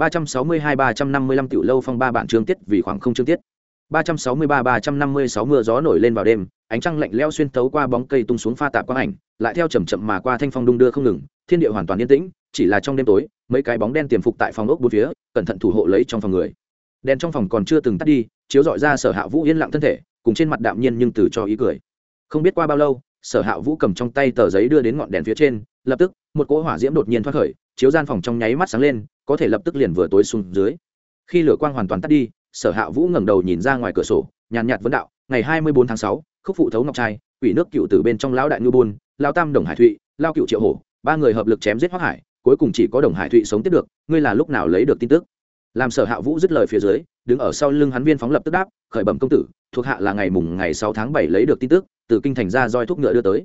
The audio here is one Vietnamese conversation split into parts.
362-355 tiểu lâu phong ba bản chương tiết vì khoảng không chương tiết. 363-356 mưa gió nổi lên vào đêm, ánh trăng lạnh lẽo xuyên tấu qua bóng cây tung xuống pha tạp quang ảnh, lại theo chậm chậm mà qua thanh phong đung đưa không ngừng, thiên địa hoàn toàn yên tĩnh, chỉ là trong đêm tối, mấy cái bóng đen tiềm phục tại phòng ốc bốn phía, cẩn thận thủ hộ lấy trong phòng người. Đèn trong phòng còn chưa từng tắt đi, chiếu dọi ra sở hạ vũ yên lặng thân thể, cùng trên mặt đạm nhiên nhưng từ cho ý cười. Không biết qua bao lâu, sở hạ vũ cầm trong tay tờ giấy đưa đến ngọn đèn phía trên, lập tức, một cỗ hỏa diễm đột nhiên thoát khởi, chiếu gian phòng trong nháy mắt sáng lên có thể lập tức liền vừa tối xuống dưới. Khi lửa quang hoàn toàn tắt đi, sở hạ vũ ngẩng đầu nhìn ra ngoài cửa sổ, nhàn nhạt vấn đạo, ngày hai mươi bốn tháng sáu, khúc phụ thấu ngọc trai ủy nước cựu từ bên trong lão đại ngư bôn lao tam đồng hải thụy, lao cựu triệu hổ, ba người hợp lực chém giết hoác hải, cuối cùng chỉ có đồng hải thụy sống tiếp được, ngươi là lúc nào lấy được tin tức? Làm sở hạ vũ dứt lời phía dưới, đứng ở sau lưng hắn viên phóng lập tức đáp, khởi bẩm công tử, thuộc hạ là ngày mùng ngày sáu tháng bảy lấy được tin tức, từ kinh thành ra roi thuốc ngựa đưa tới.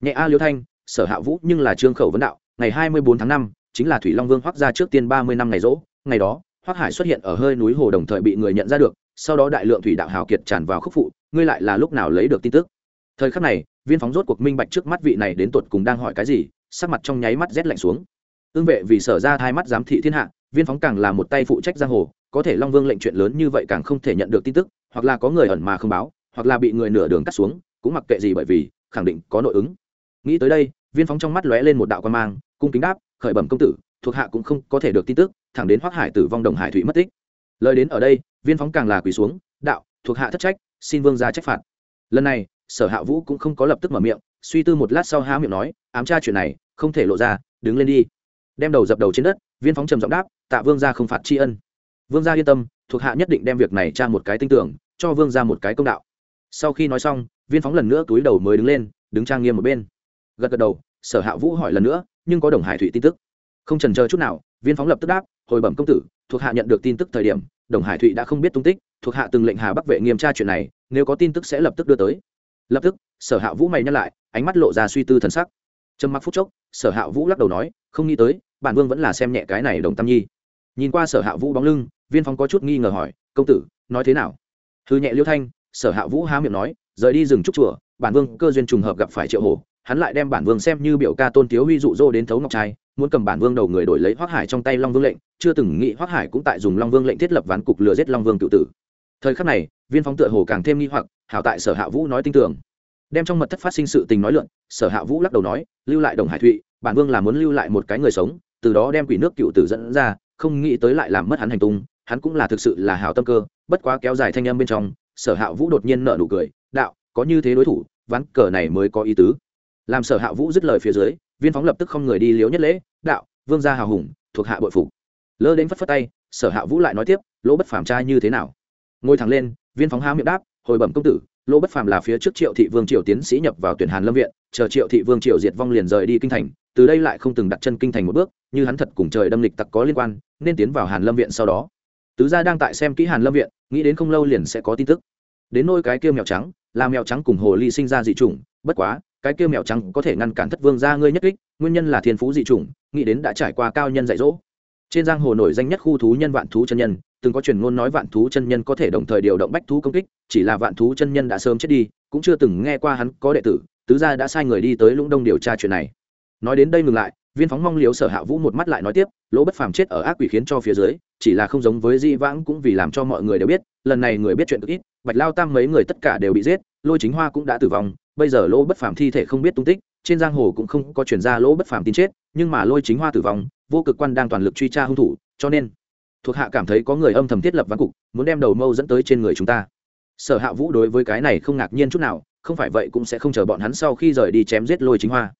Nhẹ a liêu thanh, sở hạ vũ nhưng là trương khẩu vấn đạo, ngày hai mươi bốn tháng năm chính là thủy long vương hoác ra trước tiên ba mươi năm ngày rỗ, ngày đó hoác hải xuất hiện ở hơi núi hồ đồng thời bị người nhận ra được, sau đó đại lượng thủy đạo hào kiệt tràn vào khúc phụ, ngươi lại là lúc nào lấy được tin tức? Thời khắc này, viên phóng rốt cuộc minh bạch trước mắt vị này đến tột cùng đang hỏi cái gì, sắc mặt trong nháy mắt rét lạnh xuống. Ương vệ vì sở ra hai mắt giám thị thiên hạ, viên phóng càng là một tay phụ trách giang hồ, có thể long vương lệnh chuyện lớn như vậy càng không thể nhận được tin tức, hoặc là có người ẩn mà không báo, hoặc là bị người nửa đường cắt xuống, cũng mặc kệ gì bởi vì, khẳng định có nội ứng. Nghĩ tới đây, viên phóng trong mắt lóe lên một đạo quan mang, cung kính đáp khởi bẩm công tử, thuộc hạ cũng không có thể được tin tức, thẳng đến hoác hải tử vong đồng hải thủy mất tích. Lời đến ở đây, viên phóng càng là quỳ xuống, đạo, thuộc hạ thất trách, xin vương ra trách phạt. Lần này, sở hạ vũ cũng không có lập tức mở miệng, suy tư một lát sau há miệng nói, ám tra chuyện này, không thể lộ ra, đứng lên đi. Đem đầu dập đầu trên đất, viên phóng trầm giọng đáp, tạ vương gia không phạt tri ân. Vương gia yên tâm, thuộc hạ nhất định đem việc này tra một cái tinh tưởng, cho vương gia một cái công đạo. Sau khi nói xong, viên phóng lần nữa túi đầu mới đứng lên, đứng trang nghiêm một bên. Gật gật đầu, sở hạ vũ hỏi lần nữa nhưng có đồng hải thủy tin tức. Không trần chờ chút nào, viên phóng lập tức đáp, hồi bẩm công tử, thuộc hạ nhận được tin tức thời điểm, đồng hải thụy đã không biết tung tích, thuộc hạ từng lệnh hà bắc vệ nghiêm tra chuyện này, nếu có tin tức sẽ lập tức đưa tới. Lập tức, sở hạ vũ mày nhắc lại, ánh mắt lộ ra suy tư thần sắc. Trầm mặc phút chốc, sở hạ vũ lắc đầu nói, không nghĩ tới, bản vương vẫn là xem nhẹ cái này đồng tam nhi. Nhìn qua sở hạ vũ bóng lưng, viên phóng có chút nghi ngờ hỏi, công tử, nói thế nào? Thư nhẹ liêu thanh, sở hạ vũ há miệng nói, rời đi rừng trúc chùa, bản vương cơ duyên trùng hợp gặp phải triệu hồ hắn lại đem bản vương xem như biểu ca tôn tiếu huy dụ dỗ đến thấu ngọc trai, muốn cầm bản vương đầu người đổi lấy hoác hải trong tay long vương lệnh, chưa từng nghĩ hoác hải cũng tại dùng long vương lệnh thiết lập ván cục lừa giết long vương tự tử. Thời khắc này, viên phóng tựa hồ càng thêm nghi hoặc, hảo tại sở hạ vũ nói tin tưởng. Đem trong mật thất phát sinh sự tình nói luận sở hạ vũ lắc đầu nói, lưu lại đồng hải thụy, bản vương là muốn lưu lại một cái người sống, từ đó đem quỷ nước cựu tử dẫn ra, không nghĩ tới lại làm mất hắn hành tung, hắn cũng là thực sự là hảo tâm cơ, bất quá kéo dài thanh âm bên trong, sở hạ vũ đột nhiên nợ nụ cười, đạo, có như thế đối thủ, ván cờ này mới có ý tứ làm sở hạ vũ dứt lời phía dưới, viên phóng lập tức không người đi liếu nhất lễ, đạo, vương gia hào hùng, thuộc hạ bội phục. Lơ đến phất phất tay, sở hạ vũ lại nói tiếp, lỗ bất phàm trai như thế nào? Ngồi thẳng lên, viên phóng há miệng đáp, hồi bẩm công tử, lỗ bất phàm là phía trước triệu thị vương triều tiến sĩ nhập vào tuyển hàn lâm viện, chờ triệu thị vương triều diệt vong liền rời đi kinh thành, từ đây lại không từng đặt chân kinh thành một bước, như hắn thật cùng trời đâm lịch tặc có liên quan, nên tiến vào hàn lâm viện sau đó. Tứ gia đang tại xem kỹ hàn lâm viện, nghĩ đến không lâu liền sẽ có tin tức. Đến nôi cái kia mèo trắng, là mèo trắng cùng hồ ly sinh ra dị chủng, bất quá cái kia mèo trắng có thể ngăn cản thất vương gia ngươi nhất kích, nguyên nhân là thiên phú dị chủng, nghĩ đến đã trải qua cao nhân dạy dỗ. Trên giang hồ nổi danh nhất khu thú nhân vạn thú chân nhân, từng có truyền ngôn nói vạn thú chân nhân có thể đồng thời điều động bách thú công kích, chỉ là vạn thú chân nhân đã sớm chết đi, cũng chưa từng nghe qua hắn có đệ tử, tứ gia đã sai người đi tới lũng đông điều tra chuyện này. Nói đến đây ngừng lại, viên phóng mong liếu sở hạ vũ một mắt lại nói tiếp, lỗ bất phàm chết ở ác quỷ khiến cho phía dưới, chỉ là không giống với di vãng cũng vì làm cho mọi người đều biết, lần này người biết chuyện cực ít, bạch lao tam mấy người tất cả đều bị giết, lôi chính hoa cũng đã tử vong bây giờ lỗ bất phàm thi thể không biết tung tích, trên giang hồ cũng không có chuyển ra lỗ bất phàm tin chết, nhưng mà lôi chính hoa tử vong, vô cực quan đang toàn lực truy tra hung thủ, cho nên thuộc hạ cảm thấy có người âm thầm thiết lập ván cục, muốn đem đầu mâu dẫn tới trên người chúng ta. Sở hạ vũ đối với cái này không ngạc nhiên chút nào, không phải vậy cũng sẽ không chờ bọn hắn sau khi rời đi chém giết lôi chính hoa.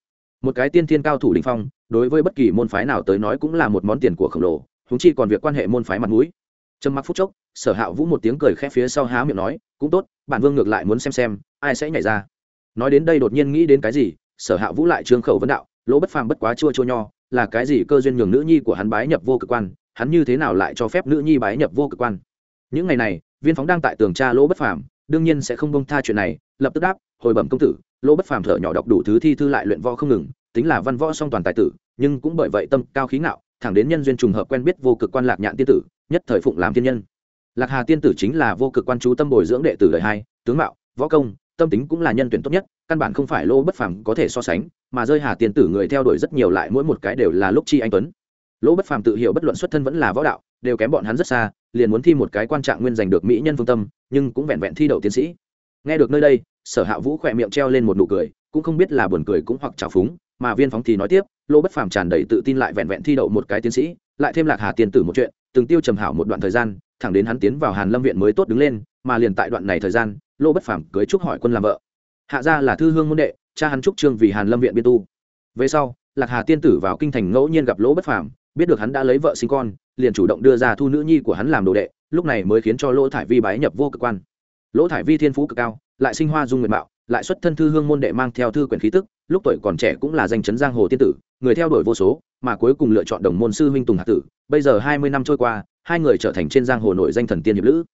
Một cái tiên thiên cao thủ đình phong, đối với bất kỳ môn phái nào tới nói cũng là một món tiền của khổng lồ húng chi còn việc quan hệ môn phái mặt mũi. Trầm mặc phút chốc, sở hạ vũ một tiếng cười khẽ phía sau há miệng nói, cũng tốt, bản vương ngược lại muốn xem xem, ai sẽ nhảy ra nói đến đây đột nhiên nghĩ đến cái gì, sở hạ vũ lại trương khẩu vấn đạo, lỗ bất phàm bất quá chua chua nho, là cái gì cơ duyên nhường nữ nhi của hắn bái nhập vô cực quan, hắn như thế nào lại cho phép nữ nhi bái nhập vô cực quan? Những ngày này, viên phóng đang tại tường tra lỗ bất phàm, đương nhiên sẽ không bông tha chuyện này, lập tức đáp, hồi bẩm công tử, lỗ bất phàm thở nhỏ đọc đủ thứ thi thư lại luyện võ không ngừng, tính là văn võ song toàn tài tử, nhưng cũng bởi vậy tâm cao khí ngạo, thẳng đến nhân duyên trùng hợp quen biết vô cực quan lạc nhạn tiên tử, nhất thời phụng làm tiên nhân. Lạc hà tiên tử chính là vô cực quan chú tâm bồi dưỡng đệ tử đời hai, tướng mạo, võ công tâm tính cũng là nhân tuyển tốt nhất, căn bản không phải lỗ bất phàm có thể so sánh, mà rơi hà tiên tử người theo đuổi rất nhiều lại mỗi một cái đều là lúc chi anh tuấn. Lỗ bất phàm tự hiểu bất luận xuất thân vẫn là võ đạo, đều kém bọn hắn rất xa, liền muốn thi một cái quan trạng nguyên giành được mỹ nhân phương tâm, nhưng cũng vẹn vẹn thi đậu tiến sĩ. Nghe được nơi đây, sở hạ vũ khỏe miệng treo lên một nụ cười, cũng không biết là buồn cười cũng hoặc trào phúng, mà viên phóng thì nói tiếp, lô bất phàm tràn đầy tự tin lại vẹn vẹn thi đậu một cái tiến sĩ, lại thêm lạc hà tiền tử một chuyện, từng tiêu trầm hảo một đoạn thời gian, thẳng đến hắn tiến vào hàn lâm viện mới tốt đứng lên mà liền tại đoạn này thời gian, lô bất phàm cưới trúc hỏi quân làm vợ. Hạ gia là thư hương môn đệ, cha hắn trúc trương vì hàn lâm viện biên tu. Về sau, lạc hà tiên tử vào kinh thành ngẫu nhiên gặp lỗ bất phàm, biết được hắn đã lấy vợ sinh con, liền chủ động đưa ra thu nữ nhi của hắn làm đồ đệ, lúc này mới khiến cho lỗ thải vi bái nhập vô cực quan. Lỗ thải vi thiên phú cực cao, lại sinh hoa dung nguyện mạo, lại xuất thân thư hương môn đệ mang theo thư quyển khí tức, lúc tuổi còn trẻ cũng là danh chấn giang hồ tiên tử, người theo đuổi vô số, mà cuối cùng lựa chọn đồng môn sư huynh tùng hạc tử. Bây giờ hai mươi năm trôi qua, hai người trở thành trên giang hồ nổi danh thần tiên hiệp lữ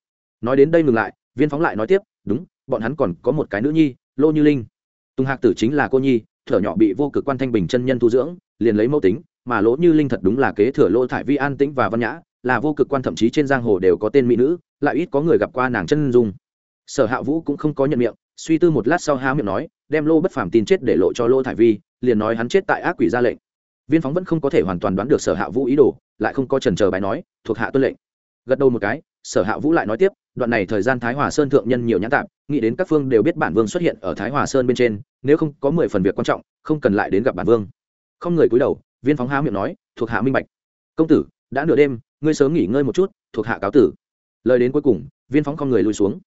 nói đến đây ngừng lại, viên phóng lại nói tiếp, đúng, bọn hắn còn có một cái nữ nhi, lô như linh. Tùng hạc tử chính là cô nhi, thở nhỏ bị vô cực quan thanh bình chân nhân tu dưỡng, liền lấy mẫu tính, mà lỗ như linh thật đúng là kế thừa lô thải vi an tĩnh và văn nhã, là vô cực quan thậm chí trên giang hồ đều có tên mỹ nữ, lại ít có người gặp qua nàng chân dung. Sở hạ vũ cũng không có nhận miệng, suy tư một lát sau há miệng nói, đem lô bất phàm tin chết để lộ cho lô thải vi, liền nói hắn chết tại ác quỷ ra lệnh. Viên phóng vẫn không có thể hoàn toàn đoán được sở hạ vũ ý đồ, lại không có trần chờ bài nói, thuộc hạ tuân lệnh. Gật đầu một cái, sở hạ vũ lại nói tiếp đoạn này thời gian thái hòa sơn thượng nhân nhiều nhãn tạp, nghĩ đến các phương đều biết bản vương xuất hiện ở thái hòa sơn bên trên, nếu không có mười phần việc quan trọng, không cần lại đến gặp bản vương. Không người cúi đầu, viên phóng há miệng nói, thuộc hạ minh bạch. Công tử, đã nửa đêm, ngươi sớm nghỉ ngơi một chút, thuộc hạ cáo tử. Lời đến cuối cùng, viên phóng không người lùi xuống.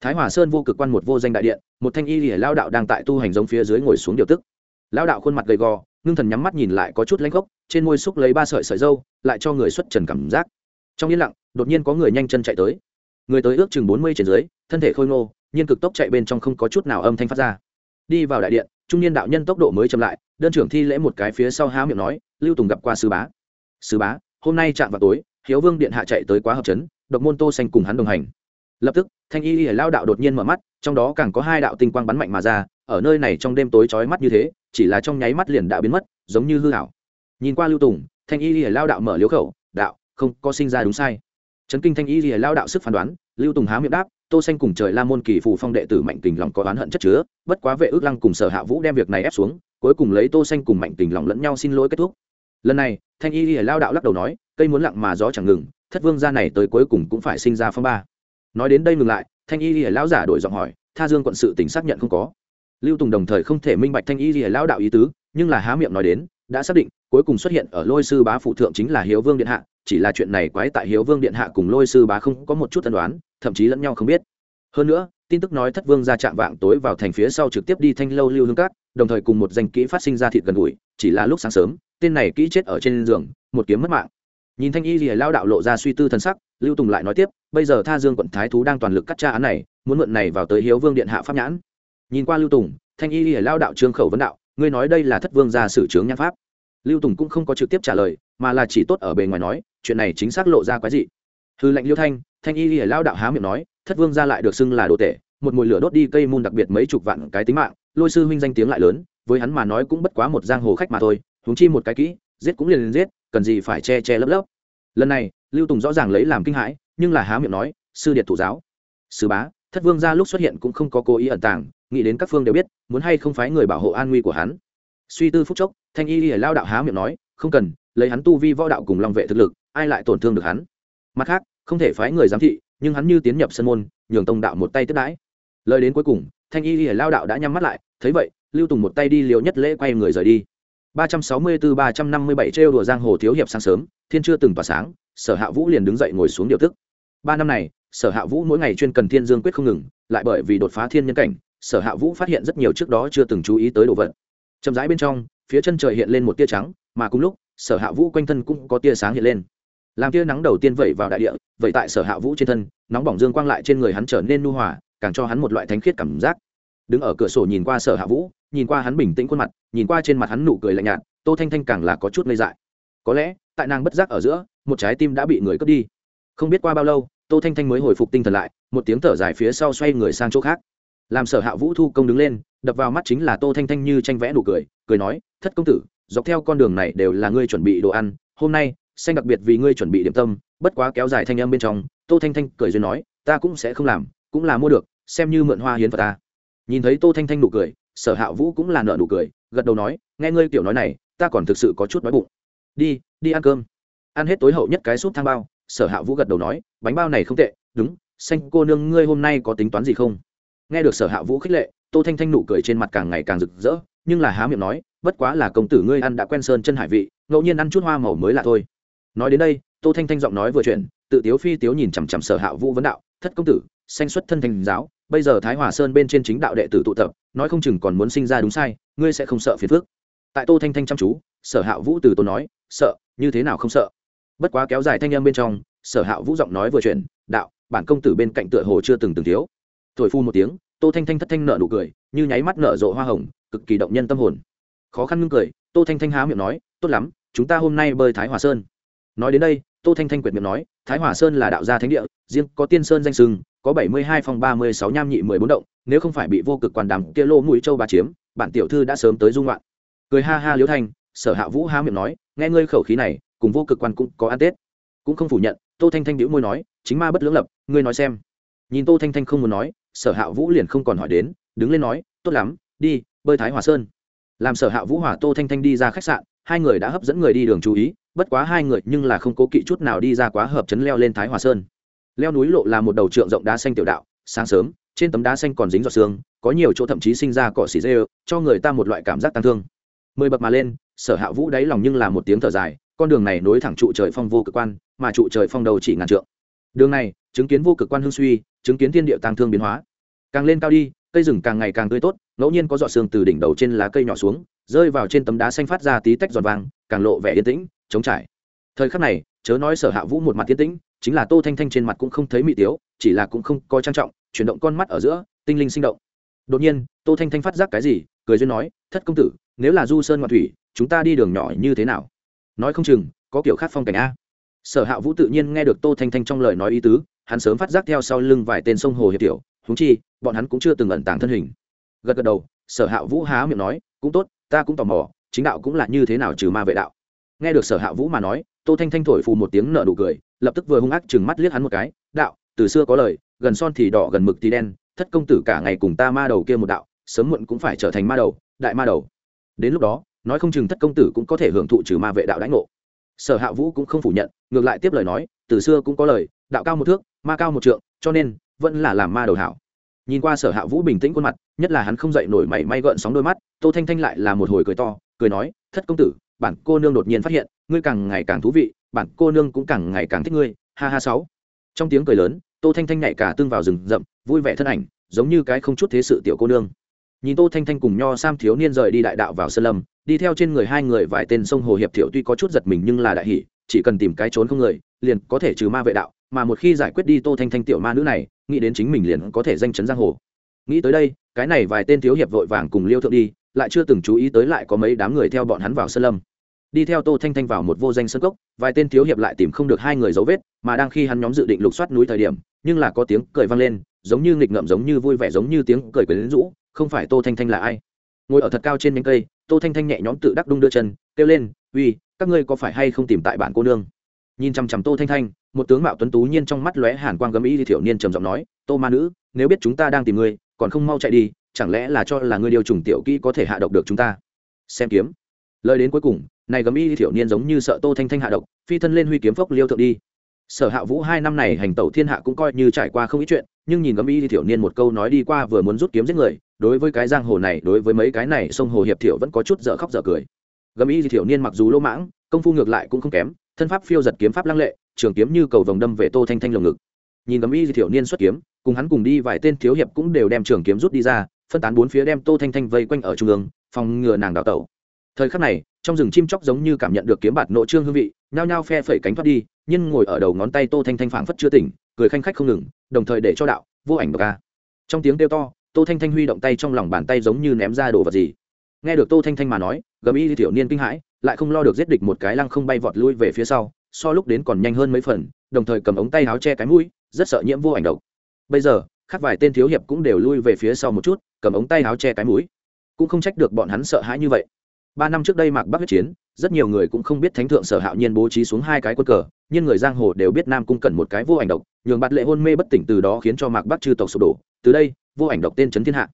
Thái hòa sơn vô cực quan một vô danh đại điện, một thanh y lìa lao đạo đang tại tu hành giống phía dưới ngồi xuống điều tức. Lao đạo khuôn mặt gầy gò, ngưng thần nhắm mắt nhìn lại có chút lanh gốc, trên môi xúc lấy ba sợi sợi dâu, lại cho người xuất trần cảm giác. Trong yên lặng, đột nhiên có người nhanh chân chạy tới người tới ước chừng bốn mươi trên dưới, thân thể khôi ngô, nhiên cực tốc chạy bên trong không có chút nào âm thanh phát ra. Đi vào đại điện, trung niên đạo nhân tốc độ mới chậm lại, đơn trưởng thi lễ một cái phía sau há miệng nói, lưu tùng gặp qua sư bá. Sư bá, hôm nay chạm vào tối, hiếu vương điện hạ chạy tới quá hợp chấn, độc môn tô xanh cùng hắn đồng hành. Lập tức, thanh y y lao đạo đột nhiên mở mắt, trong đó càng có hai đạo tinh quang bắn mạnh mà ra, ở nơi này trong đêm tối chói mắt như thế, chỉ là trong nháy mắt liền đã biến mất, giống như hư ảo. Nhìn qua lưu tùng, thanh y y lao đạo mở liếu khẩu, đạo, không, có sinh ra đúng sai trấn kinh thanh y y lao đạo sức phán đoán, lưu tùng há miệng đáp, tô xanh cùng trời la môn kỳ phù phong đệ tử mạnh tình lòng có oán hận chất chứa, bất quá vệ ước lăng cùng sở hạ vũ đem việc này ép xuống, cuối cùng lấy tô xanh cùng mạnh tình lòng lẫn nhau xin lỗi kết thúc. Lần này, thanh y y lao đạo lắc đầu nói, cây muốn lặng mà gió chẳng ngừng, thất vương gia này tới cuối cùng cũng phải sinh ra phong ba. Nói đến đây ngừng lại, thanh y y lão giả đổi giọng hỏi, tha dương quận sự tình xác nhận không có? Lưu tùng đồng thời không thể minh bạch thanh y y lão đạo ý tứ, nhưng là há miệng nói đến, đã xác định, cuối cùng xuất hiện ở lôi sư bá phụ thượng chính là hiếu vương điện hạ chỉ là chuyện này quái tại hiếu vương điện hạ cùng lôi sư bá không có một chút tân đoán thậm chí lẫn nhau không biết. Hơn nữa, tin tức nói thất vương ra chạm vạng tối vào thành phía sau trực tiếp đi thanh lâu lưu hương cát đồng thời cùng một danh kỹ phát sinh ra thịt gần gũi, chỉ là lúc sáng sớm, tên này kỹ chết ở trên giường, một kiếm mất mạng. Nhìn thanh y lìa lao đạo lộ ra suy tư thân sắc, lưu tùng lại nói tiếp, bây giờ tha dương quận thái thú đang toàn lực cắt tra án này, muốn mượn này vào tới hiếu vương điện hạ pháp nhãn. Nhìn qua lưu tùng, thanh y lìa lao đạo trương khẩu vấn đạo, ngươi nói đây là thất vương gia sử trướng nhãn pháp. Lưu tùng cũng không có trực tiếp trả lời, mà là chỉ tốt ở bề ngoài nói chuyện này chính xác lộ ra quái dị. Hư lệnh liêu thanh thanh y lìa lao đạo há miệng nói, thất vương gia lại được xưng là đồ tể, một mùi lửa đốt đi cây môn đặc biệt mấy chục vạn cái tính mạng, lôi sư huynh danh tiếng lại lớn, với hắn mà nói cũng bất quá một giang hồ khách mà thôi, huống chi một cái kỹ, giết cũng liền liền giết, cần gì phải che che lấp lấp. Lần này, lưu tùng rõ ràng lấy làm kinh hãi, nhưng là há miệng nói, sư điện thủ giáo, sư bá, thất vương ra lúc xuất hiện cũng không có cố ý ẩn tàng, nghĩ đến các phương đều biết, muốn hay không phái người bảo hộ an nguy của hắn. Suy tư phúc chốc, thanh y lìa lao đạo há miệng nói, không cần, lấy hắn tu vi võ đạo cùng long vệ thực lực ai lại tổn thương được hắn? Mặt khác, không thể phái người giám thị, nhưng hắn như tiến nhập sân môn, nhường tông đạo một tay tiếp đãi. Lời đến cuối cùng, thanh y lìa lao đạo đã nhắm mắt lại, thấy vậy, lưu tùng một tay đi liều nhất lễ quay người rời đi. ba trăm sáu mươi bốn ba trăm năm mươi bảy trêu đùa giang hồ thiếu hiệp sáng sớm, thiên chưa từng tỏa sáng, sở hạ vũ liền đứng dậy ngồi xuống điều tức. Ba năm này, sở hạ vũ mỗi ngày chuyên cần thiên dương quyết không ngừng, lại bởi vì đột phá thiên nhân cảnh, sở hạ vũ phát hiện rất nhiều trước đó chưa từng chú ý tới đồ vật. Chậm rãi bên trong, phía chân trời hiện lên một tia trắng, mà cùng lúc, sở hạ vũ quanh thân cũng có tia sáng hiện lên làm tia nắng đầu tiên vẩy vào đại địa vậy tại sở hạ vũ trên thân, nóng bỏng dương quang lại trên người hắn trở nên nu hòa, càng cho hắn một loại thánh khiết cảm giác. Đứng ở cửa sổ nhìn qua sở hạ vũ, nhìn qua hắn bình tĩnh khuôn mặt, nhìn qua trên mặt hắn nụ cười lạnh nhạt, tô thanh thanh càng là có chút lây dại. Có lẽ, tại nàng bất giác ở giữa, một trái tim đã bị người cướp đi. Không biết qua bao lâu, tô thanh thanh mới hồi phục tinh thần lại, một tiếng thở dài phía sau xoay người sang chỗ khác. Làm sở hạ vũ thu công đứng lên, đập vào mắt chính là tô thanh thanh như tranh vẽ nụ cười cười nói, thất công tử, dọc theo con đường này đều là ngươi chuẩn bị đồ ăn, hôm nay xanh đặc biệt vì ngươi chuẩn bị điểm tâm, bất quá kéo dài thanh âm bên trong, tô thanh thanh cười duyên nói, ta cũng sẽ không làm, cũng là mua được, xem như mượn hoa hiến vật ta. Nhìn thấy tô thanh thanh nụ cười, sở hạ vũ cũng là nợ nụ cười, gật đầu nói, nghe ngươi kiểu nói này, ta còn thực sự có chút đói bụng. Đi đi ăn cơm. Ăn hết tối hậu nhất cái súp thang bao, sở hạ vũ gật đầu nói, bánh bao này không tệ, đúng, xanh cô nương ngươi hôm nay có tính toán gì không? Nghe được sở hạ vũ khích lệ, tô thanh thanh nụ cười trên mặt càng ngày càng rực rỡ, nhưng là há miệng nói, bất quá là công tử ngươi ăn đã quen sơn chân hải vị, ngẫu nhiên ăn chút hoa màu mới là thôi nói đến đây tô thanh thanh giọng nói vừa chuyện tự tiếu phi tiếu nhìn chằm chằm sở hạ vũ vấn đạo thất công tử sanh xuất thân thành giáo bây giờ thái hòa sơn bên trên chính đạo đệ tử tụ tập nói không chừng còn muốn sinh ra đúng sai ngươi sẽ không sợ phiền phước tại tô thanh thanh chăm chú sở hạ vũ từ tô nói sợ như thế nào không sợ? Bất quá kéo dài thanh âm bên trong sở hạ vũ giọng nói vừa chuyện, đạo bản công tử bên cạnh tựa hồ chưa từng từng thiếu. Thổi phu một tiếng tô thanh thanh thất thanh nợ nụ cười như nháy mắt nở rộ hoa hồng cực kỳ động nhân tâm hồn. Khó khăn ngưng cười tô thanh thanh há miệng nói tốt lắm chúng ta hôm nay bơi thái hòa sơn nói đến đây, tô thanh thanh quyệt miệng nói, thái hòa sơn là đạo gia thánh địa, riêng có tiên sơn danh sưng có bảy mươi hai phòng ba mươi sáu nham nhị mười bốn động, nếu không phải bị vô cực quan đàm kia lô mũi châu bà chiếm, bản tiểu thư đã sớm tới dung loạn. Cười ha ha liễu thanh, sở hạ vũ há miệng nói, nghe ngươi khẩu khí này, cùng vô cực quan cũng có ăn tết. Cũng không phủ nhận, tô thanh thanh đĩu môi nói, chính ma bất lưỡng lập, ngươi nói xem. Nhìn tô thanh thanh không muốn nói, sở hạ vũ liền không còn hỏi đến, đứng lên nói, tốt lắm, đi, bơi thái hòa sơn. Làm sở hạ vũ hỏa tô thanh thanh đi ra khách sạn, hai người đã hấp dẫn người đi đường chú ý bất quá hai người nhưng là không cố kỵ chút nào đi ra quá hợp chấn leo lên thái hòa sơn. Leo núi lộ là một đầu trượng rộng đá xanh tiểu đạo, sáng sớm, trên tấm đá xanh còn dính giọt xương có nhiều chỗ thậm chí sinh ra cỏ xỉ dê, cho người ta một loại cảm giác tăng thương. Mười bậc mà lên, sở hạ vũ đáy lòng nhưng là một tiếng thở dài, con đường này nối thẳng trụ trời phong vô cực quan, mà trụ trời phong đầu chỉ ngàn trượng. Đường này, chứng kiến vô cực quan hương suy, chứng kiến thiên địa tăng thương biến hóa. Càng lên cao đi, cây rừng càng ngày càng tươi tốt, ngẫu nhiên có giọt xương từ đỉnh đầu trên lá cây nhỏ xuống, rơi vào trên tấm đá xanh phát ra tí tách giọt vàng, càng lộ vẻ yên tĩnh chống trải. Thời khắc này, chớ nói sở hạ vũ một mặt tiến tĩnh, chính là tô thanh thanh trên mặt cũng không thấy mị tiếu, chỉ là cũng không có trang trọng, chuyển động con mắt ở giữa, tinh linh sinh động. Đột nhiên, tô thanh thanh phát giác cái gì, cười duyên nói, thất công tử, nếu là du sơn ngoạn thủy, chúng ta đi đường nhỏ như thế nào? Nói không chừng, có kiểu khác phong cảnh a. Sở hạ vũ tự nhiên nghe được tô thanh thanh trong lời nói ý tứ, hắn sớm phát giác theo sau lưng vài tên sông hồ hiệp tiểu húng chi, bọn hắn cũng chưa từng ẩn tàng thân hình. Gật gật đầu, sở hạ vũ há miệng nói, cũng tốt, ta cũng tò mò, chính đạo cũng là như thế nào trừ ma vệ đạo nghe được sở hạ vũ mà nói, tô thanh thanh thổi phù một tiếng nợ nụ cười, lập tức vừa hung ác chừng mắt liếc hắn một cái, đạo, từ xưa có lời, gần son thì đỏ, gần mực thì đen, thất công tử cả ngày cùng ta ma đầu kia một đạo, sớm muộn cũng phải trở thành ma đầu, đại ma đầu. Đến lúc đó, nói không chừng thất công tử cũng có thể hưởng thụ trừ ma vệ đạo đãi ngộ. Sở hạ vũ cũng không phủ nhận, ngược lại tiếp lời nói, từ xưa cũng có lời, đạo cao một thước, ma cao một trượng, cho nên, vẫn là làm ma đầu hảo. Nhìn qua sở hạ vũ bình tĩnh khuôn mặt, nhất là hắn không dậy nổi mảy may gợn sóng đôi mắt, tô thanh thanh lại là một hồi cười to, cười nói thất công tử, bản cô nương đột nhiên phát hiện, ngươi càng ngày càng thú vị, bản cô nương cũng càng ngày càng thích ngươi, ha ha sáu. Trong tiếng cười lớn, tô thanh thanh nhảy cả tương vào rừng rậm, vui vẻ thân ảnh, giống như cái không chút thế sự tiểu cô nương. Nhìn tô thanh thanh cùng nho sam thiếu niên rời đi đại đạo vào sơn lâm, đi theo trên người hai người vài tên sông hồ hiệp thiệu tuy có chút giật mình nhưng là đại hỷ chỉ cần tìm cái trốn không người, liền có thể trừ ma vệ đạo, mà một khi giải quyết đi tô thanh thanh tiểu ma nữ này, nghĩ đến chính mình liền có thể danh chấn giang hồ. Nghĩ tới đây, cái này vài tên thiếu hiệp vội vàng cùng liêu thượng đi lại chưa từng chú ý tới lại có mấy đám người theo bọn hắn vào sơn lâm. Đi theo tô thanh thanh vào một vô danh sân cốc, vài tên thiếu hiệp lại tìm không được hai người dấu vết, mà đang khi hắn nhóm dự định lục soát núi thời điểm, nhưng là có tiếng cười vang lên, giống như nghịch ngợm, giống như vui vẻ, giống như tiếng cười quyến rũ, không phải tô thanh thanh là ai? Ngồi ở thật cao trên nhánh cây, tô thanh thanh nhẹ nhõm tự đắc đung đưa chân, kêu lên, uy, các ngươi có phải hay không tìm tại bản cô nương? Nhìn chằm chằm tô thanh thanh, một tướng mạo tuấn tú nhiên trong mắt lóe hàn quang gấm ý thì thiểu niên trầm giọng nói, tô ma nữ, nếu biết chúng ta đang tìm ngươi, còn không mau chạy đi chẳng lẽ là cho là ngươi điều trùng tiểu kỹ có thể hạ độc được chúng ta? Xem kiếm. Lời đến cuối cùng, này gấm y thiểu niên giống như sợ tô thanh thanh hạ độc, phi thân lên huy kiếm phốc liêu thượng đi. Sở hạ vũ hai năm này hành tẩu thiên hạ cũng coi như trải qua không ít chuyện, nhưng nhìn gấm y thiểu niên một câu nói đi qua vừa muốn rút kiếm giết người, đối với cái giang hồ này, đối với mấy cái này sông hồ hiệp thiểu vẫn có chút dở khóc dở cười. Gấm y thiểu niên mặc dù lỗ mãng, công phu ngược lại cũng không kém, thân pháp phiêu giật kiếm pháp lăng lệ, trường kiếm như cầu vòng đâm về tô thanh thanh lồng ngực. Nhìn gấm y thiểu niên xuất kiếm, cùng hắn cùng đi vài tên thiếu hiệp cũng đều đem trường kiếm rút đi ra phân tán bốn phía đem tô thanh thanh vây quanh ở trung ương, phòng ngừa nàng đào tẩu. Thời khắc này, trong rừng chim chóc giống như cảm nhận được kiếm bạt nộ trương hương vị, nhao nhao phe phẩy cánh thoát đi, nhưng ngồi ở đầu ngón tay tô thanh thanh phảng phất chưa tỉnh, cười khanh khách không ngừng, đồng thời để cho đạo, vô ảnh bờ ca trong tiếng kêu to, tô thanh thanh huy động tay trong lòng bàn tay giống như ném ra đồ vật gì. Nghe được tô thanh thanh mà nói, gầm y tiểu niên kinh hãi, lại không lo được giết địch một cái lăng không bay vọt lui về phía sau, so lúc đến còn nhanh hơn mấy phần, đồng thời cầm ống tay áo che cái mũi, rất sợ nhiễm vô ảnh độc. Bây giờ khác vài tên thiếu hiệp cũng đều lui về phía sau một chút, cầm ống tay áo che cái mũi. Cũng không trách được bọn hắn sợ hãi như vậy. Ba năm trước đây mạc bắc huyết chiến, rất nhiều người cũng không biết thánh thượng sở hạo nhiên bố trí xuống hai cái quân cờ, nhưng người giang hồ đều biết nam cung cần một cái vô ảnh độc, nhường bạt lệ hôn mê bất tỉnh từ đó khiến cho mạc bắc chư tộc sụp đổ. Từ đây, vô ảnh độc tên trấn thiên hạ.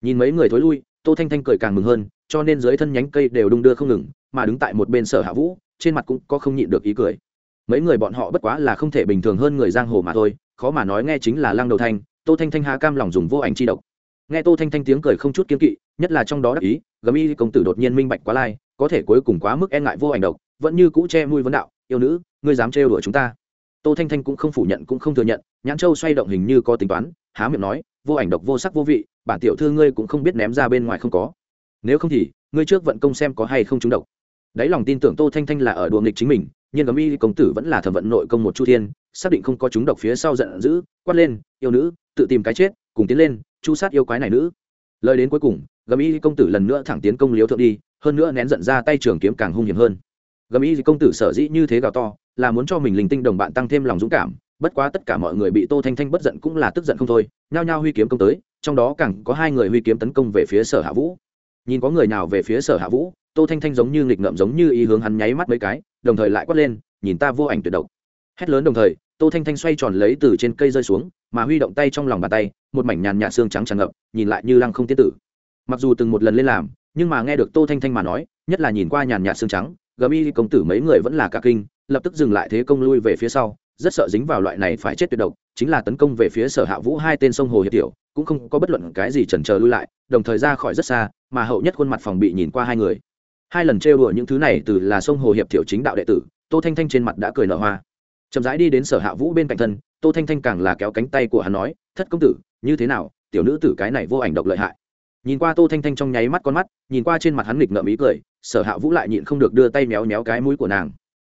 Nhìn mấy người thối lui, tô thanh thanh cười càng mừng hơn, cho nên dưới thân nhánh cây đều đung đưa không ngừng, mà đứng tại một bên sở hạ vũ, trên mặt cũng có không nhịn được ý cười. Mấy người bọn họ bất quá là không thể bình thường hơn người giang hồ mà thôi, khó mà nói nghe chính là lăng đầu thanh tô thanh thanh há cam lòng dùng vô ảnh chi độc. Nghe tô thanh thanh tiếng cười không chút kiếm kỵ, nhất là trong đó đắc ý gấm y công tử đột nhiên minh bạch quá lai, có thể cuối cùng quá mức e ngại vô ảnh độc, vẫn như cũ che mùi vấn đạo, yêu nữ, ngươi dám trêu đuổi chúng ta? Tô thanh thanh cũng không phủ nhận cũng không thừa nhận, nhãn châu xoay động hình như có tính toán, há miệng nói, vô ảnh độc vô sắc vô vị, bản tiểu thư ngươi cũng không biết ném ra bên ngoài không có. Nếu không thì, ngươi trước vận công xem có hay không trúng độc đáy lòng tin tưởng tô thanh thanh là ở đùa nghịch chính mình, nhưng gấm y công tử vẫn là thẩm vận nội công một chu thiên, xác định không có chúng độc phía sau giận dữ, quát lên, yêu nữ, tự tìm cái chết, cùng tiến lên, chu sát yêu quái này nữ. Lời đến cuối cùng gấm y công tử lần nữa thẳng tiến công liếu thượng đi, hơn nữa nén giận ra tay trường kiếm càng hung hiểm hơn. Gấm y công tử sở dĩ như thế gào to, là muốn cho mình linh tinh đồng bạn tăng thêm lòng dũng cảm, bất quá tất cả mọi người bị tô thanh thanh bất giận cũng là tức giận không thôi, nhao nhao huy kiếm công tới, trong đó càng có hai người huy kiếm tấn công về phía sở hạ vũ nhìn có người nào về phía sở hạ vũ, tô thanh thanh giống như nghịch ngợm giống như ý hướng hắn nháy mắt mấy cái, đồng thời lại quát lên, nhìn ta vô ảnh tuyệt độc. Hét lớn đồng thời, tô thanh thanh xoay tròn lấy từ trên cây rơi xuống, mà huy động tay trong lòng bàn tay, một mảnh nhàn nhạt xương trắng tràn ngập, nhìn lại như lăng không tiết tử. Mặc dù từng một lần lên làm, nhưng mà nghe được tô thanh thanh mà nói, nhất là nhìn qua nhàn nhạt xương trắng, gầm y công tử mấy người vẫn là cả kinh, lập tức dừng lại thế công lui về phía sau, rất sợ dính vào loại này phải chết tuyệt độc, chính là tấn công về phía sở hạ vũ hai tên sông hồ hiệp tiểu cũng không có bất luận cái gì chần chờ lui lại, đồng thời ra khỏi rất xa, mà hậu nhất khuôn mặt phòng bị nhìn qua hai người. Hai lần trêu đùa những thứ này từ là sông hồ hiệp tiểu chính đạo đệ tử, tô thanh thanh trên mặt đã cười nở hoa. Chậm rãi đi đến sở hạ vũ bên cạnh thân, tô thanh thanh càng là kéo cánh tay của hắn nói, thất công tử, như thế nào, tiểu nữ tử cái này vô ảnh độc lợi hại. Nhìn qua tô thanh thanh trong nháy mắt con mắt, nhìn qua trên mặt hắn nghịch ngợm ý cười, sở hạ vũ lại nhịn không được đưa tay méo méo cái mũi của nàng.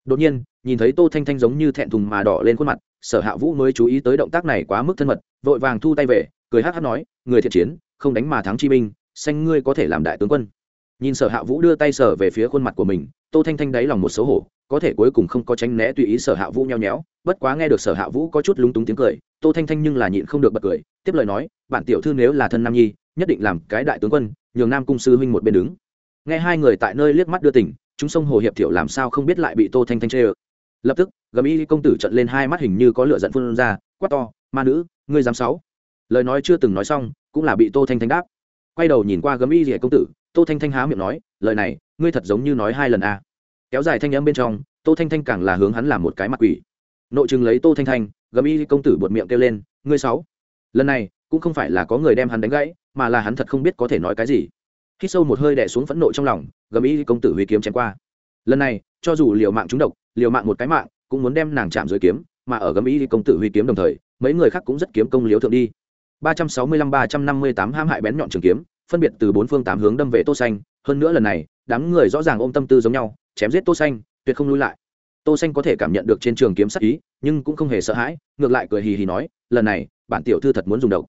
Đột nhiên nhìn thấy tô thanh thanh giống như thẹn thùng mà đỏ lên khuôn mặt, sở hạ vũ mới chú ý tới động tác này quá mức thân mật, vội vàng thu tay về, cười hát hát nói, người thiện chiến, không đánh mà thắng chi binh, xanh ngươi có thể làm đại tướng quân. Nhìn sở hạ vũ đưa tay sở về phía khuôn mặt của mình, tô thanh thanh đáy lòng một xấu hổ, có thể cuối cùng không có tránh né tùy ý sở hạ vũ nheo nhéo, bất quá nghe được sở hạ vũ có chút lúng túng tiếng cười, tô thanh thanh nhưng là nhịn không được bật cười, tiếp lời nói, bản tiểu thư nếu là thân nam nhi, nhất định làm cái đại tướng quân, nhường nam cung sư huynh một bên đứng. Nghe hai người tại nơi liếc mắt đưa tỉnh chúng sông hồ hiệp thiệu làm sao không biết lại bị tô thanh thanh chê ơ lập tức, gầm y công tử trận lên hai mắt hình như có lửa giận phun ra, quát to, ma nữ, ngươi dám sáu. Lời nói chưa từng nói xong, cũng là bị tô thanh thanh đáp. Quay đầu nhìn qua gấm y rỉa công tử, tô thanh thanh há miệng nói, lời này, ngươi thật giống như nói hai lần a à. kéo dài thanh âm bên trong, tô thanh thanh càng là hướng hắn làm một cái mặt quỷ. Nội chừng lấy tô thanh thanh gấm y công tử buột miệng kêu lên, ngươi sáu. Lần này, cũng không phải là có người đem hắn đánh gãy, mà là hắn thật không biết có thể nói cái gì. Khi sâu một hơi đè xuống phẫn nộ trong lòng, gầm y công tử huy kiếm chém qua lần này, cho dù liều mạng trúng độc, liều mạng một cái mạng, cũng muốn đem nàng chạm dưới kiếm, mà ở mỹ thì công tử huy kiếm đồng thời, mấy người khác cũng rất kiếm công liếu thượng đi. ba trăm sáu mươi lăm ba trăm năm mươi tám ham hại bén nhọn trường kiếm, phân biệt từ bốn phương tám hướng đâm về tô xanh. Hơn nữa lần này, đám người rõ ràng ôm tâm tư giống nhau, chém giết tô xanh, tuyệt không lui lại. Tô xanh có thể cảm nhận được trên trường kiếm sắc ý, nhưng cũng không hề sợ hãi, ngược lại cười hì hì nói, lần này, bản tiểu thư thật muốn dùng độc.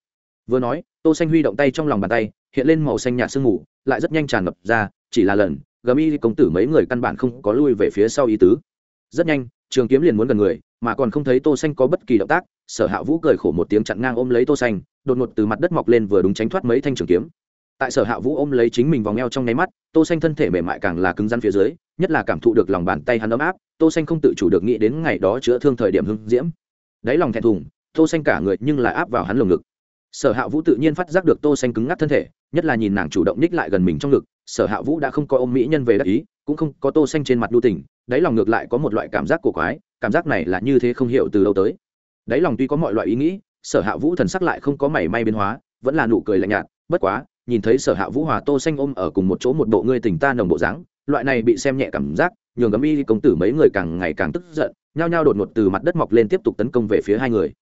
Vừa nói, tô xanh huy động tay trong lòng bàn tay, hiện lên màu xanh nhạt sương mù, lại rất nhanh tràn ngập ra, chỉ là lần gầm y công tử mấy người căn bản không có lui về phía sau ý tứ. Rất nhanh, trường kiếm liền muốn gần người, mà còn không thấy tô xanh có bất kỳ động tác, sở hạ vũ cười khổ một tiếng chặn ngang ôm lấy tô xanh, đột ngột từ mặt đất mọc lên vừa đúng tránh thoát mấy thanh trường kiếm. Tại sở hạ vũ ôm lấy chính mình vòng eo trong nháy mắt, tô xanh thân thể mềm mại càng là cứng rắn phía dưới, nhất là cảm thụ được lòng bàn tay hắn ấm áp, tô xanh không tự chủ được nghĩ đến ngày đó chữa thương thời điểm hưng diễm. Đáy lòng thẹn thùng, tô xanh cả người nhưng lại áp vào hắn lồng ngực sở hạ vũ tự nhiên phát giác được tô xanh cứng ngắc thân thể, nhất là nhìn nàng chủ động ních lại gần mình trong ngực, sở hạ vũ đã không có ôm mỹ nhân về đắc ý, cũng không có tô xanh trên mặt đu tình, đáy lòng ngược lại có một loại cảm giác cổ quái, cảm giác này là như thế không hiểu từ đâu tới. Đáy lòng tuy có mọi loại ý nghĩ, sở hạ vũ thần sắc lại không có mảy may biến hóa, vẫn là nụ cười lạnh nhạt, bất quá, nhìn thấy sở hạ vũ hòa tô xanh ôm ở cùng một chỗ một bộ ngươi tình ta nồng bộ dáng, loại này bị xem nhẹ cảm giác, nhường gấm y công tử mấy người càng ngày càng tức giận, nhao nhao đột ngột từ mặt đất mọc lên tiếp tục tấn công về phía hai người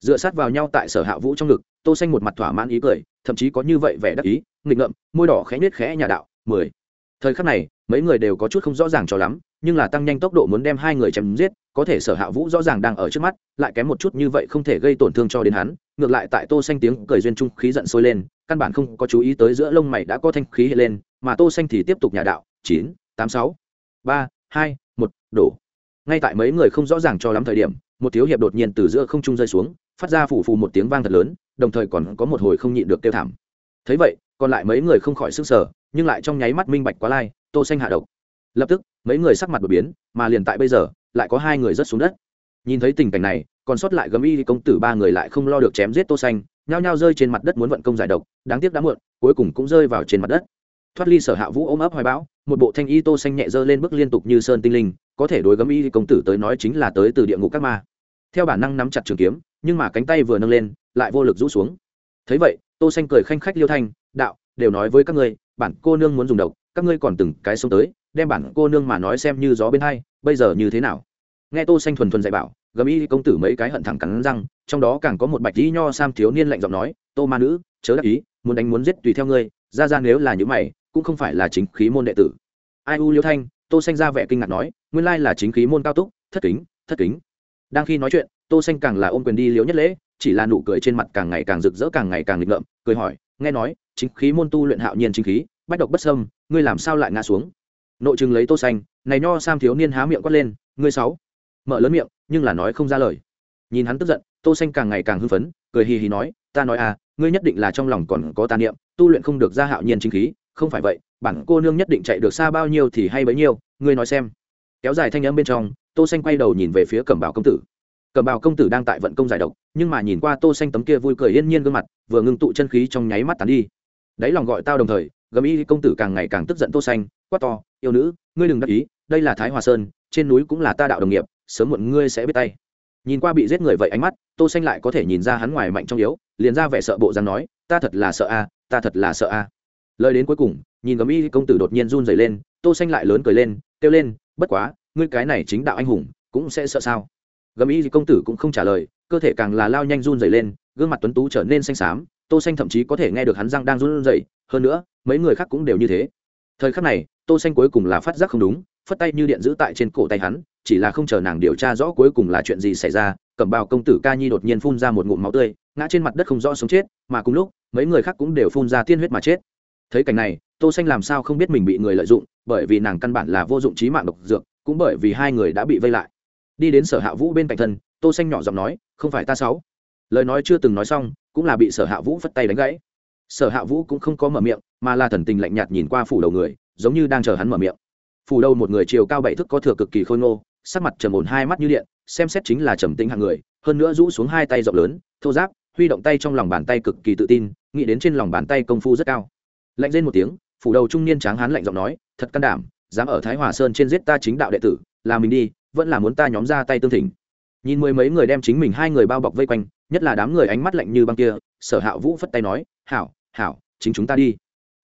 dựa sát vào nhau tại sở hạ vũ trong ngực, tô xanh một mặt thỏa mãn ý cười, thậm chí có như vậy vẻ đắc ý, nghịch ngợm, môi đỏ khẽ nết khẽ nhà đạo, mười. Thời khắc này, mấy người đều có chút không rõ ràng cho lắm, nhưng là tăng nhanh tốc độ muốn đem hai người chém giết, có thể sở hạ vũ rõ ràng đang ở trước mắt, lại kém một chút như vậy không thể gây tổn thương cho đến hắn, ngược lại tại tô xanh tiếng cười duyên trung khí giận sôi lên, căn bản không có chú ý tới giữa lông mày đã có thanh khí hiện lên, mà tô xanh thì tiếp tục nhà đạo, chín, tám, sáu, ba, hai, một, đổ. Ngay tại mấy người không rõ ràng cho lắm thời điểm, một thiếu hiệp đột nhiên từ giữa không trung rơi xuống phát ra phủ phù một tiếng vang thật lớn, đồng thời còn có một hồi không nhịn được kêu thảm. Thấy vậy, còn lại mấy người không khỏi sức sở nhưng lại trong nháy mắt minh bạch quá lai, tô xanh hạ độc. Lập tức, mấy người sắc mặt đột biến, mà liền tại bây giờ, lại có hai người rớt xuống đất. Nhìn thấy tình cảnh này, còn sót lại gấm y công tử ba người lại không lo được chém giết tô xanh, nhao nhao rơi trên mặt đất muốn vận công giải độc, đáng tiếc đã muộn, cuối cùng cũng rơi vào trên mặt đất. Thoát ly sở hạ vũ ôm ấp hoài bão, một bộ thanh y tô xanh nhẹ dơ lên bước liên tục như sơn tinh linh, có thể đối gấm y công tử tới nói chính là tới từ địa ngục các ma. Theo bản năng nắm chặt trường kiếm nhưng mà cánh tay vừa nâng lên, lại vô lực rũ xuống. Thấy vậy, tô xanh cười khanh khách liêu thanh, đạo, đều nói với các ngươi, bản cô nương muốn dùng độc, các ngươi còn từng cái sống tới, đem bản cô nương mà nói xem như gió bên hay bây giờ như thế nào? Nghe tô xanh thuần thuần dạy bảo, gầm y công tử mấy cái hận thẳng cắn răng, trong đó càng có một bạch tí nho sam thiếu niên lạnh giọng nói, tô ma nữ, chớ đắc ý, muốn đánh muốn giết tùy theo ngươi, ra ra nếu là những mày, cũng không phải là chính khí môn đệ tử. Ai u liêu thanh, tô xanh ra vẻ kinh ngạc nói, nguyên lai là chính khí môn cao túc, thất kính thất kính. Đang khi nói chuyện tô xanh càng là ôm quyền đi liếu nhất lễ, chỉ là nụ cười trên mặt càng ngày càng rực rỡ, càng ngày càng lịch ngợm, cười hỏi, nghe nói, chính khí môn tu luyện hạo nhiên chính khí, bách độc bất sâm ngươi làm sao lại ngã xuống? Nội chừng lấy tô xanh, này nho sam thiếu niên há miệng quát lên, ngươi sáu. Mở lớn miệng, nhưng là nói không ra lời. Nhìn hắn tức giận, tô xanh càng ngày càng hưng phấn, cười hì hì nói, ta nói à ngươi nhất định là trong lòng còn có tà niệm, tu luyện không được ra hạo nhiên chính khí, không phải vậy, bản cô nương nhất định chạy được xa bao nhiêu thì hay bấy nhiêu, ngươi nói xem. Kéo dài thanh âm bên trong, tô xanh quay đầu nhìn về phía cẩm bảo công tử cẩm bào công tử đang tại vận công giải độc, nhưng mà nhìn qua tô xanh tấm kia vui cười yên nhiên gương mặt, vừa ngưng tụ chân khí trong nháy mắt tán đi. Đáy lòng gọi tao đồng thời, gầm y công tử càng ngày càng tức giận tô xanh, quát to, yêu nữ, ngươi đừng đắc ý, đây là thái hòa sơn, trên núi cũng là ta đạo đồng nghiệp, sớm muộn ngươi sẽ biết tay. Nhìn qua bị giết người vậy ánh mắt, tô xanh lại có thể nhìn ra hắn ngoài mạnh trong yếu, liền ra vẻ sợ bộ dáng nói, ta thật là sợ a, ta thật là sợ a. Lời đến cuối cùng, nhìn gầm y công tử đột nhiên run rẩy lên, tô xanh lại lớn cười lên, kêu lên, bất quá, ngươi cái này chính đạo anh hùng, cũng sẽ sợ sao? Gầm gì công tử cũng không trả lời, cơ thể càng là lao nhanh run rẩy lên, gương mặt tuấn tú trở nên xanh xám, tô xanh thậm chí có thể nghe được hắn răng đang run rẩy, hơn nữa, mấy người khác cũng đều như thế. Thời khắc này, tô xanh cuối cùng là phát giác không đúng, phất tay như điện giữ tại trên cổ tay hắn, chỉ là không chờ nàng điều tra rõ cuối cùng là chuyện gì xảy ra, cẩm bào công tử ca nhi đột nhiên phun ra một ngụm máu tươi, ngã trên mặt đất không rõ sống chết, mà cùng lúc, mấy người khác cũng đều phun ra tiên huyết mà chết. Thấy cảnh này, tô xanh làm sao không biết mình bị người lợi dụng, bởi vì nàng căn bản là vô dụng trí mạng độc dược, cũng bởi vì hai người đã bị vây lại đi đến sở hạ vũ bên cạnh thân, tô xanh nhỏ giọng nói, không phải ta sáu. Lời nói chưa từng nói xong, cũng là bị sở hạ vũ phất tay đánh gãy. Sở hạ vũ cũng không có mở miệng, mà là thần tình lạnh nhạt nhìn qua phủ đầu người, giống như đang chờ hắn mở miệng. Phủ đầu một người chiều cao bảy thước có thừa cực kỳ khôi ngô, sắc mặt trầm ổn hai mắt như điện, xem xét chính là trầm tĩnh hạng người, hơn nữa rũ xuống hai tay rộng lớn, thô giáp huy động tay trong lòng bàn tay cực kỳ tự tin, nghĩ đến trên lòng bàn tay công phu rất cao. Lạnh lên một tiếng, phủ đầu trung niên tráng hán lạnh giọng nói, thật can đảm, dám ở thái hòa sơn trên giết ta chính đạo đệ tử, là mình đi vẫn là muốn ta nhóm ra tay tương thỉnh. Nhìn mười mấy người đem chính mình hai người bao bọc vây quanh, nhất là đám người ánh mắt lạnh như băng kia, sở hạ vũ phất tay nói, hảo hảo, chính chúng ta đi.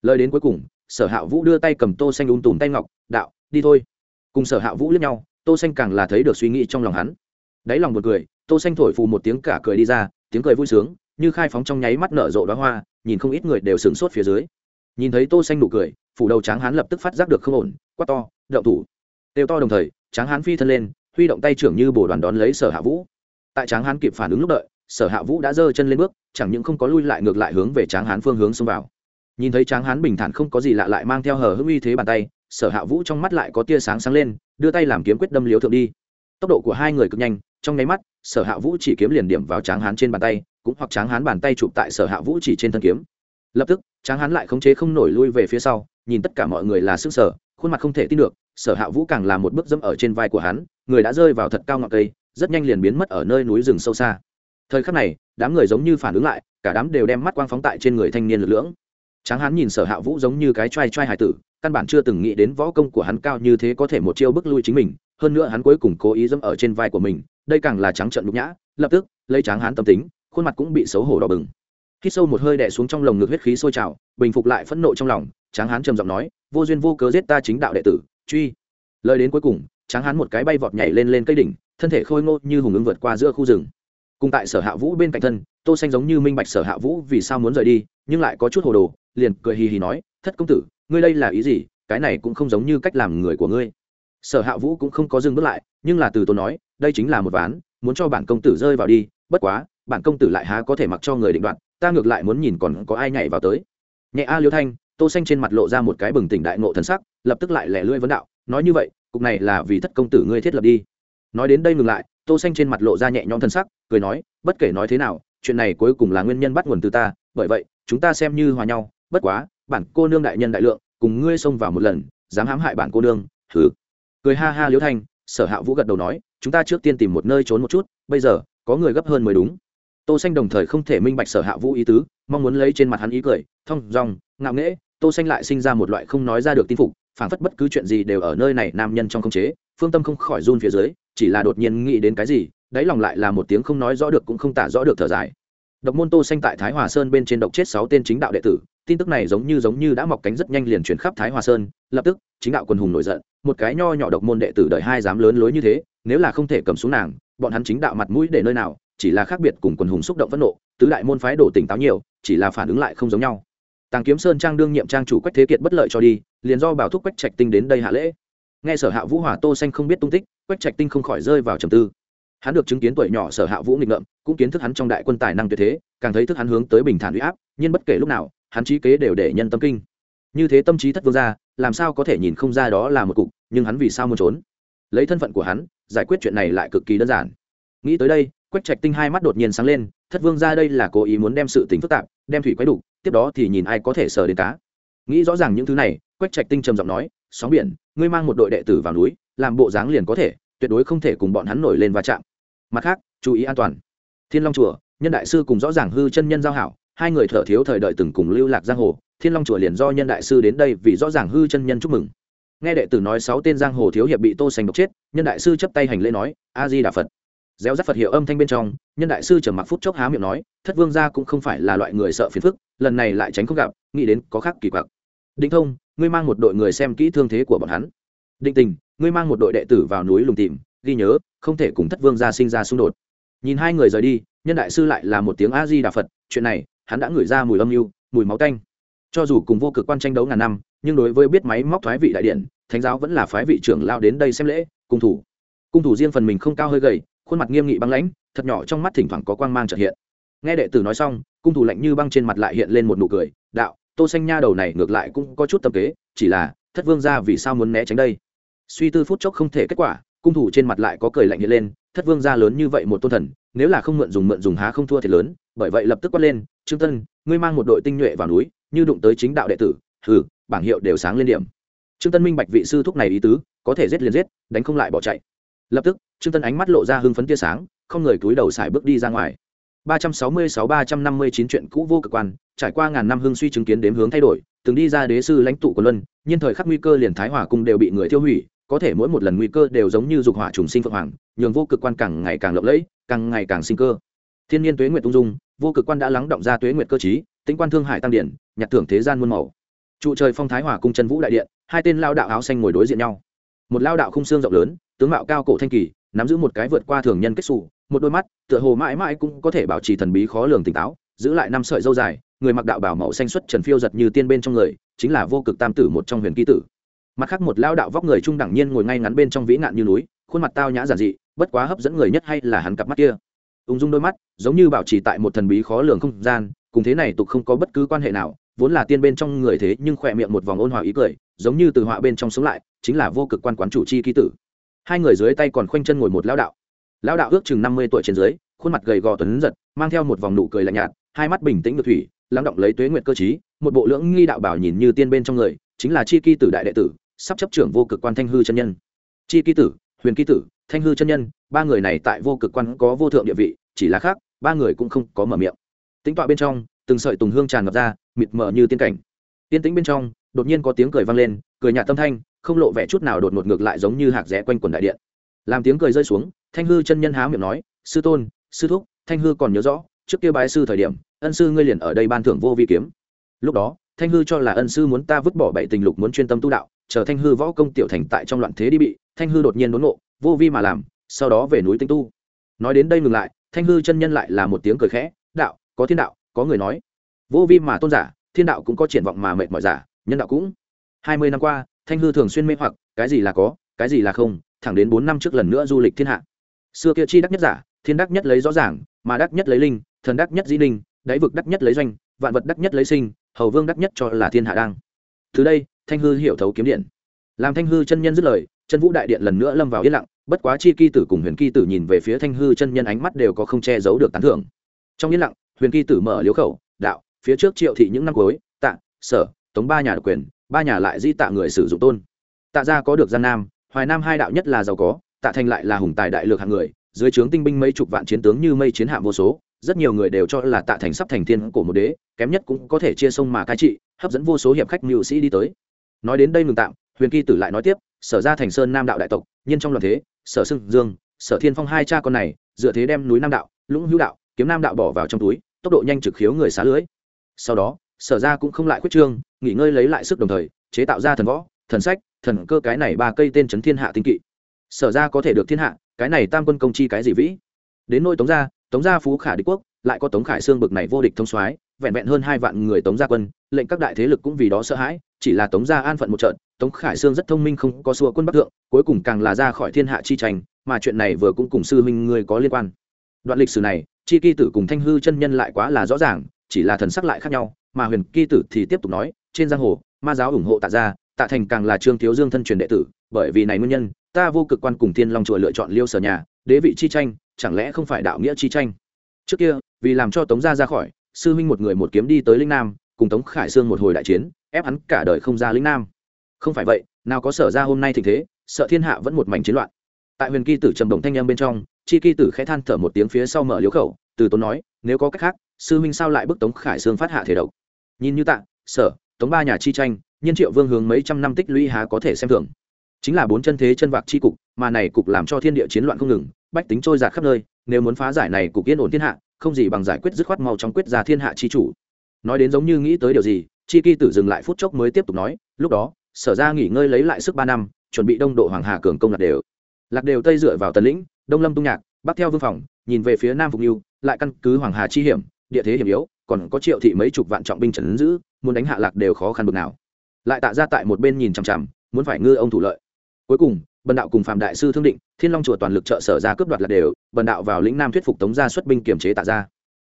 Lời đến cuối cùng, sở hạ vũ đưa tay cầm tô xanh ung tùm tay ngọc, đạo, đi thôi. Cùng sở hạ vũ lướt nhau, tô xanh càng là thấy được suy nghĩ trong lòng hắn. Đáy lòng một cười, tô xanh thổi phù một tiếng cả cười đi ra, tiếng cười vui sướng, như khai phóng trong nháy mắt nở rộ đóa hoa, nhìn không ít người đều sửng sốt phía dưới. Nhìn thấy tô xanh nụ cười, phủ đầu tráng hán lập tức phát giác được không ổn, quát to, đậu thủ. Đều to đồng thời tráng hán phi thân lên, huy động tay trưởng như bổ đoàn đón lấy sở hạ vũ. Tại tráng hán kịp phản ứng lúc đợi, sở hạ vũ đã giơ chân lên bước, chẳng những không có lui lại ngược lại hướng về tráng hán phương hướng xông vào. Nhìn thấy tráng hán bình thản không có gì lạ lại mang theo hờ hững uy thế bàn tay, sở hạ vũ trong mắt lại có tia sáng sáng lên, đưa tay làm kiếm quyết đâm liếu thượng đi. Tốc độ của hai người cực nhanh, trong nháy mắt, sở hạ vũ chỉ kiếm liền điểm vào tráng hán trên bàn tay, cũng hoặc tráng hán bàn tay chụp tại sở hạ vũ chỉ trên thân kiếm. Lập tức, tráng hán lại khống chế không nổi lui về phía sau, nhìn tất cả mọi người là sức sở khuôn mặt không thể tin được, sở hạ vũ càng là một bước dẫm ở trên vai của hắn, người đã rơi vào thật cao ngọn cây, rất nhanh liền biến mất ở nơi núi rừng sâu xa. Thời khắc này, đám người giống như phản ứng lại, cả đám đều đem mắt quang phóng tại trên người thanh niên lực lưỡng. Tráng hắn nhìn sở hạ vũ giống như cái t r a i t r a i hải tử, căn bản chưa từng nghĩ đến võ công của hắn cao như thế có thể một chiêu bức lui chính mình, hơn nữa hắn cuối cùng cố ý dẫm ở trên vai của mình, đây càng là trắng trợn nhục nhã, lập tức, lấy tráng hắn tâm tính, khuôn mặt cũng bị xấu hổ đỏ bừng. Khi sâu một hơi đẻ xuống trong lồng ngực huyết khí sôi trào, bình phục lại phẫn nộ trong lòng tráng hán trầm giọng nói, vô duyên vô cớ giết ta chính đạo đệ tử, truy. Lời đến cuối cùng, tráng hán một cái bay vọt nhảy lên lên cây đỉnh, thân thể khôi ngô như hùng ứng vượt qua giữa khu rừng. Cùng tại sở hạ vũ bên cạnh thân, tô xanh giống như minh bạch sở hạ vũ vì sao muốn rời đi, nhưng lại có chút hồ đồ, liền cười hì hì nói, thất công tử, ngươi đây là ý gì? Cái này cũng không giống như cách làm người của ngươi. Sở hạ vũ cũng không có dừng bước lại, nhưng là từ tôi nói, đây chính là một ván, muốn cho bản công tử rơi vào đi, bất quá, bản công tử lại há có thể mặc cho người định đoạt, ta ngược lại muốn nhìn còn có ai nhảy vào tới. Nhẹ a liêu thanh tô xanh trên mặt lộ ra một cái bừng tỉnh đại ngộ thần sắc, lập tức lại lẻ lưỡi vấn đạo, nói như vậy, cục này là vì thất công tử ngươi thiết lập đi. Nói đến đây ngừng lại, tô xanh trên mặt lộ ra nhẹ nhõm thần sắc, cười nói, bất kể nói thế nào, chuyện này cuối cùng là nguyên nhân bắt nguồn từ ta, bởi vậy, chúng ta xem như hòa nhau, bất quá, bản cô nương đại nhân đại lượng, cùng ngươi xông vào một lần, dám hãm hại bản cô nương thử cười ha ha liễu thanh, sở hạ vũ gật đầu nói, chúng ta trước tiên tìm một nơi trốn một chút, bây giờ, có người gấp hơn mới đúng. Tô xanh đồng thời không thể minh bạch sở hạ vũ ý tứ, mong muốn lấy trên mặt hắn ý cười, thông dong ngạo nghễ tô xanh lại sinh ra một loại không nói ra được tin phục, phảng phất bất cứ chuyện gì đều ở nơi này nam nhân trong không chế, phương tâm không khỏi run phía dưới, chỉ là đột nhiên nghĩ đến cái gì, đáy lòng lại là một tiếng không nói rõ được cũng không tả rõ được thở dài. Độc môn tô xanh tại thái hòa sơn bên trên độc chết sáu tên chính đạo đệ tử, tin tức này giống như giống như đã mọc cánh rất nhanh liền truyền khắp thái hòa sơn, lập tức, chính đạo quân hùng nổi giận, một cái nho nhỏ độc môn đệ tử đợi hai dám lớn lối như thế, nếu là không thể cầm xuống nàng, bọn hắn chính đạo mặt mũi để nơi nào, chỉ là khác biệt cùng quần hùng xúc động phẫn nộ, tứ đại môn phái đổ tỉnh táo nhiều, chỉ là phản ứng lại không giống nhau tàng kiếm sơn trang đương nhiệm trang chủ quách thế kiệt bất lợi cho đi, liền do bảo thúc quách trạch tinh đến đây hạ lễ. Nghe sở hạ vũ hỏa tô xanh không biết tung tích, quách trạch tinh không khỏi rơi vào trầm tư. Hắn được chứng kiến tuổi nhỏ sở hạ vũ nghịch ngợm, cũng kiến thức hắn trong đại quân tài năng tuyệt thế, càng thấy thức hắn hướng tới bình thản uy áp, nhưng bất kể lúc nào, hắn trí kế đều để nhân tâm kinh. Như thế tâm trí thất vương ra, làm sao có thể nhìn không ra đó là một cục, nhưng hắn vì sao muốn trốn? Lấy thân phận của hắn, giải quyết chuyện này lại cực kỳ đơn giản. Nghĩ tới đây, quách trạch tinh hai mắt đột nhiên sáng lên, thất vương ra đây là cố ý muốn đem sự tình phức tạp, đem thủy quái đủ tiếp đó thì nhìn ai có thể sờ đến cá. Nghĩ rõ ràng những thứ này, quách trạch tinh trầm giọng nói, sóng biển, ngươi mang một đội đệ tử vào núi, làm bộ dáng liền có thể, tuyệt đối không thể cùng bọn hắn nổi lên va chạm. Mặt khác, chú ý an toàn. Thiên long chùa, nhân đại sư cùng rõ ràng hư chân nhân giao hảo, hai người thở thiếu thời đợi từng cùng lưu lạc giang hồ, thiên long chùa liền do nhân đại sư đến đây vì rõ ràng hư chân nhân chúc mừng. Nghe đệ tử nói sáu tên giang hồ thiếu hiệp bị tô sành độc chết, nhân đại sư chấp tay hành lễ nói, a di đà phật gieo rắt phật hiệu âm thanh bên trong, nhân đại sư trầm mặc phút chốc há miệng nói, thất vương gia cũng không phải là loại người sợ phiền phức, lần này lại tránh không gặp, nghĩ đến có khác kỳ quặc. Định thông, ngươi mang một đội người xem kỹ thương thế của bọn hắn. Định tình, ngươi mang một đội đệ tử vào núi lùng tìm, ghi nhớ, không thể cùng thất vương gia sinh ra xung đột. Nhìn hai người rời đi, nhân đại sư lại là một tiếng a di đà phật, chuyện này, hắn đã ngửi ra mùi âm mưu, mùi máu tanh. Cho dù cùng vô cực quan tranh đấu ngàn năm, nhưng đối với biết máy móc thoái vị đại điện, thánh giáo vẫn là phái vị trưởng lao đến đây xem lễ, cung thủ. Cung thủ riêng phần mình không cao hơi gầy khuôn mặt nghiêm nghị băng lãnh, thật nhỏ trong mắt thỉnh thoảng có quang mang trợ hiện. Nghe đệ tử nói xong, cung thủ lạnh như băng trên mặt lại hiện lên một nụ cười, đạo, tô xanh nha đầu này ngược lại cũng có chút tâm kế, chỉ là, thất vương gia vì sao muốn né tránh đây? Suy tư phút chốc không thể kết quả, cung thủ trên mặt lại có cười lạnh hiện lên, thất vương gia lớn như vậy một tôn thần, nếu là không mượn dùng mượn dùng há không thua thiệt lớn, bởi vậy lập tức quát lên, trương tân, ngươi mang một đội tinh nhuệ vào núi, như đụng tới chính đạo đệ tử, hừ, bảng hiệu đều sáng lên điểm. Trương tân minh bạch vị sư thúc này ý tứ, có thể giết liền giết, đánh không lại bỏ chạy. Lập tức trương tân ánh mắt lộ ra hưng phấn tia sáng không người cúi đầu xài bước đi ra ngoài. Ba trăm sáu mươi sáu ba trăm năm mươi chín chuyện cũ vô cực quan trải qua ngàn năm hưng suy chứng kiến đếm hướng thay đổi từng đi ra đế sư lãnh tụ của luân nhân thời khắc nguy cơ liền thái hỏa cung đều bị người tiêu hủy có thể mỗi một lần nguy cơ đều giống như dục hỏa trùng sinh phượng hoàng nhường vô cực quan càng ngày càng lộng lẫy càng ngày càng sinh cơ. Thiên nhiên tuế nguyệt tung dung vô cực quan đã lắng động ra tuế nguyệt cơ trí, tính quan thương hải tăng điển nhặt thưởng thế gian muôn màu. Trụ trời phong thái hỏa cung chân vũ đại điện hai tên lao đạo áo xanh ngồi đối diện nhau. Một lao đạo khung xương rộng lớn tướng mạo cao cổ thanh kỳ nắm giữ một cái vượt qua thường nhân kết xù, một đôi mắt, tựa hồ mãi mãi cũng có thể bảo trì thần bí khó lường tỉnh táo, giữ lại năm sợi dâu dài, người mặc đạo bảo màu xanh xuất trần phiêu giật như tiên bên trong người, chính là vô cực tam tử một trong huyền ký tử. Mặt khác một lao đạo vóc người trung đẳng nhiên ngồi ngay ngắn bên trong vĩ nạn như núi, khuôn mặt tao nhã giản dị, bất quá hấp dẫn người nhất hay là hắn cặp mắt kia. Ung dung đôi mắt, giống như bảo trì tại một thần bí khó lường không gian, cùng thế này tục không có bất cứ quan hệ nào, vốn là tiên bên trong người thế nhưng khỏe miệng một vòng ôn hòa ý cười, giống như từ họa bên trong sống lại, chính là vô cực quan quán chủ chi ký tử hai người dưới tay còn khoanh chân ngồi một lao đạo. Lao đạo ước chừng năm mươi tuổi trên dưới, khuôn mặt gầy gò tuấn giật, mang theo một vòng nụ cười lạnh nhạt, hai mắt bình tĩnh được thủy, lắng động lấy tuế nguyệt cơ chí một bộ lưỡng nghi đạo bảo nhìn như tiên bên trong người, chính là chi kỳ tử đại đệ tử, sắp chấp trưởng vô cực quan thanh hư chân nhân. Chi kỳ tử, huyền kỳ tử, thanh hư chân nhân, ba người này tại vô cực quan có vô thượng địa vị, chỉ là khác, ba người cũng không có mở miệng. Tính tọa bên trong, từng sợi tùng hương tràn ngập ra, mịt mờ như tiên cảnh. Tiên tĩnh bên trong, đột nhiên có tiếng cười vang lên cười nhạt tâm thanh, không lộ vẻ chút nào đột ngột ngược lại giống như hạc rẽ quanh quần đại điện. Làm tiếng cười rơi xuống, thanh hư chân nhân há miệng nói, sư tôn, sư thúc, thanh hư còn nhớ rõ, trước kia bái sư thời điểm, ân sư ngươi liền ở đây ban thưởng vô vi kiếm. Lúc đó, thanh hư cho là ân sư muốn ta vứt bỏ bảy tình lục muốn chuyên tâm tu đạo, chờ thanh hư võ công tiểu thành tại trong loạn thế đi bị, thanh hư đột nhiên đốn ngộ, vô vi mà làm, sau đó về núi tinh tu. Nói đến đây ngừng lại, thanh hư chân nhân lại là một tiếng cười khẽ, đạo, có thiên đạo, có người nói, vô vi mà tôn giả, thiên đạo cũng có triển vọng mà mệt mỏi giả, nhân đạo cũng hai mươi năm qua thanh hư thường xuyên mê hoặc cái gì là có cái gì là không thẳng đến bốn năm trước lần nữa du lịch thiên hạ. Xưa kia chi đắc nhất giả thiên đắc nhất lấy rõ ràng mà đắc nhất lấy linh thần đắc nhất dĩ đình, đáy vực đắc nhất lấy doanh vạn vật đắc nhất lấy sinh hầu vương đắc nhất cho là thiên hạ đang. Từ đây thanh hư hiểu thấu kiếm điện. Làm thanh hư chân nhân dứt lời chân vũ đại điện lần nữa lâm vào yên lặng bất quá chi kỳ tử cùng huyền kỳ tử nhìn về phía thanh hư chân nhân ánh mắt đều có không che giấu được tán thưởng. Trong yên lặng huyền kỳ tử mở liếu khẩu đạo phía trước triệu thị những năm cuối tạ sở tống ba nhà độc quyền ba nhà lại di tạ người sử dụng tôn. Tạ gia có được gian nam, hoài nam hai đạo nhất là giàu có, tạ thành lại là hùng tài đại lược hạng người, dưới trướng tinh binh mấy chục vạn chiến tướng như mây chiến hạm vô số, rất nhiều người đều cho là tạ thành sắp thành thiên của một đế, kém nhất cũng có thể chia sông mà cai trị, hấp dẫn vô số hiệp khách mưu sĩ đi tới. Nói đến đây ngừng tạm, huyền kỳ tử lại nói tiếp, sở ra thành sơn nam đạo đại tộc nhân trong loạn thế, sở sưng dương, sở thiên phong hai cha con này, dựa thế đem núi nam đạo, lũng hữu đạo, kiếm nam đạo bỏ vào trong túi, tốc độ nhanh trực khiếu người xá lưới. Sau đó sở ra cũng không lại khuyết trương, nghỉ ngơi lấy lại sức đồng thời, chế tạo ra thần võ, thần sách, thần cơ cái này ba cây tên trấn thiên hạ tinh kỵ. Sở ra có thể được thiên hạ, cái này tam quân công chi cái gì vĩ? Đến nôi tống gia tống gia phú khả đế quốc, lại có tống khải xương bực này vô địch thông soái, vẹn vẹn hơn hai vạn người tống gia quân, lệnh các đại thế lực cũng vì đó sợ hãi, chỉ là tống gia an phận một trận, tống khải xương rất thông minh không có xua quân bắc thượng, cuối cùng càng là ra khỏi thiên hạ chi tranh, mà chuyện này vừa cũng cùng sư huynh người có liên quan. Đoạn lịch sử này, chi kỳ tử cùng thanh hư chân nhân lại quá là rõ ràng, chỉ là thần sắc lại khác nhau mà huyền kỳ tử thì tiếp tục nói, trên giang hồ, ma giáo ủng hộ tạ gia, tạ thành càng là trương thiếu dương thân truyền đệ tử, bởi vì này nguyên nhân, ta vô cực quan cùng thiên long chùa lựa chọn liêu sở nhà, đế vị chi tranh, chẳng lẽ không phải đạo nghĩa chi tranh? Trước kia, vì làm cho tống gia ra khỏi, sư huynh một người một kiếm đi tới linh nam, cùng tống khải sương một hồi đại chiến, ép hắn cả đời không ra linh nam. Không phải vậy, nào có sở ra hôm nay tình thế, sợ thiên hạ vẫn một mảnh chiến loạn. Tại huyền kỳ tử trầm đồng thanh em bên trong, chi kỳ tử khẽ than thở một tiếng phía sau mở liếu khẩu, từ tốn nói, nếu có cách khác, sư huynh sao lại bức tống khải sương phát hạ thể độc? Nhìn như tạ, sở, tống ba nhà chi tranh nhân triệu vương hướng mấy trăm năm tích lũy há có thể xem thường. Chính là bốn chân thế chân vạc chi cục, mà này cục làm cho thiên địa chiến loạn không ngừng, bách tính trôi giạt khắp nơi, nếu muốn phá giải này cục yên ổn thiên hạ, không gì bằng giải quyết dứt khoát mau trong quyết ra thiên hạ chi chủ. Nói đến giống như nghĩ tới điều gì, chi kỳ tử dừng lại phút chốc mới tiếp tục nói, lúc đó, sở ra nghỉ ngơi lấy lại sức ba năm, chuẩn bị đông độ hoàng hà cường công lạc đều. Lạc đều tây dựa vào tần lĩnh, đông lâm tung nhạc, bắc theo vương phòng, nhìn về phía nam phục lưu lại căn cứ hoàng hà chi hiểm, địa thế hiểm yếu còn có triệu thị mấy chục vạn trọng binh trấn giữ, muốn đánh hạ lạc đều khó khăn bực nào. Lại tạ ra tại một bên nhìn chằm chằm, muốn phải ngư ông thủ lợi. Cuối cùng, bần đạo cùng phạm đại sư thương định, thiên long chùa toàn lực trợ sở ra cướp đoạt lạc đều, bần đạo vào lĩnh nam thuyết phục tống gia xuất binh kiềm chế tạ ra.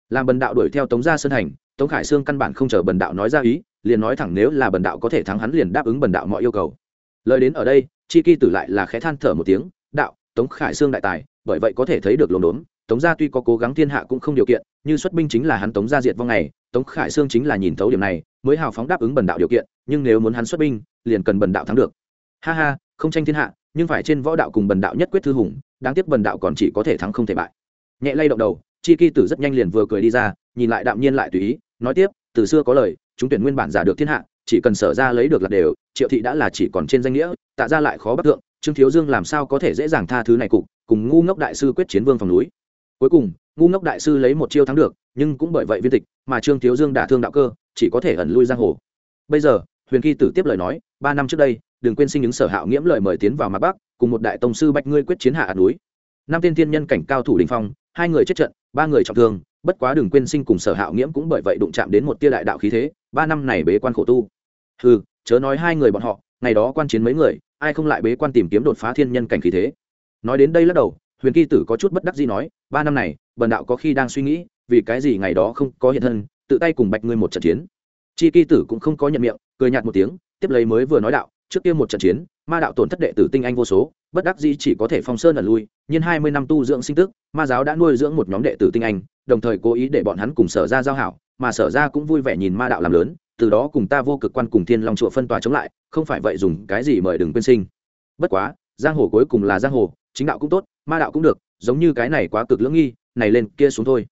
Làm bần đạo đuổi theo tống gia sơn hành, tống khải sương căn bản không chờ bần đạo nói ra ý, liền nói thẳng nếu là bần đạo có thể thắng hắn liền đáp ứng bần đạo mọi yêu cầu. Lời đến ở đây, chi kỳ tử lại là khẽ than thở một tiếng, đạo, tống khải sương đại tài bởi vậy có thể thấy được lồn đốn. Tống gia tuy có cố gắng thiên hạ cũng không điều kiện như xuất binh chính là hắn tống gia diệt vong này, tống khải sương chính là nhìn thấu điểm này, mới hào phóng đáp ứng bần đạo điều kiện, nhưng nếu muốn hắn xuất binh, liền cần bần đạo thắng được. Ha ha, không tranh thiên hạ, nhưng phải trên võ đạo cùng bần đạo nhất quyết thư hùng, đáng tiếc bần đạo còn chỉ có thể thắng không thể bại. Nhẹ lay động đầu, chi kỳ tử rất nhanh liền vừa cười đi ra, nhìn lại đạm nhiên lại tùy ý, nói tiếp, từ xưa có lời, chúng tuyển nguyên bản giả được thiên hạ, chỉ cần sở ra lấy được là đều, triệu thị đã là chỉ còn trên danh nghĩa, tạ ra lại khó bắt tượng trương thiếu dương làm sao có thể dễ dàng tha thứ này cục, cùng ngu ngốc đại sư quyết chiến vương phòng núi. Cuối cùng, ngu ngốc đại sư lấy một chiêu thắng được, nhưng cũng bởi vậy viên tịch, mà trương thiếu dương đả thương đạo cơ, chỉ có thể ẩn lui giang hồ. Bây giờ, huyền kỳ tử tiếp lời nói, ba năm trước đây, đừng quên sinh những sở hạo nghiễm lời mời tiến vào mặt bắc, cùng một đại tông sư bạch ngươi quyết chiến hạ núi. Năm tên thiên nhân cảnh cao thủ đình phong, hai người chết trận, ba người trọng thương, bất quá đừng quên sinh cùng sở hạo nghiễm cũng bởi vậy đụng chạm đến một tia đại đạo khí thế, ba năm này bế quan khổ tu. Ừ chớ nói hai người bọn họ, ngày đó quan chiến mấy người ai không lại bế quan tìm kiếm đột phá thiên nhân cảnh khí thế? Nói đến đây lắc đầu, huyền kỳ tử có chút bất đắc gì nói, ba năm này, bần đạo có khi đang suy nghĩ, vì cái gì ngày đó không có hiện thân, tự tay cùng bạch ngươi một trận chiến. Chi kỳ tử cũng không có nhận miệng, cười nhạt một tiếng, tiếp lấy mới vừa nói đạo, trước kia một trận chiến, ma đạo tổn thất đệ tử tinh anh vô số, bất đắc dĩ chỉ có thể phong sơn ẩn lui nhưng hai mươi năm tu dưỡng sinh tức, ma giáo đã nuôi dưỡng một nhóm đệ tử tinh anh, đồng thời cố ý để bọn hắn cùng sở ra giao hảo, mà sở ra cũng vui vẻ nhìn ma đạo làm lớn từ đó cùng ta vô cực quan cùng thiên long chùa phân tòa chống lại, không phải vậy dùng cái gì mời đừng quên sinh. Bất quá, giang hồ cuối cùng là giang hồ, chính đạo cũng tốt, ma đạo cũng được, giống như cái này quá cực lưỡng nghi, này lên kia xuống thôi.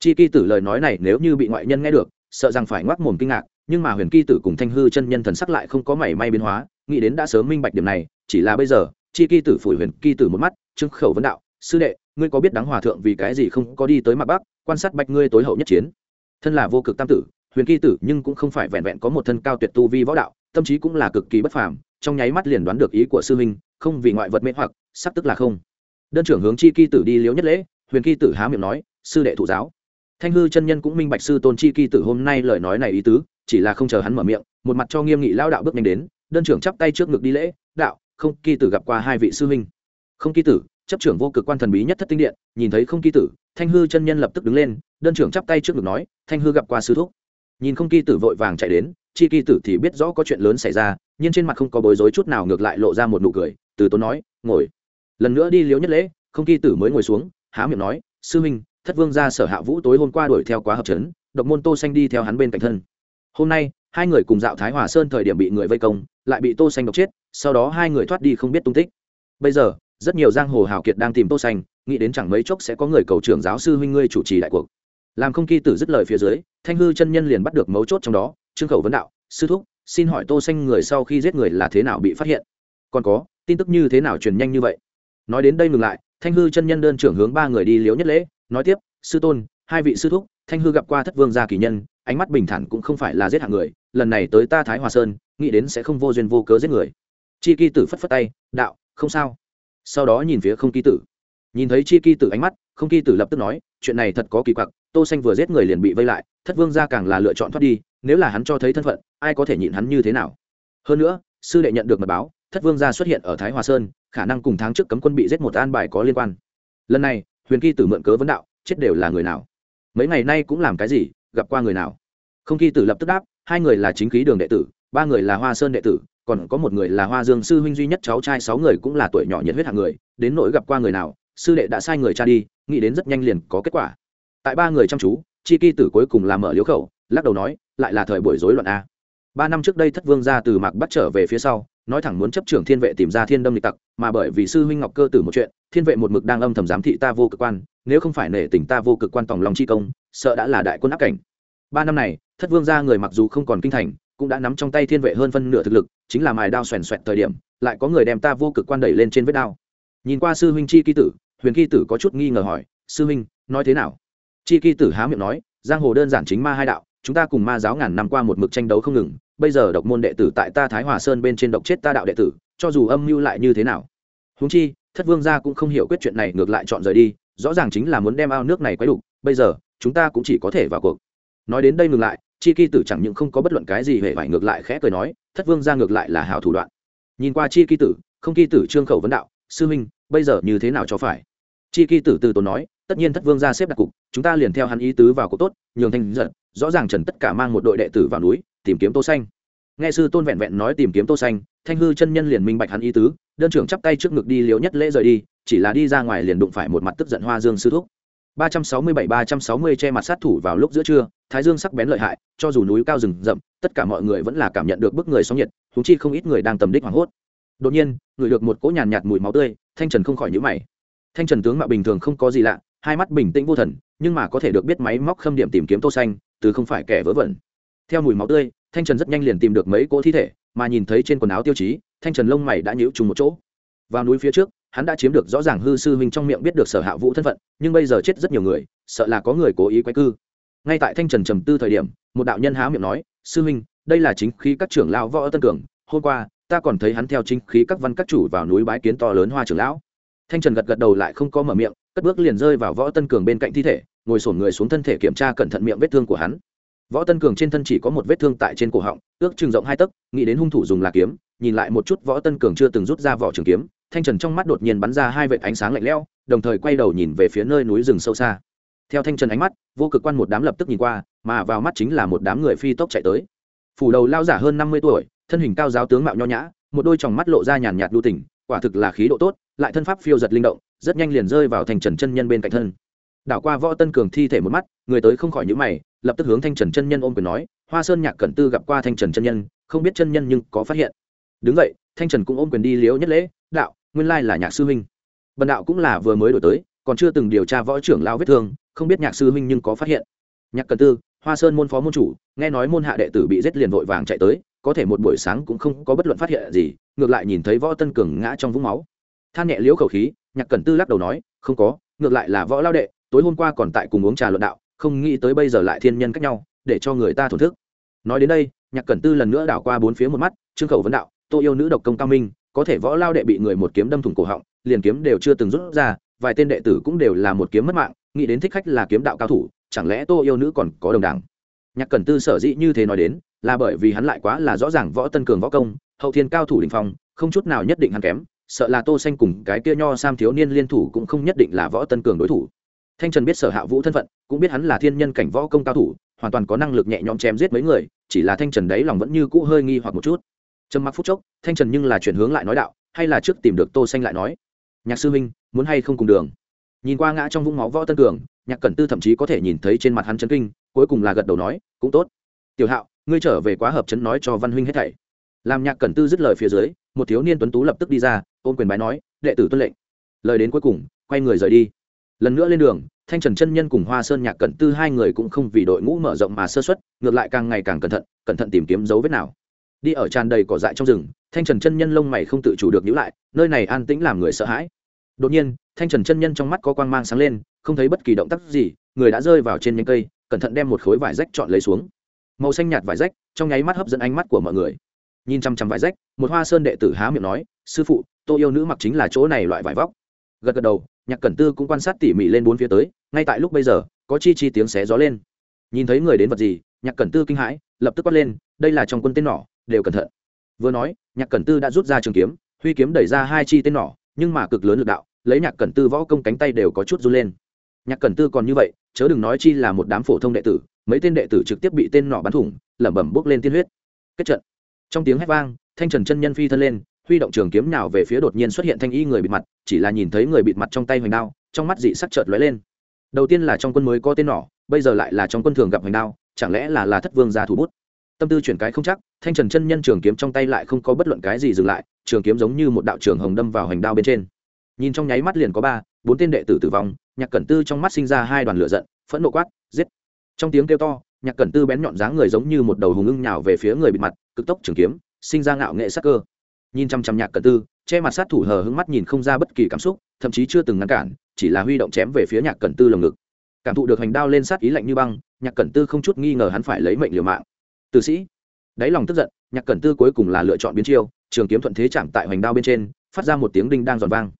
Chi kỳ tử lời nói này nếu như bị ngoại nhân nghe được, sợ rằng phải ngoác mồm kinh ngạc, nhưng mà huyền kỳ tử cùng thanh hư chân nhân thần sắc lại không có mảy may biến hóa, nghĩ đến đã sớm minh bạch điểm này, chỉ là bây giờ, chi kỳ tử phủi huyền kỳ tử một mắt trưng khẩu vấn đạo, sư đệ, ngươi có biết đáng hòa thượng vì cái gì không có đi tới mặt bắc, quan sát bạch ngươi tối hậu nhất chiến? Thân là vô cực tam tử huyền kỳ tử nhưng cũng không phải vẹn vẹn có một thân cao tuyệt tu vi võ đạo, tâm trí cũng là cực kỳ bất phàm, trong nháy mắt liền đoán được ý của sư huynh, không vì ngoại vật mê hoặc, sắp tức là không. Đơn trưởng hướng chi kỳ tử đi liếu nhất lễ, huyền kỳ tử há miệng nói, sư đệ thụ giáo. Thanh hư chân nhân cũng minh bạch sư tôn chi kỳ tử hôm nay lời nói này ý tứ, chỉ là không chờ hắn mở miệng, một mặt cho nghiêm nghị lao đạo bước nhanh đến, đơn trưởng chắp tay trước ngực đi lễ, đạo, không, kỳ tử gặp qua hai vị sư huynh. Không, kỳ tử. Chấp trưởng vô cực quan thần bí nhất thất tinh điện, nhìn thấy không, kỳ tử, thanh hư chân nhân lập tức đứng lên, đơn trưởng chắp tay trước ngực nói, thanh hư gặp qua sư thúc nhìn không kỳ tử vội vàng chạy đến, chi kỳ tử thì biết rõ có chuyện lớn xảy ra, nhưng trên mặt không có bối rối chút nào ngược lại lộ ra một nụ cười, từ tốn nói, ngồi. Lần nữa đi liếu nhất lễ, không kỳ tử mới ngồi xuống, há miệng nói, sư huynh, thất vương ra sở hạ vũ tối hôm qua đuổi theo quá hợp trấn độc môn tô xanh đi theo hắn bên cạnh thân. Hôm nay, hai người cùng dạo thái hòa sơn thời điểm bị người vây công, lại bị tô xanh độc chết, sau đó hai người thoát đi không biết tung tích. Bây giờ, rất nhiều giang hồ hào kiệt đang tìm tô xanh, nghĩ đến chẳng mấy chốc sẽ có người cầu trưởng giáo sư huynh ngươi chủ trì đại cuộc làm không kỳ tử dứt lời phía dưới, thanh hư chân nhân liền bắt được mấu chốt trong đó, trương khẩu vấn đạo, sư thúc, xin hỏi tô xanh người sau khi giết người là thế nào bị phát hiện? Còn có, tin tức như thế nào truyền nhanh như vậy? Nói đến đây ngừng lại, thanh hư chân nhân đơn trưởng hướng ba người đi liếu nhất lễ, nói tiếp, sư tôn, hai vị sư thúc, thanh hư gặp qua thất vương gia kỳ nhân, ánh mắt bình thản cũng không phải là giết hạng người, lần này tới ta thái hòa sơn, nghĩ đến sẽ không vô duyên vô cớ giết người. Chi kỳ tử phất phất tay, đạo, không sao. Sau đó nhìn phía không kỳ tử. Nhìn thấy chi kỳ tử ánh mắt, không kỳ tử lập tức nói, chuyện này thật có kỳ quặc tô xanh vừa giết người liền bị vây lại, thất vương gia càng là lựa chọn thoát đi, nếu là hắn cho thấy thân phận, ai có thể nhịn hắn như thế nào? Hơn nữa, sư đệ nhận được mật báo, thất vương gia xuất hiện ở thái hòa sơn, khả năng cùng tháng trước cấm quân bị giết một an bài có liên quan. Lần này, huyền kỳ tử mượn cớ vấn đạo, chết đều là người nào? Mấy ngày nay cũng làm cái gì, gặp qua người nào? Không kỳ tử lập tức đáp, hai người là chính khí đường đệ tử, ba người là hoa sơn đệ tử, còn có một người là hoa dương sư huynh duy nhất cháu trai sáu người cũng là tuổi nhỏ nhiệt huyết hạng người, đến nỗi gặp qua người nào, sư đệ đã sai người cha đi, nghĩ đến rất nhanh liền có kết quả tại ba người chăm chú, chi kỳ tử cuối cùng làm mở liếu khẩu, lắc đầu nói, lại là thời buổi rối loạn a. Ba năm trước đây thất vương ra từ mạc bắt trở về phía sau, nói thẳng muốn chấp trưởng thiên vệ tìm ra thiên đâm lịch tặc, mà bởi vì sư huynh ngọc cơ tử một chuyện, thiên vệ một mực đang âm thầm giám thị ta vô cực quan, nếu không phải nể tình ta vô cực quan tòng lòng chi công, sợ đã là đại quân áp cảnh. Ba năm này, thất vương ra người mặc dù không còn kinh thành, cũng đã nắm trong tay thiên vệ hơn phân nửa thực lực, chính là mài đao xoèn xoẹt thời điểm, lại có người đem ta vô cực quan đẩy lên trên vết đao. Nhìn qua sư huynh chi ký tử, huyền ký tử có chút nghi ngờ hỏi, sư huynh, nói thế nào? Chi kỳ tử há miệng nói, giang hồ đơn giản chính ma hai đạo, chúng ta cùng ma giáo ngàn năm qua một mực tranh đấu không ngừng, bây giờ độc môn đệ tử tại ta thái hòa sơn bên trên độc chết ta đạo đệ tử, cho dù âm mưu lại như thế nào? Húng chi, thất vương gia cũng không hiểu quyết chuyện này, ngược lại chọn rời đi, rõ ràng chính là muốn đem ao nước này quấy đục, bây giờ, chúng ta cũng chỉ có thể vào cuộc. Nói đến đây ngừng lại, chi kỳ tử chẳng những không có bất luận cái gì hề phải ngược lại khẽ cười nói, thất vương gia ngược lại là hào thủ đoạn. Nhìn qua chi kỳ tử, không kỳ tử trương khẩu vấn đạo, sư minh bây giờ như thế nào cho phải? Chi kỳ tử từ tốn nói, tất nhiên thất vương gia xếp đặt cục, chúng ta liền theo hắn ý tứ vào cuộc tốt, nhường thanh giận, rõ ràng trần tất cả mang một đội đệ tử vào núi, tìm kiếm tô xanh. Nghe sư tôn vẹn vẹn nói tìm kiếm tô xanh, thanh hư chân nhân liền minh bạch hắn ý tứ, đơn trưởng chắp tay trước ngực đi liếu nhất lễ rời đi, chỉ là đi ra ngoài liền đụng phải một mặt tức giận hoa dương sư thúc. 367-360 che mặt sát thủ vào lúc giữa trưa, thái dương sắc bén lợi hại, cho dù núi cao rừng rậm, tất cả mọi người vẫn là cảm nhận được bức người sóng nhiệt, huống chi không ít người đang tầm đích hoảng hốt. Đột nhiên người được một cỗ nhàn nhạt mùi máu tươi, thanh trần không khỏi nhíu mày thanh trần tướng mạo bình thường không có gì lạ, hai mắt bình tĩnh vô thần, nhưng mà có thể được biết máy móc khâm điểm tìm kiếm tô xanh, từ không phải kẻ vớ vẩn. Theo mùi máu tươi, thanh trần rất nhanh liền tìm được mấy cỗ thi thể, mà nhìn thấy trên quần áo tiêu chí, thanh trần lông mày đã nhíu trùng một chỗ. Vào núi phía trước, hắn đã chiếm được rõ ràng hư sư huynh trong miệng biết được sở hạ vũ thân phận, nhưng bây giờ chết rất nhiều người, sợ là có người cố ý quay cư. Ngay tại thanh trần trầm tư thời điểm, một đạo nhân há miệng nói, sư huynh, đây là chính khí các trưởng lão võ tân cường, hôm qua, ta còn thấy hắn theo chính khí các văn các chủ vào núi bái kiến to lớn hoa trưởng lão thanh trần gật gật đầu lại không có mở miệng, cất bước liền rơi vào võ tân cường bên cạnh thi thể, ngồi sổn người xuống thân thể kiểm tra cẩn thận miệng vết thương của hắn. Võ tân cường trên thân chỉ có một vết thương tại trên cổ họng, ước chừng rộng hai tấc, nghĩ đến hung thủ dùng là kiếm, nhìn lại một chút võ tân cường chưa từng rút ra vỏ trường kiếm, thanh trần trong mắt đột nhiên bắn ra hai vệt ánh sáng lạnh lẽo, đồng thời quay đầu nhìn về phía nơi núi rừng sâu xa. Theo thanh trần ánh mắt, vô cực quan một đám lập tức nhìn qua, mà vào mắt chính là một đám người phi tốc chạy tới. Phủ đầu lao giả hơn năm mươi tuổi, thân hình cao giáo tướng mạo nho nhã, một đôi tròng mắt lộ ra nhàn nhạt đu tỉnh quả thực là khí độ tốt, lại thân pháp phiêu giật linh động, rất nhanh liền rơi vào thành trần chân nhân bên cạnh thân. Đảo qua võ tân cường thi thể một mắt, người tới không khỏi những mày, lập tức hướng thanh trần chân nhân ôm quyền nói, hoa sơn nhạc cẩn tư gặp qua thanh trần chân nhân, không biết chân nhân nhưng có phát hiện. Đứng vậy thanh trần cũng ôm quyền đi liễu nhất lễ, đạo, nguyên lai là nhạc sư huynh. Bần đạo cũng là vừa mới đổi tới, còn chưa từng điều tra võ trưởng lao vết thương, không biết nhạc sư huynh nhưng có phát hiện. Nhạc cẩn tư, hoa sơn môn phó môn chủ, nghe nói môn hạ đệ tử bị giết liền vội vàng chạy tới có thể một buổi sáng cũng không có bất luận phát hiện gì, ngược lại nhìn thấy võ tân cường ngã trong vũng máu. Than nhẹ liễu khẩu khí, nhạc cẩn tư lắc đầu nói, không có, ngược lại là võ lao đệ, tối hôm qua còn tại cùng uống trà luận đạo, không nghĩ tới bây giờ lại thiên nhân cách nhau, để cho người ta thổn thức. Nói đến đây, nhạc cẩn tư lần nữa đảo qua bốn phía một mắt, trương khẩu vấn đạo tô yêu nữ độc công cao minh, có thể võ lao đệ bị người một kiếm đâm thủng cổ họng, liền kiếm đều chưa từng rút ra, vài tên đệ tử cũng đều là một kiếm mất mạng, nghĩ đến thích khách là kiếm đạo cao thủ, chẳng lẽ tô yêu nữ còn có đồng đảng nhạc cẩn tư sở dĩ như thế nói đến là bởi vì hắn lại quá là rõ ràng võ tân cường võ công, hậu thiên cao thủ đình phong, không chút nào nhất định hắn kém, sợ là tô xanh cùng cái kia nho sam thiếu niên liên thủ cũng không nhất định là võ tân cường đối thủ. Thanh trần biết sở hạ vũ thân phận, cũng biết hắn là thiên nhân cảnh võ công cao thủ, hoàn toàn có năng lực nhẹ nhõm chém giết mấy người, chỉ là thanh trần đấy lòng vẫn như cũ hơi nghi hoặc một chút. Trầm mặc phút chốc, thanh trần nhưng là chuyển hướng lại nói đạo, hay là trước tìm được tô xanh lại nói. Nhạc sư huynh, muốn hay không cùng đường? Nhìn qua ngã trong vũng máu võ tân cường, nhạc cẩn tư thậm chí có thể nhìn thấy trên mặt hắn chấn kinh, cuối cùng là gật đầu nói, cũng tốt. Tiểu hạo ngươi trở về quá hợp chấn nói cho văn huynh hết thảy. Làm nhạc cẩn tư dứt lời phía dưới, một thiếu niên tuấn tú lập tức đi ra, ôm quyền bái nói, đệ tử tuân lệnh. Lời đến cuối cùng, quay người rời đi. Lần nữa lên đường, thanh trần chân nhân cùng hoa sơn nhạc cẩn tư hai người cũng không vì đội ngũ mở rộng mà sơ xuất ngược lại càng ngày càng cẩn thận cẩn thận tìm kiếm dấu vết nào. Đi ở tràn đầy cỏ dại trong rừng, thanh trần chân nhân lông mày không tự chủ được nhữ lại, nơi này an tĩnh làm người sợ hãi. Đột nhiên, thanh trần chân nhân trong mắt có quang mang sáng lên, không thấy bất kỳ động tác gì, người đã rơi vào trên nhánh cây, cẩn thận đem một khối vải rách chọn lấy xuống màu xanh nhạt vải rách, trong nháy mắt hấp dẫn ánh mắt của mọi người. Nhìn chăm chăm vải rách, một hoa sơn đệ tử há miệng nói, sư phụ, tôi yêu nữ mặc chính là chỗ này loại vải vóc. Gật gật đầu, nhạc cẩn tư cũng quan sát tỉ mỉ lên bốn phía tới, ngay tại lúc bây giờ, có chi chi tiếng xé gió lên. Nhìn thấy người đến vật gì, nhạc cẩn tư kinh hãi, lập tức quát lên, đây là trong quân tên nỏ, đều cẩn thận. Vừa nói, nhạc cẩn tư đã rút ra trường kiếm, huy kiếm đẩy ra hai chi tên nỏ, nhưng mà cực lớn lực đạo, lấy nhạc cẩn tư võ công cánh tay đều có chút run lên nhạc cẩn tư còn như vậy, chớ đừng nói chi là một đám phổ thông đệ tử, mấy tên đệ tử trực tiếp bị tên nỏ bắn thủng, lẩm bẩm bốc lên tiên huyết. Kết trận. Trong tiếng hét vang, thanh trần chân nhân phi thân lên, huy động trường kiếm nào về phía đột nhiên xuất hiện thanh y người bịt mặt, chỉ là nhìn thấy người bịt mặt trong tay hoành đao, trong mắt dị sắc chợt lóe lên. Đầu tiên là trong quân mới có tên nỏ bây giờ lại là trong quân thường gặp hoành đao, chẳng lẽ là là thất vương gia thủ bút? Tâm tư chuyển cái không chắc, thanh trần chân nhân trường kiếm trong tay lại không có bất luận cái gì dừng lại, trường kiếm giống như một đạo trường hồng đâm vào hoành đao bên trên. Nhìn trong nháy mắt liền có ba bốn tên đệ tử tử vong, nhạc cẩn tư trong mắt sinh ra hai đoàn lửa giận, phẫn nộ quát, giết. Trong tiếng kêu to, nhạc cẩn tư bén nhọn dáng người giống như một đầu hùng ưng nhào về phía người bịt mặt, cực tốc trường kiếm, sinh ra ngạo nghệ sắc cơ. Nhìn chăm chăm nhạc cẩn tư, che mặt sát thủ hờ hững mắt nhìn không ra bất kỳ cảm xúc, thậm chí chưa từng ngăn cản, chỉ là huy động chém về phía nhạc cẩn tư lồng ngực. Cảm thụ được hành đao lên sát ý lạnh như băng, nhạc cẩn tư không chút nghi ngờ hắn phải lấy mệnh liều mạng. Tử sĩ. Đáy lòng tức giận, nhạc cẩn tư cuối cùng là lựa chọn biến chiêu, trường kiếm thuận thế chạm tại hoành đao bên trên, phát ra một tiếng đinh đang giòn vang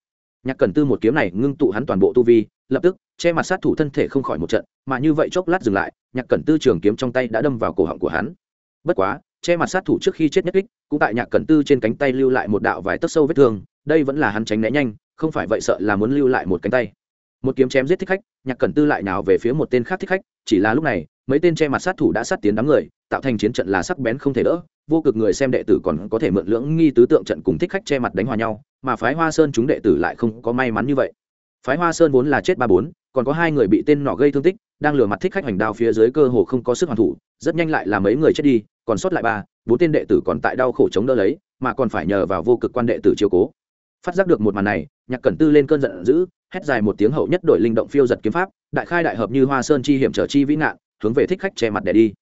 nhạc cẩn tư một kiếm này ngưng tụ hắn toàn bộ tu vi, lập tức, che mặt sát thủ thân thể không khỏi một trận, mà như vậy chốc lát dừng lại, nhạc cẩn tư trường kiếm trong tay đã đâm vào cổ họng của hắn. Bất quá, che mặt sát thủ trước khi chết nhất kích, cũng tại nhạc cẩn tư trên cánh tay lưu lại một đạo vài tấc sâu vết thương, đây vẫn là hắn tránh né nhanh, không phải vậy sợ là muốn lưu lại một cánh tay. Một kiếm chém giết thích khách, nhạc cẩn tư lại nào về phía một tên khác thích khách, chỉ là lúc này, mấy tên che mặt sát thủ đã sát tiến đám người, tạo thành chiến trận là sắc bén không thể đỡ vô cực người xem đệ tử còn có thể mượn lưỡng nghi tứ tượng trận cùng thích khách che mặt đánh hòa nhau, mà phái hoa sơn chúng đệ tử lại không có may mắn như vậy. Phái hoa sơn vốn là chết ba bốn, còn có hai người bị tên nọ gây thương tích, đang lừa mặt thích khách hoành đao phía dưới cơ hồ không có sức hoàn thủ, rất nhanh lại là mấy người chết đi, còn sót lại ba, bốn tên đệ tử còn tại đau khổ chống đỡ lấy, mà còn phải nhờ vào vô cực quan đệ tử chiều cố. Phát giác được một màn này, nhạc cẩn tư lên cơn giận dữ, hét dài một tiếng hậu nhất đội linh động phiêu giật kiếm pháp, đại khai đại hợp như hoa sơn chi hiểm trở chi vĩ nạn hướng về thích khách che mặt để đi.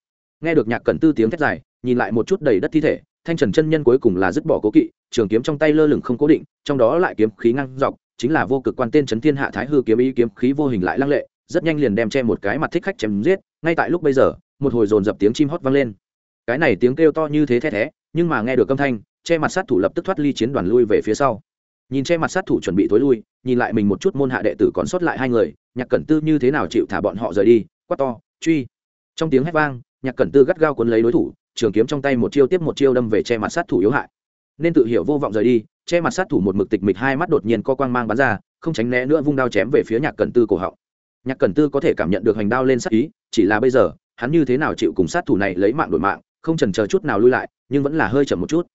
Nghe được nhạc cẩn tư tiếng thét dài nhìn lại một chút đầy đất thi thể, thanh trần chân nhân cuối cùng là dứt bỏ cố kỵ, trường kiếm trong tay lơ lửng không cố định, trong đó lại kiếm khí ngăn dọc, chính là vô cực quan tên trấn thiên hạ thái hư kiếm ý kiếm khí vô hình lại lăng lệ, rất nhanh liền đem che một cái mặt thích khách chém giết, ngay tại lúc bây giờ, một hồi dồn dập tiếng chim hót vang lên. Cái này tiếng kêu to như thế the thé, nhưng mà nghe được âm thanh, che mặt sát thủ lập tức thoát ly chiến đoàn lui về phía sau. Nhìn che mặt sát thủ chuẩn bị tối lui, nhìn lại mình một chút môn hạ đệ tử còn sót lại hai người, nhạc cẩn tư như thế nào chịu thả bọn họ rời đi, quát to, truy. Trong tiếng hét vang, nhạc cẩn tư gắt gao cuốn lấy đối thủ trường kiếm trong tay một chiêu tiếp một chiêu đâm về che mặt sát thủ yếu hại. Nên tự hiểu vô vọng rời đi, che mặt sát thủ một mực tịch mịch hai mắt đột nhiên co quang mang bắn ra, không tránh né nữa vung đao chém về phía nhạc cần tư cổ họng. Nhạc cần tư có thể cảm nhận được hành đao lên sát ý, chỉ là bây giờ, hắn như thế nào chịu cùng sát thủ này lấy mạng đổi mạng, không trần chờ chút nào lui lại, nhưng vẫn là hơi chậm một chút.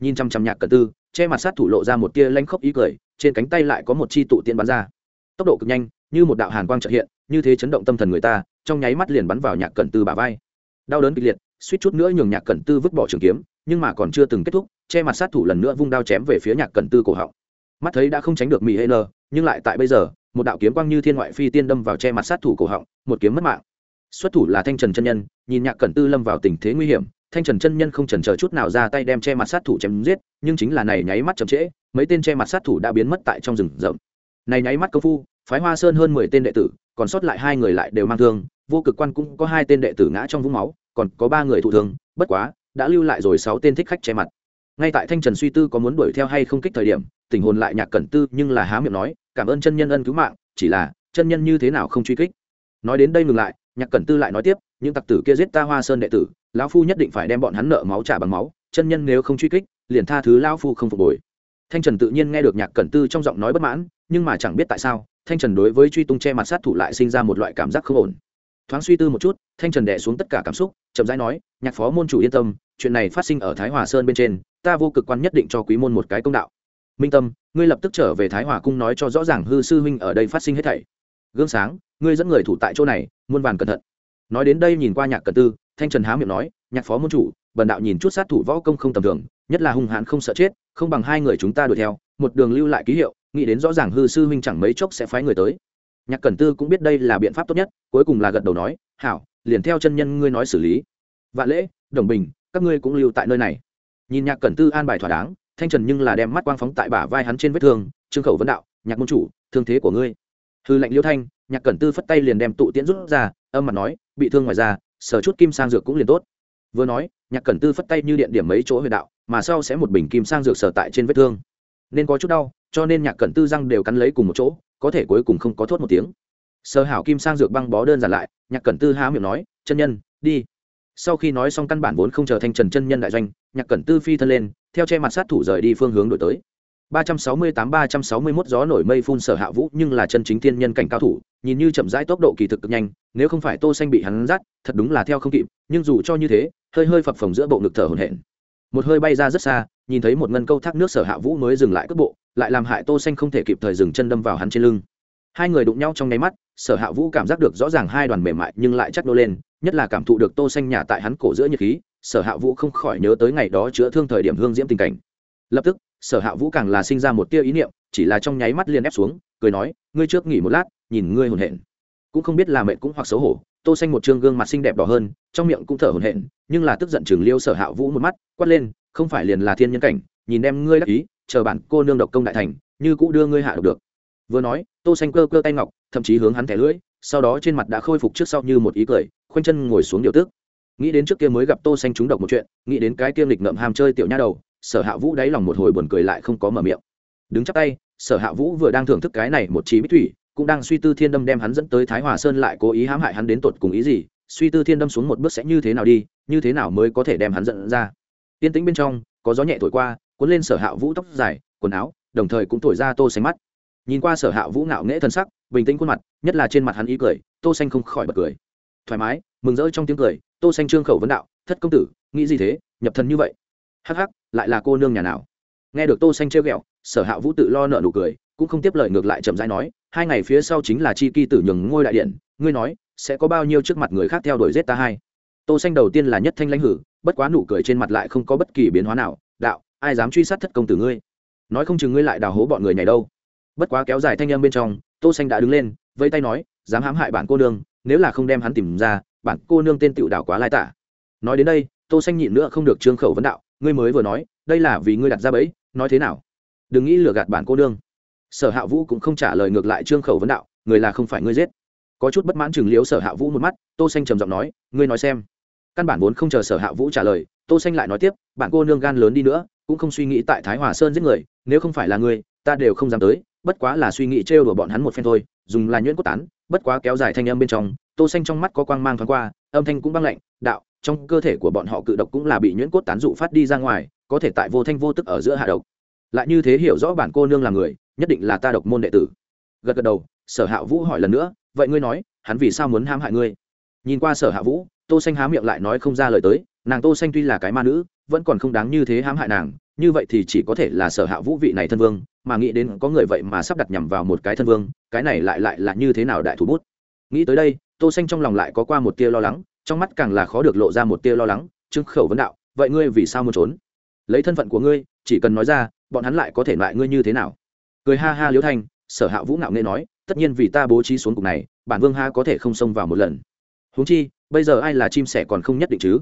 Nhìn chăm chăm nhạc cần tư, che mặt sát thủ lộ ra một tia lanh khốc ý cười, trên cánh tay lại có một chi tụ tiên bắn ra. Tốc độ cực nhanh, như một đạo hàn quang trợ hiện, như thế chấn động tâm thần người ta, trong nháy mắt liền bắn vào nhạc cần tư bả vai. Đau đớn kịch liệt suýt chút nữa nhường nhạc cẩn tư vứt bỏ trường kiếm, nhưng mà còn chưa từng kết thúc, che mặt sát thủ lần nữa vung đao chém về phía nhạc cẩn tư cổ họng. Mắt thấy đã không tránh được mỹ hê nờ nhưng lại tại bây giờ, một đạo kiếm quang như thiên ngoại phi tiên đâm vào che mặt sát thủ cổ họng, một kiếm mất mạng. Xuất thủ là thanh trần chân nhân, nhìn nhạc cẩn tư lâm vào tình thế nguy hiểm, thanh trần chân nhân không trần chờ chút nào ra tay đem che mặt sát thủ chém giết, nhưng chính là này nháy mắt chậm trễ, mấy tên che mặt sát thủ đã biến mất tại trong rừng rậm. Này nháy mắt công phu, phái hoa sơn hơn mười tên đệ tử, còn sót lại hai người lại đều mang thương, vô cực quan cũng có hai tên đệ tử ngã trong vũng máu còn có ba người thụ thương, bất quá, đã lưu lại rồi sáu tên thích khách che mặt. Ngay tại thanh trần suy tư có muốn đuổi theo hay không kích thời điểm, tình hồn lại nhạc cẩn tư nhưng là há miệng nói, cảm ơn chân nhân ân cứu mạng, chỉ là, chân nhân như thế nào không truy kích? Nói đến đây ngừng lại, nhạc cẩn tư lại nói tiếp, những tặc tử kia giết ta hoa sơn đệ tử, lão phu nhất định phải đem bọn hắn nợ máu trả bằng máu, chân nhân nếu không truy kích, liền tha thứ lão phu không phục hồi. Thanh trần tự nhiên nghe được nhạc cẩn tư trong giọng nói bất mãn, nhưng mà chẳng biết tại sao, thanh trần đối với truy tung che mặt sát thủ lại sinh ra một loại cảm giác không ổn thoáng suy tư một chút, thanh trần đẻ xuống tất cả cảm xúc, chậm rãi nói, nhạc phó môn chủ yên tâm, chuyện này phát sinh ở thái hòa sơn bên trên, ta vô cực quan nhất định cho quý môn một cái công đạo. Minh tâm, ngươi lập tức trở về thái hòa cung nói cho rõ ràng hư sư huynh ở đây phát sinh hết thảy. Gương sáng, ngươi dẫn người thủ tại chỗ này, muôn vàn cẩn thận. Nói đến đây nhìn qua nhạc cẩn tư, thanh trần há miệng nói, nhạc phó môn chủ, bần đạo nhìn chút sát thủ võ công không tầm thường, nhất là hung hãn không sợ chết, không bằng hai người chúng ta đuổi theo, một đường lưu lại ký hiệu, nghĩ đến rõ ràng hư sư huynh chẳng mấy chốc sẽ phái người tới nhạc cẩn tư cũng biết đây là biện pháp tốt nhất, cuối cùng là gật đầu nói, hảo, liền theo chân nhân ngươi nói xử lý. Vạn lễ, đồng bình, các ngươi cũng lưu tại nơi này. Nhìn nhạc cẩn tư an bài thỏa đáng, thanh trần nhưng là đem mắt quang phóng tại bả vai hắn trên vết thương, trương khẩu vấn đạo, nhạc môn chủ, thương thế của ngươi. Hư lệnh liêu thanh, nhạc cẩn tư phất tay liền đem tụ tiễn rút ra, âm mặt nói, bị thương ngoài ra sở chút kim sang dược cũng liền tốt. Vừa nói, nhạc cẩn tư phất tay như điện điểm mấy chỗ huyền đạo, mà sau sẽ một bình kim sang dược sở tại trên vết thương. Nên có chút đau, cho nên nhạc cẩn tư răng đều cắn lấy cùng một chỗ có thể cuối cùng không có thốt một tiếng. Sơ hảo kim sang dược băng bó đơn giản lại, nhạc cẩn tư há miệng nói, chân nhân, đi. Sau khi nói xong căn bản vốn không chờ thanh trần chân nhân đại doanh, nhạc cẩn tư phi thân lên, theo che mặt sát thủ rời đi phương hướng đổi tới. 368-361 gió nổi mây phun sở hạ vũ nhưng là chân chính thiên nhân cảnh cao thủ, nhìn như chậm rãi tốc độ kỳ thực cực nhanh, nếu không phải tô xanh bị hắn dắt, thật đúng là theo không kịp, nhưng dù cho như thế, hơi hơi phập phồng giữa bộ ngực thở hổn hển. Một hơi bay ra rất xa, nhìn thấy một ngân câu thác nước sở hạ vũ mới dừng lại cất bộ lại làm hại tô xanh không thể kịp thời dừng chân đâm vào hắn trên lưng. Hai người đụng nhau trong nháy mắt, sở hạ vũ cảm giác được rõ ràng hai đoàn mềm mại nhưng lại chắc nô lên, nhất là cảm thụ được tô xanh nhà tại hắn cổ giữa nhiệt khí, sở hạ vũ không khỏi nhớ tới ngày đó chữa thương thời điểm hương diễm tình cảnh. Lập tức, sở hạ vũ càng là sinh ra một tia ý niệm, chỉ là trong nháy mắt liền ép xuống, cười nói, ngươi trước nghỉ một lát, nhìn ngươi hồn hển. Cũng không biết là mệt cũng hoặc xấu hổ, tô xanh một trương gương mặt xinh đẹp đỏ hơn, trong miệng cũng thở hổn hển, nhưng là tức giận chừng liêu sở hạ vũ một mắt, quát lên, không phải liền là thiên nhân cảnh, nhìn em ngươi đắc ý chờ bản cô nương độc công đại thành, như cũ đưa ngươi hạ độc được. Vừa nói, tô xanh cơ cơ tay ngọc, thậm chí hướng hắn thẻ lưỡi, sau đó trên mặt đã khôi phục trước sau như một ý cười, khoanh chân ngồi xuống điều tức. Nghĩ đến trước kia mới gặp tô xanh trúng độc một chuyện, nghĩ đến cái kia lịch ngậm ham chơi tiểu nha đầu, sở hạ vũ đáy lòng một hồi buồn cười lại không có mở miệng. Đứng chắp tay, sở hạ vũ vừa đang thưởng thức cái này một trí bích thủy, cũng đang suy tư thiên đâm đem hắn dẫn tới thái hòa sơn lại cố ý hãm hại hắn đến tột cùng ý gì, suy tư thiên đâm xuống một bước sẽ như thế nào đi, như thế nào mới có thể đem hắn dẫn ra. Yên tĩnh bên trong, có gió nhẹ thổi qua cuốn lên sở hạ vũ tóc dài, quần áo, đồng thời cũng thổi ra tô xanh mắt. Nhìn qua sở hạ vũ ngạo nghễ thân sắc, bình tĩnh khuôn mặt, nhất là trên mặt hắn ý cười, tô xanh không khỏi bật cười. Thoải mái, mừng rỡ trong tiếng cười, tô xanh trương khẩu vấn đạo, thất công tử, nghĩ gì thế? Nhập thần như vậy? Hắc hắc, lại là cô nương nhà nào? Nghe được tô xanh trêu ghẹo, sở hạ vũ tự lo nợ nụ cười, cũng không tiếp lời ngược lại chậm rãi nói, hai ngày phía sau chính là chi kỳ tử nhường ngôi đại điện, ngươi nói, sẽ có bao nhiêu trước mặt người khác theo đuổi giết ta hai tô xanh đầu tiên là nhất thanh lãnh hử, bất quá nụ cười trên mặt lại không có bất kỳ biến hóa nào, đạo ai dám truy sát thất công tử ngươi? Nói không chừng ngươi lại đào hố bọn người này đâu. Bất quá kéo dài thanh âm bên trong, tô xanh đã đứng lên, vẫy tay nói, dám hãm hại bản cô nương, nếu là không đem hắn tìm ra, bản cô nương tên tiểu đảo quá lai tả. Nói đến đây, tô xanh nhịn nữa không được trương khẩu vấn đạo, ngươi mới vừa nói, đây là vì ngươi đặt ra bẫy, nói thế nào? Đừng nghĩ lừa gạt bản cô nương. Sở hạ vũ cũng không trả lời ngược lại trương khẩu vấn đạo, người là không phải ngươi giết. Có chút bất mãn chừng liếu sở hạ vũ một mắt, tô xanh trầm giọng nói, ngươi nói xem. Căn bản vốn không chờ sở hạ vũ trả lời, tô xanh lại nói tiếp, bản cô nương gan lớn đi nữa cũng không suy nghĩ tại thái hòa sơn giết người nếu không phải là người, ta đều không dám tới bất quá là suy nghĩ trêu đùa bọn hắn một phen thôi. Dùng là nhuyễn cốt tán bất quá kéo dài thanh âm bên trong tô xanh trong mắt có quang mang thoáng qua âm thanh cũng băng lạnh đạo trong cơ thể của bọn họ cự độc cũng là bị nhuyễn cốt tán dụ phát đi ra ngoài có thể tại vô thanh vô tức ở giữa hạ độc. Lại như thế hiểu rõ bản cô nương là người nhất định là ta độc môn đệ tử. Gật gật đầu sở hạ vũ hỏi lần nữa vậy ngươi nói hắn vì sao muốn hãm hại ngươi? Nhìn qua sở hạ vũ tô xanh há miệng lại nói không ra lời tới nàng tô xanh tuy là cái ma nữ vẫn còn không đáng như thế hãm hại nàng, như vậy thì chỉ có thể là sở hạ vũ vị này thân vương, mà nghĩ đến có người vậy mà sắp đặt nhằm vào một cái thân vương, cái này lại lại là như thế nào đại thủ bút. Nghĩ tới đây, tô xanh trong lòng lại có qua một tia lo lắng, trong mắt càng là khó được lộ ra một tia lo lắng, trương khẩu vấn đạo, vậy ngươi vì sao muốn trốn? Lấy thân phận của ngươi, chỉ cần nói ra, bọn hắn lại có thể loại ngươi như thế nào? Cười ha ha liễu thanh, sở hạ vũ ngạo nghễ nói, tất nhiên vì ta bố trí xuống cục này, bản vương ha có thể không xông vào một lần. Huống chi, bây giờ ai là chim sẻ còn không nhất định chứ?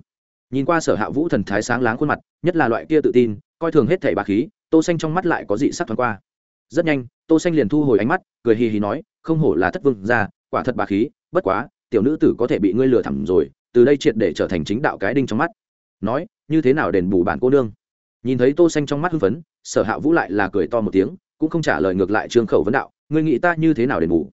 Nhìn qua sở hạ vũ thần thái sáng láng khuôn mặt, nhất là loại kia tự tin, coi thường hết thảy bà khí, tô xanh trong mắt lại có dị sắc thoáng qua. Rất nhanh, tô xanh liền thu hồi ánh mắt, cười hì hì nói, không hổ là thất vương gia, quả thật bà khí, bất quá, tiểu nữ tử có thể bị ngươi lừa thẳm rồi, từ đây triệt để trở thành chính đạo cái đinh trong mắt. Nói, như thế nào đền bù bản cô nương? Nhìn thấy tô xanh trong mắt hưng phấn, sở hạ vũ lại là cười to một tiếng, cũng không trả lời ngược lại trương khẩu vấn đạo, ngươi nghĩ ta như thế nào đền bù?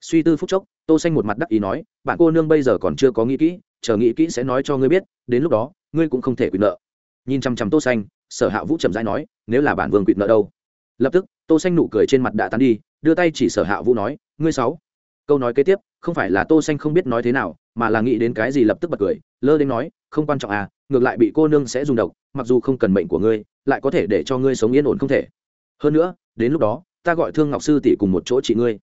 Suy tư phút chốc, tô xanh một mặt đắc ý nói bạn cô nương bây giờ còn chưa có nghĩ kỹ chờ nghĩ kỹ sẽ nói cho ngươi biết, đến lúc đó, ngươi cũng không thể quyền nợ. Nhìn chăm chăm tô xanh, sở hạ vũ chậm rãi nói, nếu là bản vương quyền nợ đâu? Lập tức, tô xanh nụ cười trên mặt đã tan đi, đưa tay chỉ sở hạ vũ nói, ngươi sáu. Câu nói kế tiếp, không phải là tô xanh không biết nói thế nào, mà là nghĩ đến cái gì lập tức bật cười, lơ đến nói, không quan trọng à ngược lại bị cô nương sẽ dùng độc, mặc dù không cần mệnh của ngươi, lại có thể để cho ngươi sống yên ổn không thể. Hơn nữa, đến lúc đó, ta gọi thương ngọc sư tỷ cùng một chỗ chị ngươi.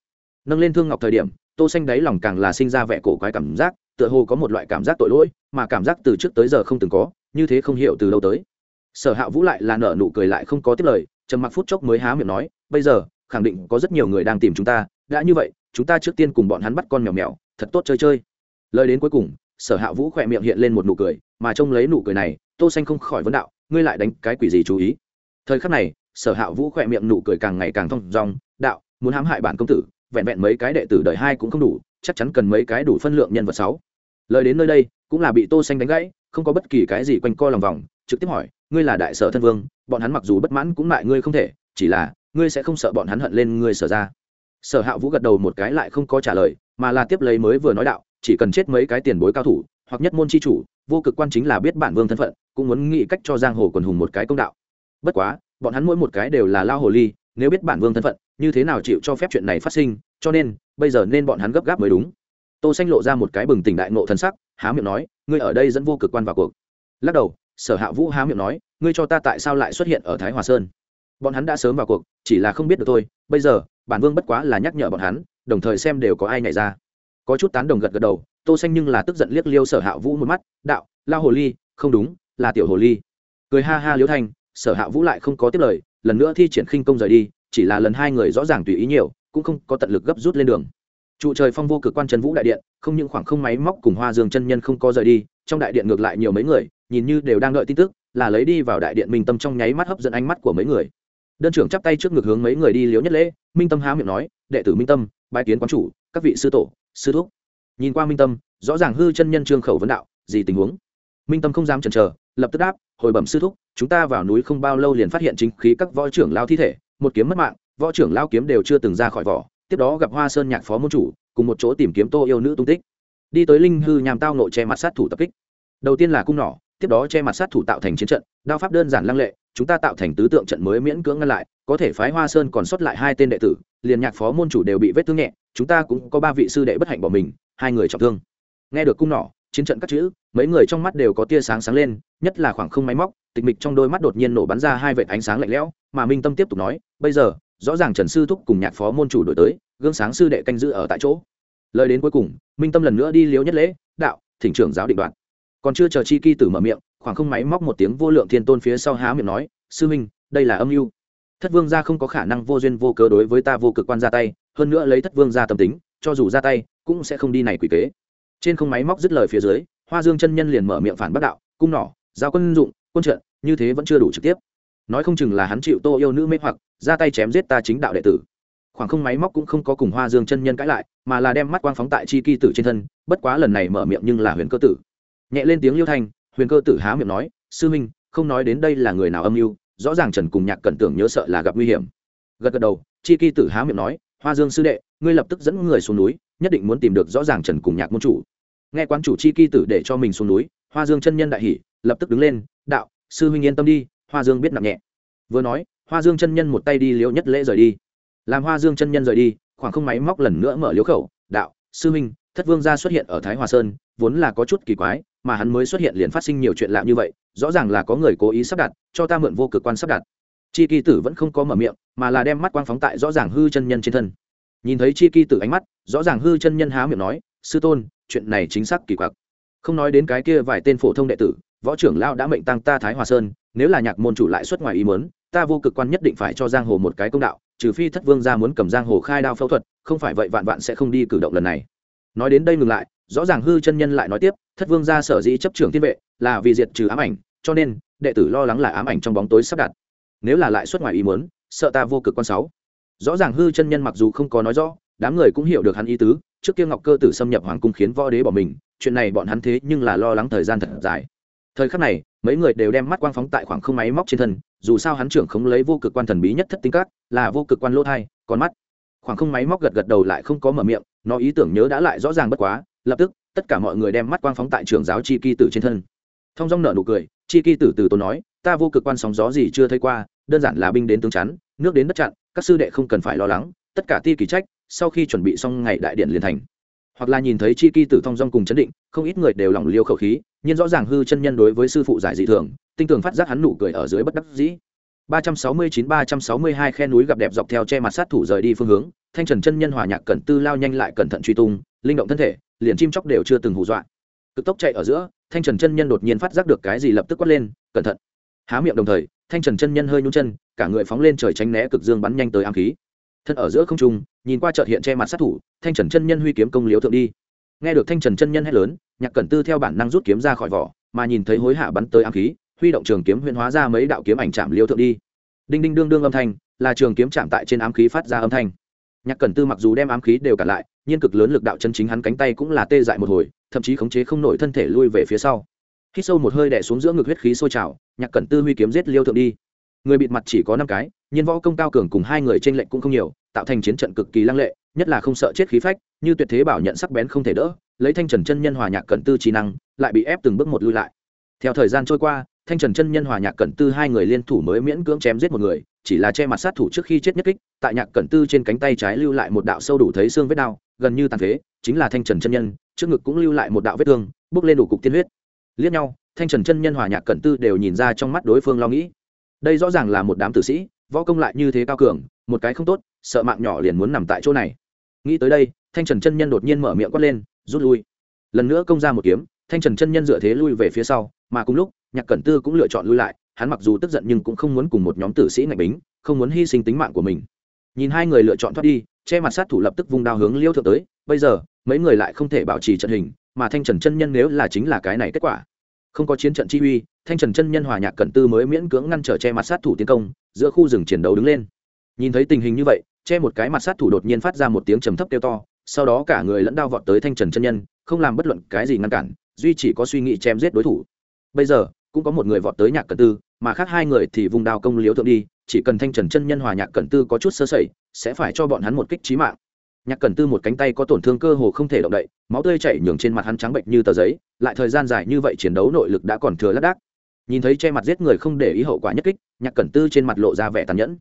Nâng lên thương ngọc thời điểm, tô xanh đáy lòng càng là sinh ra vẻ cổ quái cảm giác tựa hồ có một loại cảm giác tội lỗi, mà cảm giác từ trước tới giờ không từng có, như thế không hiểu từ lâu tới. Sở hạ vũ lại là nở nụ cười lại không có tiếp lời, trầm mặc phút chốc mới há miệng nói, bây giờ, khẳng định có rất nhiều người đang tìm chúng ta, đã như vậy, chúng ta trước tiên cùng bọn hắn bắt con mèo mèo, thật tốt chơi chơi. Lời đến cuối cùng, sở hạ vũ khỏe miệng hiện lên một nụ cười, mà trông lấy nụ cười này, tô xanh không khỏi vấn đạo, ngươi lại đánh cái quỷ gì chú ý? Thời khắc này, sở hạ vũ khỏe miệng nụ cười càng ngày càng thong dong, đạo, muốn hãm hại bản công tử, vẹn vẹn mấy cái đệ tử đời hai cũng không đủ chắc chắn cần mấy cái đủ phân lượng nhân vật sáu. Lời đến nơi đây, cũng là bị tô xanh đánh gãy, không có bất kỳ cái gì quanh co lòng vòng, trực tiếp hỏi, ngươi là đại sở thân vương, bọn hắn mặc dù bất mãn cũng lại ngươi không thể, chỉ là, ngươi sẽ không sợ bọn hắn hận lên ngươi sở ra. Sở hạ vũ gật đầu một cái lại không có trả lời, mà là tiếp lấy mới vừa nói đạo, chỉ cần chết mấy cái tiền bối cao thủ, hoặc nhất môn chi chủ, vô cực quan chính là biết bản vương thân phận, cũng muốn nghĩ cách cho giang hồ quần hùng một cái công đạo. Bất quá, bọn hắn mỗi một cái đều là lao hồ ly, nếu biết bản vương thân phận như thế nào chịu cho phép chuyện này phát sinh, cho nên, bây giờ nên bọn hắn gấp gáp mới đúng. Tô xanh lộ ra một cái bừng tỉnh đại nộ thân sắc, há miệng nói, ngươi ở đây dẫn vô cực quan vào cuộc. Lắc đầu, sở hạ vũ há miệng nói, ngươi cho ta tại sao lại xuất hiện ở thái hòa sơn? Bọn hắn đã sớm vào cuộc, chỉ là không biết được thôi, bây giờ, bản vương bất quá là nhắc nhở bọn hắn, đồng thời xem đều có ai nhảy ra. Có chút tán đồng gật gật đầu, tô xanh nhưng là tức giận liếc liêu sở hạ vũ một mắt, đạo lao hồ ly, không đúng, là tiểu hồ ly. Cười ha ha liếu thanh, sở hạ vũ lại không có tiếp lời, lần nữa thi triển khinh công rời đi chỉ là lần hai người rõ ràng tùy ý nhiều, cũng không có tận lực gấp rút lên đường. Trụ trời phong vô cực quan trần vũ đại điện, không những khoảng không máy móc cùng hoa dương chân nhân không có rời đi, trong đại điện ngược lại nhiều mấy người, nhìn như đều đang đợi tin tức, là lấy đi vào đại điện minh tâm trong nháy mắt hấp dẫn ánh mắt của mấy người. Đơn trưởng chắp tay trước ngực hướng mấy người đi liếu nhất lễ, minh tâm há miệng nói, đệ tử minh tâm, bái kiến quán chủ, các vị sư tổ, sư thúc. Nhìn qua minh tâm, rõ ràng hư chân nhân trương khẩu vấn đạo, gì tình huống? Minh tâm không dám chần chờ, lập tức đáp, hồi bẩm sư thúc, chúng ta vào núi không bao lâu liền phát hiện chính khí các võ trưởng lao thi thể một kiếm mất mạng, võ trưởng lao kiếm đều chưa từng ra khỏi vỏ, tiếp đó gặp hoa sơn nhạc phó môn chủ, cùng một chỗ tìm kiếm tô yêu nữ tung tích. Đi tới linh hư nhàm tao nội che mặt sát thủ tập kích. Đầu tiên là cung nỏ, tiếp đó che mặt sát thủ tạo thành chiến trận, đao pháp đơn giản lăng lệ, chúng ta tạo thành tứ tượng trận mới miễn cưỡng ngăn lại, có thể phái hoa sơn còn sót lại hai tên đệ tử, liền nhạc phó môn chủ đều bị vết thương nhẹ, chúng ta cũng có ba vị sư đệ bất hạnh bỏ mình, hai người trọng thương. Nghe được cung nỏ, chiến trận các chữ, mấy người trong mắt đều có tia sáng sáng lên, nhất là khoảng không máy móc, tịch mịch trong đôi mắt đột nhiên nổ bắn ra hai vệt ánh sáng lạnh lẽo mà minh tâm tiếp tục nói, bây giờ, rõ ràng trần sư thúc cùng nhạc phó môn chủ đổi tới, gương sáng sư đệ canh giữ ở tại chỗ. Lời đến cuối cùng, minh tâm lần nữa đi liếu nhất lễ, đạo, thỉnh trưởng giáo định đoạn còn chưa chờ chi kỳ tử mở miệng, khoảng không máy móc một tiếng vô lượng thiên tôn phía sau há miệng nói, sư minh, đây là âm mưu. Thất vương gia không có khả năng vô duyên vô cớ đối với ta vô cực quan ra tay, hơn nữa lấy thất vương gia tâm tính, cho dù ra tay, cũng sẽ không đi này quỷ kế. Trên không máy móc dứt lời phía dưới, hoa dương chân nhân liền mở miệng phản bác đạo, cung nỏ, giao quân dụng, quân trận, như thế vẫn chưa đủ trực tiếp nói không chừng là hắn chịu tô yêu nữ mê hoặc, ra tay chém giết ta chính đạo đệ tử. Khoảng không máy móc cũng không có cùng hoa dương chân nhân cãi lại, mà là đem mắt quang phóng tại chi kỳ tử trên thân, bất quá lần này mở miệng nhưng là huyền cơ tử. Nhẹ lên tiếng liêu thanh, huyền cơ tử há miệng nói, sư minh không nói đến đây là người nào âm mưu, rõ ràng trần cùng nhạc cẩn tưởng nhớ sợ là gặp nguy hiểm. Gật gật đầu, chi kỳ tử há miệng nói, hoa dương sư đệ, ngươi lập tức dẫn người xuống núi, nhất định muốn tìm được rõ ràng trần cùng nhạc môn chủ. Nghe quan chủ chi kỳ tử để cho mình xuống núi, hoa dương chân nhân đại hỉ, lập tức đứng lên, đạo, sư huynh yên tâm đi hoa dương biết nặng nhẹ. Vừa nói, hoa dương chân nhân một tay đi liễu nhất lễ rời đi. Làm hoa dương chân nhân rời đi, khoảng không máy móc lần nữa mở liễu khẩu, đạo, sư huynh thất vương gia xuất hiện ở thái hòa sơn, vốn là có chút kỳ quái, mà hắn mới xuất hiện liền phát sinh nhiều chuyện lạ như vậy, rõ ràng là có người cố ý sắp đặt, cho ta mượn vô cực quan sắp đặt. Chi kỳ tử vẫn không có mở miệng, mà là đem mắt quang phóng tại rõ ràng hư chân nhân trên thân. Nhìn thấy chi kỳ tử ánh mắt, rõ ràng hư chân nhân há miệng nói, sư tôn, chuyện này chính xác kỳ quặc. Không nói đến cái kia vài tên phổ thông đệ tử, võ trưởng lao đã mệnh tăng ta thái hòa sơn nếu là nhạc môn chủ lại xuất ngoài ý muốn, ta vô cực quan nhất định phải cho giang hồ một cái công đạo, trừ phi thất vương ra muốn cầm giang hồ khai đao phẫu thuật, không phải vậy vạn vạn sẽ không đi cử động lần này. Nói đến đây ngừng lại, rõ ràng hư chân nhân lại nói tiếp, thất vương ra sở dĩ chấp trưởng thiên vệ, là vì diệt trừ ám ảnh, cho nên, đệ tử lo lắng là ám ảnh trong bóng tối sắp đặt. Nếu là lại xuất ngoài ý muốn, sợ ta vô cực quan sáu. Rõ ràng hư chân nhân mặc dù không có nói rõ, đám người cũng hiểu được hắn ý tứ, trước kia ngọc cơ tử xâm nhập hoàng cung khiến võ đế bỏ mình, chuyện này bọn hắn thế nhưng là lo lắng thời gian thật dài thời khắc này, mấy người đều đem mắt quang phóng tại khoảng không máy móc trên thân, dù sao hắn trưởng không lấy vô cực quan thần bí nhất thất tinh các, là vô cực quan lỗ thai con mắt. Khoảng không máy móc gật gật đầu lại không có mở miệng, nó ý tưởng nhớ đã lại rõ ràng bất quá, lập tức, tất cả mọi người đem mắt quang phóng tại trường giáo chi kỳ tử trên thân. Thông dong nở nụ cười, chi kỳ tử từ tốn nói, ta vô cực quan sóng gió gì chưa thấy qua, đơn giản là binh đến tướng chắn, nước đến đất chặn, các sư đệ không cần phải lo lắng, tất cả ti kỳ trách, sau khi chuẩn bị xong ngày đại điện liền thành. Hoặc là nhìn thấy chi kỳ tử thông dong cùng chấn định, không ít người đều lỏng liêu khẩu khí nhưng rõ ràng hư chân nhân đối với sư phụ giải dị thường, tinh tường phát giác hắn nụ cười ở dưới bất đắc dĩ. 369-362 khe núi gặp đẹp dọc theo che mặt sát thủ rời đi phương hướng, thanh trần chân nhân hòa nhạc cẩn tư lao nhanh lại cẩn thận truy tung, linh động thân thể, liền chim chóc đều chưa từng hù dọa. Cực tốc chạy ở giữa, thanh trần chân nhân đột nhiên phát giác được cái gì lập tức quát lên, cẩn thận! Há miệng đồng thời, thanh trần chân nhân hơi nhún chân, cả người phóng lên trời tránh né cực dương bắn nhanh tới ám khí. Thân ở giữa không trung, nhìn qua chợt hiện che mặt sát thủ, thanh trần chân nhân huy kiếm công liếu thượng đi nghe được thanh trần chân nhân hét lớn, nhạc cẩn tư theo bản năng rút kiếm ra khỏi vỏ, mà nhìn thấy hối hạ bắn tới ám khí, huy động trường kiếm huyễn hóa ra mấy đạo kiếm ảnh chạm liêu thượng đi. Đinh đinh đương đương âm thanh, là trường kiếm chạm tại trên ám khí phát ra âm thanh. Nhạc cẩn tư mặc dù đem ám khí đều cả lại nhiên cực lớn lực đạo chân chính hắn cánh tay cũng là tê dại một hồi, thậm chí khống chế không nổi thân thể lui về phía sau. Khi sâu một hơi đẻ xuống giữa ngực huyết khí sôi trào, nhạc cẩn tư huy kiếm giết liêu thượng đi. Người bịt mặt chỉ có năm cái, nhiên võ công cao cường cùng hai người trên lệnh cũng không nhiều, tạo thành chiến trận cực kỳ lăng lệ nhất là không sợ chết khí phách, như tuyệt thế bảo nhận sắc bén không thể đỡ, lấy thanh trần chân nhân hòa nhạc cẩn tư trí năng, lại bị ép từng bước một lui lại. Theo thời gian trôi qua, thanh trần chân nhân hòa nhạc cẩn tư hai người liên thủ mới miễn cưỡng chém giết một người, chỉ là che mặt sát thủ trước khi chết nhất kích, tại nhạc cẩn tư trên cánh tay trái lưu lại một đạo sâu đủ thấy xương vết đao, gần như tàn phế, chính là thanh trần chân nhân, trước ngực cũng lưu lại một đạo vết thương, bước lên đủ cục tiên huyết. Liếc nhau, thanh trần chân nhân hòa nhạc cẩn tư đều nhìn ra trong mắt đối phương lo nghĩ. Đây rõ ràng là một đám tử sĩ, võ công lại như thế cao cường, một cái không tốt, sợ mạng nhỏ liền muốn nằm tại chỗ này nghĩ tới đây, thanh trần chân nhân đột nhiên mở miệng quát lên, rút lui. Lần nữa công ra một kiếm, thanh trần chân nhân dựa thế lui về phía sau, mà cùng lúc, nhạc cẩn tư cũng lựa chọn lui lại, hắn mặc dù tức giận nhưng cũng không muốn cùng một nhóm tử sĩ ngạch bính, không muốn hy sinh tính mạng của mình. Nhìn hai người lựa chọn thoát đi, che mặt sát thủ lập tức vung đao hướng liêu thượng tới, bây giờ, mấy người lại không thể bảo trì trận hình, mà thanh trần chân nhân nếu là chính là cái này kết quả. Không có chiến trận chi uy, thanh trần chân nhân hòa nhạc cẩn tư mới miễn cưỡng ngăn trở che mặt sát thủ tiến công, giữa khu rừng chiến đấu đứng lên. Nhìn thấy tình hình như vậy che một cái mặt sát thủ đột nhiên phát ra một tiếng trầm thấp kêu to, sau đó cả người lẫn đao vọt tới thanh trần chân nhân, không làm bất luận cái gì ngăn cản, duy chỉ có suy nghĩ chém giết đối thủ. Bây giờ, cũng có một người vọt tới nhạc cẩn tư, mà khác hai người thì vùng đao công liếu thượng đi, chỉ cần thanh trần chân nhân hòa nhạc cẩn tư có chút sơ sẩy, sẽ phải cho bọn hắn một kích trí mạng. Nhạc cẩn tư một cánh tay có tổn thương cơ hồ không thể động đậy, máu tươi chảy nhường trên mặt hắn trắng bệnh như tờ giấy, lại thời gian dài như vậy chiến đấu nội lực đã còn thừa lác đác. Nhìn thấy che mặt giết người không để ý hậu quả nhất kích, nhạc cẩn tư trên mặt lộ ra vẻ tàn nhẫn.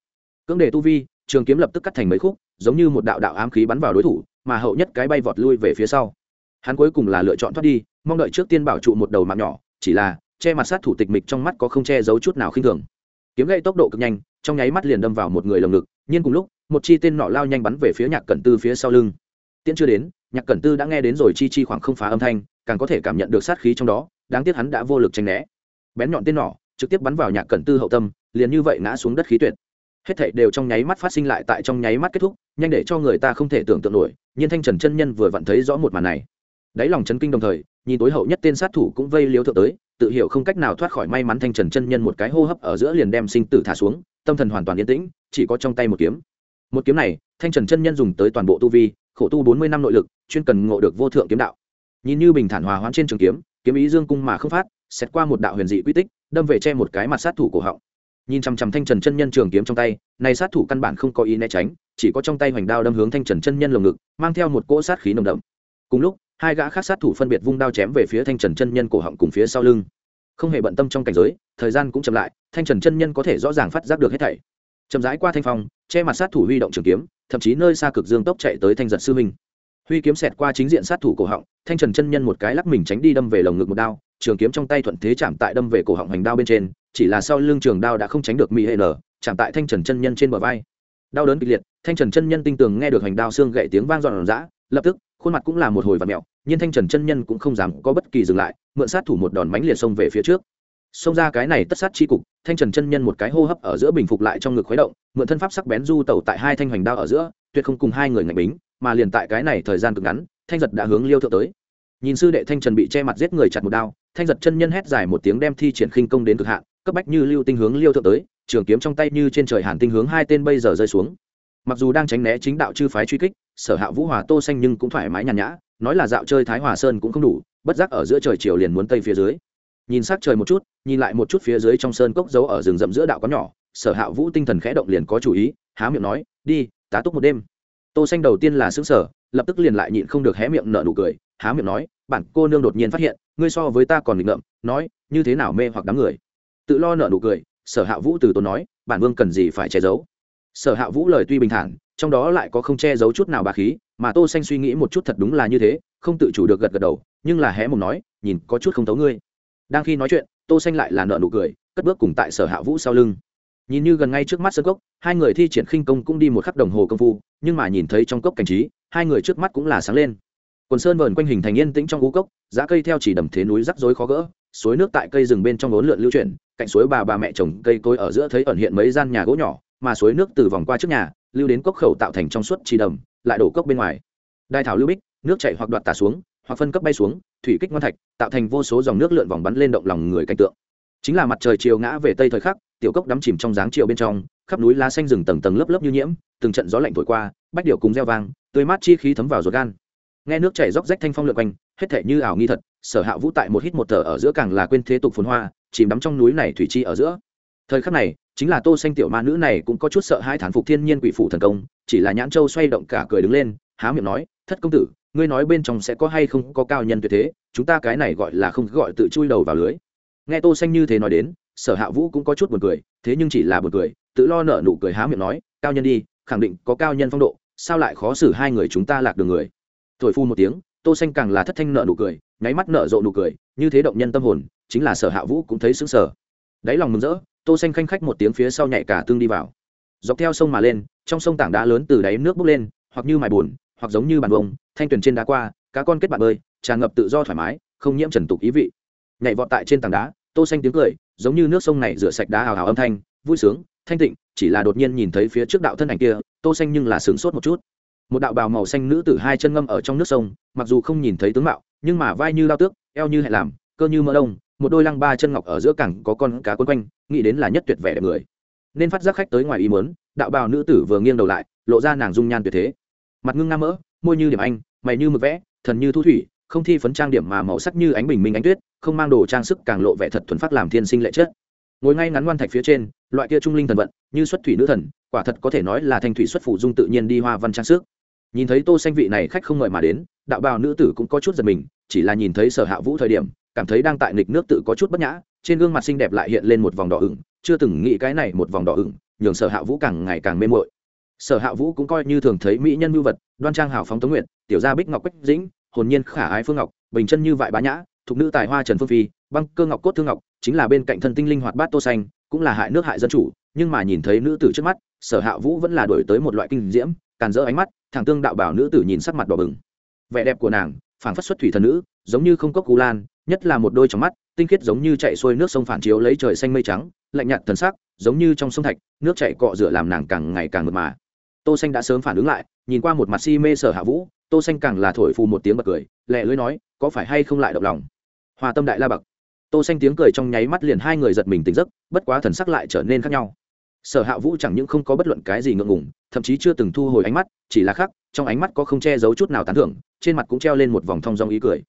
Cưỡng đề tu vi trường kiếm lập tức cắt thành mấy khúc, giống như một đạo đạo ám khí bắn vào đối thủ, mà hậu nhất cái bay vọt lui về phía sau. Hắn cuối cùng là lựa chọn thoát đi, mong đợi trước tiên bảo trụ một đầu mạng nhỏ, chỉ là, che mặt sát thủ tịch mịch trong mắt có không che giấu chút nào khinh thường. Kiếm gậy tốc độ cực nhanh, trong nháy mắt liền đâm vào một người lồng ngực, nhưng cùng lúc, một chi tên nọ lao nhanh bắn về phía nhạc cẩn tư phía sau lưng. Tiễn chưa đến, nhạc cẩn tư đã nghe đến rồi chi chi khoảng không phá âm thanh, càng có thể cảm nhận được sát khí trong đó, đáng tiếc hắn đã vô lực tranh né. Bén nhọn tên nọ, trực tiếp bắn vào nhạc cẩn tư hậu tâm, liền như vậy ngã xuống đất khí tuyệt hết thảy đều trong nháy mắt phát sinh lại tại trong nháy mắt kết thúc, nhanh để cho người ta không thể tưởng tượng nổi nhưng thanh trần chân nhân vừa vặn thấy rõ một màn này. Đáy lòng chấn kinh đồng thời, nhìn tối hậu nhất tên sát thủ cũng vây liếu thượng tới, tự hiểu không cách nào thoát khỏi may mắn thanh trần chân nhân một cái hô hấp ở giữa liền đem sinh tử thả xuống, tâm thần hoàn toàn yên tĩnh, chỉ có trong tay một kiếm. Một kiếm này, thanh trần chân nhân dùng tới toàn bộ tu vi, khổ tu bốn mươi năm nội lực, chuyên cần ngộ được vô thượng kiếm đạo. Nhìn như bình thản hòa hoãn trên trường kiếm kiếm ý dương cung mà không phát, xét qua một đạo huyền dị quy tích, đâm về che một cái mặt sát thủ cổ họng nhìn chằm chằm thanh trần chân nhân trường kiếm trong tay, này sát thủ căn bản không có ý né tránh, chỉ có trong tay hoành đao đâm hướng thanh trần chân nhân lồng ngực, mang theo một cỗ sát khí nồng đậm. Cùng lúc, hai gã khác sát thủ phân biệt vung đao chém về phía thanh trần chân nhân cổ họng cùng phía sau lưng. Không hề bận tâm trong cảnh giới, thời gian cũng chậm lại, thanh trần chân nhân có thể rõ ràng phát giác được hết thảy. Chậm rãi qua thanh phong, che mặt sát thủ huy động trường kiếm, thậm chí nơi xa cực dương tốc chạy tới thanh giật sư minh huy kiếm xẹt qua chính diện sát thủ cổ họng, thanh trần chân nhân một cái lắc mình tránh đi đâm về lồng ngực một đao, trường kiếm trong tay thuận thế chạm tại đâm về cổ họng hành đao bên trên chỉ là sau lưng trường đao đã không tránh được mỹ hệ nở, chạm tại thanh trần chân nhân trên bờ vai. Đau đớn kịch liệt, thanh trần chân nhân tinh tường nghe được hành đao xương gậy tiếng vang dọn dã, lập tức, khuôn mặt cũng là một hồi và mẹo, nhưng thanh trần chân nhân cũng không dám có bất kỳ dừng lại, mượn sát thủ một đòn mánh liệt xông về phía trước. Xông ra cái này tất sát chi cục, thanh trần chân nhân một cái hô hấp ở giữa bình phục lại trong ngực khuấy động, mượn thân pháp sắc bén du tẩu tại hai thanh hoành đao ở giữa, tuyệt không cùng hai người ngạch bính, mà liền tại cái này thời gian cực ngắn, thanh giật đã hướng liêu thượng tới. Nhìn sư đệ thanh trần bị che mặt giết người chặt một đao, thanh giật chân nhân hét dài một tiếng đem thi triển khinh công đến cực hạn cấp bách như lưu tinh hướng liêu thượng tới, trường kiếm trong tay như trên trời hàn tinh hướng hai tên bây giờ rơi xuống. Mặc dù đang tránh né chính đạo chư phái truy kích, sở hạ vũ hòa tô xanh nhưng cũng thoải mái nhàn nhã, nói là dạo chơi thái hòa sơn cũng không đủ, bất giác ở giữa trời chiều liền muốn tây phía dưới. Nhìn sắc trời một chút, nhìn lại một chút phía dưới trong sơn cốc giấu ở rừng rậm giữa đạo có nhỏ, sở hạ vũ tinh thần khẽ động liền có chủ ý, há miệng nói, đi, tá túc một đêm. Tô xanh đầu tiên là sướng sở lập tức liền lại nhịn không được hé miệng nở nụ cười, há miệng nói, bản cô nương đột nhiên phát hiện, ngươi so với ta còn nghịch ngợm, nói, như thế nào mê hoặc đám người? Tự lo nợ nụ cười, sở hạ vũ từ tốn nói, bản vương cần gì phải che giấu? Sở hạ vũ lời tuy bình thản, trong đó lại có không che giấu chút nào bà khí, mà tô xanh suy nghĩ một chút thật đúng là như thế, không tự chủ được gật gật đầu, nhưng là hé mồm nói, nhìn có chút không thấu ngươi. Đang khi nói chuyện, tô xanh lại là nợ nụ cười, cất bước cùng tại sở hạ vũ sau lưng. Nhìn như gần ngay trước mắt sân cốc, hai người thi triển khinh công cũng đi một khắc đồng hồ công phu, nhưng mà nhìn thấy trong cốc cảnh trí, hai người trước mắt cũng là sáng lên. Quần sơn vờn quanh hình thành yên tĩnh trong ú cốc, giá cây theo chỉ đầm thế núi rắc rối khó gỡ, suối nước tại cây rừng bên trong ốn lượn lưu chuyển cạnh suối bà bà mẹ trồng cây cối ở giữa thấy ẩn hiện mấy gian nhà gỗ nhỏ, mà suối nước từ vòng qua trước nhà, lưu đến cốc khẩu tạo thành trong suốt trì đầm, lại đổ cốc bên ngoài. Đai thảo lưu bích, nước chảy hoặc đoạt tả xuống, hoặc phân cấp bay xuống, thủy kích ngoan thạch, tạo thành vô số dòng nước lượn vòng bắn lên động lòng người cảnh tượng. Chính là mặt trời chiều ngã về tây thời khắc, tiểu cốc đắm chìm trong dáng chiều bên trong, khắp núi lá xanh rừng tầng tầng lớp lớp như nhiễm, từng trận gió lạnh thổi qua, bách điệu cùng reo vang, tươi mát chi khí thấm vào ruột gan. Nghe nước chảy róc rách thanh phong lượn quanh, hết thể như ảo nghi thật, sở hạ vũ tại một hít một thở ở giữa càng là quên thế tục phồn hoa chìm đắm trong núi này thủy chi ở giữa. Thời khắc này, chính là tô xanh tiểu ma nữ này cũng có chút sợ hai thán phục thiên nhiên quỷ phủ thần công, chỉ là nhãn châu xoay động cả cười đứng lên, há miệng nói, thất công tử, ngươi nói bên trong sẽ có hay không có cao nhân tuyệt thế, chúng ta cái này gọi là không gọi tự chui đầu vào lưới. Nghe tô xanh như thế nói đến, sở hạ vũ cũng có chút buồn cười, thế nhưng chỉ là buồn cười, tự lo nở nụ cười há miệng nói, cao nhân đi, khẳng định có cao nhân phong độ, sao lại khó xử hai người chúng ta lạc đường người? Thổi phu một tiếng, tô xanh càng là thất thanh nở nụ cười, nháy mắt nở rộ nụ cười, như thế động nhân tâm hồn chính là sở hạ vũ cũng thấy sững sờ. Đáy lòng mừng rỡ, tô xanh khanh khách một tiếng phía sau nhảy cả tương đi vào. Dọc theo sông mà lên, trong sông tảng đá lớn từ đáy nước bốc lên, hoặc như mài buồn, hoặc giống như bàn bông thanh tuyền trên đá qua, cá con kết bạn bơi, tràn ngập tự do thoải mái, không nhiễm trần tục ý vị. Nhảy vọt tại trên tảng đá, tô xanh tiếng cười, giống như nước sông này rửa sạch đá hào hào âm thanh, vui sướng, thanh tịnh, chỉ là đột nhiên nhìn thấy phía trước đạo thân ảnh kia, tô xanh nhưng là sướng sốt một chút. Một đạo bào màu xanh nữ tử hai chân ngâm ở trong nước sông, mặc dù không nhìn thấy tướng mạo, nhưng mà vai như lao tước, eo như hẹ làm, cơ như mỡ đông một đôi lăng ba chân ngọc ở giữa cẳng có con cá quấn quanh, nghĩ đến là nhất tuyệt vẻ đẹp người. Nên phát giác khách tới ngoài ý muốn, đạo bào nữ tử vừa nghiêng đầu lại, lộ ra nàng dung nhan tuyệt thế. Mặt ngưng nam mỡ, môi như điểm anh, mày như mực vẽ, thần như thu thủy, không thi phấn trang điểm mà màu sắc như ánh bình minh ánh tuyết, không mang đồ trang sức càng lộ vẻ thật thuần phát làm thiên sinh lệ chất. Ngồi ngay ngắn ngoan thạch phía trên, loại kia trung linh thần vận, như xuất thủy nữ thần, quả thật có thể nói là thanh thủy xuất phủ dung tự nhiên đi hoa văn trang sức. Nhìn thấy tô xanh vị này khách không ngợi mà đến, đạo bào nữ tử cũng có chút giật mình, chỉ là nhìn thấy sở hạ vũ thời điểm cảm thấy đang tại nghịch nước tự có chút bất nhã, trên gương mặt xinh đẹp lại hiện lên một vòng đỏ ửng, chưa từng nghĩ cái này một vòng đỏ ửng, nhường sở hạ vũ càng ngày càng mê mội sở hạ vũ cũng coi như thường thấy mỹ nhân mưu vật, đoan trang hào phóng tống nguyện tiểu gia bích ngọc quách dĩnh, hồn nhiên khả ái phương ngọc, bình chân như vại bá nhã, thục nữ tài hoa trần phương phi, băng cơ ngọc cốt thương ngọc, chính là bên cạnh thân tinh linh hoạt bát tô xanh, cũng là hại nước hại dân chủ, nhưng mà nhìn thấy nữ tử trước mắt, sở hạ vũ vẫn là đổi tới một loại kinh diễm, càn rỡ ánh mắt, thẳng tương đạo bảo nữ tử nhìn sắc mặt đỏ bừng. Vẻ đẹp của nàng, phảng phất xuất thủy thần nữ, giống như không cốc cú lan nhất là một đôi trong mắt, tinh khiết giống như chạy xuôi nước sông phản chiếu lấy trời xanh mây trắng, lạnh nhạt thần sắc, giống như trong sông thạch, nước chạy cọ rửa làm nàng càng ngày càng mượt mà. Tô xanh đã sớm phản ứng lại, nhìn qua một mặt si mê sở hạ vũ, tô xanh càng là thổi phù một tiếng bật cười, lẹ lưỡi nói, có phải hay không lại động lòng? Hòa tâm đại la bậc. Tô xanh tiếng cười trong nháy mắt liền hai người giật mình tỉnh giấc, bất quá thần sắc lại trở nên khác nhau. Sở hạ vũ chẳng những không có bất luận cái gì ngượng ngùng, thậm chí chưa từng thu hồi ánh mắt, chỉ là khác trong ánh mắt có không che giấu chút nào tán thưởng, trên mặt cũng treo lên một vòng thong dong ý cười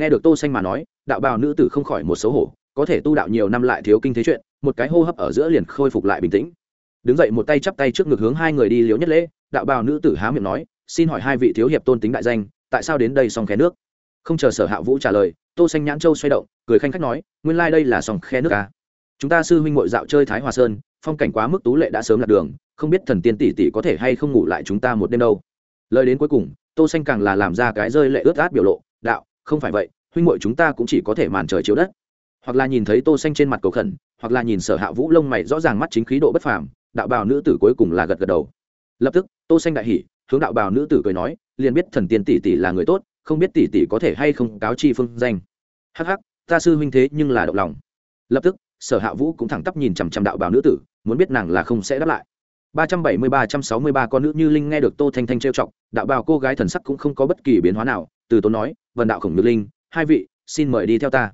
nghe được tô xanh mà nói, đạo bào nữ tử không khỏi một xấu hổ, có thể tu đạo nhiều năm lại thiếu kinh thế chuyện, một cái hô hấp ở giữa liền khôi phục lại bình tĩnh. Đứng dậy một tay chắp tay trước ngực hướng hai người đi liếu nhất lễ, đạo bào nữ tử há miệng nói, xin hỏi hai vị thiếu hiệp tôn tính đại danh, tại sao đến đây song khe nước? Không chờ sở hạ vũ trả lời, tô xanh nhãn châu xoay động, cười khanh khách nói, nguyên lai like đây là song khe nước à. chúng ta sư huynh muội dạo chơi thái hòa sơn, phong cảnh quá mức tú lệ đã sớm lạc đường, không biết thần tiên tỷ tỷ có thể hay không ngủ lại chúng ta một đêm đâu. Lời đến cuối cùng, tô xanh càng là làm ra cái rơi lệ ướt át biểu lộ, đạo không phải vậy, huynh muội chúng ta cũng chỉ có thể màn trời chiếu đất. Hoặc là nhìn thấy tô xanh trên mặt cầu khẩn, hoặc là nhìn sở hạ vũ lông mày rõ ràng mắt chính khí độ bất phàm, đạo bào nữ tử cuối cùng là gật gật đầu. Lập tức, tô xanh đại hỉ, hướng đạo bào nữ tử cười nói, liền biết thần tiên tỷ tỷ là người tốt, không biết tỷ tỷ có thể hay không cáo chi phương danh. Hắc hắc, ta sư huynh thế nhưng là động lòng. Lập tức, sở hạ vũ cũng thẳng tắp nhìn chằm chằm đạo bào nữ tử, muốn biết nàng là không sẽ đáp lại. Ba trăm bảy mươi ba, trăm sáu mươi ba con nữ như linh nghe được tô thanh thanh trêu chọc, đạo bào cô gái thần sắc cũng không có bất kỳ biến hóa nào từ tốn nói vần đạo khổng nhược linh, hai vị, xin mời đi theo ta.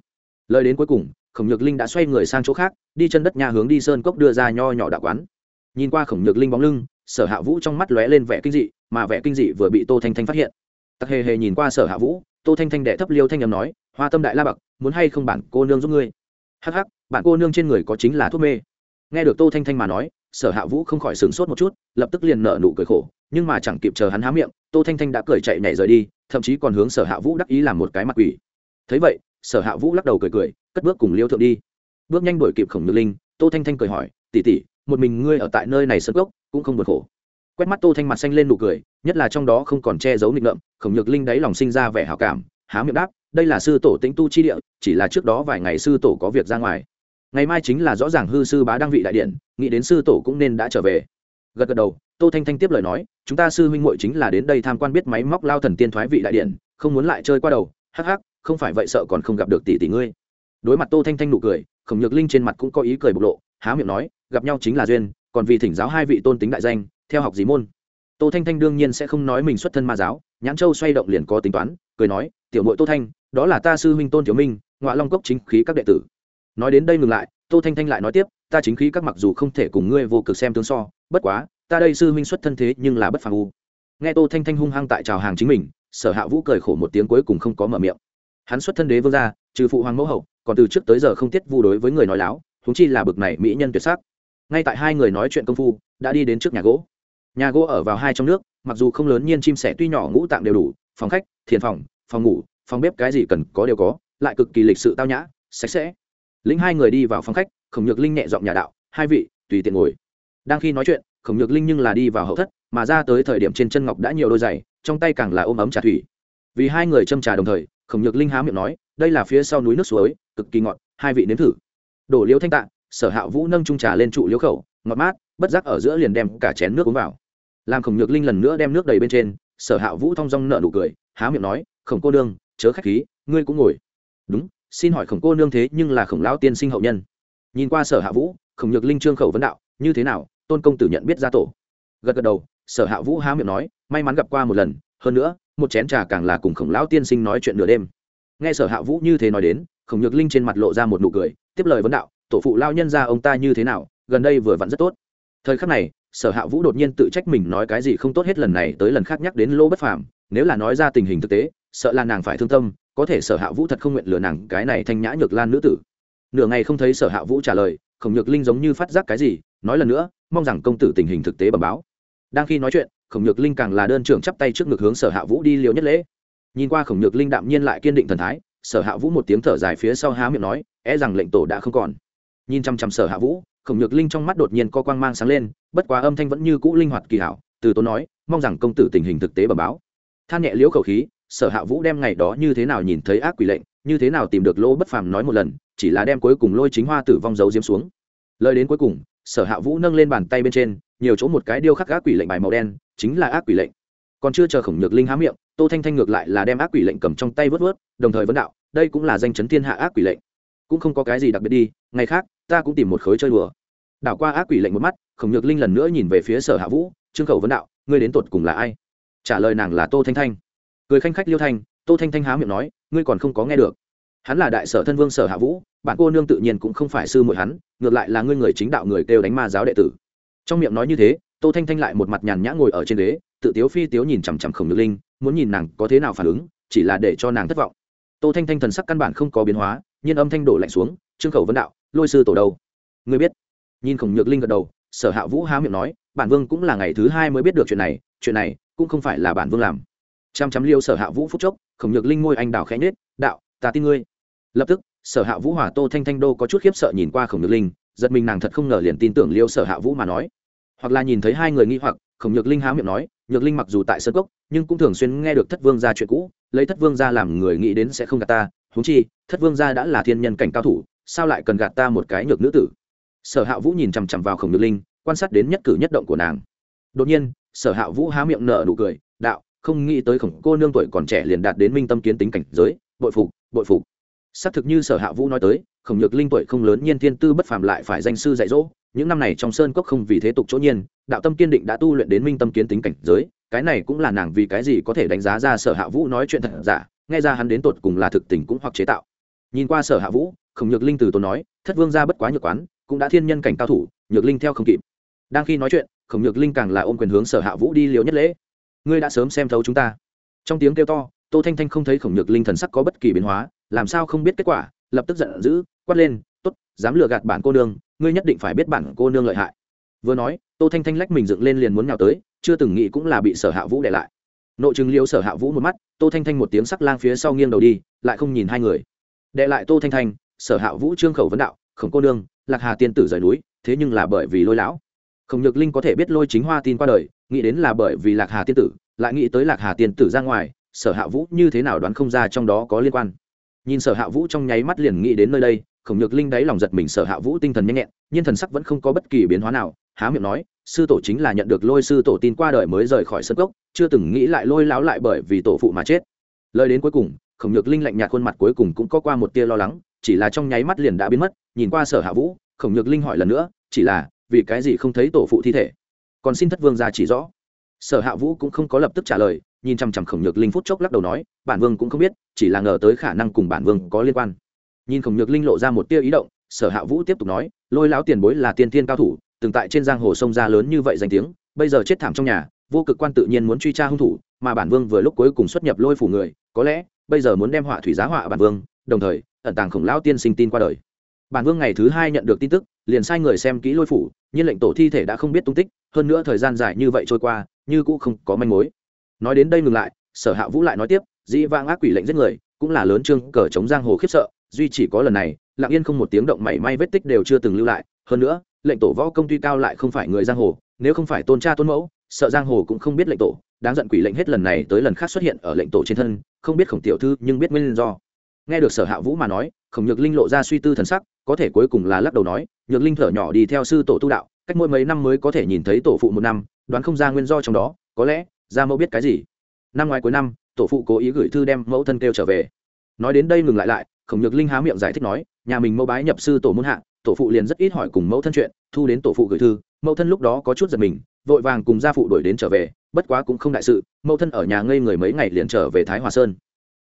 Lời đến cuối cùng, khổng nhược linh đã xoay người sang chỗ khác, đi chân đất nhà hướng đi sơn cốc đưa ra nho nhỏ đạo quán. Nhìn qua khổng nhược linh bóng lưng, sở hạ vũ trong mắt lóe lên vẻ kinh dị, mà vẻ kinh dị vừa bị tô thanh thanh phát hiện. Tặc hề hề nhìn qua sở hạ vũ, tô thanh thanh đệ thấp liêu thanh â m nói, hoa tâm đại la bậc, muốn hay không bản cô nương giúp ngươi? Hắc hắc, bản cô nương trên người có chính là thuốc mê. Nghe được tô thanh thanh mà nói, sở hạ vũ không khỏi sửng sốt một chút, lập tức liền nợ nụ cười khổ nhưng mà chẳng kịp chờ hắn há miệng, tô thanh thanh đã cười chạy nhảy rời đi, thậm chí còn hướng sở hạ vũ đắc ý làm một cái mặt quỷ. Thấy vậy, sở hạ vũ lắc đầu cười cười, cất bước cùng liêu thượng đi. Bước nhanh đuổi kịp khổng nhược linh, tô thanh thanh cười hỏi tỉ tỉ một mình ngươi ở tại nơi này sân gốc cũng không buồn khổ. Quét mắt tô thanh mặt xanh lên nụ cười, nhất là trong đó không còn che giấu nghịch ngợm, khổng nhược linh đáy lòng sinh ra vẻ hảo cảm, há miệng đáp, đây là sư tổ tĩnh tu chi địa, chỉ là trước đó vài ngày sư tổ có việc ra ngoài. Ngày mai chính là rõ ràng hư sư bá đăng vị đại điện, nghĩ đến sư tổ cũng nên đã trở về. Gật gật đầu tô thanh thanh tiếp lời nói, chúng ta sư huynh muội chính là đến đây tham quan biết máy móc lao thần tiên thoái vị đại điện, không muốn lại chơi qua đầu. Hắc hắc, không phải vậy sợ còn không gặp được tỷ tỷ ngươi. Đối mặt tô thanh thanh nụ cười, khổng nhược linh trên mặt cũng có ý cười bộc lộ, há miệng nói, gặp nhau chính là duyên, còn vì thỉnh giáo hai vị tôn tính đại danh, theo học gì môn? Tô thanh thanh đương nhiên sẽ không nói mình xuất thân ma giáo, nhãn châu xoay động liền có tính toán, cười nói, tiểu muội tô thanh, đó là ta sư huynh tôn thiếu minh ngoại long cốc chính khí các đệ tử. Nói đến đây ngừng lại, tô thanh thanh lại nói tiếp ta chính khí các mặc dù không thể cùng ngươi vô cực xem tướng so, bất quá, ta đây sư huynh xuất thân thế nhưng là bất phàm u. Nghe tô thanh thanh hung hăng tại chào hàng chính mình, sở hạ vũ cười khổ một tiếng cuối cùng không có mở miệng. Hắn xuất thân đế vương gia, trừ phụ hoàng mẫu hậu, còn từ trước tới giờ không tiết vu đối với người nói láo thúng chi là bực này mỹ nhân tuyệt sắc. Ngay tại hai người nói chuyện công phu, đã đi đến trước nhà gỗ. Nhà gỗ ở vào hai trong nước, mặc dù không lớn nhiên chim sẻ tuy nhỏ ngũ tạng đều đủ, phòng khách, thiền phòng phòng ngủ, phòng bếp cái gì cần có đều có, lại cực kỳ lịch sự tao nhã, sạch sẽ. Lĩnh hai người đi vào phòng khách khổng nhược linh nhẹ giọng nhà đạo, hai vị, tùy tiện ngồi. Đang khi nói chuyện, khổng nhược linh nhưng là đi vào hậu thất, mà ra tới thời điểm trên chân ngọc đã nhiều đôi giày, trong tay càng là ôm ấm trà thủy. Vì hai người châm trà đồng thời, khổng nhược linh há miệng nói, đây là phía sau núi nước suối, cực kỳ ngọt, hai vị nếm thử. Đổ liễu thanh tạng sở hạ vũ nâng trung trà lên trụ liễu khẩu, ngọt mát, bất giác ở giữa liền đem cả chén nước uống vào. Làm khổng nhược linh lần nữa đem nước đầy bên trên, sở hạ vũ thong dong nợ nụ cười, há miệng nói, khổng cô nương, chớ khách khí, ngươi cũng ngồi. Đúng, xin hỏi khổng cô nương thế nhưng là khổng lão tiên sinh hậu nhân nhìn qua sở hạ vũ, khổng nhược linh trương khẩu vấn đạo, như thế nào, tôn công tử nhận biết gia tổ? Gật gật đầu, sở hạ vũ há miệng nói, may mắn gặp qua một lần, hơn nữa, một chén trà càng là cùng khổng lão tiên sinh nói chuyện nửa đêm. Nghe sở hạ vũ như thế nói đến, khổng nhược linh trên mặt lộ ra một nụ cười, tiếp lời vấn đạo, tổ phụ lao nhân ra ông ta như thế nào, gần đây vừa vặn rất tốt. Thời khắc này, sở hạ vũ đột nhiên tự trách mình nói cái gì không tốt hết lần này tới lần khác nhắc đến lô bất phàm, nếu là nói ra tình hình thực tế, sợ là nàng phải thương tâm, có thể sở hạ vũ thật không nguyện lừa nàng cái này thanh nhã nhược lan nữ tử nửa ngày không thấy sở hạ vũ trả lời, khổng nhược linh giống như phát giác cái gì, nói lần nữa, mong rằng công tử tình hình thực tế bẩm báo. Đang khi nói chuyện, khổng nhược linh càng là đơn trưởng chắp tay trước ngực hướng sở hạ vũ đi liều nhất lễ. Nhìn qua khổng nhược linh đạm nhiên lại kiên định thần thái, sở hạ vũ một tiếng thở dài phía sau há miệng nói, é rằng lệnh tổ đã không còn. Nhìn chăm chăm sở hạ vũ, khổng nhược linh trong mắt đột nhiên có quang mang sáng lên, bất quá âm thanh vẫn như cũ linh hoạt kỳ hảo, từ tốn nói, mong rằng công tử tình hình thực tế bẩm báo. Than nhẹ liễu khẩu khí, sở hạ vũ đem ngày đó như thế nào nhìn thấy ác quỷ lệnh, như thế nào tìm được lỗ bất phàm nói một lần chỉ là đem cuối cùng lôi chính hoa tử vong dấu diếm xuống. Lời đến cuối cùng, sở hạ vũ nâng lên bàn tay bên trên, nhiều chỗ một cái điêu khắc ác quỷ lệnh bài màu đen, chính là ác quỷ lệnh. Còn chưa chờ khổng nhược linh há miệng, tô thanh thanh ngược lại là đem ác quỷ lệnh cầm trong tay vớt vớt, đồng thời vấn đạo, đây cũng là danh chấn thiên hạ ác quỷ lệnh. Cũng không có cái gì đặc biệt đi, ngày khác, ta cũng tìm một khối chơi đùa. Đảo qua ác quỷ lệnh một mắt, khổng nhược linh lần nữa nhìn về phía sở hạ vũ, trương khẩu vấn đạo, ngươi đến tột cùng là ai? Trả lời nàng là tô thanh thanh. Cười khanh khách liêu thanh, tô thanh thanh há miệng nói, ngươi còn không có nghe được hắn là đại sở thân vương sở hạ vũ bạn cô nương tự nhiên cũng không phải sư muội hắn, ngược lại là ngươi người chính đạo người kêu đánh ma giáo đệ tử. Trong miệng nói như thế, tô thanh thanh lại một mặt nhàn nhã ngồi ở trên ghế, tự tiếu phi tiếu nhìn chằm chằm khổng nhược linh, muốn nhìn nàng có thế nào phản ứng, chỉ là để cho nàng thất vọng. Tô thanh thanh thần sắc căn bản không có biến hóa, nhiên âm thanh đổ lạnh xuống, trương khẩu vấn đạo, lôi sư tổ đâu ngươi biết. Nhìn khổng nhược linh gật đầu, sở hạ vũ há miệng nói, bản vương cũng là ngày thứ hai mới biết được chuyện này chuyện này cũng không phải là bản vương làm. Chăm chăm liêu sở hạ vũ phúc chốc, khổng nhược linh ngôi anh đào khẽ nhết đạo, ta tin ngươi lập tức, sở hạ vũ hỏa tô thanh thanh đô có chút khiếp sợ nhìn qua khổng nhược linh, giật mình nàng thật không ngờ liền tin tưởng liêu sở hạ vũ mà nói. Hoặc là nhìn thấy hai người nghi hoặc, khổng nhược linh há miệng nói, nhược linh mặc dù tại sân cốc, nhưng cũng thường xuyên nghe được thất vương ra chuyện cũ, lấy thất vương ra làm người nghĩ đến sẽ không gạt ta húng chi, thất vương ra đã là thiên nhân cảnh cao thủ, sao lại cần gạt ta một cái nhược nữ tử? Sở hạ vũ nhìn chằm chằm vào khổng nhược linh, quan sát đến nhất cử nhất động của nàng. Đột nhiên, sở hạ vũ há miệng nở nụ cười, đạo, không nghĩ tới khổng cô nương tuổi còn trẻ liền đạt đến minh tâm kiến tính cảnh giới, bội phục bội phục xác thực như sở hạ vũ nói tới, khổng nhược linh tuổi không lớn nhiên thiên tư bất phàm lại phải danh sư dạy dỗ, những năm này trong sơn cốc không vì thế tục chỗ nhiên, đạo tâm kiên định đã tu luyện đến minh tâm kiến tính cảnh giới, cái này cũng là nàng vì cái gì có thể đánh giá ra sở hạ vũ nói chuyện thật giả, nghe ra hắn đến tột cùng là thực tình cũng hoặc chế tạo. Nhìn qua sở hạ vũ, khổng nhược linh từ tốn nói, thất vương ra bất quá nhược quán, cũng đã thiên nhân cảnh cao thủ, nhược linh theo không kịp. Đang khi nói chuyện, khổng nhược linh càng là ôm quyền hướng sở hạ vũ đi liều nhất lễ. Ngươi đã sớm xem thấu chúng ta. Trong tiếng kêu to, tô thanh thanh không thấy khổng nhược linh thần sắc có bất kỳ biến hóa làm sao không biết kết quả, lập tức giận dữ, quát lên t ố t dám lừa gạt bản cô nương, ngươi nhất định phải biết bản cô nương lợi hại. Vừa nói, tô thanh thanh lách mình dựng lên liền muốn nhào tới, chưa từng nghĩ cũng là bị sở hạ vũ để lại. Nội chứng liêu sở hạ vũ một mắt, tô thanh thanh một tiếng sắc lang phía sau nghiêng đầu đi, lại không nhìn hai người. Đệ lại tô thanh thanh, sở hạ vũ trương khẩu vấn đạo, khổng cô nương, lạc hà tiên tử rời núi, thế nhưng là bởi vì lôi lão. Khổng nhược linh có thể biết lôi chính hoa tin qua đời, nghĩ đến là bởi vì lạc hà tiên tử, lại nghĩ tới lạc hà tiên tử ra ngoài, sở hạ vũ như thế nào đoán không ra trong đó có liên quan nhìn sở hạ vũ trong nháy mắt liền nghĩ đến nơi đây, khổng nhược linh đáy lòng giật mình sở hạ vũ tinh thần nhanh nhẹn nhưng thần sắc vẫn không có bất kỳ biến hóa nào, há miệng nói, sư tổ chính là nhận được lôi sư tổ tin qua đời mới rời khỏi sân gốc chưa từng nghĩ lại lôi láo lại bởi vì tổ phụ mà chết. Lời đến cuối cùng, khổng nhược linh lạnh nhạt khuôn mặt cuối cùng cũng có qua một tia lo lắng, chỉ là trong nháy mắt liền đã biến mất, nhìn qua sở hạ vũ, khổng nhược linh hỏi lần nữa, chỉ là, vì cái gì không thấy tổ phụ thi thể? Còn xin thất vương ra chỉ rõ sở hạ vũ cũng không có lập tức trả lời, nhìn chằm chằm khổng nhược linh phút chốc lắc đầu nói, bản vương cũng không biết, chỉ là ngờ tới khả năng cùng bản vương có liên quan. Nhìn khổng nhược linh lộ ra một tia ý động, sở hạ vũ tiếp tục nói, lôi lão tiền bối là tiên tiên cao thủ, từng tại trên giang hồ sông ra lớn như vậy danh tiếng, bây giờ chết thảm trong nhà, vô cực quan tự nhiên muốn truy tra hung thủ, mà bản vương vừa lúc cuối cùng xuất nhập lôi phủ người, có lẽ, bây giờ muốn đem họa thủy giá họa bản vương, đồng thời, ẩn tàng khổng lão tiên sinh tin qua đời. Bản vương ngày thứ hai nhận được tin tức, liền sai người xem kỹ lôi phủ, nhưng lệnh tổ thi thể đã không biết tung tích, hơn nữa thời gian dài như vậy trôi qua như cũng không có manh mối. Nói đến đây ngừng lại, sở hạ vũ lại nói tiếp, dĩ vang ác quỷ lệnh giết người, cũng là lớn trương cờ chống giang hồ khiếp sợ, duy chỉ có lần này, lặng yên không một tiếng động mảy may vết tích đều chưa từng lưu lại. Hơn nữa, lệnh tổ võ công tuy cao lại không phải người giang hồ, nếu không phải tôn cha tôn mẫu, sợ giang hồ cũng không biết lệnh tổ. Đáng giận quỷ lệnh hết lần này tới lần khác xuất hiện ở lệnh tổ trên thân, không biết khổng tiểu thư nhưng biết nguyên do. Nghe được sở hạ vũ mà nói, khổng nhược linh lộ ra suy tư thần sắc, có thể cuối cùng là lắc đầu nói, nhược linh thở nhỏ đi theo sư tổ tu đạo, cách mỗi mấy năm mới có thể nhìn thấy tổ phụ một năm đoán không ra nguyên do trong đó, có lẽ ra mẫu biết cái gì. Năm ngoài cuối năm, tổ phụ cố ý gửi thư đem mẫu thân kêu trở về. Nói đến đây ngừng lại lại, khổng nhược linh há miệng giải thích nói, nhà mình mẫu bái nhập sư tổ môn hạ, tổ phụ liền rất ít hỏi cùng mẫu thân chuyện, thu đến tổ phụ gửi thư, mẫu thân lúc đó có chút giật mình, vội vàng cùng gia phụ đuổi đến trở về, bất quá cũng không đại sự, mẫu thân ở nhà ngây người mấy ngày liền trở về thái hòa sơn.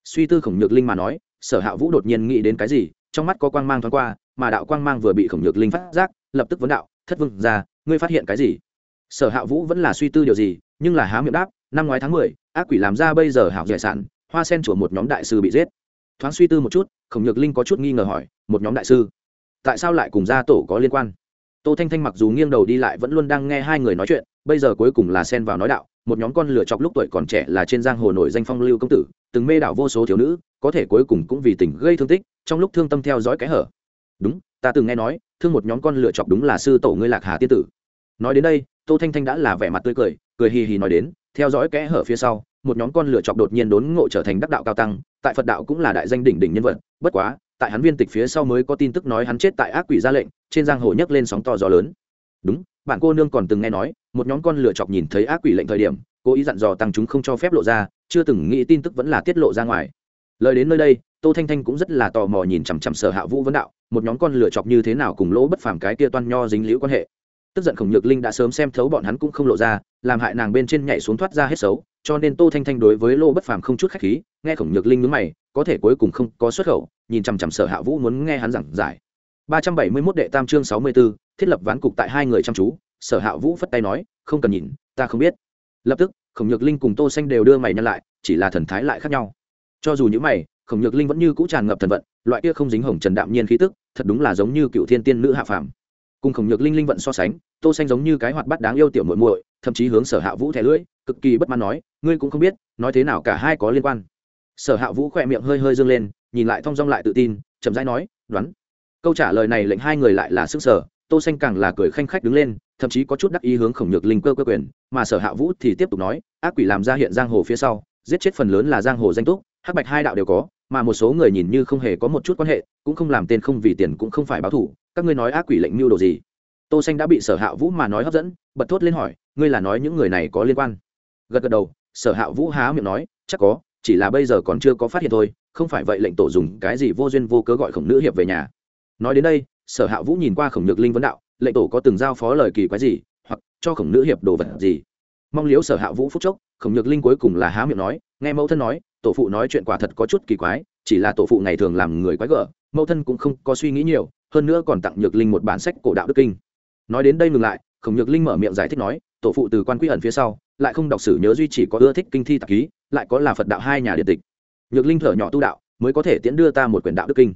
Suy tư khổng nhược linh mà nói, sở hạ vũ đột nhiên nghĩ đến cái gì, trong mắt có quang mang thoáng qua, mà đạo quang mang vừa bị khổng nhược linh phát giác, lập tức vấn đạo, thất vương ra ngươi phát hiện cái gì? Sở hạ vũ vẫn là suy tư điều gì, nhưng là há miệng đáp, năm ngoái tháng mười, ác quỷ làm ra bây giờ hảo giải sản, hoa sen chùa một nhóm đại sư bị giết. Thoáng suy tư một chút, khổng nhược linh có chút nghi ngờ hỏi, một nhóm đại sư, tại sao lại cùng gia tổ có liên quan? Tô thanh thanh mặc dù nghiêng đầu đi lại vẫn luôn đang nghe hai người nói chuyện, bây giờ cuối cùng là xen vào nói đạo, một nhóm con lửa chọc lúc tuổi còn trẻ là trên giang hồ nổi danh phong lưu công tử, từng mê đảo vô số thiếu nữ, có thể cuối cùng cũng vì tình gây thương tích, trong lúc thương tâm theo dõi cái hở. Đúng, ta từng nghe nói, thương một nhóm con lửa chọc đúng là sư tổ ngươi lạc hà tiên tử. Nói đến đây tô thanh thanh đã là vẻ mặt tươi cười cười hì hì nói đến, theo dõi kẽ hở phía sau, một nhóm con lửa chọc đột nhiên đốn ngộ trở thành đắc đạo cao tăng, tại phật đạo cũng là đại danh đỉnh đỉnh nhân vật, bất quá, tại hắn viên tịch phía sau mới có tin tức nói hắn chết tại ác quỷ ra lệnh, trên giang hồ nhấc lên sóng to gió lớn. Đúng, bạn cô nương còn từng nghe nói, một nhóm con lửa chọc nhìn thấy ác quỷ lệnh thời điểm, cố ý dặn dò tăng chúng không cho phép lộ ra, chưa từng nghĩ tin tức vẫn là tiết lộ ra ngoài. Lời đến nơi đây, tô thanh thanh cũng rất là tò mò nhìn chằm chằm sở hạ vũ vấn đạo, một nhóm con lửa chọc như thế nào cùng lỗ bất phàm cái kia toan nho dính liễu quan hệ tức giận khổng nhược linh đã sớm xem thấu bọn hắn cũng không lộ ra làm hại nàng bên trên nhảy xuống thoát ra hết xấu cho nên tô thanh thanh đối với lô bất phàm không chút khách khí nghe khổng nhược linh nhướng mày có thể cuối cùng không có xuất khẩu nhìn chằm chằm sở hạ vũ muốn nghe hắn giảng giải. Ba trăm bảy mươi 371 đệ tam chương sáu mươi 64, thiết lập ván cục tại hai người chăm chú sở hạ vũ phất tay nói không cần nhìn ta không biết. Lập tức khổng nhược linh cùng tô xanh đều đưa mày nhăn lại chỉ là thần thái lại khác nhau. Cho dù những mày khổng nhược linh vẫn như cũ tràn ngập thần vận loại kia không dính hồng trần đạm nhiên khí tức thật đúng là giống như cựu thiên tiên nữ hạ phàm cùng khổng nhược linh linh vận so sánh, tô xanh giống như cái hoạt bát đáng yêu tiểu muội muội, thậm chí hướng sở hạ vũ thẻ lưỡi, cực kỳ bất mãn nói, ngươi cũng không biết, nói thế nào cả hai có liên quan. Sở hạ vũ khoe miệng hơi hơi dương lên, nhìn lại thong dong lại tự tin, chậm rãi nói, đoán. Câu trả lời này lệnh hai người lại là sức sở, tô xanh càng là cười khanh khách đứng lên, thậm chí có chút đắc ý hướng khổng nhược linh cơ cơ quyền, mà sở hạ vũ thì tiếp tục nói, ác quỷ làm ra hiện giang hồ phía sau, giết chết phần lớn là giang hồ danh túc, hắc bạch hai đạo đều có mà một số người nhìn như không hề có một chút quan hệ, cũng không làm tên không vì tiền cũng không phải báo thủ các ngươi nói ác quỷ lệnh mưu đồ gì? Tô xanh đã bị sở hạ vũ mà nói hấp dẫn, bật thốt lên hỏi, ngươi là nói những người này có liên quan? Gật gật đầu, sở hạ vũ há miệng nói, chắc có, chỉ là bây giờ còn chưa có phát hiện thôi, không phải vậy lệnh tổ dùng cái gì vô duyên vô cớ gọi khổng nữ hiệp về nhà. Nói đến đây, sở hạ vũ nhìn qua khổng nhược linh vấn đạo, lệnh tổ có từng giao phó lời kỳ quái gì, hoặc cho khổng nữ hiệp đồ vật gì? Mong liếu sở hạ vũ phúc chốc, khổng nhược linh cuối cùng là há miệng nói nghe mẫu thân nói, tổ phụ nói chuyện quả thật có chút kỳ quái, chỉ là tổ phụ ngày thường làm người quái gở, mẫu thân cũng không có suy nghĩ nhiều, hơn nữa còn tặng nhược linh một bản sách cổ đạo đức kinh. Nói đến đây ngừng lại, khổng nhược linh mở miệng giải thích nói, tổ phụ từ quan quy ẩn phía sau, lại không đọc sử nhớ duy chỉ có ưa thích kinh thi tạp ký, lại có là phật đạo hai nhà điện tịch. Nhược linh thở nhỏ tu đạo, mới có thể tiễn đưa ta một quyển đạo đức kinh.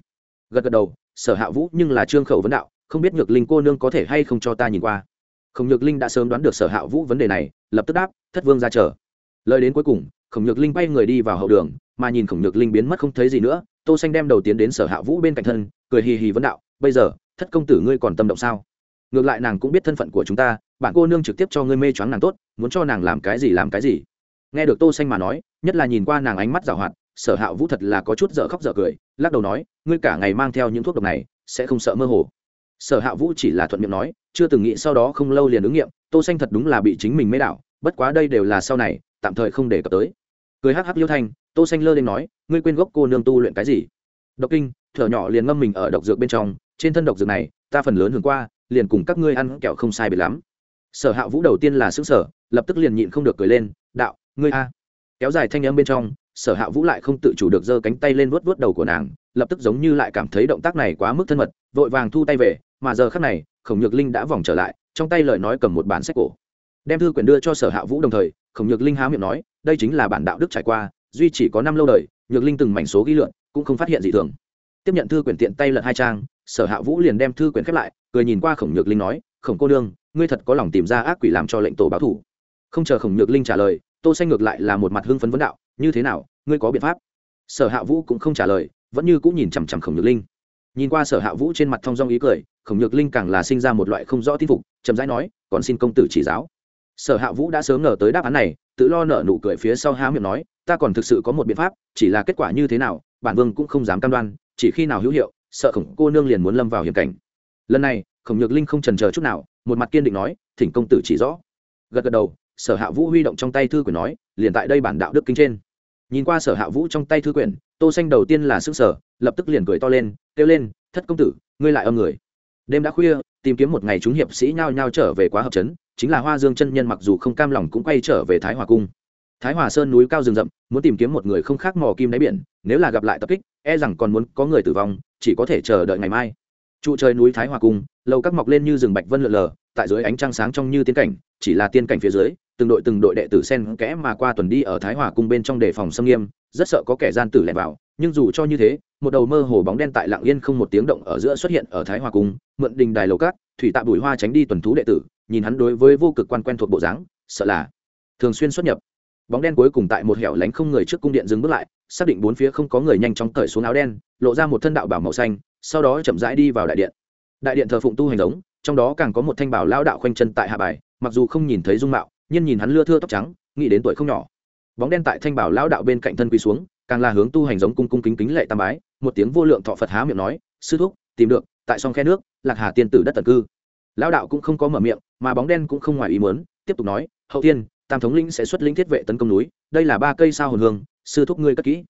Gật gật đầu, sở hạ vũ nhưng là trương khẩu vấn đạo, không biết nhược linh cô nương có thể hay không cho ta nhìn qua. Khổng nhược linh đã sớm đoán được sở hạ vũ vấn đề này, lập tức đáp, thất vương ra chờ. Lời đến cuối cùng khổng nhược linh bay người đi vào hậu đường, mà nhìn khổng nhược linh biến mất không thấy gì nữa, tô xanh đem đầu tiến đến sở hạ vũ bên cạnh thân, cười hì hì vấn đạo, bây giờ, thất công tử ngươi còn tâm động sao? Ngược lại nàng cũng biết thân phận của chúng ta, bạn cô nương trực tiếp cho ngươi mê choáng nàng tốt, muốn cho nàng làm cái gì làm cái gì. Nghe được tô xanh mà nói, nhất là nhìn qua nàng ánh mắt giảo hoạt, sở hạ vũ thật là có chút dở khóc dở cười, lắc đầu nói, ngươi cả ngày mang theo những thuốc độc này, sẽ không sợ mơ hồ. Sở hạ vũ chỉ là thuận miệng nói, chưa từng nghĩ sau đó không lâu liền ứng nghiệm, tô xanh thật đúng là bị chính mình mê đảo, bất quá đây đều là sau này tạm thời không để cập tới. Cười hắc hắc liêu thanh, tô xanh lơ lên nói, ngươi quên gốc cô nương tu luyện cái gì? Độc kinh, thở nhỏ liền ngâm mình ở độc dược bên trong, trên thân độc dược này, ta phần lớn hưởng qua, liền cùng các ngươi ăn kẹo không sai biệt lắm. Sở hạ vũ đầu tiên là xứng sở lập tức liền nhịn không được cười lên, đạo, ngươi a. Kéo dài thanh âm bên trong, sở hạ vũ lại không tự chủ được giơ cánh tay lên vuốt vuốt đầu của nàng, lập tức giống như lại cảm thấy động tác này quá mức thân mật, vội vàng thu tay về, mà giờ khắc này, khổng nhược linh đã vòng trở lại, trong tay lời nói cầm một bản sách cổ đem thư quyển đưa cho sở hạ vũ đồng thời, khổng nhược linh há miệng nói, đây chính là bản đạo đức trải qua, duy chỉ có năm lâu đời, nhược linh từng mảnh số ghi lượn, cũng không phát hiện gì thường. Tiếp nhận thư quyển tiện tay lật hai trang, sở hạ vũ liền đem thư quyển khép lại, cười nhìn qua khổng nhược linh nói, khổng cô đương ngươi thật có lòng tìm ra ác quỷ làm cho lệnh tổ báo thủ. Không chờ khổng nhược linh trả lời, tô xanh ngược lại là một mặt hưng phấn vấn đạo, như thế nào, ngươi có biện pháp? Sở hạ vũ cũng không trả lời, vẫn như cũng nhìn chằm chằm khổng nhược linh. Nhìn qua sở hạ vũ trên mặt thong dong ý cười, khổng nhược linh càng là sinh ra một loại không rõ tin phục, chậm rãi nói, còn xin công tử chỉ giáo sở hạ vũ đã sớm ngờ tới đáp án này, tự lo nở nụ cười phía sau há miệng nói, ta còn thực sự có một biện pháp, chỉ là kết quả như thế nào, bản vương cũng không dám cam đoan, chỉ khi nào hữu hiệu, sợ khổng cô nương liền muốn lâm vào hiểm cảnh. Lần này, khổng nhược linh không trần chờ chút nào, một mặt kiên định nói, thỉnh công tử chỉ rõ. Gật gật đầu, sở hạ vũ huy động trong tay thư quyển nói, liền tại đây bản đạo đức kinh trên. Nhìn qua sở hạ vũ trong tay thư quyển, tô xanh đầu tiên là sức sở lập tức liền cười to lên, kêu lên, thất công tử, ngươi lại âm người đêm đã khuya, tìm kiếm một ngày chúng hiệp sĩ nhao nhao trở về quá hợp chấn, chính là hoa dương chân nhân mặc dù không cam lòng cũng quay trở về thái hòa cung. Thái hòa sơn núi cao rừng rậm, muốn tìm kiếm một người không khác mò kim đáy biển, nếu là gặp lại tập kích e rằng còn muốn có người tử vong, chỉ có thể chờ đợi ngày mai. Trụ trời núi thái hòa cung, lầu các mọc lên như rừng bạch vân lượn lờ, tại dưới ánh trăng sáng trong như tiên cảnh, chỉ là tiên cảnh phía dưới, từng đội từng đội đệ tử sen kẽ mà qua tuần đi ở thái hòa cung bên trong đề phòng xâm nghiêm, rất sợ có kẻ gian tử lẻn vào nhưng dù cho như thế, một đầu mơ hồ bóng đen tại lạng yên không một tiếng động ở giữa xuất hiện ở thái hòa cung, mượn đình đài lầu cát, thủy tạ bùi hoa tránh đi tuần thú đệ tử, nhìn hắn đối với vô cực quan quen thuộc bộ dáng, sợ là thường xuyên xuất nhập. Bóng đen cuối cùng tại một hẻo lánh không người trước cung điện dừng bước lại, xác định bốn phía không có người nhanh chóng cởi xuống áo đen, lộ ra một thân đạo bảo màu xanh, sau đó chậm rãi đi vào đại điện. Đại điện thờ phụng tu hành giống, trong đó càng có một thanh bảo lao đạo khoanh chân tại hạ bài, mặc dù không nhìn thấy dung mạo, nhưng nhìn hắn lưa thưa tóc trắng, nghĩ đến tuổi không nhỏ. Bóng đen tại thanh bảo lao đạo bên cạnh thân quỳ xuống càng là hướng tu hành giống cung cung kính kính lệ tam bái, một tiếng vô lượng thọ phật há miệng nói, sư thúc, tìm được, tại song khe nước, lạc hà tiên tử đất tần cư. Lão đạo cũng không có mở miệng, mà bóng đen cũng không ngoài ý muốn, tiếp tục nói, hậu tiên, tam thống linh sẽ xuất linh thiết vệ tấn công núi, đây là ba cây sao hồn hương, sư thúc ngươi cất kỹ.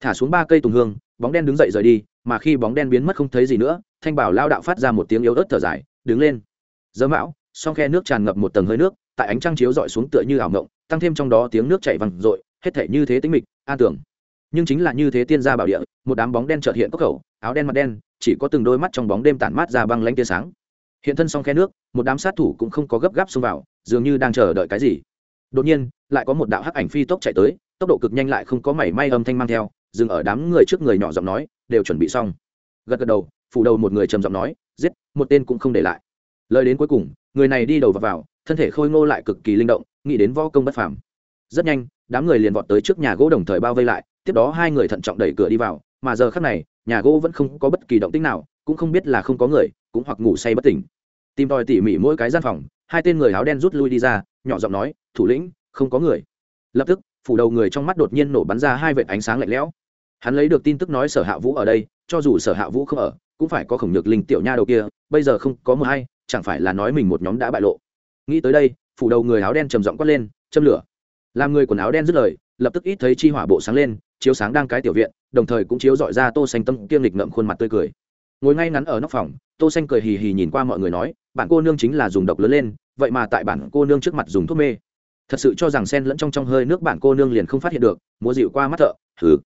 Thả xuống ba cây tùng hương, bóng đen đứng dậy rời đi, mà khi bóng đen biến mất không thấy gì nữa, thanh bảo lao đạo phát ra một tiếng yếu ớt thở dài, đứng lên. Giờ mão, song khe nước tràn ngập một tầng hơi nước, tại ánh trăng chiếu dọi xuống tựa như ảo ngộng tăng thêm trong đó tiếng nước chảy vằn rội hết thể như thế tính mịch, an tưởng nhưng chính là như thế tiên gia bảo địa một đám bóng đen trợt hiện cốc khẩu áo đen mặt đen chỉ có từng đôi mắt trong bóng đêm tản mát ra băng lanh tia sáng. Hiện thân song khe nước một đám sát thủ cũng không có gấp gáp xông vào dường như đang chờ đợi cái gì. Đột nhiên lại có một đạo hắc ảnh phi tốc chạy tới tốc độ cực nhanh lại không có mảy may âm thanh mang theo dừng ở đám người trước người nhỏ giọng nói đều chuẩn bị xong. Gật gật đầu phủ đầu một người trầm giọng nói giết một tên cũng không để lại. Lời đến cuối cùng người này đi đầu vào, vào thân thể khôi ngô lại cực kỳ linh động nghĩ đến võ công bất phàm. Rất nhanh đám người liền vọt tới trước nhà gỗ đồng thời bao vây lại tiếp đó hai người thận trọng đẩy cửa đi vào, mà giờ khác này, nhà gỗ vẫn không có bất kỳ động tích nào, cũng không biết là không có người, cũng hoặc ngủ say bất tỉnh. Tìm tòi tỉ mỉ mỗi cái gian phòng, hai tên người áo đen rút lui đi ra, nhỏ giọng nói, thủ lĩnh, không có người. Lập tức, phủ đầu người trong mắt đột nhiên nổ bắn ra hai vệt ánh sáng lạnh lẽo. Hắn lấy được tin tức nói sở hạ vũ ở đây, cho dù sở hạ vũ không ở, cũng phải có khổng nhược linh tiểu nha đầu kia, bây giờ không có mờ hay, chẳng phải là nói mình một nhóm đã bại lộ. Nghĩ tới đây, phủ đầu người áo đen trầm giọng quát lên, châm lửa. Làm người quần áo đen dứt lời, lập tức ít thấy chi hỏa bộ sáng lên chiếu sáng đang cái tiểu viện, đồng thời cũng chiếu dọi ra tô xanh tâm kiêng lịch ngậm khuôn mặt tươi cười. Ngồi ngay ngắn ở nóc phòng, tô xanh cười hì hì nhìn qua mọi người nói, bạn cô nương chính là dùng độc lớn lên, vậy mà tại bản cô nương trước mặt dùng thuốc mê. Thật sự cho rằng sen lẫn trong trong hơi nước bạn cô nương liền không phát hiện được, múa dịu qua mắt thợ, hừ.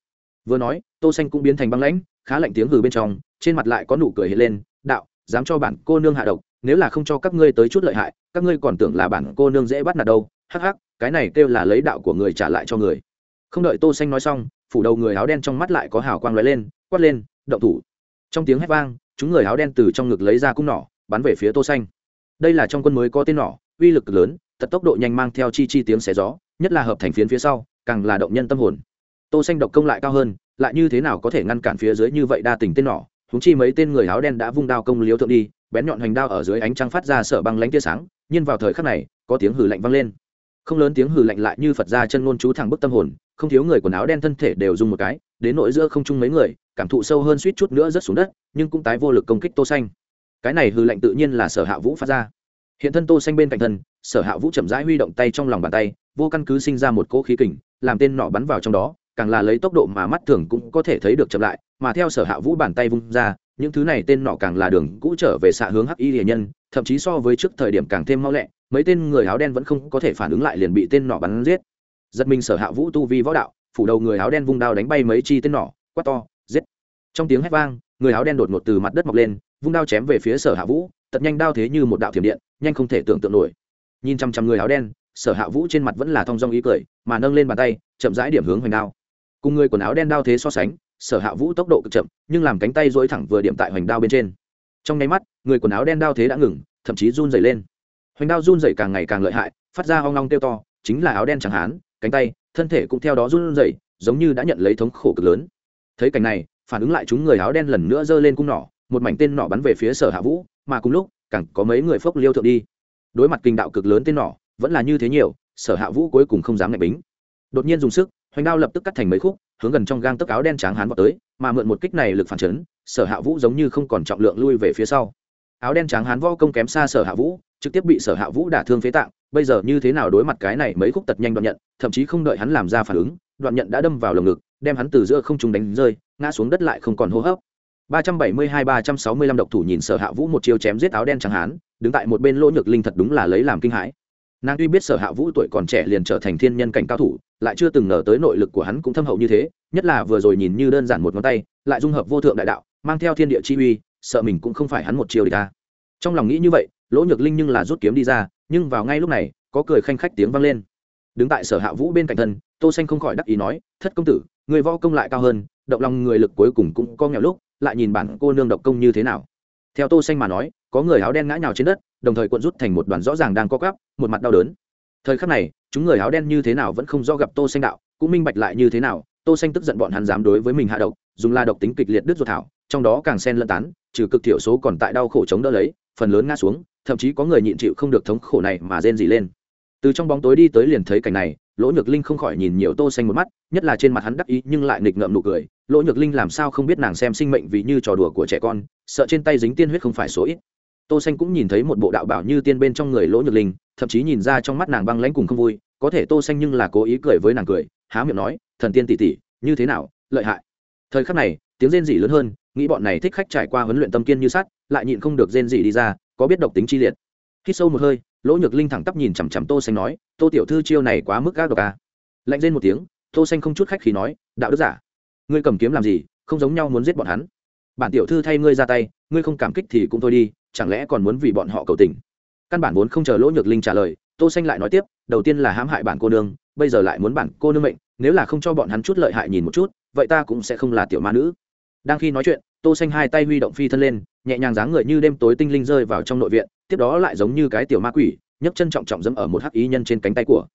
Vừa nói, tô xanh cũng biến thành băng lãnh, khá lạnh tiếng hừ bên trong, trên mặt lại có nụ cười hiện lên, đạo, dám cho bản cô nương hạ độc, nếu là không cho các ngươi tới chút lợi hại, các ngươi còn tưởng là bản cô nương dễ bắt nạt đâu. Hắc hắc, cái này kêu là lấy đạo của người trả lại cho người. Không đợi tô xanh nói xong phủ đầu người áo đen trong mắt lại có hào quang lóe lên, quát lên, động thủ! Trong tiếng hét vang, chúng người áo đen từ trong ngực lấy ra cung nỏ, bắn về phía tô xanh. Đây là trong quân mới có tên nỏ, uy lực lớn tật tốc độ nhanh mang theo chi chi tiếng xé gió, nhất là hợp thành phiến phía sau, càng là động nhân tâm hồn. Tô xanh độc công lại cao hơn, lại như thế nào có thể ngăn cản phía dưới như vậy đa tình tên nỏ? Chúng chi mấy tên người áo đen đã vung đao công liếu thượng đi, bén nhọn hoành đao ở dưới ánh trăng phát ra sợ băng lánh tia sáng, nhưng vào thời khắc này, có tiếng hừ lạnh vang lên. Không lớn tiếng hừ lạnh lại như phật ra chân ngôn chú thẳng bức tâm hồn không thiếu người quần áo đen thân thể đều dùng một cái, đến nội giữa không chung mấy người, cảm thụ sâu hơn suýt chút nữa rất xuống đất, nhưng cũng tái vô lực công kích tô xanh. Cái này hư lệnh tự nhiên là sở hạ vũ phát ra. Hiện thân tô xanh bên cạnh thân, sở hạ vũ chậm rãi huy động tay trong lòng bàn tay, vô căn cứ sinh ra một cỗ khí kình, làm tên nọ bắn vào trong đó, càng là lấy tốc độ mà mắt thường cũng có thể thấy được chậm lại, mà theo sở hạ vũ bàn tay vung ra, những thứ này tên nọ càng là đường cũ trở về xạ hướng hắc y hiền nhân, thậm chí so với trước thời điểm càng thêm mau lẹ, mấy tên người áo đen vẫn không có thể phản ứng lại liền bị tên nọ bắn giết giật mình sở hạ vũ tu vi võ đạo, phủ đầu người áo đen vung đao đánh bay mấy chi tên nỏ, quát to, giết. Trong tiếng hét vang, người áo đen đột ngột từ mặt đất mọc lên, vung đao chém về phía sở hạ vũ tật nhanh đao thế như một đạo thiểm điện, nhanh không thể tưởng tượng nổi. Nhìn chăm chăm người áo đen, sở hạ vũ trên mặt vẫn là thong dong ý cười, mà nâng lên bàn tay, chậm rãi điểm hướng hoành đao. Cùng người quần áo đen đao thế so sánh, sở hạ vũ tốc độ cực chậm, nhưng làm cánh tay dối thẳng vừa điểm tại hoành đao bên trên. Trong nháy mắt, người quần áo đen đao thế đã ngừng, thậm chí run dày lên. Hoành đao run dày càng ngày càng lợi hại, phát ra hoang long kêu to, chính là áo đen chẳng hán cánh tay thân thể cũng theo đó run rẩy, giống như đã nhận lấy thống khổ cực lớn. Thấy cảnh này phản ứng lại chúng người áo đen lần nữa giơ lên cung nỏ một mảnh tên nỏ bắn về phía sở hạ vũ mà cùng lúc càng có mấy người phốc liêu thượng đi. Đối mặt kinh đạo cực lớn tên nỏ vẫn là như thế nhiều sở hạ vũ cuối cùng không dám ngạch bính. Đột nhiên dùng sức hoành đao lập tức cắt thành mấy khúc hướng gần trong gang tấc áo đen tráng hán vào tới mà mượn một kích này lực phản chấn sở hạ vũ giống như không còn trọng lượng lui về phía sau. Áo đen tráng hán võ công kém xa sở hạ vũ trực tiếp bị sở hạ vũ đả thương phế tạng bây giờ như thế nào đối mặt cái này mấy khúc tật nhanh đoạn nhận, thậm chí không đợi hắn làm ra phản ứng, đoạn nhận đã đâm vào lồng ngực, đem hắn từ giữa không trung đánh rơi, ngã xuống đất lại không còn hô hấp. 372-365 độc thủ nhìn sở hạ vũ một chiêu chém giết áo đen trắng hán, đứng tại một bên lỗ nhược linh thật đúng là lấy làm kinh hãi. Nàng tuy biết sở hạ vũ tuổi còn trẻ liền trở thành thiên nhân cảnh cao thủ, lại chưa từng ngờ tới nội lực của hắn cũng thâm hậu như thế, nhất là vừa rồi nhìn như đơn giản một ngón tay, lại dung hợp vô thượng đại đạo, mang theo thiên địa chi uy, sợ mình cũng không phải hắn một chiêu địch ta. Trong lòng nghĩ như vậy, lỗ nhược linh nhưng là rút kiếm đi ra nhưng vào ngay lúc này, có cười khanh khách tiếng vang lên. Đứng tại sở hạ vũ bên cạnh thân, tô xanh không khỏi đắc ý nói, thất công tử, người võ công lại cao hơn, động lòng người lực cuối cùng cũng có nghèo lúc, lại nhìn bản cô nương độc công như thế nào. Theo tô xanh mà nói, có người áo đen ngã nhào trên đất, đồng thời cuộn rút thành một đoàn rõ ràng đang co quắp, một mặt đau đớn. Thời khắc này, chúng người áo đen như thế nào vẫn không do gặp tô xanh đạo, cũng minh bạch lại như thế nào, tô xanh tức giận bọn hắn dám đối với mình hạ độc, dùng la độc tính kịch liệt đứt ruột thảo, trong đó càng xen lẫn tán, trừ cực thiểu số còn tại đau khổ chống đỡ lấy, phần lớn ngã xuống thậm chí có người nhịn chịu không được thống khổ này mà rên rỉ lên. Từ trong bóng tối đi tới liền thấy cảnh này, lỗ nhược linh không khỏi nhìn nhiều tô xanh một mắt, nhất là trên mặt hắn đắc ý nhưng lại nghịch ngợm nụ cười. Lỗ nhược linh làm sao không biết nàng xem sinh mệnh vì như trò đùa của trẻ con, sợ trên tay dính tiên huyết không phải số ít. Tô xanh cũng nhìn thấy một bộ đạo bảo như tiên bên trong người lỗ nhược linh, thậm chí nhìn ra trong mắt nàng băng lãnh cùng không vui, có thể tô xanh nhưng là cố ý cười với nàng cười, há miệng nói, thần tiên tỷ tỷ, như thế nào, lợi hại? Thời khắc này, tiếng rên rỉ lớn hơn, nghĩ bọn này thích khách trải qua huấn luyện tâm kiên như sắt, lại nhịn không được rên rỉ đi ra có biết độc tính chi liệt. Khi sâu một hơi, lỗ nhược linh thẳng tắp nhìn chằm chằm tô xanh nói, tô tiểu thư chiêu này quá mức gác độc à. lạnh rên một tiếng, tô xanh không chút khách khí nói, đạo đức giả. Ngươi cầm kiếm làm gì, không giống nhau muốn giết bọn hắn. Bản tiểu thư thay ngươi ra tay, ngươi không cảm kích thì cũng thôi đi, chẳng lẽ còn muốn vì bọn họ cầu tình? Căn bản vốn không chờ lỗ nhược linh trả lời, tô xanh lại nói tiếp, đầu tiên là hãm hại bản cô nương, bây giờ lại muốn bản cô nương mệnh, nếu là không cho bọn hắn chút lợi hại nhìn một chút, vậy ta cũng sẽ không là tiểu ma nữ. Đang khi nói chuyện tô xanh hai tay huy động phi thân lên, nhẹ nhàng dáng người như đêm tối tinh linh rơi vào trong nội viện, tiếp đó lại giống như cái tiểu ma quỷ, nhấc chân trọng trọng dẫm ở một hắc ý nhân trên cánh tay của.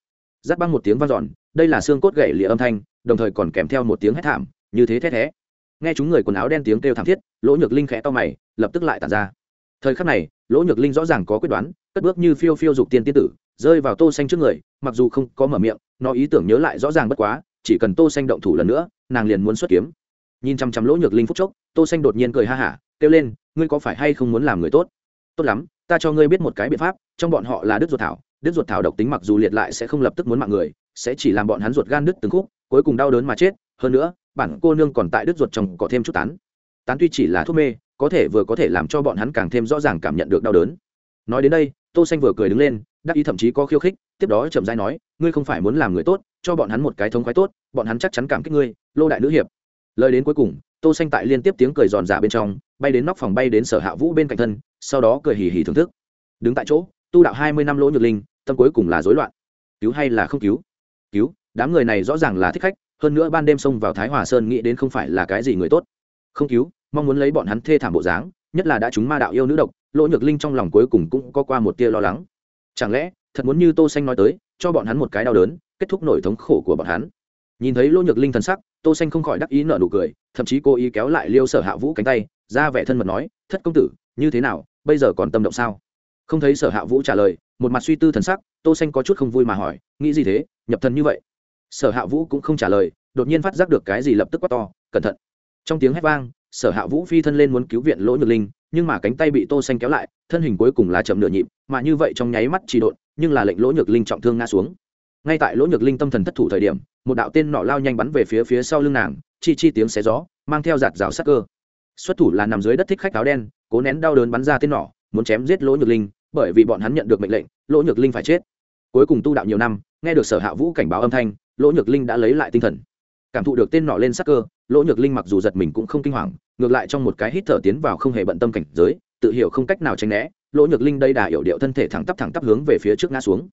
Giáp băng một tiếng vang dọn, đây là xương cốt gãy lìa âm thanh, đồng thời còn kèm theo một tiếng hét thảm, như thế thét thé. Nghe chúng người quần áo đen tiếng kêu thảm thiết, lỗ nhược linh khẽ to mày, lập tức lại tản ra. Thời khắc này, lỗ nhược linh rõ ràng có quyết đoán, cất bước như phiêu phiêu dục tiên tiên tử, rơi vào tô xanh trước người, mặc dù không có mở miệng, nó ý tưởng nhớ lại rõ ràng bất quá, chỉ cần tô xanh động thủ lần nữa, nàng liền muốn xuất kiếm. Nhìn chăm chăm lỗ nhược linh phút chốc tô xanh đột nhiên cười ha hả, kêu lên, ngươi có phải hay không muốn làm người tốt? Tốt lắm, ta cho ngươi biết một cái biện pháp, trong bọn họ là đứt ruột thảo, đứt ruột thảo độc tính mặc dù liệt lại sẽ không lập tức muốn mạng người, sẽ chỉ làm bọn hắn ruột gan đứt từng khúc, cuối cùng đau đớn mà chết, hơn nữa, bản cô nương còn tại đứt ruột chồng có thêm chút tán. Tán tuy chỉ là thuốc mê, có thể vừa có thể làm cho bọn hắn càng thêm rõ ràng cảm nhận được đau đớn. Nói đến đây, tô xanh vừa cười đứng lên, đắc ý thậm chí có khiêu khích, tiếp đó chậm rãi nói, ngươi không phải muốn làm người tốt, cho bọn hắn một cái thống khoái tốt, bọn hắn chắc chắn cảm kích ngươi, lô đại nữ hiệp. Lời đến cuối cùng tô xanh tại liên tiếp tiếng cười giòn giả bên trong, bay đến nóc phòng bay đến sở hạ vũ bên cạnh thân, sau đó cười hì hì thưởng thức. Đứng tại chỗ, tu đạo hai mươi năm lỗ nhược linh, tâm cuối cùng là rối loạn. Cứu hay là không cứu? Cứu, đám người này rõ ràng là thích khách, hơn nữa ban đêm xông vào thái hòa sơn nghĩ đến không phải là cái gì người tốt. Không cứu, mong muốn lấy bọn hắn thê thảm bộ dáng, nhất là đã chúng ma đạo yêu nữ độc, lỗ nhược linh trong lòng cuối cùng cũng có qua một tia lo lắng. Chẳng lẽ, thật muốn như tô xanh nói tới, cho bọn hắn một cái đau đớn, kết thúc nổi thống khổ của bọn hắn? Nhìn thấy lỗ nhược linh thần sắc tô xanh không khỏi đắc ý nở nụ cười, thậm chí cố ý kéo lại liêu sở hạ vũ cánh tay, ra vẻ thân mật nói, thất công tử, như thế nào, bây giờ còn tâm động sao? Không thấy sở hạ vũ trả lời, một mặt suy tư thần sắc, tô xanh có chút không vui mà hỏi, nghĩ gì thế, nhập thần như vậy? Sở hạ vũ cũng không trả lời, đột nhiên phát giác được cái gì lập tức quát to, cẩn thận. Trong tiếng hét vang, sở hạ vũ phi thân lên muốn cứu viện lỗ nhược linh, nhưng mà cánh tay bị tô xanh kéo lại, thân hình cuối cùng là chậm nửa nhịp, mà như vậy trong nháy mắt chỉ đột nhưng là lệnh lỗ nhược linh trọng thương ngã xuống ngay tại lỗ nhược linh tâm thần thất thủ thời điểm, một đạo tên nọ lao nhanh bắn về phía phía sau lưng nàng, chi chi tiếng xé gió, mang theo giạt rào sắc cơ. Xuất thủ là nằm dưới đất thích khách áo đen, cố nén đau đớn bắn ra tên nọ, muốn chém giết lỗ nhược linh, bởi vì bọn hắn nhận được mệnh lệnh, lỗ nhược linh phải chết. Cuối cùng tu đạo nhiều năm, nghe được sở hạ vũ cảnh báo âm thanh, lỗ nhược linh đã lấy lại tinh thần. Cảm thụ được tên nọ lên sắc cơ, lỗ nhược linh mặc dù giật mình cũng không kinh hoàng, ngược lại trong một cái hít thở tiến vào không hề bận tâm cảnh giới, tự hiểu không cách nào tránh né, lỗ nhược linh đây đà hiểu điệu thân thể thẳng tắp thẳng tắp hướng về phía trước ngã xuống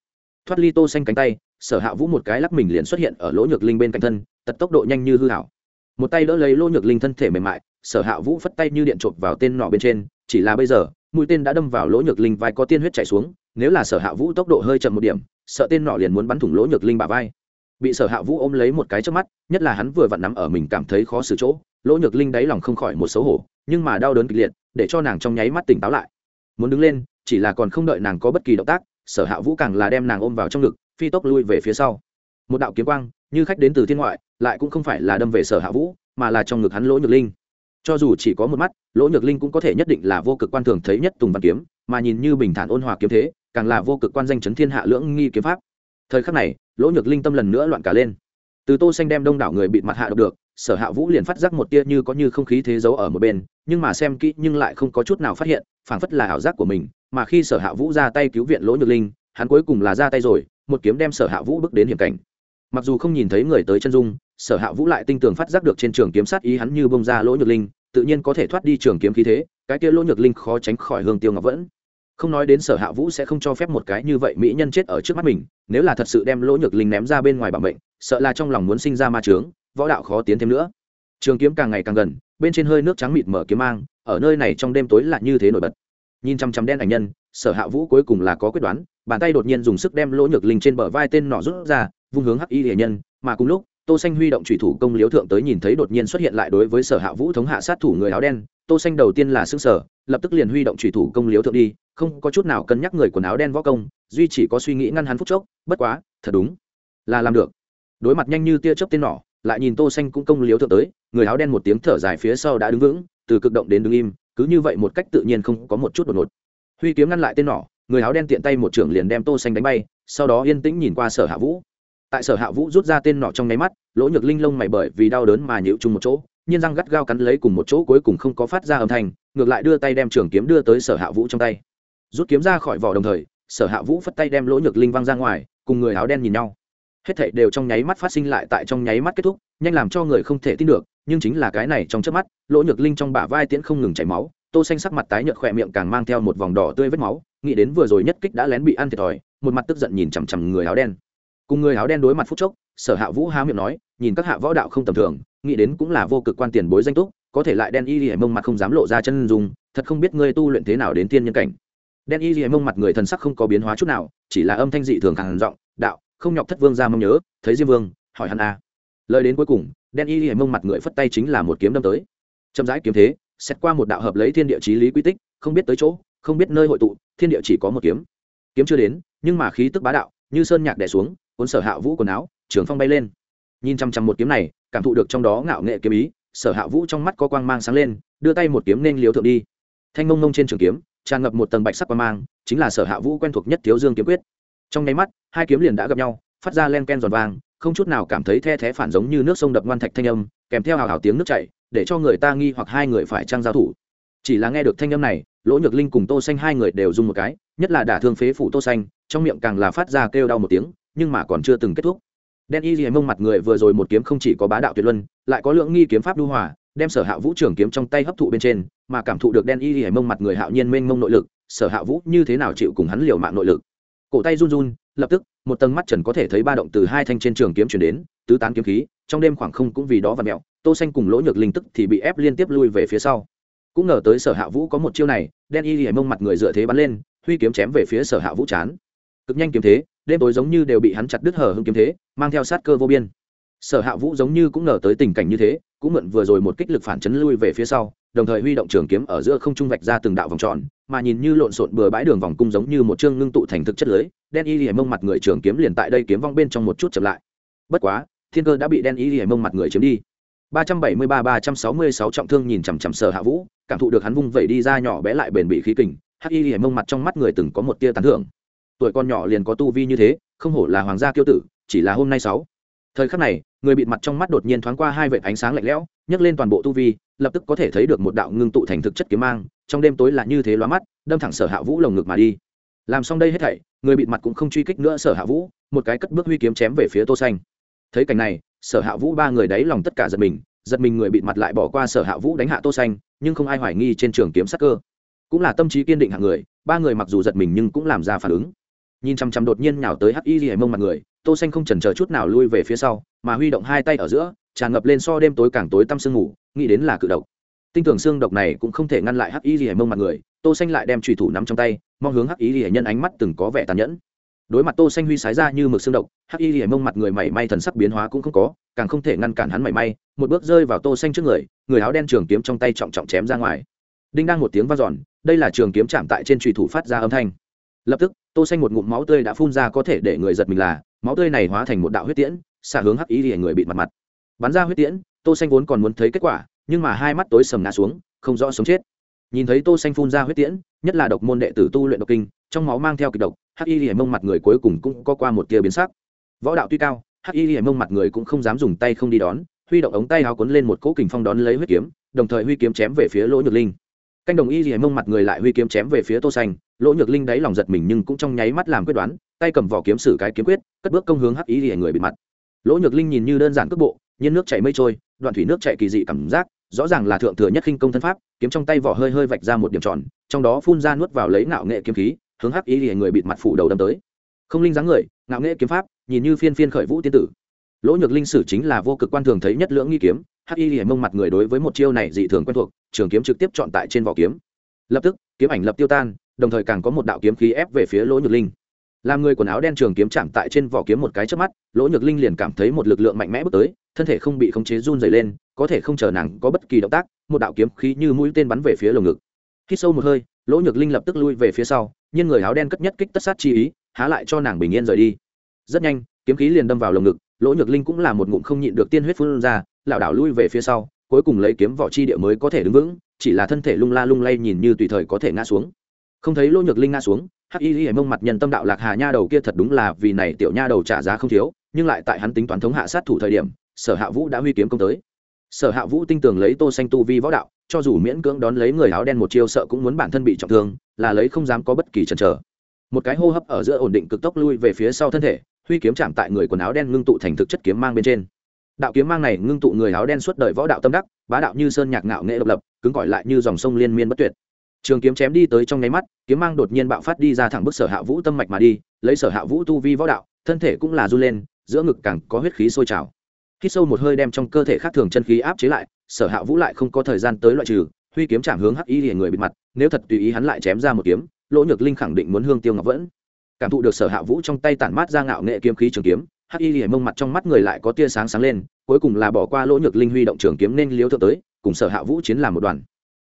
thoát ly tô xanh cánh tay, sở hạ vũ một cái lắc mình liền xuất hiện ở lỗ nhược linh bên cạnh thân, tật tốc độ nhanh như hư hảo một tay đỡ lấy lỗ nhược linh thân thể mềm mại, sở hạ vũ phất tay như điện chộp vào tên nọ bên trên, chỉ là bây giờ, mũi tên đã đâm vào lỗ nhược linh vai có tiên huyết chảy xuống, nếu là sở hạ vũ tốc độ hơi chậm một điểm, sợ tên nọ liền muốn bắn thủng lỗ nhược linh bả vai. Bị sở hạ vũ ôm lấy một cái trước mắt, nhất là hắn vừa vặn nắm ở mình cảm thấy khó xử chỗ, lỗ nhược linh đáy lòng không khỏi một xấu hổ, nhưng mà đau đớn kịch liệt, để cho nàng trong nháy mắt tỉnh táo lại. Muốn đứng lên, chỉ là còn không đợi nàng có bất kỳ động tác sở hạ vũ càng là đem nàng ôm vào trong ngực, phi tốc lui về phía sau. Một đạo kiếm quang, như khách đến từ thiên ngoại, lại cũng không phải là đâm về sở hạ vũ, mà là trong ngực hắn lỗ nhược linh. Cho dù chỉ có một mắt, lỗ nhược linh cũng có thể nhất định là vô cực quan thường thấy nhất tùng văn kiếm, mà nhìn như bình thản ôn hòa kiếm thế, càng là vô cực quan danh chấn thiên hạ lưỡng nghi kiếm pháp. Thời khắc này, lỗ nhược linh tâm lần nữa loạn cả lên. Từ tô xanh đem đông đảo người bị mặt hạ độc được sở hạ vũ liền phát giác một tia như có như không khí thế giấu ở một bên, nhưng mà xem kỹ nhưng lại không có chút nào phát hiện, phảng phất là ảo giác của mình, mà khi sở hạ vũ ra tay cứu viện lỗ nhược linh, hắn cuối cùng là ra tay rồi, một kiếm đem sở hạ vũ bước đến hiểm cảnh. Mặc dù không nhìn thấy người tới chân dung, sở hạ vũ lại tinh tường phát giác được trên trường kiếm sát ý hắn như bông ra lỗ nhược linh, tự nhiên có thể thoát đi trường kiếm khí thế, cái kia lỗ nhược linh khó tránh khỏi hương tiêu ngọc vẫn. Không nói đến sở hạ vũ sẽ không cho phép một cái như vậy mỹ nhân chết ở trước mắt mình, nếu là thật sự đem lỗ nhược linh ném ra bên ngoài bảo mệnh, sợ là trong lòng muốn sinh ra ma trướng võ đạo khó tiến thêm nữa. Trường kiếm càng ngày càng gần, bên trên hơi nước trắng mịt mở kiếm mang, ở nơi này trong đêm tối là như thế nổi bật. Nhìn chăm chăm đen ảnh nhân, sở hạ vũ cuối cùng là có quyết đoán, bàn tay đột nhiên dùng sức đem lỗ nhược linh trên bờ vai tên nọ rút ra, vung hướng hắc y hệ nhân, mà cùng lúc, tô xanh huy động thủy thủ công liếu thượng tới nhìn thấy đột nhiên xuất hiện lại đối với sở hạ vũ thống hạ sát thủ người áo đen, tô xanh đầu tiên là xương sở lập tức liền huy động thủy thủ công liếu thượng đi, không có chút nào cân nhắc người quần áo đen võ công, duy chỉ có suy nghĩ ngăn hắn phút chốc, bất quá, thật đúng, là làm được. Đối mặt nhanh như tia chớp tên nỏ lại nhìn tô xanh cũng công liếu thượng tới, người áo đen một tiếng thở dài phía sau đã đứng vững, từ cực động đến đứng im, cứ như vậy một cách tự nhiên không có một chút đột ngột. Huy kiếm ngăn lại tên nỏ, người áo đen tiện tay một trưởng liền đem tô xanh đánh bay, sau đó yên tĩnh nhìn qua sở hạ vũ. Tại sở hạ vũ rút ra tên nọ trong nháy mắt, lỗ nhược linh lông mày bởi vì đau đớn mà nhịu chung một chỗ nhiên răng gắt gao cắn lấy cùng một chỗ cuối cùng không có phát ra âm thanh, ngược lại đưa tay đem trường kiếm đưa tới sở hạ vũ trong tay. Rút kiếm ra khỏi vỏ đồng thời, sở hạ vũ phất tay đem lỗ nhược linh văng ra ngoài, cùng người áo đen nhìn nhau hết thảy đều trong nháy mắt phát sinh lại tại trong nháy mắt kết thúc, nhanh làm cho người không thể tin được, nhưng chính là cái này trong chớp mắt, lỗ nhược linh trong bả vai tiễn không ngừng chảy máu, tô xanh sắc mặt tái nhợt khỏe miệng càng mang theo một vòng đỏ tươi vết máu, nghĩ đến vừa rồi nhất kích đã lén bị ăn thiệt thòi, một mặt tức giận nhìn chằm chằm người áo đen. Cùng người áo đen đối mặt phút chốc, sở hạ vũ há miệng nói, nhìn các hạ võ đạo không tầm thường, nghĩ đến cũng là vô cực quan tiền bối danh túc, có thể lại đen y lìa mông mặt không dám lộ ra chân dùng thật không biết ngươi tu luyện thế nào đến tiên nhân cảnh. Đen y lìa mông mặt người thần sắc không có biến hóa chút nào, chỉ là âm thanh dị thường càng giọng, đạo không nhọc thất vương ra mong nhớ, thấy diêm vương, hỏi hắn a à. lời đến cuối cùng, đen y lìa mông mặt người phất tay chính là một kiếm đâm tới. Chậm rãi kiếm thế, xét qua một đạo hợp lấy thiên địa chí lý quy tích, không biết tới chỗ, không biết nơi hội tụ, thiên địa chỉ có một kiếm. Kiếm chưa đến, nhưng mà khí tức bá đạo, như sơn nhạc đè xuống, cuốn sở hạ vũ quần áo, trường phong bay lên. Nhìn chăm chăm một kiếm này, cảm thụ được trong đó ngạo nghệ kiếm ý, sở hạ vũ trong mắt có quang mang sáng lên, đưa tay một kiếm nên liều thượng đi. Thanh mông mông trên trường kiếm, tràn ngập một tầng bạch sắc quang mang, chính là sở hạ vũ quen thuộc nhất thiếu dương kiếm quyết trong nháy mắt, hai kiếm liền đã gặp nhau, phát ra len ken giòn vàng, không chút nào cảm thấy the thé phản giống như nước sông đập ngoan thạch thanh âm, kèm theo hào hào tiếng nước chảy, để cho người ta nghi hoặc hai người phải trang giao thủ. Chỉ là nghe được thanh âm này, lỗ nhược linh cùng tô xanh hai người đều dùng một cái, nhất là đả thương phế phủ tô xanh, trong miệng càng là phát ra kêu đau một tiếng, nhưng mà còn chưa từng kết thúc. Đen y liềm mông mặt người vừa rồi một kiếm không chỉ có bá đạo tuyệt luân, lại có lượng nghi kiếm pháp lưu hòa, đem sở hạ vũ trường kiếm trong tay hấp thụ bên trên, mà cảm thụ được đen y liềm mông mặt người hạo nhiên mênh mông nội lực, sở hạ vũ như thế nào chịu cùng hắn liều mạng nội lực cổ tay run run, lập tức, một tầng mắt trần có thể thấy ba động từ hai thanh trên trường kiếm chuyển đến, tứ tán kiếm khí, trong đêm khoảng không cũng vì đó và mẹo, tô xanh cùng lỗ nhược linh tức thì bị ép liên tiếp lui về phía sau. Cũng ngờ tới sở hạ vũ có một chiêu này, đen y liềm mông mặt người dựa thế bắn lên, huy kiếm chém về phía sở hạ vũ chán. Cực nhanh kiếm thế, đêm tối giống như đều bị hắn chặt đứt hở hưng kiếm thế, mang theo sát cơ vô biên. Sở hạ vũ giống như cũng ngờ tới tình cảnh như thế cũng mượn vừa rồi một kích lực phản chấn lui về phía sau, đồng thời huy động trường kiếm ở giữa không trung vạch ra từng đạo vòng tròn, mà nhìn như lộn xộn bừa bãi đường vòng cung giống như một chương ngưng tụ thành thực chất lưới, đen y lìa mông mặt người trường kiếm liền tại đây kiếm vong bên trong một chút chậm lại. Bất quá, thiên cơ đã bị đen y lìa mông mặt người chiếm đi. Ba trăm bảy mươi ba ba trăm sáu mươi sáu trọng thương nhìn chằm chằm sở hạ vũ, cảm thụ được hắn vung vẩy đi ra nhỏ bé lại bền bị khí kình, hắc y lìa mông mặt trong mắt người từng có một tia tán thưởng. Tuổi con nhỏ liền có tu vi như thế, không hổ là hoàng gia kiêu tử, chỉ là hôm nay sáu thời khắc này, người bịt mặt trong mắt đột nhiên thoáng qua hai vệt ánh sáng lạnh lẽo, nhấc lên toàn bộ tu vi, lập tức có thể thấy được một đạo ngưng tụ thành thực chất kiếm mang, trong đêm tối là như thế lóa mắt, đâm thẳng sở hạ vũ lồng ngực mà đi. Làm xong đây hết thảy, người bịt mặt cũng không truy kích nữa sở hạ vũ, một cái cất bước huy kiếm chém về phía tô xanh. Thấy cảnh này, sở hạ vũ ba người đáy lòng tất cả giật mình giật mình người bịt mặt lại bỏ qua sở hạ vũ đánh hạ tô xanh, nhưng không ai hoài nghi trên trường kiếm sắc cơ. Cũng là tâm trí kiên định hạng người, ba người mặc dù giật mình nhưng cũng làm ra phản ứng. Nhìn chằm chằm đột nhiên nhào tới hắc y lìa mông mặt người tô xanh không chần chờ chút nào lui về phía sau mà huy động hai tay ở giữa tràn ngập lên so đêm tối càng tối tăm sương ngủ nghĩ đến là cự độc. Tinh tưởng xương độc này cũng không thể ngăn lại hắc y lìa mông mặt người tô xanh lại đem trùy thủ nắm trong tay mong hướng hắc y lìa nhân ánh mắt từng có vẻ tàn nhẫn. Đối mặt tô xanh huy sái ra như mực xương độc hắc y lìa mông mặt người mảy may thần sắc biến hóa cũng không có càng không thể ngăn cản hắn mảy may một bước rơi vào tô xanh trước người người áo đen trường kiếm trong tay trọng trọng chém ra ngoài. Đinh đang một tiếng vang dòn, đây là trường kiếm chạm tại trên trùy thủ phát ra âm thanh. Lập tức tô xanh một ngụm máu tươi đã phun ra có thể để người giật mình là máu tươi này hóa thành một đạo huyết tiễn, xả hướng hắc y lìa người bị mặt mặt. Bắn ra huyết tiễn, tô xanh vốn còn muốn thấy kết quả, nhưng mà hai mắt tối sầm ngã xuống, không rõ sống chết. Nhìn thấy tô xanh phun ra huyết tiễn, nhất là độc môn đệ tử tu luyện độc kinh, trong máu mang theo kịch độc, hắc y lìa mông mặt người cuối cùng cũng có qua một tia biến sắc. Võ đạo tuy cao, hắc y lìa mông mặt người cũng không dám dùng tay không đi đón, huy động ống tay áo cuốn lên một cỗ kình phong đón lấy huyết kiếm, đồng thời huy kiếm chém về phía lỗ nhược linh. Canh đồng y lìa mông mặt người lại huy kiếm chém về phía tô xanh lỗ nhược linh đáy lòng giật mình nhưng cũng trong nháy mắt làm quyết đoán, tay cầm vỏ kiếm sử cái kiếm quyết, cất bước công hướng hắc y hiểm người bị mặt. Lỗ nhược linh nhìn như đơn giản cước bộ, nhiên nước chảy mây trôi, đoạn thủy nước chảy kỳ dị cảm giác, rõ ràng là thượng thừa nhất khinh công thân pháp, kiếm trong tay vỏ hơi hơi vạch ra một điểm tròn, trong đó phun ra nuốt vào lấy ngạo nghệ kiếm khí, hướng hắc ý thì người bịt mặt phủ đầu đâm tới. Không linh dáng người, ngạo nghệ kiếm pháp, nhìn như phiên phiên khởi vũ tiên tử. Lỗ nhược linh sử chính là vô cực quan thường thấy nhất lưỡng nghi kiếm, hắc y liền mông mặt người đối với một chiêu này dị thường quen thuộc, trường kiếm trực tiếp chọn tại trên vỏ kiếm. Lập tức, kiếm ảnh lập tiêu tan đồng thời càng có một đạo kiếm khí ép về phía lỗ nhược linh. Làm người quần áo đen trường kiếm chạm tại trên vỏ kiếm một cái trước mắt, lỗ nhược linh liền cảm thấy một lực lượng mạnh mẽ bước tới, thân thể không bị khống chế run dày lên, có thể không chờ nàng có bất kỳ động tác, một đạo kiếm khí như mũi tên bắn về phía lồng ngực. Khi sâu một hơi, lỗ nhược linh lập tức lui về phía sau, nhưng người áo đen cất nhất kích tất sát chi ý, há lại cho nàng bình yên rời đi. Rất nhanh, kiếm khí liền đâm vào lồng ngực, lỗ nhược linh cũng là một ngụm không nhịn được tiên huyết phun ra, lảo đảo lui về phía sau, cuối cùng lấy kiếm vỏ chi địa mới có thể đứng vững, chỉ là thân thể lung la lung lay nhìn như tùy thời có thể ngã xuống không thấy lỗ nhược linh ngã xuống, hắc y y mông mặt nhân tâm đạo lạc hà nha đầu kia thật đúng là vì này tiểu nha đầu trả giá không thiếu, nhưng lại tại hắn tính toán thống hạ sát thủ thời điểm, sở hạ vũ đã huy kiếm công tới. Sở hạ vũ tinh tường lấy tô xanh tu vi võ đạo, cho dù miễn cưỡng đón lấy người áo đen một chiêu sợ cũng muốn bản thân bị trọng thương, là lấy không dám có bất kỳ chần chờ. Một cái hô hấp ở giữa ổn định cực tốc lui về phía sau thân thể, huy kiếm chạm tại người quần áo đen ngưng tụ thành thực chất kiếm mang bên trên. Đạo kiếm mang này ngưng tụ người áo đen suốt đời võ đạo tâm đắc, bá đạo như sơn nhạc ngạo nghệ độc lập, cứng cỏi lại như dòng sông liên miên bất tuyệt trường kiếm chém đi tới trong nháy mắt, kiếm mang đột nhiên bạo phát đi ra thẳng bức sở hạ vũ tâm mạch mà đi, lấy sở hạ vũ tu vi võ đạo, thân thể cũng là run lên, giữa ngực càng có huyết khí sôi trào. Khi sâu một hơi đem trong cơ thể khác thường chân khí áp chế lại, sở hạ vũ lại không có thời gian tới loại trừ, huy kiếm chạm hướng hắc y liền người bịt mặt, nếu thật tùy ý hắn lại chém ra một kiếm, lỗ nhược linh khẳng định muốn hương tiêu ngọc vẫn. Cảm thụ được sở hạ vũ trong tay tản mát ra ngạo nghệ kiếm khí trường kiếm, hắc y liền mông mặt trong mắt người lại có tia sáng sáng lên, cuối cùng là bỏ qua lỗ nhược linh huy động trường kiếm nên liếu thượng tới, cùng sở hạ vũ chiến làm một đoàn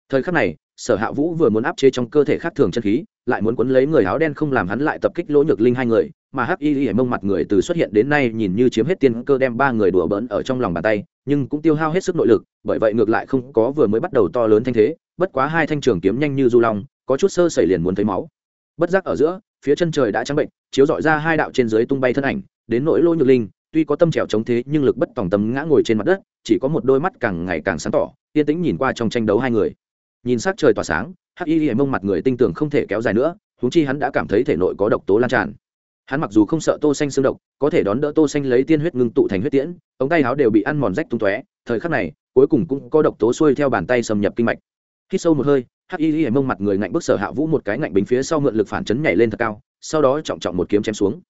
thời khắc này, sở hạ vũ vừa muốn áp chế trong cơ thể khác thường chân khí, lại muốn quấn lấy người áo đen không làm hắn lại tập kích lỗ nhược linh hai người, mà hắc y y mông mặt người từ xuất hiện đến nay nhìn như chiếm hết tiên cơ đem ba người đùa bỡn ở trong lòng bàn tay, nhưng cũng tiêu hao hết sức nội lực, bởi vậy ngược lại không có vừa mới bắt đầu to lớn thanh thế, bất quá hai thanh trường kiếm nhanh như du long, có chút sơ xảy liền muốn thấy máu. Bất giác ở giữa, phía chân trời đã trắng bệnh, chiếu dọi ra hai đạo trên dưới tung bay thân ảnh, đến nỗi lỗ nhược linh, tuy có tâm trèo chống thế nhưng lực bất tòng tâm ngã ngồi trên mặt đất, chỉ có một đôi mắt càng ngày càng sáng tỏ, yên tĩnh nhìn qua trong tranh đấu hai người nhìn s trời tỏa sáng, hắc y y mông mặt người tinh tường không thể kéo dài nữa húng chi hắn đã cảm thấy thể nội có độc tố lan tràn. Hắn mặc dù không sợ tô xanh xương độc, có thể đón đỡ tô xanh lấy tiên huyết ngưng tụ thành huyết tiễn, ống tay áo đều bị ăn mòn rách tung tóe, thời khắc này, cuối cùng cũng có độc tố xuôi theo bàn tay xâm nhập kinh mạch. Hít sâu một hơi, hắc y y mông mặt người ngạnh bước sở hạ vũ một cái ngạnh bính phía sau mượn lực phản chấn nhảy lên thật cao, sau đó trọng trọng một kiếm chém xuống.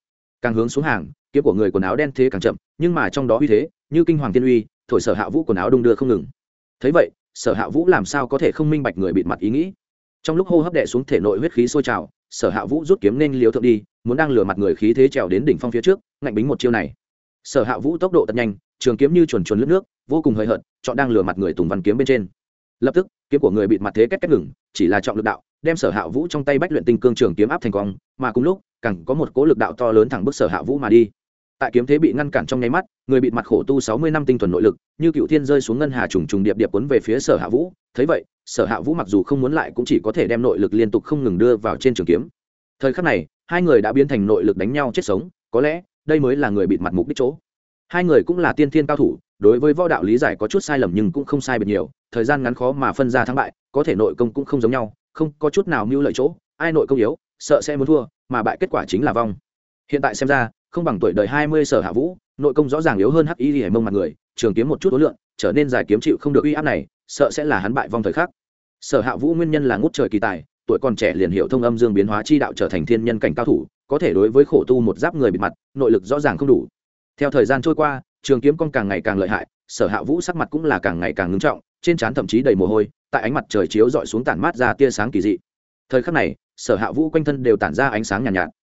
Càng hướng xuống hàng, kiếm của người quần áo đen thế càng chậm, nhưng mà trong đó uy thế, như kinh hoàng tiên uy, thổi sở hạ vũ quần áo đung đưa không ngừng. Thấy vậy sở hạ vũ làm sao có thể không minh bạch người bịt mặt ý nghĩ. Trong lúc hô hấp đệ xuống thể nội huyết khí sôi trào, sở hạ vũ rút kiếm nên liều thượng đi, muốn đang lừa mặt người khí thế trèo đến đỉnh phong phía trước, ngạnh bính một chiêu này. Sở hạ vũ tốc độ tật nhanh, trường kiếm như chuồn chuồn lướt nước, vô cùng hời hợt, chọn đang lừa mặt người tùng văn kiếm bên trên. Lập tức, kiếm của người bịt mặt thế cách cách ngừng, chỉ là trọng lực đạo, đem sở hạ vũ trong tay bách luyện tinh cương trường kiếm áp thành quang mà cùng lúc, càng có một cố lực đạo to lớn thẳng bức sở hạ vũ mà đi tại kiếm thế bị ngăn cản trong nháy mắt, người bị mặt khổ tu sáu mươi năm tinh thuần nội lực, như cựu thiên rơi xuống ngân hà trùng trùng điệp điệp cuốn về phía sở hạ vũ. Thấy vậy, sở hạ vũ mặc dù không muốn lại cũng chỉ có thể đem nội lực liên tục không ngừng đưa vào trên trường kiếm. Thời khắc này, hai người đã biến thành nội lực đánh nhau chết sống, có lẽ, đây mới là người bị mặt mục đích chỗ. Hai người cũng là tiên thiên cao thủ, đối với võ đạo lý giải có chút sai lầm nhưng cũng không sai biệt nhiều, thời gian ngắn khó mà phân ra thắng bại, có thể nội công cũng không giống nhau, không có chút nào mưu lợi chỗ, ai nội công yếu, sợ sẽ muốn thua, mà bại kết quả chính là vong. Hiện tại xem ra không bằng tuổi đời hai mươi sở hạ vũ nội công rõ ràng yếu hơn hắc y hải mông mặt người trường kiếm một chút đối lượng trở nên dài kiếm chịu không được uy áp này sợ sẽ là hắn bại vong thời khắc. Sở hạ vũ nguyên nhân là ngút trời kỳ tài tuổi còn trẻ liền hiểu thông âm dương biến hóa chi đạo trở thành thiên nhân cảnh cao thủ có thể đối với khổ tu một giáp người bị mặt nội lực rõ ràng không đủ. Theo thời gian trôi qua trường kiếm con càng ngày càng lợi hại sở hạ vũ sắc mặt cũng là càng ngày càng ngưng trọng trên trán thậm chí đầy mồ hôi tại ánh mặt trời chiếu dọi xuống tản mát ra tia sáng kỳ dị. Thời khắc này sở hạ vũ quanh thân đều tản ra ánh sáng nhàn nhạt, nhạt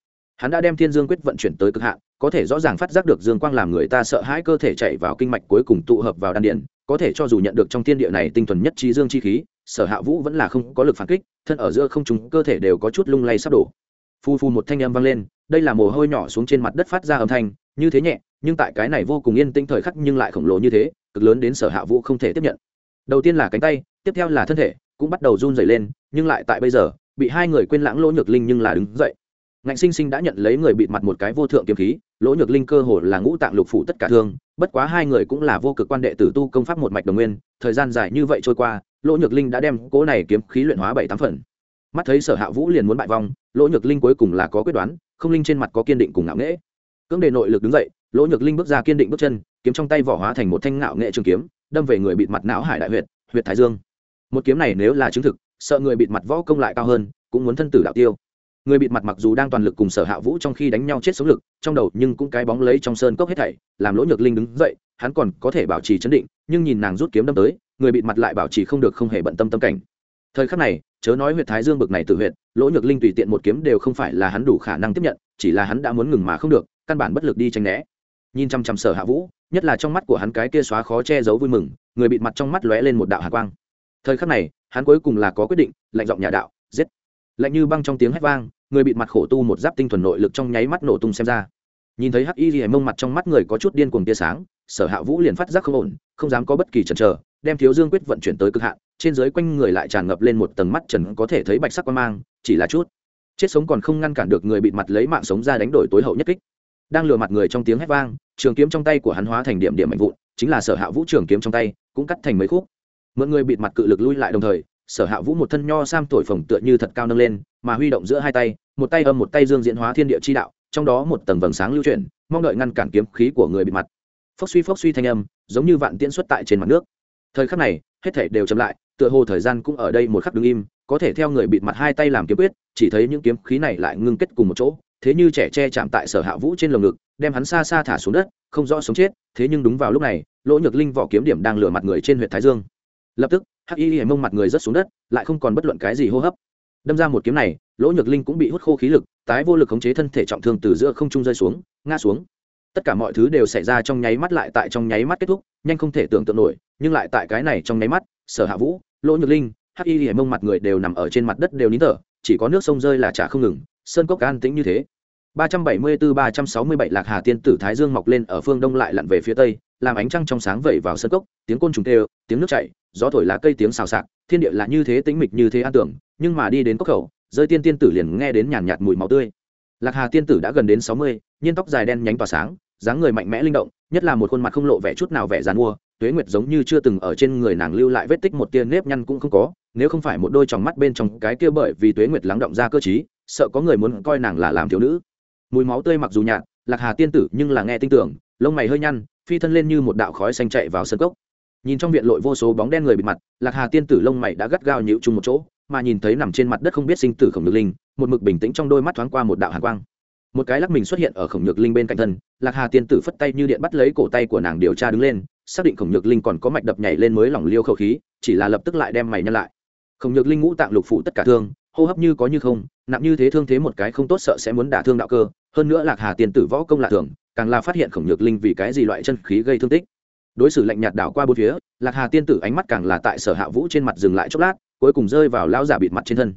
hắn đã đem thiên dương quyết vận chuyển tới cực hạn, có thể rõ ràng phát giác được dương quang làm người ta sợ hãi cơ thể chạy vào kinh mạch cuối cùng tụ hợp vào đan điện có thể cho dù nhận được trong thiên địa này tinh thuần nhất trí dương chi khí, sở hạ vũ vẫn là không có lực phản kích, thân ở giữa không chúng cơ thể đều có chút lung lay sắp đổ. Phu phu một thanh âm vang lên, đây là mồ hôi nhỏ xuống trên mặt đất phát ra âm thanh, như thế nhẹ, nhưng tại cái này vô cùng yên tĩnh thời khắc nhưng lại khổng lồ như thế, cực lớn đến sở hạ vũ không thể tiếp nhận. Đầu tiên là cánh tay, tiếp theo là thân thể, cũng bắt đầu run dày lên, nhưng lại tại bây giờ, bị hai người quên lãng lỗ nhược linh nhưng là đứng dậy ngạnh sinh sinh đã nhận lấy người bịt mặt một cái vô thượng kiếm khí, lỗ nhược linh cơ hồ là ngũ tạng lục phủ tất cả thương, bất quá hai người cũng là vô cực quan đệ tử tu công pháp một mạch đồng nguyên, thời gian dài như vậy trôi qua, lỗ nhược linh đã đem cỗ này kiếm khí luyện hóa bảy tám phần. Mắt thấy sở hạ vũ liền muốn bại vong, lỗ nhược linh cuối cùng là có quyết đoán, không linh trên mặt có kiên định cùng ngạo nghễ. Cưỡng đề nội lực đứng dậy, lỗ nhược linh bước ra kiên định bước chân, kiếm trong tay vỏ hóa thành một thanh ngạo nghệ trường kiếm, đâm về người bịt mặt não hải đại huyệt huyệt thái dương. Một kiếm này nếu là chứng thực, sợ người bịt mặt võ công lại cao hơn, cũng muốn thân tử đạo tiêu người bịt mặt mặc dù đang toàn lực cùng sở hạ vũ trong khi đánh nhau chết sống lực, trong đầu nhưng cũng cái bóng lấy trong sơn cốc hết thảy, làm lỗ nhược linh đứng dậy, hắn còn có thể bảo trì chấn định, nhưng nhìn nàng rút kiếm đâm tới, người bịt mặt lại bảo trì không được không hề bận tâm tâm cảnh. Thời khắc này, chớ nói huyện thái dương bực này tự huyện lỗ nhược linh tùy tiện một kiếm đều không phải là hắn đủ khả năng tiếp nhận, chỉ là hắn đã muốn ngừng mà không được, căn bản bất lực đi tranh né. Nhìn chăm chăm sở hạ vũ, nhất là trong mắt của hắn cái kia xóa khó che giấu vui mừng, người bịt mặt trong mắt lóe lên một đạo hạ quang. Thời khắc này, hắn cuối cùng là có quyết định, lạnh giọng nhà đạo, giết! Lạnh như băng trong tiếng hét vang, người bịt mặt khổ tu một giáp tinh thuần nội lực trong nháy mắt nổ tung xem ra. Nhìn thấy hắc y ghi mông mặt trong mắt người có chút điên cuồng tia sáng, sở hạ vũ liền phát giác không ổn, không dám có bất kỳ chần chờ, đem thiếu dương quyết vận chuyển tới cực hạn, trên dưới quanh người lại tràn ngập lên một tầng mắt trần có thể thấy bạch sắc quan mang, chỉ là chút. Chết sống còn không ngăn cản được người bịt mặt lấy mạng sống ra đánh đổi tối hậu nhất kích. Đang lừa mặt người trong tiếng hét vang, trường kiếm trong tay của hắn hóa thành điểm điểm mạnh vụn, chính là sở hạ vũ trường kiếm trong tay, cũng cắt thành mấy khúc. Mượn người bịt mặt cự lực lui lại đồng thời sở hạ vũ một thân nho sam thổi phồng tựa như thật cao nâng lên, mà huy động giữa hai tay, một tay âm một tay dương diễn hóa thiên địa chi đạo, trong đó một tầng vầng sáng lưu chuyển, mong đợi ngăn cản kiếm khí của người bị mặt. Phốc suy phốc suy thanh âm, giống như vạn tiễn xuất tại trên mặt nước. Thời khắc này, hết thể đều chậm lại, tựa hồ thời gian cũng ở đây một khắc đứng im, có thể theo người bịt mặt hai tay làm kiếm quyết, chỉ thấy những kiếm khí này lại ngưng kết cùng một chỗ, thế như trẻ che chạm tại sở hạ vũ trên lồng ngực, đem hắn xa xa thả xuống đất, không rõ sống chết, thế nhưng đúng vào lúc này, lỗ nhược linh vỏ kiếm điểm đang lửa mặt người trên huyện thái dương. Lập tức hắc y hề mông mặt người rớt xuống đất, lại không còn bất luận cái gì hô hấp. Đâm ra một kiếm này, lỗ nhược linh cũng bị hút khô khí lực, tái vô lực khống chế thân thể trọng thương từ giữa không trung rơi xuống, ngã xuống. Tất cả mọi thứ đều xảy ra trong nháy mắt lại tại trong nháy mắt kết thúc, nhanh không thể tưởng tượng nổi, nhưng lại tại cái này trong nháy mắt, sở hạ vũ, lỗ nhược linh hắc y hề mông mặt người đều nằm ở trên mặt đất đều nín thở, chỉ có nước sông rơi là chả không ngừng, sơn cốc an tĩnh như thế. 374-367 lạc hà tiên tử thái dương mọc lên ở phương đông lại lặn về phía tây làm ánh trăng trong sáng vẩy vào sân cốc tiếng côn trùng kêu tiếng nước chảy gió thổi lá cây tiếng xào xạc thiên địa là như thế tĩnh mịch như thế an tưởng nhưng mà đi đến cốc khẩu rơi tiên tiên tử liền nghe đến nhàn nhạt mùi máu tươi. Lạc hà tiên tử đã gần đến sáu mươi nhiên tóc dài đen nhánh tỏa sáng dáng người mạnh mẽ linh động nhất là một khuôn mặt không lộ vẻ chút nào vẻ giàn mua tuế nguyệt giống như chưa từng ở trên người nàng lưu lại vết tích một tia nếp nhăn cũng không có nếu không phải một đôi tròng mắt bên trong cái kia bởi vì tuế nguyệt lắng động ra cơ trí, sợ có người muốn coi nàng là làm thiếu nữ mùi máu tươi mặc dù nhạt, lạc hà tiên tử nhưng là nghe tin tưởng, lông mày hơi nhăn, phi thân lên như một đạo khói xanh chạy vào sân cốc. Nhìn trong viện lội vô số bóng đen người bịt mặt, lạc hà tiên tử lông mày đã gắt gao nhịu chung một chỗ, mà nhìn thấy nằm trên mặt đất không biết sinh tử khổng nhược linh, một mực bình tĩnh trong đôi mắt thoáng qua một đạo hàn quang. Một cái lắc mình xuất hiện ở khổng nhược linh bên cạnh thân, lạc hà tiên tử phất tay như điện bắt lấy cổ tay của nàng điều tra đứng lên, xác định khổng nhược linh còn có mạch đập nhảy lên mới lỏng liêu khẩu khí, chỉ là lập tức lại đem mày nhân lại. Khổng nhược linh ngũ tạng lục phụ tất cả thương, hô hấp như có như không, nặng như thế thương thế một cái không tốt sợ sẽ muốn đả thương đạo cơ hơn nữa lạc hà tiên tử võ công lạ thường, càng là phát hiện khổng nhược linh vì cái gì loại chân khí gây thương tích. Đối xử lạnh nhạt đảo qua bốn phía, lạc hà tiên tử ánh mắt càng là tại sở hạ vũ trên mặt dừng lại chốc lát, cuối cùng rơi vào lao giả bịt mặt trên thân.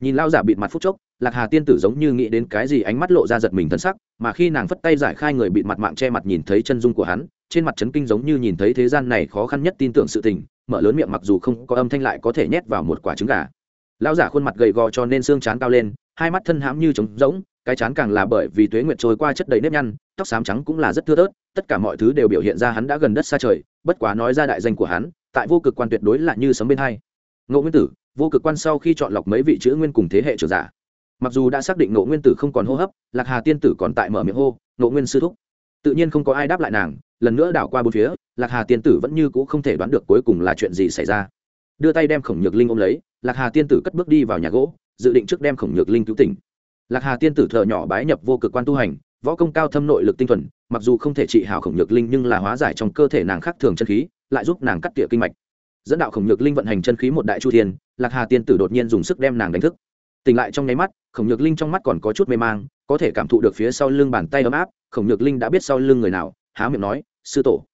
Nhìn lao giả bịt mặt phút chốc, lạc hà tiên tử giống như nghĩ đến cái gì ánh mắt lộ ra giật mình thân sắc, mà khi nàng phất tay giải khai người bịt mặt mạng che mặt nhìn thấy chân dung của hắn, trên mặt trấn kinh giống như nhìn thấy thế gian này khó khăn nhất tin tưởng sự tình, mở lớn miệng mặc dù không có âm thanh lại có thể nhét vào một quả trứng gà. Lao giả khuôn mặt gầy gò cho nên xương chán cao lên, hai mắt thân hãm như trống rỗng cái chán càng là bởi vì tuế nguyệt trôi qua chất đầy nếp nhăn, tóc xám trắng cũng là rất thưa thớt, tất cả mọi thứ đều biểu hiện ra hắn đã gần đất xa trời, bất quá nói ra đại danh của hắn, tại vô cực quan tuyệt đối là như sấm bên hai. Ngộ nguyên tử, vô cực quan sau khi chọn lọc mấy vị chữ nguyên cùng thế hệ trưởng giả. Mặc dù đã xác định ngộ nguyên tử không còn hô hấp, lạc hà tiên tử còn tại mở miệng hô, ngộ nguyên sư thúc. Tự nhiên không có ai đáp lại nàng, lần nữa đảo qua bốn phía, lạc hà tiên tử vẫn như c ũ không thể đoán được cuối cùng là chuyện gì xảy ra. Đưa tay đem khổng nhược linh ôm lấy, lạc hà tiên tử cất bước đi vào nhà gỗ, dự định trước đem khổng nhược linh cứu tỉnh lạc hà tiên tử thợ nhỏ bái nhập vô cực quan tu hành, võ công cao thâm nội lực tinh thuần, mặc dù không thể trị hảo khổng nhược linh nhưng là hóa giải trong cơ thể nàng khác thường chân khí, lại giúp nàng cắt tỉa kinh mạch. Dẫn đạo khổng nhược linh vận hành chân khí một đại chu thiên, lạc hà tiên tử đột nhiên dùng sức đem nàng đánh thức. Tỉnh lại trong nháy mắt, khổng nhược linh trong mắt còn có chút mê mang, có thể cảm thụ được phía sau lưng bàn tay ấm áp, khổng nhược linh đã biết sau lưng người nào, há miệng nói, sư tổ.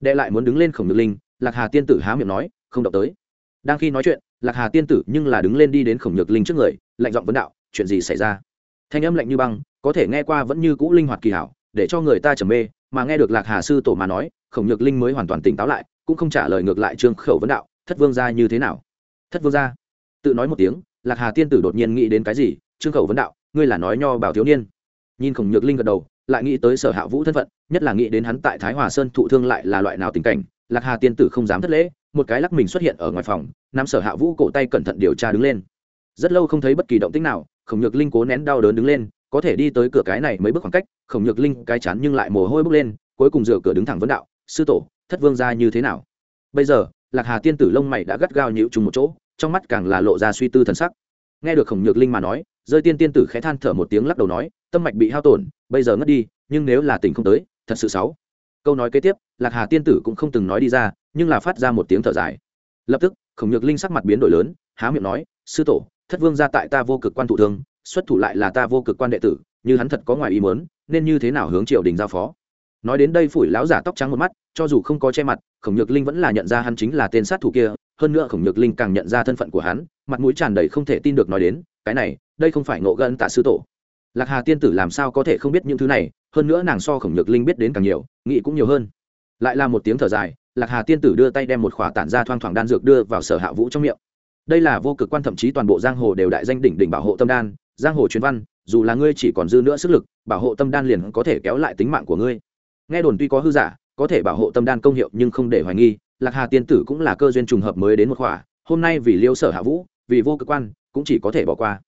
Đệ lại muốn đứng lên khổng nhược linh, lạc hà tiên tử há miệng nói, không động tới. Đang khi nói chuyện, lạc hà tiên tử nhưng là đứng lên đi đến khổng nhược linh trước người, lạnh giọng vấn đạo, chuyện gì xảy ra? Thanh âm lạnh như băng, có thể nghe qua vẫn như cũ linh hoạt kỳ hảo, để cho người ta trầm mê, mà nghe được lạc hà sư tổ mà nói, khổng nhược linh mới hoàn toàn tỉnh táo lại, cũng không trả lời ngược lại trương khẩu vấn đạo, thất vương gia như thế nào? Thất vương gia? Tự nói một tiếng, lạc hà tiên tử đột nhiên nghĩ đến cái gì, trương khẩu vấn đạo, ngươi là nói nho bảo thiếu niên. Nhìn khổng nhược linh gật đầu, lại nghĩ tới sở hạ vũ thân phận, nhất là nghĩ đến hắn tại thái hòa sơn thụ thương lại là loại nào tình cảnh, lạc hà tiên tử không dám thất lễ, một cái lắc mình xuất hiện ở ngoài phòng nam sở hạ vũ cổ tay cẩn thận điều tra đứng lên rất lâu không thấy bất kỳ động tích nào, khổng nhược linh cố nén đau đớn đứng lên, có thể đi tới cửa cái này mấy bước khoảng cách, khổng nhược linh cái chán nhưng lại mồ hôi bước lên, cuối cùng dựa cửa đứng thẳng vấn đạo, sư tổ, thất vương ra như thế nào? Bây giờ, lạc hà tiên tử lông mày đã gắt gao nhịu trùng một chỗ, trong mắt càng là lộ ra suy tư thần sắc. Nghe được khổng nhược linh mà nói, rơi tiên tiên tử khẽ than thở một tiếng lắc đầu nói, tâm mạch bị hao tổn, bây giờ ngất đi, nhưng nếu là tỉnh không tới, thật sự xấu. Câu nói kế tiếp, lạc hà tiên tử cũng không từng nói đi ra, nhưng là phát ra một tiếng thở dài. Lập tức, khổng nhược linh sắc mặt biến đổi lớn, há miệng nói, sư tổ thất vương gia tại ta vô cực quan thủ thương, xuất thủ lại là ta vô cực quan đệ tử, như hắn thật có ngoài ý mớn nên như thế nào hướng triều đình giao phó? Nói đến đây phủi lão giả tóc trắng một mắt, cho dù không có che mặt, khổng nhược linh vẫn là nhận ra hắn chính là tên sát thủ kia, hơn nữa khổng nhược linh càng nhận ra thân phận của hắn, mặt mũi tràn đầy không thể tin được nói đến, cái này, đây không phải ngộ gân tạ sư tổ. Lạc hà tiên tử làm sao có thể không biết những thứ này, hơn nữa nàng so khổng nhược linh biết đến càng nhiều, nghĩ cũng nhiều hơn. Lại là một tiếng thở dài, lạc hà tiên tử đưa tay đem một khỏa tản ra thoang thoảng đan dược đưa vào sở hạ vũ trong miệng đây là vô cực quan, thậm chí toàn bộ giang hồ đều đại danh đỉnh đỉnh bảo hộ tâm đan. Giang hồ truyền văn, dù là ngươi chỉ còn dư nữa sức lực, bảo hộ tâm đan liền có thể kéo lại tính mạng của ngươi. Nghe đồn tuy có hư giả, có thể bảo hộ tâm đan công hiệu nhưng không để hoài nghi, lạc hà tiên tử cũng là cơ duyên trùng hợp mới đến một khỏa, hôm nay vì liêu sở hạ vũ, vì vô cơ quan, cũng chỉ có thể bỏ qua.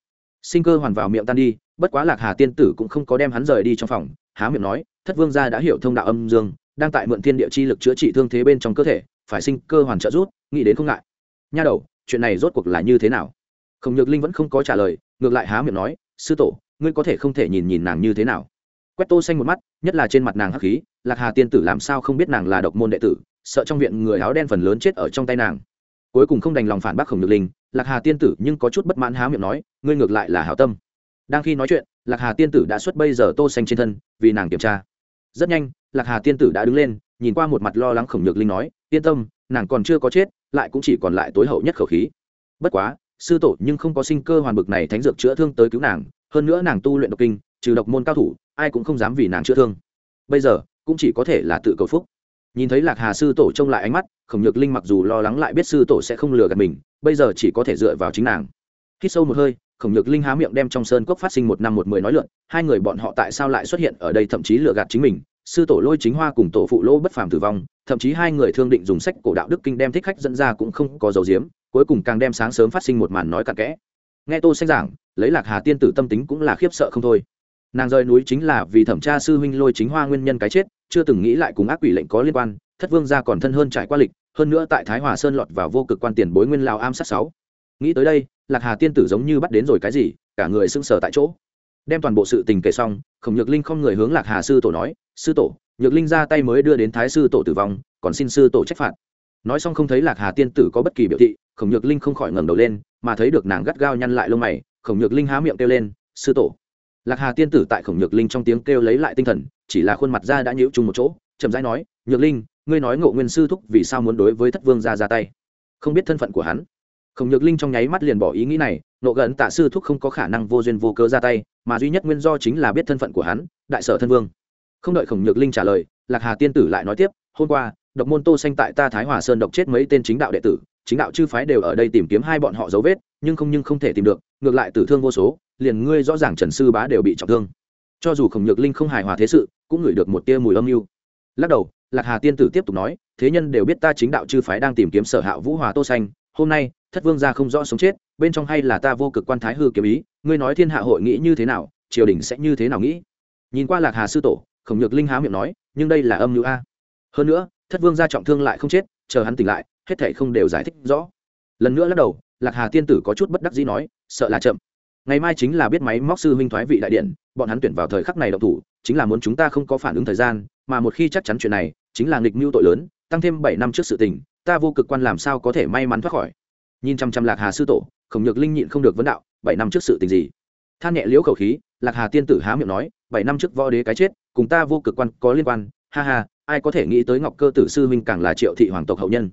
Sinh cơ hoàn vào miệng tan đi, bất quá lạc hà tiên tử cũng không có đem hắn rời đi trong phòng, há miệng nói, thất vương gia đã hiểu thông đạo âm dương, đang tại mượn thiên địa chi lực chữa trị thương thế bên trong cơ thể, phải sinh cơ hoàn trợ rút nghĩ đến không ngại. Nha đầu chuyện này rốt cuộc là như thế nào? Khổng nhược linh vẫn không có trả lời, ngược lại há miệng nói, sư tổ, ngươi có thể không thể nhìn nhìn nàng như thế nào? Quét tô xanh một mắt, nhất là trên mặt nàng hắc khí, lạc hà tiên tử làm sao không biết nàng là độc môn đệ tử, sợ trong viện người áo đen phần lớn chết ở trong tay nàng. Cuối cùng không đành lòng phản bác khổng nhược linh, lạc hà tiên tử nhưng có chút bất mãn há miệng nói, ngươi ngược lại là hảo tâm. Đang khi nói chuyện, lạc hà tiên tử đã xuất bây giờ tô xanh trên thân, vì nàng kiểm tra. Rất nhanh, lạc hà tiên tử đã đứng lên, nhìn qua một mặt lo lắng khổng nhược linh nói, yên tâm, nàng còn chưa có chết lại cũng chỉ còn lại tối hậu nhất khẩu khí. Bất quá, sư tổ nhưng không có sinh cơ hoàn bực này thánh dược chữa thương tới cứu nàng, hơn nữa nàng tu luyện độc kinh, trừ độc môn cao thủ, ai cũng không dám vì nàng chữa thương. Bây giờ, cũng chỉ có thể là tự cầu phúc. Nhìn thấy lạc hà sư tổ trông lại ánh mắt, khổng nhược linh mặc dù lo lắng lại biết sư tổ sẽ không lừa gạt mình, bây giờ chỉ có thể dựa vào chính nàng. Khi sâu một hơi, khổng nhược linh há miệng đem trong sơn cốc phát sinh một năm một mười nói luận hai người bọn họ tại sao lại xuất hiện ở đây thậm chí lừa gạt chính mình? Sư tổ lôi chính hoa cùng tổ phụ lỗ bất phàm tử vong, thậm chí hai người thương định dùng sách cổ đạo đức kinh đem thích khách dẫn ra cũng không có dấu diếm, cuối cùng càng đem sáng sớm phát sinh một màn nói cặn kẽ. Nghe tô sách giảng, lấy lạc hà tiên tử tâm tính cũng là khiếp sợ không thôi. Nàng rời núi chính là vì thẩm tra sư huynh lôi chính hoa nguyên nhân cái chết, chưa từng nghĩ lại cùng ác quỷ lệnh có liên quan, thất vương gia còn thân hơn trải qua lịch, hơn nữa tại thái hòa sơn lọt vào vô cực quan tiền bối nguyên lào am sát sáu. Nghĩ tới đây, lạc hà tiên tử giống như bắt đến rồi cái gì, cả người sưng sờ tại chỗ. Đem toàn bộ sự tình kể xong, khổng nhược linh không người hướng lạc hà sư tổ nói sư tổ, nhược linh ra tay mới đưa đến thái sư tổ tử vong, còn xin sư tổ trách phạt. Nói xong không thấy lạc hà tiên tử có bất kỳ biểu thị, khổng nhược linh không khỏi ngẩng đầu lên, mà thấy được nàng gắt gao nhăn lại lông mày, khổng nhược linh há miệng kêu lên, sư tổ. Lạc hà tiên tử tại khổng nhược linh trong tiếng kêu lấy lại tinh thần, chỉ là khuôn mặt ra đã nhiễu chung một chỗ, chậm rãi nói, nhược linh, ngươi nói ngộ nguyên sư thúc vì sao muốn đối với thất vương ra ra tay? Không biết thân phận của hắn. Khổng nhược linh trong nháy mắt liền bỏ ý nghĩ này nộ gần tạ sư thúc không có khả năng vô duyên vô cớ ra tay, mà duy nhất nguyên do chính là biết thân phận của hắn, đại sở thân vương không đợi khổng nhược linh trả lời, lạc hà tiên tử lại nói tiếp, hôm qua, độc môn tô xanh tại ta thái hòa sơn độc chết mấy tên chính đạo đệ tử, chính đạo chư phái đều ở đây tìm kiếm hai bọn họ dấu vết, nhưng không nhưng không thể tìm được, ngược lại tử thương vô số, liền ngươi rõ ràng trần sư bá đều bị trọng thương. Cho dù khổng nhược linh không hài hòa thế sự, cũng ngửi được một tia mùi âm mưu. Lắc đầu, lạc hà tiên tử tiếp tục nói, thế nhân đều biết ta chính đạo chư phái đang tìm kiếm sở hạ vũ hòa tô xanh, hôm nay, thất vương gia không rõ sống chết, bên trong hay là ta vô cực quan thái hư kiếm ý, ngươi nói thiên hạ hội nghĩ như thế nào, triều đình sẽ như thế nào nghĩ? Nhìn qua lạc hà sư tổ khổng nhược linh há miệng nói, nhưng đây là âm ngữ a. Hơn nữa, thất vương gia trọng thương lại không chết, chờ hắn tỉnh lại, hết thảy không đều giải thích rõ. Lần nữa lắc đầu, lạc hà tiên tử có chút bất đắc dĩ nói, sợ là chậm. Ngày mai chính là biết máy móc sư huynh thoái vị đại điện, bọn hắn tuyển vào thời khắc này động thủ, chính là muốn chúng ta không có phản ứng thời gian, mà một khi chắc chắn chuyện này, chính là nghịch mưu tội lớn, tăng thêm bảy năm trước sự tình, ta vô cực quan làm sao có thể may mắn thoát khỏi? Nhìn chăm chăm lạc hà sư tổ, khổng nhược linh nhịn không được vấn đạo, bảy năm trước sự tình gì? Than nhẹ liễu khẩu khí, lạc hà tiên tử há miệng nói, bảy năm trước võ đế cái chết cùng ta vô cực quan có liên quan, ha ha, ai có thể nghĩ tới ngọc cơ tử sư huynh càng là triệu thị hoàng tộc hậu nhân.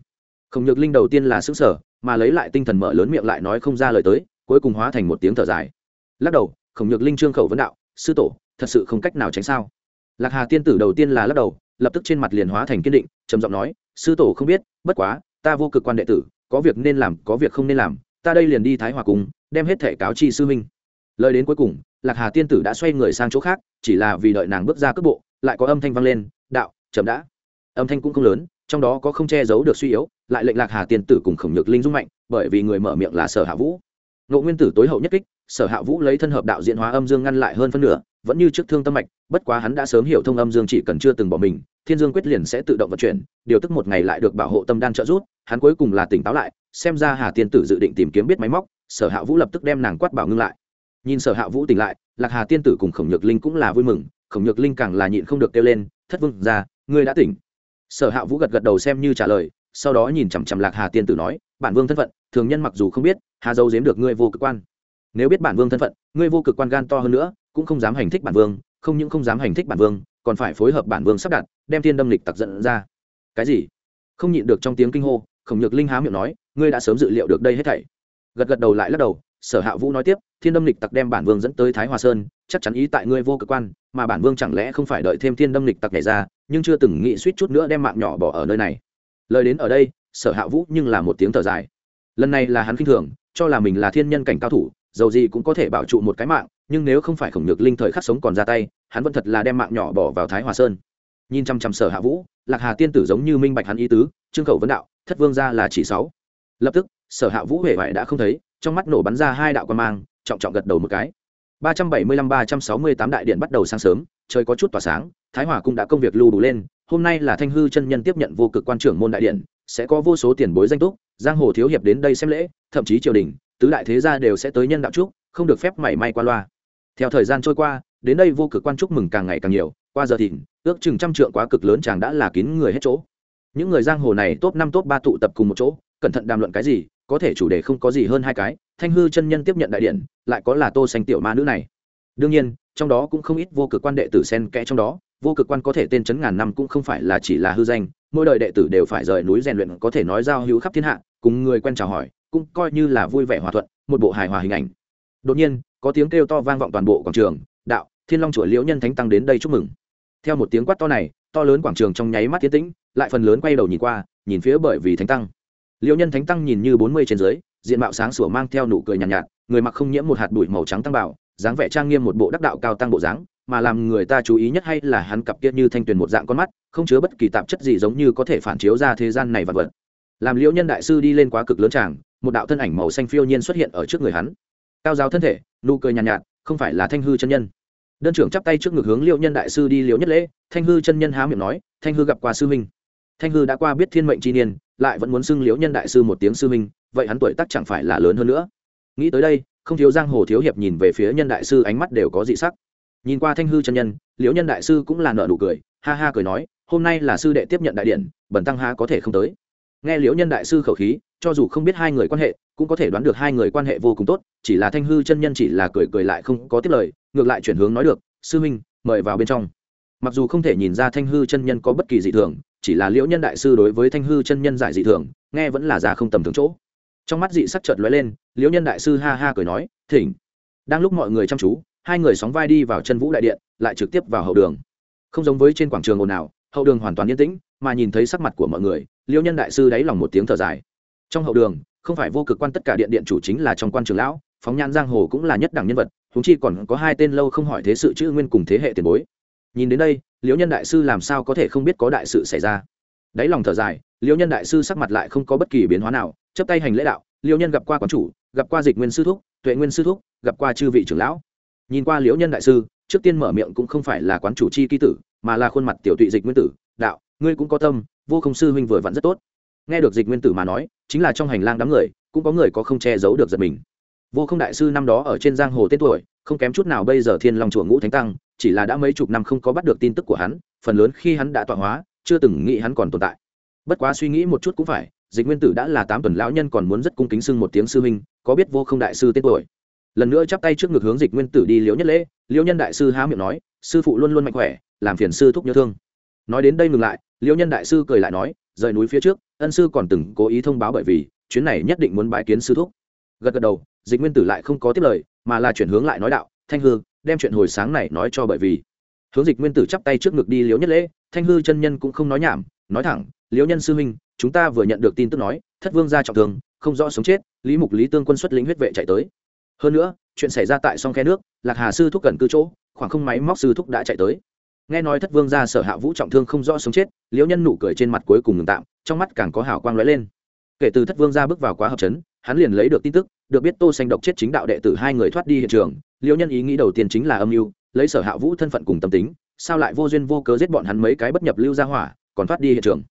Khổng nhược linh đầu tiên là xứng sở mà lấy lại tinh thần mở lớn miệng lại nói không ra lời tới, cuối cùng hóa thành một tiếng thở dài. Lắc đầu, khổng nhược linh trương khẩu vấn đạo, sư tổ, thật sự không cách nào tránh sao? Lạc hà tiên tử đầu tiên là lắc đầu, lập tức trên mặt liền hóa thành kiên định, trầm giọng nói, sư tổ không biết, bất quá, ta vô cực quan đệ tử, có việc nên làm, có việc không nên làm, ta đây liền đi thái hòa cùng đem hết thể cáo chi sư minh lời đến cuối cùng, lạc hà tiên tử đã xoay người sang chỗ khác, chỉ là vì đợi nàng bước ra cước bộ, lại có âm thanh vang lên, đạo, chậm đã. Âm thanh cũng không lớn, trong đó có không che giấu được suy yếu, lại lệnh lạc hà tiên tử cùng khổng nhược linh dung mạnh, bởi vì người mở miệng là sở hạ vũ. Ngộ nguyên tử tối hậu nhất kích, sở hạ vũ lấy thân hợp đạo diễn hóa âm dương ngăn lại hơn phân nửa, vẫn như trước thương tâm mạch, bất quá hắn đã sớm hiểu thông âm dương chỉ cần chưa từng bỏ mình, thiên dương quyết liền sẽ tự động vận chuyển, điều tức một ngày lại được bảo hộ tâm đan trợ rút hắn cuối cùng là tỉnh táo lại, xem ra hà tiên tử dự định tìm kiếm biết máy móc, sở hạ vũ lập tức đem nàng quát bảo ngưng lại nhìn sở hạ vũ tỉnh lại, lạc hà tiên tử cùng khổng nhược linh cũng là vui mừng, khổng nhược linh càng là nhịn không được kêu lên, thất vương ra ngươi đã tỉnh. Sở hạ vũ gật gật đầu xem như trả lời, sau đó nhìn chằm chằm lạc hà tiên tử nói, bản vương thân phận, thường nhân mặc dù không biết, hà dâu giếm được ngươi vô cực quan. Nếu biết bản vương thân phận, ngươi vô cực quan gan to hơn nữa, cũng không dám hành thích bản vương, không những không dám hành thích bản vương, còn phải phối hợp bản vương sắp đặt, đem thiên đâm lịch tặc giận ra. Cái gì? Không nhịn được trong tiếng kinh hô, khổng nhược linh há miệng nói, ngươi đã sớm dự liệu được đây hết thảy. Gật gật đầu lại lắc đầu sở hạ vũ nói tiếp, thiên đâm lịch tặc đem bản vương dẫn tới thái hòa sơn, chắc chắn ý tại ngươi vô cực quan, mà bản vương chẳng lẽ không phải đợi thêm thiên đâm lịch tặc này ra, nhưng chưa từng nghĩ suýt chút nữa đem mạng nhỏ bỏ ở nơi này. Lời đến ở đây, sở hạ vũ nhưng là một tiếng thở dài. Lần này là hắn k i n h thường, cho là mình là thiên nhân cảnh cao thủ, dầu gì cũng có thể bảo trụ một cái mạng, nhưng nếu không phải khổng nhược linh thời khắc sống còn ra tay, hắn vẫn thật là đem mạng nhỏ bỏ vào thái hòa sơn. Nhìn chăm chăm sở hạ vũ, lạc hà tiên tử giống như minh bạch hắn ý tứ, trương khẩu vấn đạo, thất vương ra là chỉ sáu. Lập tức, sở hạ vũ huệ vải đã không thấy trong mắt nổ bắn ra hai đạo quan mang, trọng trọng gật đầu một cái. ba trăm bảy mươi lăm, ba trăm sáu mươi tám đại điện bắt đầu sáng sớm, trời có chút tỏa sáng, thái hòa cũng đã công việc lưu đủ lên, hôm nay là thanh hư chân nhân tiếp nhận vô cực quan trưởng môn đại điện, sẽ có vô số tiền bối danh túc, giang hồ thiếu hiệp đến đây xem lễ, thậm chí triều đình, tứ đại thế gia đều sẽ tới nhân đạo trúc không được phép mảy may qua loa. Theo thời gian trôi qua, đến đây vô cực quan chúc mừng càng ngày càng nhiều, qua giờ thìn, ước chừng trăm trượng quá cực lớn chàng đã là kín người hết chỗ. Những người giang hồ này top năm, top ba tụ tập cùng một chỗ, cẩn thận đàm luận cái gì có thể chủ đề không có gì hơn hai cái, thanh hư chân nhân tiếp nhận đại điện, lại có là tô xanh tiểu ma nữ này. Đương nhiên, trong đó cũng không ít vô cực quan đệ tử xen kẽ trong đó, vô cực quan có thể tên chấn ngàn năm cũng không phải là chỉ là hư danh, mỗi đời đệ tử đều phải rời núi rèn luyện có thể nói giao hữu khắp thiên hạ, cùng người quen chào hỏi, cũng coi như là vui vẻ hòa thuận, một bộ hài hòa hình ảnh. Đột nhiên, có tiếng kêu to vang vọng toàn bộ quảng trường, đạo, thiên long chùa liễu nhân thánh tăng đến đây chúc mừng. Theo một tiếng quát to này, to lớn quảng trường trong nháy mắt tiến tĩnh, lại phần lớn quay đầu nhìn qua, nhìn phía bởi vì thánh tăng liễu nhân thánh tăng nhìn như bốn mươi trên dưới diện mạo sáng sủa mang theo nụ cười nhàn nhạt, nhạt người mặc không nhiễm một hạt bụi màu trắng tăng bảo dáng vẻ trang nghiêm một bộ đắc đạo cao tăng bộ dáng mà làm người ta chú ý nhất hay là hắn cặp kia như thanh tuyền một dạng con mắt không chứa bất kỳ tạp chất gì giống như có thể phản chiếu ra thế gian này vật vật. Làm liễu nhân đại sư đi lên quá cực lớn tràng một đạo thân ảnh màu xanh phiêu nhiên xuất hiện ở trước người hắn. Cao giáo thân thể nụ cười nhàn nhạt, nhạt không phải là thanh hư chân nhân. Đơn trưởng chắp tay trước ngực hướng liễu nhân đại sư đi liễu nhất lễ thanh hư chân nhân há miệng nói thanh hư gặp qua sư minh thanh hư đã qua biết thiên mệnh chi niên lại vẫn muốn xưng liễu nhân đại sư một tiếng sư minh vậy hắn tuổi tác chẳng phải là lớn hơn nữa. Nghĩ tới đây, không thiếu giang hồ thiếu hiệp nhìn về phía nhân đại sư ánh mắt đều có dị sắc. Nhìn qua thanh hư chân nhân, liễu nhân đại sư cũng là nợ nụ cười, ha ha cười nói, hôm nay là sư đệ tiếp nhận đại điện bẩn tăng ha có thể không tới. Nghe liễu nhân đại sư khẩu khí, cho dù không biết hai người quan hệ, cũng có thể đoán được hai người quan hệ vô cùng tốt, chỉ là thanh hư chân nhân chỉ là cười cười lại không có tiếp lời, ngược lại chuyển hướng nói được, sư huynh, mời vào bên trong. Mặc dù không thể nhìn ra thanh hư chân nhân có bất kỳ dị thường chỉ là liễu nhân đại sư đối với thanh hư chân nhân giải dị thường, nghe vẫn là già không tầm thường chỗ. Trong mắt dị sắc chợt lóe lên, liễu nhân đại sư ha ha cười nói, thỉnh. Đang lúc mọi người chăm chú, hai người sóng vai đi vào chân vũ đại điện, lại trực tiếp vào hậu đường. Không giống với trên quảng trường ồn ào, hậu đường hoàn toàn yên tĩnh, mà nhìn thấy sắc mặt của mọi người, liễu nhân đại sư đáy lòng một tiếng thở dài. Trong hậu đường, không phải vô cực quan tất cả điện điện chủ chính là trong quan trường lão, phóng nhan giang hồ cũng là nhất đẳng nhân vật chúng chi còn có hai tên lâu không hỏi thế sự chữ nguyên cùng thế hệ tiền bối nhìn đến đây, liễu nhân đại sư làm sao có thể không biết có đại sự xảy ra? Đáy lòng thở dài, liễu nhân đại sư sắc mặt lại không có bất kỳ biến hóa nào chấp tay hành lễ đạo, liễu nhân gặp qua quán chủ, gặp qua dịch nguyên sư thúc, tuệ nguyên sư thúc, gặp qua chư vị trưởng lão. Nhìn qua liễu nhân đại sư, trước tiên mở miệng cũng không phải là quán chủ chi ký tử, mà là khuôn mặt tiểu tụy dịch nguyên tử, đạo, ngươi cũng có tâm, vô không sư huynh vừa vặn rất tốt. Nghe được dịch nguyên tử mà nói, chính là trong hành lang đám người, cũng có người có không che giấu được giật mình. Vô không đại sư năm đó ở trên giang hồ tên tuổi, không kém chút nào bây giờ thiên long chùa ngũ thánh tăng chỉ là đã mấy chục năm không có bắt được tin tức của hắn, phần lớn khi hắn đã tọa hóa, chưa từng nghĩ hắn còn tồn tại. Bất quá suy nghĩ một chút cũng phải, dịch nguyên tử đã là tám tuần lão nhân còn muốn rất cung kính sưng một tiếng sư huynh, có biết vô không đại sư tên tuổi. Lần nữa chắp tay trước ngực hướng dịch nguyên tử đi liễu nhất lễ, liễu nhân đại sư há miệng nói, sư phụ luôn luôn mạnh khỏe, làm phiền sư thúc nhớ thương. Nói đến đây ngừng lại, liễu nhân đại sư cười lại nói, rời núi phía trước, ân sư còn từng cố ý thông báo bởi vì, chuyến này nhất định muốn bãi kiến sư thúc. Gật gật đầu, dịch nguyên tử lại không có tiếp lời, mà là chuyển hướng lại nói đạo, thanh hư đem chuyện hồi sáng này nói cho bởi vì. Hướng dịch nguyên tử chắp tay trước ngực đi liễu nhất lễ, thanh hư chân nhân cũng không nói nhảm, nói thẳng, liễu nhân sư huynh, chúng ta vừa nhận được tin tức nói, thất vương ra trọng thương, không rõ sống chết, lý mục lý tương quân xuất lĩnh huyết vệ chạy tới. Hơn nữa, chuyện xảy ra tại sông khe nước, lạc hà sư thúc cần cư chỗ, khoảng không máy móc sư thúc đã chạy tới. Nghe nói thất vương ra sở hạ vũ trọng thương không rõ sống chết, liễu nhân nụ cười trên mặt cuối cùng ngừng tạm, trong mắt càng có hào quang lóe lên. Kể từ thất vương ra bước vào quá hợp chấn, hắn liền lấy được tin tức được biết tô xanh độc chết chính đạo đệ tử hai người thoát đi hiện trường liễu nhân ý nghĩ đầu tiên chính là âm mưu, lấy sở hạ vũ thân phận cùng tâm tính, sao lại vô duyên vô cớ giết bọn hắn mấy cái bất nhập lưu ra hỏa, còn thoát đi hiện trường.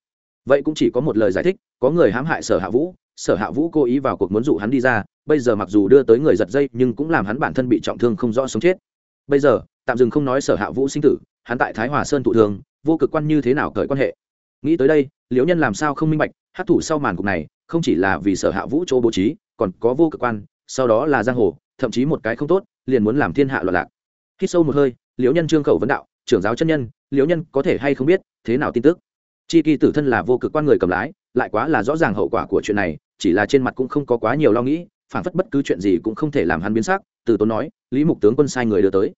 Vậy cũng chỉ có một lời giải thích, có người hãm hại sở hạ vũ, sở hạ vũ cố ý vào cuộc muốn dụ hắn đi ra, bây giờ mặc dù đưa tới người giật dây nhưng cũng làm hắn bản thân bị trọng thương không rõ sống chết. Bây giờ, tạm dừng không nói sở hạ vũ sinh tử, hắn tại thái hòa sơn thụ thường vô cực quan như thế nào cởi quan hệ? Nghĩ tới đây liễu nhân làm sao không minh bạch hát thủ sau màn cục này, không chỉ là vì sở hạ vũ chỗ bố trí còn có vô cực quan, sau đó là giang hồ, thậm chí một cái không tốt, liền muốn làm thiên hạ loạn lạc. Hít sâu một hơi, liễu nhân trương khẩu vấn đạo, trưởng giáo chân nhân, liễu nhân có thể hay không biết, thế nào tin tức? Chi kỳ tử thân là vô cực quan người cầm lái, lại quá là rõ ràng hậu quả của chuyện này, chỉ là trên mặt cũng không có quá nhiều lo nghĩ phản phất bất cứ chuyện gì cũng không thể làm hắn biến sắc, từ tốn nói, lý mục tướng quân sai người đưa tới.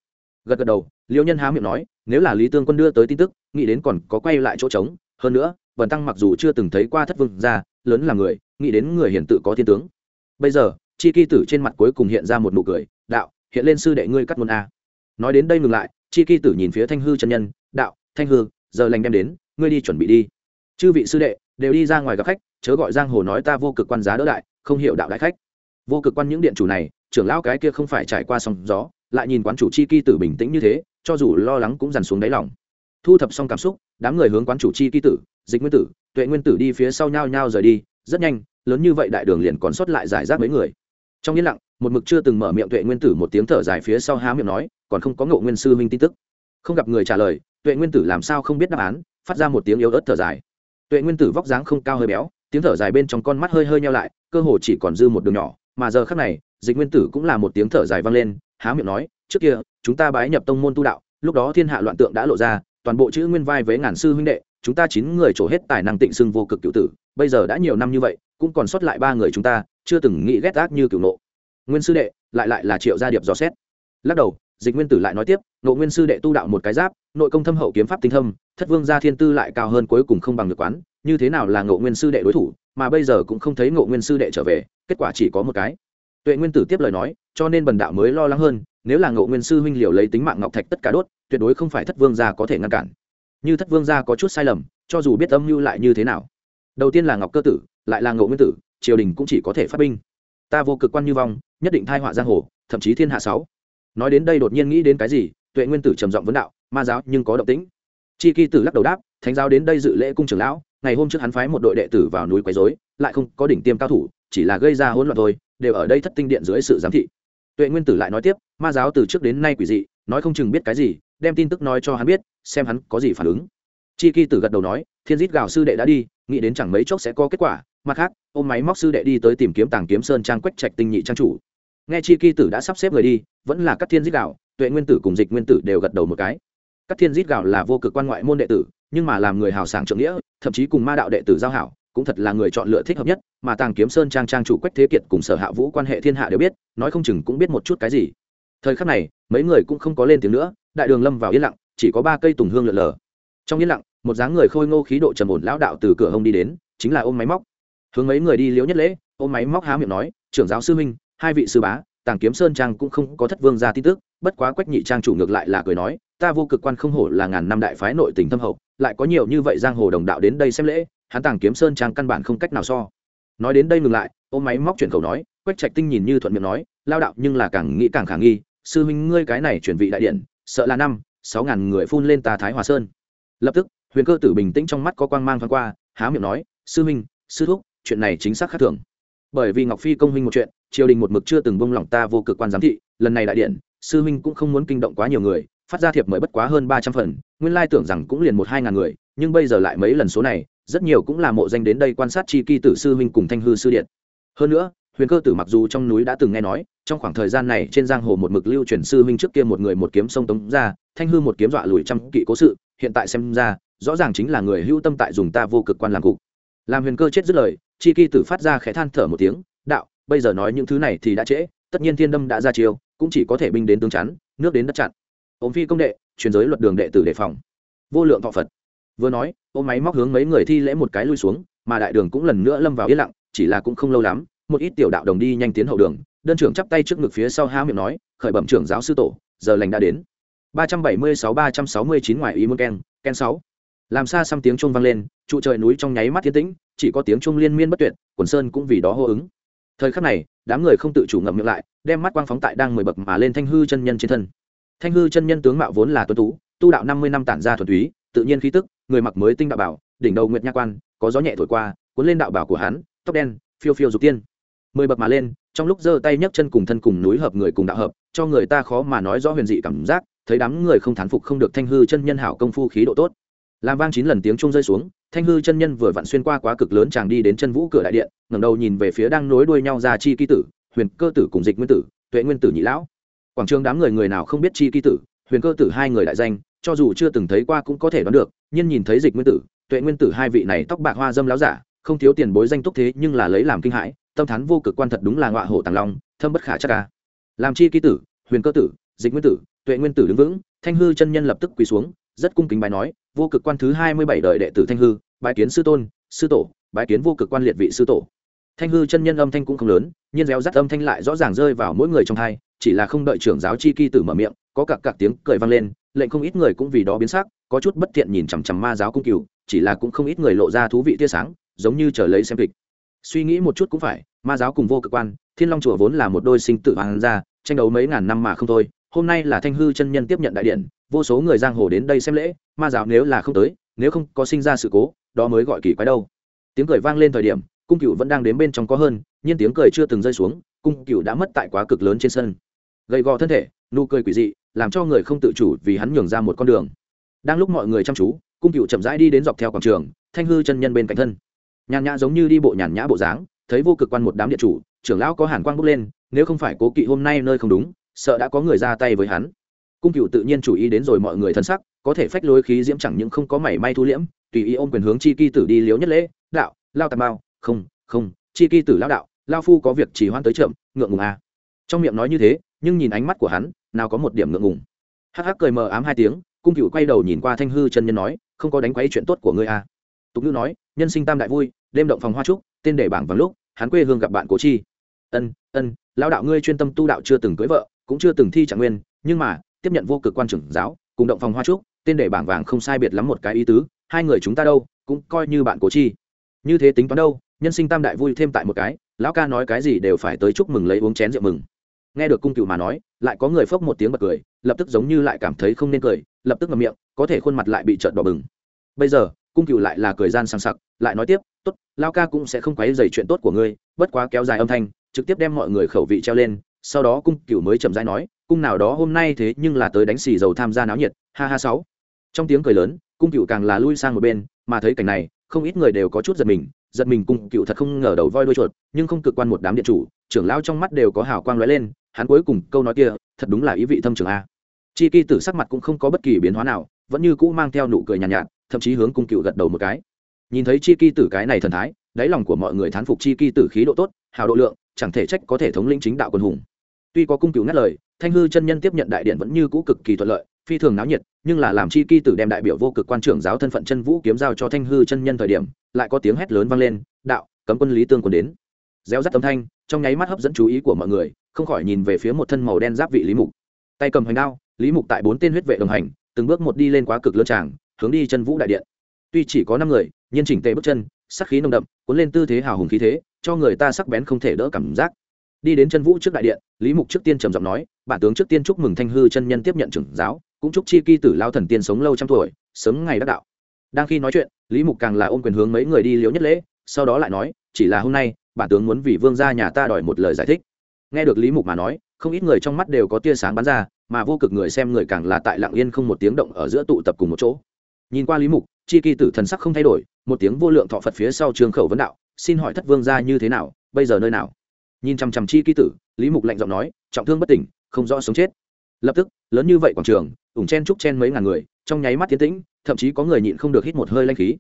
Gật gật đầu, liễu nhân há miệng nói, nếu là lý tương quân đưa tới tin tức, nghĩ đến còn có quay lại chỗ trống, hơn nữa vần tăng mặc dù chưa từng thấy qua thất vương ra lớn là người, nghĩ đến người hiển tự có thiên tướng bây giờ, chi kỳ tử trên mặt cuối cùng hiện ra một nụ cười, đạo, hiện lên sư đệ ngươi cắt môn a. Nói đến đây ngừng lại, chi kỳ tử nhìn phía thanh hư chân nhân, đạo, thanh hư, giờ lành đem đến, ngươi đi chuẩn bị đi. Chư vị sư đệ, đều đi ra ngoài gặp khách, chớ gọi giang hồ nói ta vô cực quan giá đỡ đại, không hiểu đạo đại khách. Vô cực quan những điện chủ này, trưởng lão cái kia không phải trải qua sóng gió, lại nhìn quán chủ chi kỳ tử bình tĩnh như thế, cho dù lo lắng cũng dằn xuống đáy lòng. Thu thập xong cảm xúc, đám người hướng quán chủ chi kỳ tử, dịch nguyên tử, tuệ nguyên tử đi phía sau nhau nhau rời đi, rất nhanh lớn như vậy đại đường liền còn sót lại giải rác mấy người. Trong yên lặng, một mực chưa từng mở miệng tuệ nguyên tử một tiếng thở dài phía sau há miệng nói, còn không có ngộ nguyên sư minh tin tức. Không gặp người trả lời, tuệ nguyên tử làm sao không biết đáp án, phát ra một tiếng yếu ớt thở dài. Tuệ nguyên tử vóc dáng không cao hơi béo, tiếng thở dài bên trong con mắt hơi hơi nhau lại, cơ hồ chỉ còn dư một đường nhỏ, mà giờ khác này, dịch nguyên tử cũng là một tiếng thở dài vang lên, há miệng nói, trước kia, chúng ta bái nhập tông môn tu đạo, lúc đó thiên hạ loạn tượng đã lộ ra, toàn bộ chữ nguyên vai với ngàn sư huynh đệ, chúng ta chín người trổ hết tài năng tịnh xưng vô cực cựu tử, bây giờ đã nhiều năm như vậy cũng còn sót lại ba người chúng ta, chưa từng nghĩ ghét ác như cửu nộ. Nguyên sư đệ, lại lại là triệu gia điệp dò xét. Lắc đầu, dịch nguyên tử lại nói tiếp, nộ nguyên sư đệ tu đạo một cái giáp, nội công thâm hậu kiếm pháp tinh thâm, thất vương gia thiên tư lại cao hơn cuối cùng không bằng được quán, như thế nào là ngộ nguyên sư đệ đối thủ, mà bây giờ cũng không thấy ngộ nguyên sư đệ trở về, kết quả chỉ có một cái. Tuệ nguyên tử tiếp lời nói, cho nên bần đạo mới lo lắng hơn, nếu là ngộ nguyên sư huynh liều lấy tính mạng ngọc thạch tất cả đốt, tuyệt đối không phải thất vương gia có thể ngăn cản. Như thất vương gia có chút sai lầm, cho dù biết âm mưu lại như thế nào. Đầu tiên là ngọc cơ tử lại là ngộ nguyên tử, triều đình cũng chỉ có thể phát binh. Ta vô cực quan như vong, nhất định thai họa giang hồ, thậm chí thiên hạ sáu. Nói đến đây đột nhiên nghĩ đến cái gì, tuệ nguyên tử trầm giọng vấn đạo, ma giáo, nhưng có động tĩnh. Chi kỳ tử lắc đầu đáp, thánh giáo đến đây dự lễ cung trưởng lão, ngày hôm trước hắn phái một đội đệ tử vào núi quấy rối, lại không có đỉnh tiêm cao thủ, chỉ là gây ra hỗn loạn thôi, đều ở đây thất tinh điện dưới sự giám thị. Tuệ nguyên tử lại nói tiếp, ma giáo từ trước đến nay quỷ dị, nói không chừng biết cái gì, đem tin tức nói cho hắn biết, xem hắn có gì phản ứng. Chi kỳ tử gật đầu nói, thiên dít gào sư đệ đã đi, nghĩ đến chẳng mấy chốc sẽ có kết quả mặt khác ôm máy móc sư đệ đi tới tìm kiếm tàng kiếm sơn trang quách trạch tinh nhị trang chủ. Nghe chi kỳ tử đã sắp xếp người đi vẫn là các thiên dít gạo, tuệ nguyên tử cùng dịch nguyên tử đều gật đầu một cái. Các thiên dít gạo là vô cực quan ngoại môn đệ tử nhưng mà làm người hào sảng trượng nghĩa thậm chí cùng ma đạo đệ tử giao hảo cũng thật là người chọn lựa thích hợp nhất mà tàng kiếm sơn trang trang chủ quách thế kiệt cùng sở hạ vũ quan hệ thiên hạ đều biết nói không chừng cũng biết một chút cái gì. Thời khắc này mấy người cũng không có lên tiếng nữa đại đường lâm vào yên lặng chỉ có ba cây tùng hương lượn lờ. Trong yên lặng một dáng người khôi ngô khí độ trầm ổn lão đạo từ cửa hông đi đến chính là ôm máy móc hướng mấy người đi liễu nhất lễ, ôm máy móc há miệng nói, trưởng giáo sư minh hai vị sư bá, tàng kiếm sơn trang cũng không có thất vương ra tin tức, bất quá quách nhị trang chủ ngược lại là cười nói, ta vô cực quan không hổ là ngàn năm đại phái nội tình thâm hậu, lại có nhiều như vậy giang hồ đồng đạo đến đây xem lễ, hắn tàng kiếm sơn trang căn bản không cách nào so. Nói đến đây ngừng lại, ôm máy móc chuyển khẩu nói, quách trạch tinh nhìn như thuận miệng nói, lao đạo, nhưng là càng nghĩ càng khả nghi, sư huynh ngươi cái này chuyển vị đại điện, sợ là năm, sáu ngàn người phun lên tà thái hòa sơn. Lập tức, huyền cơ tử bình tĩnh trong mắt có quang mang thoáng qua, há miệng nói, sư huynh, sư thúc chuyện này chính xác khác thường. Bởi vì ngọc phi công huynh một chuyện, triều đình một mực chưa từng bông lỏng ta vô cực quan giám thị, lần này đại điện, sư huynh cũng không muốn kinh động quá nhiều người, phát ra thiệp mời bất quá hơn ba trăm phần, nguyên lai tưởng rằng cũng liền một hai ngàn người, nhưng bây giờ lại mấy lần số này, rất nhiều cũng là mộ danh đến đây quan sát chi kỳ tử sư huynh cùng thanh hư sư điện. Hơn nữa, huyền cơ tử mặc dù trong núi đã từng nghe nói, trong khoảng thời gian này trên giang hồ một mực lưu truyền sư huynh trước kia một người một kiếm sông tống ra, thanh hư một kiếm dọa lùi trăm kỵ cố sự, hiện tại xem ra, rõ ràng chính là người hữu tâm tại dùng ta vô cực quan làm cục. Làm huyền cơ chết dứt lời chi kỳ tử phát ra khẽ than thở một tiếng, đạo, bây giờ nói những thứ này thì đã trễ, tất nhiên thiên đâm đã ra chiêu, cũng chỉ có thể binh đến tướng chắn, nước đến đất chặn. Ôm phi công đệ, truyền giới luật đường đệ tử đề phòng. Vô lượng thọ phật. Vừa nói, ôm máy móc hướng mấy người thi lễ một cái lui xuống, mà đại đường cũng lần nữa lâm vào yên lặng, chỉ là cũng không lâu lắm, một ít tiểu đạo đồng đi nhanh tiến hậu đường, đơn trưởng chắp tay trước ngực phía sau há miệng nói, khởi bẩm trưởng giáo sư tổ, giờ lành đã đến. ba trăm bảy mươi sáu ba trăm sáu mươi chín ngoài ý muốn ken ken sáu. Làm xa xăm tiếng chuông vang lên, trụ trời núi trong nháy mắt thiên tĩnh chỉ có tiếng chuông liên miên bất tuyệt, quần sơn cũng vì đó hô ứng. Thời khắc này, đám người không tự chủ ngậm miệng lại, đem mắt quang phóng tại đang mười bậc mà lên thanh hư chân nhân trên thân. Thanh hư chân nhân tướng mạo vốn là tuấn tú, tu đạo năm mươi năm tản ra thuần túy, tự nhiên khí tức, người mặc mới tinh đạo bảo, đỉnh đầu nguyệt nha quan, có gió nhẹ thổi qua, cuốn lên đạo bảo của hắn, tóc đen, phiêu phiêu dục tiên. Mười bậc mà lên, trong lúc giơ tay nhấc chân cùng thân cùng núi hợp người cùng đạo hợp, cho người ta khó mà nói rõ huyền dị cảm giác, thấy đám người không thán phục không được thanh hư chân nhân hảo công phu khí độ tốt. Làm vang chín lần tiếng trung rơi xuống thanh hư chân nhân vừa vặn xuyên qua quá cực lớn chàng đi đến chân vũ cửa đại điện, ngẩng đầu nhìn về phía đang nối đuôi nhau ra chi ký tử, huyền cơ tử cùng dịch nguyên tử, tuệ nguyên tử nhị lão. Quảng trường đám người người nào không biết chi ký tử, huyền cơ tử hai người đại danh, cho dù chưa từng thấy qua cũng có thể đoán được, nhưng nhìn thấy dịch nguyên tử, tuệ nguyên tử hai vị này tóc bạc hoa dâm láo giả, không thiếu tiền bối danh túc thế nhưng là lấy làm kinh hãi, tâm thán vô cực quan thật đúng là ngọa hổ tàng long, thâm bất khả chắc ca làm chi ký tử, huyền cơ tử, dịch nguyên tử, tuệ nguyên tử đứng vững, thanh hư chân nhân lập tức quỳ xuống, rất cung kính bài nói vô cực quan thứ hai mươi bảy đời đệ tử thanh hư, bái kiến sư tôn, sư tổ, bái kiến vô cực quan liệt vị sư tổ. Thanh hư chân nhân âm thanh cũng không lớn nhưng réo rắt âm thanh lại rõ ràng rơi vào mỗi người trong thai chỉ là không đợi trưởng giáo chi kỳ tử mở miệng, có cặp cặp tiếng cười vang lên, lệnh không ít người cũng vì đó biến sắc, có chút bất thiện nhìn chằm chằm ma giáo cung cừu chỉ là cũng không ít người lộ ra thú vị tia sáng, giống như chờ lấy xem kịch. Suy nghĩ một chút cũng phải, ma giáo cùng vô cực quan, thiên long chùa vốn là một đôi sinh tử hoàng gia, tranh đấu mấy ngàn năm mà không thôi, hôm nay là thanh hư chân nhân tiếp nhận đại điện vô số người giang hồ đến đây xem lễ, ma giáo nếu là không tới, nếu không có sinh ra sự cố, đó mới gọi kỳ quái đâu. Tiếng cười vang lên thời điểm, cung cựu vẫn đang đến bên trong có hơn, nhưng tiếng cười chưa từng rơi xuống, cung cựu đã mất tại quá cực lớn trên sân. Gầy gò thân thể, nụ cười quỷ dị, làm cho người không tự chủ vì hắn nhường ra một con đường. Đang lúc mọi người chăm chú, cung cựu chậm rãi đi đến dọc theo quảng trường, thanh hư chân nhân bên cạnh thân. Nhàn nhã giống như đi bộ nhàn nhã bộ dáng, thấy vô cực quan một đám địa chủ, trưởng lão có hàn quang bốc lên, nếu không phải cố kỵ hôm nay nơi không đúng, sợ đã có người ra tay với hắn cung cựu tự nhiên chủ ý đến rồi mọi người thân sắc, có thể phách lối khí diễm chẳng những không có mảy may thu liễm, tùy ý ôm quyền hướng chi kỳ tử đi liếu nhất lễ, đạo, lao tà mao, không không, chi kỳ tử lao đạo, lao phu có việc chỉ hoan tới chậm ngượng ngùng à. trong miệng nói như thế, nhưng nhìn ánh mắt của hắn, nào có một điểm ngượng ngùng hắc hắc cười mờ ám hai tiếng, cung cựu quay đầu nhìn qua thanh hư chân nhân nói, không có đánh quấy chuyện tốt của ngươi à. tục ngữ nói, nhân sinh tam đại vui, đêm động phòng hoa trúc, tên để bảng vàng lúc, hắn quê hương gặp bạn cố chi ân ân, lao đạo ngươi chuyên tâm tu đạo chưa từng cưới vợ, cũng chưa từng thi trạng nguyên, nhưng mà tiếp nhận vô cực quan trưởng giáo, cùng động phòng hoa trúc, tên để bảng vàng không sai biệt lắm một cái ý tứ, hai người chúng ta đâu, cũng coi như bạn cố chi. Như thế tính toán đâu, nhân sinh tam đại vui thêm tại một cái, lão ca nói cái gì đều phải tới chúc mừng lấy uống chén rượu mừng. Nghe được cung cựu mà nói, lại có người phốc một tiếng bật cười, lập tức giống như lại cảm thấy không nên cười, lập tức ngậm miệng, có thể khuôn mặt lại bị trợn đỏ bừng. Bây giờ, cung cựu lại là cười gian sang sặc, lại nói tiếp, tốt lao ca cũng sẽ không quấy dày chuyện tốt của ngươi, bất quá kéo dài âm thanh, trực tiếp đem mọi người khẩu vị treo lên. Sau đó cung cựu mới chậm rãi nói cung nào đó hôm nay thế nhưng là tới đánh xì dầu tham gia náo nhiệt ha ha sáu. Trong tiếng cười lớn cung cựu càng là lui sang một bên mà thấy cảnh này không ít người đều có chút giật mình giật mình cung cựu thật không ngờ đầu voi đuôi chuột nhưng không cực quan một đám điện chủ trưởng lao trong mắt đều có hào quang lóe lên hắn cuối cùng câu nói kia thật đúng là ý vị thâm trường a. Chi kỳ tử sắc mặt cũng không có bất kỳ biến hóa nào vẫn như cũ mang theo nụ cười nhàn nhạt, nhạt thậm chí hướng cung cựu gật đầu một cái. Nhìn thấy chi kỳ tử cái này thần thái đáy lòng của mọi người thán phục chi kỳ tử khí độ tốt hào độ lượng chẳng thể trách có thể thống lĩnh chính đạo quân hùng. Tuy có cung cựu ngắt lời thanh hư chân nhân tiếp nhận đại điện vẫn như cũ cực kỳ thuận lợi, phi thường náo nhiệt, nhưng là làm chi kỳ tử đem đại biểu vô cực quan trưởng giáo thân phận chân vũ kiếm giao cho thanh hư chân nhân thời điểm, lại có tiếng hét lớn vang lên, đạo, cấm quân lý tương quân đến. Réo rắt âm thanh, trong nháy mắt hấp dẫn chú ý của mọi người, không khỏi nhìn về phía một thân màu đen giáp vị lý mục. Tay cầm hoành đao, lý mục tại bốn tên huyết vệ đồng hành, từng bước một đi lên quá cực lơ tràng, hướng đi chân vũ đại điện. Tuy chỉ có năm người nhân chỉnh tề bước chân, sắc khí nồng đậm, cuốn lên tư thế hào hùng khí thế, cho người ta sắc bén không thể đỡ cảm giác đi đến chân vũ trước đại điện, lý mục trước tiên trầm giọng nói, bản tướng trước tiên chúc mừng thanh hư chân nhân tiếp nhận trưởng giáo, cũng chúc chi kỳ tử lao thần tiên sống lâu trăm tuổi, sớm ngày đắc đạo. Đang khi nói chuyện, lý mục càng là ôm quyền hướng mấy người đi liễu nhất lễ, sau đó lại nói, chỉ là hôm nay, bản tướng muốn vì vương gia nhà ta đòi một lời giải thích. Nghe được lý mục mà nói, không ít người trong mắt đều có tia sáng bắn ra, mà vô cực người xem người càng là tại lặng yên không một tiếng động ở giữa tụ tập cùng một chỗ. Nhìn qua lý mục, chi kỳ tử thần sắc không thay đổi, một tiếng vô lượng thọ phật phía sau trường khẩu vấn đạo, xin hỏi thất vương gia như thế nào, bây giờ nơi nào? Nhìn chằm chằm chi ký tử, lý mục lạnh giọng nói, trọng thương bất tỉnh, không rõ sống chết. Lập tức, lớn như vậy quảng trường, ủng chen trúc chen mấy ngàn người, trong nháy mắt tiến tĩnh, thậm chí có người nhịn không được hít một hơi lanh khí.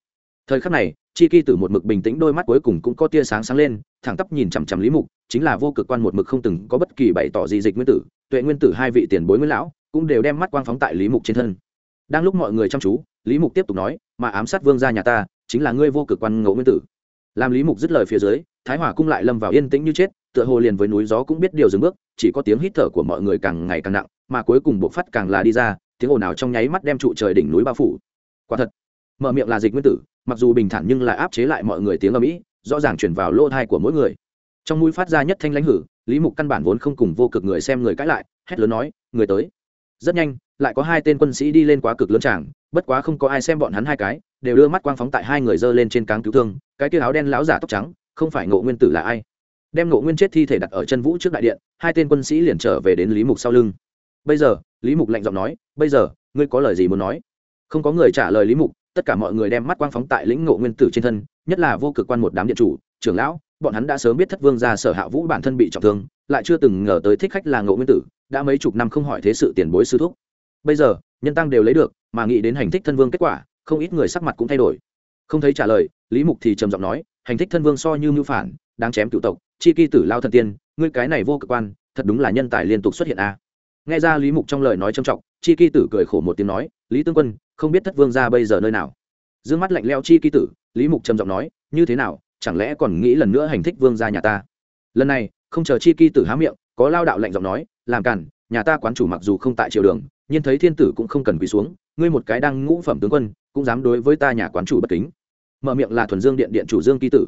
Thời khắc này, chi ký tử một mực bình tĩnh, đôi mắt cuối cùng cũng có tia sáng sáng lên, thẳng tắp nhìn chằm chằm lý mục, chính là vô cực quan một mực không từng có bất kỳ bày tỏ gì dịch nguyên tử, tuệ nguyên tử hai vị tiền bối nguyên lão, cũng đều đem mắt quang phóng tại lý mục trên thân. Đang lúc mọi người chăm chú, lý mục tiếp tục nói, mà ám sát vương gia nhà ta, chính là ngươi vô cực quan ngẫu nguyên tử. Làm lý mục dứt lời phía dưới, thái Hòa cung lại lâm vào yên tĩnh như chết tựa hồ liền với núi gió cũng biết điều dừng bước, chỉ có tiếng hít thở của mọi người càng ngày càng nặng, mà cuối cùng buộc phát càng là đi ra, tiếng ồn ào trong nháy mắt đem trụ trời đỉnh núi bao phủ. Quả thật, mở miệng là dịch nguyên tử, mặc dù bình thản nhưng lại áp chế lại mọi người tiếng âm mỹ rõ ràng chuyển vào lỗ thai của mỗi người. Trong mũi phát ra nhất thanh lãnh hử, lý mục căn bản vốn không cùng vô cực người xem người cãi lại, hét lớn nói, người tới. Rất nhanh, lại có hai tên quân sĩ đi lên quá cực lớn tràng, bất quá không có ai xem bọn hắn hai cái, đều đưa mắt quang phóng tại hai người dơ lên trên cáng cứu thương, cái kia áo đen lão giả tóc trắng, không phải ngộ nguyên tử là ai? Đem ngộ nguyên chết thi thể đặt ở chân vũ trước đại điện, hai tên quân sĩ liền trở về đến lý mục sau lưng. Bây giờ, lý mục lạnh giọng nói, bây giờ, ngươi có lời gì muốn nói? Không có người trả lời lý mục, tất cả mọi người đem mắt quang phóng tại lĩnh ngộ nguyên tử trên thân, nhất là vô cực quan một đám điện chủ, trưởng lão, bọn hắn đã sớm biết thất vương ra sở hạ vũ bản thân bị trọng thương, lại chưa từng ngờ tới thích khách là ngộ nguyên tử, đã mấy chục năm không hỏi thế sự tiền bối sư thúc. Bây giờ, nhân tăng đều lấy được, mà nghĩ đến hành thích thân vương kết quả, không ít người sắc mặt cũng thay đổi. Không thấy trả lời, lý mục thì trầm giọng nói, hành thích thân vương so như mưu phản, đáng chém cựu tộc chi kỳ tử lao thần tiên, ngươi cái này vô cực quan, thật đúng là nhân tài liên tục xuất hiện a. À. nghe ra lý mục trong lời nói trầm trọng, chi kỳ tử cười khổ một tiếng nói, lý tương quân, không biết thất vương ra bây giờ nơi nào? D ư ơ n g mắt lạnh leo chi kỳ tử, lý mục trầm giọng nói, như thế nào, chẳng lẽ còn nghĩ lần nữa hành thích vương ra nhà ta? Lần này, không chờ chi kỳ tử há miệng, có lao đạo lạnh giọng nói, làm cản, nhà ta quán chủ mặc dù không tại triều đường, nhưng thấy thiên tử cũng không cần quỳ xuống, ngươi một cái đang ngũ phẩm tướng quân, cũng dám đối với ta nhà quán chủ bất kính. Mở miệng là thuần dương điện điện chủ dương kỳ tử.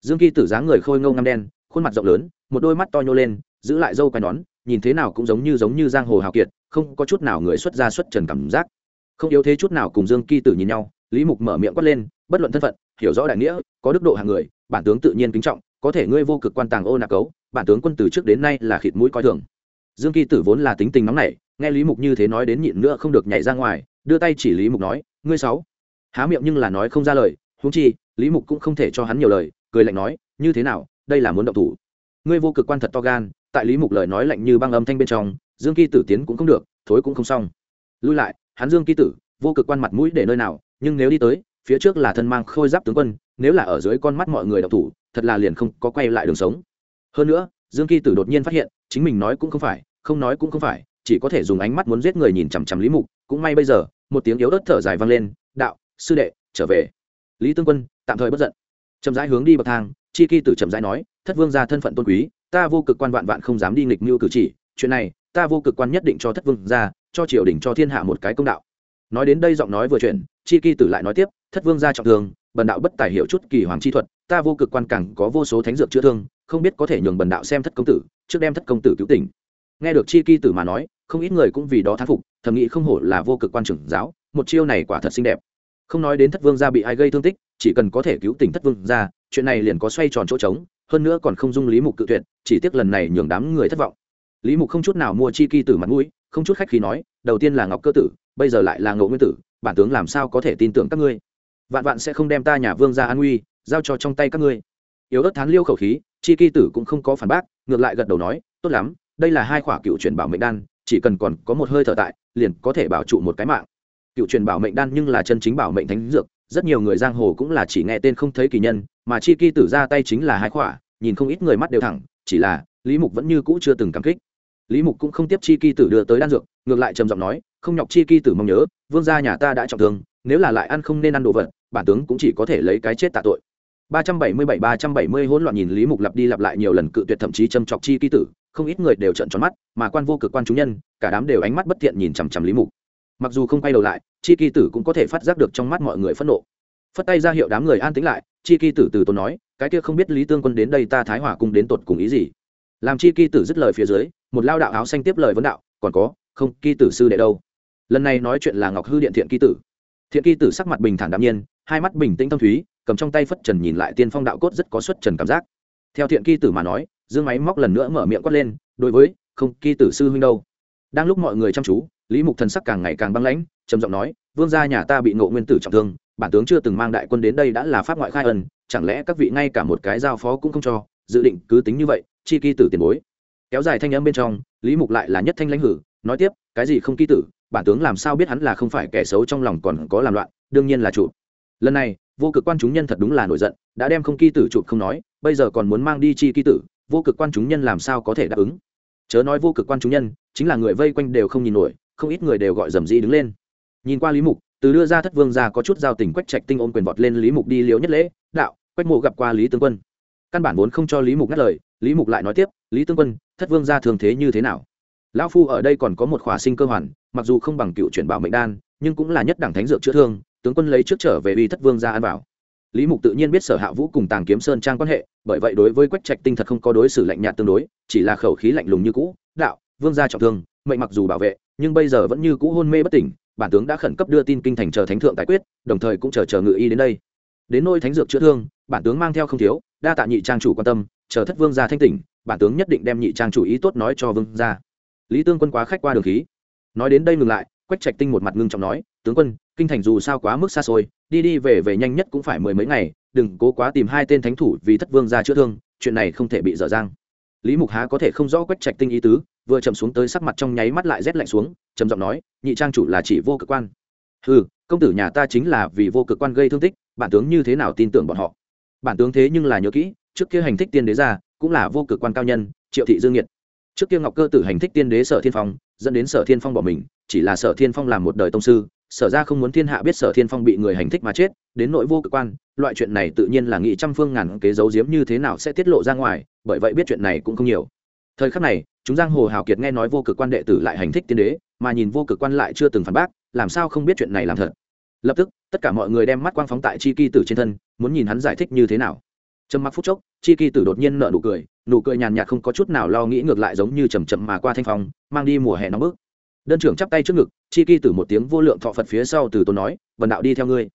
Dương kỳ tử dáng người khôi ngâu ngăm đen khuôn mặt rộng lớn, một đôi mắt to nhô lên, giữ lại dâu quai nón, nhìn thế nào cũng giống như giống như giang hồ hào kiệt, không có chút nào người xuất ra xuất trần cảm giác. Không yếu thế chút nào cùng dương kỳ tử nhìn nhau, lý mục mở miệng quát lên, bất luận thân phận, hiểu rõ đại nghĩa, có đức độ hàng người, bản tướng tự nhiên kính trọng, có thể ngươi vô cực quan tàng ô nạc cấu, bản tướng quân từ trước đến nay là khịt mũi coi thường. Dương kỳ tử vốn là tính tình nóng nảy, nghe lý mục như thế nói đến nhịn nữa không được nhảy ra ngoài, đưa tay chỉ lý mục nói, ngươi sáu. Há miệng nhưng là nói không ra lời, huống chi, lý mục cũng không thể cho hắn nhiều lời, cười lạnh nói, như thế nào đây là muốn động thủ. Ngươi vô cực quan thật to gan, tại lý mục lời nói lạnh như băng âm thanh bên trong, dương kỳ tử tiến cũng không được, thối cũng không xong. Lui lại, hắn dương ký tử, vô cực quan mặt mũi để nơi nào, nhưng nếu đi tới, phía trước là thân mang khôi giáp tướng quân, nếu là ở dưới con mắt mọi người đọc thủ, thật là liền không có quay lại đường sống. Hơn nữa, dương kỳ tử đột nhiên phát hiện, chính mình nói cũng không phải, không nói cũng không phải, chỉ có thể dùng ánh mắt muốn giết người nhìn chằm chằm lý mục, cũng may bây giờ, một tiếng yếu ớt thở dài vang lên, đạo, sư đệ, trở về. Lý tương quân tạm thời bất giận chậm rãi hướng đi bậc thang, chi kỳ tử chậm rãi nói, thất vương ra thân phận tôn quý, ta vô cực quan vạn vạn không dám đi nghịch mưu cử chỉ, chuyện này, ta vô cực quan nhất định cho thất vương ra cho triều đình, cho thiên hạ một cái công đạo. Nói đến đây giọng nói vừa chuyển, chi kỳ tử lại nói tiếp, thất vương gia trọng thương, bần đạo bất tài hiểu chút kỳ hoàng chi thuật, ta vô cực quan cẳng có vô số thánh dược chữa thương, không biết có thể nhường bần đạo xem thất công tử, trước đem thất công tử cứu tỉnh. Nghe được chi kỳ tử mà nói, không ít người cũng vì đó thán phục, thầm nghĩ không hổ là vô cực quan trưởng giáo, một chiêu này quả thật xinh đẹp không nói đến thất vương gia bị ai gây thương tích, chỉ cần có thể cứu tỉnh thất vương gia, chuyện này liền có xoay tròn chỗ trống, hơn nữa còn không dung lý mục cự tuyệt, chỉ tiếc lần này nhường đám người thất vọng. Lý mục không chút nào mua chi kỳ tử mặt mũi, không chút khách khí nói, đầu tiên là ngọc cơ tử, bây giờ lại là ngộ nguyên tử, bản tướng làm sao có thể tin tưởng các ngươi? Vạn vạn sẽ không đem ta nhà vương ra an nguy giao cho trong tay các ngươi. Yếu ớt thán liêu khẩu khí, chi kỳ tử cũng không có phản bác, ngược lại gật đầu nói, tốt lắm, đây là hai khỏa cựu chuyển bảo mệnh đan, chỉ cần còn có một hơi thở tại, liền có thể bảo trụ một cái mạng cựu truyền bảo mệnh đan nhưng là chân chính bảo mệnh thánh dược, rất nhiều người giang hồ cũng là chỉ nghe tên không thấy kỳ nhân, mà chi kỳ tử ra tay chính là hai khỏa, nhìn không ít người mắt đều thẳng, chỉ là, lý mục vẫn như cũ chưa từng cảm kích. Lý mục cũng không tiếp chi kỳ tử đưa tới đan dược, ngược lại trầm giọng nói, không nhọc chi kỳ tử mong nhớ, vương gia nhà ta đã trọng thương, nếu là lại ăn không nên ăn đồ vật, bản tướng cũng chỉ có thể lấy cái chết tạ tội. 377 370 hỗn loạn nhìn lý mục lặp đi lặp lại nhiều lần cự tuyệt thậm chí châm chọc chi kỳ tử, không ít người đều trợn tròn mắt, mà quan vô cực quan chúng nhân, cả đám đều ánh mắt bất thiện nhìn chằm chằm lý mục. Mặc dù không quay đầu lại chi kỳ tử cũng có thể phát giác được trong mắt mọi người phẫn nộ. Phất tay ra hiệu đám người an tĩnh lại, chi kỳ tử từ tốn nói, cái kia không biết lý tương quân đến đây ta thái hòa cung đến tột cùng ý gì? Làm chi kỳ tử dứt lời phía dưới, một lao đạo áo xanh tiếp lời vấn đạo, còn có, không kỳ tử sư đệ đâu? Lần này nói chuyện là ngọc hư điện thiện kỳ tử. Thiện kỳ tử sắc mặt bình thản đạm nhiên, hai mắt bình tĩnh tâm thúy, cầm trong tay phất trần nhìn lại tiên phong đạo cốt rất có xuất trần cảm giác. Theo thiện kỳ tử mà nói, dương máy móc lần nữa mở miệng quát lên, đối với, không kỳ tử sư huynh đâu? Đang lúc mọi người chăm chú, lý mục thần sắc càng ngày càng băng lãnh trầm giọng nói, vương gia nhà ta bị ngộ nguyên tử trọng thương, bản tướng chưa từng mang đại quân đến đây đã là pháp ngoại khai ân, chẳng lẽ các vị ngay cả một cái giao phó cũng không cho, dự định cứ tính như vậy, chi kỳ tử tiền bối. Kéo dài thanh âm bên trong, lý mục lại là nhất thanh lãnh hử, nói tiếp, cái gì không kỳ tử, bản tướng làm sao biết hắn là không phải kẻ xấu trong lòng còn có làm loạn, đương nhiên là chủ lần này, vô cực quan chúng nhân thật đúng là nổi giận, đã đem không kỳ tử chụp không nói, bây giờ còn muốn mang đi chi kỳ tử, vô cực quan chúng nhân làm sao có thể đáp ứng? Chớ nói vô cực quan chúng nhân, chính là người vây quanh đều không nhìn nổi, không ít người đều gọi dầm dĩ đứng lên nhìn qua lý mục, từ đưa ra thất vương ra có chút giao tình quách trạch tinh ôm quyền vọt lên lý mục đi liếu nhất lễ, đạo, quách mộ gặp qua lý tướng quân căn bản vốn không cho lý mục ngắt lời, lý mục lại nói tiếp, lý tướng quân, thất vương ra thường thế như thế nào lão phu ở đây còn có một khỏa sinh cơ hoàn, mặc dù không bằng cựu chuyển bảo mệnh đan, nhưng cũng là nhất đẳng thánh dược chữa thương, tướng quân lấy trước trở về uy thất vương ra ăn vào. lý mục tự nhiên biết sở hạ vũ cùng tàng kiếm sơn trang quan hệ, bởi vậy đối với quách trạch tinh thật không có đối xử lạnh nhạt tương đối, chỉ là khẩu khí lạnh lùng như cũ, đạo, vương gia trọng thương, mệnh mặc dù bảo vệ, nhưng bây giờ vẫn như cũ hôn mê bất tỉnh bản tướng đã khẩn cấp đưa tin kinh thành chờ thánh thượng tài quyết, đồng thời cũng chờ chờ ngự y đến đây. Đến nôi thánh dược chữa thương, bản tướng mang theo không thiếu, đa tạ nhị trang chủ quan tâm, chờ thất vương gia thanh tỉnh, bản tướng nhất định đem nhị trang chủ ý tốt nói cho vương gia. Lý tương quân quá khách qua đường khí. Nói đến đây ngừng lại, quách trạch tinh một mặt ngưng trọng nói, tướng quân, kinh thành dù sao quá mức xa xôi, đi đi về về nhanh nhất cũng phải mười mấy ngày, đừng cố quá tìm hai tên thánh thủ vì thất vương gia chữa thương, chuyện này không thể bị dở dang. Lý mục há có thể không rõ quách trạch tinh ý tứ vừa chậm xuống tới sắc mặt trong nháy mắt lại rét lạnh xuống, trầm giọng nói, nhị trang chủ là chỉ vô cực quan. Ừ công tử nhà ta chính là vì vô cực quan gây thương tích, bản tướng như thế nào tin tưởng bọn họ? Bản tướng thế nhưng là nhớ kỹ, trước kia hành thích tiên đế ra, cũng là vô cực quan cao nhân, triệu thị dương nhiệt trước kia ngọc cơ tử hành thích tiên đế sở thiên phong, dẫn đến sở thiên phong bỏ mình, chỉ là sở thiên phong làm một đời tông sư, sở ra không muốn thiên hạ biết sở thiên phong bị người hành thích mà chết, đến nội vô cực quan, loại chuyện này tự nhiên là nghị trăm phương ngàn kế giấu giếm như thế nào sẽ tiết lộ ra ngoài, bởi vậy biết chuyện này cũng không nhiều. Thời khắc này chúng giang hồ hào kiệt nghe nói vô cực quan đệ tử lại hành thích tiên đế, mà nhìn vô cực quan lại chưa từng phản bác, làm sao không biết chuyện này làm thật? Lập tức, tất cả mọi người đem mắt quang phóng tại chi kỳ tử trên thân, muốn nhìn hắn giải thích như thế nào. Trầm mặc phút chốc, chi kỳ tử đột nhiên nợ nụ cười nụ cười nhàn nhạt không có chút nào lo nghĩ ngược lại giống như chầm chậm mà qua thanh phong, mang đi mùa hè nóng bức. Đơn trưởng chắp tay trước ngực, chi kỳ tử một tiếng vô lượng thọ phật phía sau từ tôn nói vần đạo đi theo ngươi.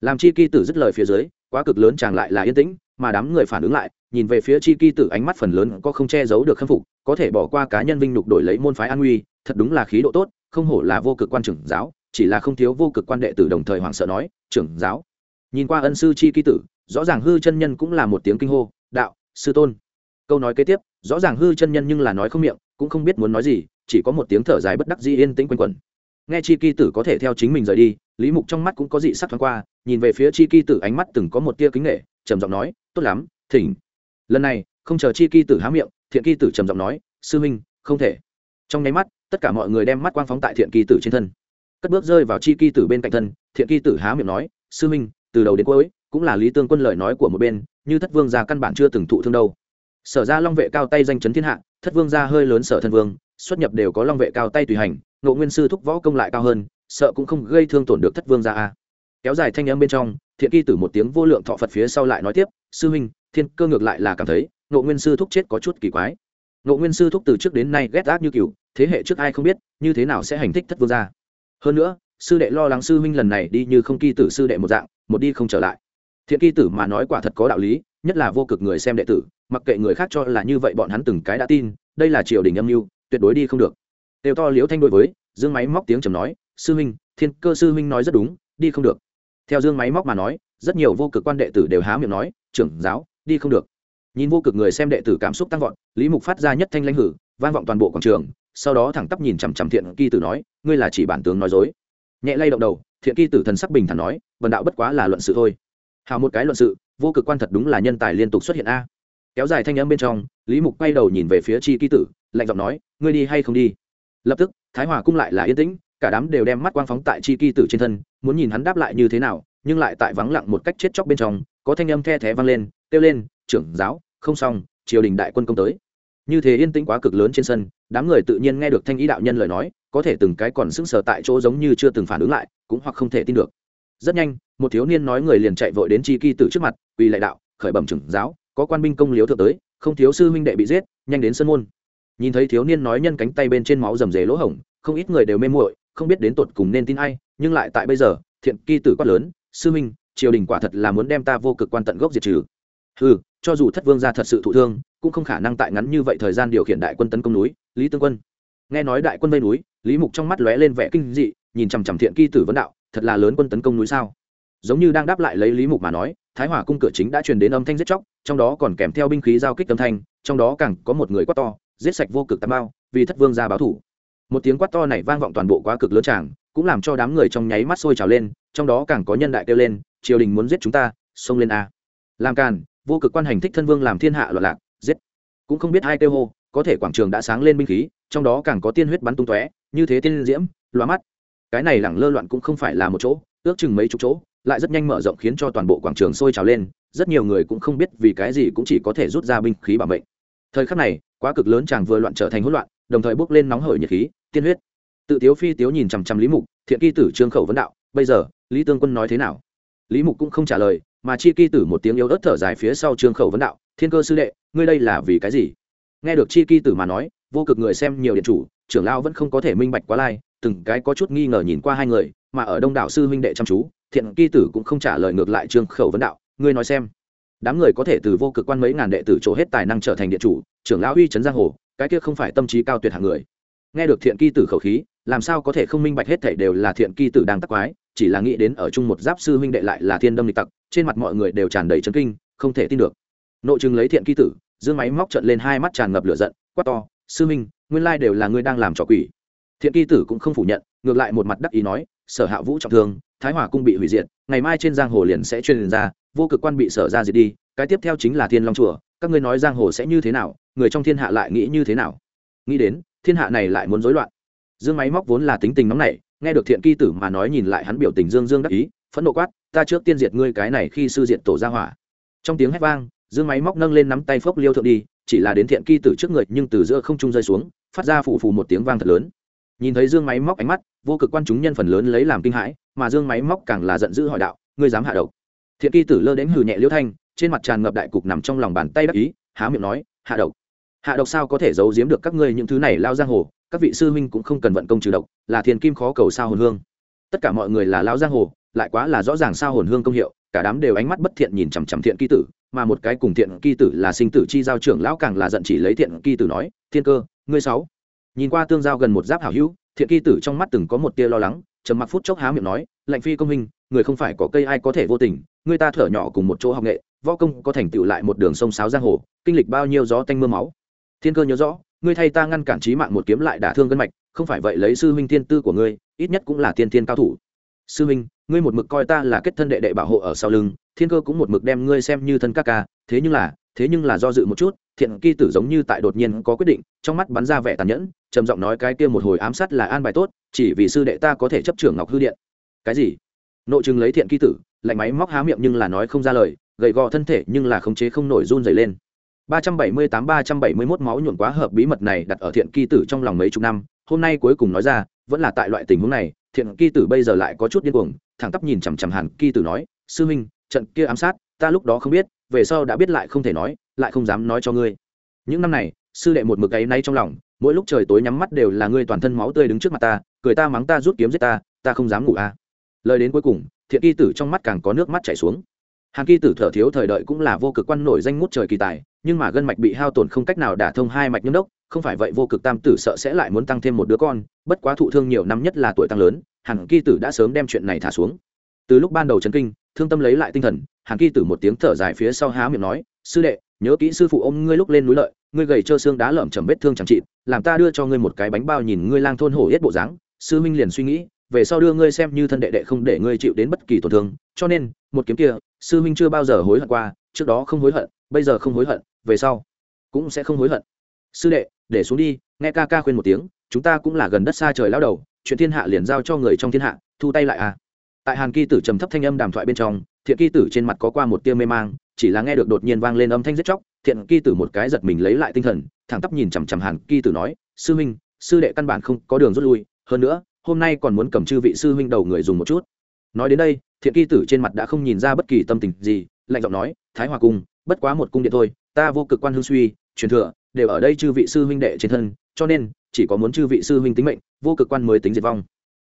Làm chi kỳ tử dứt lời phía dưới, quá cực lớn chàng lại là yên tĩnh mà đám người phản ứng lại, nhìn về phía chi kỳ tử, ánh mắt phần lớn có không che giấu được khâm phục, có thể bỏ qua cá nhân vinh nhục đổi lấy môn phái an nguy, thật đúng là khí độ tốt, không hổ là vô cực quan trưởng giáo, chỉ là không thiếu vô cực quan đệ tử đồng thời hoảng sợ nói, trưởng giáo? Nhìn qua ân sư chi kỳ tử, rõ ràng hư chân nhân cũng là một tiếng kinh hô, đạo, sư tôn. Câu nói kế tiếp, rõ ràng hư chân nhân nhưng là nói không miệng, cũng không biết muốn nói gì, chỉ có một tiếng thở dài bất đắc dĩ yên tĩnh quanh quẩn. Nghe chi kỳ tử có thể theo chính mình rời đi, lý mục trong mắt cũng có dị sắc thoáng qua, nhìn về phía chi kỳ tử ánh mắt từng có một tia kính nghệ trầm giọng nói, tốt lắm, thỉnh. Lần này, không chờ chi kỳ tử há miệng, thiện kỳ tử trầm giọng nói, sư minh không thể. Trong nháy mắt, tất cả mọi người đem mắt quang phóng tại thiện kỳ tử trên thân. Cất bước rơi vào chi kỳ tử bên cạnh thân, thiện kỳ tử há miệng nói, sư minh từ đầu đến cuối, cũng là lý tương quân lời nói của một bên, như thất vương gia căn bản chưa từng thụ thương đâu. Sở ra long vệ cao tay danh chấn thiên hạ, thất vương gia hơi lớn sở thân vương, xuất nhập đều có long vệ cao tay tùy hành, ngộ nguyên sư thúc võ công lại cao hơn, sợ cũng không gây thương tổn được thất vương gia a kéo dài thanh âm bên trong, thiện kỳ tử một tiếng vô lượng thọ phật phía sau lại nói tiếp, sư huynh, thiên cơ ngược lại là cảm thấy, ngộ nguyên sư thúc chết có chút kỳ quái. Ngộ nguyên sư thúc từ trước đến nay ghét ác như cựu thế hệ trước ai không biết, như thế nào sẽ hành thích thất vương gia. Hơn nữa, sư đệ lo lắng sư huynh lần này đi như không kỳ tử sư đệ một dạng, một đi không trở lại. Thiện kỳ tử mà nói quả thật có đạo lý, nhất là vô cực người xem đệ tử, mặc kệ người khác cho là như vậy bọn hắn từng cái đã tin, đây là triều đình âm mưu, tuyệt đối đi không được. Đều to liễu thanh đối với, dương máy móc tiếng trầm nói, sư huynh, thiên cơ sư huynh nói rất đúng, đi không được theo dương máy móc mà nói, rất nhiều vô cực quan đệ tử đều há miệng nói, trưởng giáo, đi không được. Nhìn vô cực người xem đệ tử cảm xúc tăng vọt, lý mục phát ra nhất thanh lãnh hử, vang vọng toàn bộ quảng trường, sau đó thẳng tắp nhìn chằm chằm thiện kỳ tử nói, ngươi là chỉ bản tướng nói dối. Nhẹ lay động đầu, thiện kỳ tử thần sắc bình thản nói vần đạo bất quá là luận sự thôi. Hào một cái luận sự, vô cực quan thật đúng là nhân tài liên tục xuất hiện a. Kéo dài thanh âm bên trong, lý mục quay đầu nhìn về phía chi kỳ tử, lạnh giọng nói, ngươi đi hay không đi? Lập tức, thái hòa cung lại là yên tĩnh cả đám đều đem mắt quang phóng tại chi kỳ tử trên thân, muốn nhìn hắn đáp lại như thế nào, nhưng lại tại vắng lặng một cách chết chóc bên trong, có thanh âm the thé vang lên, kêu lên, trưởng giáo, không xong, triều đình đại quân công tới. Như thế yên tĩnh quá cực lớn trên sân, đám người tự nhiên nghe được thanh ý đạo nhân lời nói, có thể từng cái còn sững sờ tại chỗ giống như chưa từng phản ứng lại, cũng hoặc không thể tin được. Rất nhanh, một thiếu niên nói người liền chạy vội đến chi kỳ tử trước mặt vì lại đạo, khởi bẩm trưởng giáo, có quan binh công liếu thượng tới, không thiếu sư huynh đệ bị giết, nhanh đến sân môn. Nhìn thấy thiếu niên nói nhân cánh tay bên trên máu rầm rề lỗ hổng, không ít người đều mê muội không biết đến tột cùng nên tin ai nhưng lại tại bây giờ thiện kỳ tử quát lớn sư minh, triều đình quả thật là muốn đem ta vô cực quan tận gốc diệt trừ. Ừ cho dù thất vương gia thật sự thụ thương cũng không khả năng tại ngắn như vậy thời gian điều khiển đại quân tấn công núi lý tương quân. Nghe nói đại quân vây núi lý mục trong mắt lóe lên vẻ kinh dị nhìn chằm chằm thiện kỳ tử vấn đạo thật là lớn quân tấn công núi sao? Giống như đang đáp lại lấy lý mục mà nói thái hỏa cung cửa chính đã truyền đến âm thanh giết chóc trong đó còn kèm theo binh khí giao kích âm thanh trong đó càng có một người quát to giết sạch vô cực tam bao vì thất vương ra báo thủ một tiếng quát to này vang vọng toàn bộ quá cực lớn tràng, cũng làm cho đám người trong nháy mắt sôi trào lên, trong đó càng có nhân đại kêu lên, triều đình muốn giết chúng ta, xông lên a. Làm càn, vô cực quan hành thích thân vương làm thiên hạ loạn lạc, giết. Cũng không biết hai kêu hô, có thể quảng trường đã sáng lên binh khí, trong đó càng có tiên huyết bắn tung tóe, như thế tiên diễm, loa mắt. Cái này lẳng lơ loạn cũng không phải là một chỗ, ước chừng mấy chục chỗ, lại rất nhanh mở rộng khiến cho toàn bộ quảng trường sôi trào lên, rất nhiều người cũng không biết vì cái gì cũng chỉ có thể rút ra binh khí bảo mệnh. Thời khắc này, quá cực lớn chàng vừa loạn trở thành hỗn loạn đồng thời bước lên nóng hởi nhiệt khí, tiên huyết. Tự tiếu phi tiếu nhìn chằm chằm lý mục, thiện kỳ tử trương khẩu vấn đạo, bây giờ, lý tương quân nói thế nào? Lý mục cũng không trả lời, mà chi kỳ tử một tiếng yếu ớt thở dài phía sau trương khẩu vấn đạo, thiên cơ sư đệ, ngươi đây là vì cái gì? Nghe được chi kỳ tử mà nói, vô cực người xem nhiều điện chủ, trưởng lao vẫn không có thể minh bạch quá lai, từng cái có chút nghi ngờ nhìn qua hai người, mà ở đông đảo sư huynh đệ chăm chú, thiện kỳ tử cũng không trả lời ngược lại trương khẩu vấn đạo, ngươi nói xem, đám người có thể từ vô cực quan mấy ngàn đệ tử chỗ hết tài năng trở thành điện chủ, trưởng lão uy trấn giang hồ cái kia không phải tâm trí cao tuyệt hạng người. Nghe được thiện kỳ tử khẩu khí, làm sao có thể không minh bạch hết thảy đều là thiện kỳ tử đang tắc quái, chỉ là nghĩ đến ở chung một giáp sư huynh đệ lại là thiên đâm lịch tặc, trên mặt mọi người đều tràn đầy chấn kinh, không thể tin được. Nội chừng lấy thiện kỳ tử, dương máy móc trận lên hai mắt tràn ngập lửa giận, quát to, sư minh nguyên lai đều là ngươi đang làm trò quỷ. Thiện kỳ tử cũng không phủ nhận, ngược lại một mặt đắc ý nói, sở hạ vũ trọng thương, thái hòa cung bị hủy diệt, ngày mai trên giang hồ liền sẽ truyền ra, vô cực quan bị sở ra diệt đi, cái tiếp theo chính là thiên long chùa, các ngươi nói giang hồ sẽ như thế nào người trong thiên hạ lại nghĩ như thế nào? Nghĩ đến, thiên hạ này lại muốn rối loạn. Dương máy móc vốn là tính tình nóng nảy, nghe được thiện kỳ tử mà nói nhìn lại hắn biểu tình dương dương đắc ý, phẫn nộ quát, ta trước tiên diệt ngươi cái này khi sư diện tổ ra hỏa. Trong tiếng hét vang, dương máy móc nâng lên nắm tay phốc liêu thượng đi, chỉ là đến thiện kỳ tử trước người nhưng từ giữa không trung rơi xuống, phát ra phù phù một tiếng vang thật lớn. Nhìn thấy dương máy móc ánh mắt, vô cực quan chúng nhân phần lớn lấy làm kinh hãi, mà dương máy móc càng là giận dữ hỏi đạo, ngươi dám hạ độc? Thiện kỳ tử lơ đến hừ nhẹ liêu thanh, trên mặt tràn ngập đại cục nằm trong lòng bàn tay đắc ý, há miệng nói, hạ độc hạ độc sao có thể giấu giếm được các ngươi những thứ này lao giang hồ, các vị sư huynh cũng không cần vận công trừ độc, là thiền kim khó cầu sao hồn hương. Tất cả mọi người là lao giang hồ, lại quá là rõ ràng sao hồn hương công hiệu, cả đám đều ánh mắt bất thiện nhìn chằm chằm thiện kỳ tử, mà một cái cùng thiện kỳ tử là sinh tử chi giao trưởng lão càng là giận chỉ lấy thiện kỳ tử nói, thiên cơ, ngươi sáu. Nhìn qua tương giao gần một giáp hảo hữu, thiện kỳ tử trong mắt từng có một tia lo lắng, trầm mặc phút chốc há miệng nói, lạnh phi công hình người không phải có cây ai có thể vô tình, người ta thở nhỏ cùng một chỗ học nghệ, võ công có thành tựu lại một đường sông sáo giang hồ, kinh lịch bao nhiêu gió tanh mưa máu thiên cơ nhớ rõ, ngươi thay ta ngăn cản trí mạng một kiếm lại đả thương gân mạch, không phải vậy lấy sư huynh thiên tư của ngươi, ít nhất cũng là tiên thiên cao thủ. Sư huynh, ngươi một mực coi ta là kết thân đệ đệ bảo hộ ở sau lưng, thiên cơ cũng một mực đem ngươi xem như thân ca ca, thế nhưng là, thế nhưng là do dự một chút, thiện kỳ tử giống như tại đột nhiên có quyết định, trong mắt bắn ra vẻ tàn nhẫn, trầm giọng nói cái kia một hồi ám sát là an bài tốt, chỉ vì sư đệ ta có thể chấp trưởng ngọc hư điện. Cái gì? Nội chừng lấy thiện kỳ tử, lạnh máy móc há miệng nhưng là nói không ra lời, gầy gò thân thể nhưng là khống chế không nổi run dày lên. 378-371 máu nhuộn quá hợp bí mật này đặt ở thiện kỳ tử trong lòng mấy chục năm, hôm nay cuối cùng nói ra, vẫn là tại loại tình huống này, thiện kỳ tử bây giờ lại có chút điên cuồng, thẳng tắp nhìn chằm chằm hàn kỳ tử nói, sư huynh, trận kia ám sát, ta lúc đó không biết, về sau đã biết lại không thể nói, lại không dám nói cho ngươi những năm này, sư đệ một mực ấy nay trong lòng, mỗi lúc trời tối nhắm mắt đều là ngươi toàn thân máu tươi đứng trước mặt ta, cười ta mắng ta rút kiếm giết ta ta không dám ngủ a à. lời đến cuối cùng, thiện kỳ tử trong mắt càng có nước mắt chảy xuống hàn kỳ tử thở thiếu thời đợi cũng là vô cực quan nổi danh ngút trời kỳ tài, nhưng mà gân mạch bị hao tổn không cách nào đả thông hai mạch nhâm đốc, không phải vậy vô cực tam tử sợ sẽ lại muốn tăng thêm một đứa con, bất quá thụ thương nhiều năm nhất là tuổi tăng lớn, hàn kỳ tử đã sớm đem chuyện này thả xuống. Từ lúc ban đầu chấn kinh, thương tâm lấy lại tinh thần, hàn kỳ tử một tiếng thở dài phía sau há miệng nói, sư đệ, nhớ kỹ sư phụ ôm ngươi lúc lên núi lợi, ngươi gầy trơ xương đá lởm chầm vết thương chẳng trị làm ta đưa cho ngươi một cái bánh bao nhìn ngươi lang thôn hổ hết bộ dáng. Sư minh liền suy nghĩ về sau đưa ngươi xem như thân đệ đệ không để ngươi chịu đến bất kỳ tổn thương, cho nên, một kiếm kia, sư minh chưa bao giờ hối hận qua, trước đó không hối hận, bây giờ không hối hận, về sau cũng sẽ không hối hận. Sư đệ, để xuống đi, nghe ca ca khuyên một tiếng, chúng ta cũng là gần đất xa trời lao đầu, chuyện thiên hạ liền giao cho người trong thiên hạ, thu tay lại à. Tại hàn kỳ tử trầm thấp thanh âm đàm thoại bên trong, thiện kỳ tử trên mặt có qua một tia mê mang, chỉ là nghe được đột nhiên vang lên âm thanh giết chóc, thiện kỳ tử một cái giật mình lấy lại tinh thần, thẳng tắp nhìn chằm chằm hàn kỳ tử nói, sư huynh, sư đệ căn bản không có đường rút lui, hơn nữa hôm nay còn muốn cầm chư vị sư huynh đầu người dùng một chút. Nói đến đây, thiện kỳ tử trên mặt đã không nhìn ra bất kỳ tâm tình gì, lạnh giọng nói, thái hòa cung, bất quá một cung điện thôi, ta vô cực quan hương suy, truyền thừa, đều ở đây chư vị sư huynh đệ trên thân, cho nên, chỉ có muốn chư vị sư huynh tính mệnh, vô cực quan mới tính diệt vong.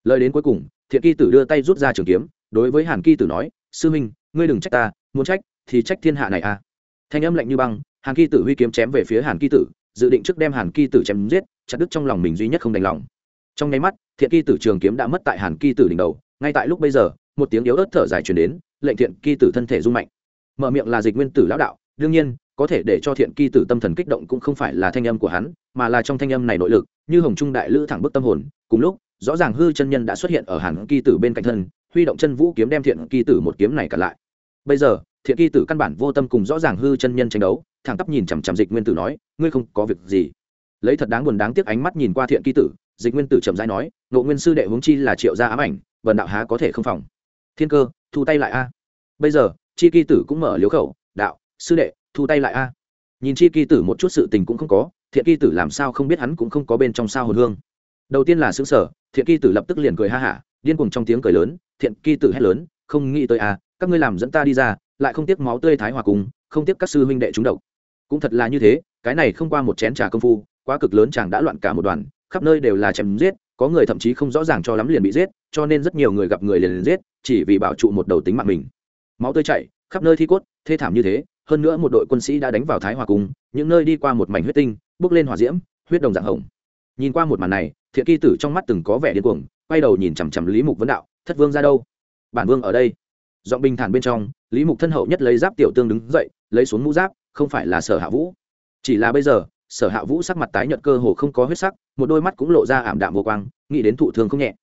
Lời đến cuối cùng, thiện kỳ tử đưa tay rút ra trường kiếm, đối với hàn kỳ tử nói, sư huynh, ngươi đừng trách ta, muốn trách thì trách thiên hạ này à. Thanh âm lạnh như băng, hàn kỳ tử huy kiếm chém về phía hàn kỳ tử, dự định trước đem hàn kỳ tử chém giết, chặt đứt trong lòng mình duy nhất không đành lòng trong nháy mắt, thiện kỳ tử trường kiếm đã mất tại hàn kỳ tử đỉnh đầu, ngay tại lúc bây giờ, một tiếng yếu ớt thở dài truyền đến, lệnh thiện kỳ tử thân thể rung mạnh. Mở miệng là dịch nguyên tử lão đạo, đương nhiên, có thể để cho thiện kỳ tử tâm thần kích động cũng không phải là thanh âm của hắn, mà là trong thanh âm này nội lực, như hồng trung đại lữ thẳng bức tâm hồn. Cùng lúc, rõ ràng hư chân nhân đã xuất hiện ở hàn kỳ tử bên cạnh thân, huy động chân vũ kiếm đem thiện kỳ tử một kiếm này cả lại. Bây giờ, thiện kỳ tử căn bản vô tâm cùng rõ ràng hư chân nhân tranh đấu, thẳng tắp nhìn chằm chằm dịch nguyên tử nói, ngươi không có việc gì. Lấy thật đáng buồn đáng tiếc ánh mắt nhìn qua thiện kỳ tử dịch nguyên tử chậm rãi nói, ngộ nguyên sư đệ huống chi là triệu gia ám ảnh, vần đạo há có thể không phòng? Thiên cơ, thu tay lại a. Bây giờ, chi kỳ tử cũng mở liếu khẩu, đạo, sư đệ, thu tay lại a. Nhìn chi kỳ tử một chút sự tình cũng không có, thiện kỳ tử làm sao không biết hắn cũng không có bên trong sao hồn hương. Đầu tiên là xứng sở thiện kỳ tử lập tức liền cười ha hả, điên cuồng trong tiếng cười lớn, thiện kỳ tử hét lớn, không nghĩ tới a, các ngươi làm dẫn ta đi ra, lại không tiếc máu tươi thái hòa cùng, không tiếc các sư huynh đệ chúng độc. Cũng thật là như thế, cái này không qua một chén trà công phu, quá cực lớn chàng đã loạn cả một đoàn khắp nơi đều là chém giết có người thậm chí không rõ ràng cho lắm liền bị giết cho nên rất nhiều người gặp người liền, liền giết chỉ vì bảo trụ một đầu tính mạng mình. Máu tươi chảy khắp nơi thi cốt thê thảm như thế hơn nữa một đội quân sĩ đã đánh vào thái hòa cung những nơi đi qua một mảnh huyết tinh bước lên hỏa diễm huyết đồng dạng hồng. Nhìn qua một màn này thiện kỳ tử trong mắt từng có vẻ điên cuồng quay đầu nhìn chằm chằm lý mục vấn đạo thất vương ra đâu? Bản vương ở đây. Giọng bình thản bên trong lý mục thân hậu nhất lấy giáp tiểu tương đứng dậy lấy xuống mũ giáp không phải là sở hạ vũ. Chỉ là bây giờ sở hạ vũ sắc mặt tái nhợt cơ hồ không có huyết sắc, một đôi mắt cũng lộ ra ảm đạm vô quang, nghĩ đến thụ thương không nhẹ.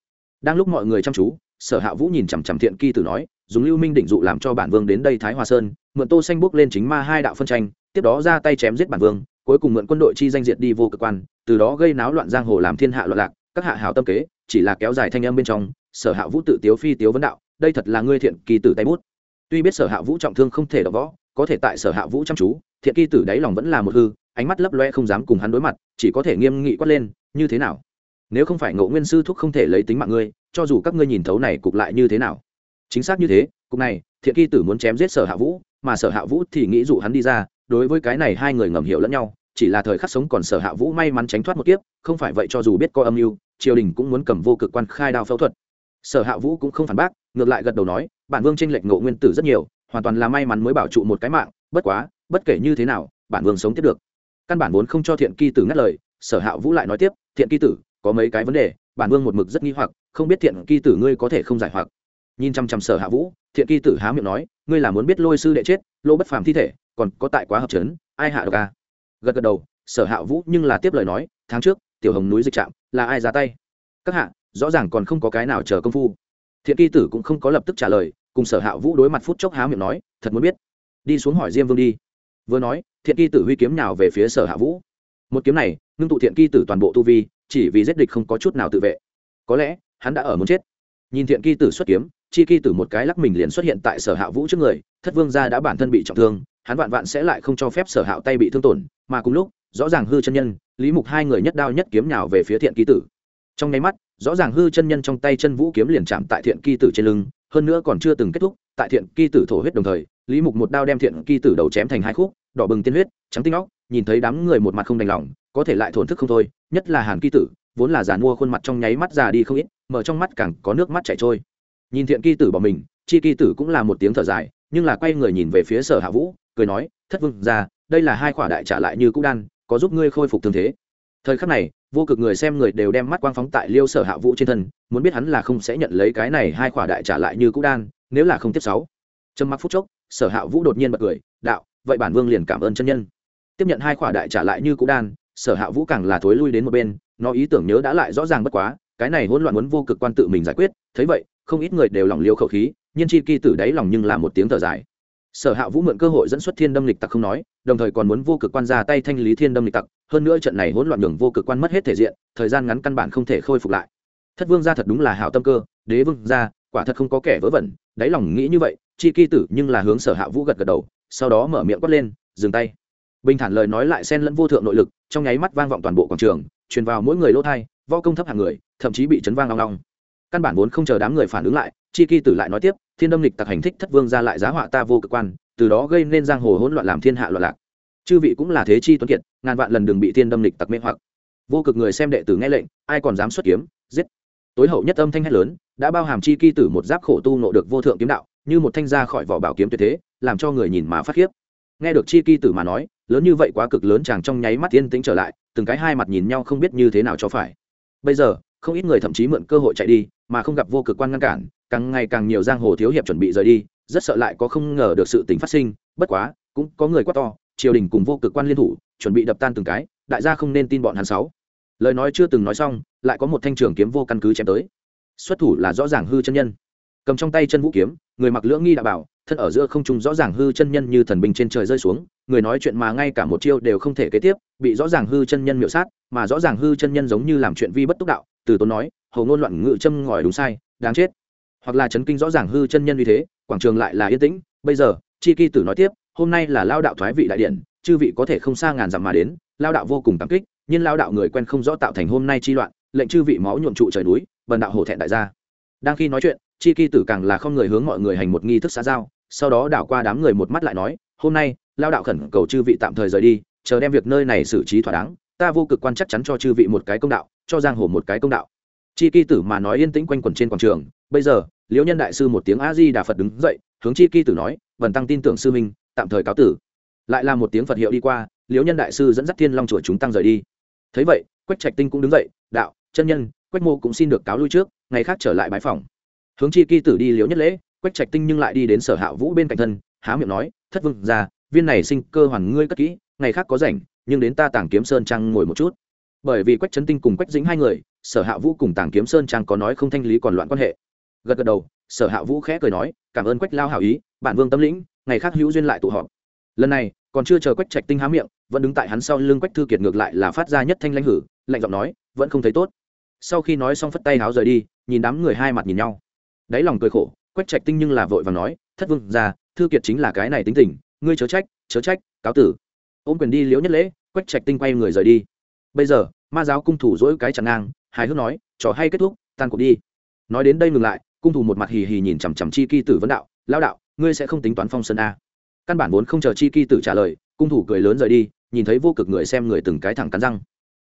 Đang lúc mọi người chăm chú, sở hạ vũ nhìn chằm chằm thiện kỳ tử nói, dùng lưu minh định dụ làm cho bản vương đến đây thái hòa sơn, mượn tô xanh bước lên chính ma hai đạo phân tranh, tiếp đó ra tay chém giết bản vương, cuối cùng mượn quân đội chi danh diệt đi vô cực quan, từ đó gây náo loạn giang hồ làm thiên hạ loạn lạc, các hạ hảo tâm kế, chỉ là kéo dài thanh âm bên trong, sở hạ vũ tự tiếu phi tiếu vấn đạo, đây thật là ngươi thiện kỳ tử tay bút. Tuy biết sở hạ vũ trọng thương không thể đọ võ có thể tại sở hạ vũ chăm chú, thiện kỳ tử đáy lòng vẫn là một hư, ánh mắt lấp loe không dám cùng hắn đối mặt, chỉ có thể nghiêm nghị quát lên, như thế nào? Nếu không phải ngộ nguyên sư thúc không thể lấy tính mạng ngươi, cho dù các ngươi nhìn thấu này cục lại như thế nào? Chính xác như thế, cục này, thiện kỳ tử muốn chém giết sở hạ vũ, mà sở hạ vũ thì nghĩ dụ hắn đi ra, đối với cái này hai người ngầm hiểu lẫn nhau, chỉ là thời khắc sống còn sở hạ vũ may mắn tránh thoát một kiếp, không phải vậy cho dù biết có âm mưu, triều đình cũng muốn cầm vô cực quan khai đao phẫu thuật. Sở hạ vũ cũng không phản bác, ngược lại gật đầu nói, bản vương tranh lệch ngộ nguyên tử rất nhiều hoàn toàn là may mắn mới bảo trụ một cái mạng, bất quá, bất kể như thế nào, bản vương sống tiếp được. Căn bản vốn không cho thiện kỳ tử ngắt lời, sở hạ vũ lại nói tiếp, thiện kỳ tử, có mấy cái vấn đề, bản vương một mực rất nghi hoặc, không biết thiện kỳ tử ngươi có thể không giải hoặc. Nhìn chăm chăm sở hạ vũ, thiện kỳ tử há miệng nói, ngươi là muốn biết lôi sư đệ chết, lô bất phàm thi thể, còn có tại quá hợp chấn, ai hạ được à? gật gật đầu, sở hạ vũ nhưng là tiếp lời nói, tháng trước, tiểu hồng núi dịch trạm, là ai ra tay? Các hạ, rõ ràng còn không có cái nào chờ công phu. Thiện kỳ tử cũng không có lập tức trả lời cùng sở hạ vũ đối mặt phút chốc há miệng nói, thật muốn biết. Đi xuống hỏi diêm vương đi. Vừa nói, thiện kỳ tử huy kiếm nào về phía sở hạ vũ. Một kiếm này, ngưng tụ thiện kỳ tử toàn bộ tu vi, chỉ vì giết địch không có chút nào tự vệ. Có lẽ, hắn đã ở muốn chết. Nhìn thiện kỳ tử xuất kiếm, chi kỳ tử một cái lắc mình liền xuất hiện tại sở hạ vũ trước người, thất vương gia đã bản thân bị trọng thương, hắn vạn vạn sẽ lại không cho phép sở hạo tay bị thương tổn, mà cùng lúc, rõ ràng hư chân nhân, lý mục hai người nhất đao nhất kiếm nào về phía thiện kỳ tử. Trong nháy mắt, rõ ràng hư chân nhân trong tay chân vũ kiếm liền chạm tại thiện kỳ tử trên lưng hơn nữa còn chưa từng kết thúc, tại thiện kỳ tử thổ huyết đồng thời, lý mục một đao đem thiện kỳ tử đầu chém thành hai khúc, đỏ bừng tiên huyết, trắng tinh óc, nhìn thấy đám người một mặt không đành lòng, có thể lại thổn thức không thôi, nhất là hàn kỳ tử, vốn là giàn mua khuôn mặt trong nháy mắt già đi không ít, mở trong mắt càng có nước mắt chảy trôi. Nhìn thiện kỳ tử bỏ mình, chi kỳ tử cũng là một tiếng thở dài, nhưng là quay người nhìn về phía sở hạ vũ, cười nói, thất vương ra đây là hai khỏa đại trả lại như cũ đan, có giúp ngươi khôi phục thương thế. Thời khắc này vô cực người xem người đều đem mắt quang phóng tại liêu sở hạ vũ trên thân, muốn biết hắn là không sẽ nhận lấy cái này hai khỏa đại trả lại như cũ đan, nếu là không tiếp sáu. Trầm mặc phút chốc, sở hạ vũ đột nhiên bật cười, đạo, vậy bản vương liền cảm ơn chân nhân. Tiếp nhận hai khỏa đại trả lại như cũ đan, sở hạ vũ càng là thối lui đến một bên, nó ý tưởng nhớ đã lại rõ ràng bất quá, cái này hỗn loạn muốn vô cực quan tự mình giải quyết, thấy vậy, không ít người đều lòng liêu khẩu khí nhiên chi kỳ tử đáy lòng nhưng là một tiếng thở dài sở hạ vũ mượn cơ hội dẫn xuất thiên đâm lịch tặc không nói, đồng thời còn muốn vô cực quan ra tay thanh lý thiên đâm lịch tặc, hơn nữa trận này hỗn loạn đường vô cực quan mất hết thể diện, thời gian ngắn căn bản không thể khôi phục lại. Thất vương gia thật đúng là hảo tâm cơ, đế vương gia, quả thật không có kẻ vớ vẩn, đáy lòng nghĩ như vậy, chi kỳ tử nhưng là hướng sở hạ vũ gật gật đầu, sau đó mở miệng quát lên, dừng tay. Bình thản lời nói lại xen lẫn vô thượng nội lực, trong nháy mắt vang vọng toàn bộ quảng trường, truyền vào mỗi người lỗ thai vo công thấp hàng người, thậm chí bị chấn vang long long. Căn bản vốn không chờ đám người phản ứng lại chi kỳ tử lại nói tiếp, thiên đâm lịch tặc hành thích thất vương ra lại giá họa ta vô cực quan, từ đó gây nên giang hồ hỗn loạn làm thiên hạ loạn lạc. Chư vị cũng là thế chi tuấn kiệt, ngàn vạn lần đừng bị thiên đâm lịch tặc mê hoặc. Vô cực người xem đệ tử nghe lệnh, ai còn dám xuất kiếm, giết. Tối hậu nhất âm thanh hét lớn, đã bao hàm chi kỳ tử một giáp khổ tu nộ được vô thượng kiếm đạo, như một thanh ra khỏi vỏ bảo kiếm tuyệt thế, làm cho người nhìn mà phát khiếp. Nghe được chi kỳ tử mà nói, lớn như vậy quá cực lớn chàng trong nháy mắt yên tĩnh trở lại, từng cái hai mặt nhìn nhau không biết như thế nào cho phải. Bây giờ, không ít người thậm chí mượn cơ hội chạy đi, mà không gặp vô cực quan ngăn cản càng ngày càng nhiều giang hồ thiếu hiệp chuẩn bị rời đi, rất sợ lại có không ngờ được sự tình phát sinh, bất quá, cũng có người quát to, triều đình cùng vô cực quan liên thủ, chuẩn bị đập tan từng cái, đại gia không nên tin bọn hắn sáu. Lời nói chưa từng nói xong, lại có một thanh trường kiếm vô căn cứ chém tới. Xuất thủ là rõ ràng hư chân nhân. Cầm trong tay chân vũ kiếm, người mặc lưỡng nghi đã bảo, thân ở giữa không trung rõ ràng hư chân nhân như thần binh trên trời rơi xuống, người nói chuyện mà ngay cả một chiêu đều không thể kế tiếp, bị rõ ràng hư chân nhân miệu sát, mà rõ ràng hư chân nhân giống như làm chuyện vi bất túc đạo, từ tốn nói, hầu ngôn loạn ngự châm ngòi đúng sai, đáng chết hoặc là chấn kinh rõ ràng hư chân nhân như thế, quảng trường lại là yên tĩnh. Bây giờ, chi kỳ tử nói tiếp, hôm nay là lao đạo thoái vị đại điện, chư vị có thể không xa ngàn dặm mà đến. Lao đạo vô cùng cảm kích, nhưng lao đạo người quen không rõ tạo thành hôm nay chi loạn, lệnh chư vị máu nhuộm trụ trời núi, bần đạo hổ thẹn đại gia. Đang khi nói chuyện, chi kỳ tử càng là không người hướng mọi người hành một nghi thức xã giao, sau đó đảo qua đám người một mắt lại nói, hôm nay, lao đạo khẩn cầu chư vị tạm thời rời đi, chờ đem việc nơi này xử trí thỏa đáng. Ta vô cực quan chắc chắn cho chư vị một cái công đạo, cho giang hồ một cái công đạo. Chi kỳ tử mà nói yên tĩnh quanh quẩn trên quảng trường, bây giờ liễu nhân đại sư một tiếng a di đà phật đứng dậy, hướng chi kỳ tử nói, vần tăng tin tưởng sư minh, tạm thời cáo tử. Lại là một tiếng phật hiệu đi qua liễu nhân đại sư dẫn dắt thiên long chùa chúng tăng rời đi. Thấy vậy, quách trạch tinh cũng đứng dậy, đạo, chân nhân, quách mô cũng xin được cáo lui trước, ngày khác trở lại bãi phòng. Hướng chi kỳ tử đi liễu nhất lễ, quách trạch tinh nhưng lại đi đến sở hạ vũ bên cạnh thân, há miệng nói, thất vương ra viên này sinh cơ hoàn ngươi cất kỹ, ngày khác có rảnh, nhưng đến ta tàng kiếm sơn trang ngồi một chút. Bởi vì quách trấn tinh cùng quách dính hai người, sở hạ vũ cùng tàng kiếm sơn trang có nói không thanh lý còn loạn quan hệ gật gật đầu, sở hạ vũ khẽ cười nói, cảm ơn quách lao hảo ý, bản vương tâm lĩnh, ngày khác hữu duyên lại tụ họp. Lần này, còn chưa chờ quách trạch tinh há miệng, vẫn đứng tại hắn sau lưng quách thư kiệt ngược lại là phát ra nhất thanh lãnh hử, lạnh giọng nói, vẫn không thấy tốt. Sau khi nói xong phất tay háo rời đi, nhìn đám người hai mặt nhìn nhau. Đáy lòng cười khổ, quách trạch tinh nhưng là vội và nói, thất vương ra thư kiệt chính là cái này tính tình, ngươi chớ trách chớ trách, cáo tử. Ôm quyền đi liễu nhất lễ, quách trạch tinh quay người rời đi. Bây giờ, ma giáo cung thủ dỗi cái chặn ngang, hài hước nói, trò hay kết thúc, tan cuộc đi. Nói đến đây ngừng lại cung thủ một mặt hì hì nhìn chằm chằm chi kỳ tử vấn đạo lao đạo, ngươi sẽ không tính toán phong sơn a? Căn bản vốn không chờ chi kỳ tử trả lời, cung thủ cười lớn rời đi, nhìn thấy vô cực người xem người từng cái thẳng cắn răng.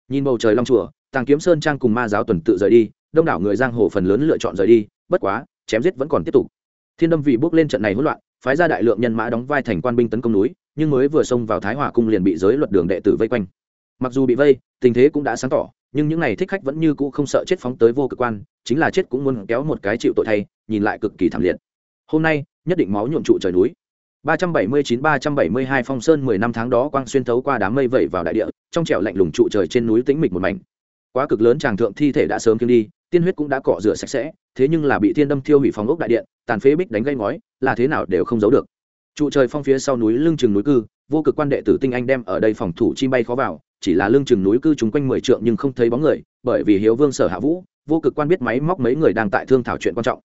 Nhìn bầu trời long chùa, tàng kiếm sơn trang cùng ma giáo tuần tự rời đi, đông đảo người giang hồ phần lớn lựa chọn rời đi, bất quá, chém giết vẫn còn tiếp tục. Thiên đâm vì bước lên trận này hỗn loạn, phái ra đại lượng nhân mã đóng vai thành quan binh tấn công núi, nhưng mới vừa xông vào thái hòa cung liền bị giới luật đường đệ tử vây quanh. Mặc dù bị vây, tình thế cũng đã sáng tỏ nhưng những này thích khách vẫn như cũ không sợ chết phóng tới vô cực quan, chính là chết cũng muốn kéo một cái chịu tội thay, nhìn lại cực kỳ thảm liệt. Hôm nay, nhất định máu nhuộm trụ trời núi. ba trăm bảy mươi chín, ba trăm bảy mươi hai phong sơn mười năm tháng đó quang xuyên thấu qua đám mây vẩy vào đại địa, trong trẻo lạnh lùng trụ trời trên núi tĩnh mịch một mảnh. Quá cực lớn tràng thượng thi thể đã sớm kiêng đi, tiên huyết cũng đã cọ rửa sạch sẽ, thế nhưng là bị thiên đâm thiêu hủy phòng ốc đại điện, tàn phế bích đánh gây ngói, là thế nào đều không giấu được. Trụ trời phong phía sau núi lưng chừng núi cư, vô cực quan đệ tử tinh anh đem ở đây phòng thủ chim bay khó vào chỉ là lương chừng núi cư chúng quanh mười trượng nhưng không thấy bóng người, bởi vì hiếu vương sở hạ vũ vô cực quan biết máy móc mấy người đang tại thương thảo chuyện quan trọng.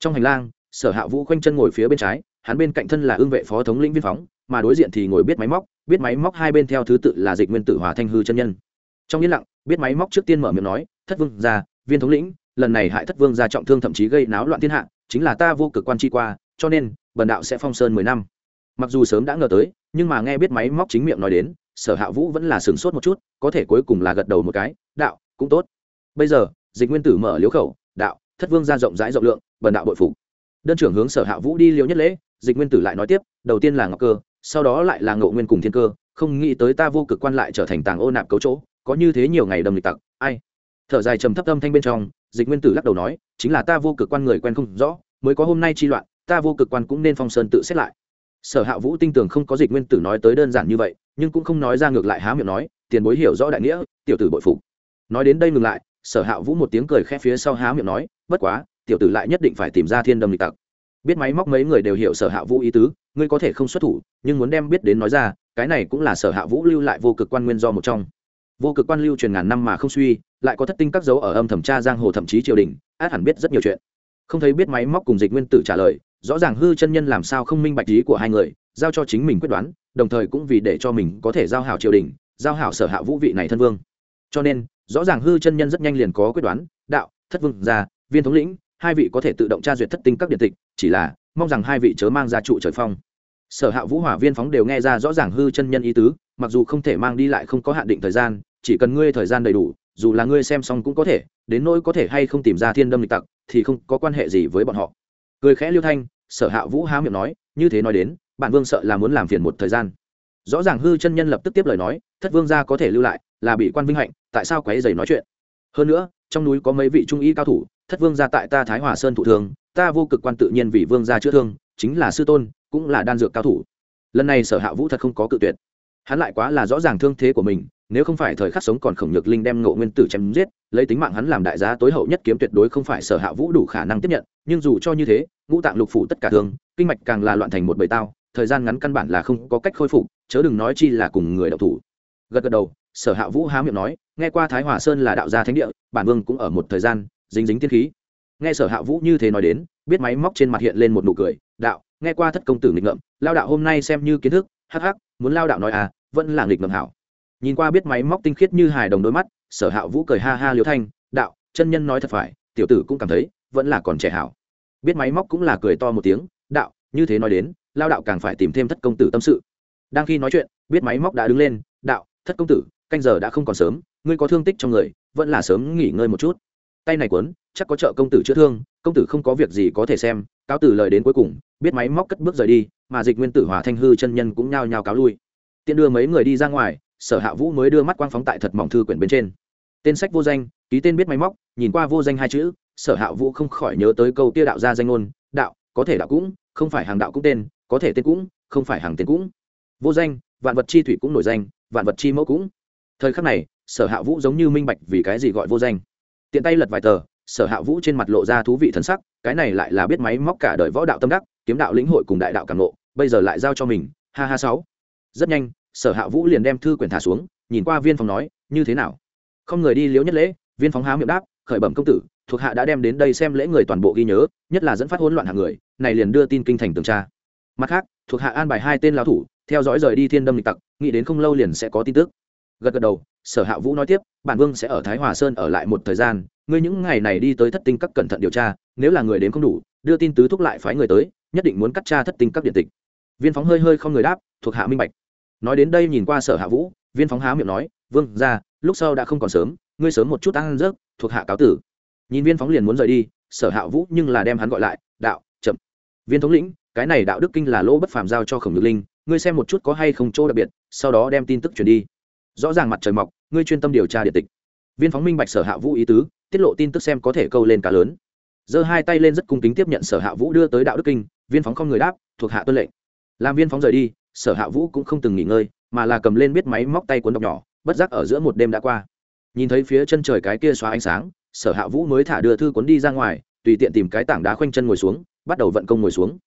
Trong hành lang, sở hạ vũ khoanh chân ngồi phía bên trái, hắn bên cạnh thân là ương vệ phó thống lĩnh viên phóng, mà đối diện thì ngồi biết máy móc, biết máy móc hai bên theo thứ tự là dịch nguyên tử hòa thanh hư chân nhân. Trong yên lặng, biết máy móc trước tiên mở miệng nói, thất vương gia, viên thống lĩnh, lần này hại thất vương gia trọng thương thậm chí gây náo loạn thiên hạ, chính là ta vô cực quan chi qua, cho nên, bần đạo sẽ phong sơn mười năm. Mặc dù sớm đã ngờ tới, nhưng mà nghe biết máy móc chính miệng nói đến sở hạ vũ vẫn là sửng sốt một chút, có thể cuối cùng là gật đầu một cái, đạo, cũng tốt. Bây giờ, dịch nguyên tử mở liếu khẩu, đạo, thất vương ra rộng rãi rộng lượng, bần đạo bội phục. Đơn trưởng hướng sở hạ vũ đi liễu nhất lễ, dịch nguyên tử lại nói tiếp, đầu tiên là ngọc cơ, sau đó lại là ngộ nguyên cùng thiên cơ, không nghĩ tới ta vô cực quan lại trở thành tàng ô nạp cấu chỗ, có như thế nhiều ngày đầm lịch tặc, ai? Thở dài trầm thấp âm thanh bên trong, dịch nguyên tử lắc đầu nói, chính là ta vô cực quan người quen không rõ, mới có hôm nay chi loạn, ta vô cực quan cũng nên phong sơn tự xét lại sở hạ vũ tinh tường không có dịch nguyên tử nói tới đơn giản như vậy, nhưng cũng không nói ra ngược lại há miệng nói, tiền bối hiểu rõ đại nghĩa, tiểu tử bội phục. Nói đến đây ngừng lại, sở hạ vũ một tiếng cười khẽ phía sau há miệng nói, bất quá, tiểu tử lại nhất định phải tìm ra thiên đâm lịch tặc. Biết máy móc mấy người đều hiểu sở hạ vũ ý tứ, ngươi có thể không xuất thủ, nhưng muốn đem biết đến nói ra, cái này cũng là sở hạ vũ lưu lại vô cực quan nguyên do một trong. Vô cực quan lưu truyền ngàn năm mà không suy, lại có thất tinh các dấu ở âm thẩm tra giang hồ thậm chí triều đình, át hẳn biết rất nhiều chuyện. Không thấy biết máy móc cùng dịch nguyên tử trả lời rõ ràng hư chân nhân làm sao không minh bạch ý của hai người, giao cho chính mình quyết đoán, đồng thời cũng vì để cho mình có thể giao hảo triều đình, giao hảo sở hạ vũ vị này thân vương. Cho nên, rõ ràng hư chân nhân rất nhanh liền có quyết đoán, đạo, thất vương gia, viên thống lĩnh, hai vị có thể tự động tra duyệt thất tinh các điện tịch, chỉ là, mong rằng hai vị chớ mang ra trụ trời phong. Sở hạ vũ hỏa viên phóng đều nghe ra rõ ràng hư chân nhân ý tứ, mặc dù không thể mang đi lại không có hạn định thời gian, chỉ cần ngươi thời gian đầy đủ, dù là ngươi xem xong cũng có thể, đến nỗi có thể hay không tìm ra thiên đâm lịch tặc, thì không có quan hệ gì với bọn họ. Cười khẽ liêu thanh sở hạ vũ há miệng nói, như thế nói đến, bản vương sợ là muốn làm phiền một thời gian. Rõ ràng hư chân nhân lập tức tiếp lời nói, thất vương gia có thể lưu lại, là bị quan vinh hạnh, tại sao quấy dày nói chuyện? Hơn nữa, trong núi có mấy vị trung y cao thủ, thất vương gia tại ta thái hòa sơn thụ thường, ta vô cực quan tự nhiên vì vương gia chữa thương, chính là sư tôn, cũng là đan dược cao thủ. Lần này sở hạ vũ thật không có cự tuyệt. Hắn lại quá là rõ ràng thương thế của mình nếu không phải thời khắc sống còn khổng nhược linh đem ngộ nguyên tử chém giết, lấy tính mạng hắn làm đại giá tối hậu nhất kiếm tuyệt đối không phải sở hạ vũ đủ khả năng tiếp nhận, nhưng dù cho như thế, ngũ tạng lục phủ tất cả thương, kinh mạch càng là loạn thành một bầy tao, thời gian ngắn căn bản là không có cách khôi phục, chớ đừng nói chi là cùng người đạo thủ. Gật gật đầu, sở hạ vũ há miệng nói, nghe qua thái hòa sơn là đạo gia thánh địa, bản vương cũng ở một thời gian, dính dính tiên khí. Nghe sở hạ vũ như thế nói đến, biết máy móc trên mặt hiện lên một nụ cười, đạo, nghe qua thất công tử nghịch ngợm, lao đạo hôm nay xem như kiến thức, hắc hắc, muốn lao đạo nói à vẫn là nghịch ngợm hảo nhìn qua biết máy móc tinh khiết như hài đồng đôi mắt, sở hạ vũ cười ha ha liêu thanh, đạo, chân nhân nói thật phải, tiểu tử cũng cảm thấy, vẫn là còn trẻ hảo. Biết máy móc cũng là cười to một tiếng, đạo, như thế nói đến, lao đạo càng phải tìm thêm thất công tử tâm sự. Đang khi nói chuyện, biết máy móc đã đứng lên, đạo, thất công tử, canh giờ đã không còn sớm, ngươi có thương tích trong người, vẫn là sớm nghỉ ngơi một chút. Tay này quấn chắc có trợ công tử chữa thương, công tử không có việc gì có thể xem, cáo tử lời đến cuối cùng, biết máy móc cất bước rời đi, mà dịch nguyên tử hòa thanh hư chân nhân cũng nhao nhao cáo lui. Tiện đưa mấy người đi ra ngoài sở hạ vũ mới đưa mắt quang phóng tại thật mỏng thư quyển bên trên. Tên sách vô danh, ký tên biết máy móc, nhìn qua vô danh hai chữ, sở hạ vũ không khỏi nhớ tới câu tia đạo ra danh ngôn, đạo, có thể đạo cũng, không phải hàng đạo cũng tên, có thể tên cũng, không phải hàng tên cũng. Vô danh, vạn vật chi thủy cũng nổi danh, vạn vật chi mẫu cũng. Thời khắc này, sở hạ vũ giống như minh bạch vì cái gì gọi vô danh. Tiện tay lật vài tờ, sở hạ vũ trên mặt lộ ra thú vị thân sắc, cái này lại là biết máy móc cả đời võ đạo tâm đắc, kiếm đạo lĩnh hội cùng đại đạo cảm lộ bây giờ lại giao cho mình, ha ha sáu. Rất nhanh sở hạ vũ liền đem thư quyển thả xuống, nhìn qua viên phòng nói, như thế nào? Không người đi liếu nhất lễ, viên phóng há miệng đáp, khởi bẩm công tử, thuộc hạ đã đem đến đây xem lễ người toàn bộ ghi nhớ, nhất là dẫn phát hỗn loạn hàng người, này liền đưa tin kinh thành tường tra. Mặt khác, thuộc hạ an bài hai tên lão thủ, theo dõi rời đi thiên đâm lịch tặc, nghĩ đến không lâu liền sẽ có tin tức. Gật gật đầu, sở hạ vũ nói tiếp, bản vương sẽ ở thái hòa sơn ở lại một thời gian, ngươi những ngày này đi tới thất tinh các cẩn thận điều tra, nếu là người đến không đủ, đưa tin tứ thúc lại phái người tới, nhất định muốn cắt tra thất tinh các điện tịch. Viên phóng hơi hơi không người đáp, thuộc hạ minh bạch nói đến đây nhìn qua sở hạ vũ, viên phóng há miệng nói, vương ra lúc sau đã không còn sớm, ngươi sớm một chút ăn rớt thuộc hạ cáo tử. Nhìn viên phóng liền muốn rời đi, sở hạ vũ nhưng là đem hắn gọi lại, đạo, chậm. Viên thống lĩnh, cái này đạo đức kinh là lỗ bất phàm giao cho khổng nhược linh, ngươi xem một chút có hay không chỗ đặc biệt, sau đó đem tin tức truyền đi. Rõ ràng mặt trời mọc, ngươi chuyên tâm điều tra địa tịch. Viên phóng minh bạch sở hạ vũ ý tứ, tiết lộ tin tức xem có thể câu lên cá lớn. Giơ hai tay lên rất cung kính tiếp nhận sở hạ vũ đưa tới đạo đức kinh, viên phóng không người đáp, thuộc hạ tuân lệnh. Làm viên phóng rời đi sở hạ vũ cũng không từng nghỉ ngơi, mà là cầm lên biết máy móc tay cuốn đọc nhỏ, bất giác ở giữa một đêm đã qua. Nhìn thấy phía chân trời cái kia xóa ánh sáng, sở hạ vũ mới thả đưa thư cuốn đi ra ngoài, tùy tiện tìm cái tảng đá khoanh chân ngồi xuống, bắt đầu vận công ngồi xuống.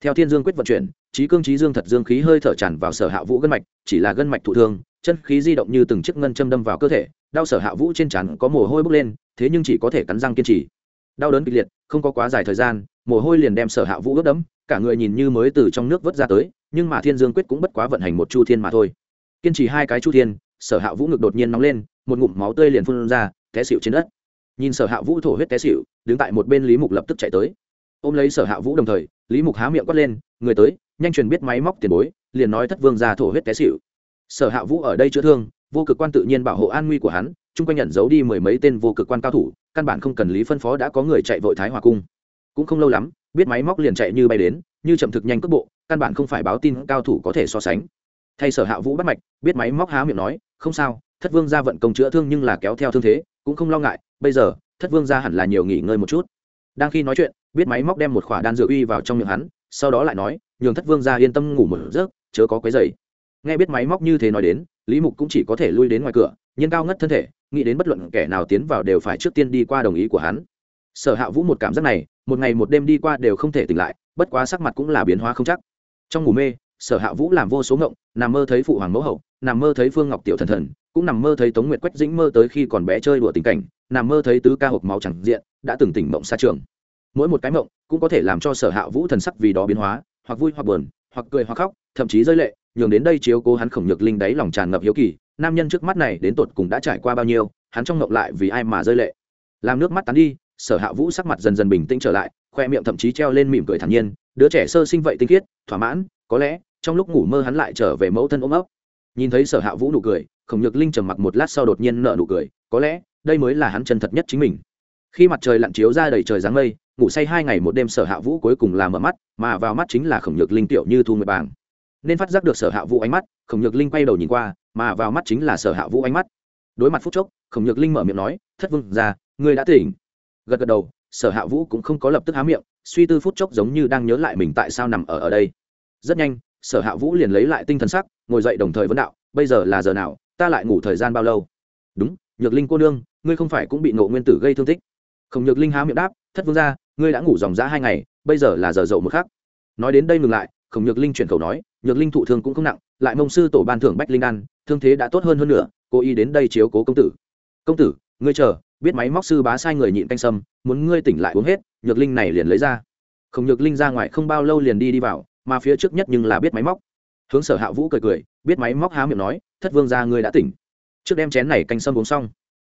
Theo thiên dương quyết vận chuyển trí cương trí dương thật dương khí hơi thở tràn vào sở hạ vũ gân mạch, chỉ là gân mạch thụ thương, chân khí di động như từng chiếc ngân châm đâm vào cơ thể, đau sở hạ vũ trên trán có mồ hôi bốc lên, thế nhưng chỉ có thể cắn răng kiên trì. Đau đớn kịch liệt, không có quá dài thời gian, mồ hôi liền đem sở hạ vũ ướt đẫm, cả người nhìn như mới từ trong nước vớt ra tới nhưng mà thiên dương quyết cũng bất quá vận hành một chu thiên mà thôi kiên trì hai cái chu thiên sở hạ vũ ngực đột nhiên nóng lên một ngụm máu tươi liền phun ra té xịu trên đất nhìn sở hạ vũ thổ huyết té xịu đứng tại một bên lý mục lập tức chạy tới ôm lấy sở hạ vũ đồng thời lý mục há miệng quát lên người tới nhanh truyền biết máy móc tiền bối liền nói thất vương ra thổ huyết té xịu sở hạ vũ ở đây chữa thương vô cực quan tự nhiên bảo hộ an nguy của hắn chung quanh nhận giấu đi mười mấy tên vô cực quan cao thủ căn bản không cần lý phân phó đã có người chạy vội thái hòa cung cũng không lâu lắm biết máy móc liền chạy như bay đến, như chậm thực nhanh cước bộ, căn bản không phải báo tin cao thủ có thể so sánh. Thay sở hạ vũ bắt mạch, biết máy móc há miệng nói, không sao, thất vương ra vận công chữa thương nhưng là kéo theo thương thế, cũng không lo ngại, bây giờ, thất vương ra hẳn là nhiều nghỉ ngơi một chút. Đang khi nói chuyện, biết máy móc đem một khỏa đan dược uy vào trong miệng hắn, sau đó lại nói, nhường thất vương ra yên tâm ngủ một giấc, chớ có quấy dày nghe biết máy móc như thế nói đến, lý mục cũng chỉ có thể lui đến ngoài cửa, nhưng cao ngất thân thể, nghĩ đến bất luận kẻ nào tiến vào đều phải trước tiên đi qua đồng ý của hắn. Sở hạ vũ một cảm giác này một ngày một đêm đi qua đều không thể tỉnh lại, bất quá sắc mặt cũng là biến hóa không chắc. Trong ngủ mê, sở hạ vũ làm vô số ngộng, nằm mơ thấy phụ hoàng mẫu hậu, nằm mơ thấy phương ngọc tiểu thần thần, cũng nằm mơ thấy tống nguyệt quách dĩnh mơ tới khi còn bé chơi đùa tình cảnh, nằm mơ thấy tứ ca hộp máu chẳng diện, đã từng tỉnh mộng xa trường. Mỗi một cái mộng cũng có thể làm cho sở hạ vũ thần sắc vì đó biến hóa, hoặc vui hoặc buồn, hoặc cười hoặc khóc, thậm chí rơi lệ, nhường đến đây chiếu cố hắn khổng nhược linh đáy lòng tràn ngập hiếu kỳ, nam nhân trước mắt này đến tột cùng đã trải qua bao nhiêu, hắn trong ngộng lại vì ai mà rơi lệ. Làm nước mắt tán đi sở hạ vũ sắc mặt dần dần bình tĩnh trở lại, khoe miệng thậm chí treo lên mỉm cười thản nhiên, đứa trẻ sơ sinh vậy tinh khiết, thỏa mãn, có lẽ, trong lúc ngủ mơ hắn lại trở về mẫu thân ôm ấp. Nhìn thấy sở hạ vũ nụ cười, khổng nhược linh trầm mặc một lát sau đột nhiên nở nụ cười, có lẽ, đây mới là hắn chân thật nhất chính mình. Khi mặt trời lặn chiếu ra đầy trời dáng mây, ngủ say hai ngày một đêm sở hạ vũ cuối cùng là mở mắt, mà vào mắt chính là khổng nhược linh tiểu như thu nguyệt bàng. Nên phát giác được sở hạ vũ ánh mắt, khổng nhược linh quay đầu nhìn qua, mà vào mắt chính là sở hạ vũ ánh mắt. Đối mặt phút chốc, khổng nhược linh mở miệng nói, thất vương ra ngươi đã tỉnh gật gật đầu, sở hạ vũ cũng không có lập tức há miệng, suy tư phút chốc giống như đang nhớ lại mình tại sao nằm ở ở đây. Rất nhanh, sở hạ vũ liền lấy lại tinh thần sắc, ngồi dậy đồng thời vấn đạo, bây giờ là giờ nào, ta lại ngủ thời gian bao lâu? Đúng, nhược linh cô nương, ngươi không phải cũng bị nộ nguyên tử gây thương tích. Khổng nhược linh há miệng đáp, thất vương ra ngươi đã ngủ dòng dã hai ngày, bây giờ là giờ dậu một khắc. Nói đến đây ngừng lại, khổng nhược linh chuyển khẩu nói, nhược linh thụ thương cũng không nặng, lại mông sư tổ ban thưởng bách linh đan, thương thế đã tốt hơn hơn nữa cô y đến đây chiếu cố công tử. Công tử, ngươi chờ biết máy móc sư bá sai người nhịn canh sâm, muốn ngươi tỉnh lại uống hết, nhược linh này liền lấy ra. Không nhược linh ra ngoài không bao lâu liền đi đi vào, mà phía trước nhất nhưng là biết máy móc. Hướng sở hạ vũ cười cười, biết máy móc há miệng nói, thất vương ra ngươi đã tỉnh. Trước đem chén này canh sâm uống xong.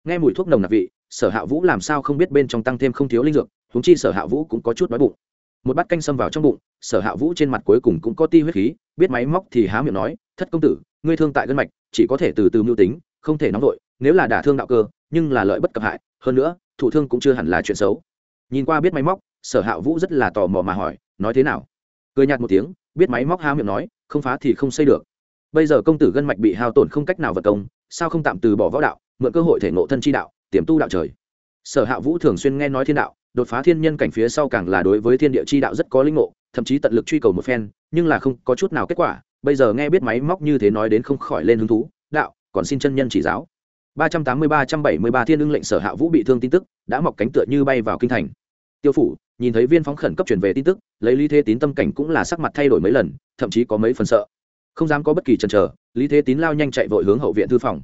Nghe mùi thuốc nồng nặc vị, sở hạ vũ làm sao không biết bên trong tăng thêm không thiếu linh dược húng chi sở hạ vũ cũng có chút đói bụng. Một bát canh sâm vào trong bụng, sở hạ vũ trên mặt cuối cùng cũng có ti huyết khí, biết máy móc thì há miệng nói, thất công tử, ngươi thương tại gân mạch, chỉ có thể từ từ mưu tính, không thể nóng vội, nếu là đả thương đạo cơ nhưng là lợi bất cập hại, hơn nữa, thủ thương cũng chưa hẳn là chuyện xấu. Nhìn qua biết máy móc, sở hạ vũ rất là tò mò mà hỏi, nói thế nào? Cười nhạt một tiếng, biết máy móc há miệng nói, không phá thì không xây được. Bây giờ công tử gân mạch bị hao tổn không cách nào vật công, sao không tạm từ bỏ võ đạo, mượn cơ hội thể ngộ thân chi đạo, tiềm tu đạo trời? Sở hạ vũ thường xuyên nghe nói thiên đạo, đột phá thiên nhân cảnh phía sau càng là đối với thiên địa chi đạo rất có linh ngộ, thậm chí tận lực truy cầu một phen, nhưng là không có chút nào kết quả. Bây giờ nghe biết máy móc như thế nói đến không khỏi lên hứng thú, đạo, còn xin chân nhân chỉ giáo ba trăm tám mươi ba trăm bảy mươi ba thiên ưng lệnh sở hạ vũ bị thương tin tức, đã mọc cánh tựa như bay vào kinh thành. Tiêu phủ, nhìn thấy viên phóng khẩn cấp truyền về tin tức, lấy lý thế tín tâm cảnh cũng là sắc mặt thay đổi mấy lần, thậm chí có mấy phần sợ. Không dám có bất kỳ chần chờ, lý thế tín lao nhanh chạy vội hướng hậu viện thư phòng.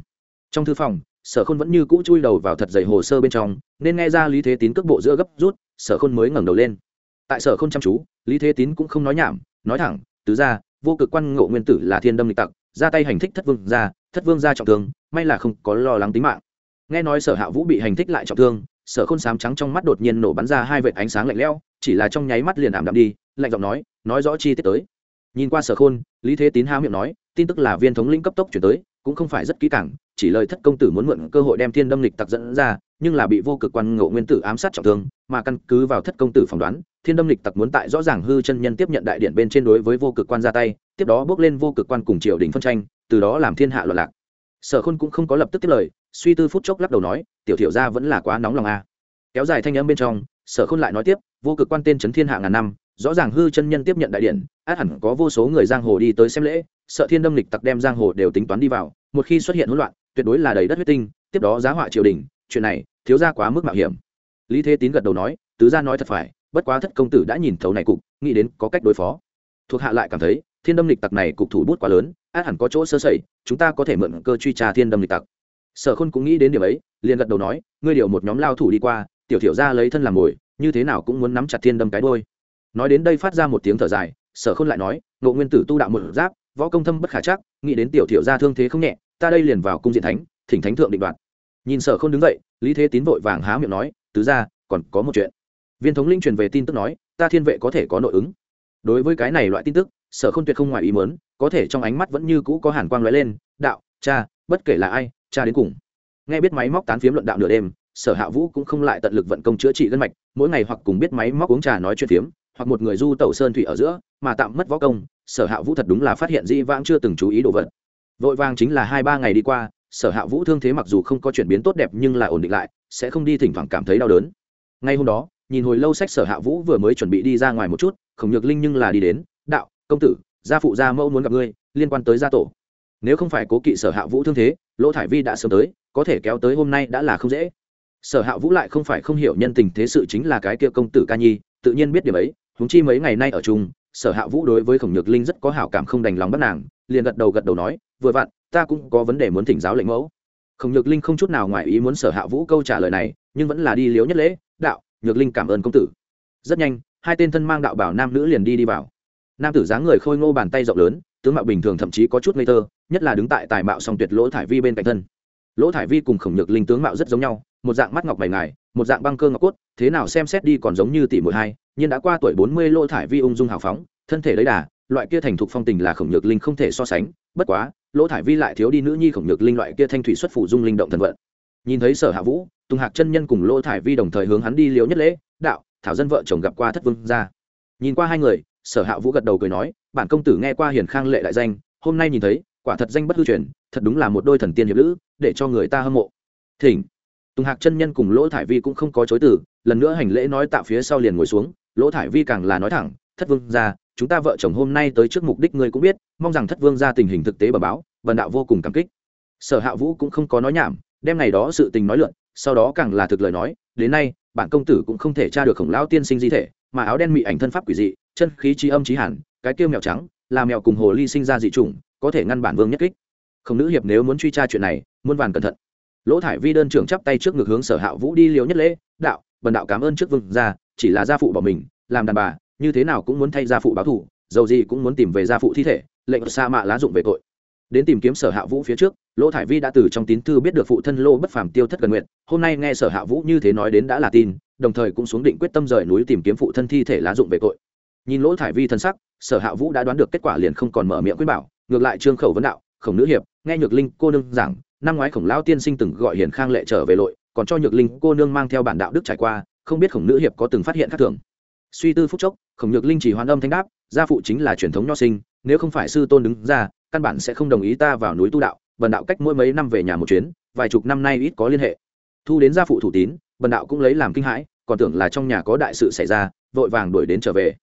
Trong thư phòng, sở khôn vẫn như cũ chui đầu vào thật dày hồ sơ bên trong, nên nghe ra lý thế tín cước bộ giữa gấp rút, sở khôn mới ngẩng đầu lên. Tại sở khôn chăm chú, lý thế tín cũng không nói nhảm, nói thẳng, tứ ra vô cực quan ngộ nguyên tử là thiên đâm lịch tặc, ra tay hành thích thất vương ra thất vương ra trọng thương, may là không có lo lắng tính mạng. Nghe nói sở hạ vũ bị hành thích lại trọng thương, sở khôn sám trắng trong mắt đột nhiên nổ bắn ra hai vệt ánh sáng lạnh lẽo, chỉ là trong nháy mắt liền ảm đạm đi, lạnh giọng nói nói rõ chi tiết tới. Nhìn qua sở khôn, lý thế tín há miệng nói, tin tức là viên thống lĩnh cấp tốc chuyển tới, cũng không phải rất kỹ càng, chỉ lời thất công tử muốn mượn cơ hội đem thiên đâm lịch tặc dẫn ra, nhưng là bị vô cực quan ngộ nguyên tử ám sát trọng thương, mà căn cứ vào thất công tử phỏng đoán, thiên đâm lịch tặc muốn tại rõ ràng hư chân nhân tiếp nhận đại điện bên trên đối với vô cực quan ra tay, tiếp đó bước lên vô cực quan cùng triều đình phân tranh từ đó làm thiên hạ loạn lạc. Sở khôn cũng không có lập tức tiếp lời, suy tư phút chốc lắc đầu nói, tiểu thiểu gia vẫn là quá nóng lòng a. Kéo dài thanh âm bên trong, sở khôn lại nói tiếp, vô cực quan tên trấn thiên hạ ngàn năm, rõ ràng hư chân nhân tiếp nhận đại điện, át hẳn có vô số người giang hồ đi tới xem lễ, sợ thiên đâm lịch tặc đem giang hồ đều tính toán đi vào, một khi xuất hiện hỗn loạn, tuyệt đối là đầy đất huyết tinh, tiếp đó giá họa triều đình, chuyện này, thiếu ra quá mức mạo hiểm. Lý thế tín gật đầu nói, tứ gia nói thật phải, bất quá thất công tử đã nhìn thấu này cục, nghĩ đến có cách đối phó. Thuộc hạ lại cảm thấy thiên đâm lịch tặc này cục thủ bút quá lớn, át hẳn có chỗ sơ sẩy, chúng ta có thể mượn cơ truy trà thiên đâm lịch tặc. Sở khôn cũng nghĩ đến điểm ấy, liền gật đầu nói, ngươi điều một nhóm lao thủ đi qua, tiểu thiểu ra lấy thân làm mồi, như thế nào cũng muốn nắm chặt thiên đâm cái đôi nói đến đây phát ra một tiếng thở dài, sở khôn lại nói, ngộ nguyên tử tu đạo một giáp, võ công thâm bất khả chắc, nghĩ đến tiểu thiểu ra thương thế không nhẹ, ta đây liền vào cung diện thánh, thỉnh thánh thượng định đoạt. Nhìn sở khôn đứng dậy, lý thế tín vội vàng há miệng nói, tứ ra còn có một chuyện. Viên thống linh truyền về tin tức nói, ta thiên vệ có thể có nội ứng. Đối với cái này loại tin tức sở không tuyệt không ngoài ý mớn có thể trong ánh mắt vẫn như cũ có hàn quang lóe lên, đạo, cha, bất kể là ai, cha đến cùng. Nghe biết máy móc tán phiếm luận đạo nửa đêm, sở hạ vũ cũng không lại tận lực vận công chữa trị gân mạch, mỗi ngày hoặc cùng biết máy móc uống trà nói chuyện phiếm, hoặc một người du tẩu sơn thủy ở giữa, mà tạm mất võ công, sở hạ vũ thật đúng là phát hiện di vãng chưa từng chú ý đồ vật. Vội vàng chính là hai ba ngày đi qua, sở hạ vũ thương thế mặc dù không có chuyển biến tốt đẹp nhưng là ổn định lại, sẽ không đi thỉnh thoảng cảm thấy đau đớn. Ngay hôm đó, nhìn hồi lâu sách sở hạ vũ vừa mới chuẩn bị đi ra ngoài một chút, khổng nhược linh nhưng là đi đến công tử, gia phụ gia mẫu muốn gặp ngươi, liên quan tới gia tổ. Nếu không phải cố kỵ sở hạ vũ thương thế, lỗ thải vi đã sớm tới, có thể kéo tới hôm nay đã là không dễ. Sở hạ vũ lại không phải không hiểu nhân tình thế sự chính là cái kia công tử ca nhi, tự nhiên biết điểm ấy húng chi mấy ngày nay ở chung, sở hạ vũ đối với khổng nhược linh rất có hảo cảm không đành lòng bắt nàng, liền gật đầu gật đầu nói, vừa vặn, ta cũng có vấn đề muốn thỉnh giáo lệnh mẫu. Khổng nhược linh không chút nào ngoài ý muốn sở hạ vũ câu trả lời này, nhưng vẫn là đi liếu nhất lễ, đạo, nhược linh cảm ơn công tử. Rất nhanh, hai tên thân mang đạo bảo nam nữ liền đi đi vào nam tử dáng người khôi ngô bàn tay rộng lớn, tướng mạo bình thường thậm chí có chút ngây thơ, nhất là đứng tại tài mạo song tuyệt lỗ thải vi bên cạnh thân. Lỗ thải vi cùng khổng nhược linh tướng mạo rất giống nhau, một dạng mắt ngọc mày ngài, một dạng băng cơ ngọc cốt, thế nào xem xét đi còn giống như tỷ muội hai, nhưng đã qua tuổi bốn mươi lỗ thải vi ung dung hào phóng, thân thể lấy đà, loại kia thành thục phong tình là khổng nhược linh không thể so sánh, bất quá, lỗ thải vi lại thiếu đi nữ nhi khổng nhược linh loại kia thanh thủy xuất phủ dung linh động thần vận. Nhìn thấy sở hạ vũ, tùng hạc chân nhân cùng lỗ thải vi đồng thời hướng hắn đi liễu nhất lễ, đạo, thảo dân vợ chồng gặp qua thất vương ra nhìn qua hai người sở hạ vũ gật đầu cười nói, bản công tử nghe qua hiền khang lệ đại danh, hôm nay nhìn thấy, quả thật danh bất hư truyền, thật đúng là một đôi thần tiên hiệp lữ, để cho người ta hâm mộ. Thỉnh. Tùng hạc chân nhân cùng lỗ thải vi cũng không có chối từ, lần nữa hành lễ nói tạo phía sau liền ngồi xuống, lỗ thải vi càng là nói thẳng, thất vương ra chúng ta vợ chồng hôm nay tới trước mục đích ngươi cũng biết, mong rằng thất vương ra tình hình thực tế bờ báo, vần đạo vô cùng cảm kích. Sở hạ vũ cũng không có nói nhảm, đem ngày đó sự tình nói lượn, sau đó càng là thực lời nói, đến nay, bản công tử cũng không thể tra được khổng lão tiên sinh di thể, mà áo đen mị ảnh thân pháp quỷ dị chân khí trí âm trí hẳn, cái kêu mèo trắng, là mèo cùng hồ ly sinh ra dị chủng, có thể ngăn bản vương nhất kích. Không nữ hiệp nếu muốn truy tra chuyện này, muôn vàn cẩn thận. Lỗ thải vi đơn trưởng chắp tay trước ngực hướng sở hạ vũ đi liều nhất lễ, đạo, bần đạo cảm ơn trước vương gia, chỉ là gia phụ bỏ mình, làm đàn bà, như thế nào cũng muốn thay gia phụ báo thù, dầu gì cũng muốn tìm về gia phụ thi thể, lệnh sa mạ lá dụng về tội. Đến tìm kiếm sở hạ vũ phía trước, lỗ thải vi đã từ trong tín thư biết được phụ thân lô bất phàm tiêu thất gần nguyện, hôm nay nghe sở hạ vũ như thế nói đến đã là tin, đồng thời cũng xuống định quyết tâm rời núi tìm kiếm phụ thân thi thể lá dụng về tội nhìn lỗ thải vi thân sắc, sở hạ vũ đã đoán được kết quả liền không còn mở miệng quyết bảo, ngược lại trương khẩu vấn đạo, khổng nữ hiệp, nghe nhược linh cô nương giảng, năm ngoái khổng lão tiên sinh từng gọi hiền khang lệ trở về lội, còn cho nhược linh cô nương mang theo bản đạo đức trải qua, không biết khổng nữ hiệp có từng phát hiện khác thường. Suy tư phúc chốc, khổng nhược linh chỉ hoàn âm thanh đáp, gia phụ chính là truyền thống nho sinh, nếu không phải sư tôn đứng ra, căn bản sẽ không đồng ý ta vào núi tu đạo, bần đạo cách mỗi mấy năm về nhà một chuyến, vài chục năm nay ít có liên hệ. Thu đến gia phụ thủ tín, bần đạo cũng lấy làm kinh hãi, còn tưởng là trong nhà có đại sự xảy ra, vội vàng đuổi đến trở về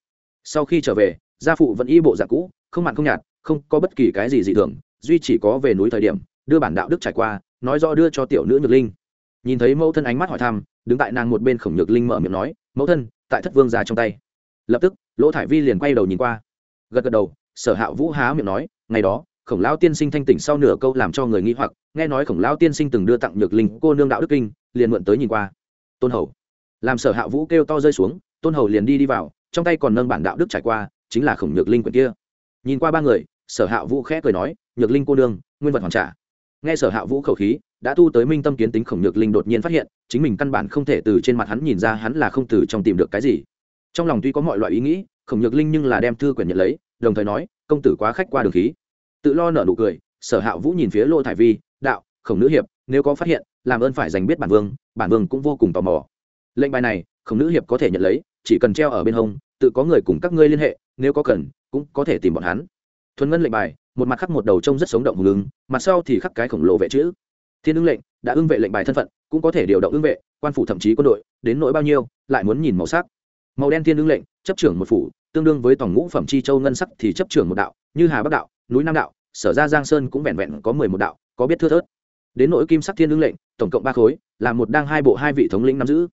sau khi trở về, gia phụ vẫn y bộ dạng cũ, không mặn không nhạt, không có bất kỳ cái gì dị thường, duy chỉ có về núi thời điểm, đưa bản đạo đức trải qua, nói rõ đưa cho tiểu nữ nhược linh. Nhìn thấy mẫu thân ánh mắt hỏi thăm, đứng tại nàng một bên khổng nhược linh mở miệng nói, mẫu thân, tại thất vương già trong tay. Lập tức, lỗ thải vi liền quay đầu nhìn qua. Gật gật đầu, sở hạ vũ há miệng nói, ngày đó, khổng lão tiên sinh thanh tỉnh sau nửa câu làm cho người nghi hoặc, nghe nói khổng lão tiên sinh từng đưa tặng nhược linh cô nương đạo đức kinh, liền mượn tới nhìn qua. Tôn hầu. Làm sở hạ vũ kêu to rơi xuống, tôn hầu liền đi đi vào trong tay còn nâng bản đạo đức trải qua, chính là khổng nhược linh quyển kia. Nhìn qua ba người, sở hạ vũ khẽ cười nói, nhược linh cô đương nguyên vật hoàn trả. Nghe sở hạ vũ khẩu khí, đã tu tới minh tâm kiến tính khổng nhược linh đột nhiên phát hiện, chính mình căn bản không thể từ trên mặt hắn nhìn ra hắn là không từ trong tìm được cái gì. Trong lòng tuy có mọi loại ý nghĩ, khổng nhược linh nhưng là đem thư quyển nhận lấy, đồng thời nói, công tử quá khách qua đường khí. Tự lo nở nụ cười, sở hạ vũ nhìn phía lô thải vi, đạo, khổng nữ hiệp, nếu có phát hiện, làm ơn phải dành biết bản vương bản vương cũng vô cùng tò mò. Lệnh bài này, khổng nữ hiệp có thể nhận lấy chỉ cần treo ở bên hông, tự có người cùng các ngươi liên hệ, nếu có cần, cũng có thể tìm bọn hắn. Thuần ngân lệnh bài, một mặt khắc một đầu trông rất sống động hùng ứng, mặt sau thì khắc cái khổng lồ vệ chữ. Thiên ứng lệnh, đã ưng vệ lệnh bài thân phận, cũng có thể điều động ưng vệ, quan phủ thậm chí quân đội, đến nỗi bao nhiêu, lại muốn nhìn màu sắc. Màu đen thiên ứng lệnh, chấp trưởng một phủ, tương đương với tổng ngũ phẩm chi châu ngân sắc thì chấp trưởng một đạo, như hà bắc đạo, núi nam đạo, sở ra giang sơn cũng vẹn vẹn có mười một đạo, có biết thưa thớt. Đến nỗi kim sắc thiên ứng lệnh, tổng cộng ba khối, là một đang hai bộ hai vị thống lĩnh nắm giữ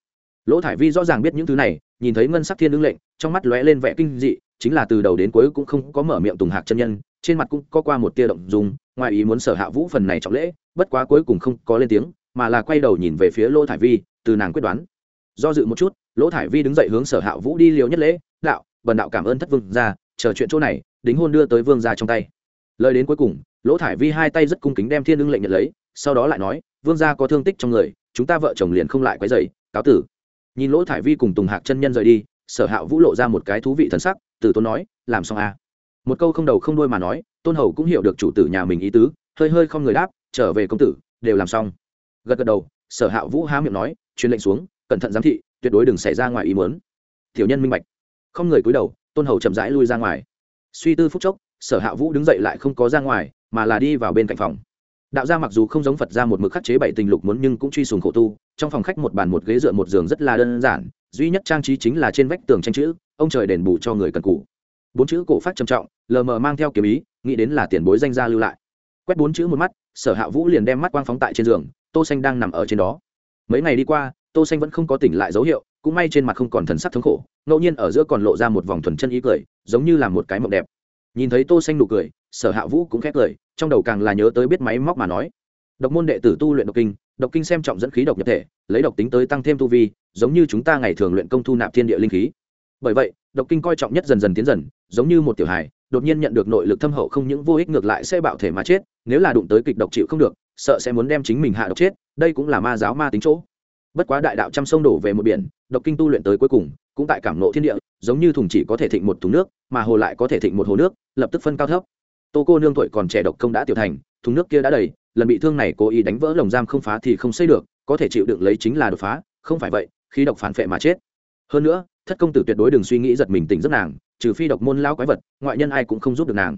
lỗ thải vi rõ ràng biết những thứ này, nhìn thấy ngân sắc thiên ưng lệnh, trong mắt lóe lên vẻ kinh dị, chính là từ đầu đến cuối cũng không có mở miệng tùng hạc chân nhân, trên mặt cũng có qua một tia động dùng ngoài ý muốn sở hạ vũ phần này trọng lễ, bất quá cuối cùng không có lên tiếng, mà là quay đầu nhìn về phía lỗ thải vi, từ nàng quyết đoán. Do dự một chút, lỗ thải vi đứng dậy hướng sở hạ vũ đi liều nhất lễ, đạo, bần đạo cảm ơn thất vương ra chờ chuyện chỗ này, đính hôn đưa tới vương ra trong tay. Lời đến cuối cùng, lỗ thải vi hai tay rất cung kính đem thiên ưng lệnh nhận lấy, sau đó lại nói, vương gia có thương tích trong người, chúng ta vợ chồng liền không lại quấy dày cáo tử nhìn lỗ thải vi cùng tùng hạc chân nhân rời đi, sở hạ vũ lộ ra một cái thú vị thân sắc, từ tôn nói, làm xong à. một câu không đầu không đôi mà nói, tôn hầu cũng hiểu được chủ tử nhà mình ý tứ, hơi hơi không người đáp, trở về công tử, đều làm xong. Gật gật đầu, sở hạ vũ há miệng nói, truyền lệnh xuống, cẩn thận giám thị, tuyệt đối đừng xảy ra ngoài ý muốn. Tiểu nhân minh bạch. Không người cúi đầu, tôn hầu chậm rãi lui ra ngoài. Suy tư phúc chốc, sở hạ vũ đứng dậy lại không có ra ngoài, mà là đi vào bên cạnh phòng đạo gia mặc dù không giống phật ra một mực khắc chế bảy tình lục muốn nhưng cũng truy sùng khổ tu, trong phòng khách một bàn một ghế dựa một giường rất là đơn giản, duy nhất trang trí chính là trên vách tường tranh chữ, ông trời đền bù cho người cần cũ bốn chữ cổ phát trầm trọng, lờ mờ mang theo kiếm ý, nghĩ đến là tiền bối danh gia lưu lại. Quét bốn chữ một mắt, sở hạ vũ liền đem mắt quang phóng tại trên giường, tô xanh đang nằm ở trên đó. Mấy ngày đi qua, tô xanh vẫn không có tỉnh lại dấu hiệu, cũng may trên mặt không còn thần sắc thống khổ, ngẫu nhiên ở giữa còn lộ ra một vòng thuần chân ý cười, giống như là một cái mộng đẹp. Nhìn thấy tô xanh nụ cười, sở hạ vũ cũng khép cười trong đầu càng là nhớ tới biết máy móc mà nói. Độc môn đệ tử tu luyện độc kinh độc kinh xem trọng dẫn khí độc nhập thể, lấy độc tính tới tăng thêm tu vi, giống như chúng ta ngày thường luyện công thu nạp thiên địa linh khí. Bởi vậy, độc kinh coi trọng nhất dần dần tiến dần, giống như một tiểu hài, đột nhiên nhận được nội lực thâm hậu không những vô ích ngược lại sẽ bạo thể mà chết, nếu là đụng tới kịch độc chịu không được, sợ sẽ muốn đem chính mình hạ độc chết, đây cũng là ma giáo ma tính chỗ. Bất quá đại đạo trăm sông đổ về một biển, độc kinh tu luyện tới cuối cùng, cũng tại cảm nộ thiên địa, giống như thùng chỉ có thể thịnh một thùng nước, mà hồ lại có thể thịnh một hồ nước, lập tức phân cao thấp tô cô nương tuổi còn trẻ độc công đã tiểu thành, thùng nước kia đã đầy, lần bị thương này cố ý đánh vỡ lồng giam không phá thì không xây được, có thể chịu đựng lấy chính là đột phá, không phải vậy khi độc phản phệ mà chết. Hơn nữa, thất công tử tuyệt đối đừng suy nghĩ giật mình tỉnh giấc nàng, trừ phi độc môn lao quái vật, ngoại nhân ai cũng không giúp được nàng.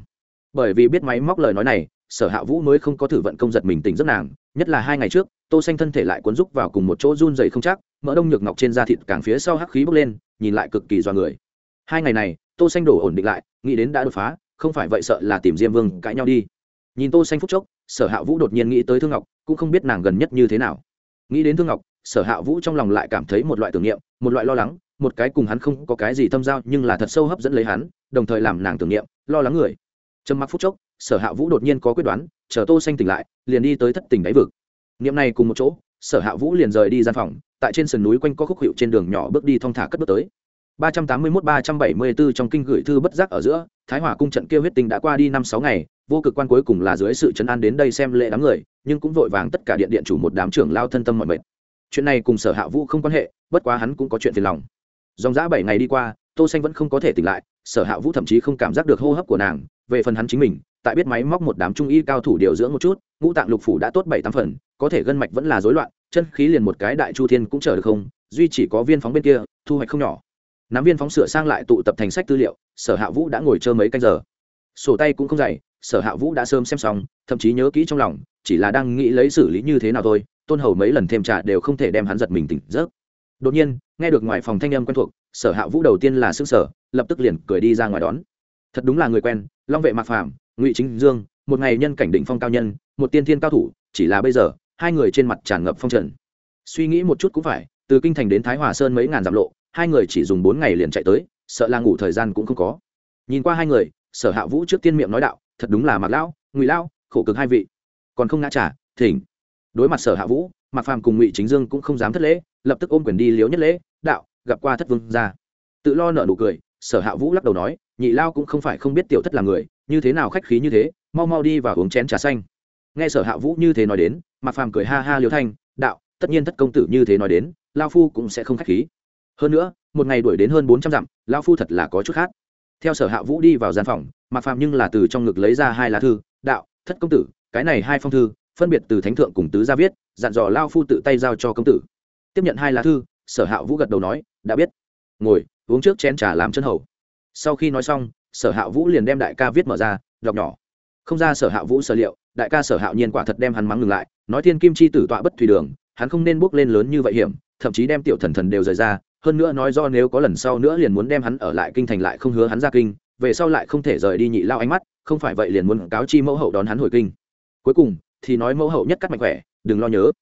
Bởi vì biết máy móc lời nói này, sở hạ vũ mới không có thử vận công giật mình tỉnh giấc nàng, nhất là hai ngày trước, tô xanh thân thể lại cuốn rúc vào cùng một chỗ run dày không chắc, mỡ đông nhược ngọc trên da thịt càng phía sau hắc khí bốc lên, nhìn lại cực kỳ do người. Hai ngày này, tô xanh đổ ổn định lại, nghĩ đến đã đột phá không phải vậy sợ là tìm diêm vương cãi nhau đi. Nhìn tô xanh phút chốc, sở hạ vũ đột nhiên nghĩ tới thương ngọc, cũng không biết nàng gần nhất như thế nào. Nghĩ đến thương ngọc, sở hạ vũ trong lòng lại cảm thấy một loại tưởng niệm, một loại lo lắng, một cái cùng hắn không có cái gì thâm giao nhưng là thật sâu hấp dẫn lấy hắn, đồng thời làm nàng tưởng niệm, lo lắng người. Trầm mặc phút chốc, sở hạ vũ đột nhiên có quyết đoán, chờ tô xanh tỉnh lại, liền đi tới thất tỉnh đáy vực. Niệm này cùng một chỗ, sở hạ vũ liền rời đi gian phòng, tại trên sườn núi quanh có khúc hiệu trên đường nhỏ bước đi thong thả cất bước tới. 381-374 trong kinh gửi thư bất giác ở giữa thái hòa cung trận kia huyết tinh đã qua đi năm sáu ngày, vô cực quan cuối cùng là dưới sự chấn an đến đây xem lễ đám người, nhưng cũng vội vàng tất cả điện điện chủ một đám trưởng lao thân tâm mọi mệt. Chuyện này cùng sở hạ vũ không quan hệ, bất quá hắn cũng có chuyện phiền lòng. Dòng dã bảy ngày đi qua, tô xanh vẫn không có thể tỉnh lại, sở hạ vũ thậm chí không cảm giác được hô hấp của nàng, về phần hắn chính mình, tại biết máy móc một đám trung y cao thủ điều dưỡng một chút, ngũ tạng lục phủ đã tốt bảy tám phần, có thể gân mạch vẫn là rối loạn, chân khí liền một cái đại chu thiên cũng chờ được không, duy chỉ có viên phóng bên kia, thu hoạch không nhỏ. Nắm viên phóng sửa sang lại tụ tập thành sách tư liệu sở hạ vũ đã ngồi chơi mấy canh giờ. Sổ tay cũng không dày, sở hạ vũ đã sớm xem xong, thậm chí nhớ kỹ trong lòng, chỉ là đang nghĩ lấy xử lý như thế nào thôi, tôn hầu mấy lần thêm trà đều không thể đem hắn giật mình tỉnh giấc. Đột nhiên, nghe được ngoài phòng thanh âm quen thuộc, sở hạ vũ đầu tiên là xương sở lập tức liền cười đi ra ngoài đón. Thật đúng là người quen, long vệ mạc phạm ngụy chính dương, một ngày nhân cảnh định phong cao nhân, một tiên thiên cao thủ, chỉ là bây giờ, hai người trên mặt tràn ngập phong trần. Suy nghĩ một chút cũng phải, từ kinh thành đến thái hòa sơn mấy ngàn dặm lộ, hai người chỉ dùng bốn ngày liền chạy tới sợ là ngủ thời gian cũng không có. Nhìn qua hai người, sở hạ vũ trước tiên miệng nói đạo, thật đúng là mặc lão, ngụy lão, khổ cực hai vị. Còn không ngã trả thỉnh. Đối mặt sở hạ vũ, mạc phàm cùng ngụy chính dương cũng không dám thất lễ, lập tức ôm quyền đi liếu nhất lễ, đạo, gặp qua thất vương ra tự lo nợ nụ cười, sở hạ vũ lắc đầu nói, nhị lao cũng không phải không biết tiểu thất là người, như thế nào khách khí như thế, mau mau đi và uống chén trà xanh. Nghe sở hạ vũ như thế nói đến, mạc phàm cười ha ha liêu thanh, đạo, tất nhiên thất công tử như thế nói đến lao phu cũng sẽ không khách khí hơn nữa, một ngày đuổi đến hơn bốn trăm dặm, lão phu thật là có chút khác. Theo sở hạ vũ đi vào gian phòng mạc phàm nhưng là từ trong ngực lấy ra hai lá thư, đạo, thất công tử, cái này hai phong thư, phân biệt từ thánh thượng cùng tứ gia viết, dặn dò lao phu tự tay giao cho công tử. Tiếp nhận hai lá thư, sở hạ vũ gật đầu nói, đã biết. Ngồi, uống trước chén trà làm chân hầu. Sau khi nói xong, sở hạ vũ liền đem đại ca viết mở ra, đọc nhỏ. Không ra sở hạ vũ sở liệu, đại ca sở hạo nhiên quả thật đem hắn mắng ngừng lại, nói thiên kim chi tử tọa bất thủy đường, hắn không nên bước lên lớn như vậy hiểm, thậm chí đem tiểu thần thần đều rời ra hơn nữa nói do nếu có lần sau nữa liền muốn đem hắn ở lại kinh thành lại không hứa hắn ra kinh, về sau lại không thể rời đi nhị lao ánh mắt, không phải vậy liền muốn cáo chi mẫu hậu đón hắn hồi kinh. Cuối cùng, thì nói mẫu hậu nhất cắt mạnh khỏe, đừng lo nhớ.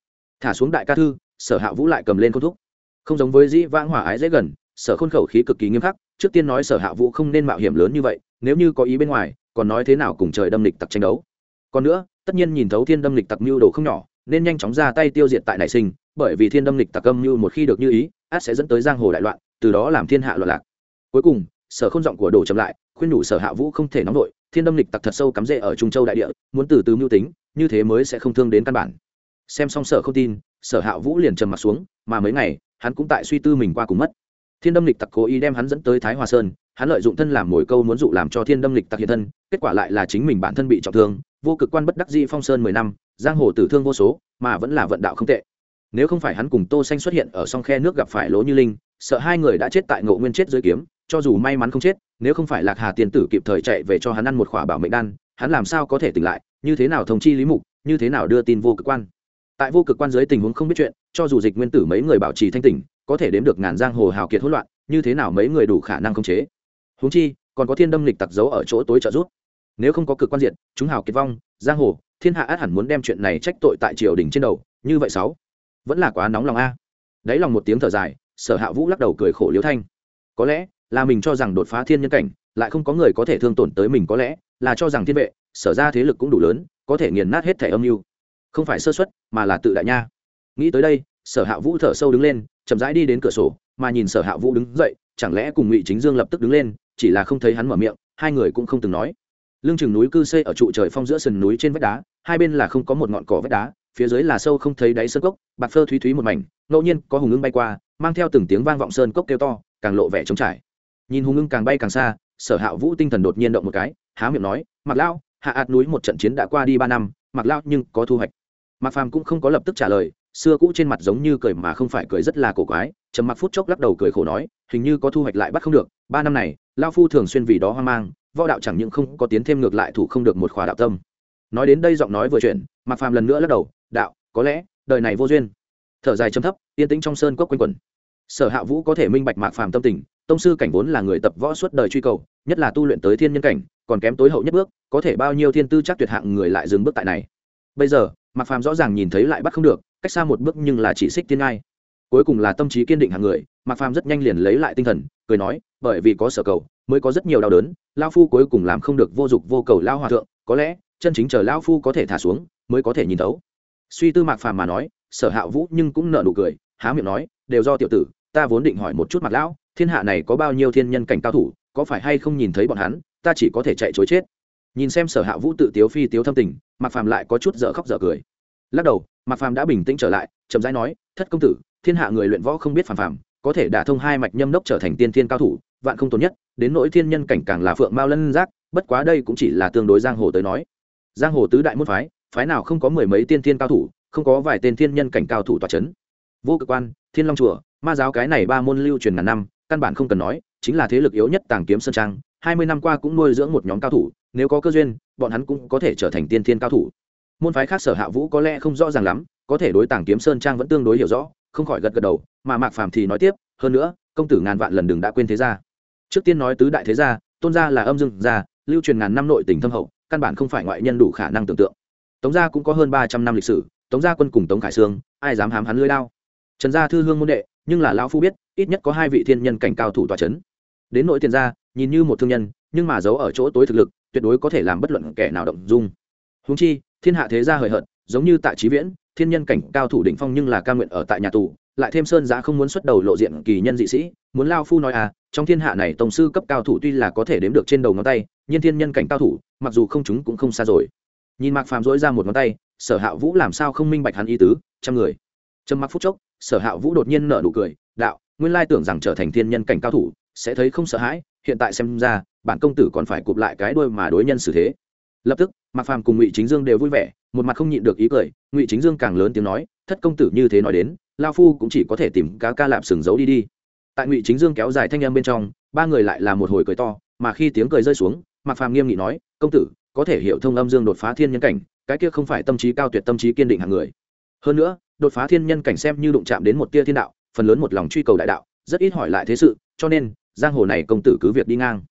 Thả xuống đại ca thư, sở hạ vũ lại cầm lên khôn thúc. Không giống với dĩ vãng hòa ái dễ gần, sở khôn khẩu khí cực kỳ nghiêm khắc, trước tiên nói sở hạ vũ không nên mạo hiểm lớn như vậy, nếu như có ý bên ngoài, còn nói thế nào cùng trời đâm lịch tặc tranh đấu. Còn nữa, tất nhiên nhìn thấu thiên đâm lịch tặc mưu đồ không nhỏ, nên nhanh chóng ra tay tiêu diệt tại nảy sinh bởi vì thiên đâm lịch tặc âm như một khi được như ý, át sẽ dẫn tới giang hồ đại loạn, từ đó làm thiên hạ loạn lạc. Cuối cùng, sở không giọng của đồ chậm lại, khuyên nhủ sở hạ vũ không thể nóng nổi thiên đâm lịch tặc thật sâu cắm rễ ở trung châu đại địa, muốn từ từ mưu tính, như thế mới sẽ không thương đến căn bản. Xem xong sở không tin, sở hạ vũ liền trầm mặt xuống, mà mấy ngày, hắn cũng tại suy tư mình qua cùng mất. Thiên đâm lịch tặc cố ý đem hắn dẫn tới thái hòa sơn, hắn lợi dụng thân làm mồi câu muốn dụ làm cho thiên đâm lịch tặc hiện thân, kết quả lại là chính mình bản thân bị trọng thương, vô cực quan bất đắc di phong sơn mười năm, giang hồ tử thương vô số, mà vẫn là vận đạo không tệ nếu không phải hắn cùng tô xanh xuất hiện ở song khe nước gặp phải lỗ như linh, sợ hai người đã chết tại ngộ nguyên chết dưới kiếm, cho dù may mắn không chết, nếu không phải lạc hà tiền tử kịp thời chạy về cho hắn ăn một khỏa bảo mệnh đan, hắn làm sao có thể tỉnh lại, như thế nào thông chi lý mục, như thế nào đưa tin vô cực quan. Tại vô cực quan dưới tình huống không biết chuyện, cho dù dịch nguyên tử mấy người bảo trì thanh tỉnh, có thể đếm được ngàn giang hồ hào kiệt hỗn loạn, như thế nào mấy người đủ khả năng khống chế. Huống chi, còn có thiên đâm lịch tặc giấu ở chỗ tối trợ giúp. Nếu không có cực quan diện chúng hào kiệt vong, giang hồ, thiên hạ át hẳn muốn đem chuyện này trách tội tại triều đình trên đầu, như vậy sáu vẫn là quá nóng lòng a. Đấy lòng một tiếng thở dài, sở hạ vũ lắc đầu cười khổ liễu thanh. Có lẽ là mình cho rằng đột phá thiên nhân cảnh, lại không có người có thể thương tổn tới mình, có lẽ là cho rằng thiên vệ, sở ra thế lực cũng đủ lớn, có thể nghiền nát hết thẻ âm mưu. Không phải sơ xuất mà là tự đại nha. Nghĩ tới đây, sở hạ vũ thở sâu đứng lên, chậm rãi đi đến cửa sổ, mà nhìn sở hạ vũ đứng dậy, chẳng lẽ cùng ngụy chính dương lập tức đứng lên, chỉ là không thấy hắn mở miệng, hai người cũng không từng nói. Lưng chừng núi cư xây ở trụ trời phong giữa sườn núi trên vách đá, hai bên là không có một ngọn cỏ vách đá phía dưới là sâu không thấy đáy sơn cốc, bạc phơ thúy thúy một mảnh, ngẫu nhiên có hùng ưng bay qua, mang theo từng tiếng vang vọng sơn cốc kêu to, càng lộ vẻ trống trải. Nhìn hùng ưng càng bay càng xa, sở hạ vũ tinh thần đột nhiên động một cái, há miệng nói mặc lao hạ ạt núi một trận chiến đã qua đi ba năm mặc lao nhưng có thu hoạch. Mặc phàm cũng không có lập tức trả lời, xưa cũ trên mặt giống như cười mà không phải cười rất là cổ quái, trầm mặc phút chốc lắc đầu cười khổ nói, hình như có thu hoạch lại bắt không được, ba năm này lao phu thường xuyên vì đó hoang mang, võ đạo chẳng những không có tiến thêm ngược lại thủ không được một khóa đạo tâm. Nói đến đây giọng nói vừa chuyển mặc phàm lần nữa lắc đầu đạo, có lẽ, đời này vô duyên. Thở dài chấm thấp, yên tĩnh trong sơn cốc quanh quẩn. Sở hạ vũ có thể minh bạch mạc phàm tâm tình, tông sư cảnh vốn là người tập võ suốt đời truy cầu, nhất là tu luyện tới thiên nhân cảnh, còn kém tối hậu nhất bước, có thể bao nhiêu thiên tư chắc tuyệt hạng người lại dừng bước tại này. Bây giờ, mạc phàm rõ ràng nhìn thấy lại bắt không được, cách xa một bước nhưng là chỉ xích tiên ngai. Cuối cùng là tâm trí kiên định hạng người, mạc phàm rất nhanh liền lấy lại tinh thần, cười nói, bởi vì có sở cầu, mới có rất nhiều đau đớn lao phu cuối cùng làm không được vô dụng vô cầu lao hòa thượng, có lẽ, chân chính chờ lao phu có thể thả xuống, mới có thể nhìn thấu suy tư mạc phàm mà nói, sở hạ vũ nhưng cũng nợ nụ cười, há miệng nói, đều do tiểu tử, ta vốn định hỏi một chút mặt lão, thiên hạ này có bao nhiêu thiên nhân cảnh cao thủ, có phải hay không nhìn thấy bọn hắn, ta chỉ có thể chạy chối chết. Nhìn xem sở hạ vũ tự tiếu phi tiếu thâm tình, mạc phàm lại có chút dở khóc dở cười. Lắc đầu, mạc phàm đã bình tĩnh trở lại, chậm rãi nói, thất công tử, thiên hạ người luyện võ không biết phàm phàm, có thể đả thông hai mạch nhâm đốc trở thành tiên thiên cao thủ, vạn không tốt nhất, đến nỗi thiên nhân cảnh càng là phượng mao lân giác, bất quá đây cũng chỉ là tương đối giang hồ tới nói. Giang hồ tứ đại môn phái phái nào không có mười mấy tiên thiên cao thủ, không có vài tên thiên nhân cảnh cao thủ tòa c h ấ n vô cực quan, thiên long chùa, ma giáo cái này ba môn lưu truyền ngàn năm, căn bản không cần nói, chính là thế lực yếu nhất tàng kiếm sơn trang, hai mươi năm qua cũng nuôi dưỡng một nhóm cao thủ, nếu có cơ duyên, bọn hắn cũng có thể trở thành tiên thiên cao thủ. Môn phái khác sở hạ vũ có lẽ không rõ ràng lắm, có thể đối tàng kiếm sơn trang vẫn tương đối hiểu rõ, không khỏi gật gật đầu, mà mạc phàm thì nói tiếp, hơn nữa, công tử ngàn vạn lần đừng đã quên thế gia. Trước tiên nói tứ đại thế gia, tôn gia là âm dương gia, lưu truyền ngàn năm nội tình thâm hậu, căn bản không phải ngoại nhân đủ khả năng tưởng tượng tống gia cũng có hơn ba trăm năm lịch sử, tống gia quân cùng tống khải sương, ai dám hám hắn lưới lao trần gia thư hương môn đệ, nhưng là lão phu biết, ít nhất có hai vị thiên nhân cảnh cao thủ tòa c h ấ n đến nội tiền gia, nhìn như một thương nhân, nhưng mà giấu ở chỗ tối thực lực, tuyệt đối có thể làm bất luận kẻ nào động dung. Húng chi, thiên hạ thế gia hời hợt, giống như tạ trí viễn, thiên nhân cảnh cao thủ đỉnh phong nhưng là ca nguyện ở tại nhà tù, lại thêm sơn giá không muốn xuất đầu lộ diện kỳ nhân dị sĩ, muốn lao phu nói à trong thiên hạ này tổng sư cấp cao thủ tuy là có thể đếm được trên đầu ngón tay, nhưng thiên nhân cảnh cao thủ, mặc dù không chúng cũng không xa rồi nhìn mạc phàm dỗi ra một ngón tay, sở hạ vũ làm sao không minh bạch hắn ý tứ, trăm người. Trầm mặc phút chốc, sở hạ vũ đột nhiên nở nụ cười, đạo, nguyên lai tưởng rằng trở thành thiên nhân cảnh cao thủ, sẽ thấy không sợ hãi, hiện tại xem ra, bản công tử còn phải cụp lại cái đôi mà đối nhân xử thế. Lập tức, mạc phàm cùng ngụy chính dương đều vui vẻ, một mặt không nhịn được ý cười, ngụy chính dương càng lớn tiếng nói, thất công tử như thế nói đến lao phu cũng chỉ có thể tìm cá ca lạp sừng giấu đi đi. Tại ngụy chính dương kéo dài thanh em bên trong, ba người lại là một hồi cười to, mà khi tiếng cười rơi xuống, mạc phàm nghiêm nghị nói, công tử có thể hiểu thông âm dương đột phá thiên nhân cảnh, cái kia không phải tâm trí cao tuyệt tâm trí kiên định hàng người. Hơn nữa, đột phá thiên nhân cảnh xem như đụng chạm đến một tia thiên đạo, phần lớn một lòng truy cầu đại đạo, rất ít hỏi lại thế sự, cho nên, giang hồ này công tử cứ việc đi ngang.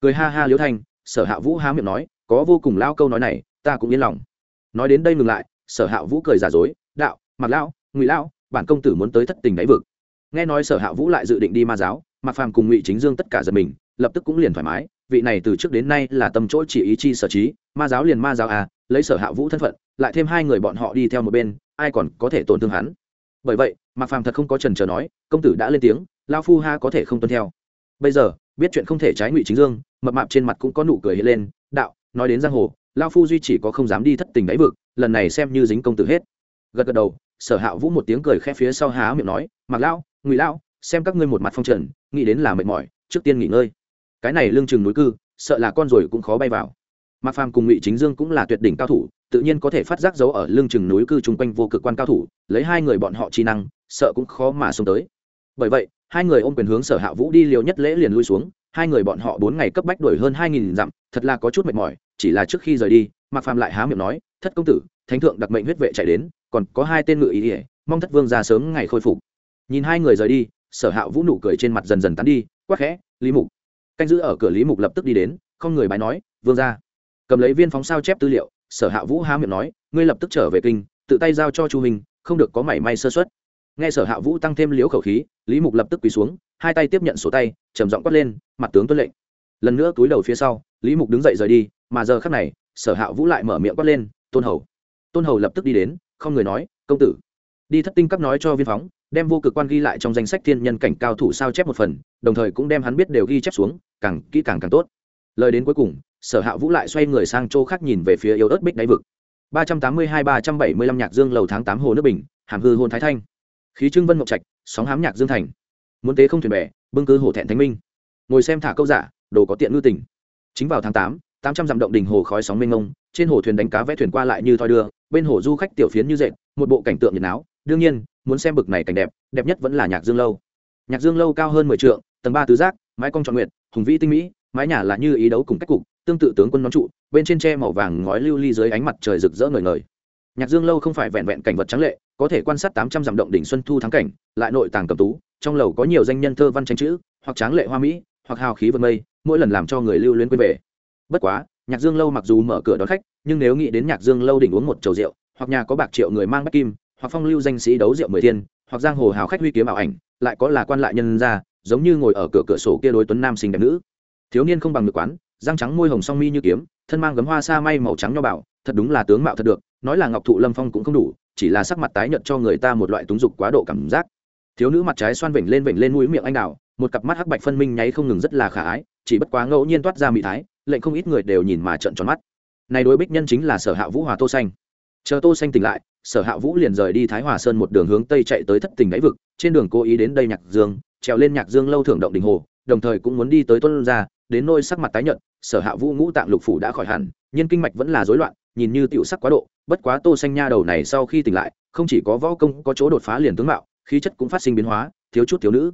Cười ha ha liễu thanh, sở hạ vũ há miệng nói, có vô cùng lao câu nói này, ta cũng yên lòng. Nói đến đây ngừng lại, sở hạ vũ cười giả dối, đạo mặc lão, ngụy lão, bản công tử muốn tới thất tình đáy vực. Nghe nói sở hạ vũ lại dự định đi ma giáo mặc phàm cùng ngụy chính dương tất cả giật mình, lập tức cũng liền thoải mái vị này từ trước đến nay là tâm chỗ chỉ ý chi sở trí, ma giáo liền ma giáo à lấy sở hạ vũ thân phận, lại thêm hai người bọn họ đi theo một bên, ai còn có thể tổn thương hắn? Bởi vậy, mạc phàm thật không có trần trờ nói, công tử đã lên tiếng lao phu ha có thể không tuân theo. Bây giờ, biết chuyện không thể trái ngụy chính dương, mập mạp trên mặt cũng có nụ cười hiện lên, đạo, nói đến giang hồ lao phu duy chỉ có không dám đi thất tình đáy vực, lần này xem như dính công tử hết. Gật gật đầu, sở hạ vũ một tiếng cười khẽ phía sau há miệng nói mặc lao ngụy lao xem các ngươi một mặt phong trần, nghĩ đến là mệt mỏi, trước tiên nghỉ ngơi cái này lương chừng núi cư, sợ là con rồi cũng khó bay vào. Mạc phàm cùng ngụy chính dương cũng là tuyệt đỉnh cao thủ, tự nhiên có thể phát giác dấu ở lưng chừng núi cư chung quanh vô cực quan cao thủ, lấy hai người bọn họ chi năng, sợ cũng khó mà xông tới. Bởi vậy, hai người ôm quyền hướng sở hạ vũ đi liều nhất lễ liền lui xuống, hai người bọn họ bốn ngày cấp bách đuổi hơn hai nghìn dặm, thật là có chút mệt mỏi, chỉ là trước khi rời đi, mạc phàm lại há miệng nói, thất công tử, thánh thượng đặc mệnh huyết vệ chạy đến, còn có hai tên ngự ý ỉa mong thất vương ra sớm ngày khôi phục. Nhìn hai người rời đi, sở hạ vũ nụ cười trên mặt dần dần tán đi, quắc khẽ, lý mục canh giữ ở cửa lý mục lập tức đi đến, không người bái nói, vương ra cầm lấy viên phóng sao chép tư liệu, sở hạ vũ há miệng nói, ngươi lập tức trở về kinh, tự tay giao cho chu hình không được có mảy may sơ xuất nghe sở hạ vũ tăng thêm liếu khẩu khí, lý mục lập tức quỳ xuống, hai tay tiếp nhận sổ tay, trầm giọng quát lên, mặt tướng tuân lệnh. Lần nữa túi đầu phía sau, lý mục đứng dậy rời đi, mà giờ khắc này, sở hạ vũ lại mở miệng quát lên, tôn hầu. Tôn hầu lập tức đi đến, không người nói, công tử. Đi thất tinh cấp nói cho viên phóng, đem vô cực quan ghi lại trong danh sách thiên nhân cảnh cao thủ sao chép một phần, đồng thời cũng đem hắn biết đều ghi chép xuống càng kỹ càng càng tốt. Lời đến cuối cùng, sở hạ vũ lại xoay người sang chỗ khác nhìn về phía yếu ớt bích đáy vực. ba trăm tám mươi hai ba trăm bảy mươi lăm nhạc dương lầu tháng tám hồ nước bình, hàm hư hôn thái thanh. Khí trưng vân mộc trạch, sóng hám nhạc dương thành. Muốn tế không thuyền bè, bưng cư hổ thẹn thánh minh. Ngồi xem thả câu giả, đồ có tiện ngư tình. chính vào tháng tám tám trăm dặm động đỉnh hồ khói sóng mênh mông, trên hồ thuyền đánh cá vẽ thuyền qua lại như thoi đưa, bên hồ du khách tiểu phiến như dệt, một bộ cảnh tượng nhiệt áo đương nhiên, muốn xem bực này cảnh đẹp đẹp nhất vẫn là nhạc dương lâu. Nhạc dương lâu cao hơn mười trượng, tầng ba tứ giác, mái cong trọn nguyện hùng vĩ tinh mỹ, mái nhà là như ý đấu cùng cách cục, tương tự tướng quân nón trụ, bên trên tre màu vàng ngói lưu ly dưới ánh mặt trời rực rỡ ngời ngời. Nhạc dương lâu không phải vẹn vẹn cảnh vật trắng lệ, có thể quan sát tám trăm dặm động đỉnh xuân thu thắng cảnh, lại nội tàng cầm tú, trong lầu có nhiều danh nhân thơ văn tranh chữ, hoặc tráng lệ hoa mỹ, hoặc hào khí vượt mây, mỗi lần làm cho người lưu luyến quên về. Bất quá, nhạc dương lâu mặc dù mở cửa đón khách, nhưng nếu nghĩ đến nhạc dương lâu đỉnh uống một chầu rượu, hoặc nhà có bạc triệu người mang bách kim, hoặc phong lưu danh sĩ đấu rượu mười thiên, hoặc giang hồ hào khách huy kiếm ảo ảnh, lại có là quan lại nhân ra giống như ngồi ở cửa cửa sổ kia đối tuấn nam sinh đẹp nữ. Thiếu niên không bằng được quán, răng trắng môi hồng song mi như kiếm, thân mang gấm hoa sa may màu trắng nho bảo thật đúng là tướng mạo thật được, nói là ngọc thụ lâm phong cũng không đủ, chỉ là sắc mặt tái nhợt cho người ta một loại túng dục quá độ cảm giác. Thiếu nữ mặt trái xoan vểnh lên vểnh lên mũi miệng anh đào, một cặp mắt hắc bạch phân minh nháy không ngừng rất là khả ái, chỉ bất quá ngẫu nhiên toát ra mỹ thái, lệnh không ít người đều nhìn mà trợn tròn mắt. Này đối bích nhân chính là sở hạ vũ hòa tô xanh. Chờ tô xanh tỉnh lại, sở hạ vũ liền rời đi thái hòa sơn một đường hướng tây chạy tới thất tình đáy vực, trên đường cố ý đến đây nhạc dương trèo lên nhạc dương lâu thưởng động đình hồ, đồng thời cũng muốn đi tới tuân ra đến nôi sắc mặt tái nhợt, sở hạ vũ ngũ tạng lục phủ đã khỏi hẳn nhưng kinh mạch vẫn là rối loạn, nhìn như tiểu sắc quá độ, bất quá tô xanh nha đầu này sau khi tỉnh lại, không chỉ có võ công, có chỗ đột phá liền tướng mạo, khí chất cũng phát sinh biến hóa, thiếu chút thiếu nữ.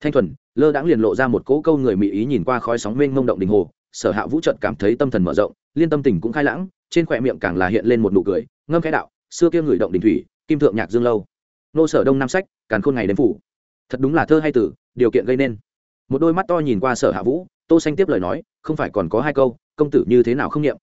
Thanh thuần, lơ đãng liền lộ ra một cỗ câu người mỹ ý nhìn qua khói sóng mênh mông động đình hồ, sở hạ vũ trận cảm thấy tâm thần mở rộng, liên tâm tình cũng khai lãng, trên khỏe miệng càng là hiện lên một nụ cười, ngâm khẽ đạo, xưa kia người động đình thủy, kim thượng nhạc dương lâu. Nô sở đông nam sách, càn khôn ngày đến phủ thật đúng là thơ hay tử, điều kiện gây nên. Một đôi mắt to nhìn qua sở hạ vũ, tô xanh tiếp lời nói, không phải còn có hai câu, công tử như thế nào không niệm.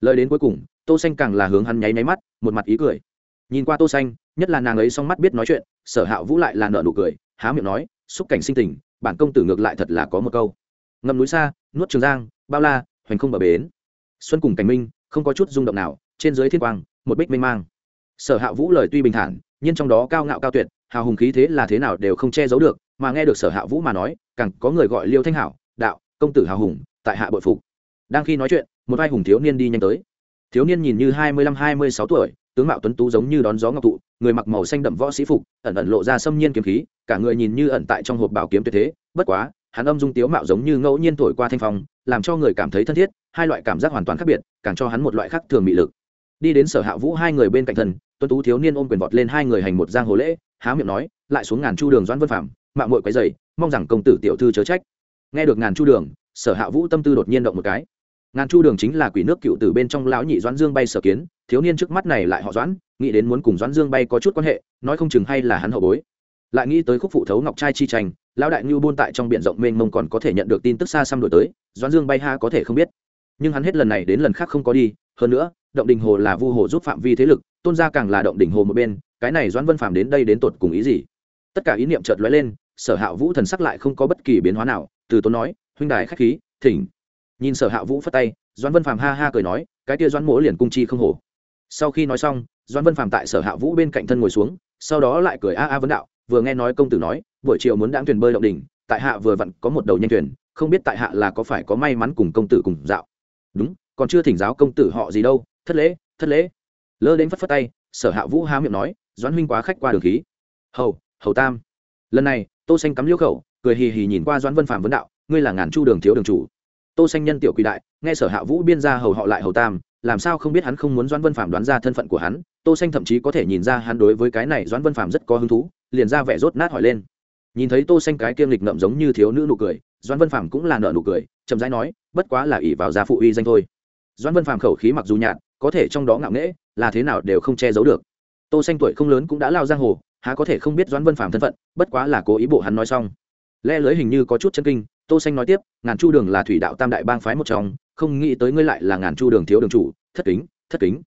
Lời đến cuối cùng, tô xanh càng là hướng hắn nháy nháy mắt, một mặt ý cười. Nhìn qua tô xanh, nhất là nàng ấy song mắt biết nói chuyện, sở hạ vũ lại là nở nụ cười, há miệng nói, xúc cảnh sinh tình, bản công tử ngược lại thật là có một câu. Ngầm núi xa, nuốt trường giang, bao la, hoành không bờ bến. Xuân cùng cảnh minh, không có chút rung động nào, trên dưới thiên quang, một bích mênh mang. Sở hạ vũ lời tuy bình thản, nhưng trong đó cao ngạo cao tuyệt hào hùng khí thế là thế nào đều không che giấu được, mà nghe được sở hạ vũ mà nói, càng có người gọi liêu thanh hảo, đạo, công tử hào hùng, tại hạ bội phục. Đang khi nói chuyện, một vai hùng thiếu niên đi nhanh tới. Thiếu niên nhìn như hai mươi lăm, hai mươi sáu tuổi, tướng mạo tuấn tú giống như đón gió ngọc thụ, người mặc màu xanh đậm võ sĩ phục, ẩn ẩn lộ ra xâm nhiên kiếm khí, cả người nhìn như ẩn tại trong hộp bảo kiếm tuyệt thế, bất quá, hắn âm dung tiếu mạo giống như ngẫu nhiên thổi qua thanh phong, làm cho người cảm thấy thân thiết, hai loại cảm giác hoàn toàn khác biệt, càng cho hắn một loại khác thường mị lực. Đi đến sở hạ vũ hai người bên cạnh thân, tuấn tú thiếu niên ôm quyền vọt lên hai người hành một giang hồ lễ há miệng nói, lại xuống ngàn chu đường doãn vân phạm mạng mội quấy dày mong rằng công tử tiểu thư chớ trách. Nghe được ngàn chu đường, sở hạ vũ tâm tư đột nhiên động một cái. Ngàn chu đường chính là quỷ nước cựu từ bên trong lão nhị doãn dương bay sở kiến, thiếu niên trước mắt này lại họ doãn, nghĩ đến muốn cùng doãn dương bay có chút quan hệ, nói không chừng hay là hắn hậu bối. Lại nghĩ tới khúc phụ thấu ngọc trai chi tranh, lão đại ngưu buôn tại trong biển rộng mênh mông còn có thể nhận được tin tức xa xăm đổi tới, doãn dương bay ha có thể không biết. Nhưng hắn hết lần này đến lần khác không có đi, hơn nữa, động đình hồ là vu hồ giúp phạm vi thế lực, tôn gia càng là động đình hồ một bên cái này doãn vân phạm đến đây đến tột cùng ý gì? Tất cả ý niệm chợt lóe lên sở hạ vũ thần sắc lại không có bất kỳ biến hóa nào từ tôn nói huynh đài khách khí thỉnh. Nhìn sở hạ vũ phất tay doãn vân phạm ha ha cười nói cái kia doãn mỗ liền cung chi không hổ sau khi nói xong doãn vân phạm tại sở hạ vũ bên cạnh thân ngồi xuống sau đó lại cười a a vấn đạo vừa nghe nói công tử nói buổi chiều muốn đãng thuyền bơi động đỉnh, tại hạ vừa vặn có một đầu nhanh thuyền không biết tại hạ là có phải có may mắn cùng công tử cùng dạo. Đúng còn chưa thỉnh giáo công tử họ gì đâu thất lễ thất lễ. Lơ đến phất phất tay sở hạ vũ há miệng nói doãn huynh quá khách qua đường khí. Hầu hầu tam. Lần này, tô xanh cắm liêu khẩu, cười hì hì nhìn qua doãn vân phạm vấn đạo, ngươi là ngàn chu đường thiếu đường chủ. Tô xanh nhân tiểu quỷ đại, nghe sở hạ vũ biên ra hầu họ lại hầu tam, làm sao không biết hắn không muốn doãn vân phạm đoán ra thân phận của hắn. Tô xanh thậm chí có thể nhìn ra hắn đối với cái này doãn vân phạm rất có hứng thú, liền ra vẻ rốt nát hỏi lên. Nhìn thấy tô xanh cái kiêm lịch ngậm giống như thiếu nữ nụ cười, doãn vân phạm cũng là nở nụ cười, chậm rãi nói, bất quá là ỷ vào gia phụ uy danh thôi. Doãn vân phạm khẩu khí mặc dù nhạt, có thể trong đó ngạo nghễ, là thế nào đều không che giấu được tô xanh tuổi không lớn cũng đã lao giang hồ, há có thể không biết doãn vân phạm thân phận, bất quá là cố ý bộ hắn nói xong. Lẽ lưới hình như có chút chân kinh, tô xanh nói tiếp, ngàn chu đường là thủy đạo tam đại bang phái một trong, không nghĩ tới ngươi lại là ngàn chu đường thiếu đường chủ, thất kính thất kính.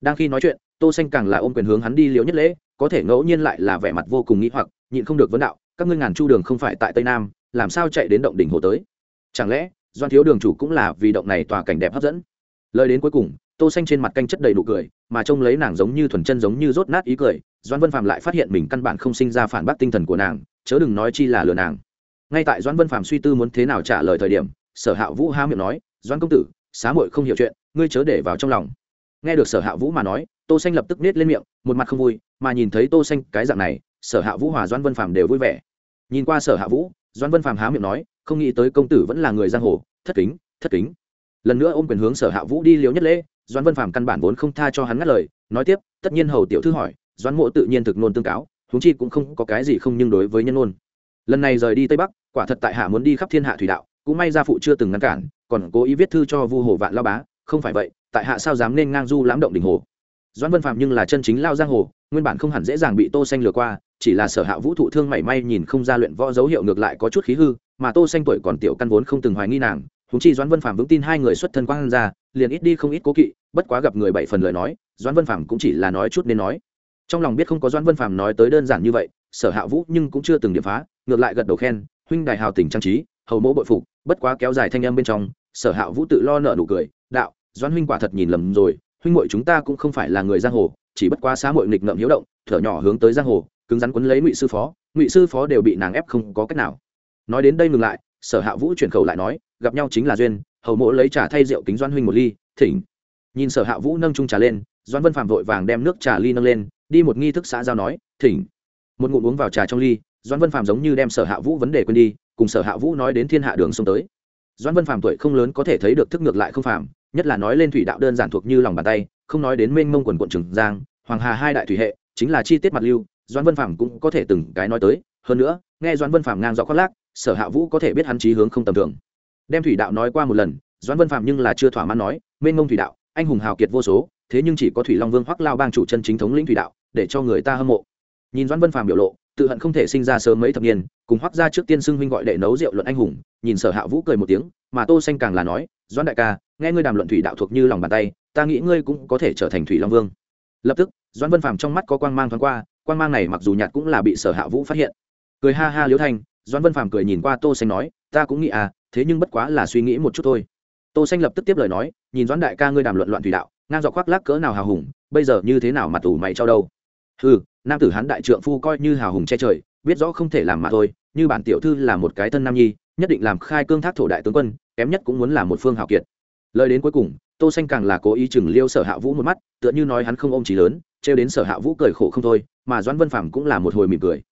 Đang khi nói chuyện, tô xanh càng là ôm quyền hướng hắn đi liễu nhất lễ, có thể ngẫu nhiên lại là vẻ mặt vô cùng nghĩ hoặc, nhịn không được vấn đạo, các ngươi ngàn chu đường không phải tại tây nam, làm sao chạy đến động đỉnh hồ tới? Chẳng lẽ doan thiếu đường chủ cũng là vì động này tòa cảnh đẹp hấp dẫn? Lời đến cuối cùng tô xanh trên mặt canh chất đầy nụ cười, mà trông lấy nàng giống như thuần chân giống như rốt nát ý cười, Doãn vân phạm lại phát hiện mình căn bản không sinh ra phản bác tinh thần của nàng, chớ đừng nói chi là lừa nàng. Ngay tại Doãn vân phạm suy tư muốn thế nào trả lời thời điểm, sở hạ vũ há miệng nói, Doãn công tử, xá muội không hiểu chuyện, ngươi chớ để vào trong lòng. Nghe được sở hạ vũ mà nói, tô xanh lập tức nết lên miệng, một mặt không vui, mà nhìn thấy tô xanh cái dạng này, sở hạ vũ hòa doãn vân phàm đều vui vẻ. Nhìn qua sở hạ vũ, doãn vân phàm há miệng nói, không nghĩ tới công tử vẫn là người giang hồ, thất kính thất kính. Lần nữa ôm quyền hướng sở hạ vũ đi liều nhất lễ doãn vân phàm căn bản vốn không tha cho hắn ngắt lời, nói tiếp, tất nhiên hầu tiểu thư hỏi, doãn mộ tự nhiên thực nôn tương cáo, huống chi cũng không có cái gì không nhưng đối với nhân ngôn lần này rời đi tây bắc, quả thật tại hạ muốn đi khắp thiên hạ thủy đạo, cũng may gia phụ chưa từng ngăn cản, còn cố ý viết thư cho vu hồ vạn lao bá, không phải vậy, tại hạ sao dám nên ngang du lãm động đỉnh hồ? Doãn vân phạm nhưng là chân chính lao giang hồ, nguyên bản không hẳn dễ dàng bị tô xanh lừa qua, chỉ là sở hạ vũ thụ thương mảy may nhìn không ra luyện võ dấu hiệu ngược lại có chút khí hư, mà tô xanh tuổi còn tiểu căn vốn không từng hoài nghi nàng chúng chi doãn vân phạm vững tin hai người xuất thân quang ra, liền ít đi không ít cố kỵ, bất quá gặp người bảy phần lời nói, doãn vân phạm cũng chỉ là nói chút nên nói. Trong lòng biết không có doãn vân phạm nói tới đơn giản như vậy, sở hạ vũ nhưng cũng chưa từng điểm phá, ngược lại gật đầu khen, huynh đài hào tình trang trí, hầu mẫu bội phục, bất quá kéo dài thanh âm bên trong, sở hạ vũ tự lo nợ nụ cười, đạo, doãn huynh quả thật nhìn lầm rồi, huynh muội chúng ta cũng không phải là người giang hồ, chỉ bất quá xá muội nghịch ngợm hiếu động, thở nhỏ hướng tới giang hồ, cứng rắn quấn lấy ngụy sư phó, ngụy sư phó đều bị nàng ép không có cách nào. Nói đến đây ngừng lại, sở hạ vũ chuyển khẩu lại nói gặp nhau chính là duyên, hầu mộ lấy trà thay rượu kính doan huynh một ly, thỉnh. Nhìn sở hạ vũ nâng chung trà lên doan vân phạm vội vàng đem nước trà ly nâng lên, đi một nghi thức xã giao nói, thỉnh. Một ngụm uống vào trà trong ly doan vân phạm giống như đem sở hạ vũ vấn đề quên đi, cùng sở hạ vũ nói đến thiên hạ đường xông tới. Doan vân phạm tuổi không lớn có thể thấy được thức ngược lại không phạm nhất là nói lên thủy đạo đơn giản thuộc như lòng bàn tay, không nói đến mênh mông quần quận trường giang, hoàng hà hai đại thủy hệ, chính là chi tiết mặt lưu doan vân phạm cũng có thể từng cái nói tới. Hơn nữa, nghe doan vân phạm ngang rõ khoác lác, sở hạ vũ có thể biết hắn trí hướng không tầm thường đem thủy đạo nói qua một lần, doãn vân phạm nhưng là chưa thỏa mãn nói mênh mông thủy đạo, anh hùng hào kiệt vô số, thế nhưng chỉ có thủy long vương hoắc lao bang chủ chân chính thống lĩnh thủy đạo, để cho người ta hâm mộ. Nhìn doãn vân phạm biểu lộ, tự hận không thể sinh ra sớm mấy thập niên, cùng hoắc ra trước tiên xưng huynh gọi đệ nấu rượu luận anh hùng, nhìn sở hạ vũ cười một tiếng, mà tô xanh càng là nói, doãn đại ca, nghe ngươi đàm luận thủy đạo thuộc như lòng bàn tay, ta nghĩ ngươi cũng có thể trở thành thủy long vương. Lập tức, doãn vân phàm trong mắt có quang mang thoáng qua, quang mang này mặc dù nhạt cũng là bị sở hạ vũ phát hiện. Cười ha ha liễu thanh, doãn vân phàm cười nhìn qua tô xanh nói, ta cũng nghĩ à thế nhưng bất quá là suy nghĩ một chút thôi. Tô xanh lập tức tiếp lời nói, nhìn doãn đại ca ngươi đàm luận loạn thủy đạo, ngang dọc khoác lác cỡ nào hào hùng, bây giờ như thế nào mà tủ mày cho đâu? Hừ, nam tử hán đại trượng phu coi như hào hùng che trời, biết rõ không thể làm mà thôi, như bản tiểu thư là một cái thân nam nhi, nhất định làm khai cương thác thổ đại tướng quân, kém nhất cũng muốn là một phương hào kiệt. Lời đến cuối cùng, tô xanh càng là cố ý chừng liêu sở hạ vũ một mắt, tựa như nói hắn không ôm trí lớn treo đến sở hạ vũ cười khổ không thôi, mà doãn vân phàm cũng là một hồi mỉm cười.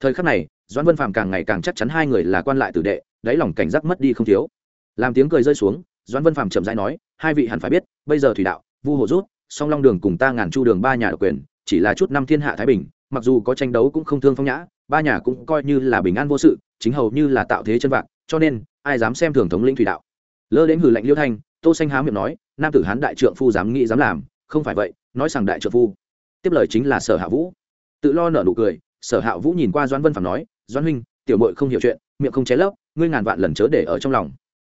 Thời khắc này, doãn vân phàm càng ngày càng chắc chắn hai người là quan lại tử đệ đáy lòng cảnh giác mất đi không thiếu. Làm tiếng cười rơi xuống, doãn vân phàm chậm rãi nói, hai vị hẳn phải biết, bây giờ thủy đạo, vu hồ rút, song long đường cùng ta ngàn chu đường ba nhà độc quyền, chỉ là chút năm thiên hạ thái bình, mặc dù có tranh đấu cũng không thương phong nhã, ba nhà cũng coi như là bình an vô sự, chính hầu như là tạo thế chân vạc cho nên, ai dám xem thường thống lĩnh thủy đạo. Lơ đến hử lạnh liêu thanh, tô xanh há miệng nói, nam tử hán đại trượng phu dám nghĩ dám làm, không phải vậy, nói rằng đại trượng phu. Tiếp lời chính là sở hạ vũ. Tự lo nở nụ cười, sở hạ vũ nhìn qua doãn vân phàm nói, doãn huynh, tiểu muội không hiểu chuyện, miệng không ché lấp ngươi ngàn vạn lần chớ để ở trong lòng.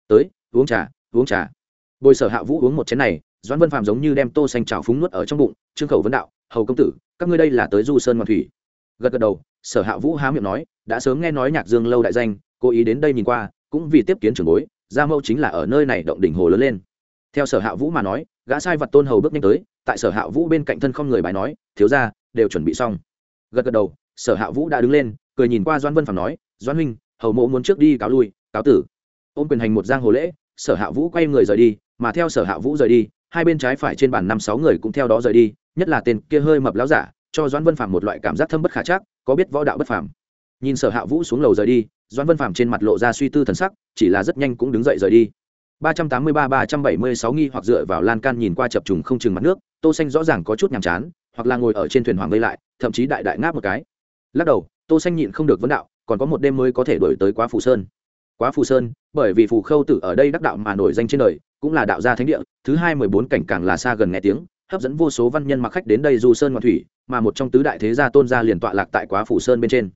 Tới, uống trà uống trà. Bồi sở hạ vũ uống một chén này, doãn vân phàm giống như đem tô xanh trào phúng nuốt ở trong bụng, trương khẩu vấn đạo, hầu công tử, các ngươi đây là tới du sơn ngoan thủy. Gật gật đầu, sở hạ vũ há miệng nói, đã sớm nghe nói nhạc dương lâu đại danh, cố ý đến đây nhìn qua, cũng vì tiếp kiến trưởng bối, gia mâu chính là ở nơi này động đỉnh hồ lớn lên. Theo sở hạ vũ mà nói, gã sai vật tôn hầu bước nhanh tới, tại sở hạ vũ bên cạnh thân không người bài nói, thiếu ra đều chuẩn bị xong. Gật gật đầu, sở hạ vũ đã đứng lên, cười nhìn qua doan vân phàm nói doan huynh hầu mộ muốn trước đi cáo lui, cáo tử. Ôm quyền hành một giang hồ lễ, sở hạ vũ quay người rời đi, mà theo sở hạ vũ rời đi, hai bên trái phải trên bàn năm sáu người cũng theo đó rời đi, nhất là tên kia hơi mập láo giả, cho doãn vân phàm một loại cảm giác thâm bất khả chắc, có biết võ đạo bất phàm. Nhìn sở hạ vũ xuống lầu rời đi, doãn vân phàm trên mặt lộ ra suy tư thần sắc, chỉ là rất nhanh cũng đứng dậy rời đi. Ba trăm tám mươi ba ba trăm bảy mươi sáu nghi hoặc dựa vào lan can nhìn qua chập trùng không chừng mặt nước, tô xanh rõ ràng có chút nhàm chán, hoặc là ngồi ở trên thuyền hoàng vây lại, thậm chí đại đại ngáp một cái. Lắc đầu, tô xanh nhịn không được vấn đạo còn có một đêm mới có thể đổi tới quá phù sơn. Quá phù sơn, bởi vì phù khâu tử ở đây đắc đạo mà nổi danh trên đời, cũng là đạo gia thánh địa, thứ hai mười bốn cảnh càng là xa gần nghe tiếng, hấp dẫn vô số văn nhân mặc khách đến đây du sơn ngoạn thủy, mà một trong tứ đại thế gia tôn gia liền tọa lạc tại quá phủ sơn bên trên.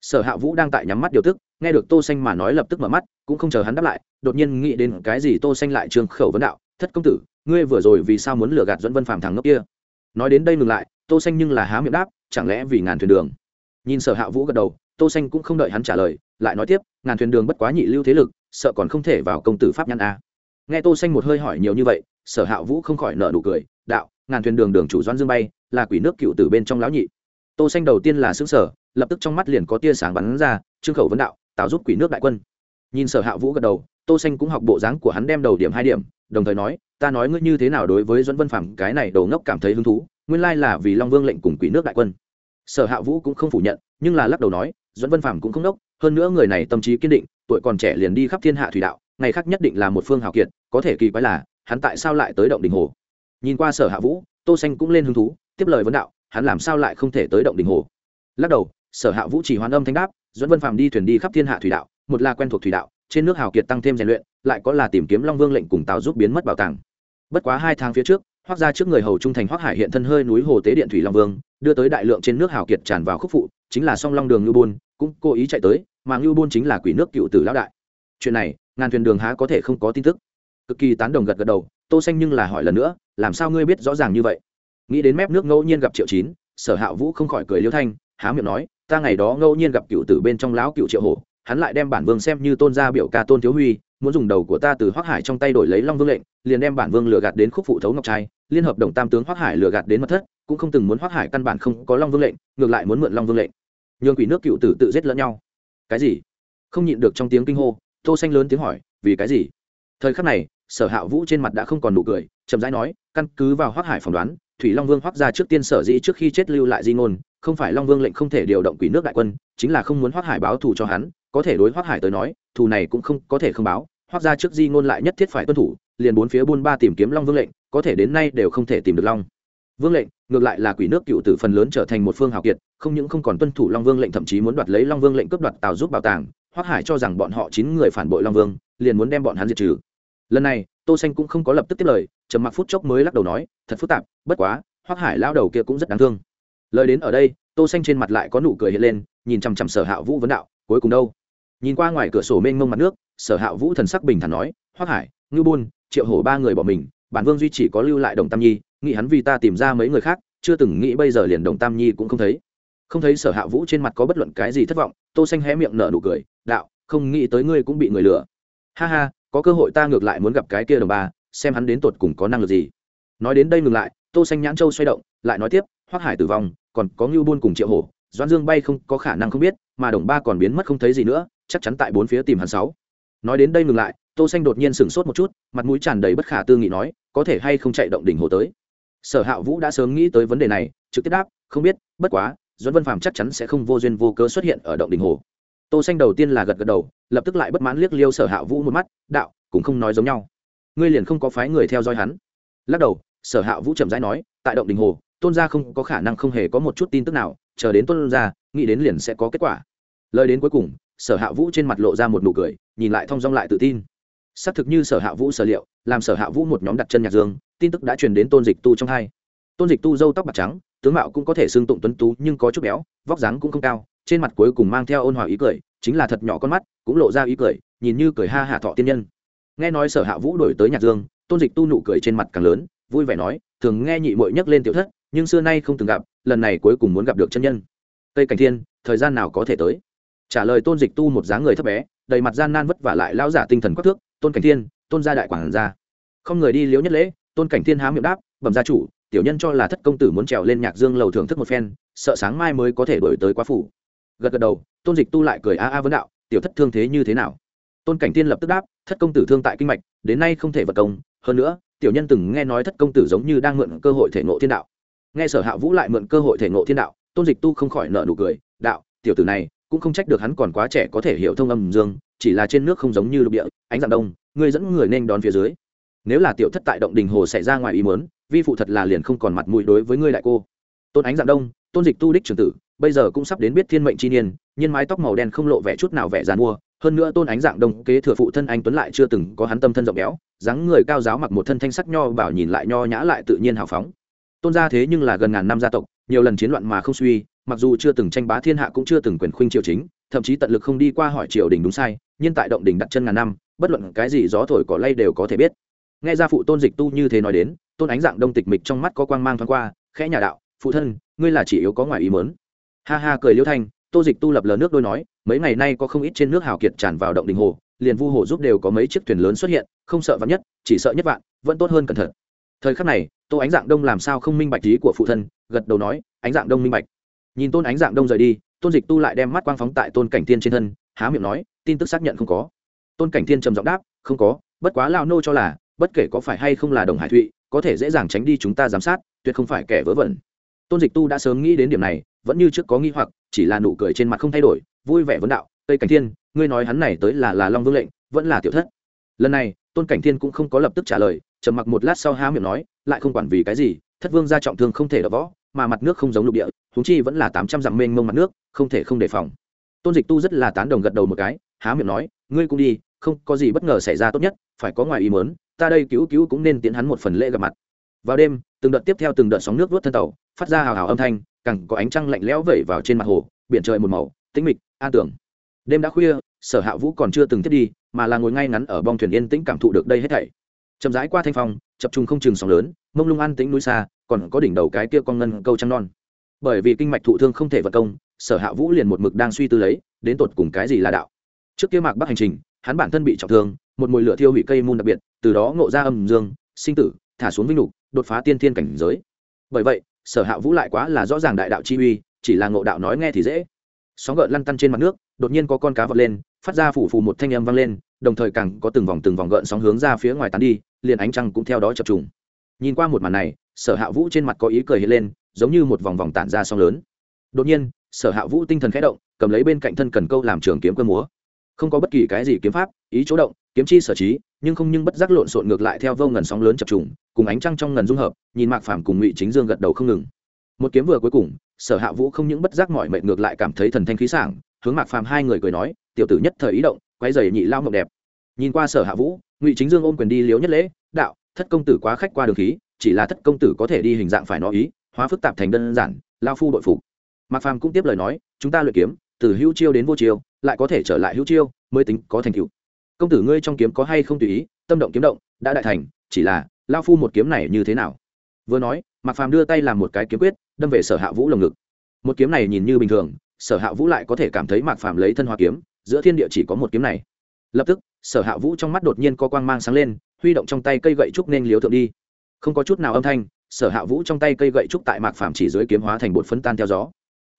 Sở hạ vũ đang tại nhắm mắt điều tức, nghe được tô xanh mà nói lập tức mở mắt, cũng không chờ hắn đáp lại, đột nhiên nghĩ đến cái gì tô xanh lại trường khẩu vấn đạo, thất công tử, ngươi vừa rồi vì sao muốn lừa gạt dẫn vân phàm thằng ngốc kia? Nói đến đây ngừng lại, tô xanh nhưng là há miệng đáp, chẳng lẽ vì ngàn thuyền đường? Nhìn sở hạ vũ gật đầu tô xanh cũng không đợi hắn trả lời, lại nói tiếp, ngàn thuyền đường bất quá nhị lưu thế lực, sợ còn không thể vào công tử pháp nhăn a. Nghe tô xanh một hơi hỏi nhiều như vậy, sở hạ vũ không khỏi nở nụ cười, đạo, ngàn thuyền đường đường chủ doãn dương bay, là quỷ nước cựu tử bên trong lão nhị. Tô xanh đầu tiên là sướng sở lập tức trong mắt liền có tia sáng bắn ra, trương khẩu vấn đạo tạo giúp quỷ nước đại quân. Nhìn sở hạ vũ gật đầu, tô xanh cũng học bộ dáng của hắn đem đầu điểm hai điểm, đồng thời nói, ta nói ngươi như thế nào đối với doãn vân phàm, cái này đầu ngốc cảm thấy hứng thú, nguyên lai là vì long vương lệnh cùng quỷ nước đại quân. Sở hạ vũ cũng không phủ nhận, nhưng là lắc đầu nói dẫn vân phàm cũng không đốc, hơn nữa người này tâm trí kiên định, tuổi còn trẻ liền đi khắp thiên hạ thủy đạo, ngày khác nhất định là một phương hào kiệt, có thể kỳ quái là, hắn tại sao lại tới động đình hồ? Nhìn qua sở hạ vũ, tô xanh cũng lên hứng thú, tiếp lời vấn đạo, hắn làm sao lại không thể tới động đình hồ? Lắc đầu, sở hạ vũ chỉ hoàn âm thanh đáp dẫn vân phàm đi thuyền đi khắp thiên hạ thủy đạo, một là quen thuộc thủy đạo, trên nước hào kiệt tăng thêm rèn luyện, lại có là tìm kiếm long vương lệnh cùng tào giúp biến mất bảo tàng. Bất quá hai tháng phía trước, hoác ra trước người hầu trung thành hoác hải hiện thân hơi núi hồ tế điện thủy long vương, đưa tới đại lượng trên nước hào kiệt tràn vào khúc phụ chính là song long đường ngưu bôn cũng cố ý chạy tới, mà ngưu bôn chính là quỷ nước cựu tử lão đại. Chuyện này, ngàn thuyền đường há có thể không có tin tức. Cực kỳ tán đồng gật gật đầu, tô xanh nhưng là hỏi lần nữa, làm sao ngươi biết rõ ràng như vậy? Nghĩ đến mép nước ngẫu nhiên gặp triệu chín, sở hạ vũ không khỏi cười liêu thanh, há miệng nói, ta ngày đó ngẫu nhiên gặp cựu tử bên trong lão cựu triệu hổ, hắn lại đem bản vương xem như tôn gia biểu ca tôn thiếu huy, muốn dùng đầu của ta từ hoắc hải trong tay đổi lấy long vương lệnh, liền đem bản vương lừa gạt đến khúc phụ thấu ngọc trai, liên hợp đồng tam tướng hoắc hải lừa gạt đến mật thất cũng không từng muốn hoác hải căn bản không có long vương lệnh, ngược lại muốn mượn long vương lệnh. Nhường quỷ nước cựu tử tự giết lẫn nhau. Cái gì? Không nhịn được trong tiếng kinh hô, tô xanh lớn tiếng hỏi, vì cái gì? Thời khắc này, sở hạ vũ trên mặt đã không còn nụ cười, chậm rãi nói, căn cứ vào hoác hải phỏng đoán, thủy long vương hoác ra trước tiên sở dĩ trước khi chết lưu lại di ngôn, không phải long vương lệnh không thể điều động quỷ nước đại quân, chính là không muốn hoác hải báo thù cho hắn, có thể đối hoác hải tới nói, thù này cũng không có thể không báo, hoác ra trước di ngôn lại nhất thiết phải tuân thủ, liền bốn phía buôn ba tìm kiếm long vương lệnh, có thể đến nay đều không thể tìm được long vương lệnh, ngược lại là quỷ nước cựu tử phần lớn trở thành một phương hào kiệt, không những không còn tuân thủ long vương lệnh, thậm chí muốn đoạt lấy long vương lệnh cướp đoạt tàu giúp bảo tàng hoác hải cho rằng bọn họ chín người phản bội long vương, liền muốn đem bọn hắn diệt trừ. Lần này, tô xanh cũng không có lập tức tiếp lời, trầm mặc phút chốc mới lắc đầu nói, thật phức tạp, bất quá hoác hải lao đầu kia cũng rất đáng thương. Lời đến ở đây, tô xanh trên mặt lại có nụ cười hiện lên, nhìn chằm chằm sở hạ vũ vấn đạo, cuối cùng đâu? Nhìn qua ngoài cửa sổ mênh mông mặt nước, sở hạ vũ thần sắc bình thản nói hoác hải ngư bôn, triệu hổ ba người bỏ mình, bản vương duy chỉ có lưu lại đồng tam nhi nghĩ hắn vì ta tìm ra mấy người khác, chưa từng nghĩ bây giờ liền đồng tam nhi cũng không thấy. Không thấy sở hạ vũ trên mặt có bất luận cái gì thất vọng, tô xanh hé miệng nở nụ cười, đạo, không nghĩ tới ngươi cũng bị người lừa. Ha ha, có cơ hội ta ngược lại muốn gặp cái kia đồng ba xem hắn đến tột cùng có năng lực gì. Nói đến đây ngừng lại, tô xanh nhãn châu xoay động, lại nói tiếp, hoắc hải tử vong, còn có ngưu buôn cùng triệu hổ, doãn dương bay không có khả năng không biết, mà đồng ba còn biến mất không thấy gì nữa, chắc chắn tại bốn phía tìm hắn sáu. Nói đến đây ngừng lại, tô xanh đột nhiên sừng sốt một chút, mặt mũi tràn đầy bất khả tư nghị nói, có thể hay không chạy động đỉnh hồ tới? Sở hạ vũ đã sớm nghĩ tới vấn đề này, trực tiếp đáp, không biết, bất quá doãn vân phàm chắc chắn sẽ không vô duyên vô cớ xuất hiện ở động Đình hồ. Tô xanh đầu tiên là gật gật đầu, lập tức lại bất mãn liếc liêu sở hạ vũ một mắt, đạo, cũng không nói giống nhau. Ngươi liền không có phái người theo dõi hắn. Lắc đầu, sở hạ vũ chậm rãi nói, tại động đình hồ, tôn gia không có khả năng không hề có một chút tin tức nào, chờ đến tôn gia, nghĩ đến liền sẽ có kết quả. Lời đến cuối cùng, sở hạ vũ trên mặt lộ ra một nụ cười, nhìn lại thong dong lại tự tin. Xác thực như sở hạ vũ sở liệu, làm sở hạ vũ một nhóm đặt chân nhạc dương tin tức đã truyền đến tôn dịch tu trong hai. Tôn dịch tu dâu tóc bạc trắng, tướng mạo cũng có thể xương tụng tuấn tú nhưng có chút béo, vóc dáng cũng không cao, trên mặt cuối cùng mang theo ôn hòa ý cười, chính là thật nhỏ con mắt, cũng lộ ra ý cười, nhìn như cười ha hạ thọ tiên nhân. Nghe nói sở hạ vũ đổi tới nhạc dương, tôn dịch tu nụ cười trên mặt càng lớn, vui vẻ nói, thường nghe nhị mội nhắc lên tiểu thất, nhưng xưa nay không từng gặp, lần này cuối cùng muốn gặp được chân nhân. Tây cảnh thiên, thời gian nào có thể tới? Trả lời tôn dịch tu một dáng người thấp bé, đầy mặt gian nan vất vả lại lão giả tinh thần quắc thước, tôn cảnh thiên, tôn gia đại quảng gia. Không người đi liếu nhất lễ tôn cảnh thiên há miệng đáp, bẩm gia chủ, tiểu nhân cho là thất công tử muốn trèo lên nhạc dương lầu thưởng thức một phen, sợ sáng mai mới có thể đổi tới quá phủ. Gật gật đầu, tôn dịch tu lại cười a a vấn đạo, tiểu thất thương thế như thế nào? Tôn cảnh Thiên lập tức đáp, thất công tử thương tại kinh mạch, đến nay không thể vật công, hơn nữa, tiểu nhân từng nghe nói thất công tử giống như đang mượn cơ hội thể ngộ thiên đạo. Nghe sở hạ vũ lại mượn cơ hội thể ngộ thiên đạo, tôn dịch tu không khỏi nợ nụ cười, đạo, tiểu tử này, cũng không trách được hắn còn quá trẻ có thể hiểu thông âm dương, chỉ là trên nước không giống như lục địa, ánh dạng đông, ngươi dẫn người nên đón phía dưới nếu là tiểu thất tại động đình hồ xảy ra ngoài ý muốn, vi phụ thật là liền không còn mặt mũi đối với ngươi đại cô. Tôn ánh dạng đông tôn dịch tu đích trường tử bây giờ cũng sắp đến biết thiên mệnh chi niên nhiên mái tóc màu đen không lộ vẻ chút nào vẻ dàn mua. Hơn nữa tôn ánh dạng đông kế thừa phụ thân anh tuấn lại chưa từng có hắn tâm thân rộng béo dáng người cao giáo mặc một thân thanh sắc nho bảo nhìn lại nho nhã lại tự nhiên hào phóng. Tôn gia thế nhưng là gần ngàn năm gia tộc nhiều lần chiến loạn mà không suy mặc dù chưa từng tranh bá thiên hạ cũng chưa từng quyền khuynh triều chính thậm chí tận lực không đi qua hỏi triều đình đúng sai nhưng tại động đình đặt chân ngàn năm bất luận cái gì gió thổi cỏ lay đều có thể biết nghe ra phụ tôn dịch tu như thế nói đến, tôn ánh dạng đông tịch mịch trong mắt có quang mang thoáng qua, khẽ nhà đạo, phụ thân, ngươi là chỉ yếu có ngoài ý mớn ha ha cười liêu thanh, tô dịch tu lập lờ nước đôi nói, mấy ngày nay có không ít trên nước hào kiệt tràn vào động đình hồ, liền vu hồ giúp đều có mấy chiếc thuyền lớn xuất hiện, không sợ vắn nhất, chỉ sợ nhất vạn, vẫn tốt hơn cẩn thận. Thời khắc này, tô ánh dạng đông làm sao không minh bạch ý của phụ thân, gật đầu nói, ánh dạng đông minh bạch. Nhìn tôn ánh dạng đông rời đi, tôn dịch tu lại đem mắt quang phóng tại tôn cảnh thiên trên thân, há miệng nói, tin tức xác nhận không có. Tôn cảnh thiên trầm giọng đáp, không có, bất quá lao nô cho là bất kể có phải hay không là đồng hải thụy, có thể dễ dàng tránh đi chúng ta giám sát, tuyệt không phải kẻ vớ vẩn. Tôn dịch tu đã sớm nghĩ đến điểm này, vẫn như trước có nghi hoặc, chỉ là nụ cười trên mặt không thay đổi, vui vẻ vấn đạo, tây cảnh thiên, ngươi nói hắn này tới là là long vương lệnh, vẫn là tiểu thất? Lần này, tôn cảnh thiên cũng không có lập tức trả lời, trầm mặc một lát sau há miệng nói, lại không quản vì cái gì, thất vương ra trọng thương không thể đỡ võ, mà mặt nước không giống lục địa húng chi vẫn là tám trăm dặm mênh mông mặt nước, không thể không đề phòng. Tôn dịch tu rất là tán đồng gật đầu một cái, há miệng nói, ngươi cũng đi, không có gì bất ngờ xảy ra tốt nhất, phải có ngoài ý mớn ta đây cứu cứu cũng nên tiến hắn một phần lễ gặp mặt. Vào đêm, từng đợt tiếp theo từng đợt sóng nước vớt thân tàu, phát ra hào hào âm thanh, càng có ánh trăng lạnh lẽo vẩy vào trên mặt hồ, biển trời một màu, tĩnh mịch, an tưởng đêm đã khuya, sở hạ vũ còn chưa từng thiết đi, mà là ngồi ngay ngắn ở bong thuyền yên tĩnh cảm thụ được đây hết thảy. Chậm rãi qua thanh phong, chập trung không chừng sóng lớn, mông lung an tĩnh núi xa, còn có đỉnh đầu cái kia con ngân câu trăng non. Bởi vì kinh mạch thụ thương không thể vật công, sở hạ vũ liền một mực đang suy tư lấy, đến tột cùng cái gì là đạo. Trước kia mạc bắc hành trình, hắn bản thân bị trọng thương một mùi lửa thiêu hủy cây môn đặc biệt, từ đó ngộ ra âm dương, sinh tử, thả xuống vinh lục, đột phá tiên thiên cảnh giới. Bởi vậy, sở hạ vũ lại quá là rõ ràng đại đạo chi uy, chỉ là ngộ đạo nói nghe thì dễ. Sóng gợn lăn tăn trên mặt nước, đột nhiên có con cá vọt lên, phát ra phủ phù một thanh âm vang lên, đồng thời càng có từng vòng từng vòng gợn sóng hướng ra phía ngoài tán đi, liền ánh trăng cũng theo đó chập trùng. Nhìn qua một màn này, sở hạ vũ trên mặt có ý cười hiện lên, giống như một vòng vòng tản ra sóng lớn. Đột nhiên, sở hạ vũ tinh thần khẽ động, cầm lấy bên cạnh thân cần câu làm trường kiếm cơ múa. Không có bất kỳ cái gì kiếm pháp, ý chỗ động kiếm chi sở trí, nhưng không nhưng bất giác lộn xộn ngược lại theo vô ngần sóng lớn chập trùng, cùng ánh trăng trong ngần dung hợp, nhìn mạc phàm cùng ngụy chính dương gật đầu không ngừng. Một kiếm vừa cuối cùng, sở hạ vũ không những bất giác mọi mệnh ngược lại cảm thấy thần thanh khí sảng, hướng mạc phàm hai người cười nói, tiểu tử nhất thời ý động, quay giày nhị lao mộng đẹp. Nhìn qua sở hạ vũ, ngụy chính dương ôm quyền đi liếu nhất lễ, đạo, thất công tử quá khách qua đường khí, chỉ là thất công tử có thể đi hình dạng phải nó ý, hóa phức tạp thành đơn giản, lao phu đội phục. Mạc phàm cũng tiếp lời nói, chúng ta luyện kiếm, từ hữu chiêu đến vô chiêu, lại có thể trở lại hữu chiêu, mới tính có thành tựu công tử ngươi trong kiếm có hay không tùy ý, tâm động kiếm động, đã đại thành, chỉ là lao phu một kiếm này như thế nào? Vừa nói, mạc phàm đưa tay làm một cái kiếm quyết, đâm về sở hạ vũ lồng ngực. Một kiếm này nhìn như bình thường, sở hạ vũ lại có thể cảm thấy mạc phàm lấy thân hoa kiếm, giữa thiên địa chỉ có một kiếm này. Lập tức, sở hạ vũ trong mắt đột nhiên có quang mang sáng lên, huy động trong tay cây gậy trúc nên liếu thượng đi. Không có chút nào âm thanh, sở hạ vũ trong tay cây gậy trúc tại mạc phàm chỉ dưới kiếm hóa thành bột phấn tan theo gió.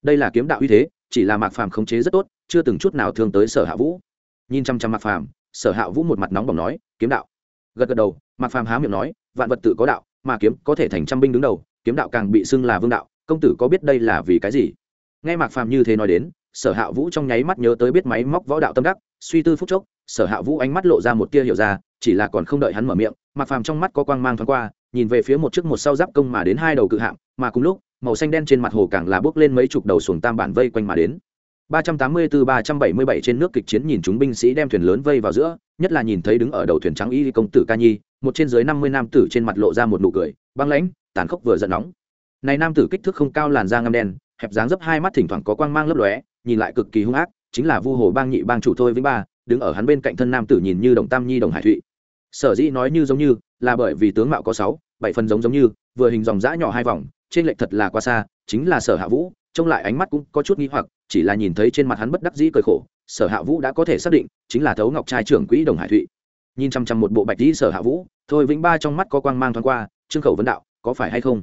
Đây là kiếm đạo uy thế, chỉ là mạc phàm khống chế rất tốt, chưa từng chút nào thương tới sở hạ vũ. Nhìn chăm chăm mạc phàm sở hạ vũ một mặt nóng bỏng nói, kiếm đạo. Gật gật đầu, mạc phàm há miệng nói, vạn vật tự có đạo, mà kiếm có thể thành trăm binh đứng đầu, kiếm đạo càng bị xưng là vương đạo, công tử có biết đây là vì cái gì? Nghe mạc phàm như thế nói đến, sở hạ vũ trong nháy mắt nhớ tới biết máy móc võ đạo tâm đắc, suy tư phúc chốc, sở hạ vũ ánh mắt lộ ra một tia hiểu ra, chỉ là còn không đợi hắn mở miệng, mạc phàm trong mắt có quang mang thoáng qua, nhìn về phía một chiếc một sau giáp công mà đến hai đầu cự hạm mà cùng lúc, màu xanh đen trên mặt hồ càng là bước lên mấy chục đầu xuồng tam bản vây quanh mà đến. 384-377 trên nước kịch chiến nhìn chúng binh sĩ đem thuyền lớn vây vào giữa, nhất là nhìn thấy đứng ở đầu thuyền trắng y công tử Ca Nhi, một trên dưới 50 nam tử trên mặt lộ ra một nụ cười, băng lãnh, tàn khốc vừa giận nóng. Này nam tử kích thước không cao làn da ngăm đen, hẹp dáng dấp hai mắt thỉnh thoảng có quang mang lấp lóe, nhìn lại cực kỳ hung ác, chính là Vu Hồ Bang nhị bang chủ thôi Vĩnh Ba, đứng ở hắn bên cạnh thân nam tử nhìn như Đồng Tam Nhi Đồng Hải Thụy. Sở dĩ nói như giống như, là bởi vì tướng mạo có 6, 7 phần giống giống như, vừa hình dòng dã nhỏ hai vòng, trên lệch thật là quá xa, chính là Sở Hạ Vũ, trông lại ánh mắt cũng có chút nghi hoặc chỉ là nhìn thấy trên mặt hắn bất đắc dĩ cười khổ, sở hạ vũ đã có thể xác định, chính là thấu ngọc trai trưởng quỹ đồng hải thụy. Nhìn chăm chăm một bộ bạch dĩ sở hạ vũ, thôi vĩnh ba trong mắt có quang mang thoáng qua, trương khẩu vấn đạo, có phải hay không?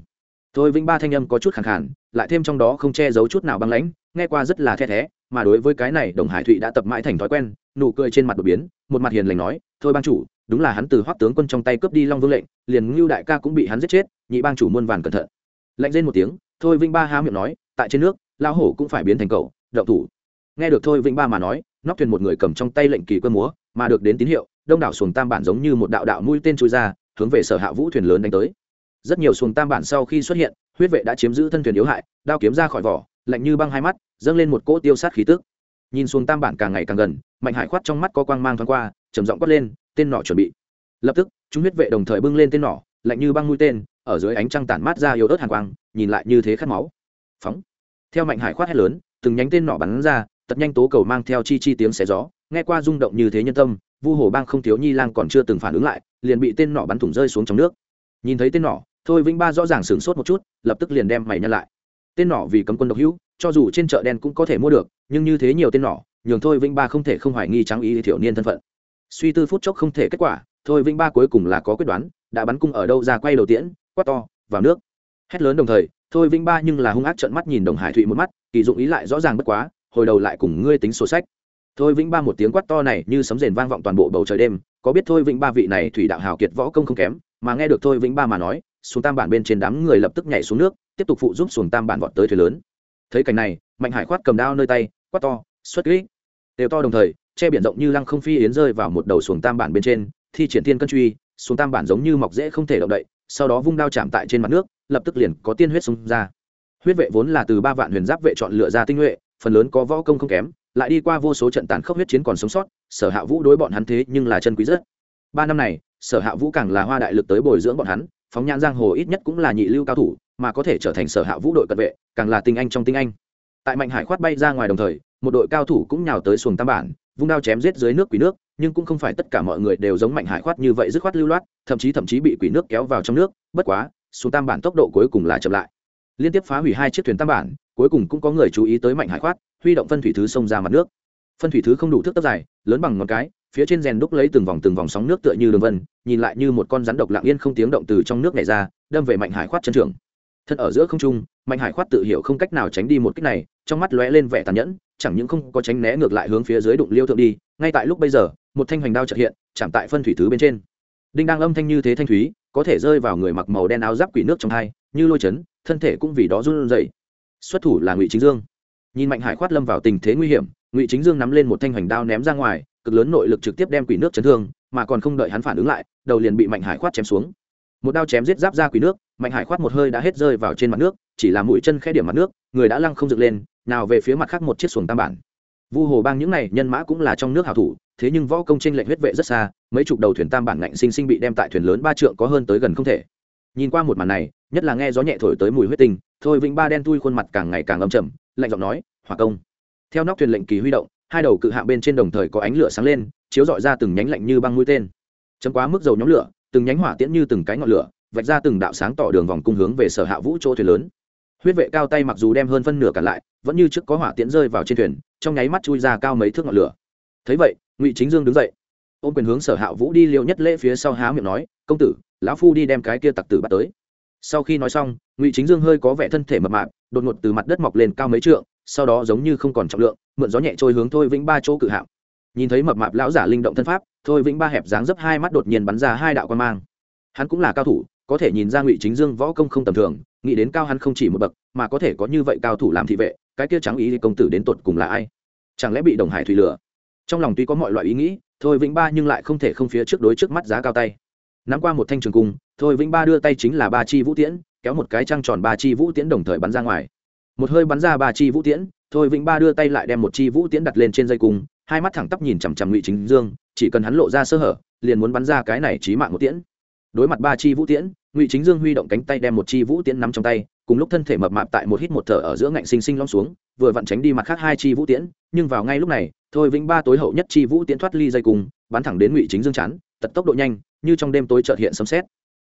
Thôi vĩnh ba thanh âm có chút khẳng khản lại thêm trong đó không che giấu chút nào băng lãnh, nghe qua rất là the thé, mà đối với cái này đồng hải thụy đã tập mãi thành thói quen, nụ cười trên mặt đột biến, một mặt hiền lành nói, thôi ban chủ, đúng là hắn từ hoắc tướng quân trong tay cướp đi long vương lệnh, liền ngưu đại ca cũng bị hắn giết chết, nhị bang chủ muôn vàn cẩn thận. Lạnh lên một tiếng, thôi vinh ba há miệng nói, tại trên nước lao hổ cũng phải biến thành cậu động thủ. Nghe được thôi vĩnh ba mà nói, nóc thuyền một người cầm trong tay lệnh kỳ quân múa, mà được đến tín hiệu, đông đảo xuồng tam bản giống như một đạo đạo mũi tên trôi ra, hướng về sở hạ vũ thuyền lớn đánh tới. Rất nhiều xuồng tam bản sau khi xuất hiện, huyết vệ đã chiếm giữ thân thuyền yếu hại, đao kiếm ra khỏi vỏ, lạnh như băng hai mắt, dâng lên một cỗ tiêu sát khí tức. Nhìn xuồng tam bản càng ngày càng gần, mạnh hải khoát trong mắt có quang mang thoáng qua, trầm giọng quát lên, tên nọ chuẩn bị. Lập tức, chúng huyết vệ đồng thời bưng lên tên nỏ, lạnh như băng mũi tên, ở dưới ánh trăng tản mát ra yếu ớt hàng quang, nhìn lại như thế khát máu. Phóng. Theo mạnh hải khoát hét lớn từng nhánh tên nỏ bắn ra tật nhanh tố cầu mang theo chi chi tiếng xé gió. Nghe qua rung động như thế nhân tâm, vu hồ bang không thiếu nhi lang còn chưa từng phản ứng lại, liền bị tên nỏ bắn thủng rơi xuống trong nước. Nhìn thấy tên nỏ thôi vĩnh ba rõ ràng sửng sốt một chút, lập tức liền đem mày nhân lại. Tên nỏ vì cấm quân độc hữu, cho dù trên chợ đen cũng có thể mua được, nhưng như thế nhiều tên nỏ nhường thôi vĩnh ba không thể không hoài nghi trắng ý thiểu niên thân phận. Suy tư phút chốc không thể kết quả, thôi vĩnh ba cuối cùng là có quyết đoán, đã bắn cung ở đâu ra quay đầu tiễn, quát to, vào nước. Hét lớn đồng thời, thôi vĩnh ba nhưng là hung ác trợn mắt nhìn đồng hải thụy một mắt kỳ dụng ý lại rõ ràng bất quá, hồi đầu lại cùng ngươi tính sổ sách. Thôi vĩnh ba một tiếng quát to này như sấm rền vang vọng toàn bộ bầu trời đêm, có biết thôi vĩnh ba vị này thủy đạo hào kiệt võ công không kém, mà nghe được thôi vĩnh ba mà nói, xuống tam bản bên trên đám người lập tức nhảy xuống nước, tiếp tục phụ giúp xuồng tam bản vọt tới thuyền lớn. Thấy cảnh này, mạnh hải khoát cầm đao nơi tay, quát to, xuất kỹ đều to đồng thời, che biển rộng như lăng không phi yến rơi vào một đầu xuồng tam bản bên trên, thi triển thiên cân truy, xuồng tam bản giống như mọc dễ không thể động đậy, sau đó vung đao chạm tại trên mặt nước, lập tức liền có tiên huyết xông ra huyết vệ vốn là từ ba vạn huyền giáp vệ chọn lựa ra tinh nhuệ, phần lớn có võ công không kém, lại đi qua vô số trận tàn khốc huyết chiến còn sống sót, sở hạ vũ đối bọn hắn thế nhưng là chân quý rất. Ba năm này, sở hạ vũ càng là hoa đại lực tới bồi dưỡng bọn hắn, phóng nhãn giang hồ ít nhất cũng là nhị lưu cao thủ, mà có thể trở thành sở hạ vũ đội cận vệ, càng là tinh anh trong tinh anh. Tại mạnh hải khoát bay ra ngoài đồng thời, một đội cao thủ cũng nhào tới xuồng tam bản, vung đao chém giết dưới nước quỷ nước, nhưng cũng không phải tất cả mọi người đều giống mạnh hải khoát như vậy dứt khoát lưu loát, thậm chí thậm chí bị quỷ nước kéo vào trong nước, bất quá, xuồng tam bản tốc độ cuối cùng là chậm lại liên tiếp phá hủy hai chiếc thuyền tam bản, cuối cùng cũng có người chú ý tới mạnh hải khoát, huy động phân thủy thứ xông ra mặt nước. Phân thủy thứ không đủ thước tấp dài, lớn bằng ngón cái, phía trên rèn đúc lấy từng vòng từng vòng sóng nước tựa như đường vân, nhìn lại như một con rắn độc lặng yên không tiếng động từ trong nước này ra, đâm về mạnh hải khoát chân trường. Thân ở giữa không trung, mạnh hải khoát tự hiểu không cách nào tránh đi một cách này, trong mắt lóe lên vẻ tàn nhẫn, chẳng những không có tránh né ngược lại hướng phía dưới đụng liêu thượng đi, ngay tại lúc bây giờ, một thanh hoành đao trợ hiện, chạm tại phân thủy thứ bên trên. Đinh đang âm thanh như thế thanh thúy, có thể rơi vào người mặc màu đen áo giáp quỷ nước trong hai, như lôi chấn thân thể cũng vì đó run rẩy. Xuất thủ là ngụy chính dương. Nhìn mạnh hải khoát lâm vào tình thế nguy hiểm, ngụy chính dương nắm lên một thanh hoành đao ném ra ngoài, cực lớn nội lực trực tiếp đem quỷ nước chấn thương, mà còn không đợi hắn phản ứng lại, đầu liền bị mạnh hải khoát chém xuống. Một đao chém giết giáp ra quỷ nước, mạnh hải khoát một hơi đã hết rơi vào trên mặt nước, chỉ là mũi chân khẽ điểm mặt nước, người đã lăng không dựng lên, nào về phía mặt khác một chiếc xuồng tam bản. Vu hồ bang những này nhân mã cũng là trong nước hảo thủ, thế nhưng võ công tranh lệnh huyết vệ rất xa, mấy chục đầu thuyền tam bản ngạnh sinh sinh bị đem tại thuyền lớn ba trượng có hơn tới gần không thể nhìn qua một màn này, nhất là nghe gió nhẹ thổi tới mùi huyết tinh, thôi vĩnh ba đen tui khuôn mặt càng ngày càng âm trầm, lạnh giọng nói, hỏa công. Theo nóc thuyền lệnh kỳ huy động, hai đầu cự hạ bên trên đồng thời có ánh lửa sáng lên, chiếu dọi ra từng nhánh lạnh như băng mũi tên. Chấm quá mức dầu nhóm lửa, từng nhánh hỏa tiễn như từng cái ngọn lửa, vạch ra từng đạo sáng tỏ đường vòng cung hướng về sở hạ vũ chỗ thuyền lớn. Huyết vệ cao tay mặc dù đem hơn phân nửa cả lại, vẫn như trước có hỏa tiễn rơi vào trên thuyền, trong nháy mắt chui ra cao mấy thước ngọn lửa. Thấy vậy, ngụy chính dương đứng dậy ôm quyền hướng sở hạ vũ đi liệu nhất lễ phía sau há miệng nói, công tử, lão phu đi đem cái kia tặc tử bắt tới. Sau khi nói xong, ngụy chính dương hơi có vẻ thân thể mập mạp, đột ngột từ mặt đất mọc lên cao mấy trượng, sau đó giống như không còn trọng lượng, mượn gió nhẹ trôi hướng thôi vĩnh ba chỗ cự hạng nhìn thấy mập mạp lão giả linh động thân pháp, thôi vĩnh ba hẹp dáng dấp hai mắt đột nhiên bắn ra hai đạo quan mang. Hắn cũng là cao thủ, có thể nhìn ra ngụy chính dương võ công không tầm thường, nghĩ đến cao hắn không chỉ một bậc, mà có thể có như vậy cao thủ làm thị vệ, cái kia trắng ý công tử đến tột cùng là ai? Chẳng lẽ bị đồng hải thủy lửa trong lòng tuy có mọi loại ý nghĩ thôi vĩnh ba nhưng lại không thể không phía trước đối trước mắt giá cao tay. Nắm qua một thanh trường cung, thôi vĩnh ba đưa tay chính là ba chi vũ tiễn, kéo một cái trăng tròn ba chi vũ tiễn đồng thời bắn ra ngoài. Một hơi bắn ra ba chi vũ tiễn, thôi vĩnh ba đưa tay lại đem một chi vũ tiễn đặt lên trên dây cung, hai mắt thẳng tắp nhìn chằm chằm ngụy chính dương, chỉ cần hắn lộ ra sơ hở, liền muốn bắn ra cái này trí mạng một tiễn. Đối mặt ba chi vũ tiễn, ngụy chính dương huy động cánh tay đem một chi vũ tiễn nắm trong tay cùng lúc thân thể mập mạp tại một hít một thở ở giữa ngạnh sinh sinh lom xuống vừa vặn tránh đi mặt khác hai chi vũ tiễn nhưng vào ngay lúc này thôi vĩnh ba tối hậu nhất chi vũ tiễn thoát ly dây cùng bắn thẳng đến ngụy chính dương chán, tật tốc độ nhanh như trong đêm tối trợt hiện sấm xét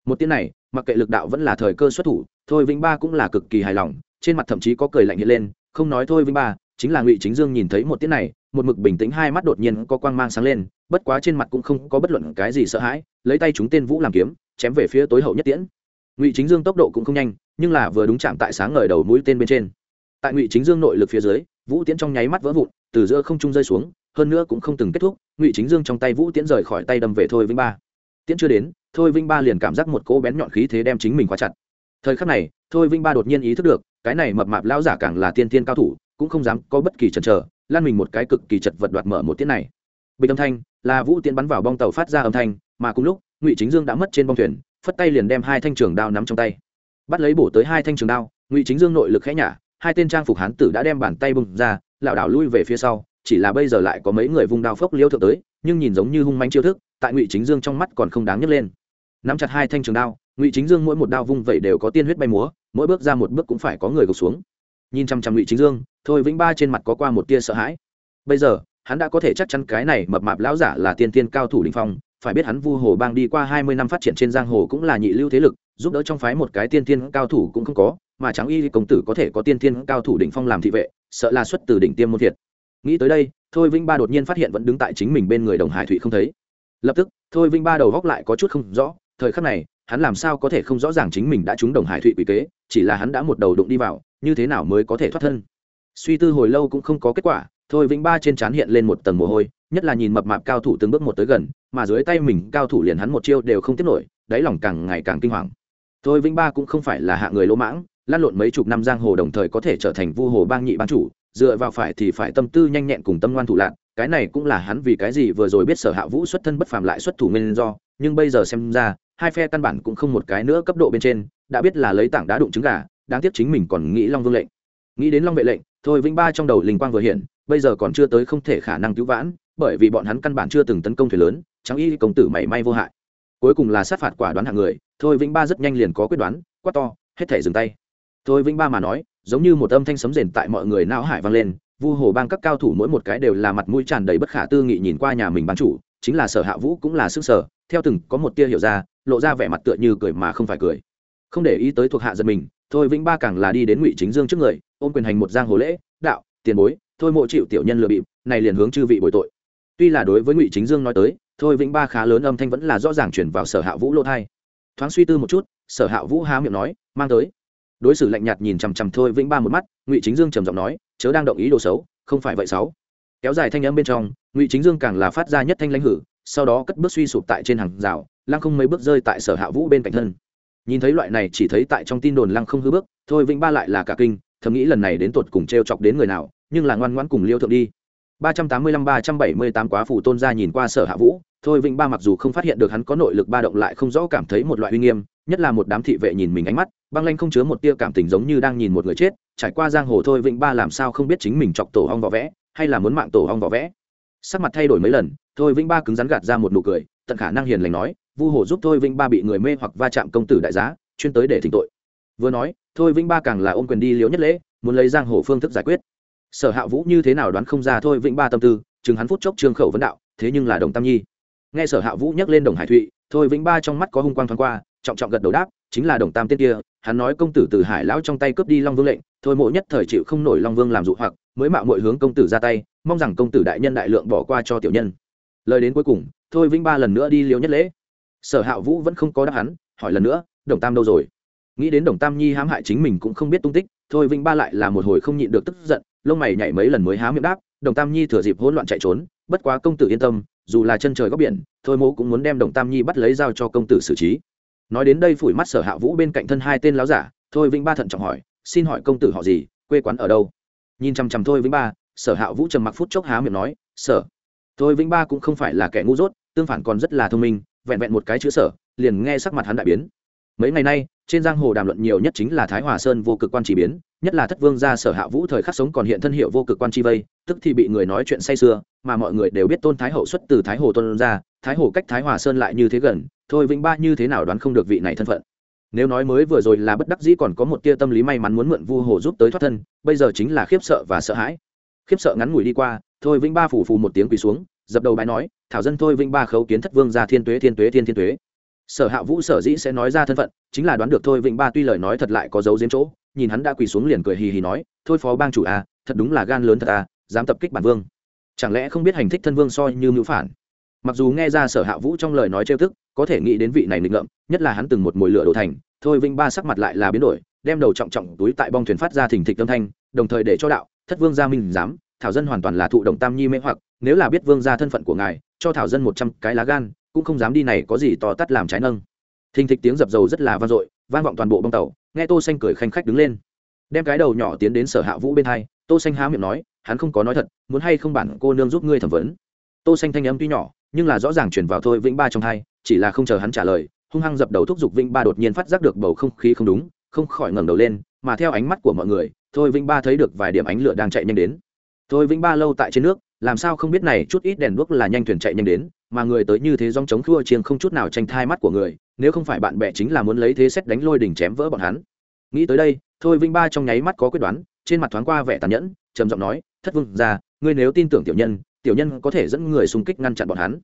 một tiếng này mặc kệ lực đạo vẫn là thời cơ xuất thủ thôi vĩnh ba cũng là cực kỳ hài lòng trên mặt thậm chí có cười lạnh hiện lên không nói thôi vĩnh ba chính là ngụy chính dương nhìn thấy một tiếng này một mực bình tĩnh hai mắt đột nhiên có quang mang sáng lên bất quá trên mặt cũng không có bất luận cái gì sợ hãi lấy tay chúng tên vũ làm kiếm chém về phía tối hậu nhất tiễn ngụy chính dương tốc độ cũng không nhanh nhưng là vừa đúng chạm tại sáng ngời đầu mũi tên bên trên tại ngụy chính dương nội lực phía dưới vũ tiễn trong nháy mắt vỡ vụn từ giữa không trung rơi xuống hơn nữa cũng không từng kết thúc ngụy chính dương trong tay vũ tiễn rời khỏi tay đâm về thôi vinh ba tiễn chưa đến thôi vinh ba liền cảm giác một cỗ bén nhọn khí thế đem chính mình khóa chặt thời khắc này thôi vinh ba đột nhiên ý thức được cái này mập mạp lão giả càng là tiên tiên cao thủ cũng không dám có bất kỳ chần chờ lan mình một cái cực kỳ chật vật đoạt mở một tiễn này bình âm thanh là vũ tiễn bắn vào bong tàu phát ra âm thanh mà cùng lúc ngụy chính dương đã mất trên bong thuyền phất tay liền đem hai thanh trường đao nắm trong tay. Bắt lấy bổ tới hai thanh trường đao, ngụy chính dương nội lực khẽ nhả, hai tên trang phục hán tử đã đem bàn tay bung ra, lảo đảo lui về phía sau, chỉ là bây giờ lại có mấy người vung đao phốc liêu thượng tới, nhưng nhìn giống như hung manh chiêu thức, tại ngụy chính dương trong mắt còn không đáng nhấc lên. Nắm chặt hai thanh trường đao, ngụy chính dương mỗi một đao vung vậy đều có tiên huyết bay múa, mỗi bước ra một bước cũng phải có người gục xuống. Nhìn chăm chăm ngụy chính dương, thôi vĩnh ba trên mặt có qua một tia sợ hãi. Bây giờ, hắn đã có thể chắc chắn cái này mập mạp lão giả là tiên tiên cao thủ đình phong phải biết hắn vu hồ bang đi qua hai mươi năm phát triển trên giang hồ cũng là nhị lưu thế lực, giúp đỡ trong phái một cái tiên tiên cao thủ cũng không có, mà Tráng y công tử có thể có tiên tiên cao thủ đỉnh phong làm thị vệ, sợ là xuất từ đỉnh tiêm môn thiệt. Nghĩ tới đây, thôi vinh ba đột nhiên phát hiện vẫn đứng tại chính mình bên người đồng hải thụy không thấy. Lập tức, thôi vinh ba đầu góc lại có chút không rõ, thời khắc này, hắn làm sao có thể không rõ ràng chính mình đã trúng đồng hải thụy quỷ kế, chỉ là hắn đã một đầu đụng đi vào, như thế nào mới có thể thoát thân? Suy tư hồi lâu cũng không có kết quả, thôi vĩnh ba trên trán hiện lên một tầng mồ hôi, nhất là nhìn mập mạp cao thủ từng bước một tới gần mà dưới tay mình cao thủ liền hắn một chiêu đều không tiếp nổi, đáy lòng càng ngày càng kinh hoàng. Thôi vĩnh ba cũng không phải là hạ người lỗ mãng, lăn lộn mấy chục năm giang hồ đồng thời có thể trở thành vu hồ bang nhị ban chủ, dựa vào phải thì phải tâm tư nhanh nhẹn cùng tâm ngoan thủ lạc cái này cũng là hắn vì cái gì vừa rồi biết sở hạ vũ xuất thân bất phàm lại xuất thủ nguyên do, nhưng bây giờ xem ra, hai phe căn bản cũng không một cái nữa cấp độ bên trên, đã biết là lấy tảng đá đụng trứng gà, đáng tiếc chính mình còn nghĩ long vương lệnh. Nghĩ đến long vệ lệnh, thôi vĩnh ba trong đầu linh quang vừa hiện, bây giờ còn chưa tới không thể khả năng cứu vãn, bởi vì bọn hắn căn bản chưa từng tấn công thuyền lớn trắng y công tử mảy may vô hại. Cuối cùng là sát phạt quả đoán hạng người, thôi vĩnh ba rất nhanh liền có quyết đoán, quát to, hết thể dừng tay. Thôi vĩnh ba mà nói, giống như một âm thanh sấm rền tại mọi người não hải vang lên, vu hồ bang các cao thủ mỗi một cái đều là mặt mũi tràn đầy bất khả tư nghị nhìn qua nhà mình bán chủ, chính là sở hạ vũ cũng là sức sở, theo từng có một tia hiểu ra, lộ ra vẻ mặt tựa như cười mà không phải cười. Không để ý tới thuộc hạ dân mình, thôi vĩnh ba càng là đi đến ngụy chính dương trước người, ôm quyền hành một giang hồ lễ, đạo, tiền bối, thôi mộ chịu tiểu nhân lừa bịp, này liền hướng chư vị bồi tội. Tuy là đối với ngụy chính dương nói tới thôi vĩnh ba khá lớn âm thanh vẫn là rõ ràng chuyển vào sở hạ vũ lô thai. Thoáng suy tư một chút, sở hạ vũ há miệng nói, mang tới. Đối xử lạnh nhạt nhìn chằm chằm thôi vĩnh ba một mắt, ngụy chính dương trầm giọng nói, chớ đang động ý đồ xấu, không phải vậy sáu. Kéo dài thanh âm bên trong, ngụy chính dương càng là phát ra nhất thanh lãnh hử, sau đó cất bước suy sụp tại trên hàng rào, lăng không mấy bước rơi tại sở hạ vũ bên cạnh thân. Nhìn thấy loại này chỉ thấy tại trong tin đồn lăng không hư bước, thôi vĩnh ba lại là cả kinh, thầm nghĩ lần này đến tột cùng t r e o chọc đến người nào, nhưng là ngoan ngoãn cùng liêu thượng đi ba trăm tám mươi lăm, ba trăm bảy mươi tám quá phủ tôn gia nhìn qua sở hạ vũ, thôi vĩnh ba mặc dù không phát hiện được hắn có nội lực ba động lại không rõ cảm thấy một loại uy nghiêm, nhất là một đám thị vệ nhìn mình ánh mắt, băng lanh không chứa một tia cảm tình giống như đang nhìn một người chết, trải qua giang hồ thôi vĩnh ba làm sao không biết chính mình chọc tổ hong vỏ vẽ, hay là muốn mạng tổ hong vỏ vẽ. Sắc mặt thay đổi mấy lần, thôi vĩnh ba cứng rắn gạt ra một nụ cười, tận khả năng hiền lành nói, vu hồ giúp thôi vĩnh ba bị người mê hoặc va chạm công tử đại giá, chuyên tới để thỉnh tội. Vừa nói, thôi vĩnh ba càng là ôm quyền đi liễu nhất lễ, muốn lấy giang hồ phương thức giải quyết sở hạ vũ như thế nào đoán không ra thôi, vĩnh ba tâm tư, chừng hắn phút chốc trương khẩu vấn đạo, thế nhưng là đồng tam nhi. Nghe sở hạ vũ nhắc lên đồng hải thụy, thôi, vĩnh ba trong mắt có hung quang thoáng qua, trọng trọng gật đầu đáp, chính là đồng tam tiên kia, hắn nói công tử từ hải lão trong tay cướp đi long vương lệnh, thôi, mộ nhất thời chịu không nổi long vương làm dụ hoặc, mới mạo mọi hướng công tử ra tay, mong rằng công tử đại nhân đại lượng bỏ qua cho tiểu nhân. Lời đến cuối cùng, thôi, vĩnh ba lần nữa đi liều nhất lễ. Sở hạ vũ vẫn không có đáp hắn, hỏi lần nữa, đồng tam đâu rồi? Nghĩ đến đồng tam nhi hãm hại chính mình cũng không biết tung tích, thôi, vĩnh ba lại là một hồi không nhịn được tức giận lông mày nhảy mấy lần mới há miệng đáp, đồng tam nhi thừa dịp hỗn loạn chạy trốn, bất quá công tử yên tâm, dù là chân trời góc biển, thôi mô cũng muốn đem đồng tam nhi bắt lấy giao cho công tử xử trí. Nói đến đây phủi mắt sở hạ vũ bên cạnh thân hai tên láo giả, thôi vĩnh ba thận trọng hỏi, xin hỏi công tử họ gì, quê quán ở đâu? Nhìn chằm chằm thôi vĩnh ba, sở hạ vũ trầm mặc phút chốc há miệng nói, sở. Thôi vĩnh ba cũng không phải là kẻ ngu dốt, tương phản còn rất là thông minh, vẹn vẹn một cái chữ sở, liền nghe sắc mặt hắn đại biến mấy ngày nay trên giang hồ đàm luận nhiều nhất chính là thái hòa sơn vô cực quan chỉ biến nhất là thất vương gia sở hạ vũ thời khắc sống còn hiện thân hiệu vô cực quan chi vây tức thì bị người nói chuyện say sưa mà mọi người đều biết tôn thái hậu xuất từ thái hồ tôn gia, thái hồ cách thái hòa sơn lại như thế gần thôi vĩnh ba như thế nào đoán không được vị này thân phận. Nếu nói mới vừa rồi là bất đắc dĩ còn có một tia tâm lý may mắn muốn mượn vu hồ giúp tới thoát thân bây giờ chính là khiếp sợ và sợ hãi. Khiếp sợ ngắn ngủi đi qua thôi vĩnh ba phủ phù một tiếng quỳ xuống dập đầu bài nói thảo dân thôi vĩnh ba khấu kiến thất vương gia thiên tuế thiên tuế thiên thiên tuế sở hạ vũ sở dĩ sẽ nói ra thân phận, chính là đoán được thôi Vịnh ba tuy lời nói thật lại có dấu diếm chỗ, nhìn hắn đã quỳ xuống liền cười hì hì nói, thôi phó bang chủ à thật đúng là gan lớn thật à dám tập kích bản vương. Chẳng lẽ không biết hành thích thân vương soi như mưu phản? Mặc dù nghe ra sở hạ vũ trong lời nói trêu tức, có thể nghĩ đến vị này nghịch ngợm, nhất là hắn từng một mồi lửa đổ thành, thôi vinh ba sắc mặt lại là biến đổi, đem đầu trọng trọng túi tại bong thuyền phát ra thình thịch âm thanh, đồng thời để cho đạo, thất vương gia minh dám, thảo dân hoàn toàn là thụ động tam nhi mê hoặc, nếu là biết vương gia thân phận của ngài, cho thảo dân một trăm cái lá gan cũng không dám đi này có gì to tắt làm trái nâng. Thình thịch tiếng dập dầu rất là vang dội, vang vọng toàn bộ bong tàu, nghe tô xanh cười khanh khách đứng lên. Đem cái đầu nhỏ tiến đến sở hạ vũ bên hai, tô xanh há miệng nói, hắn không có nói thật, muốn hay không bản cô nương giúp ngươi thẩm vấn. Tô xanh thanh âm tuy nhỏ, nhưng là rõ ràng truyền vào thôi vĩnh ba trong hai, chỉ là không chờ hắn trả lời, hung hăng dập đầu thúc giục vĩnh ba đột nhiên phát giác được bầu không khí không đúng, không khỏi ngẩng đầu lên, mà theo ánh mắt của mọi người, thôi vĩnh ba thấy được vài điểm ánh lửa đang chạy nhanh đến. Thôi vĩnh ba lâu tại trên nước làm sao không biết này chút ít đèn đuốc là nhanh thuyền chạy nhanh đến, mà người tới như thế dòng chống khua chiêng không chút nào tranh thai mắt của người, nếu không phải bạn bè chính là muốn lấy thế xét đánh lôi đỉnh chém vỡ bọn hắn. Nghĩ tới đây, thôi vinh ba trong nháy mắt có quyết đoán, trên mặt thoáng qua vẻ tàn nhẫn, trầm giọng nói, thất vương ra ngươi nếu tin tưởng tiểu nhân tiểu nhân có thể dẫn người xung kích ngăn chặn bọn hắn.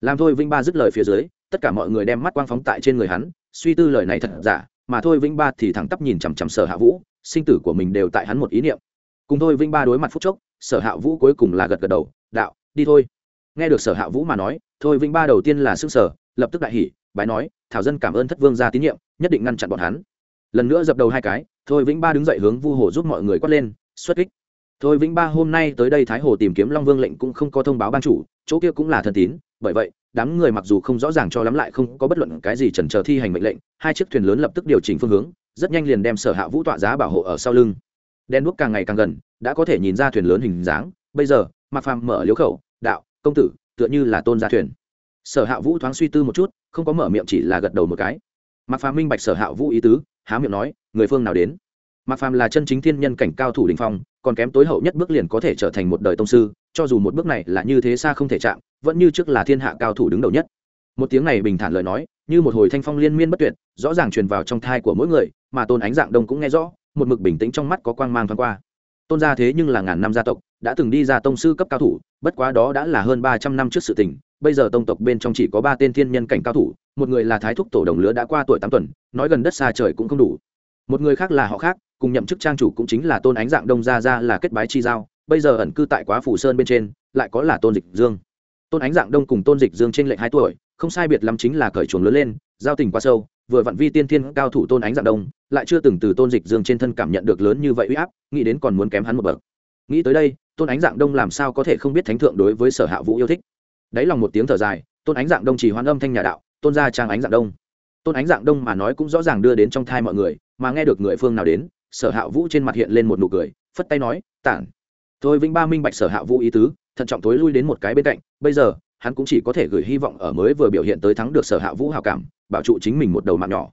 Làm thôi vinh ba dứt lời phía dưới, tất cả mọi người đem mắt quang phóng tại trên người hắn, suy tư lời này thật giả, mà thôi vinh ba thì thẳng tắp nhìn chằm chằm sở hạ vũ, sinh tử của mình đều tại hắn một ý niệm. Cùng thôi vinh ba đối mặt phút chốc sở hạ vũ cuối cùng là gật gật đầu, đạo, đi thôi. Nghe được sở hạ vũ mà nói, thôi Vĩnh ba đầu tiên là xưng sở lập tức đại hỉ, bái nói, thảo dân cảm ơn thất vương ra tín nhiệm, nhất định ngăn chặn bọn hắn. Lần nữa dập đầu hai cái, thôi vĩnh ba đứng dậy hướng vu hồ giúp mọi người quát lên, xuất kích. Thôi vĩnh ba hôm nay tới đây thái hồ tìm kiếm long vương lệnh cũng không có thông báo ban chủ, chỗ kia cũng là thân tín, bởi vậy, đám người mặc dù không rõ ràng cho lắm lại không có bất luận cái gì chần chờ thi hành mệnh lệnh, hai chiếc thuyền lớn lập tức điều chỉnh phương hướng, rất nhanh liền đem sở hạ vũ tọa giá bảo hộ ở sau lưng đen đuốc càng ngày càng gần, đã có thể nhìn ra thuyền lớn hình dáng. Bây giờ mặc phàm mở liếu khẩu, đạo, công tử, tựa như là tôn gia thuyền. Sở hạ vũ thoáng suy tư một chút, không có mở miệng chỉ là gật đầu một cái. Mặc phàm minh bạch sở hạ vũ ý tứ, há miệng nói, người phương nào đến? Mặc phàm là chân chính thiên nhân cảnh cao thủ đình phong, còn kém tối hậu nhất bước liền có thể trở thành một đời tông sư, cho dù một bước này là như thế xa không thể chạm, vẫn như trước là thiên hạ cao thủ đứng đầu nhất. Một tiếng này bình thản lời nói, như một hồi thanh phong liên miên bất tuyệt, rõ ràng truyền vào trong thai của mỗi người, mà tôn ánh dạng đông cũng nghe rõ một mực bình tĩnh trong mắt có quang mang thoáng qua. Tôn gia thế nhưng là ngàn năm gia tộc, đã từng đi ra tông sư cấp cao thủ, bất quá đó đã là hơn ba trăm năm trước sự tình, bây giờ tông tộc bên trong chỉ có ba tên thiên nhân cảnh cao thủ, một người là thái thúc tổ đồng lứa đã qua tuổi tám tuần, nói gần đất xa trời cũng không đủ. Một người khác là họ khác, cùng nhậm chức trang chủ cũng chính là tôn ánh dạng đông gia ra là kết bái chi giao, bây giờ ẩn cư tại quá phủ sơn bên trên, lại có là tôn dịch dương. Tôn ánh dạng đông cùng tôn dịch dương trên lệnh hai tuổi, không sai biệt lắm chính là cởi chuồng lớn lên, giao tình quá sâu vừa vặn vi tiên thiên cao thủ tôn ánh dạng đông, lại chưa từng từ tôn dịch dương trên thân cảm nhận được lớn như vậy uy áp, nghĩ đến còn muốn kém hắn một bậc. Nghĩ tới đây, tôn ánh dạng đông làm sao có thể không biết thánh thượng đối với sở hạ vũ yêu thích. Đáy lòng một tiếng thở dài, tôn ánh dạng đông chỉ hoan âm thanh nhà đạo, tôn gia trang ánh dạng đông. Tôn ánh dạng đông mà nói cũng rõ ràng đưa đến trong thai mọi người, mà nghe được người phương nào đến, sở hạ vũ trên mặt hiện lên một nụ cười, phất tay nói, tản. Thôi vĩnh ba minh bạch sở hạ vũ ý tứ, thận trọng tối lui đến một cái bên cạnh, bây giờ, hắn cũng chỉ có thể gửi hy vọng ở mới vừa biểu hiện tới thắng được sở hạ vũ hào cảm bảo trụ chính mình một đầu mạng nhỏ.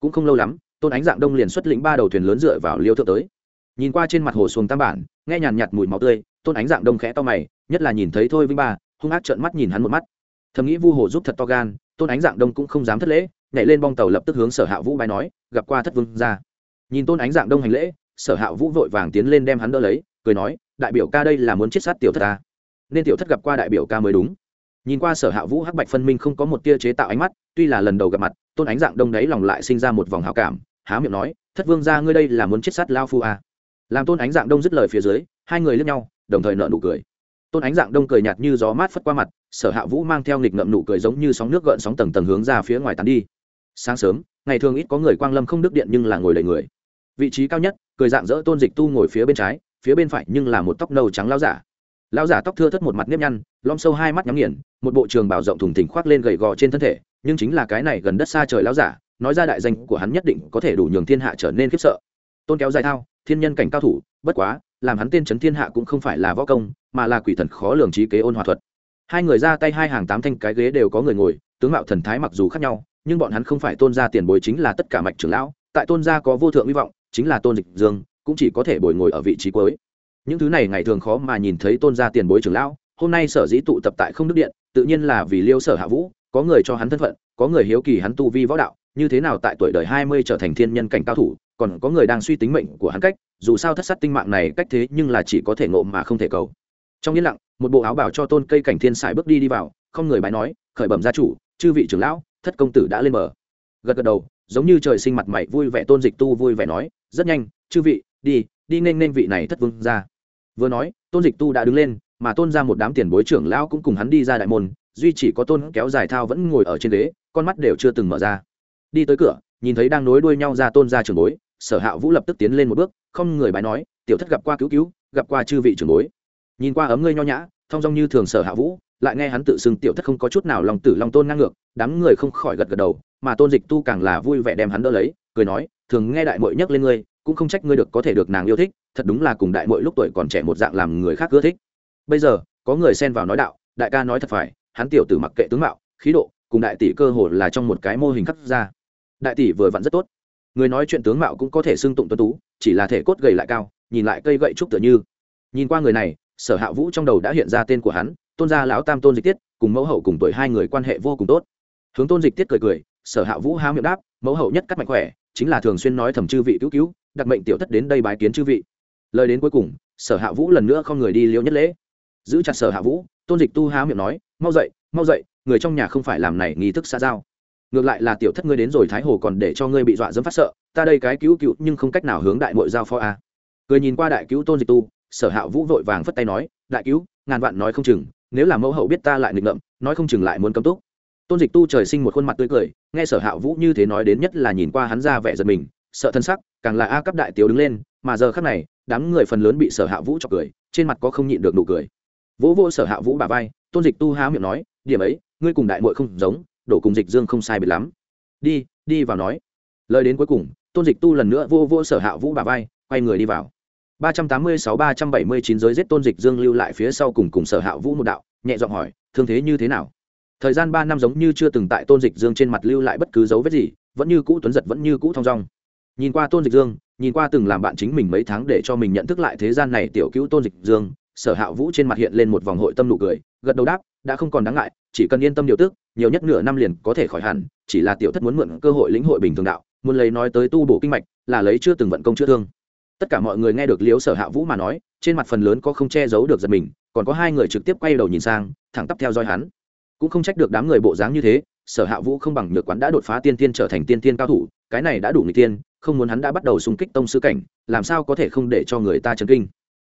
Cũng không lâu lắm, tôn ánh dạng đông liền xuất lĩnh ba đầu thuyền lớn dựa vào liêu thượng tới. Nhìn qua trên mặt hồ xuồng tam bản, nghe nhàn nhạt mùi máu tươi, tôn ánh dạng đông khẽ to mày, nhất là nhìn thấy thôi vinh ba, hung ác trợn mắt nhìn hắn một mắt. Thầm nghĩ vu hồ giúp thật to gan, tôn ánh dạng đông cũng không dám thất lễ, nhảy lên bong tàu lập tức hướng sở hạ vũ bài nói, gặp qua thất vương ra. Nhìn tôn ánh dạng đông hành lễ, sở hạ vũ vội vàng tiến lên đem hắn đỡ lấy, cười nói, đại biểu ca đây là muốn chết sát tiểu thất ta. Nên tiểu thất gặp qua đại biểu ca mới đúng nhìn qua sở hạ vũ hắc bạch phân minh không có một tia chế tạo ánh mắt, tuy là lần đầu gặp mặt, tôn ánh dạng đông đấy lòng lại sinh ra một vòng hào cảm, há miệng nói, thất vương ra ngươi đây là muốn chết sát lao phu à. làm tôn ánh dạng đông dứt lời phía dưới, hai người lướt nhau, đồng thời nợ nụ cười. Tôn ánh dạng đông cười nhạt như gió mát phất qua mặt, sở hạ vũ mang theo nghịch ngậm nụ cười giống như sóng nước gợn sóng tầng tầng hướng ra phía ngoài tàn đi. Sáng sớm, ngày thường ít có người quang lâm không đức điện nhưng là ngồi đầy người. Vị trí cao nhất, cười dạng dỡ tôn dịch tu ngồi phía bên trái, phía bên phải nhưng là một tóc nâu trắng lao giả. Lão giả tóc thưa thất một mặt nếp nhăn lom sâu hai mắt nhắm nghiền, một bộ trường bảo rộng thùng thỉnh khoác lên gầy gò trên thân thể, nhưng chính là cái này gần đất xa trời lão giả, nói ra đại danh của hắn nhất định có thể đủ nhường thiên hạ trở nên khiếp sợ. Tôn kéo dài thao, thiên nhân cảnh cao thủ, bất quá, làm hắn tên trấn thiên hạ cũng không phải là võ công, mà là quỷ thần khó lường trí kế ôn hòa thuật. Hai người ra tay hai hàng tám thanh cái ghế đều có người ngồi, tướng mạo thần thái mặc dù khác nhau, nhưng bọn hắn không phải tôn gia tiền bối chính là tất cả mạch trưởng lão, tại tôn gia có vô thượng hy vọng, chính là tôn dịch dương, cũng chỉ có thể bồi ngồi ở vị trí cuối những thứ này ngày thường khó mà nhìn thấy tôn gia tiền bối trưởng lão, hôm nay sở dĩ tụ tập tại không đức điện, tự nhiên là vì liêu sở hạ vũ, có người cho hắn thân phận, có người hiếu kỳ hắn tu vi võ đạo, như thế nào tại tuổi đời hai mươi trở thành thiên nhân cảnh cao thủ, còn có người đang suy tính mệnh của hắn cách, dù sao thất sát tinh mạng này cách thế nhưng là chỉ có thể ngộ mà không thể cầu. Trong yên lặng, một bộ áo bảo cho tôn cây cảnh thiên sải bước đi đi vào, không người bái nói, khởi bẩm gia chủ, chư vị trưởng lão, thất công tử đã lên bờ. Gật gật đầu, giống như trời sinh mặt mày vui vẻ tôn dịch tu vui vẻ nói, rất nhanh, chư vị, đi đi nên nên vị này thất vương ra vừa nói, tôn dịch tu đã đứng lên, mà tôn ra một đám tiền bối trưởng lão cũng cùng hắn đi ra đại môn, duy chỉ có tôn kéo dài thao vẫn ngồi ở trên ghế, con mắt đều chưa từng mở ra. Đi tới cửa, nhìn thấy đang nối đuôi nhau ra tôn ra trường bối, sở hạ vũ lập tức tiến lên một bước, không người bái nói, tiểu thất gặp qua cứu cứu, gặp qua chư vị trường bối. Nhìn qua ấm ngươi nho nhã thong dong như thường sở hạ vũ, lại nghe hắn tự xưng tiểu thất không có chút nào lòng tử lòng tôn ngang ngược, đám người không khỏi gật gật đầu, mà tôn dịch tu càng là vui vẻ đem hắn đỡ lấy, cười nói, thường nghe đại mội nhắc lên ngươi cũng không trách ngươi được có thể được nàng yêu thích, thật đúng là cùng đại mội lúc tuổi còn trẻ một dạng làm người khác ưa thích. Bây giờ, có người xen vào nói đạo, đại ca nói thật phải, hắn tiểu tử mặc kệ tướng mạo, khí độ, cùng đại tỷ cơ hồ là trong một cái mô hình khắc ra. Đại tỷ vừa vặn rất tốt. Người nói chuyện tướng mạo cũng có thể xưng tụng tuân tú, chỉ là thể cốt gầy lại cao, nhìn lại cây gậy trúc tựa như. Nhìn qua người này, sở hạ vũ trong đầu đã hiện ra tên của hắn, tôn gia lão tam tôn dịch tiết, cùng mẫu hậu cùng tuổi hai người quan hệ vô cùng tốt. Hướng tôn dịch tiết cười cười, sở hạ vũ há miệng đáp, mẫu hậu nhất cắt mạnh khỏe, chính là thường xuyên nói thầm chư vị cứu cứu đặc mệnh tiểu thất đến đây bái kiến chư vị. Lời đến cuối cùng, sở hạ vũ lần nữa không người đi liễu nhất lễ. Giữ chặt sở hạ vũ, tôn dịch tu há miệng nói, mau dậy mau dậy, người trong nhà không phải làm này nghi thức xa giao. Ngược lại là tiểu thất ngươi đến rồi thái hồ còn để cho ngươi bị dọa dẫm phát sợ, ta đây cái cứu cứu nhưng không cách nào hướng đại mội giao phó a. Cười nhìn qua đại cứu tôn dịch tu, sở hạ vũ vội vàng phất tay nói, đại cứu, ngàn vạn nói không chừng, nếu là mẫu hậu biết ta lại nghịch ngợm, nói không chừng lại muốn cấm túc. Tôn dịch tu trời sinh một khuôn mặt tươi cười, nghe sở hạ vũ như thế nói đến nhất là nhìn qua hắn ra vẻ giật mình, sợ thân sắc càng là a cấp đại tiểu đứng lên, mà giờ khắc này, đám người phần lớn bị sở hạ vũ chọc cười, trên mặt có không nhịn được nụ cười. Vỗ vô sở hạ vũ bà vai, tôn dịch tu há miệng nói, điểm ấy, ngươi cùng đại muội không giống, đổ cùng dịch dương không sai biệt lắm. Đi đi vào nói. Lời đến cuối cùng, tôn dịch tu lần nữa vô vô sở hạ vũ bà vai, quay người đi vào. ba trăm tám mươi sáu ba trăm bảy mươi chín giới giết tôn dịch dương lưu lại phía sau cùng cùng sở hạ vũ một đạo, nhẹ giọng hỏi, thương thế như thế nào? Thời gian ba năm giống như chưa từng tại tôn dịch dương trên mặt lưu lại bất cứ dấu vết gì, vẫn như cũ tuấn giật, vẫn như cũ thong dong nhìn qua tôn dịch dương, nhìn qua từng làm bạn chính mình mấy tháng để cho mình nhận thức lại thế gian này tiểu cứu tôn dịch dương, sở hạ vũ trên mặt hiện lên một vòng hội tâm nụ cười, gật đầu đáp, đã không còn đáng ngại, chỉ cần yên tâm điều tức, nhiều nhất nửa năm liền có thể khỏi hẳn, chỉ là tiểu thất muốn mượn cơ hội lĩnh hội bình thường đạo, muốn lấy nói tới tu bổ kinh mạch, là lấy chưa từng vận công chữa thương. Tất cả mọi người nghe được liếu sở hạ vũ mà nói, trên mặt phần lớn có không che giấu được giật mình, còn có hai người trực tiếp quay đầu nhìn sang, thẳng tắp theo dõi hắn. Cũng không trách được đám người bộ dáng như thế, sở hạ vũ không bằng nhược quán đã đột phá tiên tiên trở thành tiên tiên cao thủ, cái này đã đủ người tiên không muốn hắn đã bắt đầu xung kích tông sư cảnh, làm sao có thể không để cho người ta chấn kinh?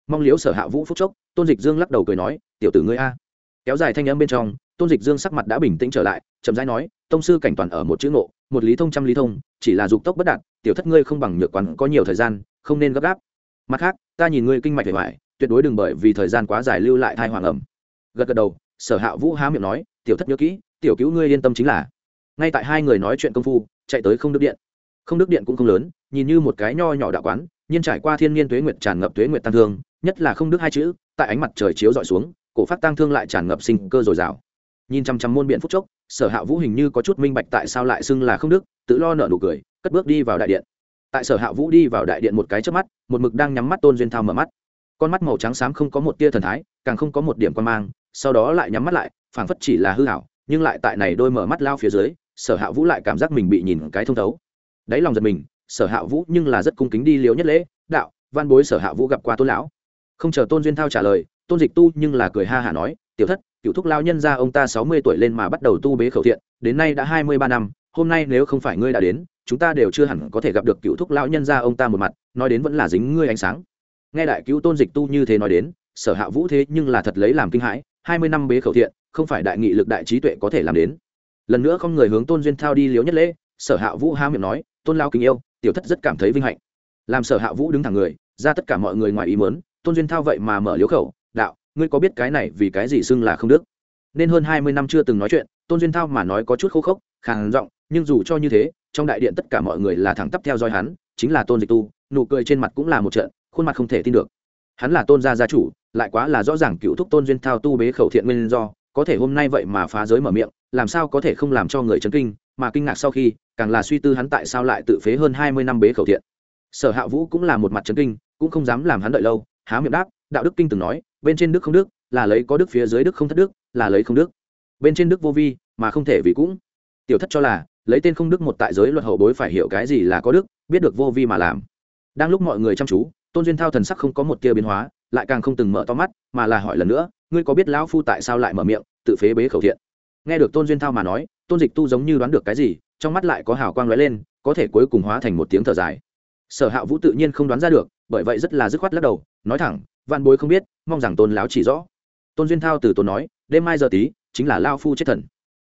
Mong liếu sở hạ vũ phúc chốc, tôn dịch dương lắc đầu cười nói, tiểu tử ngươi a. Kéo dài thanh âm bên trong, tôn dịch dương sắc mặt đã bình tĩnh trở lại, chậm rãi nói, tông sư cảnh toàn ở một chữ ngộ, một lý thông trăm lý thông, chỉ là dục tốc bất đạt, tiểu thất ngươi không bằng nhược quán có nhiều thời gian, không nên gấp gáp. Mặt khác, ta nhìn ngươi kinh mạch vẻ vải tuyệt đối đừng bởi vì thời gian quá dài lưu lại thai hoàng ẩm. Gật gật đầu, sở hạ vũ há miệng nói, tiểu thất nhớ kỹ, tiểu cứu ngươi yên tâm chính là. Ngay tại hai người nói chuyện công phu, chạy tới không đức điện không đức điện cũng không lớn, nhìn như một cái nho nhỏ đạo quán, nhưng trải qua thiên nhiên tuế nguyệt tràn ngập tuế nguyệt tăng thương, nhất là không đức hai chữ, tại ánh mặt trời chiếu dọi xuống, cổ phát tăng thương lại tràn ngập sinh cơ dồi dào. Nhìn chăm chăm môn biện phúc chốc, sở hạ vũ hình như có chút minh bạch tại sao lại xưng là không đức, tự lo nợ nụ cười, cất bước đi vào đại điện. Tại sở hạ vũ đi vào đại điện một cái trước mắt, một mực đang nhắm mắt tôn duyên thao mở mắt. Con mắt màu trắng xám không có một tia thần thái, càng không có một điểm quan mang, sau đó lại nhắm mắt lại, phảng phất chỉ là hư hảo nhưng lại tại này đôi mở mắt lao phía dưới, sở hạ vũ lại cảm giác mình bị nhìn cái thông thấu đáy lòng giật mình, sở hạ vũ nhưng là rất cung kính đi liếu nhất lễ, đạo, văn bối sở hạ vũ gặp qua tôn lão. Không chờ tôn duyên thao trả lời, tôn dịch tu nhưng là cười ha hả nói, tiểu thất, cựu thúc lao nhân ra ông ta sáu mươi tuổi lên mà bắt đầu tu bế khẩu thiện, đến nay đã hai mươi ba năm, hôm nay nếu không phải ngươi đã đến, chúng ta đều chưa hẳn có thể gặp được cựu thúc lao nhân ra ông ta một mặt, nói đến vẫn là dính ngươi ánh sáng. Nghe đại cứu tôn dịch tu như thế nói đến, sở hạ vũ thế nhưng là thật lấy làm kinh hãi, hai mươi năm bế khẩu thiện, không phải đại nghị lực đại trí tuệ có thể làm đến. Lần nữa không người hướng tôn duyên thao đi liếu nhất lễ, sở hạ vũ há miệng nói tôn lao kính yêu, tiểu thất rất cảm thấy vinh hạnh. Làm sở hạ vũ đứng thẳng người, ra tất cả mọi người ngoài ý mớn tôn duyên thao vậy mà mở liếu khẩu, đạo, ngươi có biết cái này vì cái gì xưng là không đức? Nên hơn hai mươi năm chưa từng nói chuyện, tôn duyên thao mà nói có chút khô khốc, khàn giọng, nhưng dù cho như thế, trong đại điện tất cả mọi người là thẳng tắp theo dõi hắn, chính là tôn dịch tu, nụ cười trên mặt cũng là một trận, khuôn mặt không thể tin được. Hắn là tôn gia gia chủ, lại quá là rõ ràng cựu thúc tôn duyên thao tu bế khẩu thiện nguyên do, có thể hôm nay vậy mà phá giới mở miệng, làm sao có thể không làm cho người chấn kinh, mà kinh ngạc sau khi càng là suy tư hắn tại sao lại tự phế hơn hai mươi năm bế khẩu thiện. Sở hạ vũ cũng là một mặt chấn kinh, cũng không dám làm hắn đợi lâu, há miệng đáp, đạo đức kinh từng nói, bên trên đức không đức, là lấy có đức phía dưới đức không thất đức, là lấy không đức. Bên trên đức vô vi, mà không thể vì cũng. Tiểu thất cho là, lấy tên không đức một tại giới luật hậu bối phải hiểu cái gì là có đức, biết được vô vi mà làm. Đang lúc mọi người chăm chú, tôn duyên thao thần sắc không có một tia biến hóa, lại càng không từng mở to mắt, mà là hỏi lần nữa, ngươi có biết lão phu tại sao lại mở miệng, tự phế bế khẩu thiện? Nghe được tôn duyên thao mà nói, tôn dịch tu giống như đoán được cái gì trong mắt lại có hào quang lóe lên, có thể cuối cùng hóa thành một tiếng thở dài. Sở hạ vũ tự nhiên không đoán ra được, bởi vậy rất là dứt khoát lắc đầu, nói thẳng văn bối không biết, mong rằng tôn láo chỉ rõ. Tôn duyên thao từ tốn nói, đêm mai giờ tí, chính là lao phu chết thần.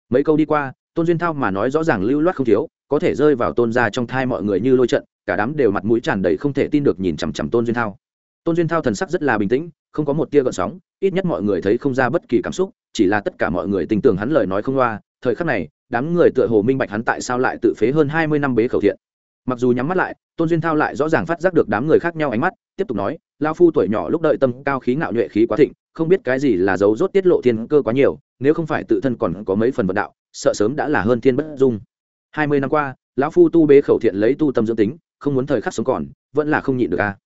Mấy câu đi qua, tôn duyên thao mà nói rõ ràng lưu loát không thiếu, có thể rơi vào tôn ra trong thai mọi người như lôi trận, cả đám đều mặt mũi tràn đầy không thể tin được nhìn chằm chằm tôn duyên thao. Tôn duyên thao thần sắc rất là bình tĩnh, không có một tia gợn sóng, ít nhất mọi người thấy không ra bất kỳ cảm xúc, chỉ là tất cả mọi người tình tưởng hắn lời nói không loa, thời khắc này đám người tựa hồ minh bạch hắn tại sao lại tự phế hơn hai mươi năm bế khẩu thiện. Mặc dù nhắm mắt lại, tôn duyên thao lại rõ ràng phát giác được đám người khác nhau ánh mắt, tiếp tục nói lao phu tuổi nhỏ lúc đợi tâm cao khí ngạo nhuệ khí quá thịnh, không biết cái gì là dấu rốt tiết lộ thiên cơ quá nhiều, nếu không phải tự thân còn có mấy phần vận đạo, sợ sớm đã là hơn thiên bất dung. Hai mươi năm qua, lão phu tu bế khẩu thiện lấy tu tâm dưỡng tính, không muốn thời khắc sống còn, vẫn là không nhịn được a.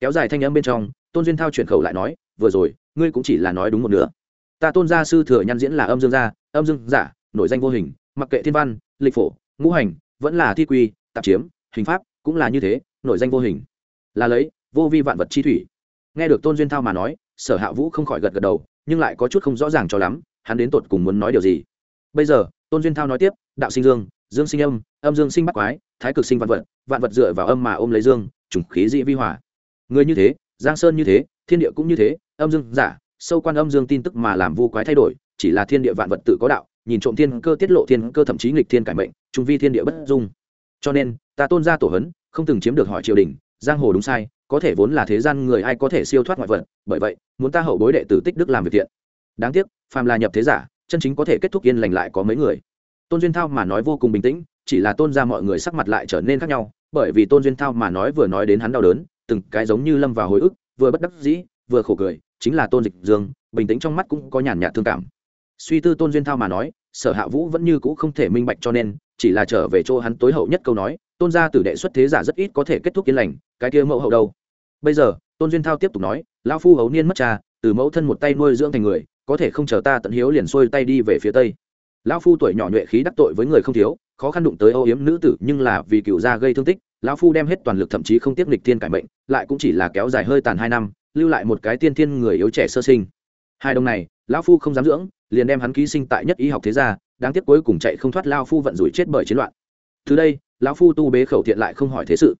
Kéo dài thanh âm bên trong, tôn duyên thao chuyển khẩu lại nói, vừa rồi, ngươi cũng chỉ là nói đúng một nửa. Ta tôn gia sư thừa nhân diễn là âm dương gia, âm dương giả nội danh vô hình mặc kệ thiên văn, lịch phổ, ngũ hành, vẫn là thi quy, tạp chiếm, hình pháp, cũng là như thế nội danh vô hình. Là lấy, vô vi vạn vật chi thủy. Nghe được tôn duyên thao mà nói, sở hạ vũ không khỏi gật gật đầu, nhưng lại có chút không rõ ràng cho lắm, hắn đến tột cùng muốn nói điều gì. Bây giờ, tôn duyên thao nói tiếp, đạo sinh dương dương sinh âm âm dương sinh bắc quái, thái cực sinh vạn vật vạn vật dựa vào âm mà ôm lấy dương chủng khí dị vi hỏa người như thế, giang sơn như thế, thiên địa cũng như thế, âm dương giả, sâu quan âm dương tin tức mà làm vu quái thay đổi, chỉ là thiên địa vạn vật tự có đạo nhìn trộm thiên cơ tiết lộ thiên cơ thậm chí nghịch thiên cải mệnh, trung vi thiên địa bất dung. Cho nên, ta tôn ra tổ hấn, không từng chiếm được hỏi triều đình, giang hồ đúng sai, có thể vốn là thế gian người ai có thể siêu thoát ngoại vật, bởi vậy, muốn ta hậu bối đệ tử tích đức làm việc thiện. Đáng tiếc, phàm là nhập thế giả, chân chính có thể kết thúc yên lành lại có mấy người. Tôn duyên thao mà nói vô cùng bình tĩnh, chỉ là tôn ra mọi người sắc mặt lại trở nên khác nhau, bởi vì tôn duyên thao mà nói vừa nói đến hắn đau đớn, từng cái giống như lâm vào hồi ức, vừa bất đắc dĩ, vừa khổ cười, chính là tôn dịch dương, bình tĩnh trong mắt cũng có nhàn nhạt thương cảm suy tư tôn duyên thao mà nói, sở hạ vũ vẫn như c ũ không thể minh bạch cho nên, chỉ là trở về chỗ hắn tối hậu nhất câu nói, tôn gia tử đệ xuất thế giả rất ít có thể kết thúc yên lành, cái kia mẫu hậu đâu? Bây giờ, tôn duyên thao tiếp tục nói, lão phu hấu niên mất cha, từ mẫu thân một tay nuôi dưỡng thành người, có thể không chờ ta tận hiếu liền xuôi tay đi về phía tây. Lão phu tuổi nhỏ nhuệ khí đắc tội với người không thiếu, khó khăn đụng tới âu yếm nữ tử nhưng là vì cựu gia gây thương tích, lão phu đem hết toàn lực thậm chí không tiếp lịch thiên cải mệnh, lại cũng chỉ là kéo dài hơi tàn hai năm, lưu lại một cái tiên thiên người yếu trẻ sơ sinh. Hai đồng này, lão phu không dám dưỡng liền đem hắn ký sinh tại nhất y học thế gia, đáng tiếc cuối cùng chạy không thoát lao phu vận rủi chết bởi chiến loạn. Từ đây lão phu tu bế khẩu thiện lại không hỏi thế sự.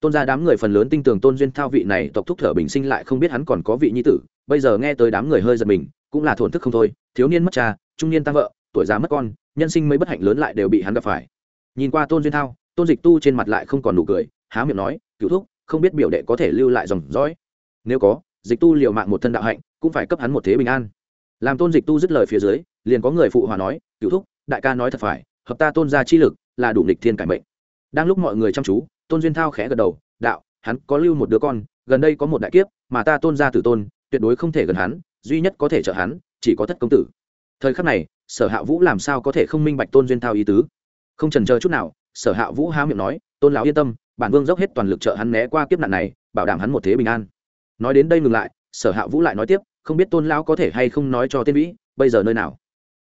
Tôn gia đám người phần lớn tin tưởng tôn duyên thao vị này tộc thúc thở bình sinh lại không biết hắn còn có vị nhi tử, bây giờ nghe tới đám người hơi giật mình, cũng là thổn thức không thôi, thiếu niên mất cha, trung niên tăng vợ, tuổi già mất con, nhân sinh mấy bất hạnh lớn lại đều bị hắn gặp phải. Nhìn qua tôn duyên thao, tôn dịch tu trên mặt lại không còn nụ cười, há miệng nói cựu thúc, không biết biểu đệ có thể lưu lại dòng dõi. Nếu có, dịch tu liệu mạng một thân đạo hạnh, cũng phải cấp hắn một thế bình an làm tôn dịch tu dứt lời phía dưới, liền có người phụ hòa nói cựu thúc, đại ca nói thật phải, hợp ta tôn gia chi lực, là đủ nịch thiên cải mệnh. Đang lúc mọi người chăm chú, tôn duyên thao khẽ gật đầu, đạo, hắn có lưu một đứa con, gần đây có một đại kiếp, mà ta tôn gia tử tôn, tuyệt đối không thể gần hắn, duy nhất có thể trợ hắn, chỉ có thất công tử. Thời khắc này, sở hạ vũ làm sao có thể không minh bạch tôn duyên thao ý tứ? Không trần chờ chút nào, sở hạ vũ há miệng nói, tôn lão yên tâm, bản vương dốc hết toàn lực trợ hắn né qua kiếp nạn này, bảo đảm hắn một thế bình an. Nói đến đây ngừng lại, sở hạ vũ lại nói tiếp không biết tôn lão có thể hay không nói cho tiên vĩ, bây giờ nơi nào?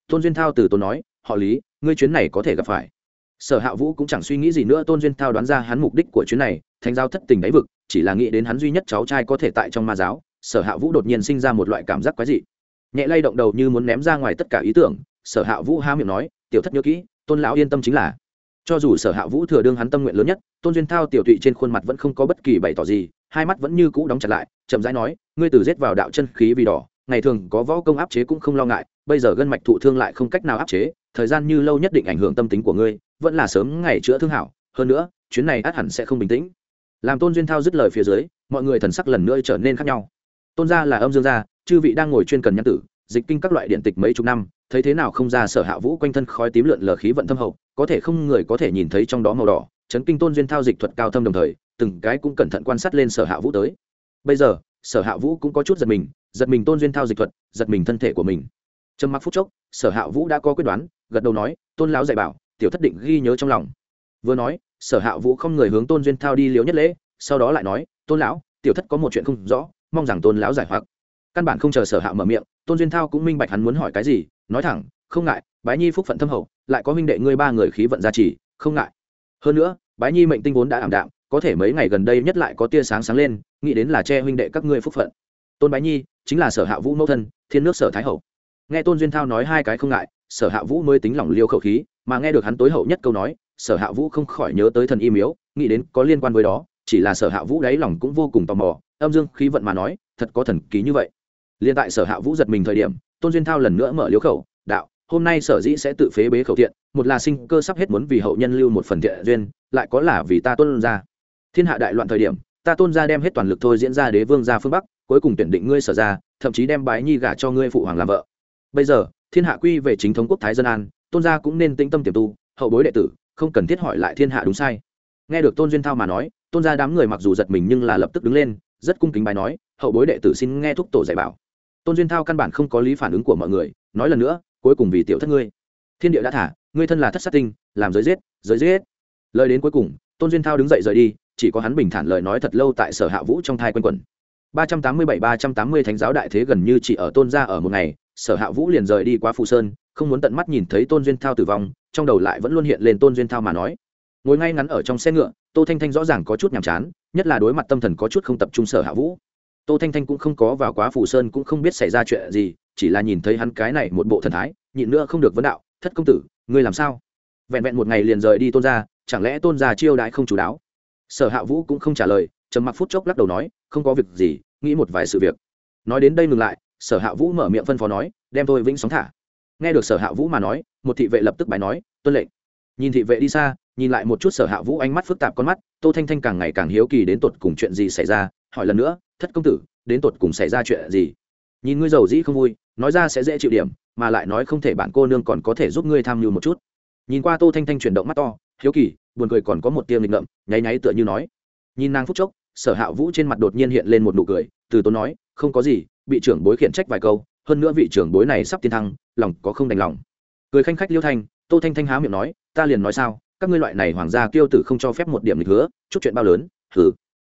Tôn duyên thao từ tốn nói, họ lý, ngươi chuyến này có thể gặp phải. Sở hạ vũ cũng chẳng suy nghĩ gì nữa, tôn duyên thao đoán ra hắn mục đích của chuyến này, thánh giáo thất tình đáy vực, chỉ là nghĩ đến hắn duy nhất cháu trai có thể tại trong ma giáo. Sở hạ vũ đột nhiên sinh ra một loại cảm giác quái dị. Nhẹ lay động đầu như muốn ném ra ngoài tất cả ý tưởng, sở hạ vũ há miệng nói, tiểu thất nhớ kỹ, tôn lão yên tâm chính là. Cho dù sở hạ vũ thừa đương hắn tâm nguyện lớn nhất, tôn duyên thao tiểu tụy trên khuôn mặt vẫn không có bất kỳ bày tỏ gì, hai mắt vẫn như cũ đóng chặt lại, chậm rãi nói ngươi từ giết vào đạo chân khí vì đỏ, ngày thường có võ công áp chế cũng không lo ngại, bây giờ gân mạch thụ thương lại không cách nào áp chế, thời gian như lâu nhất định ảnh hưởng tâm tính của ngươi, vẫn là sớm ngày chữa thương hảo, hơn nữa, chuyến này át hẳn sẽ không bình tĩnh. Làm tôn duyên thao dứt lời phía dưới, mọi người thần sắc lần nữa trở nên khác nhau. Tôn gia là âm dương gia, chư vị đang ngồi chuyên cần nhãn tử, dịch kinh các loại điện tịch mấy chục năm, thấy thế nào không ra sở hạ vũ quanh thân khói tím lượn lờ khí vận thâm hậu, có thể không người có thể nhìn thấy trong đó màu đỏ, chấn kinh tôn duyên thao dịch thuật cao thâm đồng thời, từng cái cũng cẩn thận quan sát lên sở hạ vũ tới. Bây giờ sở hạ vũ cũng có chút giật mình giật mình tôn duyên thao dịch thuật, giật mình thân thể của mình. Trầm mặc phút chốc, sở hạ vũ đã có quyết đoán, gật đầu nói, tôn lão dạy bảo, tiểu thất định ghi nhớ trong lòng. Vừa nói, sở hạ vũ không người hướng tôn duyên thao đi liếu nhất lễ, sau đó lại nói, tôn lão, tiểu thất có một chuyện không rõ, mong rằng tôn lão giải hoặc. Căn bản không chờ sở hạ mở miệng, tôn duyên thao cũng minh bạch hắn muốn hỏi cái gì, nói thẳng, không ngại, bái nhi phúc phận thâm hậu, lại có huynh đệ ngươi ba người khí vận gia trì, không ngại. Hơn nữa, bái nhi mệnh tinh vốn đã ảm đạm có thể mấy ngày gần đây nhất lại có tia sáng sáng lên, nghĩ đến là che huynh đệ các ngươi phúc phận. Tôn bái nhi, chính là sở hạ vũ mẫu thân, thiên nước sở thái hậu. Nghe tôn duyên thao nói hai cái không ngại, sở hạ vũ mới tính lỏng liêu khẩu khí, mà nghe được hắn tối hậu nhất câu nói, sở hạ vũ không khỏi nhớ tới thần y miếu, nghĩ đến có liên quan với đó, chỉ là sở hạ vũ đáy lòng cũng vô cùng tò mò, âm dương khí vận mà nói, thật có thần ký như vậy. Liên tại sở hạ vũ giật mình thời điểm, tôn duyên thao lần nữa mở liếu khẩu, đạo, hôm nay sở dĩ sẽ tự phế bế khẩu thiện, một là sinh cơ sắp hết muốn vì hậu nhân lưu một phần thiện duyên, lại có là vì ta tôn ra thiên hạ đại loạn thời điểm, ta tôn ra đem hết toàn lực thôi diễn ra đế vương ra phương bắc, cuối cùng tuyển định ngươi sở ra, thậm chí đem bái nhi gả cho ngươi phụ hoàng làm vợ. Bây giờ, thiên hạ quy về chính thống quốc thái dân an, tôn gia cũng nên tĩnh tâm tiềm tu, hậu bối đệ tử, không cần thiết hỏi lại thiên hạ đúng sai. Nghe được tôn duyên thao mà nói, tôn gia đám người mặc dù giật mình nhưng là lập tức đứng lên, rất cung kính bài nói, hậu bối đệ tử xin nghe thúc tổ dạy bảo. Tôn duyên thao căn bản không có lý phản ứng của mọi người, nói lần nữa, cuối cùng vì tiểu thất ngươi. Thiên địa đã thả, ngươi thân là thất sát tinh, làm giới giết giới giết. Lời đến cuối cùng, tôn duyên thao đứng dậy rời đi chỉ có hắn bình thản lời nói thật lâu tại sở hạ vũ trong thai quanh quẩn. ba trăm tám mươi bảy, ba trăm tám mươi thánh giáo đại thế gần như chỉ ở tôn gia ở một ngày, sở hạ vũ liền rời đi qua phù sơn, không muốn tận mắt nhìn thấy tôn duyên thao tử vong, trong đầu lại vẫn luôn hiện lên tôn duyên thao mà nói. Ngồi ngay ngắn ở trong xe ngựa, tô thanh thanh rõ ràng có chút nhàm chán, nhất là đối mặt tâm thần có chút không tập trung sở hạ vũ. Tô thanh thanh cũng không có vào quá phù sơn cũng không biết xảy ra chuyện gì, chỉ là nhìn thấy hắn cái này một bộ thần thái, nhịn nữa không được vấn đạo, thất công tử, ngươi làm sao? Vẹn vẹn một ngày liền rời đi tôn gia, chẳng lẽ tôn gia chiêu đãi không chủ đáo? Sở hạ vũ cũng không trả lời, trầm mặc phút chốc lắc đầu nói, không có việc gì, nghĩ một vài sự việc. Nói đến đây ngừng lại, sở hạ vũ mở miệng phân phó nói, đem tôi vĩnh sóng thả. Nghe được sở hạ vũ mà nói, một thị vệ lập tức bài nói, tuân lệnh. Nhìn thị vệ đi xa, nhìn lại một chút sở hạ vũ ánh mắt phức tạp con mắt, tô thanh thanh càng ngày càng hiếu kỳ đến tột cùng chuyện gì xảy ra, hỏi lần nữa, thất công tử, đến tột cùng xảy ra chuyện gì? Nhìn ngươi giàu dĩ không vui, nói ra sẽ dễ chịu điểm, mà lại nói không thể bạn cô nương còn có thể giúp ngươi tham mưu một chút. Nhìn qua tô thanh thanh chuyển động mắt to, hiếu kỳ buồn cười còn có một tiêm lịch ngậm nháy nháy tựa như nói. Nhìn nàng phúc chốc, sở hạ vũ trên mặt đột nhiên hiện lên một nụ cười, từ tốn nói, không có gì, bị trưởng bối khiển trách vài câu, hơn nữa vị trưởng bối này sắp tiến thăng, lòng có không đành lòng. Cười khanh khách liêu thanh, tô thanh thanh há miệng nói, ta liền nói sao, các ngươi loại này hoàng gia kiêu tử không cho phép một điểm lịch hứa chút chuyện bao lớn, hừ.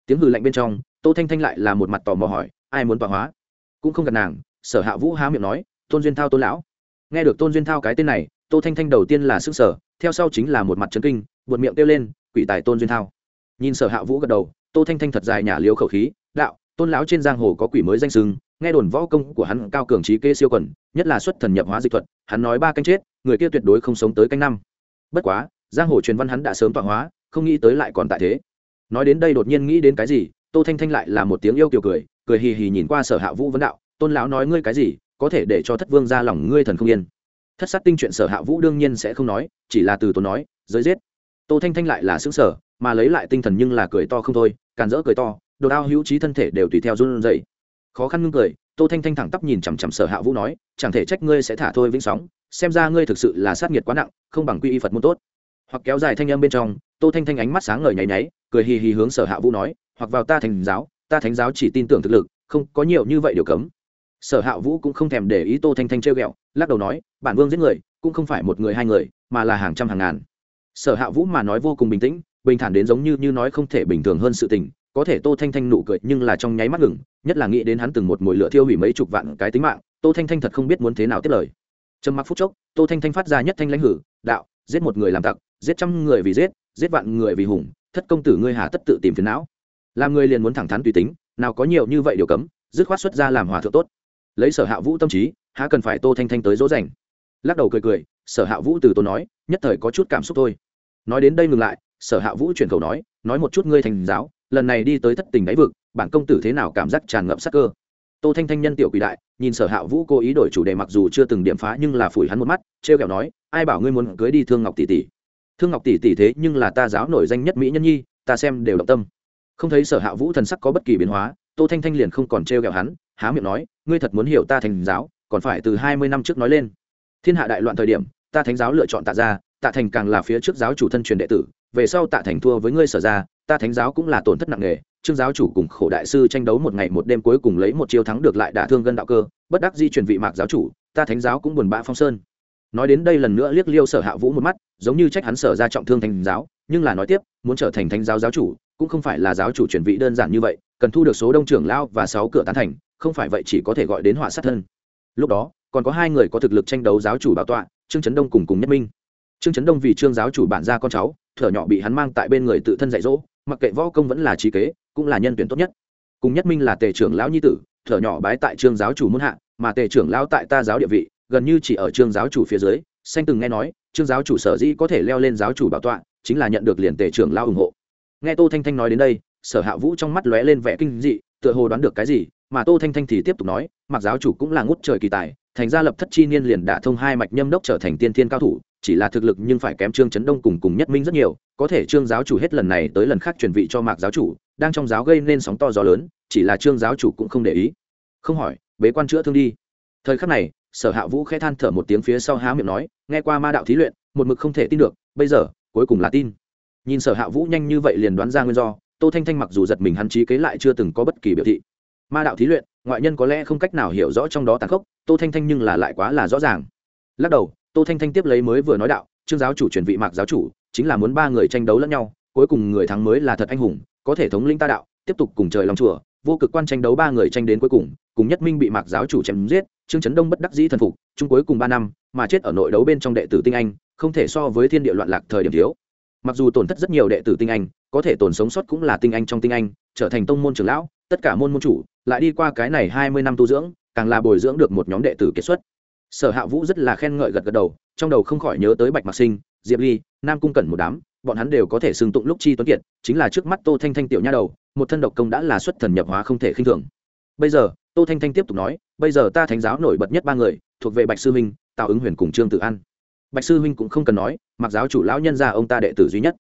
Tiếng hừ lạnh bên trong, tô thanh thanh lại là một mặt tò mò hỏi, ai muốn tọa hóa? Cũng không gặp nàng, sở hạ vũ há miệng nói, tôn duyên thao tôn lão. Nghe được tôn duyên thao cái tên này, tô thanh thanh đầu tiên là sức sở theo sau chính là một mặt trấn kinh buột miệng kêu lên, quỷ tài tôn duyên thao. Nhìn sở hạ vũ gật đầu, tô thanh thanh thật dài nhả liếu khẩu khí, đạo, tôn lão trên giang hồ có quỷ mới danh sưng nghe đồn võ công của hắn cao cường trí kê siêu quần, nhất là xuất thần nhập hóa dịch thuật, hắn nói ba canh chết, người kia tuyệt đối không sống tới canh năm. Bất quá, giang hồ truyền văn hắn đã sớm tọa hóa, không nghĩ tới lại còn tại thế. Nói đến đây đột nhiên nghĩ đến cái gì, tô thanh thanh lại là một tiếng yêu kiều cười cười hì hì nhìn qua sở hạ vũ vấn đạo, tôn lão nói ngươi cái gì, có thể để cho thất vương ra lòng ngươi thần không yên? Thất sát tinh chuyện sở hạ vũ đương nhiên sẽ không nói, chỉ là từ tốn nói, giới giết tô thanh thanh lại là xứng sở mà lấy lại tinh thần nhưng là cười to không thôi, càn rỡ cười to, đồ đao hữu trí thân thể đều tùy theo run dậy khó khăn ngưng cười, tô thanh thanh thẳng tắp nhìn chằm chằm sở hạ vũ nói, chẳng thể trách ngươi sẽ thả thôi vĩnh sóng, xem ra ngươi thực sự là sát nghiệt quá nặng, không bằng quy y phật môn tốt. Hoặc kéo dài thanh âm bên trong, tô thanh thanh ánh mắt sáng ngời nháy nháy, cười hì hì hướng sở hạ vũ nói, hoặc vào ta thành giáo, ta thánh giáo chỉ tin tưởng thực lực, không có nhiều như vậy điều cấm. Sở hạ vũ cũng không thèm để ý tô thanh thanh trêu ghẹo, lắc đầu nói, bản vương giết người, cũng không phải một người hai người, mà là hàng trăm hàng ngàn sở hạ vũ mà nói vô cùng bình tĩnh, bình thản đến giống như như nói không thể bình thường hơn sự tình, có thể tô thanh thanh nụ cười nhưng là trong nháy mắt ngừng, nhất là nghĩ đến hắn từng một mồi lửa thiêu hủy mấy chục vạn cái tính mạng, tô thanh thanh thật không biết muốn thế nào tiếp lời. Trầm mặc phút chốc, tô thanh thanh phát ra nhất thanh lãnh hử, đạo, giết một người làm tặc, giết trăm người vì giết giết vạn người vì hùng, thất công tử ngươi hà tất tự tìm phiền não. Làm người liền muốn thẳng thắn tùy tính, nào có nhiều như vậy điều cấm, dứt khoát xuất ra làm hòa thượng tốt. Lấy sở hạ vũ tâm trí, há cần phải tô thanh thanh tới dỗ dành. Lắc đầu cười cười, sở hạ vũ từ tôi nói, nhất thời có chút cảm xúc thôi nói đến đây ngừng lại, sở hạ vũ chuyển khẩu nói nói một chút ngươi thành giáo, lần này đi tới thất tình đáy vực, bản công tử thế nào cảm giác tràn ngập sắc cơ? Tô thanh thanh nhân tiểu quỷ đại, nhìn sở hạ vũ cố ý đổi chủ đề mặc dù chưa từng điểm phá nhưng là phủi hắn một mắt, trêu kẹo nói, ai bảo ngươi muốn cưới đi thương ngọc tỷ tỷ? Thương ngọc tỷ tỷ thế nhưng là ta giáo nổi danh nhất mỹ nhân nhi, ta xem đều động tâm. Không thấy sở hạ vũ thần sắc có bất kỳ biến hóa, tô thanh thanh liền không còn trêu kẹo hắn, há miệng nói, ngươi thật muốn hiểu ta thành giáo, còn phải từ hai mươi năm trước nói lên. Thiên hạ đại loạn thời điểm, ta thánh giáo lựa chọn tạ ra tạ thành càng là phía trước giáo chủ thân truyền đệ tử, về sau tạ thành thua với ngươi sở ra, ta thánh giáo cũng là tổn thất nặng nề, trương giáo chủ cùng khổ đại sư tranh đấu một ngày một đêm cuối cùng lấy một chiêu thắng được lại đả thương gân đạo cơ, bất đắc di truyền vị mạc giáo chủ, ta thánh giáo cũng buồn bã phong sơn. Nói đến đây lần nữa liếc liêu sở hạ vũ một mắt, giống như trách hắn sở ra trọng thương thánh giáo, nhưng là nói tiếp, muốn trở thành thánh giáo giáo chủ, cũng không phải là giáo chủ truyền vị đơn giản như vậy, cần thu được số đông trưởng lao và sáu cửa tán thành, không phải vậy chỉ có thể gọi đến họa sát thân. Lúc đó, còn có hai người có thực lực tranh đấu giáo chủ bảo tọa, trương trấn đông cùng cùng nhất minh trương trấn đông vì trương giáo chủ bản gia con cháu, thở nhỏ bị hắn mang tại bên người tự thân dạy dỗ, mặc kệ võ công vẫn là trí kế, cũng là nhân tuyển tốt nhất. Cùng nhất minh là tề trưởng lão nhi tử, thở nhỏ bái tại trương giáo chủ muôn hạ, mà tề trưởng lão tại ta giáo địa vị, gần như chỉ ở trương giáo chủ phía dưới, xanh từng nghe nói, trương giáo chủ sở dĩ có thể leo lên giáo chủ bảo tọa, chính là nhận được liền tề trưởng lão ủng hộ. Nghe tô thanh thanh nói đến đây, sở hạ vũ trong mắt lóe lên vẻ kinh dị, tựa hồ đoán được cái gì, mà tô thanh thanh thì tiếp tục nói, mặc giáo chủ cũng là ngút trời kỳ tài, thành ra lập thất chi niên liền đả thông hai mạch nhâm đốc trở thành tiên thiên cao thủ chỉ là thực lực nhưng phải kém trương chấn đông cùng cùng nhất minh rất nhiều, có thể trương giáo chủ hết lần này tới lần khác truyền vị cho mạc giáo chủ, đang trong giáo gây nên sóng to gió lớn, chỉ là trương giáo chủ cũng không để ý. Không hỏi, bế quan chữa thương đi. Thời khắc này, sở hạ vũ khẽ than thở một tiếng phía sau há miệng nói, nghe qua ma đạo thí luyện, một mực không thể tin được, bây giờ, cuối cùng là tin. Nhìn sở hạ vũ nhanh như vậy liền đoán ra nguyên do, tô thanh thanh mặc dù giật mình hắn trí kế lại chưa từng có bất kỳ biểu thị. Ma đạo thí luyện, ngoại nhân có lẽ không cách nào hiểu rõ trong đó tàn khốc, tô thanh thanh nhưng là lại quá là rõ ràng. Lắc đầu tô thanh thanh tiếp lấy mới vừa nói đạo, trương giáo chủ truyền vị mạc giáo chủ, chính là muốn ba người tranh đấu lẫn nhau, cuối cùng người thắng mới là thật anh hùng, có thể thống linh ta đạo, tiếp tục cùng trời lòng chùa, vô cực quan tranh đấu ba người tranh đến cuối cùng cùng nhất minh bị mạc giáo chủ chém giết, trương trấn đông bất đắc dĩ thần phục, chung cuối cùng ba năm, mà chết ở nội đấu bên trong đệ tử tinh anh, không thể so với thiên địa loạn lạc thời điểm thiếu. Mặc dù tổn thất rất nhiều đệ tử tinh anh, có thể tồn sống sót cũng là tinh anh trong tinh anh, trở thành tông môn trưởng lão, tất cả môn môn chủ, lại đi qua cái này hai mươi năm tu dưỡng, càng là bồi dưỡng được một nhóm đệ tử kết xuất sở hạ vũ rất là khen ngợi gật gật đầu, trong đầu không khỏi nhớ tới bạch mạc sinh, diệp ly, nam cung cẩn một đám, bọn hắn đều có thể xưng tụng lúc chi tuấn kiệt, chính là trước mắt tô thanh thanh tiểu nha đầu, một thân độc công đã là xuất thần nhập hóa không thể khinh thường. Bây giờ, tô thanh thanh tiếp tục nói, bây giờ ta thánh giáo nổi bật nhất ba người, thuộc về bạch sư huynh, tào ứng huyền cùng trương tự an. Bạch sư huynh cũng không cần nói, mặc giáo chủ lão nhân ra ông ta đệ tử duy nhất.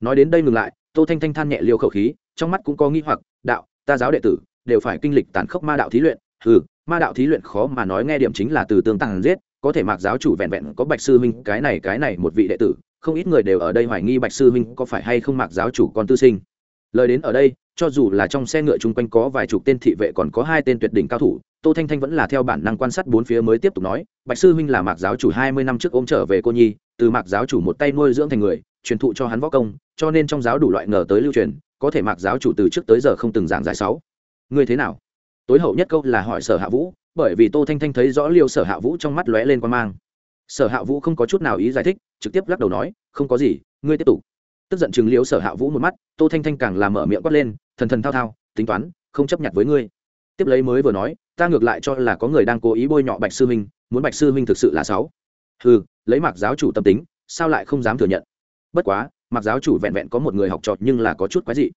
Nói đến đây ngừng lại, tô thanh thanh than nhẹ liêu khẩu khí, trong mắt cũng có nghi hoặc, đạo, ta giáo đệ tử đều phải kinh lịch tàn khốc ma đạo thí luyện ừ ma đạo thí luyện khó mà nói nghe điểm chính là từ tương tàng giết, có thể mạc giáo chủ vẹn vẹn có bạch sư huynh, cái này cái này một vị đệ tử, không ít người đều ở đây hoài nghi bạch sư huynh có phải hay không mạc giáo chủ con tư sinh. Lời đến ở đây, cho dù là trong xe ngựa chung quanh có vài chục tên thị vệ còn có hai tên tuyệt đỉnh cao thủ, tô thanh thanh vẫn là theo bản năng quan sát bốn phía mới tiếp tục nói, bạch sư huynh là mạc giáo chủ hai mươi năm trước ôm trở về cô nhi, từ mạc giáo chủ một tay nuôi dưỡng thành người, truyền thụ cho hắn võ công, cho nên trong giáo đủ loại ngờ tới lưu truyền, có thể mạc giáo chủ từ trước tới giờ không từng giảng giải sáu. Ngươi thế nào? Tối hậu nhất câu là hỏi sở hạ vũ, bởi vì tô thanh thanh thấy rõ liêu sở hạ vũ trong mắt lóe lên quan mang. Sở hạ vũ không có chút nào ý giải thích, trực tiếp lắc đầu nói, không có gì, ngươi tiếp tục. Tức giận chừng liêu sở hạ vũ một mắt, tô thanh thanh càng làm mở miệng quát lên, thần thần thao thao, tính toán, không chấp nhận với ngươi. Tiếp lấy mới vừa nói, ta ngược lại cho là có người đang cố ý bôi nhọ bạch sư huynh muốn bạch sư huynh thực sự là sáu ừ lấy mặc giáo chủ tâm tính, sao lại không dám thừa nhận? Bất quá mặc giáo chủ vẹn vẹn có một người học trọt nhưng là có chút quái dị.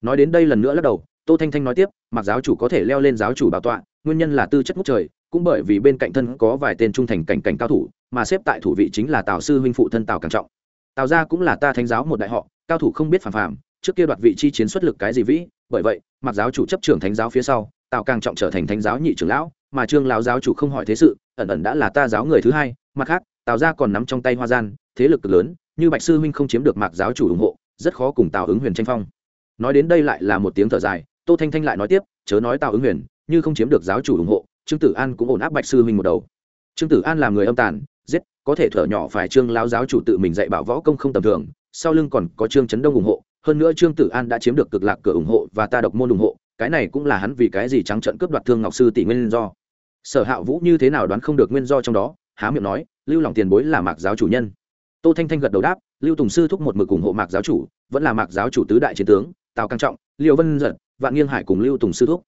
Nói đến đây lần nữa lắc đầu tô thanh thanh nói tiếp, mặc giáo chủ có thể leo lên giáo chủ bảo tọa, nguyên nhân là tư chất ngút trời, cũng bởi vì bên cạnh thân có vài tên trung thành cảnh cảnh cao thủ, mà xếp tại thủ vị chính là tào sư huynh phụ thân tào càng trọng. Tào gia cũng là ta thánh giáo một đại họ, cao thủ không biết phản phàm, trước kia đoạt vị chi chiến xuất lực cái gì vĩ, bởi vậy, mặc giáo chủ chấp trưởng thánh giáo phía sau, tào càng trọng trở thành thánh giáo nhị trưởng lão, mà trương lão giáo chủ không hỏi thế sự, ẩn ẩn đã là ta giáo người thứ hai, mặt khác, tào gia còn nắm trong tay hoa gian, thế lực cực lớn, như bạch sư huynh không chiếm được mạc giáo chủ ủng hộ, rất khó cùng tào ứng huyền tranh phong. Nói đến đây lại là một tiếng thở dài tô thanh thanh lại nói tiếp, chớ nói tào ứng huyền, như không chiếm được giáo chủ ủng hộ, trương tử an cũng ổn áp bạch sư huynh một đầu. Trương tử an là người âm tàn, giết, có thể thở nhỏ phải trương lão giáo chủ tự mình dạy bảo võ công không tầm thường, sau lưng còn có trương chấn đông ủng hộ, hơn nữa trương tử an đã chiếm được cực lạc cửa ủng hộ và ta độc môn ủng hộ, cái này cũng là hắn vì cái gì trắng trận cướp đoạt thương ngọc sư tỷ nguyên do. Sở hạ vũ như thế nào đoán không được nguyên do trong đó, há miệng nói, lưu lòng tiền bối là mạc giáo chủ nhân. Tô thanh thanh gật đầu đáp, lưu tùng sư thúc một mực ủng hộ mạc giáo chủ, vẫn là mạc giáo chủ tứ đại chiến tướng, tào căng trọng liệu vân giật vạn nghiêng hải cùng lưu tùng sư thúc.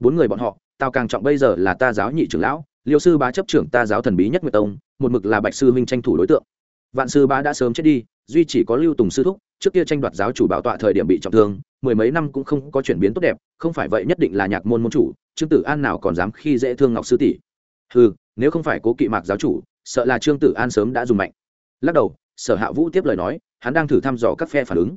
Bốn người bọn họ, tào càng trọng bây giờ là ta giáo nhị trưởng lão, liêu sư bá chấp trưởng ta giáo thần bí nhất nguyệt tông, một mực là bạch sư huynh tranh thủ đối tượng. Vạn sư bá đã sớm chết đi, duy chỉ có lưu tùng sư thúc, trước kia tranh đoạt giáo chủ bảo tọa thời điểm bị trọng thương, mười mấy năm cũng không có chuyển biến tốt đẹp, không phải vậy nhất định là nhạc môn môn chủ, trương tử an nào còn dám khi dễ thương ngọc sư tỷ. Ừ nếu không phải cố kỵ mạc giáo chủ, sợ là trương tử an sớm đã dùng mạnh. Lắc đầu, sở hạ vũ tiếp lời nói, hắn đang thử thăm dò các phe phản ứng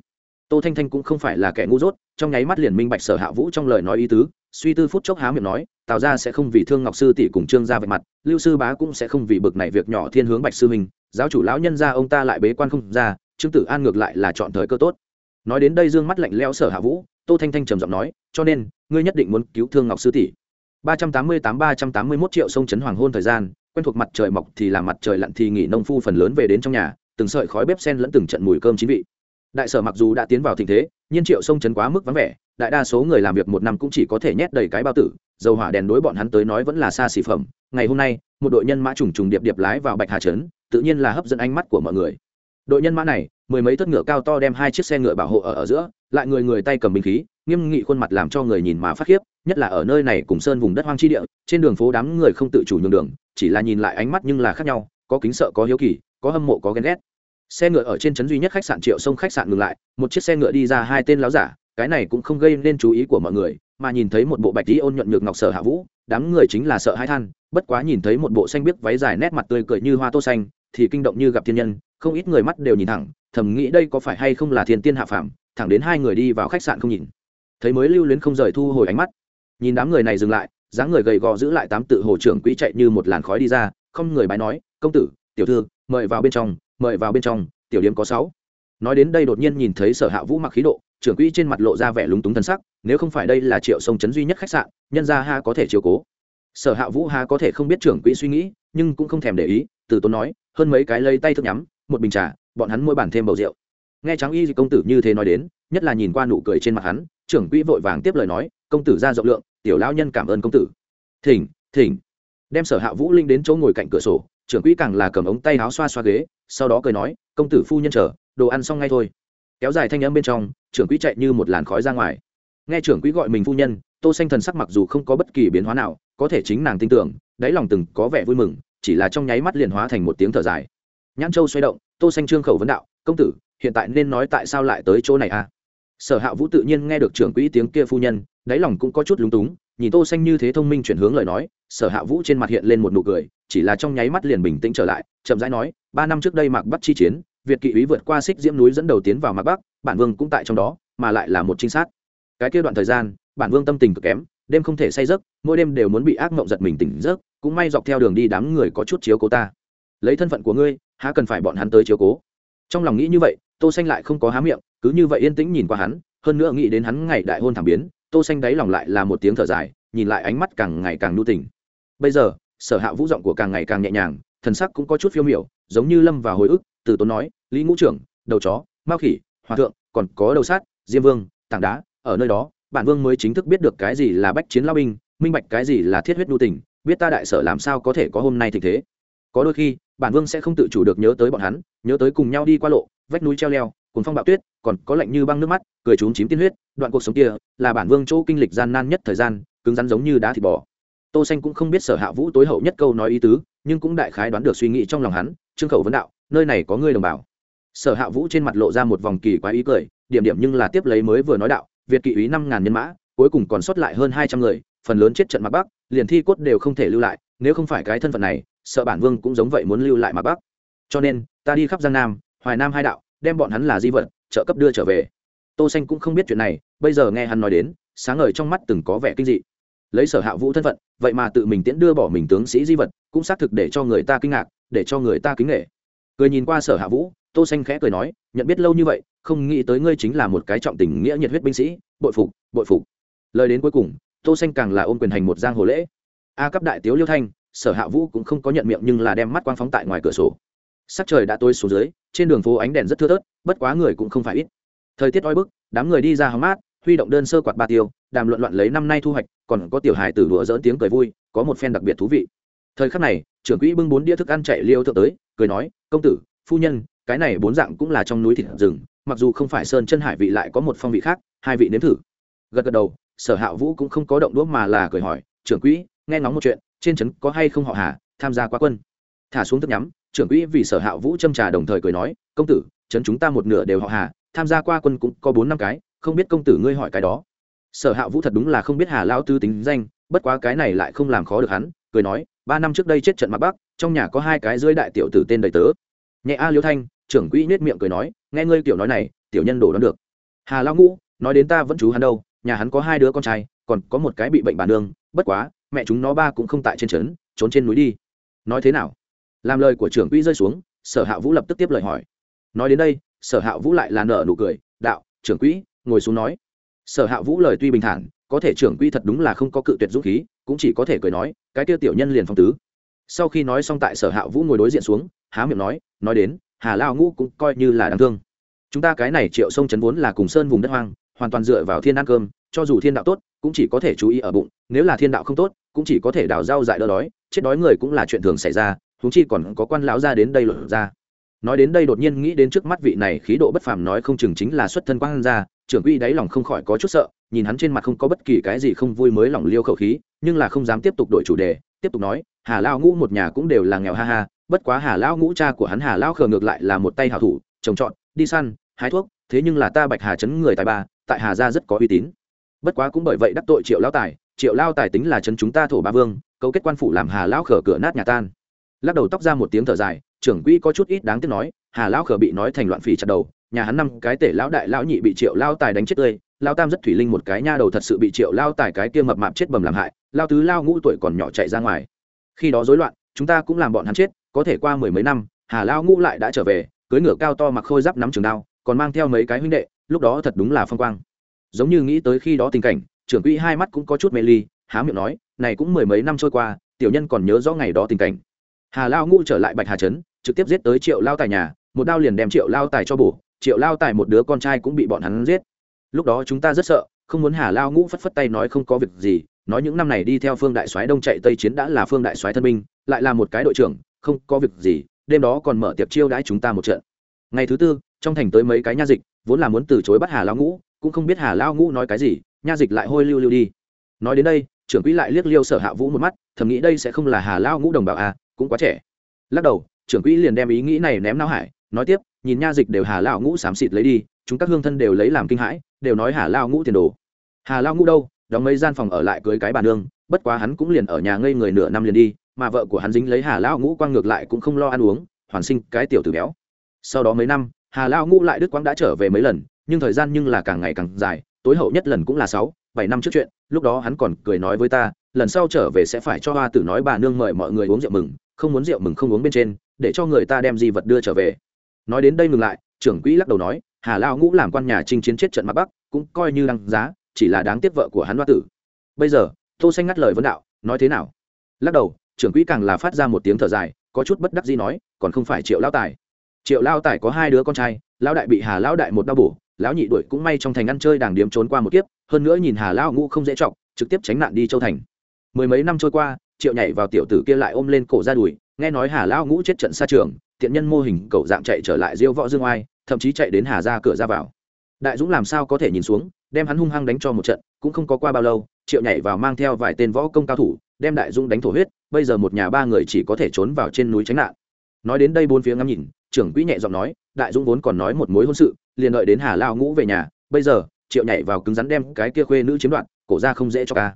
tô thanh thanh cũng không phải là kẻ ngu dốt, trong nháy mắt liền minh bạch sở hạ vũ trong lời nói ý tứ, suy tư phút chốc há miệng nói, tào ra sẽ không vì thương ngọc sư tỷ cùng trương gia vạch mặt, lưu sư bá cũng sẽ không vì bực này việc nhỏ thiên hướng bạch sư mình giáo chủ lão nhân gia ông ta lại bế quan không ra, trương tử an ngược lại là chọn thời cơ tốt. Nói đến đây dương mắt lạnh lẽo sở hạ vũ, tô thanh thanh trầm giọng nói, cho nên, ngươi nhất định muốn cứu thương ngọc sư tỷ. ba trăm tám mươi tám ba trăm tám mươi mốt triệu sông trấn hoàng hôn thời gian, quen thuộc mặt trời mọc thì làm mặt trời lặn thì nghỉ nông phu phần lớn về đến trong nhà, từng sợi khói bếp sen lẫn từng trận mùi cơm chín vị đại sở mặc dù đã tiến vào tình thế nhiên triệu sông trấn quá mức vắng vẻ, đại đa số người làm việc một năm cũng chỉ có thể nhét đầy cái bao tử, dầu hỏa đèn đối bọn hắn tới nói vẫn là xa xỉ phẩm. Ngày hôm nay, một đội nhân mã trùng trùng điệp điệp lái vào bạch hà trấn, tự nhiên là hấp dẫn ánh mắt của mọi người. Đội nhân mã này, mười mấy thất ngựa cao to đem hai chiếc xe ngựa bảo hộ ở ở giữa, lại người người tay cầm binh khí, nghiêm nghị khuôn mặt làm cho người nhìn mà phát khiếp, nhất là ở nơi này cùng sơn vùng đất hoang chi địa, trên đường phố đám người không tự chủ nhường đường, chỉ là nhìn lại ánh mắt nhưng là khác nhau, có kính sợ, có hiếu kỳ, có hâm mộ, có ghen ghét xe ngựa ở trên trấn duy nhất khách sạn triệu sông khách sạn ngừng lại, một chiếc xe ngựa đi ra hai tên láo giả, cái này cũng không gây nên chú ý của mọi người, mà nhìn thấy một bộ bạch tí ôn nhuận nhược ngọc sở hạ vũ, đám người chính là sợ hãi than, bất quá nhìn thấy một bộ xanh biếc váy dài nét mặt tươi cười như hoa tô xanh, thì kinh động như gặp thiên nhân, không ít người mắt đều nhìn thẳng, thầm nghĩ đây có phải hay không là thiên tiên hạ phàm, thẳng đến hai người đi vào khách sạn không nhìn. Thấy mới lưu luyến không rời thu hồi ánh mắt, nhìn đám người này dừng lại, dáng người gầy gò giữ lại tám tự hồ trưởng quỹ chạy như một làn khói đi ra, không người bái nói, công tử, tiểu thư, mời vào bên trong mời vào bên trong, tiểu điếm có sáu. Nói đến đây đột nhiên nhìn thấy sở hạ vũ mặc khí độ, trưởng quỹ trên mặt lộ ra vẻ lúng túng thân sắc, nếu không phải đây là triệu sông chấn duy nhất khách sạn, nhân ra ha có thể chiều cố. Sở hạ vũ ha có thể không biết trưởng quỹ suy nghĩ, nhưng cũng không thèm để ý, từ tốn nói, hơn mấy cái lây tay thức nhắm, một bình trà, bọn hắn mỗi bản thêm bầu rượu. Nghe trắng y công tử như thế nói đến, nhất là nhìn qua nụ cười trên mặt hắn, trưởng quỹ vội vàng tiếp lời nói, công tử ra rộng lượng, tiểu lão nhân cảm ơn công tử. Thỉnh thỉnh đem sở hạ vũ linh đến chỗ ngồi cạnh cửa sổ, trưởng quỹ càng là cầm ống tay áo xoa xoa ghế, sau đó cười nói, công tử phu nhân chờ, đồ ăn xong ngay thôi. Kéo dài thanh âm bên trong, trưởng quỹ chạy như một làn khói ra ngoài. Nghe trưởng quỹ gọi mình phu nhân, tô xanh thần sắc mặc dù không có bất kỳ biến hóa nào, có thể chính nàng tin tưởng, đáy lòng từng có vẻ vui mừng, chỉ là trong nháy mắt liền hóa thành một tiếng thở dài. Nhãn châu xoay động, tô xanh trương khẩu vấn đạo, công tử, hiện tại nên nói tại sao lại tới chỗ này à? Sở hạ vũ tự nhiên nghe được trưởng quỹ tiếng kia phu nhân, đáy lòng cũng có chút lúng túng nhìn tô xanh như thế thông minh chuyển hướng lời nói, sở hạ vũ trên mặt hiện lên một nụ cười, chỉ là trong nháy mắt liền bình tĩnh trở lại, chậm rãi nói, ba năm trước đây mạc bắc chi chiến, việt kỵ úy vượt qua xích diễm núi dẫn đầu tiến vào mạc bắc, bản vương cũng tại trong đó, mà lại là một trinh sát. Cái kia đoạn thời gian, bản vương tâm tình cực kém, đêm không thể say giấc, mỗi đêm đều muốn bị ác mộng giật mình tỉnh giấc, cũng may dọc theo đường đi đám người có chút chiếu cố ta. Lấy thân phận của ngươi, há cần phải bọn hắn tới chiếu cố? Trong lòng nghĩ như vậy, tô xanh lại không có há miệng, cứ như vậy yên tĩnh nhìn qua hắn, hơn nữa nghĩ đến hắn ngày đại hôn thảm biến tô xanh đáy lòng lại là một tiếng thở dài, nhìn lại ánh mắt càng ngày càng nu tình. Bây giờ, sở hạ vũ giọng của càng ngày càng nhẹ nhàng, thần sắc cũng có chút phiêu miểu, giống như lâm vào hồi ức, từ tốn nói, lý ngũ trưởng, đầu chó, mao khỉ, hòa thượng, còn có đầu sát, diêm vương, tảng đá, ở nơi đó, bản vương mới chính thức biết được cái gì là bách chiến lao binh, minh bạch cái gì là thiết huyết đu tình, biết ta đại sở làm sao có thể có hôm nay thịnh thế. Có đôi khi, bản vương sẽ không tự chủ được nhớ tới bọn hắn, nhớ tới cùng nhau đi qua lộ, vách núi treo leo cùng phong bạo tuyết, còn có lạnh như băng nước mắt, cười trúng chím tiên huyết, đoạn cuộc sống kia là bản vương chỗ kinh lịch gian nan nhất thời gian, cứng rắn giống như đá thịt bò. Tô xanh cũng không biết sở hạ vũ tối hậu nhất câu nói ý tứ, nhưng cũng đại khái đoán được suy nghĩ trong lòng hắn, trương khẩu vấn đạo, nơi này có ngươi đồng bào. Sở hạ vũ trên mặt lộ ra một vòng kỳ quái ý cười, điểm điểm nhưng là tiếp lấy mới vừa nói đạo, việt kỵ úy năm ngàn nhân mã, cuối cùng còn sót lại hơn hai trăm người, phần lớn chết trận mặt bắc, liền thi cốt đều không thể lưu lại, nếu không phải cái thân phận này, sợ bản vương cũng giống vậy muốn lưu lại mặt bắc. Cho nên, ta đi khắp giang nam, hoài nam hai đạo đem bọn hắn là di vật, trợ cấp đưa trở về. Tô xanh cũng không biết chuyện này, bây giờ nghe hắn nói đến, sáng ngời trong mắt từng có vẻ kinh dị. Lấy sở hạ vũ thân phận, vậy mà tự mình tiễn đưa bỏ mình tướng sĩ di vật, cũng xác thực để cho người ta kinh ngạc, để cho người ta kính nghệ cười nhìn qua sở hạ vũ, tô xanh khẽ cười nói, nhận biết lâu như vậy, không nghĩ tới ngươi chính là một cái trọng tình nghĩa nhiệt huyết binh sĩ, bội phục bội phục. Lời đến cuối cùng, tô xanh càng là ôm quyền hành một giang hồ lễ. A cấp đại tiếu liêu thanh, sở hạ vũ cũng không có nhận miệng nhưng là đem mắt quang phóng tại ngoài cửa sổ sắc trời đã tối xuống dưới, trên đường phố ánh đèn rất thưa thớt, bất quá người cũng không phải ít. Thời tiết oi bức, đám người đi ra hóng mát, huy động đơn sơ quạt ba tiêu, đàm luận loạn lấy năm nay thu hoạch, còn có tiểu hài tử đùa dỡn tiếng cười vui, có một phen đặc biệt thú vị. Thời khắc này, trưởng quỹ bưng bốn đĩa thức ăn chạy liêu thượng tới, cười nói, công tử, phu nhân, cái này bốn dạng cũng là trong núi thịt rừng, mặc dù không phải sơn chân hải vị lại có một phong vị khác, hai vị nếm thử. Gật gật đầu, sở hạ vũ cũng không có động đũa mà là cười hỏi, trưởng quỹ, nghe ngóng một chuyện, trên trấn có hay không họ hà, tham gia quá quân? Thả xuống thức nhắm trưởng quỹ vì sở hạ vũ châm trà đồng thời cười nói, công tử trấn chúng ta một nửa đều họ hà, tham gia qua quân cũng có bốn năm cái, không biết công tử ngươi hỏi cái đó. Sở hạ vũ thật đúng là không biết hà lao tư tính danh, bất quá cái này lại không làm khó được hắn, cười nói, ba năm trước đây chết trận mặt bắc, trong nhà có hai cái dưới đại tiểu tử tên đầy tớ. Nhẹ a liêu thanh, trưởng quỹ nết miệng cười nói, nghe ngươi tiểu nói này, tiểu nhân đổ đón được. Hà lao ngũ, nói đến ta vẫn chú hắn đâu, nhà hắn có hai đứa con trai, còn có một cái bị bệnh bản đường bất quá, mẹ chúng nó ba cũng không tại trên trấn, trốn trên núi đi. Nói thế nào? Làm lời của trưởng quỹ rơi xuống, sở hạ vũ lập tức tiếp lời hỏi. Nói đến đây, sở hạ vũ lại là nợ nụ cười, đạo, trưởng quỹ, ngồi xuống nói. Sở hạ vũ lời tuy bình thản, có thể trưởng quỹ thật đúng là không có cự tuyệt dũng khí, cũng chỉ có thể cười nói, cái tiêu tiểu nhân liền phong tứ. Sau khi nói xong tại sở hạ vũ ngồi đối diện xuống, há miệng nói nói đến, hà lao ngũ cũng coi như là đáng thương. Chúng ta cái này triệu sông chấn vốn là cùng sơn vùng đất hoang, hoàn toàn dựa vào thiên ăn cơm, cho dù thiên đạo tốt, cũng chỉ có thể chú ý ở bụng, nếu là thiên đạo không tốt, cũng chỉ có thể đào rau dại đỡ đói, chết đói người cũng là chuyện thường xảy ra chúng chi còn có quan lão ra đến đây luận ra. Nói đến đây đột nhiên nghĩ đến trước mắt vị này khí độ bất phàm nói không chừng chính là xuất thân quan gia, trưởng quỹ đáy lòng không khỏi có chút sợ, nhìn hắn trên mặt không có bất kỳ cái gì không vui mới lòng liêu khẩu khí, nhưng là không dám tiếp tục đổi chủ đề, tiếp tục nói, hà lao ngũ một nhà cũng đều là nghèo ha ha, bất quá hà lao ngũ cha của hắn hà lao khờ ngược lại là một tay hảo thủ, trồng trọt, đi săn, hái thuốc, thế nhưng là ta bạch hà chấn người tài ba, tại hà gia rất có uy tín. Bất quá cũng bởi vậy đắc tội triệu lao tài, triệu lao tài tính là chấn chúng ta thổ ba vương, cấu kết quan phủ làm hà lao khở cửa nát nhà tan lắc đầu tóc ra một tiếng thở dài, trưởng quỹ có chút ít đáng tiếc nói, hà lão khở bị nói thành loạn phỉ chặt đầu, nhà hắn năm cái tể lão đại lão nhị bị triệu lao tài đánh chết tươi, lao tam rất thủy linh một cái nha đầu thật sự bị triệu lao tài cái kia mập mạp chết bầm làm hại, lao tứ lao ngũ tuổi còn nhỏ chạy ra ngoài. Khi đó rối loạn, chúng ta cũng làm bọn hắn chết, có thể qua mười mấy năm, hà lao ngũ lại đã trở về, cưới ngựa cao to mặc khôi giáp nắm trường đao, còn mang theo mấy cái huynh đệ, lúc đó thật đúng là phong quang. Giống như nghĩ tới khi đó tình cảnh, trưởng quỹ hai mắt cũng có chút mê ly, há miệng nói, này cũng mười mấy năm trôi qua, tiểu nhân còn nhớ rõ ngày đó tình cảnh hà lao ngũ trở lại bạch hà trấn, trực tiếp giết tới triệu lao tài nhà, một đao liền đem triệu lao tài cho bổ, triệu lao tài một đứa con trai cũng bị bọn hắn giết. Lúc đó chúng ta rất sợ, không muốn hà lao ngũ phất phất tay nói không có việc gì, nói những năm này đi theo phương đại soái đông chạy tây chiến đã là phương đại soái thân binh, lại là một cái đội trưởng, không có việc gì, đêm đó còn mở tiệc chiêu đãi chúng ta một trận. Ngày thứ tư, trong thành tới mấy cái nha dịch, vốn là muốn từ chối bắt hà lao ngũ, cũng không biết hà lao ngũ nói cái gì, nha dịch lại hôi lưu lưu đi. Nói đến đây, trưởng quỹ lại liếc liêu sở hạ vũ một mắt, thầm nghĩ đây sẽ không là hà lao ngũ đồng bào à cũng quá trẻ. Lắc đầu, trưởng quỹ liền đem ý nghĩ này ném não hải, nói tiếp, nhìn nha dịch đều hà lao ngũ xám xịt lấy đi, chúng các hương thân đều lấy làm kinh hãi, đều nói hà lao ngũ tiền đồ. Hà lao ngũ đâu? Đóng mấy gian phòng ở lại cưới cái bà nương, bất quá hắn cũng liền ở nhà ngây người nửa năm liền đi, mà vợ của hắn dính lấy hà lao ngũ quang ngược lại cũng không lo ăn uống, hoàn sinh cái tiểu tử béo. Sau đó mấy năm, hà lao ngũ lại đức quang đã trở về mấy lần, nhưng thời gian nhưng là càng ngày càng dài, tối hậu nhất lần cũng là sáu, bảy năm trước chuyện, lúc đó hắn còn cười nói với ta lần sau trở về sẽ phải cho hoa tử nói bà nương mời mọi người uống rượu mừng không muốn rượu mừng không uống bên trên để cho người ta đem di vật đưa trở về. Nói đến đây ngừng lại trưởng quỹ lắc đầu nói hà lao ngũ làm quan nhà chinh chiến chết trận mặt bắc cũng coi như đăng giá chỉ là đáng tiếc vợ của hắn hoa tử. Bây giờ tô xanh ngắt lời vấn đạo nói thế nào? Lắc đầu trưởng quỹ càng là phát ra một tiếng thở dài có chút bất đắc dĩ nói còn không phải triệu lao tài. Triệu lao tài có hai đứa con trai lao đại bị hà lao đại một đau bổ lão nhị đuổi cũng may trong thành ăn chơi đàng điếm trốn qua một kiếp hơn nữa nhìn hà lao ngũ không dễ trọng, trực tiếp tránh nạn đi châu thành mười mấy năm trôi qua, triệu nhảy vào tiểu tử kia lại ôm lên cổ ra đùi, nghe nói hà Lão ngũ chết trận xa trường, tiện nhân mô hình cầu dạng chạy trở lại diêu võ dương oai, thậm chí chạy đến hà ra cửa ra vào. Đại dũng làm sao có thể nhìn xuống, đem hắn hung hăng đánh cho một trận, cũng không có qua bao lâu, triệu nhảy vào mang theo vài tên võ công cao thủ, đem đại dũng đánh thổ huyết, bây giờ một nhà ba người chỉ có thể trốn vào trên núi tránh nạn. Nói đến đây bốn phía ngắm nhìn, trưởng quỹ nhẹ giọng nói, đại dũng vốn còn nói một mối hôn sự, liền đợi đến hà lao ngũ về nhà, bây giờ, triệu nhảy vào cứng rắn đem cái kia khuê nữ chiếm đoạt, cổ ra không dễ cho ca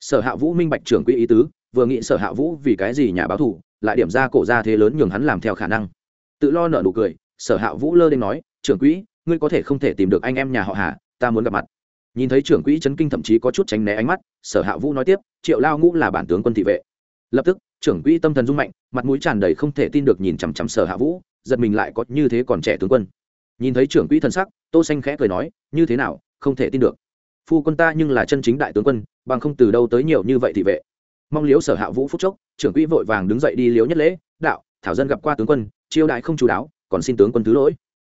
sở hạ vũ minh bạch trưởng quỹ ý tứ, vừa nghĩ sở hạ vũ vì cái gì nhà báo thủ, lại điểm ra cổ ra thế lớn nhường hắn làm theo khả năng. Tự lo nợ nụ cười, sở hạ vũ lơ lên nói, trưởng quỹ, ngươi có thể không thể tìm được anh em nhà họ hà ta muốn gặp mặt. Nhìn thấy trưởng quỹ chấn kinh thậm chí có chút tránh né ánh mắt, sở hạ vũ nói tiếp, triệu lao ngũ là bản tướng quân thị vệ. Lập tức, trưởng quỹ tâm thần rung mạnh, mặt mũi tràn đầy không thể tin được nhìn chằm chằm sở hạ vũ, giật mình lại có như thế còn trẻ tướng quân. Nhìn thấy trưởng quỹ thân sắc, tô xanh khẽ cười nói, như thế nào, không thể tin được. Phu quân ta nhưng là chân chính đại tướng quân bằng không từ đâu tới nhiều như vậy thị vệ. Mong liếu sở hạ vũ phúc chốc, trưởng quỹ vội vàng đứng dậy đi liếu nhất lễ, đạo, thảo dân gặp qua tướng quân chiêu đại không chú đáo, còn xin tướng quân thứ lỗi.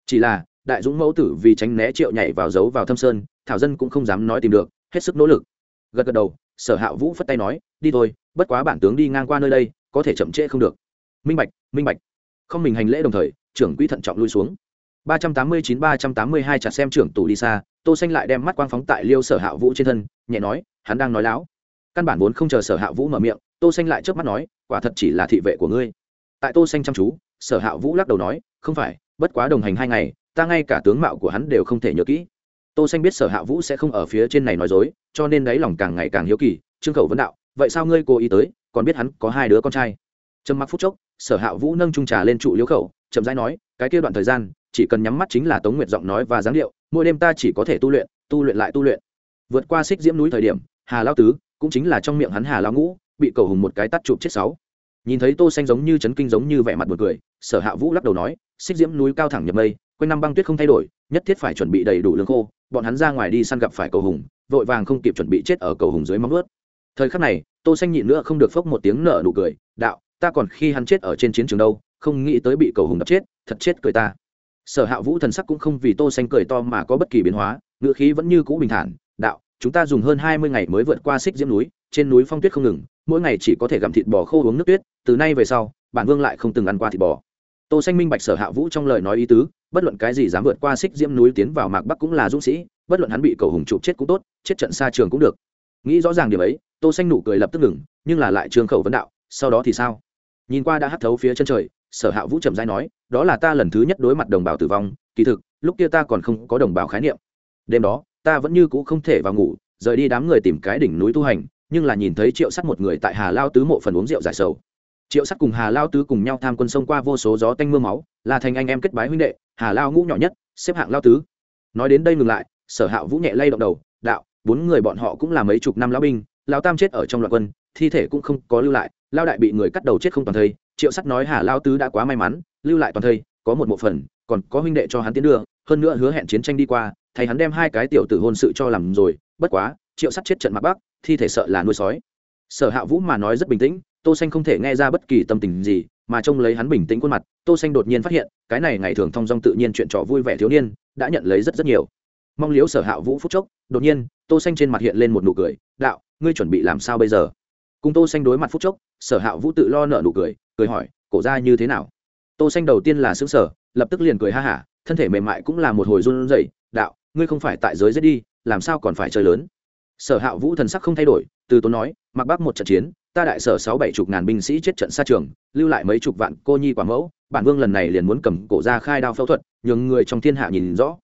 Chỉ là, đại dũng mẫu tử vì tránh né triệu nhảy vào giấu vào thâm sơn, thảo dân cũng không dám nói tìm được, hết sức nỗ lực. Gật gật đầu, sở hạ vũ phất tay nói, đi thôi, bất quá bản tướng đi ngang qua nơi đây, có thể chậm trễ không được. Minh bạch minh bạch. Không mình hành lễ đồng thời, trưởng quỹ thận trọng lui xuống ba trăm tám mươi chín, ba trăm tám mươi hai chặt xem trưởng tù đi xa, tô xanh lại đem mắt quang phóng tại liêu sở hạ vũ trên thân, nhẹ nói, hắn đang nói láo. Căn bản vốn không chờ sở hạ vũ mở miệng, tô xanh lại chớp mắt nói, quả thật chỉ là thị vệ của ngươi. Tại tô xanh chăm chú, sở hạ vũ lắc đầu nói, không phải, bất quá đồng hành hai ngày, ta ngay cả tướng mạo của hắn đều không thể nhớ kỹ. Tô xanh biết sở hạ vũ sẽ không ở phía trên này nói dối, cho nên đáy lòng càng ngày càng hiếu kỳ, trương khẩu vấn đạo, vậy sao ngươi cố ý tới, còn biết hắn có hai đứa con trai? Trầm mặc phút chốc, sở hạ vũ nâng trung trà lên trụ liêu khẩu, chậm rãi nói, cái kia đoạn thời gian chỉ cần nhắm mắt chính là tống nguyệt giọng nói và dáng điệu, mỗi đêm ta chỉ có thể tu luyện tu luyện lại tu luyện. Vượt qua xích diễm núi thời điểm, hà lao tứ, cũng chính là trong miệng hắn hà lao ngũ, bị cầu hùng một cái tắt chụp chết sáu. Nhìn thấy tô xanh giống như chấn kinh giống như vẻ mặt buồn cười, sở hạ vũ lắc đầu nói, xích diễm núi cao thẳng nhập mây, quanh năm băng tuyết không thay đổi, nhất thiết phải chuẩn bị đầy đủ lương khô, bọn hắn ra ngoài đi săn gặp phải cầu hùng, vội vàng không kịp chuẩn bị chết ở cầu hùng dưới móng ướt thời khắc này, tô xanh nhịn nữa không được phốc một tiếng nở nụ cười, đạo, ta còn khi hắn chết ở trên chiến trường đâu, không nghĩ tới bị cầu hùng đập chết, thật chết cười ta sở hạ vũ thần sắc cũng không vì tô xanh cười to mà có bất kỳ biến hóa ngựa khí vẫn như cũ bình thản, đạo, chúng ta dùng hơn hai mươi ngày mới vượt qua xích diễm núi, trên núi phong tuyết không ngừng, mỗi ngày chỉ có thể gặm thịt bò khô uống nước tuyết, từ nay về sau, bản vương lại không từng ăn qua thịt bò. Tô xanh minh bạch sở hạ vũ trong lời nói ý tứ, bất luận cái gì dám vượt qua xích diễm núi tiến vào mạc bắc cũng là dũng sĩ, bất luận hắn bị cầu hùng chụp chết cũng tốt, chết trận xa trường cũng được. Nghĩ rõ ràng điều ấy, tô xanh nụ cười lập tức ngừng, nhưng là lại trường khẩu vấn đạo, sau đó thì sao? Nhìn qua đã hắt thấu phía chân trời sở hạ vũ trầm dai nói, đó là ta lần thứ nhất đối mặt đồng bào tử vong, kỳ thực, lúc kia ta còn không có đồng bào khái niệm. Đêm đó, ta vẫn như cũ không thể vào ngủ, rời đi đám người tìm cái đỉnh núi tu hành, nhưng là nhìn thấy triệu sắt một người tại hà lao tứ mộ phần uống rượu giải sầu. Triệu sắt cùng hà lao tứ cùng nhau tham quân sông qua vô số gió tanh m ư a máu, là thành anh em kết bái huynh đệ, hà lao ngũ nhỏ nhất, xếp hạng lao tứ. Nói đến đây ngừng lại, sở hạ vũ nhẹ lay động đầu, đạo, bốn người bọn họ cũng là mấy chục năm lao binh lao tam chết ở trong loạt quân, thi thể cũng không có lưu lại lao đại bị người cắt đầu chết không toàn thây triệu sắt nói hà lao tứ đã quá may mắn, lưu lại toàn thây, có một bộ phần, còn có huynh đệ cho hắn tiến đưa, hơn nữa hứa hẹn chiến tranh đi qua thầy hắn đem hai cái tiểu tử hôn sự cho làm rồi, bất quá, triệu sắt chết trận mặt bắc, thi thể sợ là nuôi sói. Sở hạ vũ mà nói rất bình tĩnh, tô xanh không thể nghe ra bất kỳ tâm tình gì, mà trông lấy hắn bình tĩnh khuôn mặt, tô xanh đột nhiên phát hiện, cái này ngày thường thong dong tự nhiên chuyện trò vui vẻ thiếu niên, đã nhận lấy rất rất nhiều. Mong liếu sở hạ vũ phút chốc, đột nhiên, tô xanh trên mặt hiện lên một nụ cười, đạo, ngươi chuẩn bị làm sao bây giờ? Cùng tô xanh đối mặt phút chốc, sở hạ vũ tự lo nợ nụ cười cười hỏi, cổ ra như thế nào? Tô xanh đầu tiên là sững sờ, lập tức liền cười ha hả, thân thể mềm mại cũng là một hồi run rẩy, đạo, ngươi không phải tại giới giết đi, làm sao còn phải chơi lớn? Sở hạ vũ thần sắc không thay đổi, từ tốn nói, mặc bắc một trận chiến, ta đại sở sáu bảy chục ngàn binh sĩ chết trận xa trường, lưu lại mấy chục vạn cô nhi quả mẫu, bản vương lần này liền muốn cầm cổ ra khai đao phẫu thuật, nhường người trong thiên hạ nhìn rõ.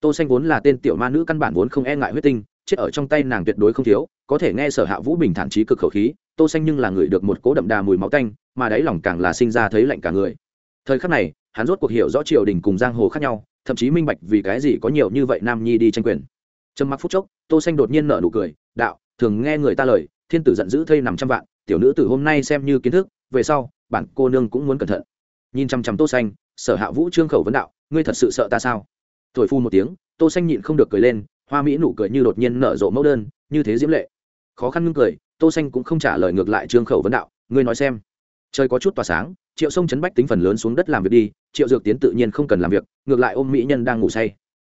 Tô xanh vốn là tên tiểu ma nữ căn bản vốn không e ngại huyết tinh, chết ở trong tay nàng tuyệt đối không thiếu, có thể nghe sở hạ vũ bình thản trí cực khẩu khí tô xanh nhưng là người được một cố đậm đà mùi máu tanh, mà đáy lòng càng là sinh ra thấy lạnh cả người. Thời khắc này, hắn rốt cuộc hiểu rõ triều đình cùng giang hồ khác nhau, thậm chí minh bạch vì cái gì có nhiều như vậy nam nhi đi tranh quyền. Trầm mặc phút chốc, tô xanh đột nhiên nở nụ cười, đạo, thường nghe người ta lời, thiên tử giận dữ thây nằm trăm vạn, tiểu nữ tử hôm nay xem như kiến thức, về sau, bản cô nương cũng muốn cẩn thận. Nhìn chăm chăm tô xanh, sở hạ vũ trương khẩu vấn đạo, ngươi thật sự sợ ta sao? Thổi phu một tiếng, tô xanh nhịn không được cười lên, hoa mỹ nụ cười như đột nhiên nở rộ mẫu đơn, như thế diễm lệ. Khó khăn ngưng cười tô xanh cũng không trả lời ngược lại trương khẩu vấn đạo, ngươi nói xem, trời có chút tỏa sáng, triệu sông chấn bách tính phần lớn xuống đất làm việc đi, triệu dược tiến tự nhiên không cần làm việc, ngược lại ôm mỹ nhân đang ngủ say.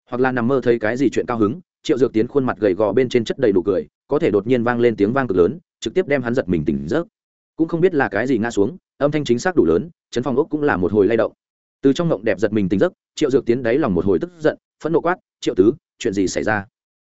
Hoặc là nằm mơ thấy cái gì chuyện cao hứng, triệu dược tiến khuôn mặt gầy gò bên trên chất đầy đủ cười, có thể đột nhiên vang lên tiếng vang cực lớn, trực tiếp đem hắn giật mình tỉnh giấc. Cũng không biết là cái gì ngã xuống, âm thanh chính xác đủ lớn chấn phòng ốc cũng là một hồi lay động. Từ trong ngộng đẹp giật mình tỉnh giấc, triệu dược tiến đáy lòng một hồi tức giận, phẫn nộ quát, triệu tứ, chuyện gì xảy ra?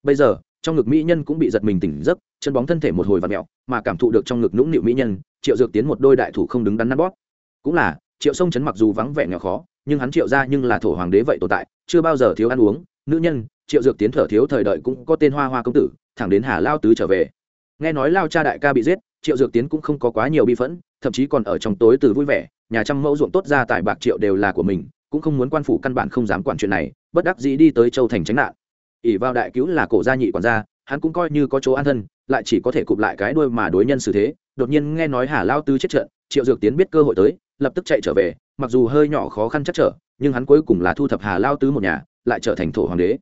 Bây giờ trong ngực mỹ nhân cũng bị giật mình tỉnh giấc, chân bóng thân thể một hồi và mẹo mà cảm thụ được trong ngực nũng nịu mỹ nhân, triệu dược tiến một đôi đại thủ không đứng đắn nắn bóp. Cũng là, triệu sông chấn mặc dù vắng vẻ nghèo khó, nhưng hắn triệu ra nhưng là thổ hoàng đế vậy tồn tại, chưa bao giờ thiếu ăn uống. Nữ nhân, triệu dược tiến thở thiếu thời đợi cũng có tên hoa hoa công tử, thẳng đến hà lao tứ trở về. Nghe nói lao cha đại ca bị giết, triệu dược tiến cũng không có quá nhiều bi phẫn, thậm chí còn ở trong tối từ vui vẻ, nhà trăm mẫu ruộng tốt ra tại bạc triệu đều là của mình, cũng không muốn quan phủ căn bản không dám quản chuyện này, bất đắc dĩ đi tới châu thành tránh nạn ỷ vào đại cứu là cổ gia nhị quản gia, hắn cũng coi như có chỗ an thân, lại chỉ có thể cụp lại cái đuôi mà đối nhân xử thế. Đột nhiên nghe nói hà lao tứ chết trận, triệu dược tiến biết cơ hội tới, lập tức chạy trở về, mặc dù hơi nhỏ khó khăn chắc trở, nhưng hắn cuối cùng là thu thập hà lao tứ một nhà, lại trở thành thổ hoàng đế.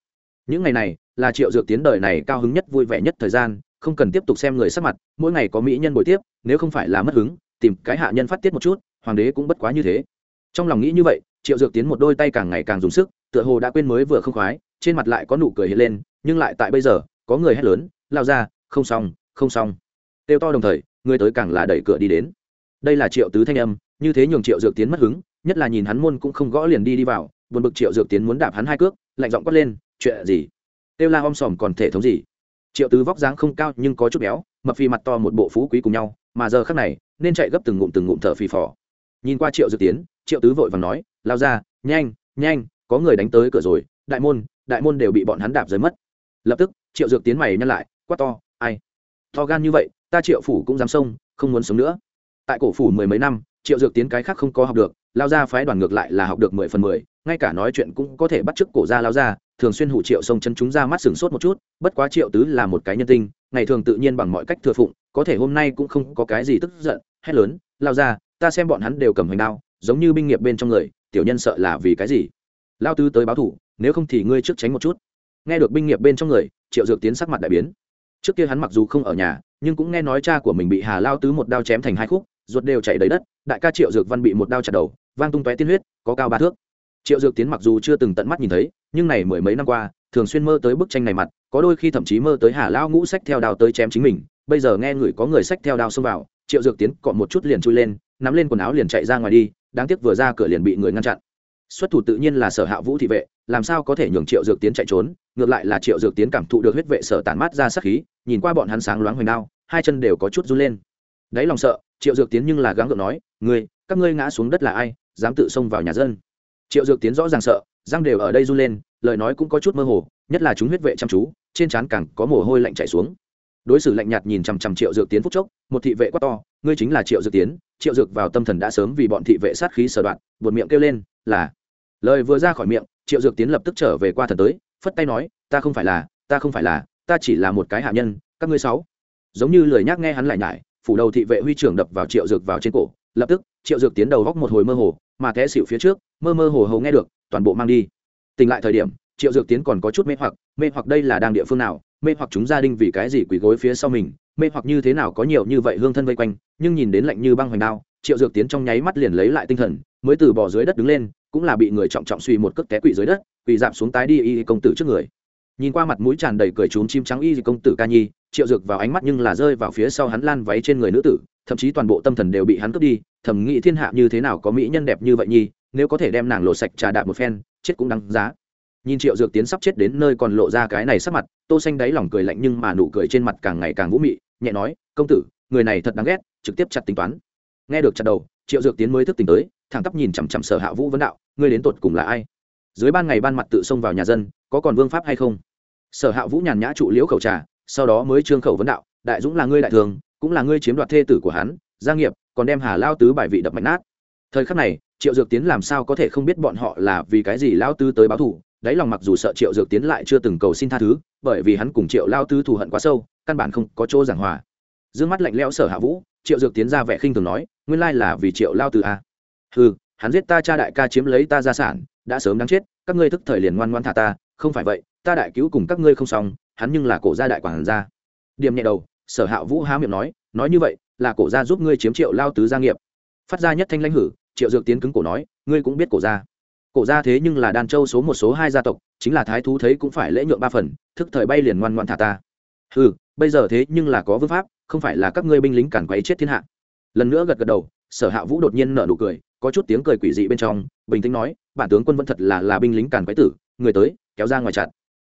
Những ngày này, là triệu dược tiến đời này cao hứng nhất, vui vẻ nhất thời gian, không cần tiếp tục xem người sắc mặt, mỗi ngày có mỹ nhân buổi tiếp, nếu không phải là mất hứng, tìm cái hạ nhân phát tiết một chút, hoàng đế cũng bất quá như thế. Trong lòng nghĩ như vậy, triệu dược tiến một đôi tay càng ngày càng dùng sức, tựa hồ đã quên mới vừa không khoái trên mặt lại có nụ cười hiện lên, nhưng lại tại bây giờ, có người hét lớn, lao ra, không xong không xong. Têu to đồng thời, người tới càng là đẩy cửa đi đến. Đây là triệu tứ thanh âm, như thế nhường triệu dược tiến mất hứng, nhất là nhìn hắn môn cũng không gõ liền đi đi vào, buồn bực triệu dược tiến muốn đạp hắn hai cước, lạnh giọng quát lên, chuyện gì? Têu la om sòm còn thể thống gì? Triệu tứ vóc dáng không cao nhưng có chút béo, mập phi mặt to một bộ phú quý cùng nhau, mà giờ khác này, nên chạy gấp từng ngụm từng ngụm thở phì phò. Nhìn qua triệu dược tiến, triệu tứ vội và nói, lao ra, nhanh nhanh, có người đánh tới cửa rồi, đại môn đại môn đều bị bọn hắn đạp rơi mất. Lập tức, triệu dược tiến mày nhăn lại, quát to, ai? To gan như vậy, ta triệu phủ cũng dám xông, không muốn sống nữa. Tại cổ phủ mười mấy năm, triệu dược tiến cái khác không có học được, lao ra phái đoàn ngược lại là học được mười phần mười, ngay cả nói chuyện cũng có thể bắt chước cổ ra lao ra thường xuyên hủ triệu sông chân chúng ra mắt sừng sốt một chút, bất quá triệu tứ là một cái nhân tinh, ngày thường tự nhiên bằng mọi cách thừa phụng, có thể hôm nay cũng không có cái gì tức giận, hét lớn, lao ra ta xem bọn hắn đều cầm hành đao, giống như binh nghiệp bên trong người, tiểu nhân sợ là vì cái gì? Lao tứ tới báo thủ nếu không thì ngươi trước tránh một chút. Nghe được binh nghiệp bên trong người, triệu dược tiến sắc mặt đại biến. Trước kia hắn mặc dù không ở nhà, nhưng cũng nghe nói cha của mình bị hà lao tứ một đao chém thành hai khúc, ruột đều chảy đầy đất, đại ca triệu dược văn bị một đao chặt đầu, vang tung tóe tiên huyết, có cao ba thước. Triệu dược tiến mặc dù chưa từng tận mắt nhìn thấy, nhưng này mười mấy năm qua, thường xuyên mơ tới bức tranh này mặt, có đôi khi thậm chí mơ tới hà lao ngũ sách theo đao tới chém chính mình. Bây giờ nghe người có người sách theo đao xông vào, triệu dược tiến cọ một chút liền chui lên, nắm lên quần áo liền chạy ra ngoài đi, đáng tiếc vừa ra cửa liền bị người ngăn chặn xuất thủ tự nhiên là sở hạ vũ thị vệ, làm sao có thể nhường triệu dược tiến chạy trốn, ngược lại là triệu dược tiến cảm thụ được huyết vệ sở tản mát ra sắc khí, nhìn qua bọn hắn sáng loáng hoành đao, hai chân đều có chút run lên. Đáy lòng sợ, triệu dược tiến nhưng là gắng gượng nói, ngươi, các ngươi ngã xuống đất là ai, dám tự xông vào nhà dân? Triệu dược tiến rõ ràng sợ, răng đều ở đây run lên, lời nói cũng có chút mơ hồ, nhất là chúng huyết vệ chăm chú, trên trán càng có mồ hôi lạnh chảy xuống. Đối xử lạnh nhạt nhìn chằm chằm triệu dược tiến phúc chốc, một thị vệ quát to, ngươi chính là triệu dược tiến, triệu dược vào tâm thần đã sớm vì bọn thị vệ sát khí sở đoạn, buột miệng kêu lên, là lời vừa ra khỏi miệng, triệu dược tiến lập tức trở về qua thần tới, phất tay nói, ta không phải là, ta không phải là, ta chỉ là một cái hạ nhân, các ngươi sáu. Giống như lời nhắc nghe hắn lại nhải, phủ đầu thị vệ huy trưởng đập vào triệu dược vào trên cổ, lập tức, triệu dược tiến đầu góc một hồi mơ hồ, mà té xỉu phía trước, mơ mơ hồ hồ nghe được, toàn bộ mang đi. Tỉnh lại thời điểm, triệu dược tiến còn có chút mê hoặc mê hoặc đây là đang địa phương nào, mê hoặc chúng gia đình vì cái gì quỳ gối phía sau mình, mê hoặc như thế nào có nhiều như vậy hương thân vây quanh, nhưng nhìn đến lạnh như băng hoành đao, triệu dược tiến trong nháy mắt liền lấy lại tinh thần, mới từ bỏ dưới đất đứng lên cũng là bị người trọng trọng suy một cước té quỵ dưới đất, quỳ giảm xuống tái đi y công tử trước người. Nhìn qua mặt mũi tràn đầy cười trốn chim trắng y công tử ca nhi, triệu dược vào ánh mắt nhưng là rơi vào phía sau hắn lan váy trên người nữ tử, thậm chí toàn bộ tâm thần đều bị hắn cướp đi, thầm nghĩ thiên hạ như thế nào có mỹ nhân đẹp như vậy nhi, nếu có thể đem nàng lộ sạch trà đạp một phen, chết cũng đáng giá. Nhìn triệu dược tiến sắp chết đến nơi còn lộ ra cái này sắc mặt, tô xanh đáy lòng cười lạnh nhưng mà nụ cười trên mặt càng ngày càng vũ mị, nhẹ nói, công tử, người này thật đáng ghét, trực tiếp chặt tính toán. Nghe được chặt đầu, triệu dược tiến mới thức tỉnh tới thẳng tắp nhìn chằm chằm sở hạ vũ vấn đạo, ngươi đến tột cùng là ai? Dưới ban ngày ban mặt tự xông vào nhà dân, có còn vương pháp hay không? Sở hạ vũ nhàn nhã trụ liễu khẩu trà, sau đó mới trương khẩu vấn đạo, đại dũng là ngươi đại thường, cũng là ngươi chiếm đoạt thê tử của hắn, gia nghiệp, còn đem hà lao tứ bài vị đập mạnh nát. Thời khắc này, triệu dược tiến làm sao có thể không biết bọn họ là vì cái gì lao tứ tới báo thủ đáy lòng mặc dù sợ triệu dược tiến lại chưa từng cầu xin tha thứ, bởi vì hắn cùng triệu lao tứ thù hận quá sâu, căn bản không có chỗ giảng hòa. D ư ơ n g mắt lạnh lẽo sở hạ vũ, triệu dược tiến ra vẻ khinh thường nói, nguyên lai là vì triệu lao tứ a ừ hắn giết ta, cha đại ca chiếm lấy ta gia sản, đã sớm đáng chết, các ngươi thức thời liền ngoan ngoan thả ta, không phải vậy, ta đại cứu cùng các ngươi không xong, hắn nhưng là cổ gia đại quản gia. Điểm nhẹ đầu, sở hạ vũ há miệng nói nói như vậy, là cổ gia giúp ngươi chiếm triệu lao tứ gia nghiệp. Phát ra nhất thanh lãnh hử, triệu dược tiến cứng cổ nói, ngươi cũng biết cổ gia. Cổ gia thế nhưng là đan châu số một, số hai gia tộc, chính là thái thú thấy cũng phải lễ nhượng ba phần, thức thời bay liền ngoan ngoan thả ta. Ừ bây giờ thế nhưng là có vương pháp, không phải là các ngươi binh lính cản quấy chết thiên hạ. Lần nữa gật gật đầu, sở hạ vũ đột nhiên nở nụ cười có chút tiếng cười quỷ dị bên trong, bình tĩnh nói, bản tướng quân vẫn thật là là binh lính càn quái tử, người tới, kéo ra ngoài chặt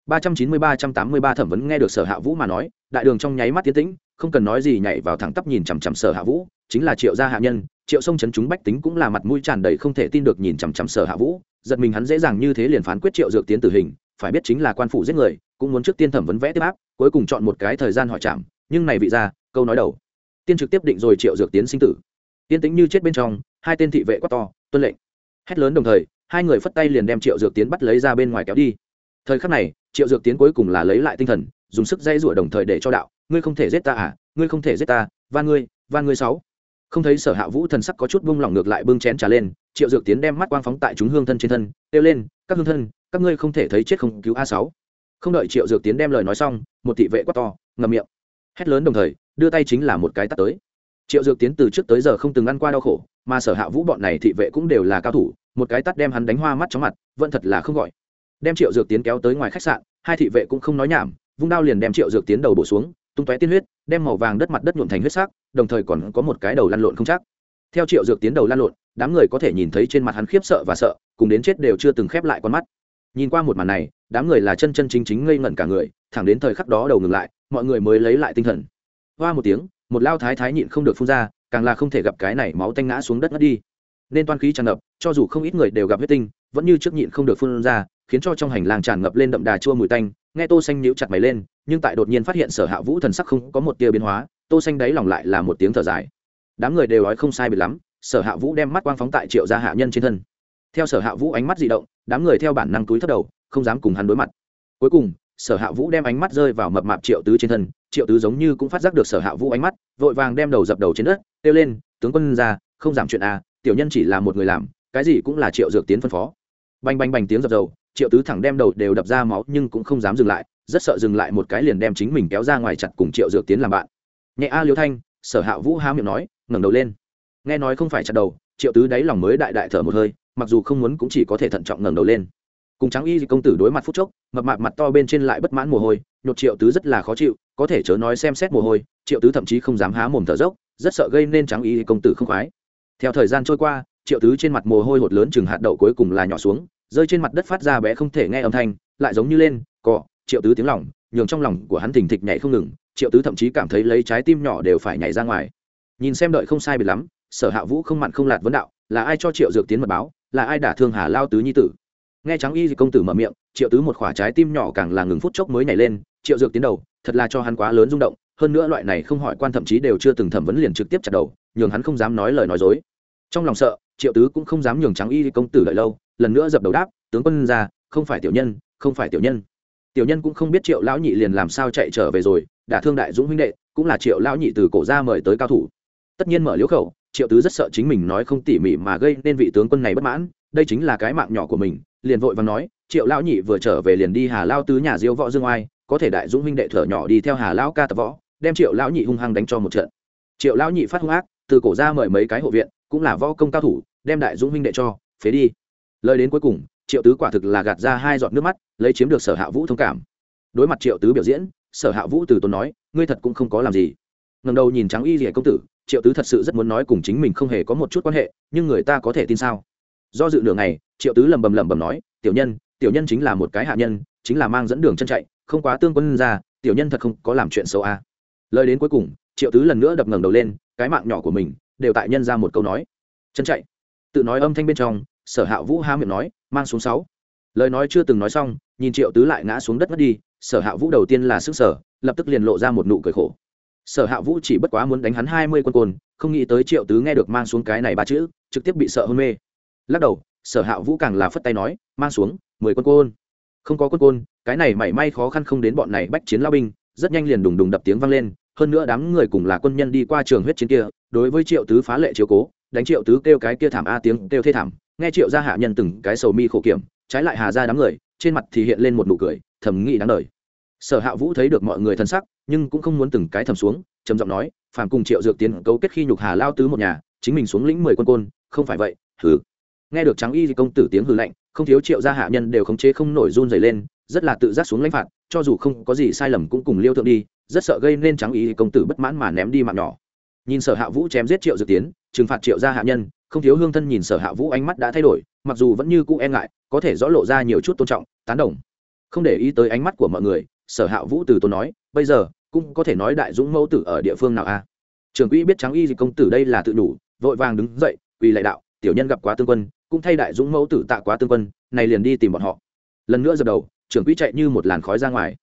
ba trăm chín mươi ba trăm tám mươi ba thẩm vấn nghe được sở hạ vũ mà nói, đại đường trong nháy mắt tiến tĩnh, không cần nói gì nhảy vào thẳng tắp nhìn chằm chằm sở hạ vũ, chính là triệu gia hạ nhân, triệu sông chấn chúng bách tính cũng là mặt mũi tràn đầy không thể tin được nhìn chằm chằm sở hạ vũ, giật mình hắn dễ dàng như thế liền phán quyết triệu dược tiến tử hình, phải biết chính là quan phủ giết người, cũng muốn trước tiên thẩm vấn vẽ tiếp áp, cuối cùng chọn một cái thời gian hỏi chạm nhưng này vị ra câu nói đầu. Tiên trực tiếp định rồi triệu dược tiến sinh tử. Tiên tính như chết bên trong hai tên thị vệ quát to, tuân lệnh. Hét lớn đồng thời, hai người phất tay liền đem triệu dược tiến bắt lấy ra bên ngoài kéo đi. Thời khắc này, triệu dược tiến cuối cùng là lấy lại tinh thần, dùng sức dây rủa đồng thời để cho đạo, ngươi không thể giết ta à? Ngươi không thể giết ta và ngươi và ngươi sáu. Không thấy sở hạ vũ thần sắc có chút bung lỏng ngược lại bưng chén trà lên, triệu dược tiến đem mắt quang phóng tại chúng hương thân trên thân, kêu lên, các hương thân, các ngươi không thể thấy chết không cứu a sáu. Không đợi triệu dược tiến đem lời nói xong, một thị vệ quát to ngầm miệng. Hét lớn đồng thời, đưa tay chính là một cái tắt tới. Triệu dược tiến từ trước tới giờ không từng ăn qua đau khổ mà sở hạ vũ bọn này thị vệ cũng đều là cao thủ, một cái tắt đem hắn đánh hoa mắt chóng mặt, vẫn thật là không gọi. Đem triệu dược tiến kéo tới ngoài khách sạn, hai thị vệ cũng không nói nhảm, vung đao liền đem triệu dược tiến đầu bổ xuống, tung tóe tiên huyết, đem màu vàng đất mặt đất nhuộm thành huyết sắc, đồng thời còn có một cái đầu lăn lộn không chắc. Theo triệu dược tiến đầu lăn lộn, đám người có thể nhìn thấy trên mặt hắn khiếp sợ và sợ, cùng đến chết đều chưa từng khép lại con mắt. Nhìn qua một màn này, đám người là chân chân chính chính ngây ngẩn cả người, thẳng đến thời khắc đó đầu ngừng lại, mọi người mới lấy lại tinh thần. Hoa một tiếng, một lao thái thái nhịn không được phun ra càng là không thể gặp cái này máu tanh ngã xuống đất ngất đi. Nên toan khí tràn ngập, cho dù không ít người đều gặp huyết tinh, vẫn như trước nhịn không được phun ra, khiến cho trong hành lang tràn ngập lên đậm đà chua mùi tanh. Nghe tô xanh nhíu chặt mày lên, nhưng tại đột nhiên phát hiện sở hạ vũ thần sắc không có một tia biến hóa, tô xanh đáy lòng lại là một tiếng thở dài. Đám người đều nói không sai biệt lắm, sở hạ vũ đem mắt quang phóng tại triệu gia hạ nhân trên thân. Theo sở hạ vũ ánh mắt dị động, đám người theo bản năng túi thấp đầu, không dám cùng hắn đối mặt. Cuối cùng sở hạ vũ đem ánh mắt rơi vào mập mạp triệu tứ trên thân, triệu tứ giống như cũng phát giác được sở hạ vũ ánh mắt, vội vàng đem đầu dập đầu trên đất, kêu lên, tướng quân ra, không giảm chuyện a tiểu nhân chỉ là một người làm, cái gì cũng là triệu dược tiến phân phó. Bành bành bành tiếng dập dầu triệu tứ thẳng đem đầu đều đập ra máu, nhưng cũng không dám dừng lại, rất sợ dừng lại một cái liền đem chính mình kéo ra ngoài chặt cùng triệu dược tiến làm bạn. Nhẹ a liêu thanh, sở hạ vũ há miệng nói, ngẩng đầu lên. Nghe nói không phải chặt đầu, triệu tứ đáy lòng mới đại đại thở một hơi, mặc dù không muốn cũng chỉ có thể thận trọng ngẩng đầu lên cùng trắng y công tử đối mặt phút chốc, mập mạp mặt to bên trên lại bất mãn mồ hôi, nhột triệu tứ rất là khó chịu, có thể chớ nói xem xét mồ hôi, triệu tứ thậm chí không dám há mồm thở dốc, rất sợ gây nên trắng y công tử không khoái. Theo thời gian trôi qua, triệu tứ trên mặt mồ hôi hột lớn chừng hạt đậu cuối cùng là nhỏ xuống, rơi trên mặt đất phát ra bé không thể nghe âm thanh, lại giống như lên, cọ, triệu tứ tiếng lòng, nhường trong lòng của hắn thình thịch nhảy không ngừng, triệu tứ thậm chí cảm thấy lấy trái tim nhỏ đều phải nhảy ra ngoài. Nhìn xem đợi không sai biệt lắm, sở hạ vũ không mặn không lạt vấn đạo, là ai cho triệu dược tiến mật báo, là ai đả thương hà lao tứ nhi tử? Nghe trắng y công tử mở miệng, triệu tứ một khoả trái tim nhỏ càng là ngừng phút chốc mới nhảy lên, triệu dược tiến đầu, thật là cho hắn quá lớn rung động, hơn nữa loại này không hỏi quan thậm chí đều chưa từng thẩm vấn liền trực tiếp chặt đầu, nhường hắn không dám nói lời nói dối. Trong lòng sợ, triệu tứ cũng không dám nhường trắng y công tử đợi lâu, lần nữa dập đầu đáp, tướng quân ra, không phải tiểu nhân, không phải tiểu nhân. Tiểu nhân cũng không biết triệu lão nhị liền làm sao chạy trở về rồi, đả thương đại dũng huynh đệ, cũng là triệu lão nhị từ cổ ra mời tới cao thủ. Tất nhiên mở liễu khẩu, triệu tứ rất sợ chính mình nói không tỉ mỉ mà gây nên vị tướng quân này bất mãn đây chính là cái mạng nhỏ của mình, liền vội và nói, triệu lão nhị vừa trở về liền đi hà lao tứ nhà diêu võ dương oai, có thể đại dũng huynh đệ thở nhỏ đi theo hà lão ca tập võ, đem triệu lão nhị hung hăng đánh cho một trận. Triệu lão nhị phát hung ác, từ cổ ra mời mấy cái hộ viện, cũng là võ công cao thủ, đem đại dũng huynh đệ cho, phế đi. Lời đến cuối cùng, triệu tứ quả thực là gạt ra hai giọt nước mắt, lấy chiếm được sở hạ vũ thông cảm. Đối mặt triệu tứ biểu diễn, sở hạ vũ từ tốn nói, ngươi thật cũng không có làm gì. Ngần đầu nhìn trắng y rỉa công tử, triệu tứ thật sự rất muốn nói cùng chính mình không hề có một chút quan hệ, nhưng người ta có thể tin sao? Do dự đường này triệu tứ lầm bầm lầm bầm nói, tiểu nhân tiểu nhân chính là một cái hạ nhân, chính là mang dẫn đường chân chạy, không quá tương quân ra, tiểu nhân thật không có làm chuyện xấu à. lời đến cuối cùng, triệu tứ lần nữa đập ngẩng đầu lên, cái mạng nhỏ của mình đều tại nhân ra một câu nói. Chân chạy. Tự nói âm thanh bên trong, sở hạ vũ há miệng nói, mang xuống sáu. Lời nói chưa từng nói xong, nhìn triệu tứ lại ngã xuống đất mất đi, sở hạ vũ đầu tiên là sức sở, lập tức liền lộ ra một nụ cười khổ. Sở hạ vũ chỉ bất quá muốn đánh hắn hai mươi quân côn, không nghĩ tới triệu tứ nghe được mang xuống cái này ba chữ, trực tiếp bị sợ hôn mê lắc đầu, sở hạ vũ càng là phất tay nói, mang xuống, mười quân côn. Không có quân côn, cái này mảy may khó khăn không đến bọn này bách chiến lao binh, rất nhanh liền đùng đùng đập tiếng vang lên, hơn nữa đám người cùng là quân nhân đi qua trường huyết chiến kia, đối với triệu tứ phá lệ chiếu cố, đánh triệu tứ kêu cái kia thảm a tiếng kêu thê thảm, nghe triệu gia hạ nhân từng cái sầu mi khổ kiểm, trái lại hà ra đám người, trên mặt thì hiện lên một nụ cười, thầm nghĩ đáng đời. Sở hạ vũ thấy được mọi người thân sắc, nhưng cũng không muốn từng cái thầm xuống, trầm giọng nói, phàm cùng triệu dược tiến cấu kết khi nhục hà lao tứ một nhà, chính mình xuống lĩnh mười quân côn, không phải vậy thử nghe được trắng y công tử tiếng hừ lạnh, không thiếu triệu gia hạ nhân đều khống chế không nổi run dày lên, rất là tự giác xuống lãnh phạt, cho dù không có gì sai lầm cũng cùng liêu thượng đi, rất sợ gây nên trắng y công tử bất mãn mà ném đi mạng nhỏ nhìn sở hạ vũ chém giết triệu dự tiến, trừng phạt triệu gia hạ nhân, không thiếu hương thân nhìn sở hạ vũ ánh mắt đã thay đổi, mặc dù vẫn như cũ e ngại, có thể rõ lộ ra nhiều chút tôn trọng, tán đồng không để ý tới ánh mắt của mọi người, sở hạ vũ từ tôi nói, bây giờ, cũng có thể nói đại dũng mẫu tử ở địa phương nào a à? trường quỹ biết trắng y công tử đây là tự đủ, vội vàng đứng dậy, quỳ lại đạo, tiểu nhân gặp quá tương quân cũng thay đại dũng mẫu tử tạ quá tương quân, này liền đi tìm bọn họ. Lần nữa dập đầu, trưởng quỹ chạy như một làn khói ra ngoài.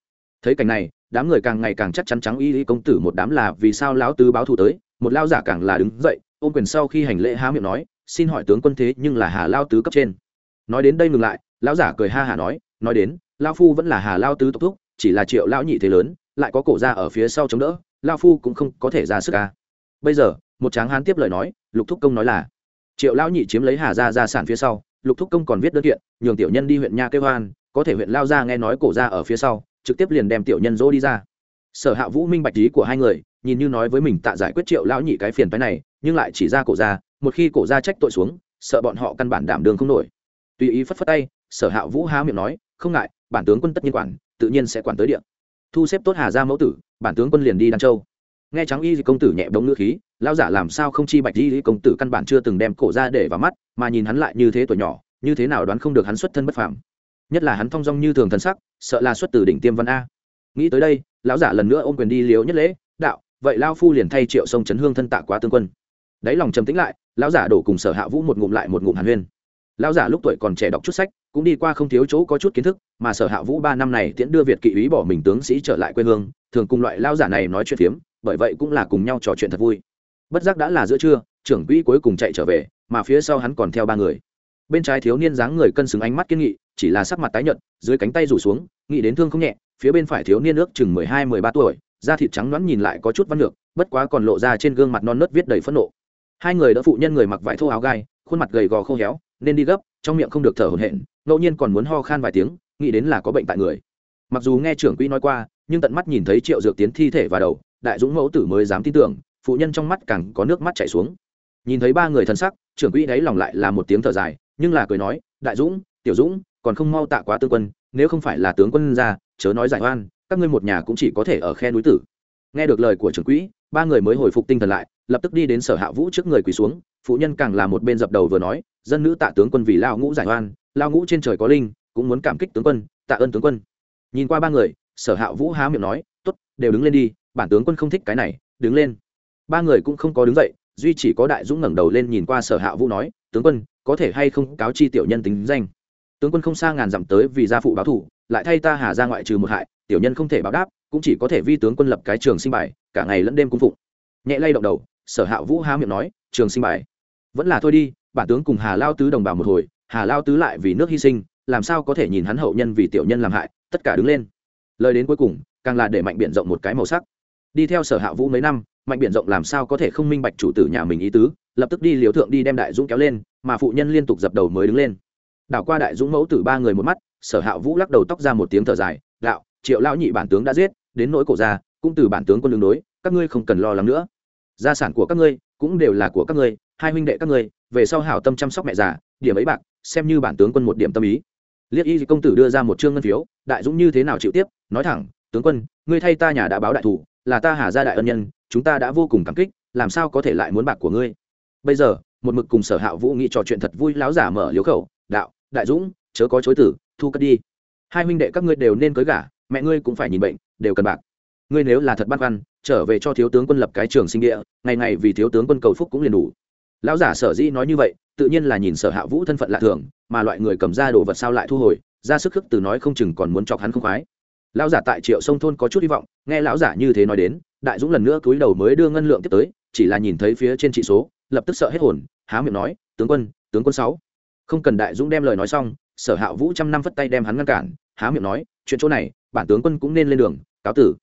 Thấy cảnh này, đám người càng ngày càng chắc chắn trắng y công tử một đám là vì sao lão tứ báo thù tới, một lao giả càng là đứng dậy, ôm quyền sau khi hành lễ há miệng nói, xin hỏi tướng quân thế nhưng là hà lao tứ cấp trên? Nói đến đây ngừng lại, lão giả cười ha hà nói nói đến lao phu vẫn là hà lao tứ tộc thúc, chỉ là triệu lão nhị thế lớn, lại có cổ ra ở phía sau chống đỡ lao phu cũng không có thể ra sức ca bây giờ, một tráng hán tiếp lời nói, lục thúc công nói là triệu lão nhị chiếm lấy hà Gia gia sản phía sau, lục thúc công còn viết đơn kiện, nhường tiểu nhân đi huyện nha kêu hoan có thể huyện lao Gia nghe nói cổ ra ở phía sau, trực tiếp liền đem tiểu nhân dỗ đi ra. Sở hạ vũ minh bạch lý của hai người, nhìn như nói với mình tạ giải quyết triệu lão nhị cái phiền phái này, nhưng lại chỉ ra cổ ra một khi cổ ra trách tội xuống, sợ bọn họ căn bản đảm đường không nổi. Tùy ý phất phất tay, sở hạ vũ há miệng nói, không ngại, bản tướng quân tất nhiên quản, tự nhiên sẽ quản tới điện thu xếp tốt hà ra mẫu tử, bản tướng quân liền đi đan châu nghe trắng y công tử nhẹ bóng ngữ khí lao giả làm sao không chi bạch y công tử căn bản chưa từng đem cổ ra để vào mắt, mà nhìn hắn lại như thế tuổi nhỏ, như thế nào đoán không được hắn xuất thân bất phàm. Nhất là hắn thong dong như thường thân sắc, sợ là xuất từ đỉnh tiêm văn a. Nghĩ tới đây, lão giả lần nữa ôm quyền đi liếu nhất lễ, đạo, vậy lao phu liền thay triệu sông chấn hương thân tạ quá tương quân. Đáy lòng trầm tĩnh lại, lão giả đổ cùng sở hạ vũ một ngụm lại một ngụm hàn huyên. Lão giả lúc tuổi còn trẻ đọc chút sách, cũng đi qua không thiếu chỗ có chút kiến thức, mà sở hạ vũ ba năm này tiễn đưa việt kỵ ý bỏ mình tướng sĩ trở lại quê hương, thường cùng loại lão giả này nói chuyện phiếm bởi vậy cũng là cùng nhau trò chuyện thật vui. Bất giác đã là giữa trưa, trưởng quỹ cuối cùng chạy trở về, mà phía sau hắn còn theo ba người. Bên trái thiếu niên dáng người cân xứng ánh mắt kiên nghị, chỉ là sắc mặt tái nhợt, dưới cánh tay rủ xuống, nghĩ đến thương không nhẹ, phía bên phải thiếu niên ước chừng mười hai, mười ba tuổi, da thịt trắng nõn nhìn lại có chút văn lược bất quá còn lộ ra trên gương mặt non nớt viết đầy phẫn nộ. Hai người đỡ phụ nhân người mặc vải thô áo gai, khuôn mặt gầy gò khô héo, nên đi gấp, trong miệng không được thở hổn hển, ngẫu nhiên còn muốn ho khan vài tiếng, nghĩ đến là có bệnh tại người. Mặc dù nghe trưởng quỹ nói qua, nhưng tận mắt nhìn thấy triệu dược tiến thi thể và đầu đại dũng mẫu tử mới dám tin tưởng, phụ nhân trong mắt càng có nước mắt chảy xuống. Nhìn thấy ba người thân sắc, trưởng quỹ đáy lòng lại là một tiếng thở dài, nhưng là cười nói, đại dũng, tiểu dũng, còn không mau tạ quá tương quân, nếu không phải là tướng quân ra, chớ nói giải oan, các ngươi một nhà cũng chỉ có thể ở khe núi tử. Nghe được lời của trưởng quỹ, ba người mới hồi phục tinh thần lại, lập tức đi đến sở hạ vũ trước người quỳ xuống, phụ nhân càng là một bên dập đầu vừa nói, dân nữ tạ tướng quân vì lao ngũ giải oan, lao ngũ trên trời có linh, cũng muốn cảm kích tướng quân, tạ ơn tướng quân. Nhìn qua ba người, sở hạ vũ há miệng nói t ố t đều đứng lên đi bản tướng quân không thích cái này, đứng lên. Ba người cũng không có đứng dậy, duy chỉ có đại dũng ngẩng đầu lên nhìn qua sở hạ vũ nói, tướng quân, có thể hay không cáo chi tiểu nhân tính danh? Tướng quân không xa ngàn dặm tới vì gia phụ báo thủ, lại thay ta hà ra ngoại trừ một hại, tiểu nhân không thể báo đáp, cũng chỉ có thể vi tướng quân lập cái trường sinh bài, cả ngày lẫn đêm cung phụng. Nhẹ lay động đầu, sở hạ vũ há miệng nói, trường sinh bài. Vẫn là thôi đi, bản tướng cùng hà lao tứ đồng bào một hồi, hà lao tứ lại vì nước hy sinh, làm sao có thể nhìn hắn hậu nhân vì tiểu nhân làm hại, tất cả đứng lên. Lời đến cuối cùng, càng là để mạnh biện rộng một cái màu sắc đi theo sở hạ vũ mấy năm, mạnh biện rộng làm sao có thể không minh bạch chủ tử nhà mình ý tứ, lập tức đi liều thượng đi đem đại dũng kéo lên, mà phụ nhân liên tục dập đầu mới đứng lên. Đảo qua đại dũng mẫu tử ba người một mắt, sở hạ vũ lắc đầu tóc ra một tiếng thở dài đạo triệu lão nhị bản tướng đã giết, đến nỗi cổ ra cũng từ bản tướng quân đường đối, các ngươi không cần lo lắng nữa. Gia sản của các ngươi cũng đều là của các ngươi, hai huynh đệ các ngươi, về sau hảo tâm chăm sóc mẹ già, điểm ấy bạc, xem như bản tướng quân một điểm tâm ý. Liệt y công tử đưa ra một chương ngân phiếu, đại dũng như thế nào chịu tiếp? Nói thẳng, tướng quân, ngươi thay ta nhà đã báo đại thủ là ta hà gia đại ân nhân, chúng ta đã vô cùng cảm kích, làm sao có thể lại muốn bạc của ngươi? Bây giờ, một mực cùng sở hạ vũ nghĩ trò chuyện thật vui láo giả mở liếu khẩu, đạo, đại dũng, chớ có chối tử, thu cất đi. Hai huynh đệ các ngươi đều nên cưới gả, mẹ ngươi cũng phải nhìn bệnh, đều cần bạc. Ngươi nếu là thật bắt văn trở về cho thiếu tướng quân lập cái trường sinh địa, ngày ngày vì thiếu tướng quân cầu phúc cũng liền đủ. Lão giả sở dĩ nói như vậy, tự nhiên là nhìn sở hạ vũ thân phận lạ thường, mà loại người cầm ra đồ vật sao lại thu hồi, ra sức khước từ nói không chừng còn muốn chọc hắn không khoái lão giả tại triệu sông thôn có chút hy vọng, nghe lão giả như thế nói đến, đại dũng lần nữa cúi đầu mới đưa ngân lượng tiếp tới, chỉ là nhìn thấy phía trên trị số, lập tức sợ hết hồn, há miệng nói, tướng quân tướng quân sáu. Không cần đại dũng đem lời nói xong, sở hạ vũ trăm năm phất tay đem hắn ngăn cản, há miệng nói, chuyện chỗ này, bản tướng quân cũng nên lên đường, cáo tử.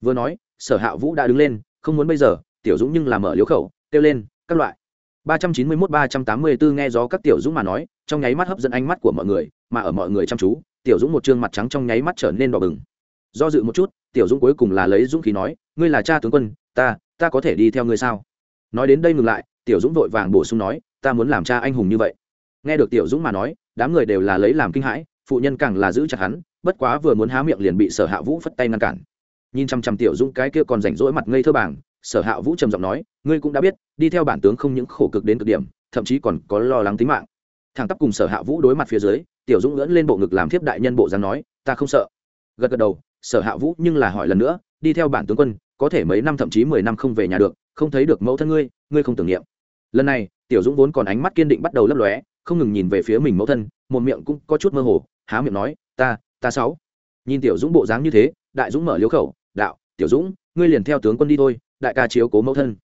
Vừa nói, sở hạ vũ đã đứng lên, không muốn bây giờ, tiểu dũng nhưng làm mở liếu khẩu, kêu lên, các loại. Ba trăm chín mươi mốt, ba trăm tám mươi bốn nghe gió các tiểu dũng mà nói, trong nháy mắt hấp dẫn ánh mắt của mọi người, mà ở mọi người chăm chú, tiểu dũng một trương mặt trắng trong nháy mắt trở nên đỏ bừng do dự một chút, tiểu dũng cuối cùng là lấy dũng khí nói, ngươi là cha tướng quân, ta ta có thể đi theo ngươi sao? Nói đến đây ngừng lại, tiểu dũng vội vàng bổ sung nói, ta muốn làm cha anh hùng như vậy. Nghe được tiểu dũng mà nói, đám người đều là lấy làm kinh hãi, phụ nhân càng là giữ chặt hắn, bất quá vừa muốn há miệng liền bị sở hạ vũ phất tay ngăn cản. Nhìn chăm chăm tiểu dũng, cái kia còn rảnh rỗi mặt ngây thơ bảng sở hạ vũ trầm giọng nói, ngươi cũng đã biết, đi theo bản tướng không những khổ cực đến cực điểm, thậm chí còn có lo lắng tính mạng. Thằng tắp cùng sở hạ vũ đối mặt phía dưới, tiểu dũng lưỡn lên bộ ngực làm thiếp đại nhân bộ dáng nói, ta không sợ. Gật gật đầu sở hạ vũ nhưng là hỏi lần nữa, đi theo bản tướng quân, có thể mấy năm thậm chí mười năm không về nhà được, không thấy được mẫu thân ngươi ngươi không tưởng niệm. Lần này, tiểu dũng vốn còn ánh mắt kiên định bắt đầu lấp lóe, không ngừng nhìn về phía mình mẫu thân, một miệng cũng có chút mơ hồ, há miệng nói, ta ta sáu. Nhìn tiểu dũng bộ dáng như thế, đại dũng mở liếu khẩu, đạo, tiểu dũng, ngươi liền theo tướng quân đi thôi, đại ca chiếu cố mẫu thân.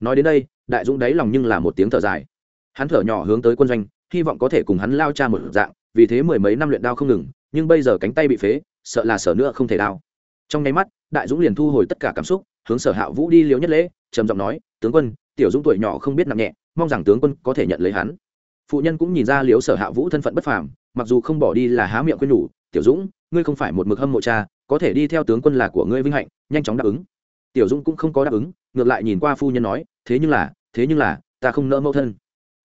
Nói đến đây, đại dũng đáy lòng nhưng là một tiếng thở dài. Hắn thở nhỏ hướng tới quân doanh, hy vọng có thể cùng hắn lao cha một dạng, vì thế mười mấy năm luyện đao không ngừng, nhưng bây giờ cánh tay bị phế sợ là sở nữa không thể đao trong nháy mắt, đại dũng liền thu hồi tất cả cảm xúc, hướng sở hạ vũ đi liếu nhất lễ, trầm giọng nói, tướng quân, tiểu dũng tuổi nhỏ không biết nặng nhẹ, mong rằng tướng quân có thể nhận lấy hắn. Phụ nhân cũng nhìn ra liếu sở hạ vũ thân phận bất phàm, mặc dù không bỏ đi là há miệng quên nhủ tiểu dũng, ngươi không phải một mực hâm mộ cha, có thể đi theo tướng quân là của ngươi vinh hạnh, nhanh chóng đáp ứng. Tiểu dũng cũng không có đáp ứng, ngược lại nhìn qua phu nhân nói, thế nhưng là, thế nhưng là, ta không nỡ mẫu thân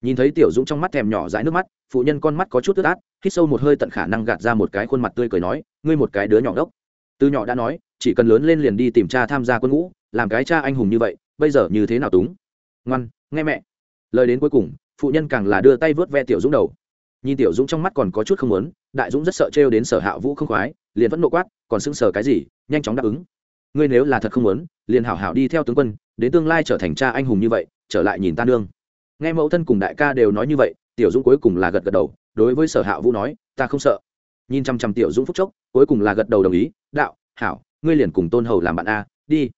nhìn thấy tiểu dũng trong mắt thèm nhỏ dãi nước mắt, phụ nhân con mắt có chút tức át, hít sâu một hơi tận khả năng gạt ra một cái khuôn mặt tươi cười nói, ngươi một cái đứa nhỏ đốc. Từ nhỏ đã nói, chỉ cần lớn lên liền đi tìm cha tham gia quân ngũ, làm cái cha anh hùng như vậy, bây giờ như thế nào túng? Ngoan, nghe mẹ. Lời đến cuối cùng, phụ nhân càng là đưa tay vớt ve tiểu dũng đầu. Nhìn tiểu dũng trong mắt còn có chút không muốn, đại dũng rất sợ trêu đến sở hạ vũ không khoái, liền vẫn nộ quát, còn sưng sờ cái gì, nhanh chóng đáp ứng. Ngươi nếu là thật không muốn, liền hảo hảo đi theo tướng quân, đến tương lai trở thành cha anh hùng như vậy, trở lại nhìn ta nương nghe mẫu thân cùng đại ca đều nói như vậy, tiểu dũng cuối cùng là gật gật đầu, đối với sở hạ vũ nói, ta không sợ. Nhìn chăm chăm tiểu dũng phúc chốc, cuối cùng là gật đầu đồng ý, đạo, hảo, ngươi liền cùng tôn hầu làm bạn a, đi.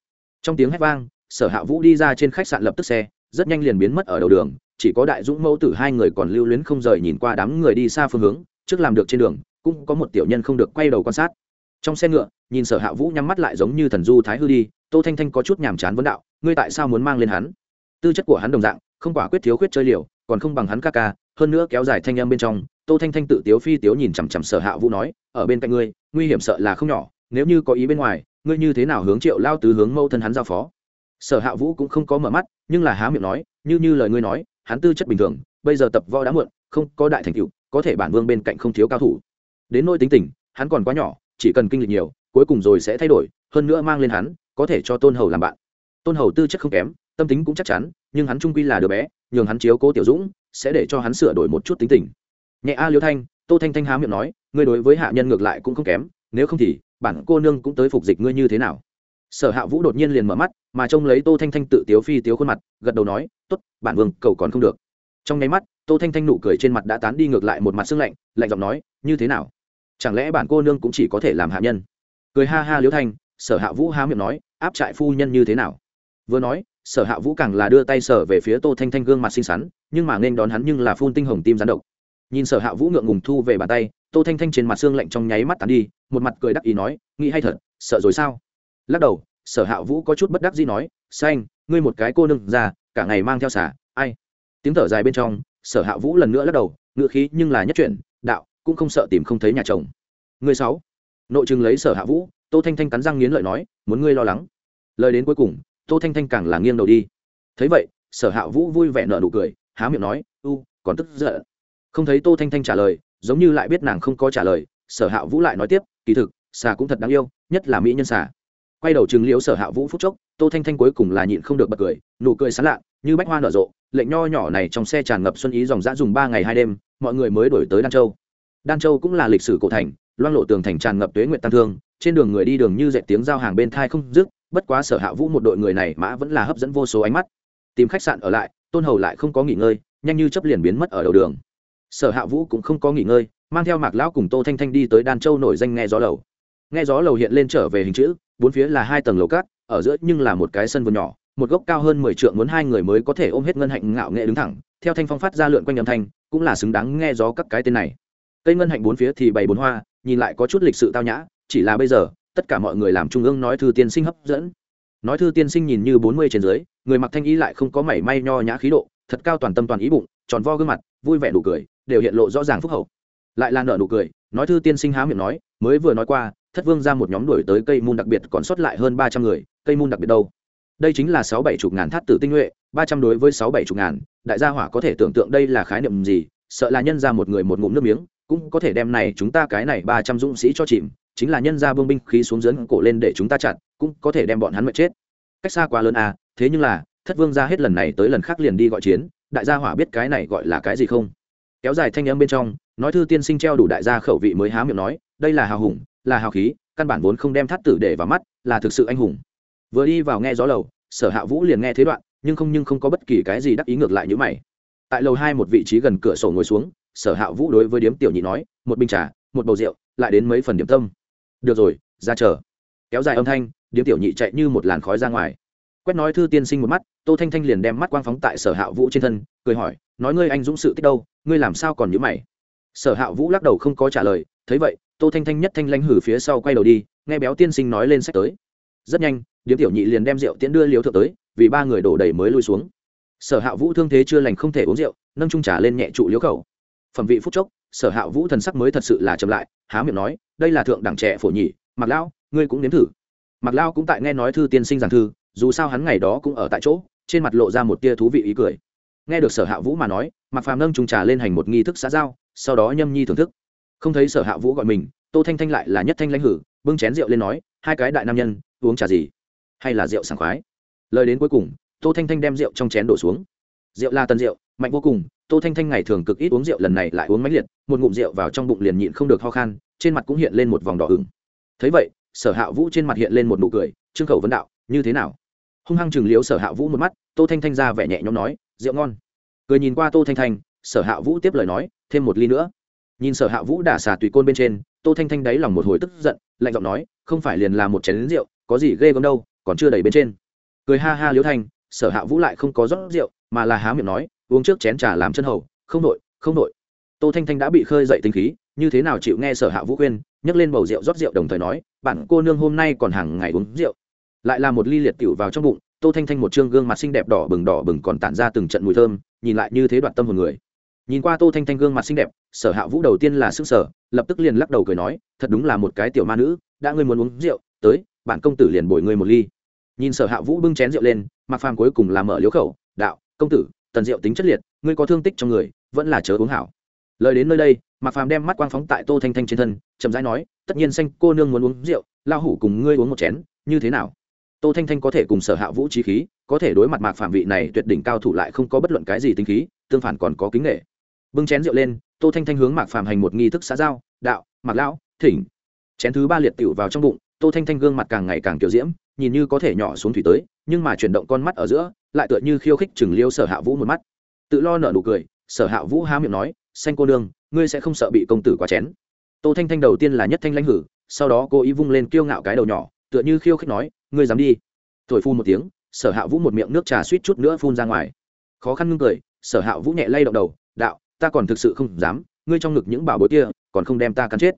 Trong tiếng hét vang, sở hạ vũ đi ra trên khách sạn lập tức xe, rất nhanh liền biến mất ở đầu đường, chỉ có đại dũng mẫu tử hai người còn lưu luyến không rời nhìn qua đám người đi xa phương hướng, trước làm được trên đường, cũng có một tiểu nhân không được quay đầu quan sát. Trong xe ngựa, nhìn sở hạ vũ nhắm mắt lại giống như thần du thái hư đi, tô thanh thanh có chút nhàm chán vấn đạo, ngươi tại sao muốn mang lên hắn? Tư chất của hắn đồng dạng không quả quyết thiếu khuyết chơi liều, còn không bằng hắn ca ca, hơn nữa kéo dài thanh âm bên trong, tô thanh thanh tự tiếu phi tiếu nhìn chằm chằm sở hạ vũ nói, ở bên cạnh ngươi, nguy hiểm sợ là không nhỏ, nếu như có ý bên ngoài, ngươi như thế nào hướng triệu lao tứ hướng mâu thân hắn giao phó? Sở hạ vũ cũng không có mở mắt, nhưng là há miệng nói, như như lời ngươi nói, hắn tư chất bình thường, bây giờ tập võ đã muộn, không có đại thành tựu, có thể bản vương bên cạnh không thiếu cao thủ. Đến nỗi tính tình, hắn còn quá nhỏ, chỉ cần kinh lịch nhiều, cuối cùng rồi sẽ thay đổi, hơn nữa mang lên hắn, có thể cho tôn hầu làm bạn. Tôn hầu tư chất không kém, tâm tính cũng chắc chắn nhưng hắn trung quy là đứa bé, nhường hắn chiếu cố tiểu dũng, sẽ để cho hắn sửa đổi một chút tính tình. Nhẹ a liêu thanh, tô thanh thanh há miệng nói, ngươi đối với hạ nhân ngược lại cũng không kém, nếu không thì, bản cô nương cũng tới phục dịch ngươi như thế nào? Sở hạ vũ đột nhiên liền mở mắt, mà trông lấy tô thanh thanh tự tiếu phi tiếu khuôn mặt, gật đầu nói t ố t bản vương cầu còn không được. Trong nháy mắt, tô thanh thanh nụ cười trên mặt đã tán đi ngược lại một mặt xương lạnh lạnh giọng nói, như thế nào? Chẳng lẽ bản cô nương cũng chỉ có thể làm hạ nhân? Cười ha ha liễu thanh, sở hạ vũ há miệng nói, áp trại phu nhân như thế nào? Vừa nói sở hạ vũ càng là đưa tay sở về phía tô thanh thanh gương mặt xinh xắn, nhưng mà nên đón hắn nhưng là phun tinh hồng tim rắn độc. Nhìn sở hạ vũ ngượng ngùng thu về bàn tay, tô thanh thanh trên mặt xương lạnh trong nháy mắt tàn đi, một mặt cười đắc ý nói, nghĩ hay thật, sợ rồi sao? Lắc đầu, sở hạ vũ có chút bất đắc dĩ nói, xanh, ngươi một cái cô nương già, cả ngày mang theo xả ai? Tiếng thở dài bên trong, sở hạ vũ lần nữa lắc đầu, ngựa khí nhưng là nhất chuyển, đạo, cũng không sợ tìm không thấy nhà chồng. Người sáu, nội chừng lấy sở hạ vũ, tô thanh thanh cắn răng nghiến lợi nói, muốn ngươi lo lắng. Lời đến cuối cùng tô thanh thanh càng là nghiêng đầu đi. Thấy vậy, sở hạ vũ vui vẻ nở nụ cười, há miệng nói, u, còn tức giận. Không thấy tô thanh thanh trả lời, giống như lại biết nàng không có trả lời, sở hạ vũ lại nói tiếp, kỳ thực, xà cũng thật đáng yêu, nhất là mỹ nhân xà. Quay đầu chừng liễu sở hạ vũ phúc chốc, tô thanh thanh cuối cùng là nhịn không được bật cười, nụ cười sán lạ như bách hoa nở rộ, lệnh nho nhỏ này trong xe tràn ngập xuân ý dòng dã dùng ba ngày hai đêm, mọi người mới đổi tới đan châu. Đan châu cũng là lịch sử cổ thành, loang lộ tường thành tràn ngập tuế nguyện tăng thương, trên đường người đi đường như dệt tiếng giao hàng bên thai không dứt bất quá sở hạ vũ một đội người này mã vẫn là hấp dẫn vô số ánh mắt. Tìm khách sạn ở lại, tôn hầu lại không có nghỉ ngơi, nhanh như chấp liền biến mất ở đầu đường. Sở hạ vũ cũng không có nghỉ ngơi, mang theo mạc lão cùng tô thanh thanh đi tới đan châu nổi danh nghe gió lầu. Nghe gió lầu hiện lên trở về hình chữ, bốn phía là hai tầng lầu cát, ở giữa nhưng là một cái sân vườn nhỏ, một gốc cao hơn mười trượng muốn hai người mới có thể ôm hết ngân hạnh ngạo nghệ đứng thẳng, theo thanh phong phát ra lượn quanh âm thanh, cũng là xứng đáng nghe gió các cái tên này. Cây ngân hạnh bốn phía thì bày bốn hoa, nhìn lại có chút lịch sự tao nhã, chỉ là bây giờ tất cả mọi người làm trung ương nói thư tiên sinh hấp dẫn. Nói thư tiên sinh nhìn như bốn mươi trên dưới, người mặc thanh ý lại không có mảy may nho nhã khí độ, thật cao toàn tâm toàn ý bụng, tròn vo gương mặt, vui vẻ nụ cười, đều hiện lộ rõ ràng phúc hậu. Lại là nợ nụ cười, nói thư tiên sinh há miệng nói, mới vừa nói qua, thất vương ra một nhóm đuổi tới cây môn đặc biệt còn sót lại hơn ba trăm người, cây môn đặc biệt đâu? Đây chính là sáu bảy chục ngàn thát tử tinh nhuệ, ba trăm đối với sáu bảy chục ngàn, đại gia hỏa có thể tưởng tượng đây là khái niệm gì, sợ là nhân ra một người một ngụm nước miếng, cũng có thể đem này chúng ta cái này ba trăm dũng sĩ cho chìm chính là nhân ra bông binh khí xuống dưỡng cổ lên để chúng ta chặn cũng có thể đem bọn hắn mệt chết. Cách xa quá lớn à thế nhưng là, thất vương ra hết lần này tới lần khác liền đi gọi chiến, đại gia hỏa biết cái này gọi là cái gì không? Kéo dài thanh âm bên trong, nói thư tiên sinh treo đủ đại gia khẩu vị mới há miệng nói, đây là hào hùng, là hào khí, căn bản vốn không đem thắt tử để vào mắt, là thực sự anh hùng. Vừa đi vào nghe gió lầu, sở hạ vũ liền nghe thế đoạn, nhưng không nhưng không có bất kỳ cái gì đắc ý ngược lại như mày. Tại lầu hai một vị trí gần cửa sổ ngồi xuống, sở hạ vũ đối với điếm tiểu nhị nói, một bình trà, một bầu rượu, lại đến mấy phần điểm tâm được rồi, ra chờ. Kéo dài âm thanh, điếm tiểu nhị chạy như một làn khói ra ngoài. Quét nói thư tiên sinh một mắt, tô thanh thanh liền đem mắt quang phóng tại sở hạ vũ trên thân, cười hỏi, nói ngươi anh dũng sự tích đâu, ngươi làm sao còn nhớ mày? Sở hạ vũ lắc đầu không có trả lời, thấy vậy, tô thanh thanh nhất thanh lanh hử phía sau quay đầu đi, nghe béo tiên sinh nói lên sách tới. Rất nhanh, điếm tiểu nhị liền đem rượu tiễn đưa liều thượng tới, vì ba người đổ đầy mới lui xuống. Sở hạ vũ thương thế chưa lành không thể uống rượu, nâng trung trà lên nhẹ trụ liếu khẩu. Phẩm vị phút chốc, sở hạ vũ thần sắc mới thật sự là chậm lại há miệng nói đây là thượng đẳng trẻ phổ nhị mặc Lão, ngươi cũng nếm thử. Mặc lao cũng tại nghe nói thư tiên sinh giảng thư dù sao hắn ngày đó cũng ở tại chỗ trên mặt lộ ra một tia thú vị ý cười. Nghe được sở hạ vũ mà nói mặc phàm nâng chung trà lên hành một nghi thức xã giao sau đó nhâm nhi thưởng thức. Không thấy sở hạ vũ gọi mình tô thanh thanh lại là nhất thanh lãnh hử bưng chén rượu lên nói hai cái đại nam nhân uống trà gì? Hay là rượu sảng khoái? Lời đến cuối cùng tô thanh thanh đem rượu trong chén đổ xuống. Rượu là tân rượu mạnh vô cùng tô thanh thanh ngày thường cực ít uống rượu, lần này lại uống máy liệt, một ngụm rượu vào trong bụng liền nhịn không được ho khan, trên mặt cũng hiện lên một vòng đỏ ửng. Thấy vậy, sở hạ vũ trên mặt hiện lên một nụ cười, trương khẩu vấn đạo, như thế nào? Hung hăng chừng liếu sở hạ vũ một mắt, tô thanh thanh ra vẻ nhẹ nhõm nói, rượu ngon. Cười nhìn qua tô thanh thanh, sở hạ vũ tiếp lời nói, thêm một ly nữa. Nhìn sở hạ vũ đả xà tùy côn bên trên, tô thanh thanh đáy lòng một hồi tức giận, lạnh giọng nói, không phải liền là một chén lính rượu, có gì ghê gớm đâu, còn chưa đầy bên trên. Cười ha ha liếu thanh, sở hạ vũ lại không có rót rượu, mà là há miệng nói uống trước chén trà làm chân hầu, không nội không nội tô thanh thanh đã bị khơi dậy tinh khí, như thế nào chịu nghe sở hạ vũ khuyên, nhấc lên bầu rượu rót rượu đồng thời nói bản cô nương hôm nay còn hàng ngày uống rượu. Lại là một ly liệt tiểu vào trong bụng, tô thanh thanh một trương gương mặt xinh đẹp đỏ bừng đỏ bừng còn tản ra từng trận mùi thơm, nhìn lại như thế đoạn tâm hồn người. Nhìn qua tô thanh thanh gương mặt xinh đẹp, sở hạ vũ đầu tiên là sức sở lập tức liền lắc đầu cười nói, thật đúng là một cái tiểu ma nữ, đã ngươi muốn uống rượu, tới bản công tử liền bồi ngươi một ly. Nhìn sở hạ vũ bưng chén rượu lên mặc phàm cuối cùng là mở liếu khẩu, đạo, công tử tần Diệu tính chất liệt, ngươi có thương tích trong người, vẫn là chớ uống hảo. Lời đến nơi đây mặc phàm đem mắt quang phóng tại tô thanh thanh trên thân, chậm rãi nói, tất nhiên xanh, cô nương muốn uống rượu lao hủ cùng ngươi uống một chén, như thế nào? Tô thanh thanh có thể cùng sở hạ vũ trí khí, có thể đối mặt mạc phạm vị này tuyệt đỉnh cao thủ lại không có bất luận cái gì tính khí, tương phản còn có kính nghệ bưng chén rượu lên, tô thanh thanh hướng mạc phạm hành một nghi thức xã giao, đạo, mạc lão, thỉnh. Chén thứ ba liệt tiểu vào trong bụng, tô thanh thanh gương mặt càng ngày càng kiểu diễm nhìn như có thể nhỏ xuống thủy tới, nhưng mà chuyển động con mắt ở giữa, lại tựa như khiêu khích chừng liêu sở hạ vũ một mắt. Tự lo nở nụ cười, sở hạ vũ há miệng nói, xanh cô nương, ngươi sẽ không sợ bị công tử quá chén. Tô thanh thanh đầu tiên là nhất thanh lãnh hử, sau đó cô ý vung lên kiêu ngạo cái đầu nhỏ, tựa như khiêu khích nói, ngươi dám đi. Thổi phun một tiếng, sở hạ vũ một miệng nước trà suýt chút nữa phun ra ngoài. Khó khăn ngưng cười, sở hạ vũ nhẹ lay động đầu, đạo, ta còn thực sự không dám, ngươi trong ngực những bảo bối kia, còn không đem ta cắn chết.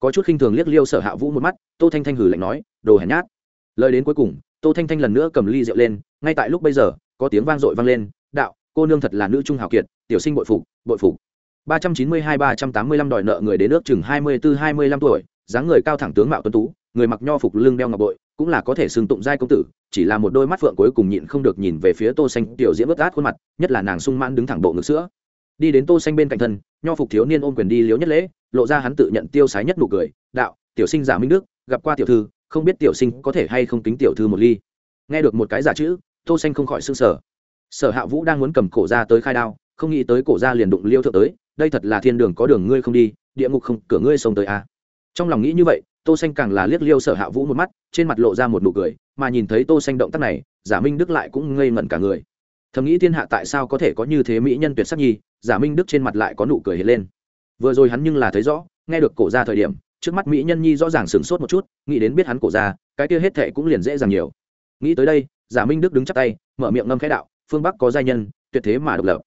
Có chút khinh thường liếc liêu sở hạ vũ một mắt, tô thanh thanh hử lạnh nói, đồ hèn nhát lời đến cuối cùng, tô thanh thanh lần nữa cầm ly rượu lên, ngay tại lúc bây giờ, có tiếng vang dội vang lên, đạo, cô nương thật là nữ trung hào kiệt, tiểu sinh bội phục bội phục. ba trăm chín mươi hai ba trăm tám mươi lăm đòi nợ người đến nước chừng hai mươi bốn hai mươi lăm tuổi, dáng người cao thẳng tướng mạo tuấn tú, người mặc nho phục lưng đeo ngọc bội, cũng là có thể xưng tụng giai công tử, chỉ là một đôi mắt phượng cuối cùng nhịn không được nhìn về phía tô xanh, tiểu diễm ướt át khuôn mặt, nhất là nàng sung mãn đứng thẳng bộ ngực sữa. Đi đến tô xanh bên cạnh thân, nho phục thiếu niên ôm quyền đi liếu nhất lễ, lộ ra hắn tự nhận tiêu sái nhất nụ cười, đạo, tiểu sinh giả minh đức, gặp qua tiểu thư không biết tiểu sinh có thể hay không tính tiểu thư một ly. Nghe được một cái giả chữ, tô xanh không khỏi sưng sở. Sở hạ vũ đang muốn cầm cổ ra tới khai đao, không nghĩ tới cổ ra liền đụng liêu thượng tới, đây thật là thiên đường có đường ngươi không đi, địa ngục không, cửa ngươi sông tới à. trong lòng nghĩ như vậy, tô xanh càng là liếc liêu sở hạ vũ một mắt, trên mặt lộ ra một nụ cười, mà nhìn thấy tô xanh động tác này, giả minh đức lại cũng ngây ngẩn cả người. Thầm nghĩ thiên hạ tại sao có thể có như thế mỹ nhân tuyệt sắc nhi, giả minh đức trên mặt lại có nụ cười hiện lên. Vừa rồi hắn nhưng là thấy rõ, nghe được cổ ra thời điểm trước mắt mỹ nhân nhi rõ ràng sửng sốt một chút, nghĩ đến biết hắn cổ ra cái kia hết thệ cũng liền dễ dàng nhiều. Nghĩ tới đây, giả minh đức đứng chắp tay, mở miệng ngâm khẽ đạo, phương bắc có giai nhân, tuyệt thế mà độc lập.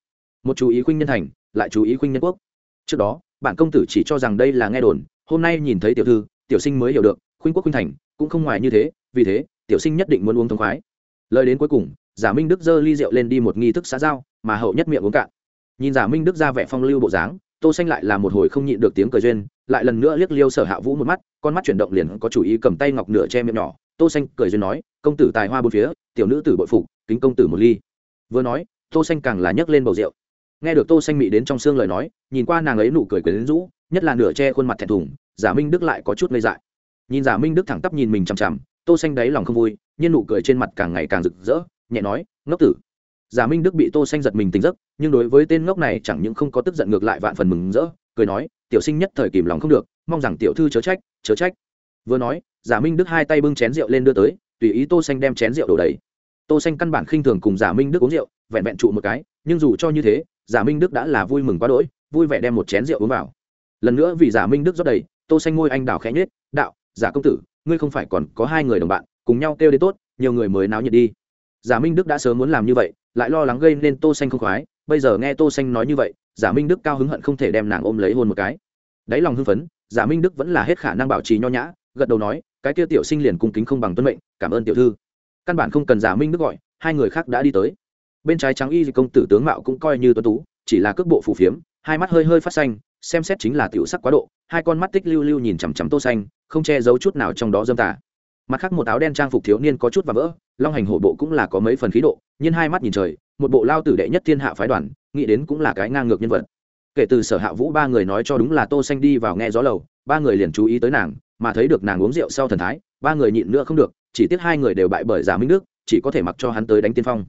Một chú ý khuynh nhân thành, lại chú ý khuynh nhân quốc. Trước đó, bản công tử chỉ cho rằng đây là nghe đồn, hôm nay nhìn thấy tiểu thư, tiểu sinh mới hiểu được, khuynh quốc khuynh thành, cũng không ngoài như thế, vì thế, tiểu sinh nhất định muốn uống thông khoái. Lời đến cuối cùng, giả minh đức giơ ly rượu lên đi một nghi thức xã giao, mà hậu nhất miệng uống cạn. Nhìn giả minh đức ra vẻ phong lưu bộ dáng tô xanh lại là một hồi không nhịn được tiếng cười duyên, lại lần nữa liếc liêu sở hạ vũ một mắt, con mắt chuyển động liền có chủ ý cầm tay ngọc nửa che miệng nhỏ. Tô xanh cười duyên nói, công tử tài hoa bốn phía, tiểu nữ tử bội phục, kính công tử một ly. Vừa nói, tô xanh càng là nhấc lên bầu rượu. Nghe được tô xanh mị đến trong xương lời nói, nhìn qua nàng ấy nụ cười quyến rũ, nhất là nửa che khuôn mặt thẹn thùng, giả minh đức lại có chút ngây dại. Nhìn giả minh đức thẳng tắp nhìn mình chằm chằm, tô xanh đáy lòng không vui, nhưng nụ cười trên mặt càng ngày càng rực rỡ, nhẹ nói, ngốc tử. Giả minh đức bị tô xanh giật mình tỉnh giấc nhưng đối với tên ngốc này chẳng những không có tức giận ngược lại vạn phần mừng rỡ, cười nói, tiểu sinh nhất thời kìm lòng không được, mong rằng tiểu thư chớ trách chớ trách. Vừa nói, giả minh đức hai tay bưng chén rượu lên đưa tới, tùy ý tô xanh đem chén rượu đổ đầy. Tô xanh căn bản khinh thường cùng giả minh đức uống rượu, vẹn vẹn trụ một cái, nhưng dù cho như thế, giả minh đức đã là vui mừng quá đỗi, vui vẻ đem một chén rượu uống vào. Lần nữa vì giả minh đức rót đầy, tô xanh ngôi anh đào khẽ nhếch, đạo, giả công tử, ngươi không phải còn có hai người đồng bạn, cùng nhau kêu đến tốt, nhiều người mới náo nhiệt đi. Giả minh đức đã sớm muốn làm như vậy, lại lo lắng gây nên tô xanh không khoái bây giờ nghe tô xanh nói như vậy, giả minh đức cao hứng hận không thể đem nàng ôm lấy hôn một cái. Đáy lòng hưng phấn, giả minh đức vẫn là hết khả năng bảo trì nho nhã, gật đầu nói, cái kia tiểu sinh liền cung kính không bằng tuân mệnh, cảm ơn tiểu thư. Căn bản không cần giả minh đức gọi, hai người khác đã đi tới. Bên trái trắng y công tử tướng mạo cũng coi như tuấn tú, chỉ là cước bộ phù phiếm, hai mắt hơi hơi phát xanh, xem xét chính là tiểu sắc quá độ, hai con mắt tích lưu lưu nhìn chằm chằm tô xanh, không che giấu chút nào trong đó dâm tà. Mặt khác một áo đen trang phục thiếu niên có chút và vỡ, long hành hổ bộ cũng là có mấy phần khí độ, nhưng hai mắt nhìn trời một bộ lao tử đệ nhất thiên hạ phái đoàn, nghĩ đến cũng là cái ngang ngược nhân vật. Kể từ sở hạ vũ ba người nói cho đúng là tô xanh đi vào nghe gió lầu, ba người liền chú ý tới nàng, mà thấy được nàng uống rượu sau thần thái, ba người nhịn nữa không được, chỉ tiếc hai người đều bại bởi giả minh đức, chỉ có thể mặc cho hắn tới đánh tiên phong.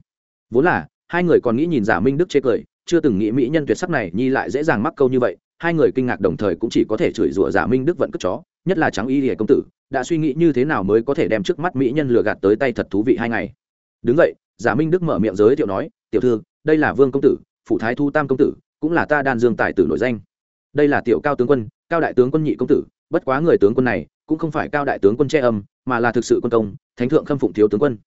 Vốn là, hai người còn nghĩ nhìn giả minh đức chê cười, chưa từng nghĩ mỹ nhân tuyệt sắc này nhi lại dễ dàng mắc câu như vậy, hai người kinh ngạc đồng thời cũng chỉ có thể chửi rủa giả minh đức vận cất chó, nhất là trắng y hề công tử, đã suy nghĩ như thế nào mới có thể đem trước mắt mỹ nhân lừa gạt tới tay thật thú vị hai ngày. Đứng vậy giả minh đức mở miệng giới thiệu nói, tiểu thư, đây là vương công tử, phủ thái thu tam công tử, cũng là ta đan dương tài tử nổi danh. Đây là tiểu cao tướng quân, cao đại tướng quân nhị công tử, bất quá người tướng quân này, cũng không phải cao đại tướng quân che âm, mà là thực sự quân công, thánh thượng khâm phụng thiếu tướng quân.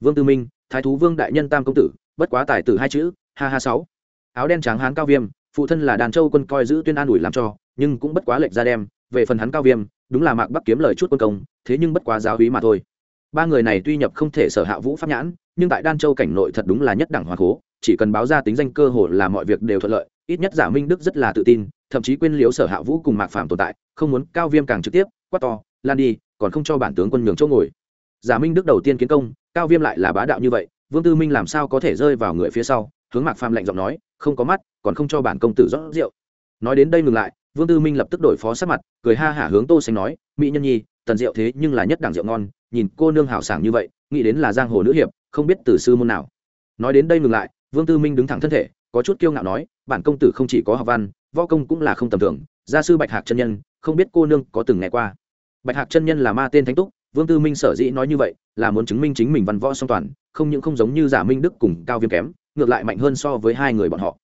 Vương tư minh, thái thú vương đại nhân tam công tử, bất quá tài tử hai chữ, ha ha sáu. Áo đen trắng hán cao viêm, phụ thân là đàn châu quân coi giữ tuyên an ủi làm cho, nhưng cũng bất quá lệch ra đem, về phần hắn cao viêm, đúng là mạc bắc kiếm lời chút quân công, thế nhưng bất quá giáo hí mà thôi ba người này tuy nhập không thể sở hạ vũ pháp nhãn, nhưng tại đan châu cảnh nội thật đúng là nhất đẳng hoàng cố, chỉ cần báo ra tính danh cơ hội là mọi việc đều thuận lợi, ít nhất giả minh đức rất là tự tin, thậm chí quên liếu sở hạ vũ cùng mạc phạm tồn tại, không muốn cao viêm càng trực tiếp, quát to, lan đi, còn không cho bản tướng quân nhường chỗ ngồi. Giả minh đức đầu tiên kiến công, cao viêm lại là bá đạo như vậy, vương tư minh làm sao có thể rơi vào người phía sau? Hướng mạc phạm lạnh giọng nói, không có mắt, còn không cho bản công tử rót rượu. Nói đến đây ngừng lại, vương tư minh lập tức đổi phó sát mặt, cười ha hả hướng tô xanh nói, mỹ nhân nhi, tần rượu thế nhưng là nhất đẳng rượu ngon nhìn cô nương hào sảng như vậy, nghĩ đến là giang hồ nữ hiệp, không biết từ sư môn nào. Nói đến đây ngừng lại, vương tư minh đứng thẳng thân thể, có chút kiêu ngạo nói, bản công tử không chỉ có học văn, võ công cũng là không tầm thường, gia sư bạch hạc chân nhân, không biết cô nương có từng nghe qua. Bạch hạc chân nhân là ma tên thánh túc, vương tư minh sở dĩ nói như vậy, là muốn chứng minh chính mình văn võ song toàn, không những không giống như giả minh đức cùng cao viêm kém, ngược lại mạnh hơn so với hai người bọn họ.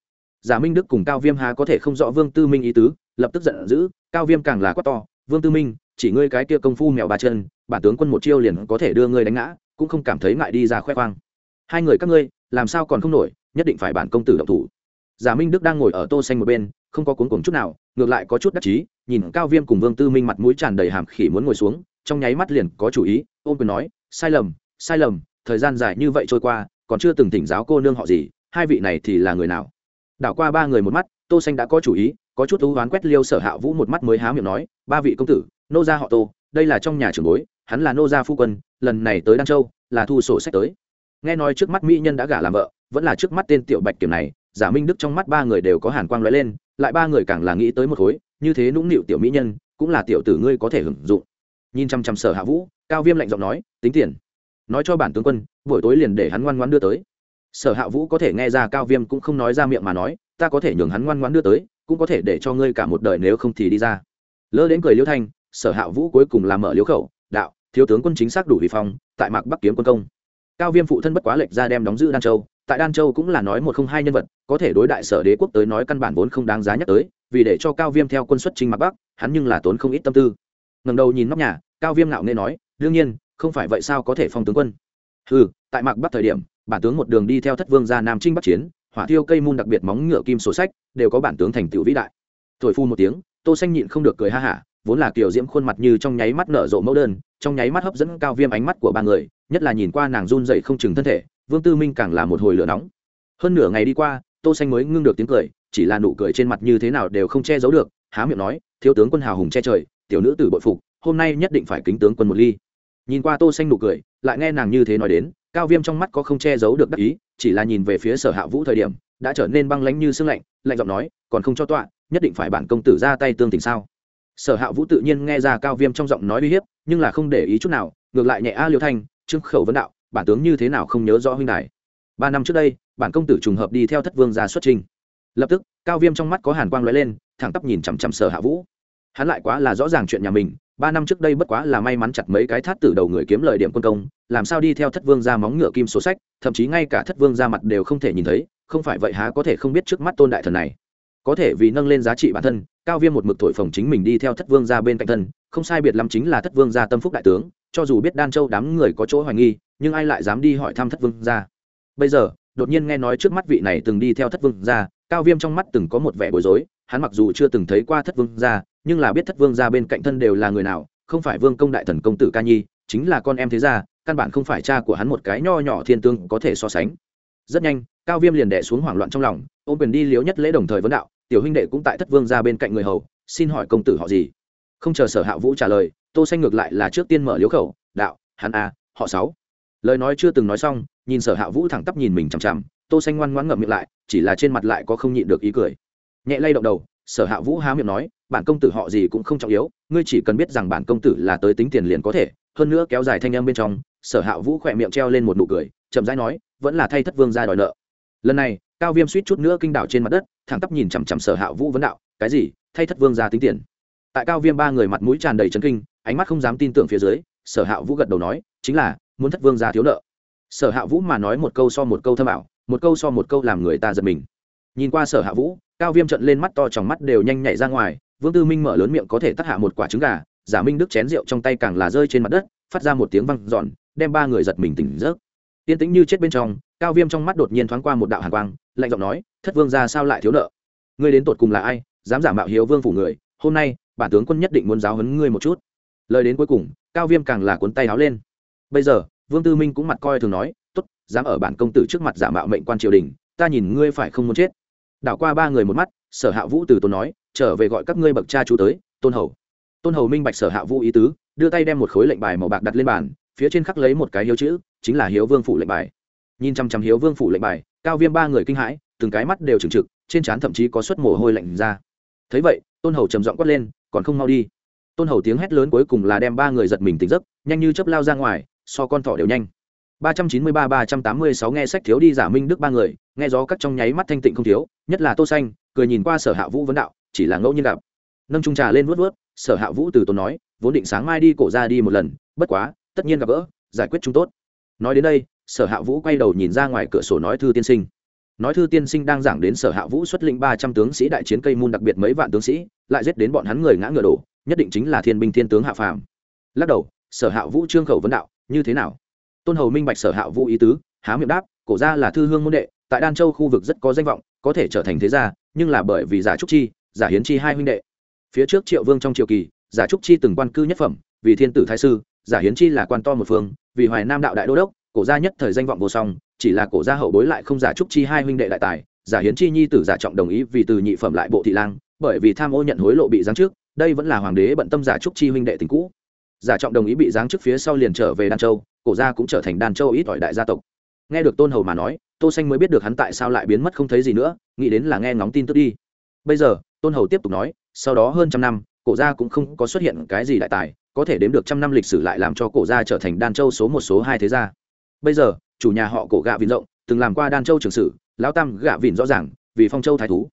Giả minh đức cùng cao viêm há có thể không rõ vương tư minh ý tứ, lập tức giận dữ, cao viêm càng là quát to, vương tư minh chỉ ngươi cái kia công phu mèo ba chân, bản tướng quân một chiêu liền có thể đưa ngươi đánh ngã, cũng không cảm thấy ngại đi ra khoe khoang. Hai người các ngươi, làm sao còn không nổi, nhất định phải bản công tử động thủ. Giả minh đức đang ngồi ở tô xanh một bên, không có cuốn cuồng chút nào, ngược lại có chút đắc chí, nhìn cao viêm cùng vương tư minh mặt mũi tràn đầy hàm khỉ muốn ngồi xuống, trong nháy mắt liền có chủ ý ôm quyền nói, sai lầm sai lầm, thời gian dài như vậy trôi qua, còn chưa từng thỉnh giáo cô nương họ gì, hai vị này thì là người nào? Đảo qua ba người một mắt, tô xanh đã có chủ ý, có chút thú oán quét liêu sở hạ vũ một mắt mới há miệng nói, ba vị công tử nô gia họ tô, đây là trong nhà trưởng bối, hắn là nô gia phu quân, lần này tới đan châu, là thu sổ sách tới. Nghe nói trước mắt mỹ nhân đã gả làm vợ, vẫn là trước mắt tên tiểu bạch kiểm này, giả minh đức trong mắt ba người đều có hàn quang lóe lên, lại ba người càng là nghĩ tới một khối, như thế nũng nịu tiểu mỹ nhân, cũng là tiểu tử ngươi có thể hưởng dụng. Nhìn chăm chăm sở hạ vũ, cao viêm lạnh giọng nói, tính tiền. Nói cho bản tướng quân, buổi tối liền để hắn ngoan ngoãn đưa tới. Sở hạ vũ có thể nghe ra cao viêm cũng không nói ra miệng mà nói, ta có thể nhường hắn ngoan ngoãn đưa tới, cũng có thể để cho ngươi cả một đời nếu không thì đi ra. Lơ đến cười liêu thanh sở hạ vũ cuối cùng làm mở liếu khẩu, đạo, thiếu tướng quân chính xác đủ vi phong, tại mạc bắc kiếm quân công. Cao viêm phụ thân bất quá lệch ra đem đóng giữ đan châu, tại đan châu cũng là nói một không hai nhân vật, có thể đối đại sở đế quốc tới nói căn bản vốn không đáng giá nhắc tới, vì để cho cao viêm theo quân xuất trình mạc bắc, hắn nhưng là tốn không ít tâm tư. Ngầm đầu nhìn nóc nhà, cao viêm ngạo nghe nói, đương nhiên, không phải vậy sao có thể phong tướng quân? Ừ tại mạc bắc thời điểm, bản tướng một đường đi theo thất vương ra nam trinh bắc chiến, hỏa thiêu cây môn đặc biệt móng ngựa kim sổ sách, đều có bản tướng thành tựu vĩ đại. Thổi phu một tiếng, tô xanh nhịn không được cười ha hả vốn là kiểu diễm khuôn mặt như trong nháy mắt nở rộ mẫu đơn, trong nháy mắt hấp dẫn cao viêm ánh mắt của ba người, nhất là nhìn qua nàng run dậy không chừng thân thể, vương tư minh càng là một hồi lửa nóng. Hơn nửa ngày đi qua, tô xanh mới ngưng được tiếng cười, chỉ là nụ cười trên mặt như thế nào đều không che giấu được, há miệng nói, thiếu tướng quân hào hùng che trời, tiểu nữ tử bội phục, hôm nay nhất định phải kính tướng quân một ly. Nhìn qua tô xanh nụ cười, lại nghe nàng như thế nói đến, cao viêm trong mắt có không che giấu được đắc ý, chỉ là nhìn về phía sở hạ vũ thời điểm, đã trở nên băng lãnh như sương lạnh lạnh giọng nói, còn không cho tọa, nhất định phải bản công tử ra tay tương tình sao? Sở hạ vũ tự nhiên nghe ra cao viêm trong giọng nói uy hiếp, nhưng là không để ý chút nào, ngược lại nhẹ a liêu thanh, trương khẩu vấn đạo, bản tướng như thế nào không nhớ rõ huynh đài? Ba năm trước đây, bản công tử trùng hợp đi theo thất vương ra xuất trình. Lập tức, cao viêm trong mắt có hàn quang lóe lên, thẳng tắp nhìn chằm chằm sở hạ vũ. Hắn lại quá là rõ ràng chuyện nhà mình, ba năm trước đây bất quá là may mắn chặt mấy cái thát từ đầu người kiếm lời điểm quân công, làm sao đi theo thất vương ra móng ngựa kim số sách, thậm chí ngay cả thất vương ra mặt đều không thể nhìn thấy, không phải vậy há có thể không biết trước mắt tôn đại thần này có thể vì nâng lên giá trị bản thân, cao viêm một mực thổi phồng chính mình đi theo thất vương ra bên cạnh thân, không sai biệt lắm chính là thất vương gia tâm phúc đại tướng, cho dù biết đan châu đám người có chỗ hoài nghi, nhưng ai lại dám đi hỏi thăm thất vương gia? Bây giờ, đột nhiên nghe nói trước mắt vị này từng đi theo thất vương gia, cao viêm trong mắt từng có một vẻ bối rối, hắn mặc dù chưa từng thấy qua thất vương gia, nhưng là biết thất vương gia bên cạnh thân đều là người nào, không phải vương công đại thần công tử ca nhi, chính là con em thế gia, căn bản không phải cha của hắn một cái nho nhỏ thiên tương có thể so sánh. Rất nhanh cao viêm liền đẻ xuống hoảng loạn trong lòng ôm quyền đi liếu nhất lễ đồng thời vấn đạo tiểu huynh đệ cũng tại thất vương gia bên cạnh người hầu xin hỏi công tử họ gì? Không chờ sở hạ vũ trả lời tô xanh ngược lại là trước tiên mở liếu khẩu đạo hắn a à, họ sáu. Lời nói chưa từng nói xong nhìn sở hạ vũ thẳng tắp nhìn mình chằm chằm tô xanh ngoan ngoãn ngậm miệng lại chỉ là trên mặt lại có không nhịn được ý cười. Nhẹ lay động đầu sở hạ vũ há miệng nói bản công tử họ gì cũng không trọng yếu ngươi chỉ cần biết rằng bản công tử là tới tính tiền liền có thể. Hơn nữa kéo dài thanh âm bên trong sở hạ vũ khỏe miệng treo lên một nụ cười chậm rãi nói vẫn là thay thất vương ra đòi nợ lần này, cao viêm suýt chút nữa kinh đảo trên mặt đất, thẳng tắp nhìn chằm chằm sở hạ vũ vấn đạo, cái gì? Thay thất vương ra tính tiền? Tại cao viêm ba người mặt mũi tràn đầy chấn kinh, ánh mắt không dám tin tưởng phía dưới, sở hạ vũ gật đầu nói, chính là, muốn thất vương ra thiếu nợ. Sở hạ vũ mà nói một câu so một câu thâm ảo, một câu so một câu làm người ta giật mình. Nhìn qua sở hạ vũ, cao viêm trận lên mắt to trong mắt đều nhanh nhảy ra ngoài, vương tư minh mở lớn miệng có thể tắt hạ một quả trứng gà, giả minh đức chén rượu trong tay càng là rơi trên mặt đất, phát ra một tiếng văng giòn đem ba người giật mình tỉnh giấc. Tiên tĩnh như chết bên trong cao viêm trong mắt đột nhiên thoáng qua một đạo hàn quang, lạnh giọng nói, thất vương ra sao lại thiếu nợ? Ngươi đến tột cùng là ai, dám giả mạo hiếu vương phủ người? Hôm nay, bản tướng quân nhất định muốn giáo huấn ngươi một chút. Lời đến cuối cùng, cao viêm càng là cuốn tay áo lên. Bây giờ, vương tư minh cũng mặt coi thường nói t ố t dám ở bản công tử trước mặt giả mạo mệnh quan triều đình, ta nhìn ngươi phải không muốn chết. Đảo qua ba người một mắt, sở hạ vũ từ tôn nói, trở về gọi các ngươi bậc cha chú tới, tôn hầu. Tôn hầu minh bạch sở hạ vũ ý tứ, đưa tay đem một khối lệnh bài màu bạc đặt lên bàn, phía trên khắc lấy một cái hiếu chữ, chính là hiếu vương phủ lệnh bài nhìn chăm chăm hiếu vương phủ lệnh bài, cao viêm ba người kinh hãi, từng cái mắt đều trừng trực, trên trán thậm chí có suất mồ hôi lạnh ra. Thấy vậy, tôn hầu trầm giọng quát lên, còn không mau đi. Tôn hầu tiếng hét lớn cuối cùng là đem ba người giật mình tỉnh giấc, nhanh như chớp lao ra ngoài, so con thỏ đều nhanh. ba trăm chín mươi ba ba trăm tám mươi sáu nghe sách thiếu đi giả minh đức ba người, nghe gió cắt trong nháy mắt thanh tịnh không thiếu, nhất là tô xanh, cười nhìn qua sở hạ vũ vấn đạo, chỉ là ngẫu nhiên gặp. Nâng trung trà lên vuốt vuốt, sở hạ vũ từ tốn nói, vốn định sáng mai đi cổ ra đi một lần, bất quá, tất nhiên gặp gỡ, giải quyết chúng tốt. Nói đến đây sở hạ vũ quay đầu nhìn ra ngoài cửa sổ nói thư tiên sinh. Nói thư tiên sinh đang giảng đến sở hạ vũ xuất lĩnh ba trăm tướng sĩ đại chiến cây môn, đặc biệt mấy vạn tướng sĩ, lại giết đến bọn hắn người ngã ngựa đổ, nhất định chính là thiên binh thiên tướng hạ phàm. Lắc đầu, sở hạ vũ trương khẩu vấn đạo, như thế nào? Tôn hầu minh bạch sở hạ vũ ý tứ, há miệng đáp, cổ ra là thư hương môn đệ, tại đan châu khu vực rất có danh vọng, có thể trở thành thế gia, nhưng là bởi vì giả trúc chi, giả hiến chi hai huynh đệ. Phía trước triệu vương trong triều kỳ, giả trúc chi từng quan cư nhất phẩm, vì thiên tử thái sư, giả hiến chi là quan to một phương, vì hoài nam đạo đại đô đốc cổ gia nhất thời danh vọng vô song, chỉ là cổ gia hậu bối lại không giả trúc chi hai huynh đệ đại tài, giả hiến chi nhi tử giả trọng đồng ý vì từ nhị phẩm lại bộ thị lang, bởi vì tham ô nhận hối lộ bị giáng trước đây vẫn là hoàng đế bận tâm giả trúc chi huynh đệ tình cũ. Giả trọng đồng ý bị giáng trước phía sau liền trở về đan châu, cổ gia cũng trở thành đan châu ít ỏi đại gia tộc. Nghe được tôn hầu mà nói, tô xanh mới biết được hắn tại sao lại biến mất không thấy gì nữa, nghĩ đến là nghe ngóng tin tức đi. Bây giờ, tôn hầu tiếp tục nói, sau đó hơn trăm năm, cổ gia cũng không có xuất hiện cái gì đại tài, có thể đếm được trăm năm lịch sử lại làm cho cổ gia trở thành đan châu số một, số hai thế gia bây giờ, chủ nhà họ cổ gạ vịn rộng, từng làm qua đan châu trường sử, lão tam gạ vịn rõ ràng, vì phong châu thái thú.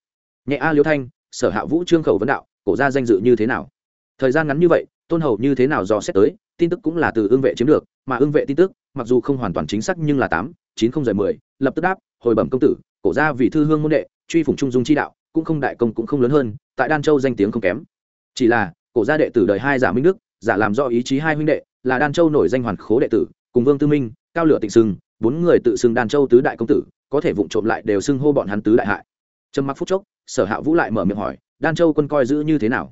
Nhẹ a liêu thanh, sở hạ vũ trương khẩu vấn đạo, cổ gia danh dự như thế nào? Thời gian ngắn như vậy, tôn hầu như thế nào do xét tới, tin tức cũng là từ ương vệ chiếm được, mà ương vệ tin tức, mặc dù không hoàn toàn chính xác nhưng là tám, chín không rời mười, lập tức đáp, hồi bẩm công tử, cổ gia vì thư hương môn đệ, truy phủng trung dung chi đạo, cũng không đại công cũng không lớn hơn, tại đan châu danh tiếng không kém. Chỉ là, cổ gia đệ tử đời hai giả minh đức, giả làm do ý chí hai huynh đệ, là đan châu nổi danh hoàn khố đệ tử, cùng vương tư minh cao lửa tịnh sưng, bốn người tự xưng đan châu tứ đại công tử, có thể vụng trộm lại đều xưng hô bọn hắn tứ đại hại. Trầm mặc phút chốc, sở hạ vũ lại mở miệng hỏi, đan châu quân coi giữ như thế nào?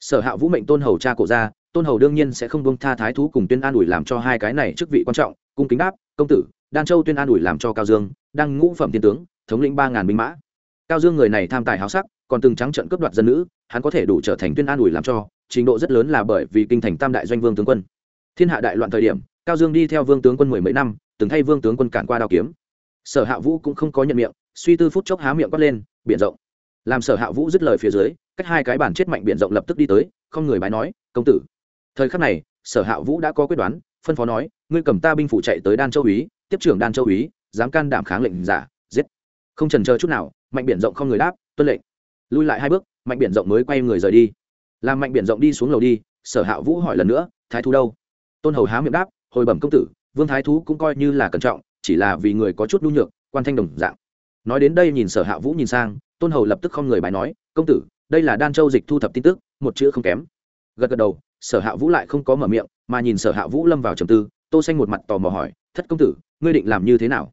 Sở hạ vũ mệnh tôn hầu cha cổ ra, tôn hầu đương nhiên sẽ không bông tha thái thú cùng tuyên an ủi làm cho hai cái này chức vị quan trọng, cung kính đáp, công tử, đan châu tuyên an ủi làm cho cao dương, đang ngũ phẩm thiên tướng, thống lĩnh ba ngàn binh mã. Cao dương người này tham tài háo sắc, còn từng trắng trận cướp đoạt dân nữ, hắn có thể đủ trở thành tuyên an ủi làm cho, trình độ rất lớn là bởi vì kinh thành tam đại doanh vương tướng quân. Thiên hạ đại loạn thời điểm cao dương đi theo vương tướng quân mười mấy năm, từng thay vương tướng quân cản qua đao kiếm. Sở hạ vũ cũng không có nhận miệng, suy tư phút chốc há miệng quát lên, biển rộng. Làm sở hạ vũ dứt lời phía dưới, cách hai cái bản chết mạnh biển rộng lập tức đi tới, không người bái nói, công tử. Thời khắc này, sở hạ vũ đã có quyết đoán, phân phó nói, ngươi cầm ta binh phủ chạy tới đan châu úy, tiếp trưởng đan châu úy, dám can đảm kháng lệnh giả, giết. Không trần chờ chút nào, mạnh biển rộng không người đáp, tuân lệnh. Lui lại hai bước, mạnh biển rộng mới quay người rời đi. Làm mạnh biển rộng đi xuống lầu đi, sở hạ vũ hỏi lần nữa, thái thú đâu? Tôn hầu há miệng đáp hồi bẩm công tử, vương thái thú cũng coi như là cẩn trọng, chỉ là vì người có chút nhu nhược, quan thanh đồng dạng. Nói đến đây nhìn sở hạ vũ nhìn sang, tôn hầu lập tức không người bài nói, công tử, đây là đan châu dịch thu thập tin tức, một chữ không kém. Gật gật đầu, sở hạ vũ lại không có mở miệng, mà nhìn sở hạ vũ lâm vào trầm tư, tô xanh một mặt tò mò hỏi, thất công tử, ngươi định làm như thế nào?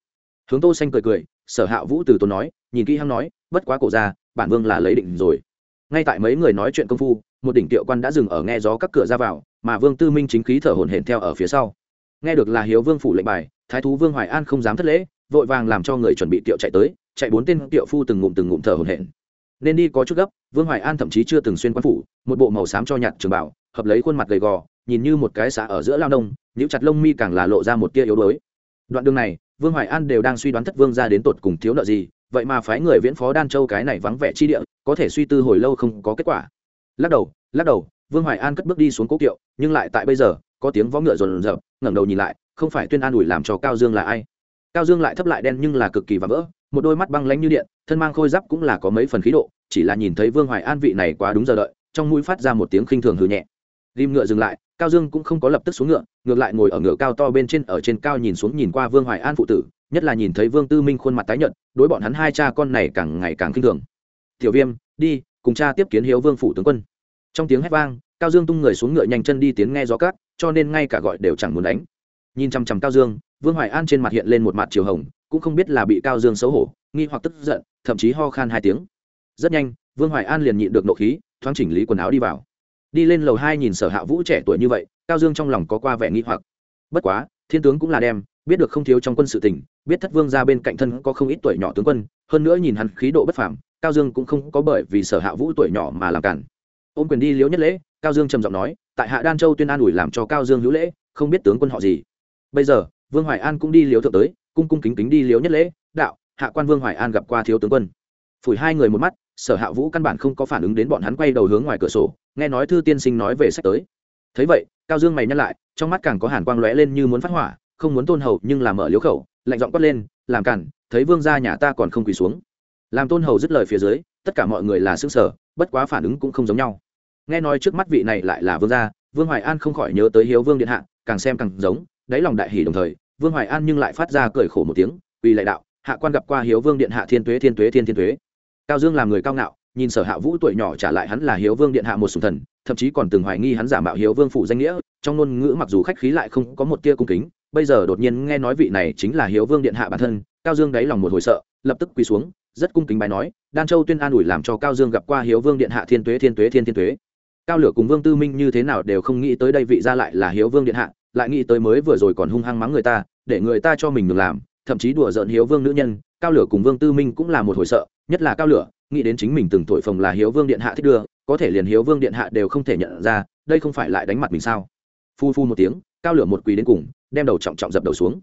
Hướng tô xanh cười cười, sở hạ vũ từ tốn nói, nhìn kỹ hăng nói, bất quá cổ ra bản vương là lấy định rồi. Ngay tại mấy người nói chuyện công phu, một đỉnh tiệu quan đã dừng ở nghe gió các cửa ra vào, mà vương tư minh chính khí thở hổn hển theo ở phía sau nghe được là hiếu vương phủ lệnh bài, thái thú vương hoài an không dám thất lễ, vội vàng làm cho người chuẩn bị tiệu chạy tới, chạy bốn tên tiệu phu từng ngụm từng ngụm thở hổn hển. Nên đi có chút gấp, vương hoài an thậm chí chưa từng xuyên quan phủ, một bộ màu xám cho nhạt trường bảo hợp lấy khuôn mặt gầy gò, nhìn như một cái xã ở giữa lao nông những chặt lông mi càng là lộ ra một tia yếu đuối. Đoạn đường này, vương hoài an đều đang suy đoán thất vương ra đến tột cùng thiếu nợ gì, vậy mà phái người viễn phó đan châu cái này vắng vẻ chi địa, có thể suy tư hồi lâu không có kết quả. Lắc đầu lắc đầu, vương hoài an cất bước đi xuống cố kiệu, nhưng lại tại bây giờ có tiếng võ ngựa rồn rập, ngẩng đầu nhìn lại, không phải tuyên an ủi làm cho cao dương là ai? Cao dương lại thấp lại đen nhưng là cực kỳ và vỡ, một đôi mắt băng lánh như điện, thân mang khôi giáp cũng là có mấy phần khí độ, chỉ là nhìn thấy vương hoài an vị này quá đúng giờ đợi, trong mũi phát ra một tiếng khinh thường hư nhẹ. Ghim ngựa dừng lại, cao dương cũng không có lập tức xuống ngựa, ngược lại ngồi ở ngựa cao to bên trên ở trên cao nhìn xuống nhìn qua vương hoài an phụ tử, nhất là nhìn thấy vương tư minh khuôn mặt tái nhợt, đối bọn hắn hai cha con này càng ngày càng khinh thường. Tiểu viêm, đi, cùng cha tiếp kiến hiếu vương phủ tướng quân. Trong tiếng hét vang cao dương tung người xuống ngựa nhanh chân đi tiến nghe gió cát, cho nên ngay cả gọi đều chẳng muốn đánh. Nhìn chằm chằm cao dương, vương hoài an trên mặt hiện lên một mặt chiều hồng, cũng không biết là bị cao dương xấu hổ, nghi hoặc tức giận, thậm chí ho khan hai tiếng. Rất nhanh, vương hoài an liền nhịn được nộ khí, thoáng chỉnh lý quần áo đi vào. Đi lên lầu hai nhìn sở hạ vũ trẻ tuổi như vậy, cao dương trong lòng có qua vẻ nghi hoặc. Bất quá, thiên tướng cũng là đem, biết được không thiếu trong quân sự tình, biết thất vương ra bên cạnh thân có không ít tuổi nhỏ tướng quân, hơn nữa nhìn hắn khí độ bất phàm, cao dương cũng không có bởi vì sở hạ vũ tuổi nhỏ mà làm cản. Ôm quyền đi liếu nhất lễ cao dương trầm giọng nói, tại hạ đan châu tuyên an ủi làm cho cao dương hữu lễ, không biết tướng quân họ gì. Bây giờ, vương hoài an cũng đi liếu thượng tới, cung cung kính kính đi liếu nhất lễ, đạo, hạ quan vương hoài an gặp qua thiếu tướng quân. Phủi hai người một mắt, sở hạ vũ căn bản không có phản ứng đến bọn hắn quay đầu hướng ngoài cửa sổ, nghe nói thư tiên sinh nói về sách tới. Thấy vậy, cao dương mày nhắc lại, trong mắt càng có hàn quang lóe lên như muốn phát hỏa, không muốn tôn hầu nhưng làm mở liếu khẩu, lạnh giọng quát lên, làm cản, thấy vương gia nhà ta còn không quỳ xuống. Làm tôn hầu dứt lời phía dưới, tất cả mọi người là xương sở bất quá phản ứng cũng không giống nhau nghe nói trước mắt vị này lại là vương gia, vương hoài an không khỏi nhớ tới hiếu vương điện hạ, càng xem càng giống, đáy lòng đại hỷ đồng thời, vương hoài an nhưng lại phát ra cười khổ một tiếng vì lại đạo, hạ quan gặp qua hiếu vương điện hạ thiên tuế thiên tuế, thiên thiên tuế. Cao dương làm người cao ngạo, nhìn sở hạ vũ tuổi nhỏ trả lại hắn là hiếu vương điện hạ một sùng thần, thậm chí còn từng hoài nghi hắn giả mạo hiếu vương phủ danh nghĩa, trong ngôn ngữ mặc dù khách khí lại không có một tia cung kính, bây giờ đột nhiên nghe nói vị này chính là hiếu vương điện hạ bản thân, cao dương đáy lòng một hồi sợ, lập tức quỳ xuống, rất cung kính bài nói, đan châu tuyên an ủi làm cho cao dương gặp qua hiếu vương điện hạ thiên tuế thiên tuế, thiên thiên tuế cao lửa cùng vương tư minh như thế nào đều không nghĩ tới đây vị ra lại là hiếu vương điện hạ, lại nghĩ tới mới vừa rồi còn hung hăng mắng người ta, để người ta cho mình được làm, thậm chí đùa giỡn hiếu vương nữ nhân, cao lửa cùng vương tư minh cũng là một hồi sợ, nhất là cao lửa, nghĩ đến chính mình từng thổi phồng là hiếu vương điện hạ thích đưa, có thể liền hiếu vương điện hạ đều không thể nhận ra, đây không phải lại đánh mặt mình sao? Phu phu một tiếng, cao lửa một quỳ đến cùng, đem đầu trọng trọng dập đầu xuống.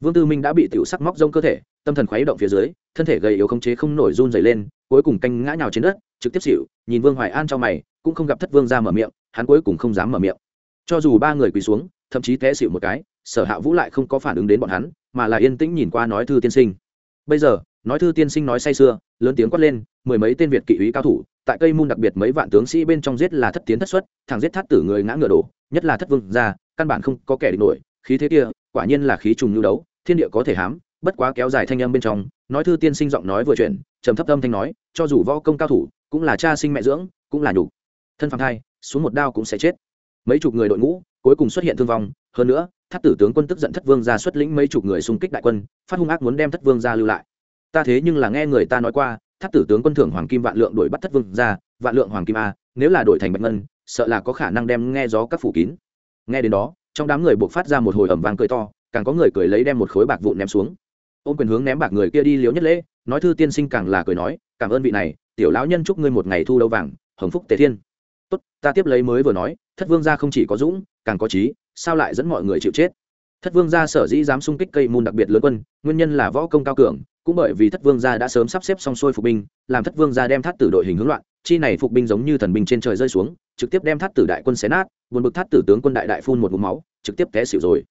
Vương tư minh đã bị tiểu sắc móc rông cơ thể, tâm thần khuấy động phía dưới, thân thể gầy yếu không chế không nổi run dày lên, cuối cùng canh ngã nhào trên đất, trực tiếp xỉu, nhìn vương hoài an trong mày cũng không gặp thất vương ra mở miệng, hắn cuối cùng không dám mở miệng. Cho dù ba người quỳ xuống, thậm chí té xịu một cái, sở hạ vũ lại không có phản ứng đến bọn hắn, mà là yên tĩnh nhìn qua nói thư tiên sinh. Bây giờ, nói thư tiên sinh nói say sưa, lớn tiếng quát lên, mười mấy tên việt kỵ úy cao thủ, tại cây môn đặc biệt mấy vạn tướng sĩ bên trong giết là thất tiến thất xuất thằng giết thắt tử người ngã ngựa đổ, nhất là thất vương ra, căn bản không có kẻ địch nổi, khí thế kia, quả nhiên là khí trùng nhu đấu, thiên địa có thể hám, bất quá kéo dài thanh âm bên trong, nói thư tiên sinh giọng nói vừa chuyển, trầm thấp âm thanh nói, cho dù võ công cao thủ, cũng là cha sinh mẹ dưỡng, cũng là nhục thân phạm thai, xuống một đao cũng sẽ chết. Mấy chục người đội ngũ cuối cùng xuất hiện thương vong, hơn nữa thắt tử tướng quân tức giận thất vương ra xuất lĩnh mấy chục người xung kích đại quân, phát hung ác muốn đem thất vương ra lưu lại. Ta thế nhưng là nghe người ta nói qua thắt tử tướng quân thưởng hoàng kim vạn lượng đổi bắt thất vương ra vạn lượng hoàng kim a, nếu là đổi thành bạch ngân, sợ là có khả năng đem nghe gió các phủ kín. Nghe đến đó, trong đám người buộc phát ra một hồi ẩm vàng cười to, càng có người cười lấy đem một khối bạc vụn ném xuống. Ôm quyền hướng ném bạc người kia đi liếu nhất lễ, nói thư tiên sinh càng là cười nói, cảm ơn vị này, tiểu lão nhân chúc ngươi một ngày thu lâu vàng, hồng phúc tề thiên tốt, ta tiếp lấy mới vừa nói, thất vương gia không chỉ có dũng, càng có trí, sao lại dẫn mọi người chịu chết? Thất vương gia sở dĩ dám xung kích cây môn đặc biệt lớn quân, nguyên nhân là võ công cao cường, cũng bởi vì thất vương gia đã sớm sắp xếp xong xuôi phục binh, làm thất vương gia đem thắt tử đội hình hướng loạn, chi này phục binh giống như thần binh trên trời rơi xuống, trực tiếp đem thắt tử đại quân xé nát, buồn bực thắt tử tướng quân đại đại phun một ngụm máu, trực tiếp té xỉu rồi.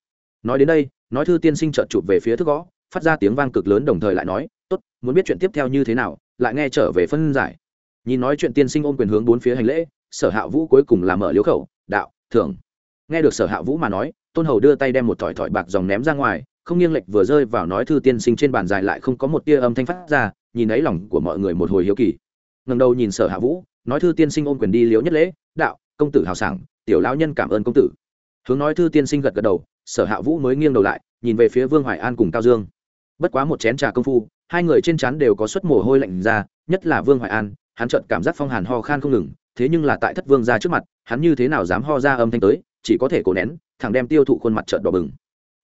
Nói đến đây, nói thư tiên sinh trợn chụp về phía thức gõ, phát ra tiếng vang cực lớn đồng thời lại nói, tốt, muốn biết chuyện tiếp theo như thế nào, lại nghe trở về phân giải. Nhìn nói chuyện tiên sinh ôm quyền hướng bốn phía hành lễ sở hạ vũ cuối cùng là mở liếu khẩu, đạo, thưởng. Nghe được sở hạ vũ mà nói, tôn hầu đưa tay đem một thỏi thỏi bạc dòng ném ra ngoài, không nghiêng lệch vừa rơi vào nói thư tiên sinh trên bàn dài lại không có một tia âm thanh phát ra, nhìn ấy lòng của mọi người một hồi hiếu kỳ. Ngần đầu nhìn sở hạ vũ, nói thư tiên sinh ôm quyền đi liễu nhất lễ, đạo, công tử hào sảng, tiểu lão nhân cảm ơn công tử. Hướng nói thư tiên sinh gật gật đầu, sở hạ vũ mới nghiêng đầu lại, nhìn về phía vương hoài an cùng cao dương. Bất quá một chén trà công phu, hai người trên trán đều có suất mồ hôi lạnh ra, nhất là vương hoài an, hắn chợt cảm giác phong hàn ho khan không ngừng thế nhưng là tại thất vương ra trước mặt, hắn như thế nào dám ho ra âm thanh tới, chỉ có thể cố nén, thẳng đem tiêu thụ khuôn mặt trợn đỏ bừng.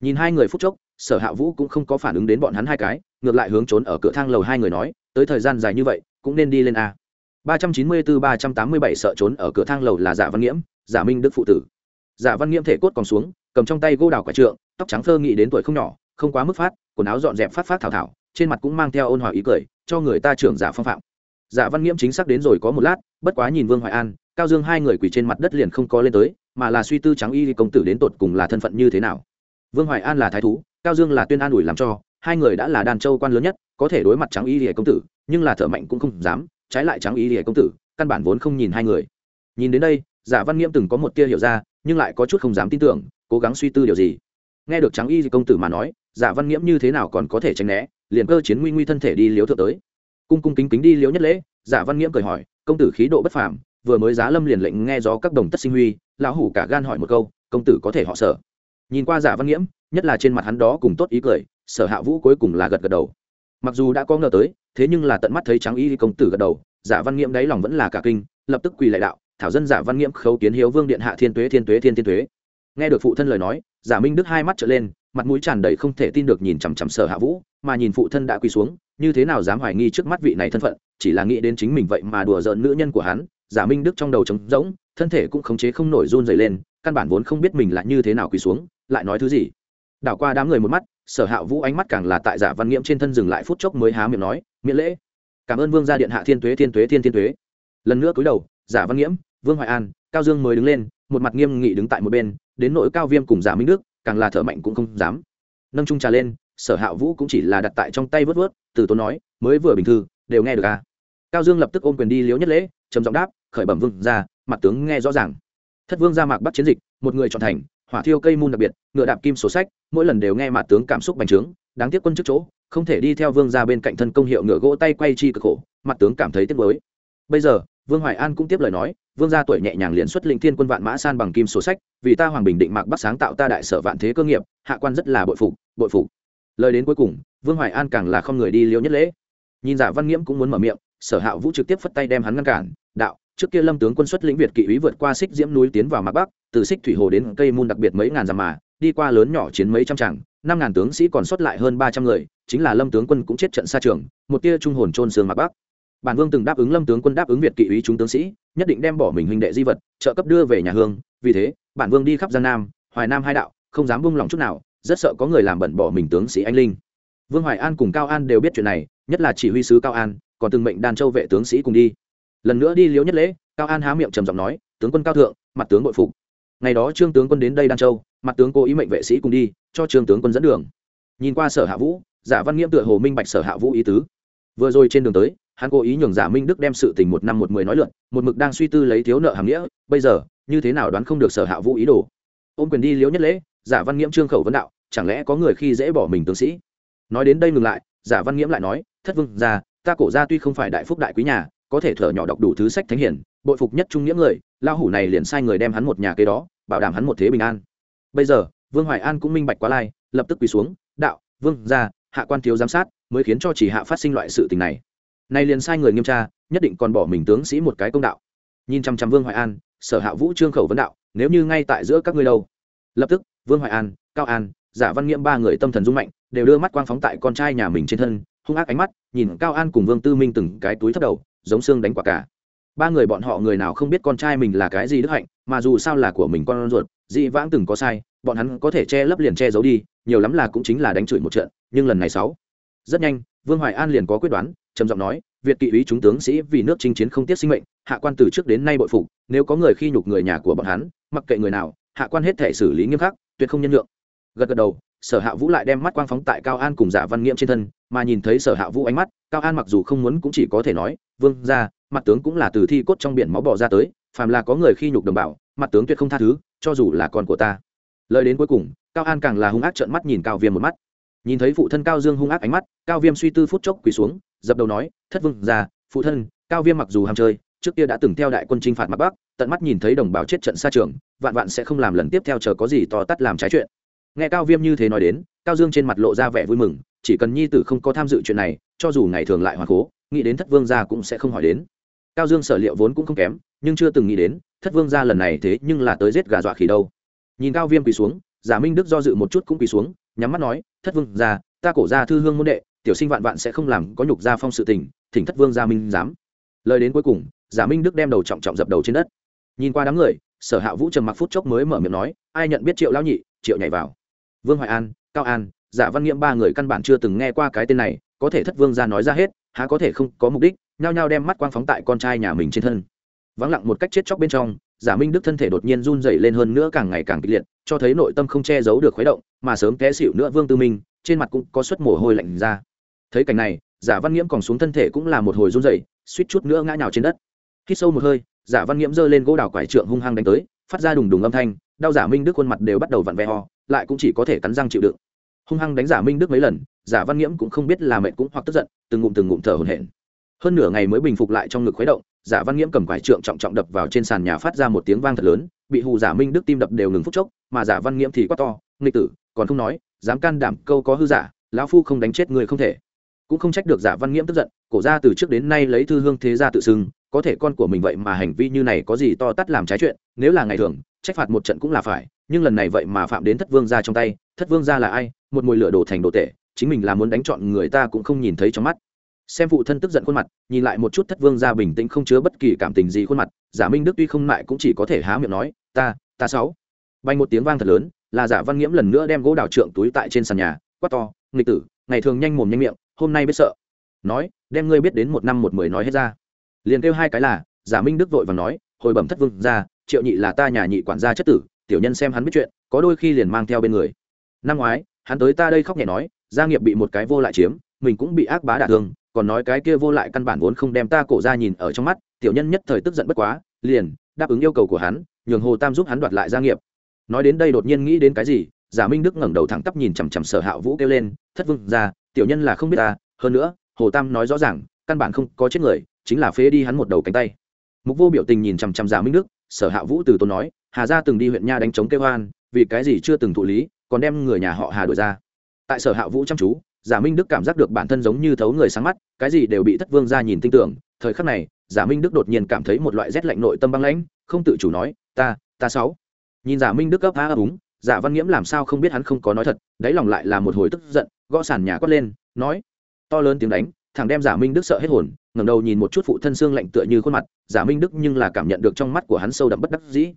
Nhìn hai người phút chốc, sở hạ vũ cũng không có phản ứng đến bọn hắn hai cái, ngược lại hướng trốn ở cửa thang lầu hai người nói, tới thời gian dài như vậy, cũng nên đi lên a. ba trăm chín mươi bốn ba trăm tám mươi bảy sợ trốn ở cửa thang lầu là giả văn nghiễm giả minh đức phụ tử. Giả văn nghiễm thể cốt còn xuống, cầm trong tay gô đào quả trượng, tóc trắng thơ nghị đến tuổi không nhỏ, không quá mức phát, quần áo dọn dẹp phát phát thảo thảo, trên mặt cũng mang theo ôn hòa ý cười, cho người ta trưởng giả phong phạm. Dạ văn nghiễm chính xác đến rồi có một lát, bất quá nhìn vương hoài an, cao dương hai người quỳ trên mặt đất liền không có lên tới, mà là suy tư trắng y công tử đến tột cùng là thân phận như thế nào. Vương hoài an là thái thú, cao dương là tuyên an ủi làm cho, hai người đã là đàn châu quan lớn nhất, có thể đối mặt trắng y lìa công tử, nhưng là thợ mạnh cũng không dám, trái lại trắng y lìa công tử, căn bản vốn không nhìn hai người. Nhìn đến đây giả văn nghiễm từng có một tia hiểu ra, nhưng lại có chút không dám tin tưởng, cố gắng suy tư điều gì. Nghe được trắng y công tử mà nói giả văn nghiễm như thế nào còn có thể tránh né, liền cơ chiến nguy nguy thân thể đi liếu thượng tới cung cung kính kính đi liếu nhất lễ, giả văn nghiễm cười hỏi, công tử khí độ bất phàm, vừa mới giá lâm liền lệnh nghe gió các đồng tất sinh huy, lão hủ cả gan hỏi một câu, công tử có thể họ sở? Nhìn qua giả văn nghiễm, nhất là trên mặt hắn đó cùng tốt ý cười, sở hạ vũ cuối cùng là gật gật đầu. Mặc dù đã có ngờ tới, thế nhưng là tận mắt thấy trắng y công tử gật đầu, giả văn nghiễm đáy lòng vẫn là cả kinh, lập tức quỳ lại đạo, thảo dân giả văn nghiễm khấu kiến hiếu vương điện hạ thiên tuế thiên tuế thiên thiên tuế. Nghe được phụ thân lời nói, giả minh đức hai mắt trở lên, mặt mũi tràn đầy không thể tin được nhìn chằm chằm sở hạ vũ mà nhìn phụ thân đã quỳ xuống, như thế nào dám hoài nghi trước mắt vị này thân phận, chỉ là nghĩ đến chính mình vậy mà đùa giỡn nữ nhân của hắn, giả minh đức trong đầu trống rỗng, thân thể cũng khống chế không nổi run dày lên, căn bản vốn không biết mình là như thế nào quỳ xuống, lại nói thứ gì. Đảo qua đám người một mắt, sở hạ vũ ánh mắt càng là tại giả văn nghiễm trên thân dừng lại phút chốc mới há miệng nói, miễn lễ. Cảm ơn vương gia điện hạ thiên tuế thiên tuế, thiên thiên tuế. Lần nữa cúi đầu, giả văn nghiễm, vương hoài an, cao dương mới đứng lên, một mặt nghiêm nghị đứng tại một bên, đến nỗi cao viêm cùng giả minh đức, càng là thở mạnh cũng không dám. Nâng trung trà lên sở hạ vũ cũng chỉ là đặt tại trong tay vớt vớt, từ tốn nói, mới vừa bình thư, đều nghe được à? Cao dương lập tức ôm quyền đi liếu nhất lễ, trầm giọng đáp, khởi bẩm vương ra mặt tướng nghe rõ ràng. Thất vương ra mạc bắt chiến dịch, một người chọn thành, hỏa thiêu cây môn đặc biệt, ngựa đạp kim sổ sách, mỗi lần đều nghe mặt tướng cảm xúc bành trướng, đáng tiếc quân trước chỗ, không thể đi theo vương ra bên cạnh thân công hiệu ngựa gỗ tay quay chi cực khổ mặt tướng cảm thấy tiếc mới bây giờ, vương hoài an cũng tiếp lời nói, vương gia tuổi nhẹ nhàng liền xuất linh thiên quân vạn mã san bằng kim sổ sách, vì ta hoàng bình định mạc bắc sáng tạo ta đại sở vạn thế cơ nghiệp, hạ quan rất là bội phục bội phục lời đến cuối cùng, vương hoài an càng là không người đi liễu nhất lễ. Nhìn giả văn nghiễm cũng muốn mở miệng, sở hạ vũ trực tiếp phất tay đem hắn ngăn cản, đạo, trước kia lâm tướng quân xuất lĩnh việt kỵ úy vượt qua xích diễm núi tiến vào mạc bắc, từ xích thủy hồ đến cây môn đặc biệt mấy ngàn dặm mà, đi qua lớn nhỏ chiến mấy trăm tràng, năm ngàn tướng sĩ còn sót lại hơn ba trăm người, chính là lâm tướng quân cũng chết trận xa trường, một tia trung hồn trôn xương mạc bắc. Bản vương từng đáp ứng lâm tướng quân đáp ứng việt kỵ úy chúng tướng sĩ, nhất định đem bỏ mình huynh đệ di vật, trợ cấp đưa về nhà hương, vì thế, bản vương đi khắp gian nam, hoài nam hai đạo, không dám buông lòng chút nào rất sợ có người làm bẩn bỏ mình tướng sĩ anh linh. Vương hoài an cùng cao an đều biết chuyện này, nhất là chỉ huy sứ cao an, còn từng mệnh đàn châu vệ tướng sĩ cùng đi. Lần nữa đi liễu nhất lễ, cao an há miệng trầm giọng nói, tướng quân cao thượng, mặt tướng bội phục. Ngày đó trương tướng quân đến đây đan châu, mặt tướng cố ý mệnh vệ sĩ cùng đi, cho trương tướng quân dẫn đường. Nhìn qua sở hạ vũ, giả văn nghiễm tựa hồ minh bạch sở hạ vũ ý tứ. Vừa rồi trên đường tới, hắn cố ý nhường giả minh đức đem sự tình một năm một mười nói luận một mực đang suy tư lấy thiếu nợ hàm nghĩa, bây giờ, như thế nào đoán không được sở hạ vũ ý đồ. Ôm quyền đi liễu nhất lễ giả văn nghiễm trương khẩu vấn đạo, chẳng lẽ có người khi dễ bỏ mình tướng sĩ? Nói đến đây ngừng lại, giả văn nghiễm lại nói, thất vương ra ta cổ ra tuy không phải đại phúc đại quý nhà, có thể thở nhỏ đọc đủ thứ sách thánh hiển, bội phục nhất trung nghĩa người lao hủ này liền sai người đem hắn một nhà kế đó, bảo đảm hắn một thế bình an. Bây giờ, vương hoài an cũng minh bạch quá lai, lập tức quỳ xuống, đạo, vương ra hạ quan thiếu giám sát, mới khiến cho chỉ hạ phát sinh loại sự tình này. Nay liền sai người nghiêm tra, nhất định còn bỏ mình tướng sĩ một cái công đạo. Nhìn chăm chăm vương hoài an, sở hạ vũ trương khẩu vấn đạo, nếu như ngay tại giữa các ngươi đâu? Lập tức vương hoài an, cao an, giả văn nghiễm ba người tâm thần dung mạnh, đều đưa mắt quang phóng tại con trai nhà mình trên thân, hung ác ánh mắt, nhìn cao an cùng vương tư minh từng cái túi thấp đầu, giống xương đánh quả cả. Ba người bọn họ người nào không biết con trai mình là cái gì đức hạnh, mà dù sao là của mình con ruột, dị vãng từng có sai, bọn hắn có thể che lấp liền che giấu đi, nhiều lắm là cũng chính là đánh chửi một trận, nhưng lần này sáu. Rất nhanh, vương hoài an liền có quyết đoán, trầm giọng nói, việt kỵ ý chúng tướng sĩ vì nước chinh chiến không tiếc sinh mệnh, hạ quan từ trước đến nay bội phục, nếu có người khi nhục người nhà của bọn hắn, mặc kệ người nào, hạ quan hết thể xử lý nghiêm khắc tuyệt không nhân nhượng. Gật gật đầu, sở hạ vũ lại đem mắt quang phóng tại cao an cùng giả văn nghiễm trên thân, mà nhìn thấy sở hạ vũ ánh mắt, cao an mặc dù không muốn cũng chỉ có thể nói, vương ra mặt tướng cũng là từ thi cốt trong biển máu bỏ ra tới, phàm là có người khi nhục đồng bào, mặt tướng tuyệt không tha thứ, cho dù là con của ta. Lời đến cuối cùng, cao an càng là hung ác trợn mắt nhìn cao viêm một mắt. Nhìn thấy phụ thân cao dương hung ác ánh mắt, cao viêm suy tư phút chốc quỳ xuống, dập đầu nói, thất vương ra phụ thân, cao viêm mặc dù ham chơi trước kia đã từng theo đại quân chinh phạt mặt bắc, tận mắt nhìn thấy đồng bào chết trận xa trường, vạn vạn sẽ không làm lần tiếp theo chờ có gì to tắt làm trái chuyện. Nghe cao viêm như thế nói đến, cao dương trên mặt lộ ra vẻ vui mừng, chỉ cần nhi tử không có tham dự chuyện này, cho dù ngày thường lại hoàn cố, nghĩ đến thất vương gia cũng sẽ không hỏi đến. Cao dương sở liệu vốn cũng không kém, nhưng chưa từng nghĩ đến, thất vương gia lần này thế nhưng là tới giết gà dọa khỉ đâu. Nhìn cao viêm quỳ xuống, giả minh đức do dự một chút cũng quỳ xuống, nhắm mắt nói, thất vương gia, ta cổ gia thư hương môn đệ, tiểu sinh vạn vạn sẽ không làm có nhục gia phong sự tình, thỉnh thất vương gia minh dám lời đến cuối cùng giả minh đức đem đầu trọng trọng dập đầu trên đất nhìn qua đám người sở hạ vũ trầm mặc phút chốc mới mở miệng nói ai nhận biết triệu lão nhị triệu nhảy vào vương hoài an cao an giả văn nghiễm ba người căn bản chưa từng nghe qua cái tên này có thể thất vương ra nói ra hết há có thể không có mục đích nhao nhao đem mắt quang phóng tại con trai nhà mình trên thân vắng lặng một cách chết chóc bên trong giả minh đức thân thể đột nhiên run dày lên hơn nữa càng ngày càng kịch liệt cho thấy nội tâm không che giấu được khuấy động mà sớm té xịu nữa vương tư minh trên mặt cũng có suất mồ hôi lạnh ra thấy cảnh này giả văn nghiễm còn xuống thân thể cũng là một hồi run dày suýt chút nữa ngã nhào trên đất khi sâu một hơi, giả văn nghiễm giơ lên gỗ đào quải trượng hung hăng đánh tới, phát ra đùng đùng âm thanh, đau giả minh đức khuôn mặt đều bắt đầu vặn ve ho lại cũng chỉ có thể cắn răng chịu đựng. Hung hăng đánh giả minh đức mấy lần, giả văn nghiễm cũng không biết là mệt cũng hoặc tức giận, từng ngụm từng ngụm thở hổn hển. Hơn nửa ngày mới bình phục lại trong ngực khuấy động, giả văn nghiễm cầm quải trượng trọng trọng đập vào trên sàn nhà phát ra một tiếng vang thật lớn, bị hù giả minh đức tim đập đều ngừng phút chốc, mà giả văn nghiễm thì quát to, nghịch tử, còn không nói, dám can đảm câu có hư giả, lão phu không đánh chết người không thể. Cũng không trách được giả văn nghiễm tức giận, cổ ra từ trước đến nay lấy thư hương thế gia tự xưng có thể con của mình vậy mà hành vi như này có gì to tát làm trái chuyện, nếu là ngày thường, trách phạt một trận cũng là phải, nhưng lần này vậy mà phạm đến thất vương gia trong tay, thất vương gia là ai, một mùi lửa đổ thành đồ tệ chính mình là muốn đánh chọn người ta cũng không nhìn thấy trong mắt. Xem phụ thân tức giận khuôn mặt, nhìn lại một chút thất vương gia bình tĩnh không chứa bất kỳ cảm tình gì khuôn mặt, giả minh đức tuy không mại cũng chỉ có thể há miệng nói, ta ta sáu. Bành một tiếng vang thật lớn, là giả văn nghiễm lần nữa đem gỗ đào trượng túi tại trên sàn nhà, quát to, nghịch tử, ngày thường nhanh mồm nhanh miệng, hôm nay biết sợ. Nói, đem ngươi biết đến một năm một mười nói hết ra liền kêu hai cái là, giả minh đức vội và nói, hồi bẩm thất vương ra triệu nhị là ta nhà nhị quản gia chất tử, tiểu nhân xem hắn biết chuyện, có đôi khi liền mang theo bên người. Năm ngoái, hắn tới ta đây khóc nhẹ nói, gia nghiệp bị một cái vô lại chiếm, mình cũng bị ác bá đả thương, còn nói cái kia vô lại căn bản vốn không đem ta cổ ra nhìn ở trong mắt, tiểu nhân nhất thời tức giận bất quá, liền đáp ứng yêu cầu của hắn, nhường hồ tam giúp hắn đoạt lại gia nghiệp. Nói đến đây đột nhiên nghĩ đến cái gì, giả minh đức ngẩng đầu thẳng tắp nhìn chằm chằm sở hạ vũ kêu lên, thất vương ra tiểu nhân là không biết ta, hơn nữa, hồ tam nói rõ ràng, căn bản không có chết người chính là phế đi hắn một đầu cánh tay. Mục vô biểu tình nhìn chằm chằm giả minh đức, sở hạ vũ từ tôn nói, hà gia từng đi huyện nha đánh chống kêu hoan vì cái gì chưa từng thụ lý, còn đem người nhà họ hà đuổi ra. Tại sở hạ vũ chăm chú giả minh đức cảm giác được bản thân giống như thấu người sáng mắt, cái gì đều bị thất vương ra nhìn tin tưởng. Thời khắc này giả minh đức đột nhiên cảm thấy một loại rét lạnh nội tâm băng lãnh, không tự chủ nói, ta ta sáu. Nhìn giả minh đức gấp há ấp úng giả văn nghiễm làm sao không biết hắn không có nói thật, đáy lòng lại là một hồi tức giận, gõ sàn nhà quát lên, nói, to lớn tiếng đánh, thằng đem giả minh đức sợ hết hồn ngẩng đầu nhìn một chút phụ thân xương lạnh tựa như khuôn mặt, giả minh đức nhưng là cảm nhận được trong mắt của hắn sâu đậm bất đắc dĩ.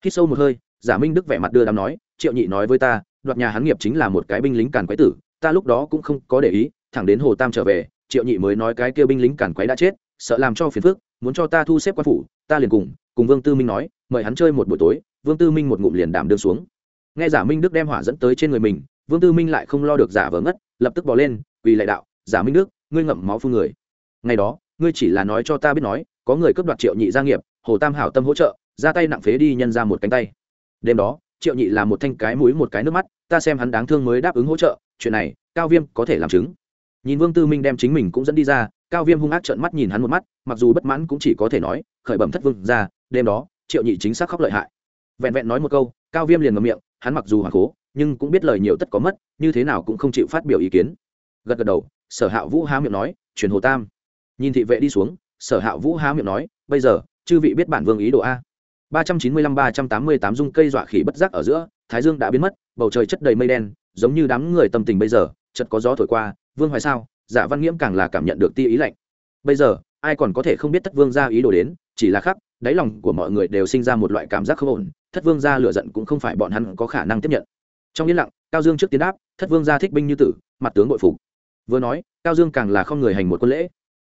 Khi sâu một hơi, giả minh đức vẻ mặt đưa đám nói, triệu nhị nói với ta, đoạt nhà hắn nghiệp chính là một cái binh lính càn quái tử, ta lúc đó cũng không có để ý, thẳng đến hồ tam trở về, triệu nhị mới nói cái kia binh lính càn quái đã chết, sợ làm cho phiền phức, muốn cho ta thu xếp quan phủ, ta liền cùng cùng vương tư minh nói, mời hắn chơi một buổi tối, vương tư minh một ngụm liền đảm đương xuống. Nghe giả minh đức đem hỏa dẫn tới trên người mình, vương tư minh lại không lo được giả vờ ngất, lập tức bỏ lên vì lại đạo, giả minh đức, ngươi ngậm máu phun người. Ngày đó ngươi chỉ là nói cho ta biết nói, có người cướp đoạt triệu nhị gia nghiệp, hồ tam hảo tâm hỗ trợ, ra tay nặng phế đi nhân ra một cánh tay. Đêm đó, triệu nhị là một thanh cái mũi một cái nước mắt, ta xem hắn đáng thương mới đáp ứng hỗ trợ, chuyện này, cao viêm có thể làm chứng. Nhìn vương tư minh đem chính mình cũng dẫn đi ra, cao viêm hung ác trợn mắt nhìn hắn một mắt, mặc dù bất mãn cũng chỉ có thể nói, khởi bẩm thất vương ra, đêm đó, triệu nhị chính xác khóc lợi hại. Vẹn vẹn nói một câu, cao viêm liền ngậm miệng, hắn mặc dù hoảng cố nhưng cũng biết lời nhiều tất có mất, như thế nào cũng không chịu phát biểu ý kiến. Gật gật đầu, sở hạ vũ há miệng nói truyền hồ tam nhìn thị vệ đi xuống, sở hạ vũ há miệng nói, bây giờ, chư vị biết bản vương ý đồ a. ba trăm chín mươi lăm ba trăm tám mươi tám dung cây dọa khỉ bất giác ở giữa, thái dương đã biến mất, bầu trời chất đầy mây đen, giống như đám người tâm tình bây giờ chật có gió thổi qua, vương hoài sao? Giả văn nghiễm càng là cảm nhận được ti ý lạnh. Bây giờ, ai còn có thể không biết thất vương ra ý đồ đến, chỉ là khắc, đáy lòng của mọi người đều sinh ra một loại cảm giác không ổn, thất vương ra lựa giận cũng không phải bọn hắn có khả năng tiếp nhận. Trong yên lặng, cao dương trước tiến đáp, thất vương ra thích binh như tử, mặt tướng bội phục. Vừa nói, cao dương càng là không người hành một quân lễ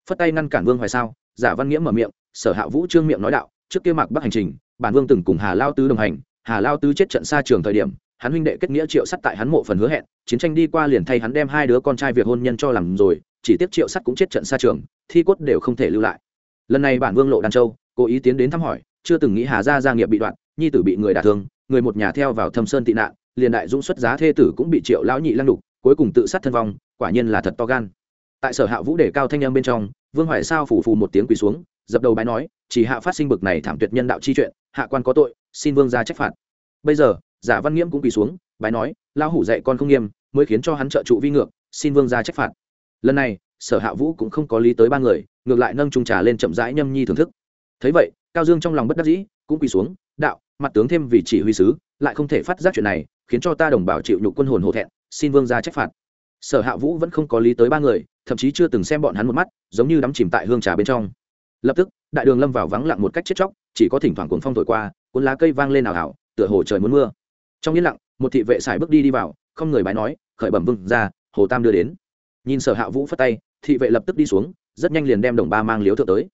phất tay ngăn cản vương hoài sao? Giả văn nghĩa mở miệng, sở hạ vũ trương miệng nói đạo, trước kia mạc bắc hành trình, bản vương từng cùng hà lao tứ đồng hành, hà lao tứ chết trận xa trường thời điểm, hắn huynh đệ kết nghĩa triệu sắt tại hắn mộ phần hứa hẹn, chiến tranh đi qua liền thay hắn đem hai đứa con trai việc hôn nhân cho làm rồi, chỉ tiếc triệu sắt cũng chết trận xa trường, thi cốt đều không thể lưu lại. Lần này bản vương lộ đàn châu, cố ý tiến đến thăm hỏi, chưa từng nghĩ hà gia gia nghiệp bị đoạn, nhi tử bị người đả thương, người một nhà theo vào thâm sơn tị nạn, liền đại dũng xuất giá thê tử cũng bị triệu lão nhị lăng đục, cuối cùng tự sát thân vong, quả nhiên là thật to gan tại sở hạ vũ đề cao thanh em bên trong, vương hoài sao phủ phù một tiếng quỳ xuống, dập đầu bái nói, chỉ hạ phát sinh bực này thảm tuyệt nhân đạo chi chuyện, hạ quan có tội, xin vương ra trách phạt. Bây giờ, giả văn nghiễm cũng quỳ xuống, bái nói, lão hủ dạy con không nghiêm, mới khiến cho hắn trợ trụ vi ngược, xin vương ra trách phạt. Lần này, sở hạ vũ cũng không có lý tới ba người, ngược lại nâng trung trà lên chậm rãi nhâm nhi thưởng thức. Thấy vậy, cao dương trong lòng bất đắc dĩ, cũng quỳ xuống, đạo, mặt tướng thêm vì chỉ huy sứ, lại không thể phát giác chuyện này, khiến cho ta đồng bào chịu nhục quân hồn hổ thẹn, xin vương ra trách phạt sở hạ vũ vẫn không có lý tới ba người, thậm chí chưa từng xem bọn hắn một mắt, giống như đắm chìm tại hương trà bên trong. Lập tức, đại đường lâm vào vắng lặng một cách chết chóc, chỉ có thỉnh thoảng cuồng phong thổi qua, cuốn lá cây vang lên ảo ảo tựa hồ trời muốn mưa. Trong yên lặng, một thị vệ xài bước đi đi vào, không người bái nói, khởi bẩm vừng ra hồ tam đưa đến. Nhìn sở hạ vũ phất tay, thị vệ lập tức đi xuống, rất nhanh liền đem đồng ba mang liếu thượng tới.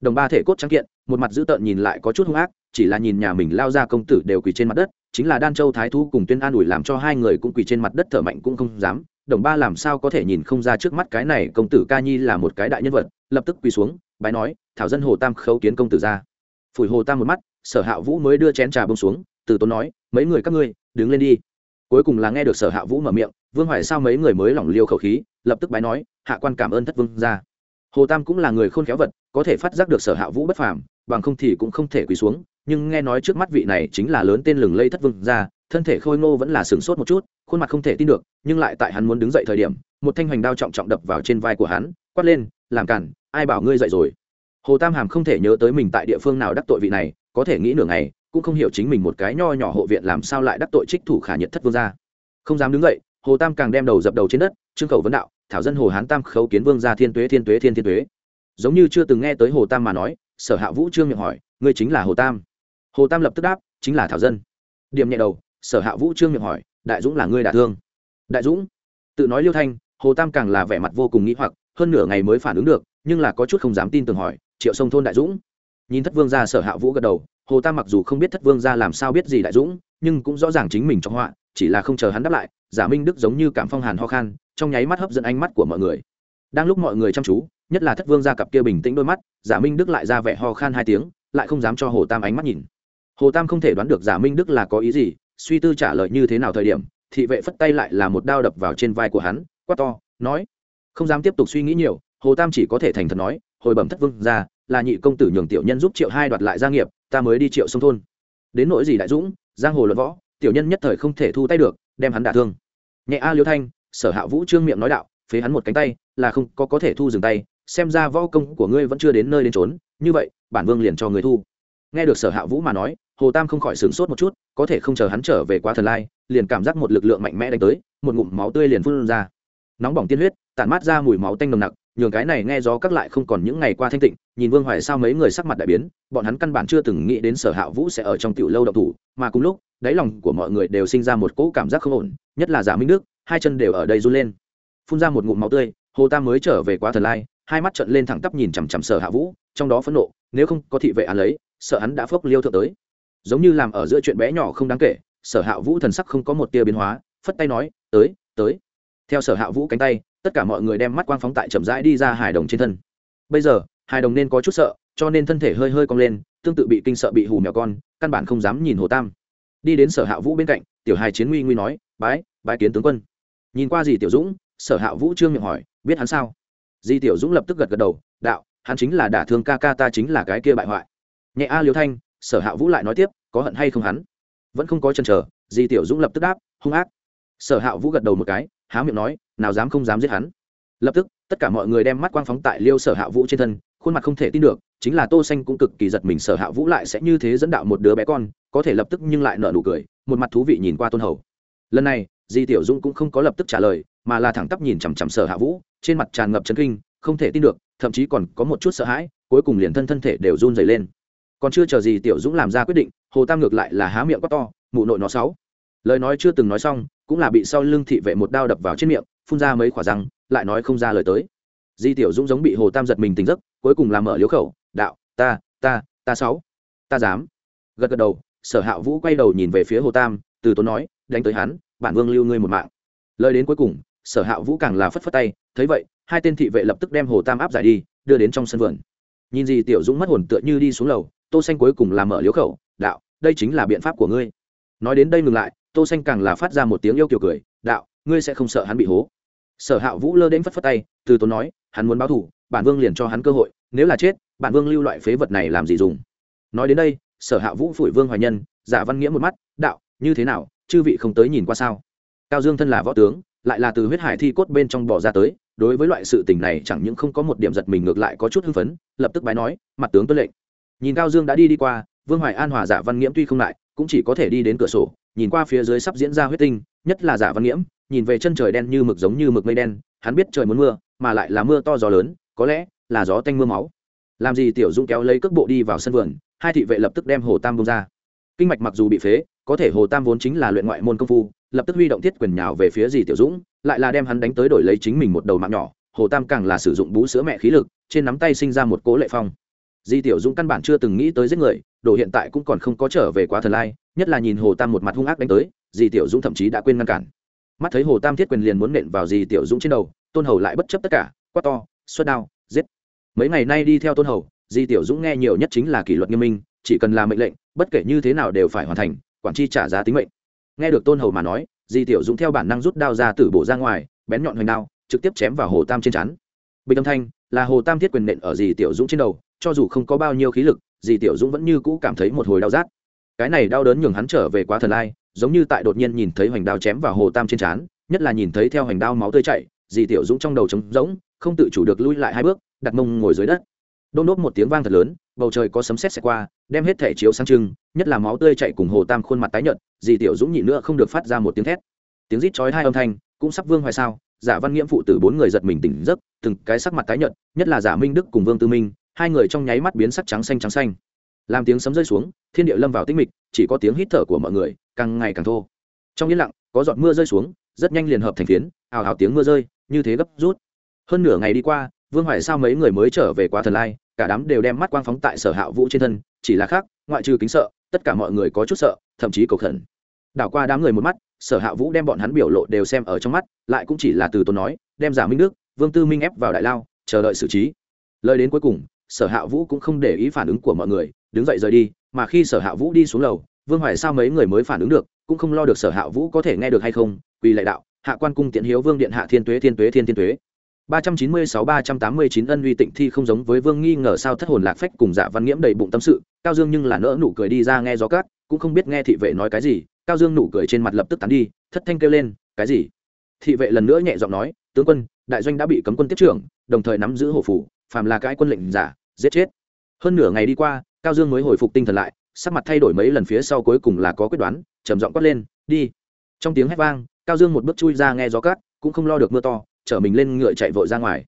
Đồng ba thể cốt trắng kiện, một mặt dữ tợn nhìn lại có chút hung ác, chỉ là nhìn nhà mình lao ra công tử đều quỳ trên mặt đất, chính là đan châu thái thu cùng tuyên an ủi làm cho hai người cũng quỳ trên mặt đất thở mạnh cũng không dám đồng ba làm sao có thể nhìn không ra trước mắt cái này công tử ca nhi là một cái đại nhân vật, lập tức quỳ xuống, bái nói, thảo dân hồ tam khấu kiến công tử ra. Phủi hồ tam một mắt, sở hạ vũ mới đưa chén trà bông xuống, từ tốn nói, mấy người các ngươi, đứng lên đi. Cuối cùng là nghe được sở hạ vũ mở miệng, vương hoài sao mấy người mới lỏng liêu khẩu khí, lập tức bái nói, hạ quan cảm ơn thất vương ra hồ tam cũng là người khôn khéo vật, có thể phát giác được sở hạ vũ bất phàm, bằng không thì cũng không thể quỳ xuống, nhưng nghe nói trước mắt vị này chính là lớn tên lừng lây thất vương ra thân thể khôi ngô vẫn là sửng sốt một chút khuôn mặt không thể tin được, nhưng lại tại hắn muốn đứng dậy thời điểm, một thanh hoành đao trọng trọng đập vào trên vai của hắn, quát lên, làm cản, ai bảo ngươi dậy rồi? Hồ tam hàm không thể nhớ tới mình tại địa phương nào đắc tội vị này, có thể nghĩ nửa ngày, cũng không hiểu chính mình một cái nho nhỏ hộ viện làm sao lại đắc tội trích thủ khả nhiệt thất vương gia. Không dám đứng dậy, hồ tam càng đem đầu dập đầu trên đất, trương khẩu vấn đạo, thảo dân hồ hán tam khấu kiến vương gia thiên tuế thiên tuế, thiên thiên tuế. Giống như chưa từng nghe tới hồ tam mà nói, sở hạ vũ trương miệng hỏi, ngươi chính là hồ tam? Hồ tam lập tức đáp, chính là thảo dân. Điểm nhẹ đầu, sở hạ vũ trương miệng hỏi đại dũng là ngươi đả thương. Đại dũng? Tự nói liêu thanh, hồ tam càng là vẻ mặt vô cùng nghĩ hoặc, hơn nửa ngày mới phản ứng được, nhưng là có chút không dám tin tưởng hỏi, triệu sông thôn đại dũng? Nhìn thất vương gia sở hạ vũ gật đầu, hồ tam mặc dù không biết thất vương gia làm sao biết gì đại dũng, nhưng cũng rõ ràng chính mình trong họa, chỉ là không chờ hắn đáp lại, giả minh đức giống như cảm phong hàn ho khan, trong nháy mắt hấp dẫn ánh mắt của mọi người. Đang lúc mọi người chăm chú, nhất là thất vương gia cặp kia bình tĩnh đôi mắt, giả minh đức lại ra vẻ ho khan hai tiếng, lại không dám cho hồ tam ánh mắt nhìn. Hồ tam không thể đoán được giả minh đức là có ý gì suy tư trả lời như thế nào thời điểm, thị vệ phất tay lại là một đao đập vào trên vai của hắn, quát to, nói, không dám tiếp tục suy nghĩ nhiều, hồ tam chỉ có thể thành thật nói, hồi bẩm thất vương ra là nhị công tử nhường tiểu nhân giúp triệu hai đoạt lại gia nghiệp, ta mới đi triệu sông thôn. Đến nỗi gì đại dũng, giang hồ luận võ, tiểu nhân nhất thời không thể thu tay được, đem hắn đả thương. Nhẹ a liêu thanh, sở hạ vũ trương miệng nói đạo, phế hắn một cánh tay, là không có có thể thu dừng tay, xem ra võ công của ngươi vẫn chưa đến nơi đến trốn như vậy, bản vương liền cho người thu. Nghe được sở hạ vũ mà nói hồ tam không khỏi sửng sốt một chút, có thể không chờ hắn trở về quá thần lai, liền cảm giác một lực lượng mạnh mẽ đánh tới, một ngụm máu tươi liền phun ra. Nóng bỏng tiên huyết, tản mát ra mùi máu tanh nồng nặc, nhường cái này nghe gió các lại không còn những ngày qua thanh tịnh, nhìn vương hoài sao mấy người sắc mặt đại biến, bọn hắn căn bản chưa từng nghĩ đến sở hạ vũ sẽ ở trong tiểu lâu độc thủ, mà cùng lúc, đáy lòng của mọi người đều sinh ra một cỗ cảm giác không ổn, nhất là giả minh đức, hai chân đều ở đây run lên. Phun ra một ngụm máu tươi, hồ tam mới trở về quá thần lai, hai mắt trận lên thẳng tắp nhìn chằm chằm sở hạ vũ, trong đó phẫn nộ, nếu không có thị vệ án lấy, sợ hắn đã phốc liêu thượng tới giống như làm ở giữa chuyện bé nhỏ không đáng kể, sở hạ vũ thần sắc không có một tia biến hóa, phất tay nói, tới tới. Theo sở hạ vũ cánh tay, tất cả mọi người đem mắt quang phóng tại chậm rãi đi ra hài đồng trên thân. Bây giờ hài đồng nên có chút sợ, cho nên thân thể hơi hơi cong lên, tương tự bị kinh sợ bị hù mèo con, căn bản không dám nhìn hồ tam. Đi đến sở hạ vũ bên cạnh, tiểu hài chiến nguy nguy nói, bái bái kiến tướng quân. Nhìn qua gì tiểu dũng, sở hạ vũ trương miệng hỏi, biết hắn sao? Di tiểu dũng lập tức gật gật đầu, đạo, hắn chính là đả thương ca ca ta chính là cái kia bại hoại. Nhẹ a liêu thanh sở hạ vũ lại nói tiếp, có hận hay không hắn? Vẫn không có chân chờ, di tiểu dũng lập tức đáp, hung ác. Sở hạ vũ gật đầu một cái, há miệng nói, nào dám không dám giết hắn. Lập tức, tất cả mọi người đem mắt quang phóng tại liêu sở hạ vũ trên thân, khuôn mặt không thể tin được, chính là tô xanh cũng cực kỳ giật mình sở hạ vũ lại sẽ như thế dẫn đạo một đứa bé con, có thể lập tức nhưng lại nở nụ cười, một mặt thú vị nhìn qua tôn hầu. Lần này, di tiểu dũng cũng không có lập tức trả lời, mà là thẳng tắp nhìn chằm chằm sở hạ vũ, trên mặt tràn ngập chấn kinh, không thể tin được, thậm chí còn có một chút sợ hãi, cuối cùng liền thân thân thể đều run rẩy lên còn chưa chờ gì tiểu dũng làm ra quyết định, hồ tam ngược lại là há miệng quá to, mụ nội nó sáu. Lời nói chưa từng nói xong, cũng là bị sau lưng thị vệ một đao đập vào trên miệng, phun ra mấy khỏa răng, lại nói không ra lời tới. Di tiểu dũng giống bị hồ tam giật mình tỉnh giấc, cuối cùng làm mở liếu khẩu, đạo, ta ta ta sáu. Ta dám. Gật gật đầu, sở hạ vũ quay đầu nhìn về phía hồ tam, từ tốn nói, đánh tới hắn, bản vương lưu ngươi một mạng. Lời đến cuối cùng, sở hạ vũ càng là phất phất tay, thấy vậy, hai tên thị vệ lập tức đem hồ tam áp giải đi, đưa đến trong sân vườn. Nhìn gì tiểu dũng mất hồn tựa như đi xuống lầu tô xanh cuối cùng làm mở liếu khẩu, đạo, đây chính là biện pháp của ngươi. Nói đến đây ngừng lại, tô xanh càng là phát ra một tiếng yêu kiều cười, đạo, ngươi sẽ không sợ hắn bị hố. Sở hạ vũ lơ đến phất phất tay, từ tốn nói, hắn muốn báo thù, bản vương liền cho hắn cơ hội, nếu là chết, bản vương lưu loại phế vật này làm gì dùng? Nói đến đây, sở hạ vũ phủi vương hoài nhân, giả văn nghĩa một mắt, đạo, như thế nào, chư vị không tới nhìn qua sao? Cao dương thân là võ tướng, lại là từ huyết hải thi cốt bên trong bỏ ra tới, đối với loại sự tình này chẳng những không có một điểm giật mình ngược lại có chút hưng phấn, lập tức bái nói, mặt tướng tuân lệnh nhìn cao dương đã đi đi qua, vương hoài an hòa giả văn nghiễm tuy không lại, cũng chỉ có thể đi đến cửa sổ, nhìn qua phía dưới sắp diễn ra huyết tinh, nhất là giả văn nghiễm, nhìn về chân trời đen như mực giống như mực mây đen, hắn biết trời muốn mưa, mà lại là mưa to gió lớn, có lẽ là gió tanh mưa máu. Làm gì tiểu dung kéo lấy cước bộ đi vào sân vườn, hai thị vệ lập tức đem hồ tam bông ra. Kinh mạch mặc dù bị phế, có thể hồ tam vốn chính là luyện ngoại môn công phu, lập tức huy động thiết quyền nhào về phía dì tiểu dũng lại là đem hắn đánh tới đổi lấy chính mình một đầu mạng nhỏ, hồ tam càng là sử dụng bú sữa mẹ khí lực, trên nắm tay sinh ra một cố lệ phong di tiểu dũng căn bản chưa từng nghĩ tới giết người, đồ hiện tại cũng còn không có trở về quá thần lai, nhất là nhìn hồ tam một mặt hung ác đánh tới, di tiểu dũng thậm chí đã quên ngăn cản. Mắt thấy hồ tam thiết quyền liền muốn nện vào di tiểu dũng trên đầu, tôn hầu lại bất chấp tất cả, quát to, xuất đao, giết. Mấy ngày nay đi theo tôn hầu, di tiểu dũng nghe nhiều nhất chính là kỷ luật nghiêm minh, chỉ cần làm mệnh lệnh, bất kể như thế nào đều phải hoàn thành, quản chi trả giá tính mệnh. Nghe được tôn hầu mà nói, di tiểu dũng theo bản năng rút đao ra từ bộ ra ngoài, bén nhọn hoành đao, trực tiếp chém vào hồ tam trên chắn bình âm thanh, là hồ tam thiết quyền nện ở di tiểu dũng trên đầu cho dù không có bao nhiêu khí lực, Dì tiểu dũng vẫn như cũ cảm thấy một hồi đau rát. Cái này đau đớn nhường hắn trở về quá thần lai giống như tại đột nhiên nhìn thấy hoành đao chém vào hồ tam trên trán, nhất là nhìn thấy theo hoành đao máu tươi chảy, Dì tiểu dũng trong đầu trống rỗng, không tự chủ được lui lại hai bước, đặt mông ngồi dưới đất. Đôn đốt một tiếng vang thật lớn, bầu trời có sấm sét xẹt qua, đem hết thể chiếu sáng trưng, nhất là máu tươi chạy cùng hồ tam khuôn mặt tái nhợt, dì tiểu dũng nhịn nữa không được phát ra một tiếng thét. Tiếng rít chói hai âm thanh, cũng sắp vương hoài sao, giả văn nghiễm phụ tử bốn người giật mình tỉnh giấc, từng cái sắc mặt tái nhợt, nhất là giả minh đức cùng vương tư minh hai người trong nháy mắt biến sắc trắng xanh trắng xanh. Làm tiếng sấm rơi xuống, thiên địa lâm vào tĩnh mịch, chỉ có tiếng hít thở của mọi người càng ngày càng thô. Trong yên lặng, có giọt mưa rơi xuống, rất nhanh liền hợp thành phiến, ào ào tiếng mưa rơi, như thế gấp rút. Hơn nửa ngày đi qua, vương hoài sao mấy người mới trở về qua thần lai, cả đám đều đem mắt quang phóng tại sở hạ vũ trên thân, chỉ là khác, ngoại trừ kính sợ, tất cả mọi người có chút sợ, thậm chí cầu khẩn. Đảo qua đám người một mắt, sở hạ vũ đem bọn hắn biểu lộ đều xem ở trong mắt, lại cũng chỉ là từ tốn nói, đem giả minh đức, vương tư minh ép vào đại lao, chờ đợi xử trí. Lời đến cuối cùng sở hạ vũ cũng không để ý phản ứng của mọi người, đứng dậy rời đi, mà khi sở hạ vũ đi xuống lầu, vương hoài sao mấy người mới phản ứng được, cũng không lo được sở hạ vũ có thể nghe được hay không, quỳ lệ đạo, hạ quan cung tiện hiếu vương điện hạ thiên tuế thiên tuế, thiên thiên tuế. 396-389 ân uy tịnh thi không giống với vương nghi ngờ sao thất hồn lạc phách cùng dạ văn nghiễm đầy bụng tâm sự, cao dương nhưng là nỡ nụ cười đi ra nghe gió cát, cũng không biết nghe thị vệ nói cái gì, cao dương nụ cười trên mặt lập tức tán đi, thất thanh kêu lên, cái gì? Thị vệ lần nữa nhẹ giọng nói, tướng quân, đại doanh đã bị cấm quân tiếp trưởng, đồng thời nắm giữ hổ phủ, phàm là cái quân lệnh giả giết chết. Hơn nửa ngày đi qua, cao dương mới hồi phục tinh thần lại, sắc mặt thay đổi mấy lần phía sau cuối cùng là có quyết đoán, trầm giọng quát lên, đi. Trong tiếng hét vang, cao dương một bước chui ra nghe gió cát, cũng không lo được mưa to, chở mình lên ngựa chạy vội ra ngoài.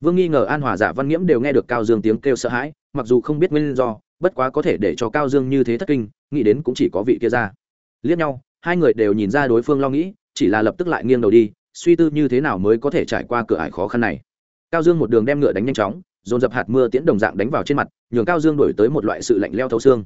Vương nghi ngờ an hòa giả văn nghiễm đều nghe được cao dương tiếng kêu sợ hãi, mặc dù không biết nguyên do, bất quá có thể để cho cao dương như thế thất kinh, nghĩ đến cũng chỉ có vị kia ra. Liếc nhau, hai người đều nhìn ra đối phương lo nghĩ, chỉ là lập tức lại nghiêng đầu đi, suy tư như thế nào mới có thể trải qua cửa ải khó khăn này. Cao dương một đường đem ngựa đánh nhanh chóng dồn dập hạt mưa tiễn đồng dạng đánh vào trên mặt, nhường cao dương đổi tới một loại sự lạnh leo thấu xương.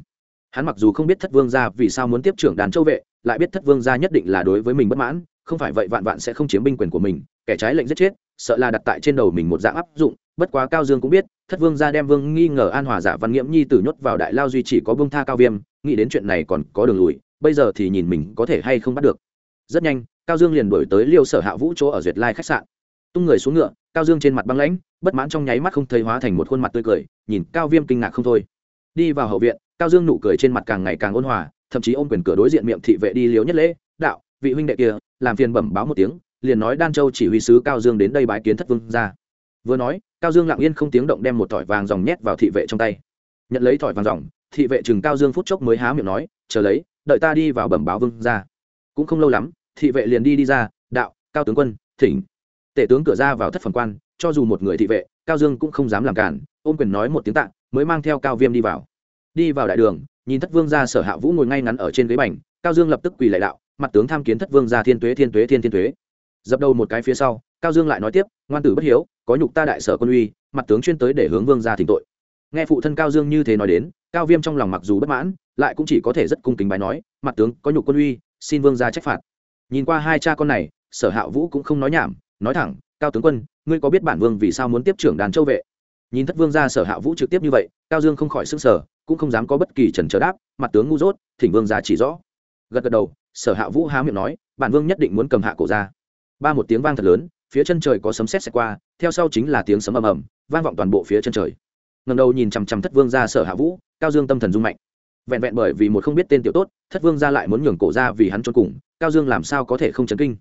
Hắn mặc dù không biết thất vương gia vì sao muốn tiếp trưởng đàn châu vệ, lại biết thất vương gia nhất định là đối với mình bất mãn, không phải vậy vạn vạn sẽ không chiếm binh quyền của mình, kẻ trái lệnh giết chết, sợ là đặt tại trên đầu mình một dạng áp dụng, bất quá cao dương cũng biết, thất vương gia đem vương nghi ngờ an hòa giả văn nghiễm nhi tử nhốt vào đại lao duy chỉ có bông tha cao viêm, nghĩ đến chuyện này còn có đường lùi, bây giờ thì nhìn mình có thể hay không bắt được. Rất nhanh, cao dương liền đổi tới liêu sở hạ vũ chỗ ở duyệt lai khách sạn tung người xuống ngựa, cao dương trên mặt băng lãnh, bất mãn trong nháy mắt không thấy hóa thành một khuôn mặt tươi cười, nhìn cao viêm kinh ngạc không thôi. Đi vào hậu viện, cao dương nụ cười trên mặt càng ngày càng ôn hòa, thậm chí ôm quyền cửa đối diện miệng thị vệ đi liếu nhất lễ, đạo, vị huynh đệ kia, làm phiền bẩm báo một tiếng, liền nói đan châu chỉ huy sứ cao dương đến đây bái kiến thất vương ra vừa nói, cao dương lặng yên không tiếng động đem một thỏi vàng dòng nhét vào thị vệ trong tay. Nhận lấy thỏi vàng dòng, thị vệ chừng cao dương phút chốc mới há miệng nói, chờ lấy, đợi ta đi vào bẩm báo vương ra cũng không lâu lắm, thị vệ liền đi đi ra, đạo, cao tướng quân, thỉnh tể tướng cửa ra vào thất phần quan, cho dù một người thị vệ, cao dương cũng không dám làm cản, ôm quyền nói một tiếng tạng mới mang theo cao viêm đi vào. Đi vào đại đường, nhìn thất vương ra sở hạ vũ ngồi ngay ngắn ở trên ghế bành, cao dương lập tức quỳ lại đạo, mặt tướng tham kiến thất vương ra thiên tuế thiên tuế, thiên thiên tuế. Dập đầu một cái phía sau, cao dương lại nói tiếp, ngoan tử bất hiếu, có nhục ta đại sở quân uy, mặt tướng chuyên tới để hướng vương ra thỉnh tội. Nghe phụ thân cao dương như thế nói đến, cao viêm trong lòng mặc dù bất mãn, lại cũng chỉ có thể rất cung kính bài nói, mặt tướng có nhục quân uy, xin vương ra trách phạt. Nhìn qua hai cha con này, sở hạ vũ cũng không nói nhảm nói thẳng, cao tướng quân, ngươi có biết bản vương vì sao muốn tiếp trưởng đàn châu vệ? Nhìn thất vương ra sở hạ vũ trực tiếp như vậy, cao dương không khỏi s ư n g sở cũng không dám có bất kỳ trần trờ đáp, mặt tướng ngu dốt, thỉnh vương ra chỉ rõ. Gật gật đầu, sở hạ vũ há miệng nói, bản vương nhất định muốn cầm hạ cổ ra. Ba một tiếng vang thật lớn, phía chân trời có sấm sét xẹt qua, theo sau chính là tiếng sấm ầm ầm, vang vọng toàn bộ phía chân trời. Ngầm đầu nhìn chằm chằm thất vương ra sở hạ vũ, cao dương tâm thần rung mạnh. Vẹn vẹn bởi vì một không biết tên tiểu tốt, thất vương ra lại muốn nhường cổ ra vì hắn trốn cùng, cao dương làm sao có thể không chấn kinh?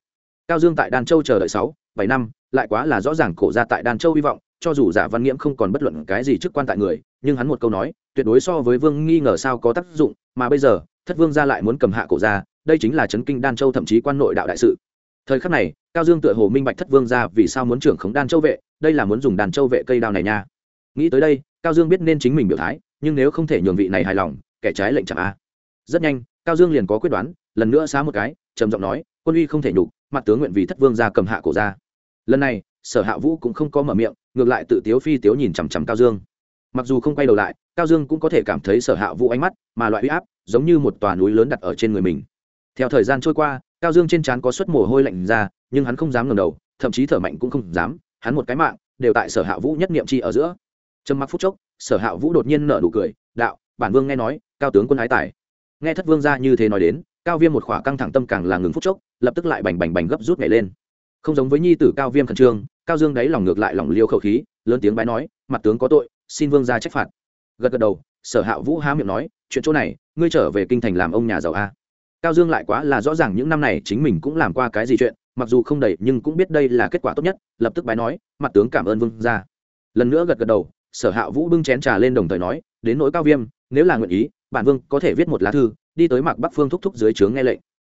Cao dương tại đan châu chờ đợi sáu bảy năm, lại quá là rõ ràng cổ ra tại đan châu hy vọng, cho dù giả văn nghiễm không còn bất luận cái gì chức quan tại người, nhưng hắn một câu nói, tuyệt đối so với vương nghi ngờ sao có tác dụng, mà bây giờ, thất vương ra lại muốn cầm hạ cổ ra, đây chính là chấn kinh đan châu thậm chí quan nội đạo đại sự. Thời khắc này, cao dương tựa hồ minh bạch thất vương ra vì sao muốn trưởng khống đan châu vệ, đây là muốn dùng đàn châu vệ cây đao này nha. Nghĩ tới đây, cao dương biết nên chính mình biểu thái, nhưng nếu không thể nhường vị này hài lòng, kẻ trái lệnh chẳng a. Rất nhanh, cao dương liền có quyết đoán, lần nữa xá một cái trầm giọng nói, quân uy không thể nhục, mặt tướng nguyện vì thất vương ra cầm hạ cổ ra lần này, sở hạ vũ cũng không có mở miệng, ngược lại tự tiếu phi tiếu nhìn chằm chằm cao dương. Mặc dù không quay đầu lại, cao dương cũng có thể cảm thấy sở hạ vũ ánh mắt mà loại huy áp, giống như một tòa núi lớn đặt ở trên người mình. Theo thời gian trôi qua, cao dương trên trán có suất mồ hôi lạnh ra, nhưng hắn không dám ngầm đầu, thậm chí thở mạnh cũng không dám, hắn một cái mạng, đều tại sở hạ vũ nhất niệm chi ở giữa. Trầm mặc phút chốc, sở hạ vũ đột nhiên nở nụ cười, đạo, bản vương nghe nói, cao tướng quân ái tài. Nghe thất vương ra như thế nói đến cao viêm một khỏa căng thẳng tâm càng là ngừng phút chốc, lập tức lại bành bành bành gấp rút nhảy lên. Không giống với nhi tử cao viêm khẩn trương, cao dương đáy lòng ngược lại lòng liêu khẩu khí, lớn tiếng bái nói, mặt tướng có tội, xin vương ra trách phạt. Gật gật đầu, sở hạ vũ há miệng nói, chuyện chỗ này, ngươi trở về kinh thành làm ông nhà giàu a. Cao dương lại quá là rõ ràng những năm này chính mình cũng làm qua cái gì chuyện, mặc dù không đầy, nhưng cũng biết đây là kết quả tốt nhất, lập tức bái nói, mặt tướng cảm ơn vương ra lần nữa gật gật đầu, sở hạ vũ bưng chén trà lên đồng thời nói, đến nỗi cao viêm, nếu là nguyện ý, bản vương có thể viết một lá thư đi tới mạc bắc phương thúc thúc dưới trướng nghe lệnh.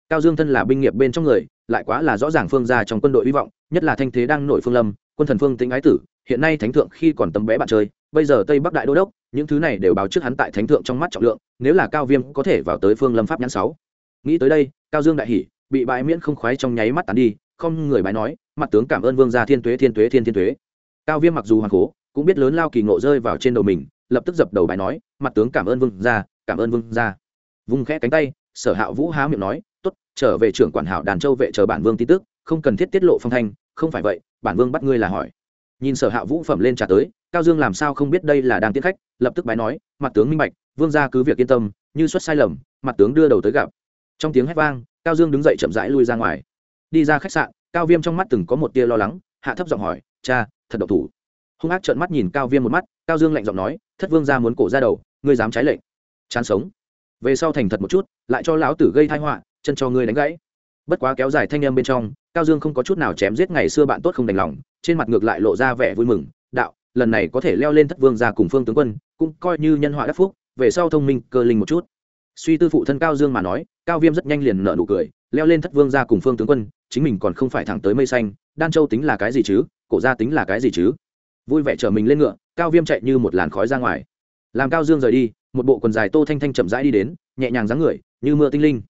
Cao dương thân là binh nghiệp bên trong người, lại quá là rõ ràng phương ra trong quân đội hy vọng, nhất là thanh thế đang nổi phương lâm, quân thần phương tính ái tử, hiện nay thánh thượng khi còn tấm bé bạn chơi, bây giờ tây bắc đại đô đốc, những thứ này đều báo trước hắn tại thánh thượng trong mắt trọng lượng, nếu là cao viêm có thể vào tới phương lâm pháp nhãn sáu. Nghĩ tới đây, cao dương đại hỉ, bị bãi miễn không khoái trong nháy mắt tàn đi, không người bái nói, mặt tướng cảm ơn vương gia thiên tuế thiên tuế, thiên thiên tuế. Cao viêm mặc dù hoàng cố cũng biết lớn lao kỳ ngộ rơi vào trên đầu mình, lập tức dập đầu bài nói, mặt tướng cảm ơn vương gia, cảm ơn vương gia vung khẽ cánh tay, sở hạ vũ há miệng nói, tốt, trở về trưởng quản hảo đàn châu vệ chờ bản vương tin tức, không cần thiết tiết lộ phong thanh, không phải vậy, bản vương bắt ngươi là hỏi. Nhìn sở hạ vũ phẩm lên trả tới, cao dương làm sao không biết đây là đang tiết khách, lập tức bái nói, mặt tướng minh bạch, vương gia cứ việc yên tâm, như xuất sai lầm, mặt tướng đưa đầu tới gặp. Trong tiếng hét vang, cao dương đứng dậy chậm rãi lui ra ngoài. Đi ra khách sạn, cao viêm trong mắt từng có một tia lo lắng, hạ thấp giọng hỏi, cha, thật độc thủ. Hung ác trợn mắt nhìn cao viêm một mắt, cao dương lạnh giọng nói, thất vương ra muốn cổ ra đầu, ngươi dám trái lệnh. Chán sống về sau thành thật một chút, lại cho lão tử gây thai họa, chân cho ngươi đánh gãy. Bất quá kéo dài thanh em bên trong, cao dương không có chút nào chém giết ngày xưa bạn tốt không đành lòng, trên mặt ngược lại lộ ra vẻ vui mừng, đạo, lần này có thể leo lên thất vương ra cùng phương tướng quân, cũng coi như nhân họa đắc phúc, về sau thông minh, cơ linh một chút. Suy tư phụ thân cao dương mà nói, cao viêm rất nhanh liền nở nụ cười, leo lên thất vương ra cùng phương tướng quân, chính mình còn không phải thẳng tới mây xanh, đan châu tính là cái gì chứ, cổ gia tính là cái gì chứ? Vui vẻ chở mình lên ngựa, cao viêm chạy như một làn khói ra ngoài làm cao dương rời đi, một bộ quần dài tô thanh thanh chậm rãi đi đến, nhẹ nhàng dáng người, như mưa tinh linh.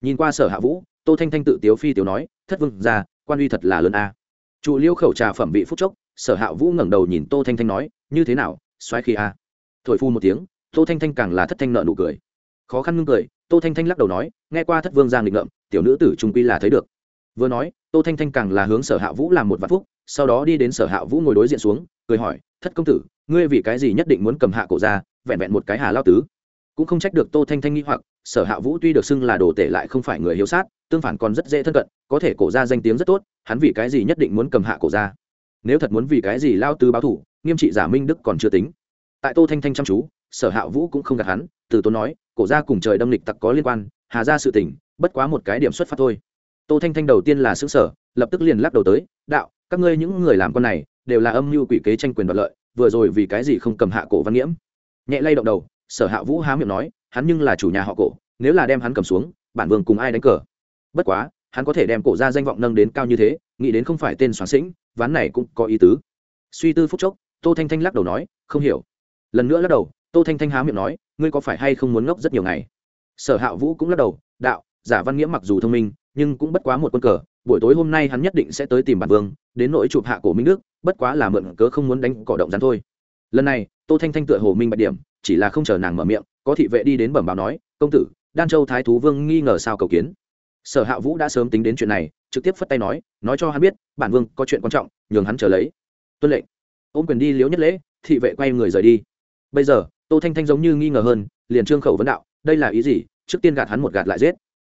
Nhìn qua sở hạ vũ, tô thanh thanh tự tiếu phi tiếu nói, thất vương ra quan uy thật là lớn a. À. trụ liêu khẩu trà phẩm vị phúc chốc, sở hạ vũ ngẩng đầu nhìn tô thanh thanh nói, như thế nào xoáy khi a? Thổi phu một tiếng, tô thanh thanh càng là thất thanh nợ nụ cười. Khó khăn ngưng cười, tô thanh thanh lắc đầu nói, nghe qua thất vương giang định ngậm tiểu nữ tử trung quy là thấy được. Vừa nói, tô thanh thanh càng là hướng sở hạ vũ làm một vạn phúc, sau đó đi đến sở hạ vũ ngồi đối diện xuống, cười hỏi thất công tử, ngươi vì cái gì nhất định muốn cầm hạ cổ ra, vẹn vẹn một cái hà lao tứ. Cũng không trách được tô thanh thanh nghi hoặc, sở hạ vũ tuy được xưng là đồ tể lại không phải người hiếu sát, tương phản còn rất dễ thân cận, có thể cổ ra danh tiếng rất tốt, hắn vì cái gì nhất định muốn cầm hạ cổ ra? Nếu thật muốn vì cái gì lao tứ báo thủ, nghiêm trị giả minh đức còn chưa tính. Tại tô thanh thanh chăm chú, sở hạ vũ cũng không gạt hắn, từ tốn nói, cổ ra cùng trời đâm lịch tặc có liên quan, hà ra sự tình, bất quá một cái điểm xuất phát thôi. Tô thanh thanh đầu tiên là xứ sở lập tức liền lắc đầu tới, đạo, các ngươi những người làm con này đều là âm mưu quỷ kế tranh quyền đoạt lợi, vừa rồi vì cái gì không cầm hạ cổ văn nghiễm? Nhẹ lay động đầu, sở hạ vũ há miệng nói, hắn nhưng là chủ nhà họ cổ, nếu là đem hắn cầm xuống, bản vương cùng ai đánh cờ? Bất quá, hắn có thể đem cổ ra danh vọng nâng đến cao như thế, nghĩ đến không phải tên soán sĩnh, ván này cũng có ý tứ. Suy tư phúc chốc, tô thanh thanh lắc đầu nói, không hiểu. Lần nữa lắc đầu, tô thanh thanh há miệng nói, ngươi có phải hay không muốn ngốc rất nhiều ngày? Sở hạ vũ cũng lắc đầu, đạo, giả văn nghĩa mặc dù thông minh, nhưng cũng bất quá một quân cờ buổi tối hôm nay hắn nhất định sẽ tới tìm bản vương, đến nỗi chụp hạ cổ minh đức, bất quá là mượn cớ không muốn đánh cỏ động rắn thôi. Lần này, tô thanh thanh tựa hồ minh bạch điểm, chỉ là không chờ nàng mở miệng, có thị vệ đi đến bẩm báo nói, công tử, đan châu thái thú vương nghi ngờ sao cầu kiến? Sở hạ vũ đã sớm tính đến chuyện này, trực tiếp phất tay nói nói cho hắn biết, bản vương có chuyện quan trọng, nhường hắn chờ lấy. Tuân lệnh. Ôm quyền đi liếu nhất lễ, thị vệ quay người rời đi. Bây giờ, tô thanh thanh giống như nghi ngờ hơn, liền trương khẩu vấn đạo, đây là ý gì? Trước tiên gạt hắn một gạt lại giết.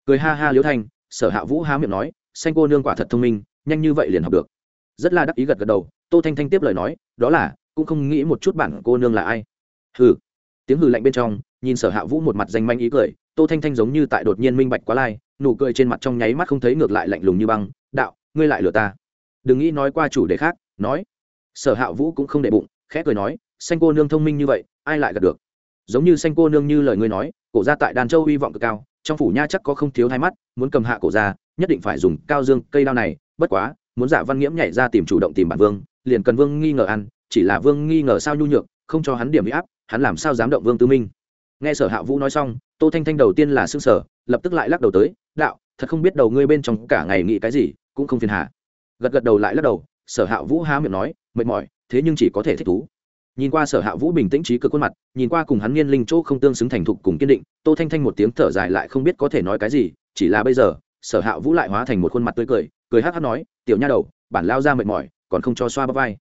Cười ha ha liếu thanh, sở hạ vũ há miệng nói xanh cô nương quả thật thông minh, nhanh như vậy liền học được. Rất là đắc ý gật gật đầu, tô thanh thanh tiếp lời nói, đó là, cũng không nghĩ một chút bản cô nương là ai. Hừ. Tiếng hừ lạnh bên trong, nhìn sở hạ vũ một mặt danh manh ý cười, tô thanh thanh giống như tại đột nhiên minh bạch quá lai, nụ cười trên mặt trong nháy mắt không thấy ngược lại lạnh lùng như băng, đạo, ngươi lại lừa ta. Đừng nghĩ nói qua chủ đề khác, nói. Sở hạ vũ cũng không để bụng, khẽ cười nói, xanh cô nương thông minh như vậy, ai lại gật được? Giống như xanh cô nương như lời ngươi nói, cổ ra tại đàn châu hy vọng cực cao trong phủ nha chắc có không thiếu hai mắt, muốn cầm hạ cổ ra, nhất định phải dùng cao dương cây đao này, bất quá, muốn giả văn nghiễm nhảy ra tìm chủ động tìm bản vương, liền cần vương nghi ngờ ăn, chỉ là vương nghi ngờ sao nhu nhược, không cho hắn điểm bị áp, hắn làm sao dám động vương tư minh. Nghe sở hạ vũ nói xong, tô thanh thanh đầu tiên là xương sở lập tức lại lắc đầu tới, đạo, thật không biết đầu ngươi bên trong cả ngày nghĩ cái gì, cũng không phiền hà. Gật gật đầu lại lắc đầu, sở hạ vũ há miệng nói, mệt mỏi, thế nhưng chỉ có thể thích thú nhìn qua sở hạ vũ bình tĩnh trí cực khuôn mặt, nhìn qua cùng hắn niên linh chỗ không tương xứng thành thục cùng kiên định, tô thanh thanh một tiếng thở dài lại không biết có thể nói cái gì, chỉ là bây giờ, sở hạ vũ lại hóa thành một khuôn mặt tươi cười cười hát hát nói, tiểu nha đầu, bản lao ra mệt mỏi, còn không cho xoa bắp vai.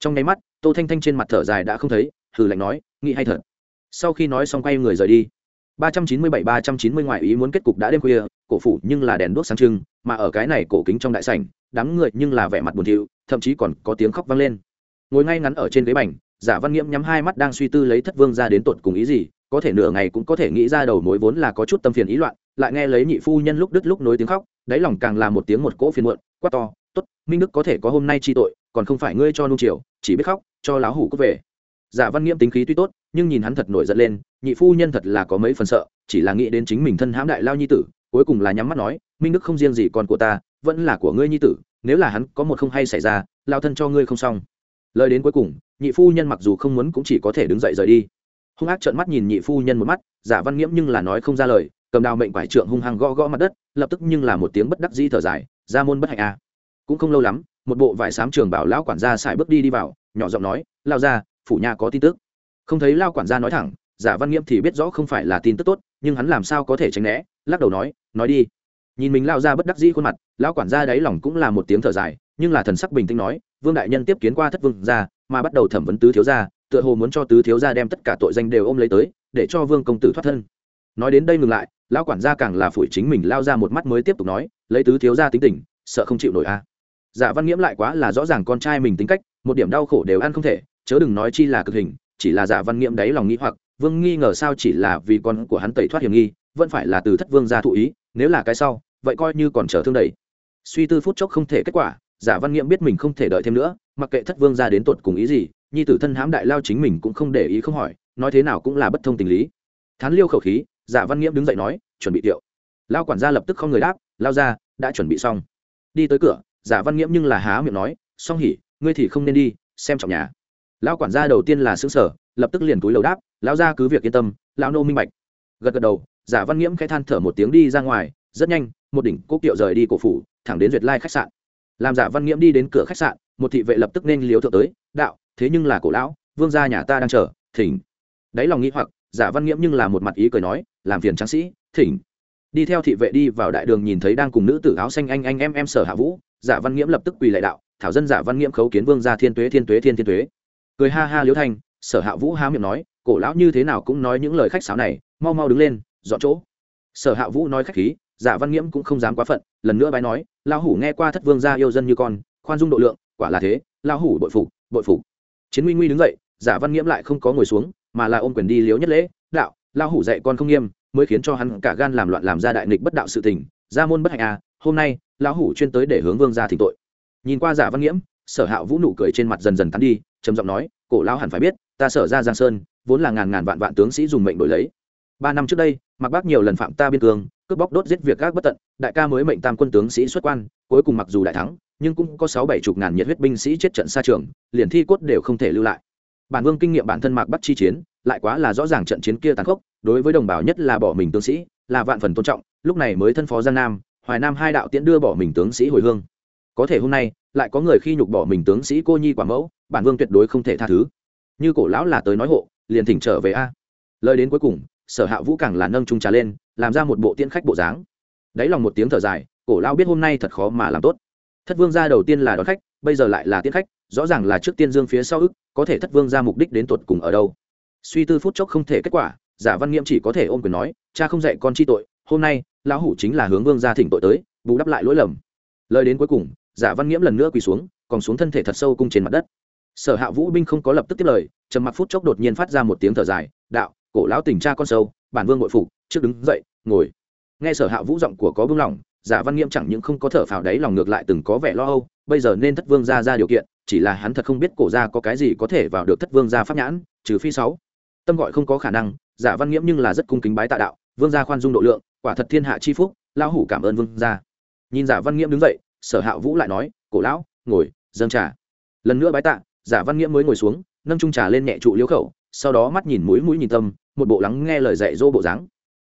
Trong nháy mắt, tô thanh thanh trên mặt thở dài đã không thấy, hừ lạnh nói, nghĩ hay thật. Sau khi nói xong quay người rời đi. 397 390 ngoại ý muốn kết cục đã đêm khuya, cổ phủ nhưng là đèn đuốc sáng trưng, mà ở cái này cổ kính trong đại sảnh, đám người nhưng là vẻ mặt buồn thiu, thậm chí còn có tiếng khóc vang lên. Ngồi ngay ngắn ở trên ghế bành giả văn nghiễm nhắm hai mắt đang suy tư lấy thất vương ra đến tột cùng ý gì, có thể nửa ngày cũng có thể nghĩ ra đầu mối vốn là có chút tâm phiền ý loạn, lại nghe lấy nhị phu nhân lúc đứt lúc nối tiếng khóc, đáy lòng càng là một tiếng một cỗ phiền muộn, quát to, tốt, minh đức có thể có hôm nay chi tội, còn không phải ngươi cho nung chiều, chỉ biết khóc, cho láo hủ cút về. Giả văn nghiễm tính khí tuy tốt, nhưng nhìn hắn thật nổi giận lên, nhị phu nhân thật là có mấy phần sợ, chỉ là nghĩ đến chính mình thân hãm đại lao nhi tử, cuối cùng là nhắm mắt nói, minh đức không riêng gì con của ta, vẫn là của ngươi nhi tử, nếu là hắn có một không hay xảy ra, lao thân cho ngươi không xong lời đến cuối cùng, nhị phu nhân mặc dù không muốn cũng chỉ có thể đứng dậy rời đi. Hung ác trợn mắt nhìn nhị phu nhân một mắt, giả văn nghiễm nhưng là nói không ra lời, cầm đào mệnh quải trượng hung hăng gõ gõ mặt đất, lập tức nhưng là một tiếng bất đắc dĩ thở dài, ra môn bất hạnh a à. cũng không lâu lắm, một bộ vải sám trường bảo lão quản gia xài bước đi đi vào, nhỏ giọng nói, lao ra phủ nhà có tin tức. Không thấy lao quản gia nói thẳng, giả văn nghiễm thì biết rõ không phải là tin tức tốt, nhưng hắn làm sao có thể tránh né, lắc đầu nói nói đi. Nhìn mình lao ra bất đắc dĩ khuôn mặt, lão quản gia đáy lòng cũng là một tiếng thở dài, nhưng là thần sắc bình tĩnh nói vương đại nhân tiếp kiến qua thất vương gia, mà bắt đầu thẩm vấn tứ thiếu gia tựa hồ muốn cho tứ thiếu gia đem tất cả tội danh đều ôm lấy tới để cho vương công tử thoát thân nói đến đây ngừng lại lão quản gia càng là phủi chính mình lao ra một mắt mới tiếp tục nói lấy tứ thiếu gia tính tình sợ không chịu nổi a à. dạ văn nghiễm lại quá là rõ ràng con trai mình tính cách một điểm đau khổ đều ăn không thể chớ đừng nói chi là cực hình chỉ là dạ văn nghiễm đáy lòng nghĩ hoặc vương nghi ngờ sao chỉ là vì con của hắn tẩy thoát hiểm nghi vẫn phải là từ thất vương gia thụ ý nếu là cái sau vậy coi như còn chờ thương đầy suy tư phút chốc không thể kết quả giả văn nghiệm biết mình không thể đợi thêm nữa, mặc kệ thất vương ra đến tột cùng ý gì, nhi tử thân hãm đại lao chính mình cũng không để ý không hỏi, nói thế nào cũng là bất thông tình lý. Thán liêu khẩu khí, giả văn nghiệm đứng dậy nói, chuẩn bị tiệu. Lao quản gia lập tức không người đáp, lao ra, đã chuẩn bị xong. Đi tới cửa, giả văn nghiệm nhưng là há miệng nói song hỉ, ngươi thì không nên đi, xem trọng nhà. Lao quản gia đầu tiên là xứng sở lập tức liền túi lầu đáp, lao ra cứ việc yên tâm lao nô minh bạch. Gật gật đầu, giả văn nghiễm khẽ than thở một tiếng đi ra ngoài, rất nhanh, một đỉnh cốc kiệu rời đi cổ phủ, thẳng đến duyệt lai khách sạn làm giả văn nghiễm đi đến cửa khách sạn, một thị vệ lập tức nên liếu thượng tới, đạo, thế nhưng là cổ lão, vương gia nhà ta đang chờ, thỉnh. Đáy lòng nghĩ hoặc, giả văn nghiễm nhưng là một mặt ý cười nói, làm phiền tráng sĩ, thỉnh. Đi theo thị vệ đi vào đại đường nhìn thấy đang cùng nữ tử áo xanh anh anh em em sở hạ vũ, giả văn nghiễm lập tức quỳ lại đạo, thảo dân giả văn nghiễm khấu kiến vương gia thiên tuế thiên tuế, thiên thiên tuế. Cười ha ha liếu thanh, sở hạ vũ há miệng nói, cổ lão như thế nào cũng nói những lời khách sáo này, mau mau đứng lên, dọn chỗ. Sở hạ vũ nói khách khí giả văn nghiễm cũng không dám quá phận, lần nữa bái nói, lão hủ nghe qua thất vương gia yêu dân như con, khoan dung độ lượng, quả là thế, lão hủ bội phục bội phục. Chiến nguy nguy đứng dậy, giả văn nghiễm lại không có ngồi xuống, mà là ôm quyền đi liếu nhất lễ, đạo, lão hủ dạy con không nghiêm, mới khiến cho hắn cả gan làm loạn làm ra đại nghịch bất đạo sự tình ra môn bất hạnh à hôm nay, lão hủ chuyên tới để hướng vương gia thỉnh tội. Nhìn qua giả văn nghiễm, sở hạ vũ nụ cười trên mặt dần dần tắn đi, trầm giọng nói, cổ lão hẳn phải biết, ta sở ra giang sơn, vốn là ngàn ngàn vạn vạn tướng sĩ dùng mệnh đổi lấy. Ba năm trước đây, mặc bác nhiều lần phạm ta biên cương cướp bóc đốt giết việc các bất tận, đại ca mới mệnh tam quân tướng sĩ xuất quan, cuối cùng mặc dù đại thắng, nhưng cũng có sáu bảy chục ngàn nhiệt huyết binh sĩ chết trận xa trường, liền thi cốt đều không thể lưu lại. Bản vương kinh nghiệm bản thân mạc bắc chi chiến, lại quá là rõ ràng trận chiến kia tàn khốc, đối với đồng bào nhất là bỏ mình tướng sĩ, là vạn phần tôn trọng, lúc này mới thân phó giang nam, hoài nam hai đạo tiễn đưa bỏ mình tướng sĩ hồi hương. Có thể hôm nay, lại có người khi nhục bỏ mình tướng sĩ cô nhi quả mẫu, bản vương tuyệt đối không thể tha thứ. Như cổ lão là tới nói hộ, liền thỉnh trở về a. Lời đến cuối cùng, sở hạ vũ càng là nâng trung trà lên làm ra một bộ tiễn khách bộ dáng. Đáy lòng một tiếng thở dài, cổ lão biết hôm nay thật khó mà làm tốt. Thất vương gia đầu tiên là đón khách, bây giờ lại là tiễn khách, rõ ràng là trước tiên dương phía sau ức, có thể thất vương ra mục đích đến tột cùng ở đâu. Suy tư phút chốc không thể kết quả, giả văn nghiêm chỉ có thể ôm quyền nói, cha không dạy con chi tội, hôm nay, lão hủ chính là hướng vương gia thỉnh tội tới, bù đắp lại lỗi lầm. Lời đến cuối cùng, giả văn nghiễm lần nữa quỳ xuống, còn xuống thân thể thật sâu cung trên mặt đất. Sở hạ vũ binh không có lập tức tiếp lời, trầm mặc phút chốc đột nhiên phát ra một tiếng thở dài, đạo, cổ lão tình cha con sâu bản vương nội phục, trước đứng dậy, ngồi. Nghe sở hạ vũ giọng của có vương lòng, giả văn nghiễm chẳng những không có thở phào đáy lòng ngược lại từng có vẻ lo âu, bây giờ nên thất vương ra ra điều kiện, chỉ là hắn thật không biết cổ ra có cái gì có thể vào được thất vương gia pháp nhãn, trừ phi sáu. Tâm gọi không có khả năng, giả văn nghiễm nhưng là rất cung kính bái tạ đạo, vương gia khoan dung độ lượng, quả thật thiên hạ chi phúc, lão hủ cảm ơn vương gia. Nhìn giả văn nghiễm đứng dậy, sở hạ vũ lại nói, cổ lão, ngồi, dâng trà. Lần nữa bái tạ, giả văn nghiễm mới ngồi xuống, nâng trung trà lên nhẹ trụ liễu khẩu sau đó mắt nhìn mũi mũi nhìn tâm, một bộ lắng nghe lời dạy dỗ bộ dáng.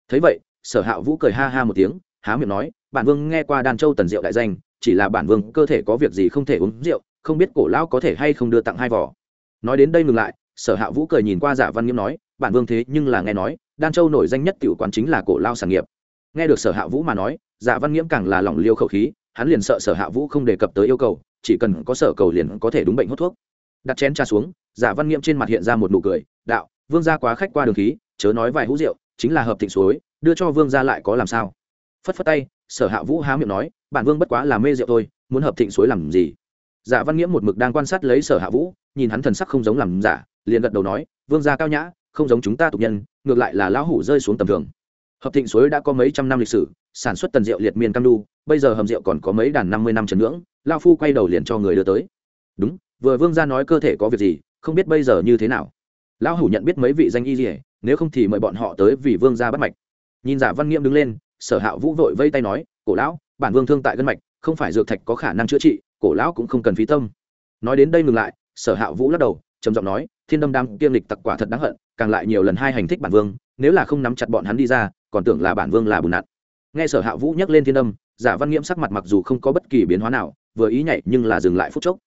Thấy vậy, sở hạ vũ cười ha ha một tiếng, há miệng nói, bản vương nghe qua đan châu tần rượu đại danh, chỉ là bản vương cơ thể có việc gì không thể uống rượu, không biết cổ lão có thể hay không đưa tặng hai vỏ nói đến đây ngừng lại, sở hạ vũ cười nhìn qua giả văn nghiêm nói, bản vương thế nhưng là nghe nói, đan châu nổi danh nhất tiểu quán chính là cổ lao sản nghiệp. Nghe được sở hạ vũ mà nói giả văn nghiễm càng là lòng liêu khẩu khí, hắn liền sợ sở hạ vũ không đề cập tới yêu cầu, chỉ cần có sở cầu liền có thể đúng bệnh hút thuốc. Đặt chén trà xuống giả văn nghiễm trên mặt hiện ra một nụ cười, đạo, vương gia quá khách qua đường khí, chớ nói vài hũ rượu, chính là hợp thịnh suối, đưa cho vương gia lại có làm sao? Phất phất tay, sở hạ vũ há miệng nói, bản vương bất quá là mê rượu thôi, muốn hợp thịnh suối làm gì? Giả văn nghiễm một mực đang quan sát lấy sở hạ vũ, nhìn hắn thần sắc không giống làm giả, liền gật đầu nói, vương gia cao nhã, không giống chúng ta tục nhân, ngược lại là lão hủ rơi xuống tầm thường. Hợp thịnh suối đã có mấy trăm năm lịch sử, sản xuất tần rượu liệt miền cam đu, bây giờ hầm rượu còn có mấy đàn năm mươi năm trần ngưỡng lao phu quay đầu liền cho người đưa tới. Đúng, vừa vương gia nói cơ thể có việc gì không biết bây giờ như thế nào. Lão hủ nhận biết mấy vị danh y gì nếu không thì mời bọn họ tới vì vương gia bắt mạch. Nhìn giả văn nghiêm đứng lên, sở hạ vũ vội vây tay nói, cổ lão, bản vương thương tại gân mạch, không phải dược thạch có khả năng chữa trị, cổ lão cũng không cần phí tâm. Nói đến đây ngừng lại, sở hạ vũ lắc đầu, trầm giọng nói, thiên đâm đang kiêm lịch tặc quả thật đáng hận, càng lại nhiều lần hai hành thích bản vương, nếu là không nắm chặt bọn hắn đi ra, còn tưởng là bản vương là bùn nặn. Nghe sở hạ vũ nhắc lên thiên đâm, giả văn nghiễm sắc mặt mặc dù không có bất kỳ biến hóa nào, vừa ý nhảy nhưng là dừng lại phút chốc.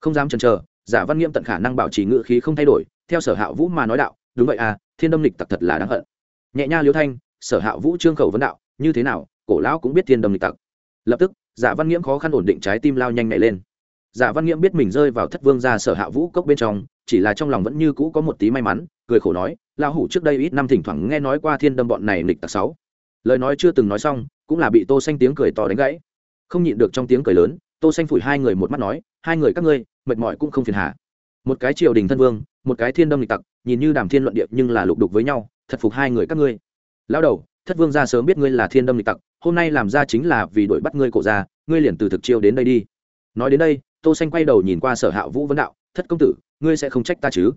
Không dám chần chờ giả văn nghiêm tận khả năng bảo trì ngự khí không thay đổi, theo sở hạ vũ mà nói đạo, đúng vậy à thiên đâm lịch tặc thật là đáng hận. Nhẹ nha liêu thanh, sở hạ vũ trương khẩu vấn đạo, như thế nào, cổ lão cũng biết thiên đâm lịch tặc. Lập tức, giả văn nghiễm khó khăn ổn định trái tim lao nhanh nhảy lên. Giả văn nghiễm biết mình rơi vào thất vương ra sở hạ vũ cốc bên trong, chỉ là trong lòng vẫn như cũ có một tí may mắn, cười khổ nói lao hủ trước đây ít năm thỉnh thoảng nghe nói qua thiên đâm bọn này lịch tặc sáu. Lời nói chưa từng nói xong, cũng là bị tô xanh tiếng cười to đánh gãy. Không nhịn được trong tiếng cười lớn, tô xanh phủi hai người một mắt nói, hai người các ngươi mệt mỏi cũng không phiền hà. Một cái triều đình thân vương, một cái thiên đâm lịch tặc, nhìn như đàm thiên luận điệp nhưng là lục đục với nhau, thật phục hai người các ngươi. Lão đầu, thất vương gia sớm biết ngươi là thiên đâm lịch tặc, hôm nay làm ra chính là vì đuổi bắt ngươi cổ ra, ngươi liền từ thực chiêu đến đây đi. Nói đến đây, tô xanh quay đầu nhìn qua sở hạ vũ vấn đạo, thất công tử, ngươi sẽ không trách ta chứ?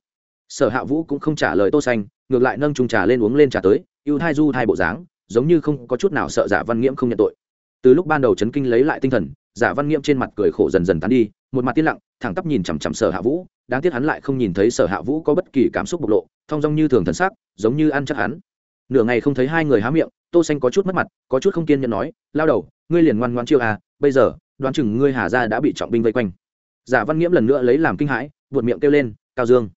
Sở hạ vũ cũng không trả lời tô xanh, ngược lại nâng chung trà lên uống lên trà tới yêu thai du thai bộ dáng, giống như không có chút nào sợ giả văn nghiễm không nhận tội. Từ lúc ban đầu chấn kinh lấy lại tinh thần, giả văn nghiễm trên mặt cười khổ dần dần tán đi, một mặt tiên lặng thẳng tắp nhìn chằm chằm sở hạ vũ, đáng tiếc hắn lại không nhìn thấy sở hạ vũ có bất kỳ cảm xúc bộc lộ, thong dong như thường thần sắc, giống như ăn chắc hắn. Nửa ngày không thấy hai người há miệng, tô xanh có chút mất mặt, có chút không kiên nhẫn nói, lao đầu, ngươi liền ngoan ngoan chiêu à bây giờ, đoán chừng ngươi hà gia đã bị trọng binh vây quanh. Giả văn nghiễm lần nữa lấy làm kinh hãi, buột miệng kêu lên, cao dương.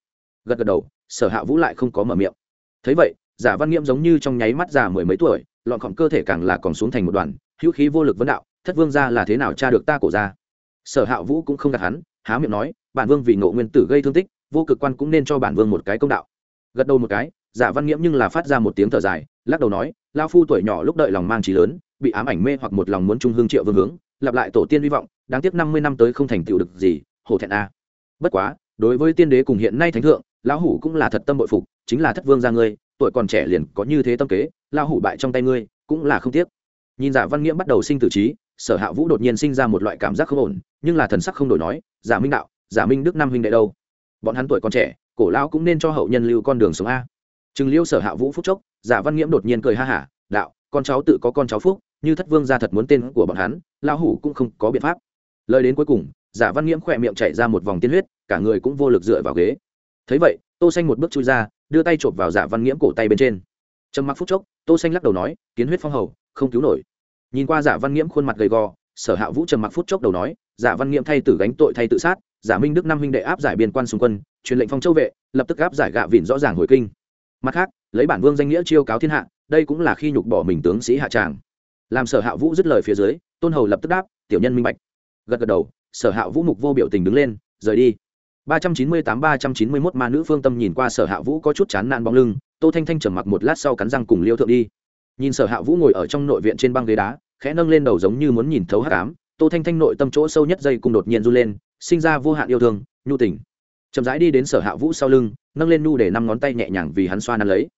Gật gật đầu, sở hạ vũ lại không có mở miệng. Thấy vậy, giả văn nghiễm giống như trong nháy mắt già mười mấy tuổi, lọn khỏng cơ thể càng là còn xuống thành một đoàn, hữu khí vô lực vấn đạo, thất vương gia là thế nào tra được ta cổ ra sở hạ vũ cũng không gạt hắn, há miệng nói, bản vương vì ngộ nguyên tử gây thương tích, vô cực quan cũng nên cho bản vương một cái công đạo. Gật đầu một cái giả văn nghiễm nhưng là phát ra một tiếng thở dài, lắc đầu nói lao phu tuổi nhỏ lúc đợi lòng mang trí lớn, bị ám ảnh mê hoặc một lòng muốn trung hương triệu vương hướng, lặp lại tổ tiên hy vọng, đáng tiếc năm mươi năm tới không thành tựu được gì, hổ thẹn a. Bất quá, đối với tiên đế cùng hiện nay thánh thượng, lão hủ cũng là thật tâm bội phục, chính là thất vương gia ngươi, tuổi còn trẻ liền có như thế tâm kế, lão hủ bại trong tay ngươi, cũng là không tiếc. Nhìn giả văn nghiễm bắt đầu sinh tử trí sở hạ vũ đột nhiên sinh ra một loại cảm giác không ổn, nhưng là thần sắc không đổi nói, giả minh đạo, giả minh đức năm huynh đệ đâu? Bọn hắn tuổi còn trẻ, cổ lão cũng nên cho hậu nhân lưu con đường sống a. Chừng liêu sở hạ vũ phúc chốc, giả văn nghiễm đột nhiên cười ha hả, đạo, con cháu tự có con cháu phúc, như thất vương ra thật muốn tên của bọn hắn, lão hủ cũng không có biện pháp. Lời đến cuối cùng, giả văn nghiễm khỏe miệng chạy ra một vòng tiên huyết, cả người cũng vô lực dựa vào ghế. Thấy vậy, tô xanh một bước chui ra, đưa tay chộp vào giả văn nghiễm cổ tay bên trên. Trầm mặc phút chốc, tô xanh lắc đầu nói, kiến huyết phong hầu, không cứu nổi nhìn qua giả văn nghiễm khuôn mặt gầy gò, sở hạ vũ trầm mặc phút chốc đầu nói giả văn nghiễm thay tử gánh tội thay tự sát giả minh đức năm huynh đệ áp giải biên quan xung quân, truyền lệnh phong châu vệ, lập tức áp giải gạ vịn rõ ràng hồi kinh. Mặt khác, lấy bản vương danh nghĩa chiêu cáo thiên hạ, đây cũng là khi nhục bỏ mình tướng sĩ hạ tràng. Làm sở hạ vũ dứt lời phía dưới, tôn hầu lập tức đáp, tiểu nhân minh bạch. Gật gật đầu, sở hạ vũ mục vô biểu tình đứng lên, rời đi. ba trăm chín mươi tám ba trăm chín mươi mốt ma nữ phương tâm nhìn qua sở hạ vũ có chút chán nản bóng lưng, tô thanh thanh trầm mặc một lát sau cắn răng cùng liêu thượng đi nhìn sở hạ vũ ngồi ở trong nội viện trên băng ghế đá, khẽ nâng lên đầu giống như muốn nhìn thấu hát cám tô thanh thanh nội tâm chỗ sâu nhất dây cùng đột nhiên run lên, sinh ra vô hạn yêu thương, nhu tình. Chậm rãi đi đến sở hạ vũ sau lưng, nâng lên nu để năm ngón tay nhẹ nhàng vì hắn xoa nắn lấy.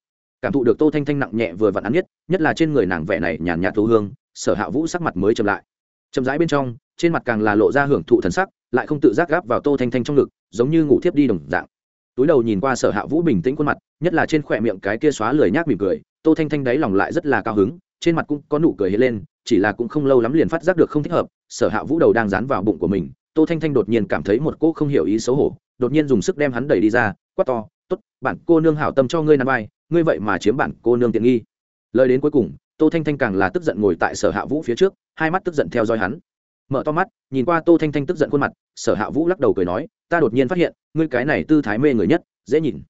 Cảm thụ được tô thanh thanh nặng nhẹ vừa vặn ăn nhất nhất là trên người nàng vẻ này nhàn nhạt thú hương, sở hạ vũ sắc mặt mới chậm lại. Chậm rãi bên trong, trên mặt càng là lộ ra hưởng thụ thần sắc, lại không tự giác gáp vào tô thanh thanh trong ngực, giống như ngủ thiếp đi đồng dạng. Túi đầu nhìn qua sở hạ vũ bình tĩnh khuôn mặt, nhất là trên khỏe miệng cái kia xóa lười nhác mỉm cười tô thanh thanh đáy lòng lại rất là cao hứng, trên mặt cũng có nụ cười hết lên, chỉ là cũng không lâu lắm liền phát giác được không thích hợp, sở hạ vũ đầu đang dán vào bụng của mình, tô thanh thanh đột nhiên cảm thấy một cô không hiểu ý xấu hổ, đột nhiên dùng sức đem hắn đẩy đi ra, quát to, tốt bạn cô nương hảo tâm cho ngươi năm vai, ngươi vậy mà chiếm bạn cô nương tiện nghi. Lời đến cuối cùng, tô thanh thanh càng là tức giận ngồi tại sở hạ vũ phía trước, hai mắt tức giận theo dõi hắn. Mở to mắt, nhìn qua tô thanh thanh tức giận khuôn mặt, sở hạ vũ lắc đầu cười nói, ta đột nhiên phát hiện, ngươi cái này tư thái mê người nhất, dễ nhìn.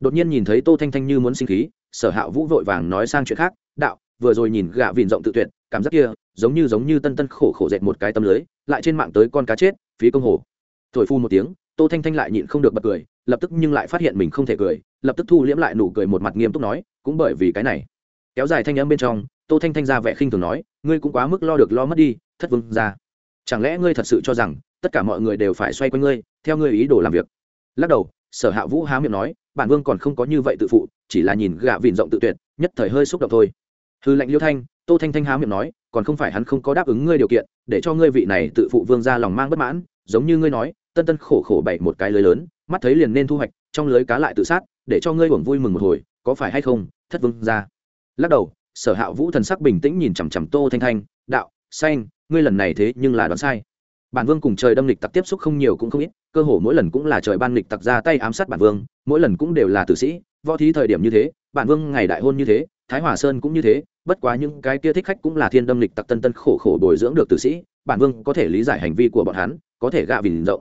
Đột nhiên nhìn thấy tô thanh thanh như muốn sinh khí sở hạ vũ vội vàng nói sang chuyện khác, đạo, vừa rồi nhìn gạ vìn rộng tự tuyệt, cảm giác kia, giống như giống như tân tân khổ khổ dệt một cái tấm lưới, lại trên mạng tới con cá chết, phí công hồ. Thổi phu một tiếng, tô thanh thanh lại nhịn không được bật cười, lập tức nhưng lại phát hiện mình không thể cười, lập tức thu liễm lại nụ cười một mặt nghiêm túc nói, cũng bởi vì cái này. Kéo dài thanh âm bên trong, tô thanh thanh ra vẻ khinh thường nói, ngươi cũng quá mức lo được lo mất đi, thất vương ra chẳng lẽ ngươi thật sự cho rằng tất cả mọi người đều phải xoay quanh ngươi, theo ngươi ý đồ làm việc? Lắc đầu, sở hạ vũ há miệng nói bản vương còn không có như vậy tự phụ, chỉ là nhìn gạ vịn rộng tự tuyệt, nhất thời hơi xúc động thôi. Hư lệnh liêu thanh, tô thanh thanh há miệng nói, còn không phải hắn không có đáp ứng ngươi điều kiện, để cho ngươi vị này tự phụ vương ra lòng mang bất mãn, giống như ngươi nói, tân tân khổ khổ bậy một cái lưới lớn, mắt thấy liền nên thu hoạch, trong lưới cá lại tự sát, để cho ngươi hưởng vui mừng một hồi, có phải hay không, thất vương ra. Lắc đầu, sở hạ vũ thần sắc bình tĩnh nhìn chằm chằm tô thanh thanh, đạo, xanh, ngươi lần này thế nhưng là đoán sai. Bản vương cùng trời đâm lịch tặc tiếp xúc không nhiều cũng không ít cơ hồ mỗi lần cũng là trời ban lịch tặc ra tay ám sát bản vương, mỗi lần cũng đều là tử sĩ, võ thí thời điểm như thế, bản vương ngày đại hôn như thế, thái hòa sơn cũng như thế, bất quá những cái kia thích khách cũng là thiên đâm lịch tặc tân tân khổ khổ bồi dưỡng được tử sĩ, bản vương có thể lý giải hành vi của bọn hắn, có thể gạ vì rộng.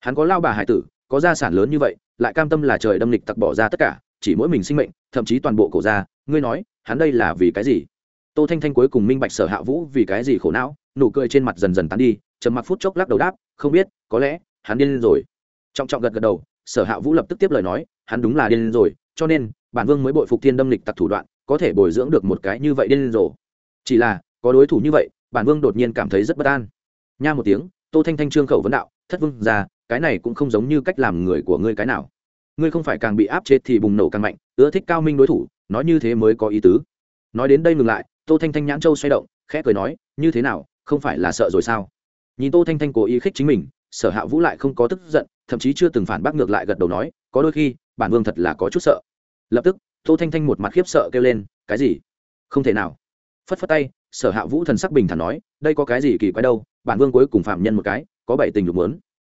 Hắn có lao bà hải tử, có gia sản lớn như vậy, lại cam tâm là trời đâm lịch tặc bỏ ra tất cả, chỉ mỗi mình sinh mệnh, thậm chí toàn bộ cổ ra ngươi nói, hắn đây là vì cái gì? Tô thanh thanh cuối cùng minh bạch sở hạ vũ vì cái gì khổ não, nụ cười trên mặt dần dần tán đi, trầm mặc phút chốc lắc đầu đáp, không biết, có lẽ hắn điên rồi. Trọng trọng gật gật đầu, sở hạ vũ lập tức tiếp lời nói, hắn đúng là điên rồi, cho nên, bản vương mới bội phục thiên đâm lịch tặc thủ đoạn, có thể bồi dưỡng được một cái như vậy điên rồ chỉ là, có đối thủ như vậy, bản vương đột nhiên cảm thấy rất bất an. Nha một tiếng, tô thanh thanh trương khẩu vấn đạo, thất vương ra cái này cũng không giống như cách làm người của ngươi cái nào. Ngươi không phải càng bị áp chế thì bùng nổ càng mạnh, ưa thích cao minh đối thủ, nói như thế mới có ý tứ. Nói đến đây ngừng lại, tô thanh thanh nhãn châu xoay động, khẽ cười nói, như thế nào, không phải là sợ rồi sao? Nhìn tô thanh thanh cố ý khích chính mình sở hạ vũ lại không có tức giận, thậm chí chưa từng phản bác ngược lại gật đầu nói, có đôi khi, bản vương thật là có chút sợ. Lập tức, tô thanh thanh một mặt khiếp sợ kêu lên, cái gì? Không thể nào. Phất phất tay, sở hạ vũ thần sắc bình thản nói, đây có cái gì kỳ quái đâu, bản vương cuối cùng phạm nhân một cái, có bảy tình lục muốn.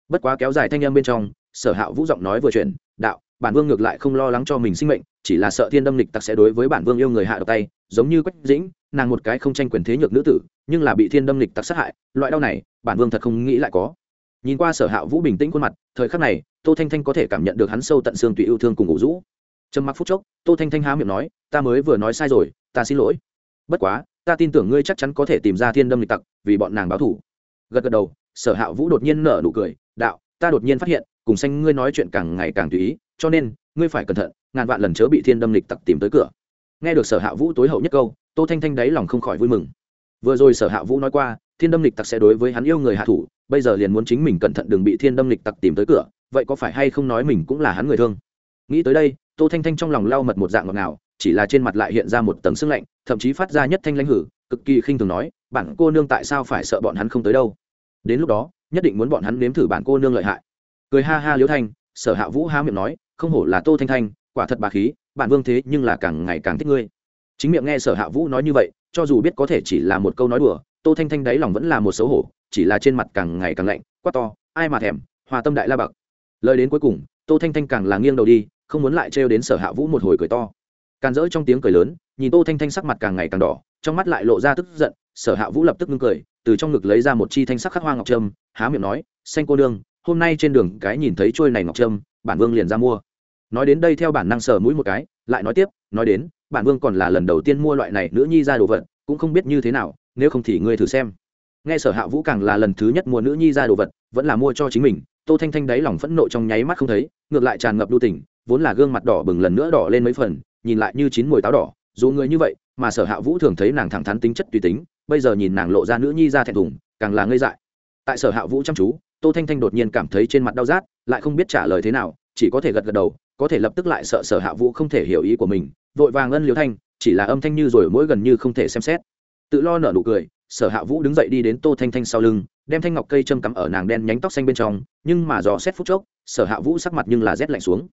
Bất quá kéo dài thanh âm bên trong, sở hạ vũ giọng nói vừa chuyển, đạo, bản vương ngược lại không lo lắng cho mình sinh mệnh, chỉ là sợ thiên đâm lịch tặc sẽ đối với bản vương yêu người hạ độc tay, giống như quách dĩnh, nàng một cái không tranh quyền thế nhược nữ tử, nhưng là bị thiên đâm lịch tặc sát hại, loại đau này, bản vương thật không nghĩ lại có nhìn qua sở hạ vũ bình tĩnh khuôn mặt, thời khắc này, tô thanh thanh có thể cảm nhận được hắn sâu tận xương tùy yêu thương cùng ngủ rũ. Trầm mặc phút chốc, tô thanh thanh há miệng nói, ta mới vừa nói sai rồi, ta xin lỗi. Bất quá, ta tin tưởng ngươi chắc chắn có thể tìm ra thiên đâm lịch tặc, vì bọn nàng báo thủ gật gật đầu, sở hạ vũ đột nhiên nở nụ cười, đạo, ta đột nhiên phát hiện, cùng xanh ngươi nói chuyện càng ngày càng tùy ý, cho nên, ngươi phải cẩn thận, ngàn vạn lần chớ bị thiên đâm lịch tặc tìm tới cửa. Nghe được sở hạ vũ tối hậu nhất câu, tô thanh thanh đáy lòng không khỏi vui mừng. Vừa rồi sở hạ vũ nói qua thiên đâm lịch tặc sẽ đối với hắn yêu người hạ thủ, bây giờ liền muốn chính mình cẩn thận đừng bị thiên đâm lịch tặc tìm tới cửa, vậy có phải hay không nói mình cũng là hắn người thương? Nghĩ tới đây, tô thanh thanh trong lòng lau mật một dạng ngọt ngào, chỉ là trên mặt lại hiện ra một tầng sưng lạnh, thậm chí phát ra nhất thanh lãnh hử, cực kỳ khinh thường nói, bản cô nương tại sao phải sợ bọn hắn không tới đâu? Đến lúc đó, nhất định muốn bọn hắn nếm thử bản cô nương lợi hại. Cười ha ha liễu thanh, sở hạ vũ há miệng nói, không hổ là tô thanh thanh, quả thật bà khí, bản vương thế nhưng là càng ngày càng thích ngươi. Chính miệng nghe sở hạ vũ nói như vậy, cho dù biết có thể chỉ là một câu nói đùa tô thanh thanh đáy lòng vẫn là một xấu hổ, chỉ là trên mặt càng ngày càng lạnh, quát to, ai mà thèm, hòa tâm đại la bậc lời đến cuối cùng, tô thanh thanh càng là nghiêng đầu đi, không muốn lại trêu đến sở hạ vũ một hồi cười to. Càn rỡ trong tiếng cười lớn, nhìn tô thanh thanh sắc mặt càng ngày càng đỏ, trong mắt lại lộ ra tức giận, sở hạ vũ lập tức ngưng cười, từ trong ngực lấy ra một chi thanh sắc khắc hoa ngọc trâm, há miệng nói, xanh cô đương hôm nay trên đường cái nhìn thấy trôi này ngọc trâm, bản vương liền ra mua. Nói đến đây theo bản năng sờ mũi một cái, lại nói tiếp, nói đến, bản vương còn là lần đầu tiên mua loại này nữ nhi ra đồ vật, cũng không biết như thế nào nếu không thì ngươi thử xem. Nghe sở hạ vũ càng là lần thứ nhất mua nữ nhi ra đồ vật, vẫn là mua cho chính mình, tô thanh thanh đáy lòng phẫn nộ trong nháy mắt không thấy, ngược lại tràn ngập đu tỉnh vốn là gương mặt đỏ bừng lần nữa đỏ lên mấy phần, nhìn lại như chín mùi táo đỏ, dù người như vậy, mà sở hạ vũ thường thấy nàng thẳng thắn tính chất tùy tính, bây giờ nhìn nàng lộ ra nữ nhi ra thẹn thùng, càng là ngây dại. Tại sở hạ vũ chăm chú, tô thanh thanh đột nhiên cảm thấy trên mặt đau rát, lại không biết trả lời thế nào, chỉ có thể gật gật đầu, có thể lập tức lại sợ sở hạ vũ không thể hiểu ý của mình, vội vàng ân liều thanh, chỉ là âm thanh như rồi mỗi gần như không thể xem xét tự lo nở nụ cười, sở hạ vũ đứng dậy đi đến tô thanh thanh sau lưng, đem thanh ngọc cây châm cắm ở nàng đen nhánh tóc xanh bên trong, nhưng mà dò xét phút chốc, sở hạ vũ sắc mặt nhưng là rét lạnh xuống.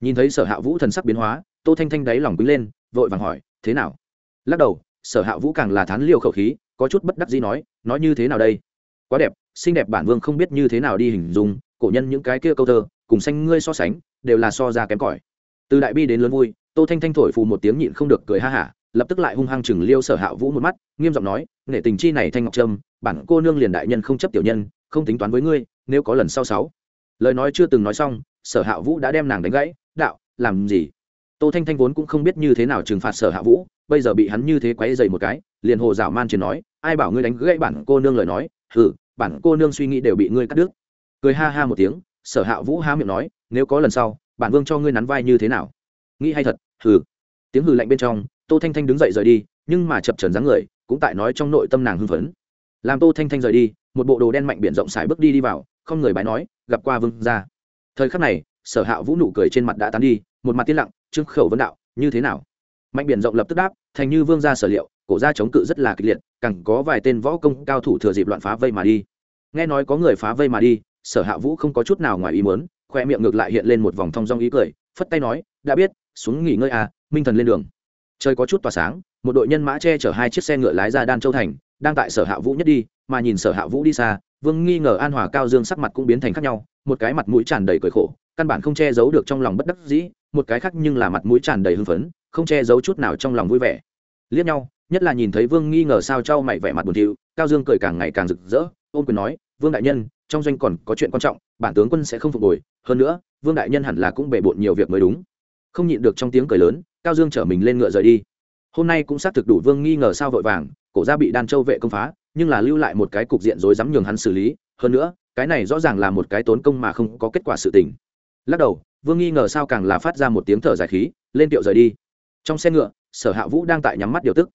Nhìn thấy sở hạ vũ thần sắc biến hóa, tô thanh thanh đáy lòng quý lên, vội vàng hỏi, thế nào? Lắc đầu, sở hạ vũ càng là thán liều khẩu khí, có chút bất đắc gì nói nói như thế nào đây? Quá đẹp, xinh đẹp bản vương không biết như thế nào đi hình dung, cổ nhân những cái kia câu thơ, cùng xanh ngươi so sánh, đều là so ra kém cỏi. Từ đại bi đến lớn vui, tô thanh thanh thổi phù một tiếng nhịn không được cười ha hả lập tức lại hung hăng chừng liêu sở hạ vũ một mắt, nghiêm giọng nói nể tình chi này thanh ngọc trâm, bản cô nương liền đại nhân không chấp tiểu nhân, không tính toán với ngươi, nếu có lần sau sáu. Lời nói chưa từng nói xong, sở hạ vũ đã đem nàng đánh gãy, đạo, làm gì? Tô thanh thanh vốn cũng không biết như thế nào trừng phạt sở hạ vũ, bây giờ bị hắn như thế quấy dày một cái, liền hồ dạo man chỉ nói, ai bảo ngươi đánh gãy bản cô nương lời nói? Hừ, bản cô nương suy nghĩ đều bị ngươi cắt đứt. Cười ha ha một tiếng, sở hạ vũ há miệng nói, nếu có lần sau, bản vương cho ngươi nắn vai như thế nào? Nghĩ hay thật, hừ. Tiếng hừ lạnh bên trong tô thanh thanh đứng dậy rời đi, nhưng mà chập trần dáng người, cũng tại nói trong nội tâm nàng hưng phấn. Làm tô thanh thanh rời đi, một bộ đồ đen mạnh biển rộng xài bước đi đi vào, không người bái nói, gặp qua vương ra thời khắc này, sở hạ vũ nụ cười trên mặt đã tán đi, một mặt tiên lặng, trương khẩu vấn đạo, như thế nào? Mạnh biển rộng lập tức đáp, thành như vương gia sở liệu, cổ gia chống cự rất là kịch liệt, càng có vài tên võ công cao thủ thừa dịp loạn phá vây mà đi. Nghe nói có người phá vây mà đi, sở hạ vũ không có chút nào ngoài ý muốn, khoe miệng ngược lại hiện lên một vòng thong dong ý cười, phất tay nói, đã biết, xuống nghỉ ngơi à minh thần lên đường trời có chút tỏa sáng, một đội nhân mã che chở hai chiếc xe ngựa lái ra đan châu thành, đang tại sở hạ vũ nhất đi, mà nhìn sở hạ vũ đi xa, vương nghi ngờ an hòa cao dương sắc mặt cũng biến thành khác nhau, một cái mặt mũi tràn đầy cười khổ, căn bản không che giấu được trong lòng bất đắc dĩ, một cái khác nhưng là mặt mũi tràn đầy hưng phấn, không che giấu chút nào trong lòng vui vẻ. Liếc nhau, nhất là nhìn thấy vương nghi ngờ sao trao mày vẻ mặt buồn thiu, cao dương cười càng ngày càng rực rỡ ôm quyền nói, vương đại nhân, trong doanh còn có chuyện quan trọng, bản tướng quân sẽ không phục hồi, hơn nữa, vương đại nhân hẳn là cũng bề bộn nhiều việc mới đúng. Không nhịn được trong tiếng cười lớn cao dương chở mình lên ngựa rời đi. Hôm nay cũng xác thực đủ vương nghi ngờ sao vội vàng, cổ ra bị đan châu vệ công phá, nhưng là lưu lại một cái cục diện rối rắm nhường hắn xử lý, hơn nữa, cái này rõ ràng là một cái tốn công mà không có kết quả sự tình. Lắc đầu, vương nghi ngờ sao càng là phát ra một tiếng thở dài khí, lên tiệu rời đi. Trong xe ngựa, sở hạ vũ đang tại nhắm mắt điều tức.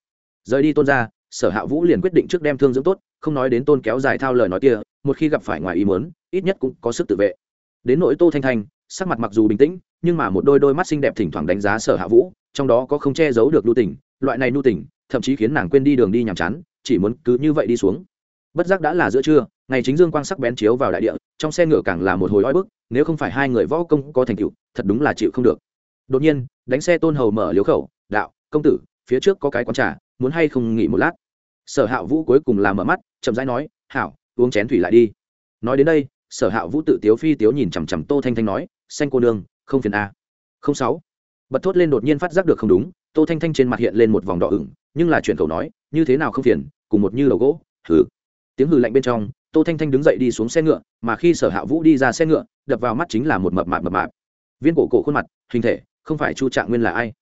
Rời đi tôn ra sở hạ vũ liền quyết định trước đem thương dưỡng tốt, không nói đến tôn kéo dài thao lời nói kia, một khi gặp phải ngoài ý muốn, ít nhất cũng có sức tự vệ. Đến nỗi tô thanh thanh sắc mặt mặc dù bình tĩnh, nhưng mà một đôi đôi mắt xinh đẹp thỉnh thoảng đánh giá sở hạ vũ, trong đó có không che giấu được nu tình, loại này nu tình, thậm chí khiến nàng quên đi đường đi nhàm chán, chỉ muốn cứ như vậy đi xuống. Bất giác đã là giữa trưa, ngày chính dương quang sắc bén chiếu vào đại địa, trong xe ngựa càng là một hồi oi bức, nếu không phải hai người võ công có thành tựu, thật đúng là chịu không được. Đột nhiên, đánh xe tôn hầu mở liếu khẩu, đạo, công tử, phía trước có cái quán trà, muốn hay không nghỉ một lát? Sở hạ vũ cuối cùng là mở mắt, chậm rãi nói, hảo, uống chén thủy lại đi. Nói đến đây, sở hạ vũ tự tiếu phi tiếu nhìn chằm chằm tô thanh thanh nói xanh cô nương, không phiền a. À. không sáu. Bật thốt lên đột nhiên phát giác được không đúng, tô thanh thanh trên mặt hiện lên một vòng đỏ ửng, nhưng là chuyện cầu nói, như thế nào không phiền, cùng một như đầu gỗ. Hừ. Tiếng hừ lạnh bên trong, tô thanh thanh đứng dậy đi xuống xe ngựa, mà khi sở hạ vũ đi ra xe ngựa, đập vào mắt chính là một mập mạp mập mạp. Viên cổ cổ khuôn mặt, hình thể, không phải chu trạng nguyên là ai?